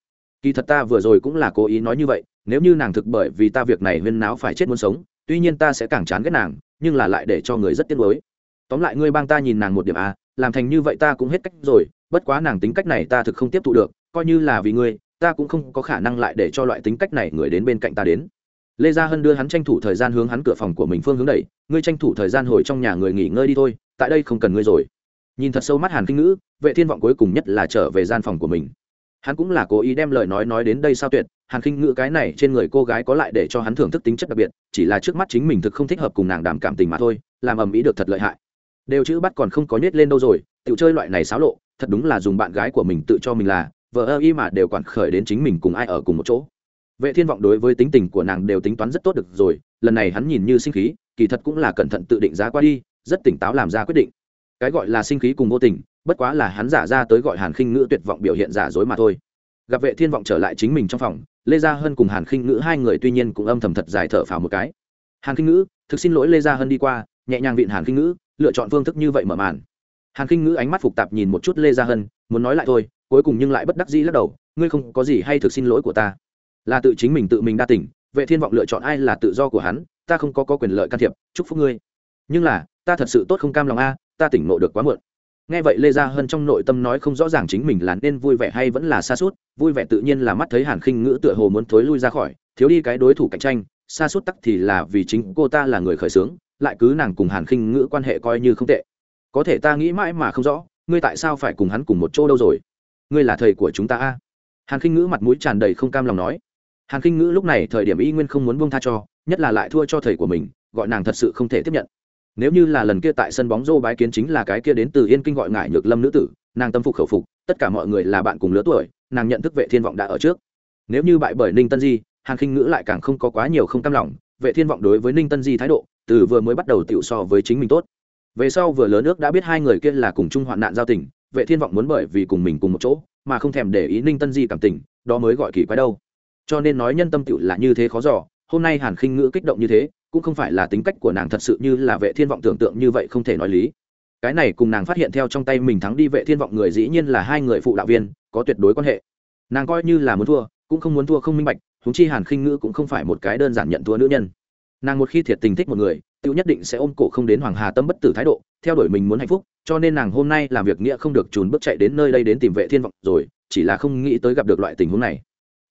kỳ thật ta vừa rồi cũng là cố ý nói như vậy, nếu như nàng thực bởi vì ta việc này huyên náo phải chết muốn sống, tuy nhiên ta sẽ càng chán ghét nàng, nhưng là lại để cho người rất tiếc nuối. Tóm lại ngươi bang ta nhìn nàng một điểm a làm thành như vậy ta cũng hết cách rồi, bất quá nàng tính cách này ta thực không tiếp thụ được, coi như là vì ngươi ta cũng không có khả năng lại để cho loại tính cách này người đến bên cạnh ta đến. Lê gia hân đưa hắn tranh thủ thời gian hướng hắn cửa phòng của mình phương hướng đẩy, ngươi tranh thủ thời gian hồi trong nhà người nghỉ ngơi đi thôi, tại đây không cần ngươi rồi. Nhìn thật sâu mắt hàn kinh ngữ, vệ thiên vọng cuối cùng nhất là trở về gian phòng của mình. Hắn cũng là cố ý đem lời nói nói đến đây sao tuyệt, hàn kinh ngữ cái này trên người cô gái có lại để cho hắn thưởng thức tính chất đặc biệt, chỉ là trước mắt chính mình thực không thích hợp cùng nàng đàm cảm tình mà thôi, làm ầm ĩ được thật lợi hại. Đều chữ bắt còn không có nhét lên đâu rồi tự chơi loại này xáo lộ, thật đúng là dùng bạn gái của mình tự cho mình là vợ ơ y mà đều quản khởi đến chính mình cùng ai ở cùng một chỗ. Vệ thiên vọng đối với tính tình của nàng đều tính toán rất tốt được rồi, lần này hắn nhìn như sinh khí, kỳ thật cũng là cẩn thận tự định giá qua đi, rất tỉnh táo làm ra quyết định. Cái gọi là sinh khí cùng vô tình, bất quá là hắn giả ra tới gọi hàn khinh ngữ tuyệt vọng biểu hiện giả dối mà thôi. Gặp vệ thiên vọng trở lại chính mình trong phòng, lê gia hân cùng hàn khinh ngữ hai người tuy nhiên cũng âm thầm thật dài thở phào một cái. Hàn khinh ngữ, thực xin lỗi lê gia hân đi qua, nhẹ nhàng vịn hàn khinh ngữ, lựa chọn phương thức như vậy mở màn. Hàn khinh ngữ ánh mắt phục tạp nhìn một chút lê gia hân, muốn nói lại thôi cuối cùng nhưng lại bất đắc dĩ lắc đầu ngươi không có gì hay thực xin lỗi của ta. Là tự chính mình tự mình đa tỉnh vệ thiên vọng lựa chọn ai là tự do của hắn ta không có, có quyền lợi can thiệp chúc phúc ngươi. Nhưng là ta thật sự tốt không cam lòng a ta tỉnh nộ được quá muộn. Nghe vậy lê gia hân trong nội tâm nói không rõ ràng chính mình là nên vui vẻ hay vẫn là xa suốt vui vẻ tự nhiên là mắt thấy hàn khinh ngữ tựa hồ muốn thối lui ra khỏi thiếu đi cái đối thủ cạnh tranh xa suốt tắc thì là vì chính cô ta là người khởi xướng lại cứ nàng cùng hàn khinh ngữ quan hệ coi như không tệ. Có thể ta nghĩ mãi mà không rõ ngươi tại sao phải cùng hắn cùng một chỗ đâu rồi? Ngươi là thầy của chúng ta a? Hàn khinh ngữ mặt mũi tràn đầy không cam lòng nói. Hàn khinh ngữ lúc này thời điểm y nguyên không muốn buông tha cho, nhất là lại thua cho thầy của mình, gọi nàng thật sự không thể tiếp nhận. Nếu như là lần kia tại sân bóng rô bái kiến chính là cái kia đến từ yên kinh gọi ngại nhược lâm nữ tử, nàng tâm phục khẩu phục, tất cả mọi người là bạn cùng lứa tuổi, nàng nhận thức vệ thiên vọng đã ở trước. Nếu như bại bởi ninh tân di, hàn khinh ngữ lại càng không có quá nhiều không cam lòng, vệ thiên vọng đối với ninh tân di thái độ, từ vừa mới bắt đầu tiểu so với chính mình tốt. Về sau vừa lớn nước đã biết hai người kia là cùng chung hoạn nạn giao tình vệ thiên vọng muốn bởi vì cùng mình cùng một chỗ, mà không thèm để ý ninh tân di cảm tình, đó mới gọi kỳ quái đâu. Cho nên nói nhân tâm tiểu là như thế khó dò, hôm nay hàn khinh ngữ kích động như thế, cũng không phải là tính cách của nàng thật sự như là vệ thiên vọng tưởng tượng như vậy không thể nói lý. Cái này cùng nàng phát hiện theo trong tay mình thắng đi vệ thiên vọng người dĩ nhiên là hai người phụ đạo viên, có tuyệt đối quan hệ. Nàng coi như là muốn thua, cũng không muốn thua không minh bạch húng chi hàn khinh ngữ cũng không phải một cái đơn giản nhận thua nữ nhân. Nàng một khi thiệt tình thích một người tự nhất định sẽ ôm cổ không đến hoàng hà tâm bất tử thái độ, theo đuổi mình muốn hạnh phúc, cho nên nàng hôm nay làm việc nghĩa không được trùn bước chạy đến nơi đây đến tìm vệ thiên vọng rồi, chỉ là không nghĩ tới gặp được loại tình huống này.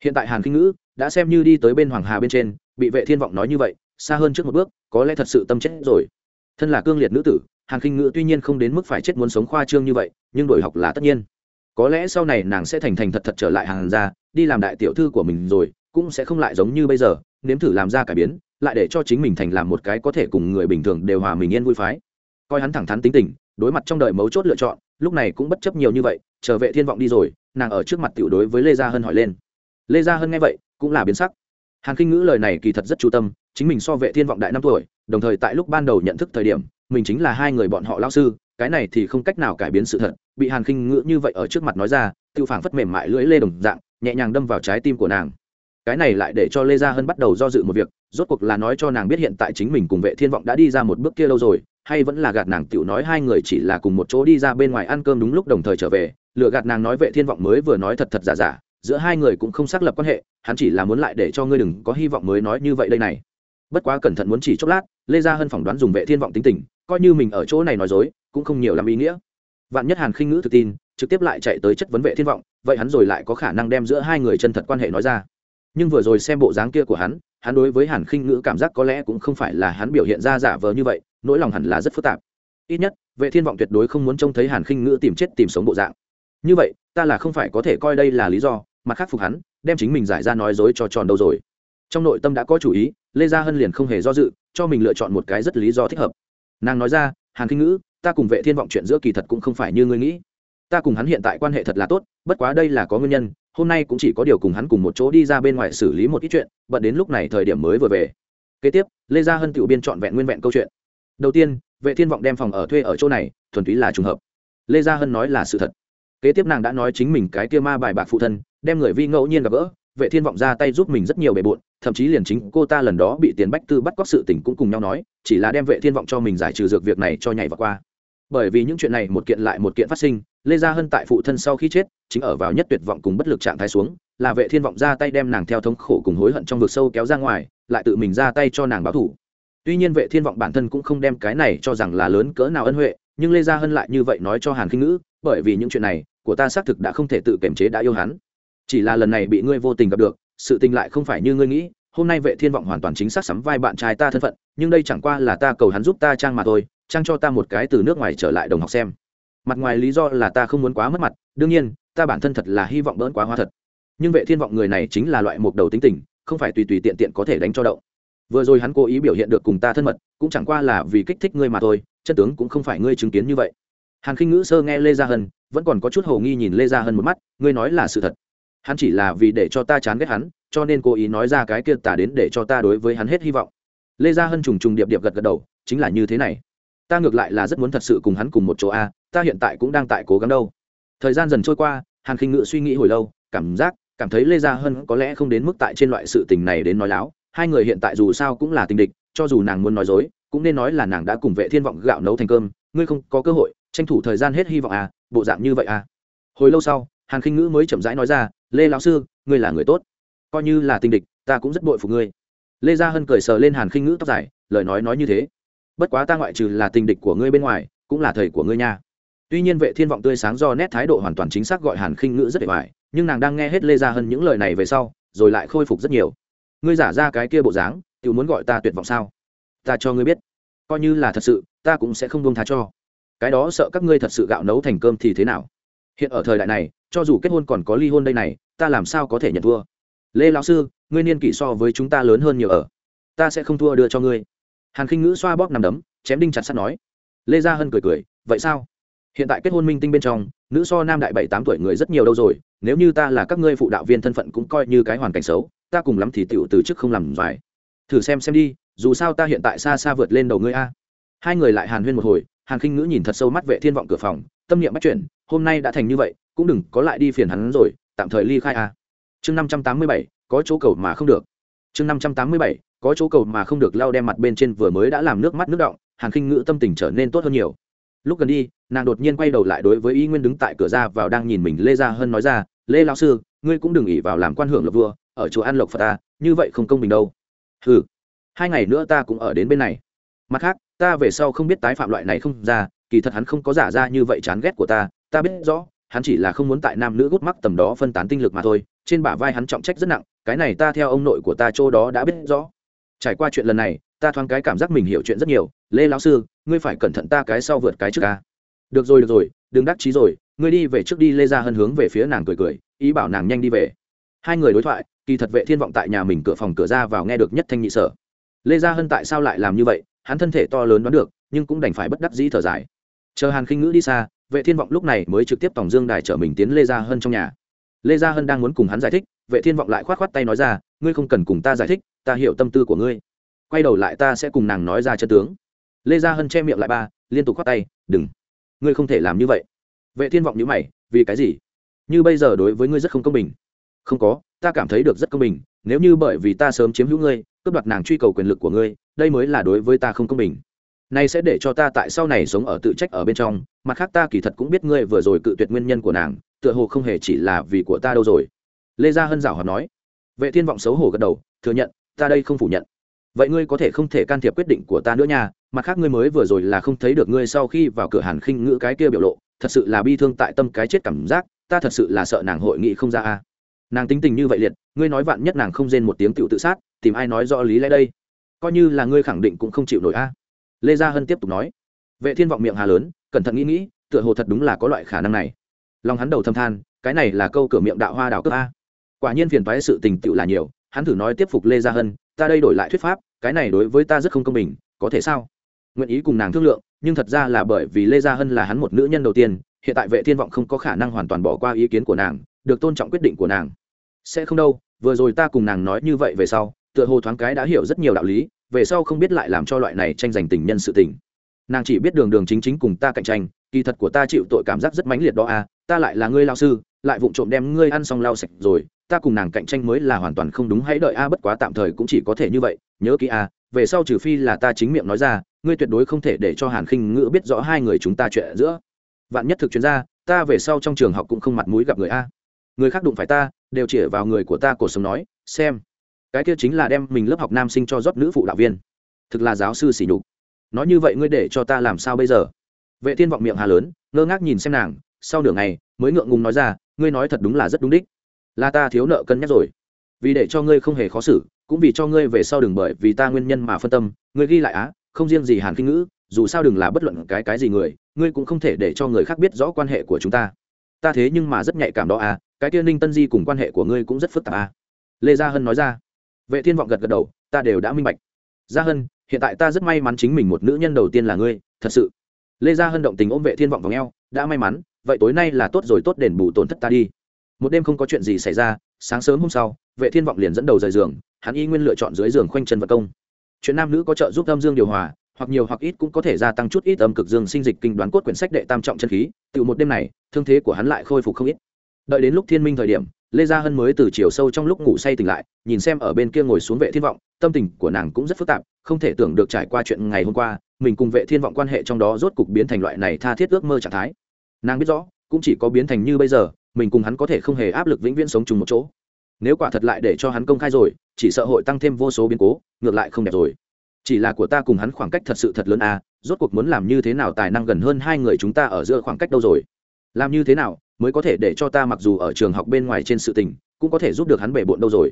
Hiện tại hàn khinh ngữ đã xem như đi tới bên hoàng hà bên trên, bị vệ thiên vọng nói như vậy, xa hơn trước một bước, có lẽ thật sự tâm chết rồi. Thân là cương liệt nữ tử, hàn khinh ngữ tuy nhiên không đến mức phải chết muốn sống khoa trương như vậy, nhưng đổi học là tất nhiên. Có lẽ sau này nàng sẽ thành thành thật thật trở lại hàng ra đi làm đại tiểu thư của mình rồi, cũng sẽ không lại giống như bây giờ nếm thử làm ra cải biến, lại để cho chính mình thành làm một cái có thể cùng người bình thường đều hòa mình yên vui phái. Coi hắn thẳng thắn tính tình, đối mặt trong đời mấu chốt lựa chọn, lúc này cũng bất chấp nhiều như vậy trở vệ thiên vọng đi rồi, nàng ở trước mặt tiểu đối với lê gia hân hỏi lên. Lê gia hân nghe vậy, cũng là biến sắc. Hàn kinh ngữ lời này kỳ thật rất chú tâm, chính mình so vệ thiên vọng đại năm tuổi, đồng thời tại lúc ban đầu nhận thức thời điểm, mình chính là hai người bọn họ lao sư, cái này thì không cách nào cải biến sự thật, bị hàn kinh ngữ như vậy ở trước mặt nói ra, tiêu phảng phất mềm mại lưỡi lê đồng dạng, nhẹ nhàng đâm vào trái tim của nàng cái này lại để cho lê gia hân bắt đầu do dự một việc, rốt cuộc là nói cho nàng biết hiện tại chính mình cùng vệ thiên vọng đã đi ra một bước kia lâu rồi, hay vẫn là gạt nàng tiểu nói hai người chỉ là cùng một chỗ đi ra bên ngoài ăn cơm đúng lúc đồng thời trở về lựa gạt nàng nói vệ thiên vọng mới vừa nói thật thật giả giả, giữa hai người cũng không xác lập quan hệ, hắn chỉ là muốn lại để cho ngươi đừng có hy vọng mới nói như vậy đây này. Bất quá cẩn thận muốn chỉ chốc lát, lê gia hân phỏng đoán dùng vệ thiên vọng tính tình, coi như mình ở chỗ này nói dối, cũng không nhiều làm ý nghĩa. Vạn nhất hàn khinh ngữ thực tin, trực tiếp lại chạy tới chất vấn vệ thiên vọng, vậy hắn rồi lại có khả năng đem giữa hai người chân thật quan hệ nói ra nhưng vừa rồi xem bộ dáng kia của hắn hắn đối với hàn khinh ngữ cảm giác có lẽ cũng không phải là hắn biểu hiện ra giả vờ như vậy, nỗi lòng hẳn là rất phức tạp. Ít nhất, vệ thiên vọng tuyệt đối không muốn trông thấy hàn khinh ngữ tìm chết tìm sống bộ dạng. Như vậy, ta là không phải có thể coi đây là lý do, mà khắc phục hắn, đem chính mình giải ra nói dối cho tròn đâu rồi. Trong nội tâm đã có chủ ý, lê gia hân liền không hề do dự, cho mình lựa chọn một cái rất lý do thích hợp. Nàng nói ra, hàn khinh ngữ, ta cùng vệ thiên vọng chuyện giữa kỳ thật cũng không phải như ngươi nghĩ. Ta cùng hắn hiện tại quan hệ thật là tốt, bất quá đây là có nguyên nhân hôm nay cũng chỉ có điều cùng hắn cùng một chỗ đi ra bên ngoài xử lý một ít chuyện, bận đến lúc này thời điểm mới vừa về. Kế tiếp, lê gia hân tự biên trọn vẹn nguyên vẹn câu chuyện. Đầu tiên, vệ thiên vọng đem phòng ở thuê ở chỗ này, thuần túy là trùng hợp. Lê gia hân nói là sự thật. Kế tiếp nàng đã nói chính mình cái kia ma bài bạc phụ thân, đem người vi ngẫu nhiên gặp gỡ, vệ thiên vọng ra tay giúp mình rất nhiều bề bộn, thậm chí liền chính cô ta lần đó bị tiền bách tư bắt cóc sự tình cũng cùng nhau nói, chỉ là đem vệ thiên vọng cho mình giải trừ dược việc này cho nhảy vào qua bởi vì những chuyện này một kiện lại một kiện phát sinh, lê gia hân tại phụ thân sau khi chết, chính ở vào nhất tuyệt vọng cùng bất lực trạng thái xuống, là vệ thiên vọng ra tay đem nàng theo thống khổ cùng hối hận trong vực sâu kéo ra ngoài, lại tự mình ra tay cho nàng báo thủ tuy nhiên vệ thiên vọng bản thân cũng không đem cái này cho rằng là lớn cỡ nào ân huệ, nhưng lê gia hân lại như vậy nói cho hàn khinh ngữ, bởi vì những chuyện này, của ta xác thực đã không thể tự kiềm chế đã yêu hắn. Chỉ là lần này bị ngươi vô tình gặp được, sự tình lại không phải như ngươi nghĩ, hôm nay vệ thiên vọng hoàn toàn chính xác sắm vai bạn trai ta thân phận, nhưng đây chẳng qua là ta cầu hắn giúp ta trang mà thôi trang cho ta một cái từ nước ngoài trở lại đồng học xem. Mặt ngoài lý do là ta không muốn quá mất mặt, đương nhiên, ta bản thân thật là hy vọng bỡn quá hoa thật. Nhưng vệ thiên vọng người này chính là loại mục đầu tính tình, không phải tùy tùy tiện tiện có thể đánh cho đậu vừa rồi hắn cố ý biểu hiện được cùng ta thân mật, cũng chẳng qua là vì kích thích ngươi mà thôi, chân tướng cũng không phải ngươi chứng kiến như vậy. Hàn khinh ngữ sơ nghe lê gia hân, vẫn còn có chút hồ nghi nhìn lê gia hân một mắt, ngươi nói là sự thật. Hắn chỉ là vì để cho ta chán ghét hắn, cho nên cố ý nói ra cái kia tả đến để cho ta đối với hắn hết hy vọng. Lê gia hân trùng trùng điệp điệp gật gật đầu, chính là như thế này ta ngược lại là rất muốn thật sự cùng hắn cùng một chỗ a, ta hiện tại cũng đang tại cố gắng đâu. Thời gian dần trôi qua, hàn khinh ngự suy nghĩ hồi lâu, cảm giác, cảm thấy lê gia hân có lẽ không đến mức tại trên loại sự tình này đến nói láo. Hai người hiện tại dù sao cũng là tình địch, cho dù nàng muốn nói dối, cũng nên nói là nàng đã cùng vệ thiên vọng gạo nấu thành cơm. Ngươi không có cơ hội, tranh thủ thời gian hết hy vọng à bộ dạng như vậy à. Hồi lâu sau, hàn khinh ngữ mới chậm rãi nói ra, lê lão sư, ngươi là người tốt. Coi như là tình địch, ta cũng rất bội phục ngươi. Lê gia hân cười sờ lên hàn khinh ngữ tóc dài, lời nói nói như thế bất quá ta ngoại trừ là tình địch của ngươi bên ngoài, cũng là thầy của ngươi nha. Tuy nhiên vệ thiên vọng tươi sáng do nét thái độ hoàn toàn chính xác gọi hàn khinh ngữ rất để bài nhưng nàng đang nghe hết lê gia hân những lời này về sau, rồi lại khôi phục rất nhiều. Ngươi giả ra cái kia bộ dáng tự muốn gọi ta tuyệt vọng sao? Ta cho ngươi biết. Coi như là thật sự, ta cũng sẽ không buông tha cho. Cái đó sợ các ngươi thật sự gạo nấu thành cơm thì thế nào? Hiện ở thời đại này, cho dù kết hôn còn có ly hôn đây này, ta làm sao có thể nhận thua? Lê lão sư, ngươi niên kỷ so với chúng ta lớn hơn nhiều ở. Ta sẽ không thua đưa cho ngươi hàn khinh ngữ xoa bóp nằm đấm, chém đinh chặt sắt nói. Lê gia hân cười cười, vậy sao? Hiện tại kết hôn minh tinh bên trong, nữ so nam đại bảy tám tuổi người rất nhiều đâu rồi, nếu như ta là các ngươi phụ đạo viên thân phận cũng coi như cái hoàn cảnh xấu, ta cùng lắm thì tựu từ chức không làm vải thử xem xem đi, dù sao ta hiện tại xa xa vượt lên đầu ngươi a. Hai người lại hàn huyên một hồi, hàn khinh ngữ nhìn thật sâu mắt vệ thiên vọng cửa phòng, tâm niệm bắt chuyển, hôm nay đã thành như vậy, cũng đừng có lại đi phiền hắn rồi, tạm thời ly khai a. Chương năm trăm tám mươi bảy, có chỗ cầu mà không được. Chương năm trăm tám mươi bảy có chỗ cầu mà không được lao đem mặt bên trên vừa mới đã làm nước mắt nước động, hàn khinh ngữ tâm tình trở nên tốt hơn nhiều. Lúc gần đi, nàng đột nhiên quay đầu lại đối với y nguyên đứng tại cửa ra vào đang nhìn mình lê gia hân nói ra, lê lão sư, ngươi cũng đừng ỉ vào làm quan hưởng lộc vua, ở chùa an lộc phật ta, như vậy không công bình đâu. Ừ hai ngày nữa ta cũng ở đến bên này. Mặt khác, ta về sau không biết tái phạm loại này không ra, kỳ thật hắn không có giả ra như vậy chán ghét của ta ta biết rõ, hắn chỉ là không muốn tại nam nữ gút mắc tầm đó phân tán tinh lực mà thôi, trên bả vai hắn trọng trách rất nặng, cái này ta theo ông nội của ta chỗ đó đã biết rõ trải qua chuyện lần này, ta thoáng cái cảm giác mình hiểu chuyện rất nhiều. Lê lão sư, ngươi phải cẩn thận ta cái sau vượt cái trước ca được rồi được rồi, đừng đắc chí rồi. Ngươi đi về trước đi, lê ra hân hướng về phía nàng cười cười, ý bảo nàng nhanh đi về. Hai người đối thoại, kỳ thật vệ thiên vọng tại nhà mình cửa phòng cửa ra vào nghe được nhất thanh nhị sở. Lê gia hân tại sao lại làm như vậy? Hắn thân thể to lớn đoán được, nhưng cũng đành phải bất đắc dĩ thở dài. Chờ hàn khinh ngữ đi xa, vệ thiên vọng lúc này mới trực tiếp tổng dương đài chở mình tiến lê gia hân trong nhà. Lê gia hân đang muốn cùng hắn giải thích, vệ thiên vọng lại khoát khoát tay nói ra ngươi không cần cùng ta giải thích, ta hiểu tâm tư của ngươi. Quay đầu lại ta sẽ cùng nàng nói ra chân tướng. Lê gia hân che miệng lại ba, liên tục khoát tay, đừng, ngươi không thể làm như vậy. Vệ thiên vọng như mày, vì cái gì? Như bây giờ đối với ngươi rất không công bình. Không có, ta cảm thấy được rất công bình, nếu như bởi vì ta sớm chiếm hữu ngươi, cướp đoạt nàng truy cầu quyền lực của ngươi, đây mới là đối với ta không công bình. Này sẽ để cho ta tại sau này sống ở tự trách ở bên trong, mặt khác ta kỳ thật cũng biết ngươi vừa rồi cự tuyệt nguyên nhân của nàng, tựa hồ không hề chỉ là vì của ta đâu rồi. Lê gia hân rảo hoạt nói vệ thiên vọng xấu hổ gật đầu, thừa nhận, ta đây không phủ nhận. Vậy ngươi có thể không thể can thiệp quyết định của ta nữa nha, mặt khác ngươi mới vừa rồi là không thấy được ngươi sau khi vào cửa hàn khinh ngữ cái kia biểu lộ, thật sự là bi thương tại tâm cái chết cảm giác, ta thật sự là sợ nàng hội nghị không ra a. Nàng tính tình như vậy liệt, ngươi nói vạn nhất nàng không rên một tiếng tựu tự sát, tìm ai nói rõ lý lẽ đây? Coi như là ngươi khẳng định cũng không chịu nổi a. Lê gia hân tiếp tục nói. Vệ thiên vọng miệng hà lớn, cẩn thận nghĩ nghĩ, tựa hồ thật đúng là có loại khả năng này. Lòng hắn đầu thâm than, cái này là câu cửa miệng đạo hoa đào cấp a quả nhiên phiền toái sự tình tựu là nhiều, hắn thử nói tiếp phục lê gia hân, ta đây đổi lại thuyết pháp, cái này đối với ta rất không công bình, có thể sao? Nguyện ý cùng nàng thương lượng, nhưng thật ra là bởi vì lê gia hân là hắn một nữ nhân đầu tiên, hiện tại vệ thiên vọng không có khả năng hoàn toàn bỏ qua ý kiến của nàng, được tôn trọng quyết định của nàng. Sẽ không đâu, vừa rồi ta cùng nàng nói như vậy về sau, tựa hồ thoáng cái đã hiểu rất nhiều đạo lý, về sau không biết lại làm cho loại này tranh giành tình nhân sự tình. Nàng chỉ biết đường đường chính chính cùng ta cạnh tranh, kỳ thật của ta chịu tội cảm giác rất mãnh liệt đó à ta lại là ngươi lao sư lại vụng trộm đem ngươi ăn xong lau sạch rồi, ta cùng nàng cạnh tranh mới là hoàn toàn không đúng, hãy đợi a, bất quá tạm thời cũng chỉ có thể như vậy, nhớ kỹ a, về sau trừ phi là ta chính miệng nói ra, ngươi tuyệt đối không thể để cho hàn khinh ngữ biết rõ hai người chúng ta chuyện giữa. Vạn nhất thực chuyên gia, ta về sau trong trường học cũng không mặt mũi gặp người a. Người khác đụng phải ta, đều chỉ vào người của ta cổ sống nói, xem. Cái kia chính là đem mình lớp học nam sinh cho rót nữ phụ đạo viên. Thực là giáo sư xỉ nhục. Nói như vậy ngươi để cho ta làm sao bây giờ? Vệ thiên vọng miệng hà lớn, ngơ ngác nhìn xem nàng, sau nửa ngày, mới ngượng ngùng nói ra ngươi nói thật đúng là rất đúng đích. Là ta thiếu nợ cân nhắc rồi. Vì để cho ngươi không hề khó xử, cũng vì cho ngươi về sau đừng bởi vì ta nguyên nhân mà phân tâm, ngươi ghi lại á, không riêng gì hàn kinh ngữ, dù sao đừng là bất luận cái cái gì người, ngươi cũng không thể để cho người khác biết rõ quan hệ của chúng ta. Ta thế nhưng mà rất nhạy cảm đó à cái tiên ninh tân di cùng quan hệ của ngươi cũng rất phức tạp à lê gia hân nói ra. Vệ thiên vọng gật gật đầu, ta đều đã minh bạch. Gia hân, hiện tại ta rất may mắn chính mình một nữ nhân đầu tiên là ngươi, thật sự. Lê gia hân động tình ôm vệ thiên vọng vào ngheo đã may mắn vậy tối nay là tốt rồi, tốt đền bù tổn thất ta đi. Một đêm không có chuyện gì xảy ra, sáng sớm hôm sau, vệ thiên vọng liền dẫn đầu rời giường, hắn y nguyên lựa chọn dưới giường khoanh chân vật công. Chuyện nam nữ có trợ giúp âm dương điều hòa, hoặc nhiều hoặc ít cũng có thể gia tăng chút ít âm cực dương sinh dịch kinh đoán cốt quyển sách đệ tam trọng chân khí từ một đêm này, thương thế của hắn lại khôi phục không ít. Đợi đến lúc thiên minh thời điểm, lê gia hân mới từ chiều sâu trong lúc ngủ say tỉnh lại, nhìn xem ở bên kia ngồi xuống vệ thiên vọng, tâm tình của nàng cũng rất phức tạp, không thể tưởng được trải qua chuyện ngày hôm qua, mình cùng vệ thiên vọng quan hệ trong đó rốt cục biến thành loại này tha thiết ước mơ trạng thái nàng biết rõ, cũng chỉ có biến thành như bây giờ, mình cùng hắn có thể không hề áp lực vĩnh viễn sống chung một chỗ. Nếu quả thật lại để cho hắn công khai rồi, chỉ sợ hội tăng thêm vô số biến cố, ngược lại không đẹp rồi. Chỉ là của ta cùng hắn khoảng cách thật sự thật lớn à rốt cuộc muốn làm như thế nào tài năng gần hơn hai người chúng ta ở giữa khoảng cách đâu rồi? Làm như thế nào mới có thể để cho ta mặc dù ở trường học bên ngoài trên sự tình, cũng có thể giúp được hắn bể bộn đâu rồi?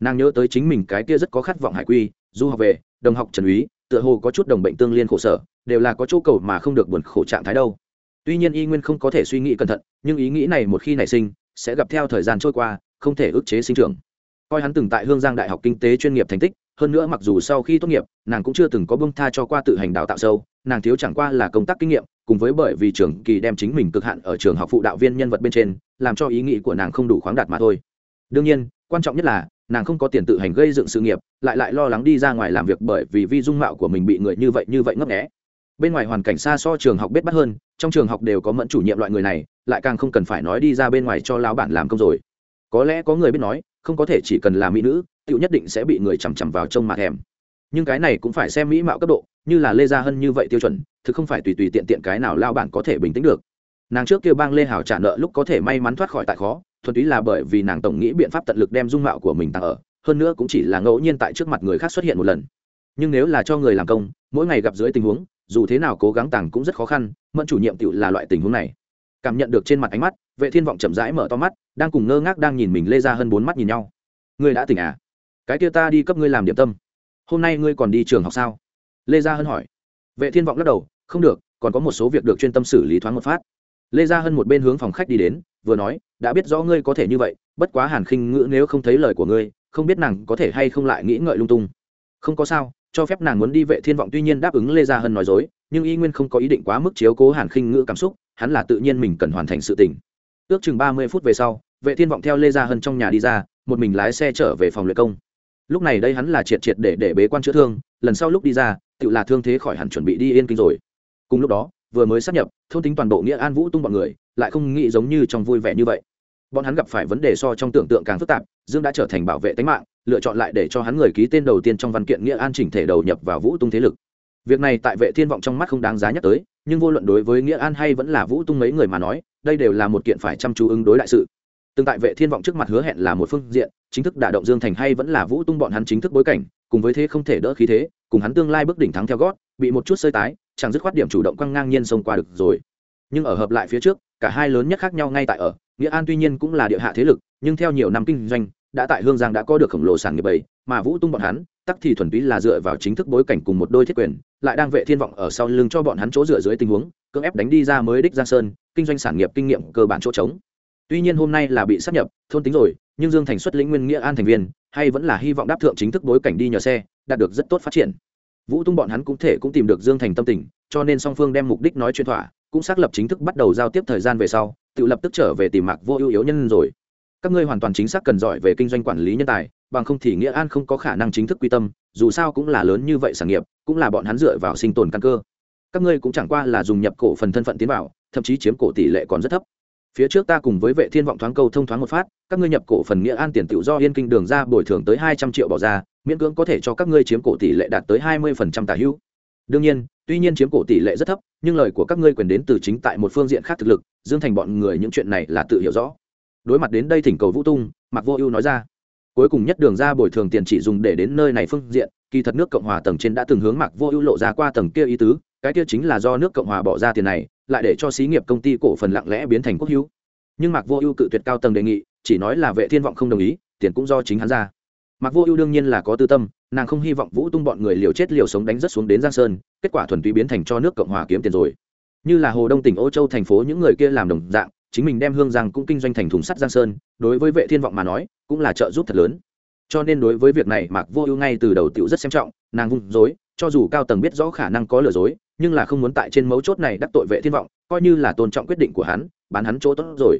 Nàng nhớ tới chính mình cái kia rất có khát vọng hải quy, du học về, đồng học trần úy, tựa hồ có chút đồng bệnh tương liên khổ sở, đều là có chỗ cầu mà không được buồn khổ trạng thái đâu tuy nhiên y nguyên không có thể suy nghĩ cẩn thận, nhưng ý nghĩ này một khi nảy sinh, sẽ gặp theo thời gian trôi qua, không thể ức chế sinh trưởng. Coi hắn từng tại hương giang đại học kinh tế chuyên nghiệp thành tích, hơn nữa mặc dù sau khi tốt nghiệp, nàng cũng chưa từng có bông tha cho qua tự hành đào tạo sâu, nàng thiếu chẳng qua là công tác kinh nghiệm, cùng với bởi vì trường kỳ đem chính mình cực hạn ở trường học phụ đạo viên nhân vật bên trên, làm cho ý nghĩ của nàng không đủ khoáng đạt mà thôi. Đương nhiên, quan trọng nhất là, nàng không có tiền tự hành gây dựng sự nghiệp, lại lại lo lắng đi ra ngoài làm việc bởi vì vi dung mạo của mình bị người như vậy như vậy ngấp nghẽ bên ngoài hoàn cảnh xa so trường học bết bắt hơn, trong trường học đều có mẫn chủ nhiệm loại người này, lại càng không cần phải nói đi ra bên ngoài cho lão bản làm công rồi. Có lẽ có người biết nói, không có thể chỉ cần là mỹ nữ tự nhất định sẽ bị người chằm chằm vào trông mặt thèm. Nhưng cái này cũng phải xem mỹ mạo cấp độ, như là lê gia hân như vậy tiêu chuẩn, thực không phải tùy tùy tiện tiện cái nào lao bản có thể bình tĩnh được. Nàng trước kêu bang lê hảo trả nợ lúc có thể may mắn thoát khỏi tại khó, thuần túy là bởi vì nàng tổng nghĩ biện pháp tận lực đem dung mạo của mình tăng ở, hơn nữa cũng chỉ là ngẫu nhiên tại trước mặt người khác xuất hiện một lần. Nhưng nếu là cho người làm công, mỗi ngày gặp dưới tình huống dù thế nào cố gắng tàng cũng rất khó khăn, mẫn chủ nhiệm tựu là loại tình huống này. Cảm nhận được trên mặt ánh mắt, vệ thiên vọng chậm rãi mở to mắt, đang cùng ngơ ngác đang nhìn mình lê ra hơn bốn mắt nhìn nhau. Ngươi đã tỉnh à? Cái kia ta đi cấp ngươi làm điểm tâm. Hôm nay ngươi còn đi trường học sao? Lê gia hân hỏi. Vệ thiên vọng lắc đầu, không được, còn có một số việc được chuyên tâm xử lý thoáng một phát. Lê gia hân một bên hướng phòng khách đi đến, vừa nói, đã biết rõ ngươi có thể như vậy, bất quá hàn khinh ngữ nếu không thấy lời của ngươi, không biết nàng có thể hay không lại nghĩ ngợi lung tung. Không có sao cho phép nàng muốn đi vệ thiên vọng tuy nhiên đáp ứng lê gia hân nói dối, nhưng y nguyên không có ý định quá mức chiếu cố hàn khinh ngữ cảm xúc, hắn là tự nhiên mình cần hoàn thành sự tình. Ước chừng ba mươi phút về sau, vệ thiên vọng theo lê gia hân trong nhà đi ra, một mình lái xe trở về phòng luyện công. Lúc này đây hắn là triệt triệt để để bế quan chữa thương, lần sau lúc đi ra, tự là thương thế khỏi hẳn chuẩn bị đi yên kinh rồi. Cùng lúc đó, vừa mới sắp nhập, thôn tính toàn bộ nghĩa an vũ tung bọn người, lại không nghĩ giống như trong vui vẻ như vậy. Bọn hắn gặp phải vấn đề so trong tưởng tượng càng phức tạp, dương đã trở thành bảo vệ tính mạng lựa chọn lại để cho hắn người ký tên đầu tiên trong văn kiện nghĩa an chỉnh thể đầu nhập vào vũ tung thế lực. Việc này tại vệ thiên vọng trong mắt không đáng giá nhắc tới, nhưng vô luận đối với nghĩa an hay vẫn là vũ tung mấy người mà nói, đây đều là một kiện phải chăm chú ứng đối đại sự. Từng tại vệ thiên vọng trước mặt hứa hẹn là một phương diện, chính thức đả động dương thành hay vẫn là vũ tung bọn hắn chính thức bối cảnh, cùng với thế không thể đỡ khí thế, cùng hắn tương lai bước đỉnh thắng theo gót, bị một chút sơi tái, chẳng dứt khoát điểm chủ động quăng ngang nhiên xông qua được rồi. Nhưng ở hợp lại phía trước, cả hai lớn nhất khác nhau ngay tại ở, nghĩa an tuy nhiên cũng là địa hạ thế lực, nhưng theo nhiều năm kinh doanh đã tại hương giang đã có được khổng lồ sản nghiệp bảy mà vũ tung bọn hắn, tắc thì thuần túy là dựa vào chính thức bối cảnh cùng một đôi thiết quyền, lại đang vệ thiên vọng ở sau lưng cho bọn hắn chỗ dựa dưới tình huống, cưỡng ép đánh đi ra mới đích giang sơn, kinh doanh sản nghiệp kinh nghiệm cơ bản chỗ trống. Tuy nhiên hôm nay là bị sắp nhập, thôn tính rồi, nhưng dương thành xuất lĩnh nguyên nghĩa an thành viên, hay vẫn là hy vọng đáp thượng chính thức bối cảnh đi nhờ xe, đạt được rất tốt phát triển. Vũ tung bọn hắn cũng thể cũng tìm được dương thành tâm tình, cho nên song phương đem mục đích nói chuyện thỏa, cũng xác lập chính thức bắt đầu giao tiếp thời gian về sau, tự lập tức trở về tìm mạc vô ưu yếu nhân rồi các ngươi hoàn toàn chính xác cần giỏi về kinh doanh quản lý nhân tài, bằng không thì nghĩa an không có khả năng chính thức quy tâm, dù sao cũng là lớn như vậy sản nghiệp, cũng là bọn hắn dựa vào sinh tồn căn cơ. Các ngươi cũng chẳng qua là dùng nhập cổ phần thân phận tiến vào, thậm chí chiếm cổ tỷ lệ còn rất thấp. Phía trước ta cùng với vệ thiên vọng thoáng câu thông thoáng một phát, các ngươi nhập cổ phần nghĩa an tiền tự do yên kinh đường ra bồi thường tới hai trăm triệu bỏ ra, miễn cưỡng có thể cho các ngươi chiếm cổ tỷ lệ đạt tới hai mươi phần trăm tả hữu. Đương nhiên, tuy nhiên chiếm cổ tỷ lệ rất thấp, nhưng lời của các ngươi quyền đến từ chính tại một phương diện khác thực lực, dương thành bọn người những chuyện này là tự hiểu rõ đối mặt đến đây thỉnh cầu vũ tung, mạc vô ưu nói ra. Cuối cùng nhất đường ra bồi thường tiền chỉ dùng để đến nơi này phương diện, kỳ thật nước cộng hòa tầng trên đã từng hướng mạc vô ưu lộ ra qua tầng kia ý tứ, cái kia chính là do nước cộng hòa bỏ ra tiền này, lại để cho xí nghiệp công ty cổ phần lặng lẽ biến thành quốc hữu. Nhưng mạc vô ưu cự tuyệt cao tầng đề nghị, chỉ nói là vệ thiên vọng không đồng ý, tiền cũng do chính hắn ra. Mạc vô ưu đương nhiên là có tư tâm, nàng không hy vọng vũ tung bọn người liều chết liều sống đánh rất xuống đến giang sơn, kết quả thuần túy biến thành cho nước cộng hòa kiếm tiền rồi. Như là hồ đông tỉnh ô châu thành phố những người kia làm đồng dạng chính mình đem hương giang cũng kinh doanh thành thùng sắt giang sơn, đối với vệ thiên vọng mà nói, cũng là trợ giúp thật lớn. Cho nên đối với việc này, mạc vô ưu ngay từ đầu tiểu rất xem trọng, nàng vung dối cho dù cao tầng biết rõ khả năng có lừa dối, nhưng là không muốn tại trên mấu chốt này đắc tội vệ thiên vọng, coi như là tôn trọng quyết định của hắn, bán hắn chỗ tốt rồi.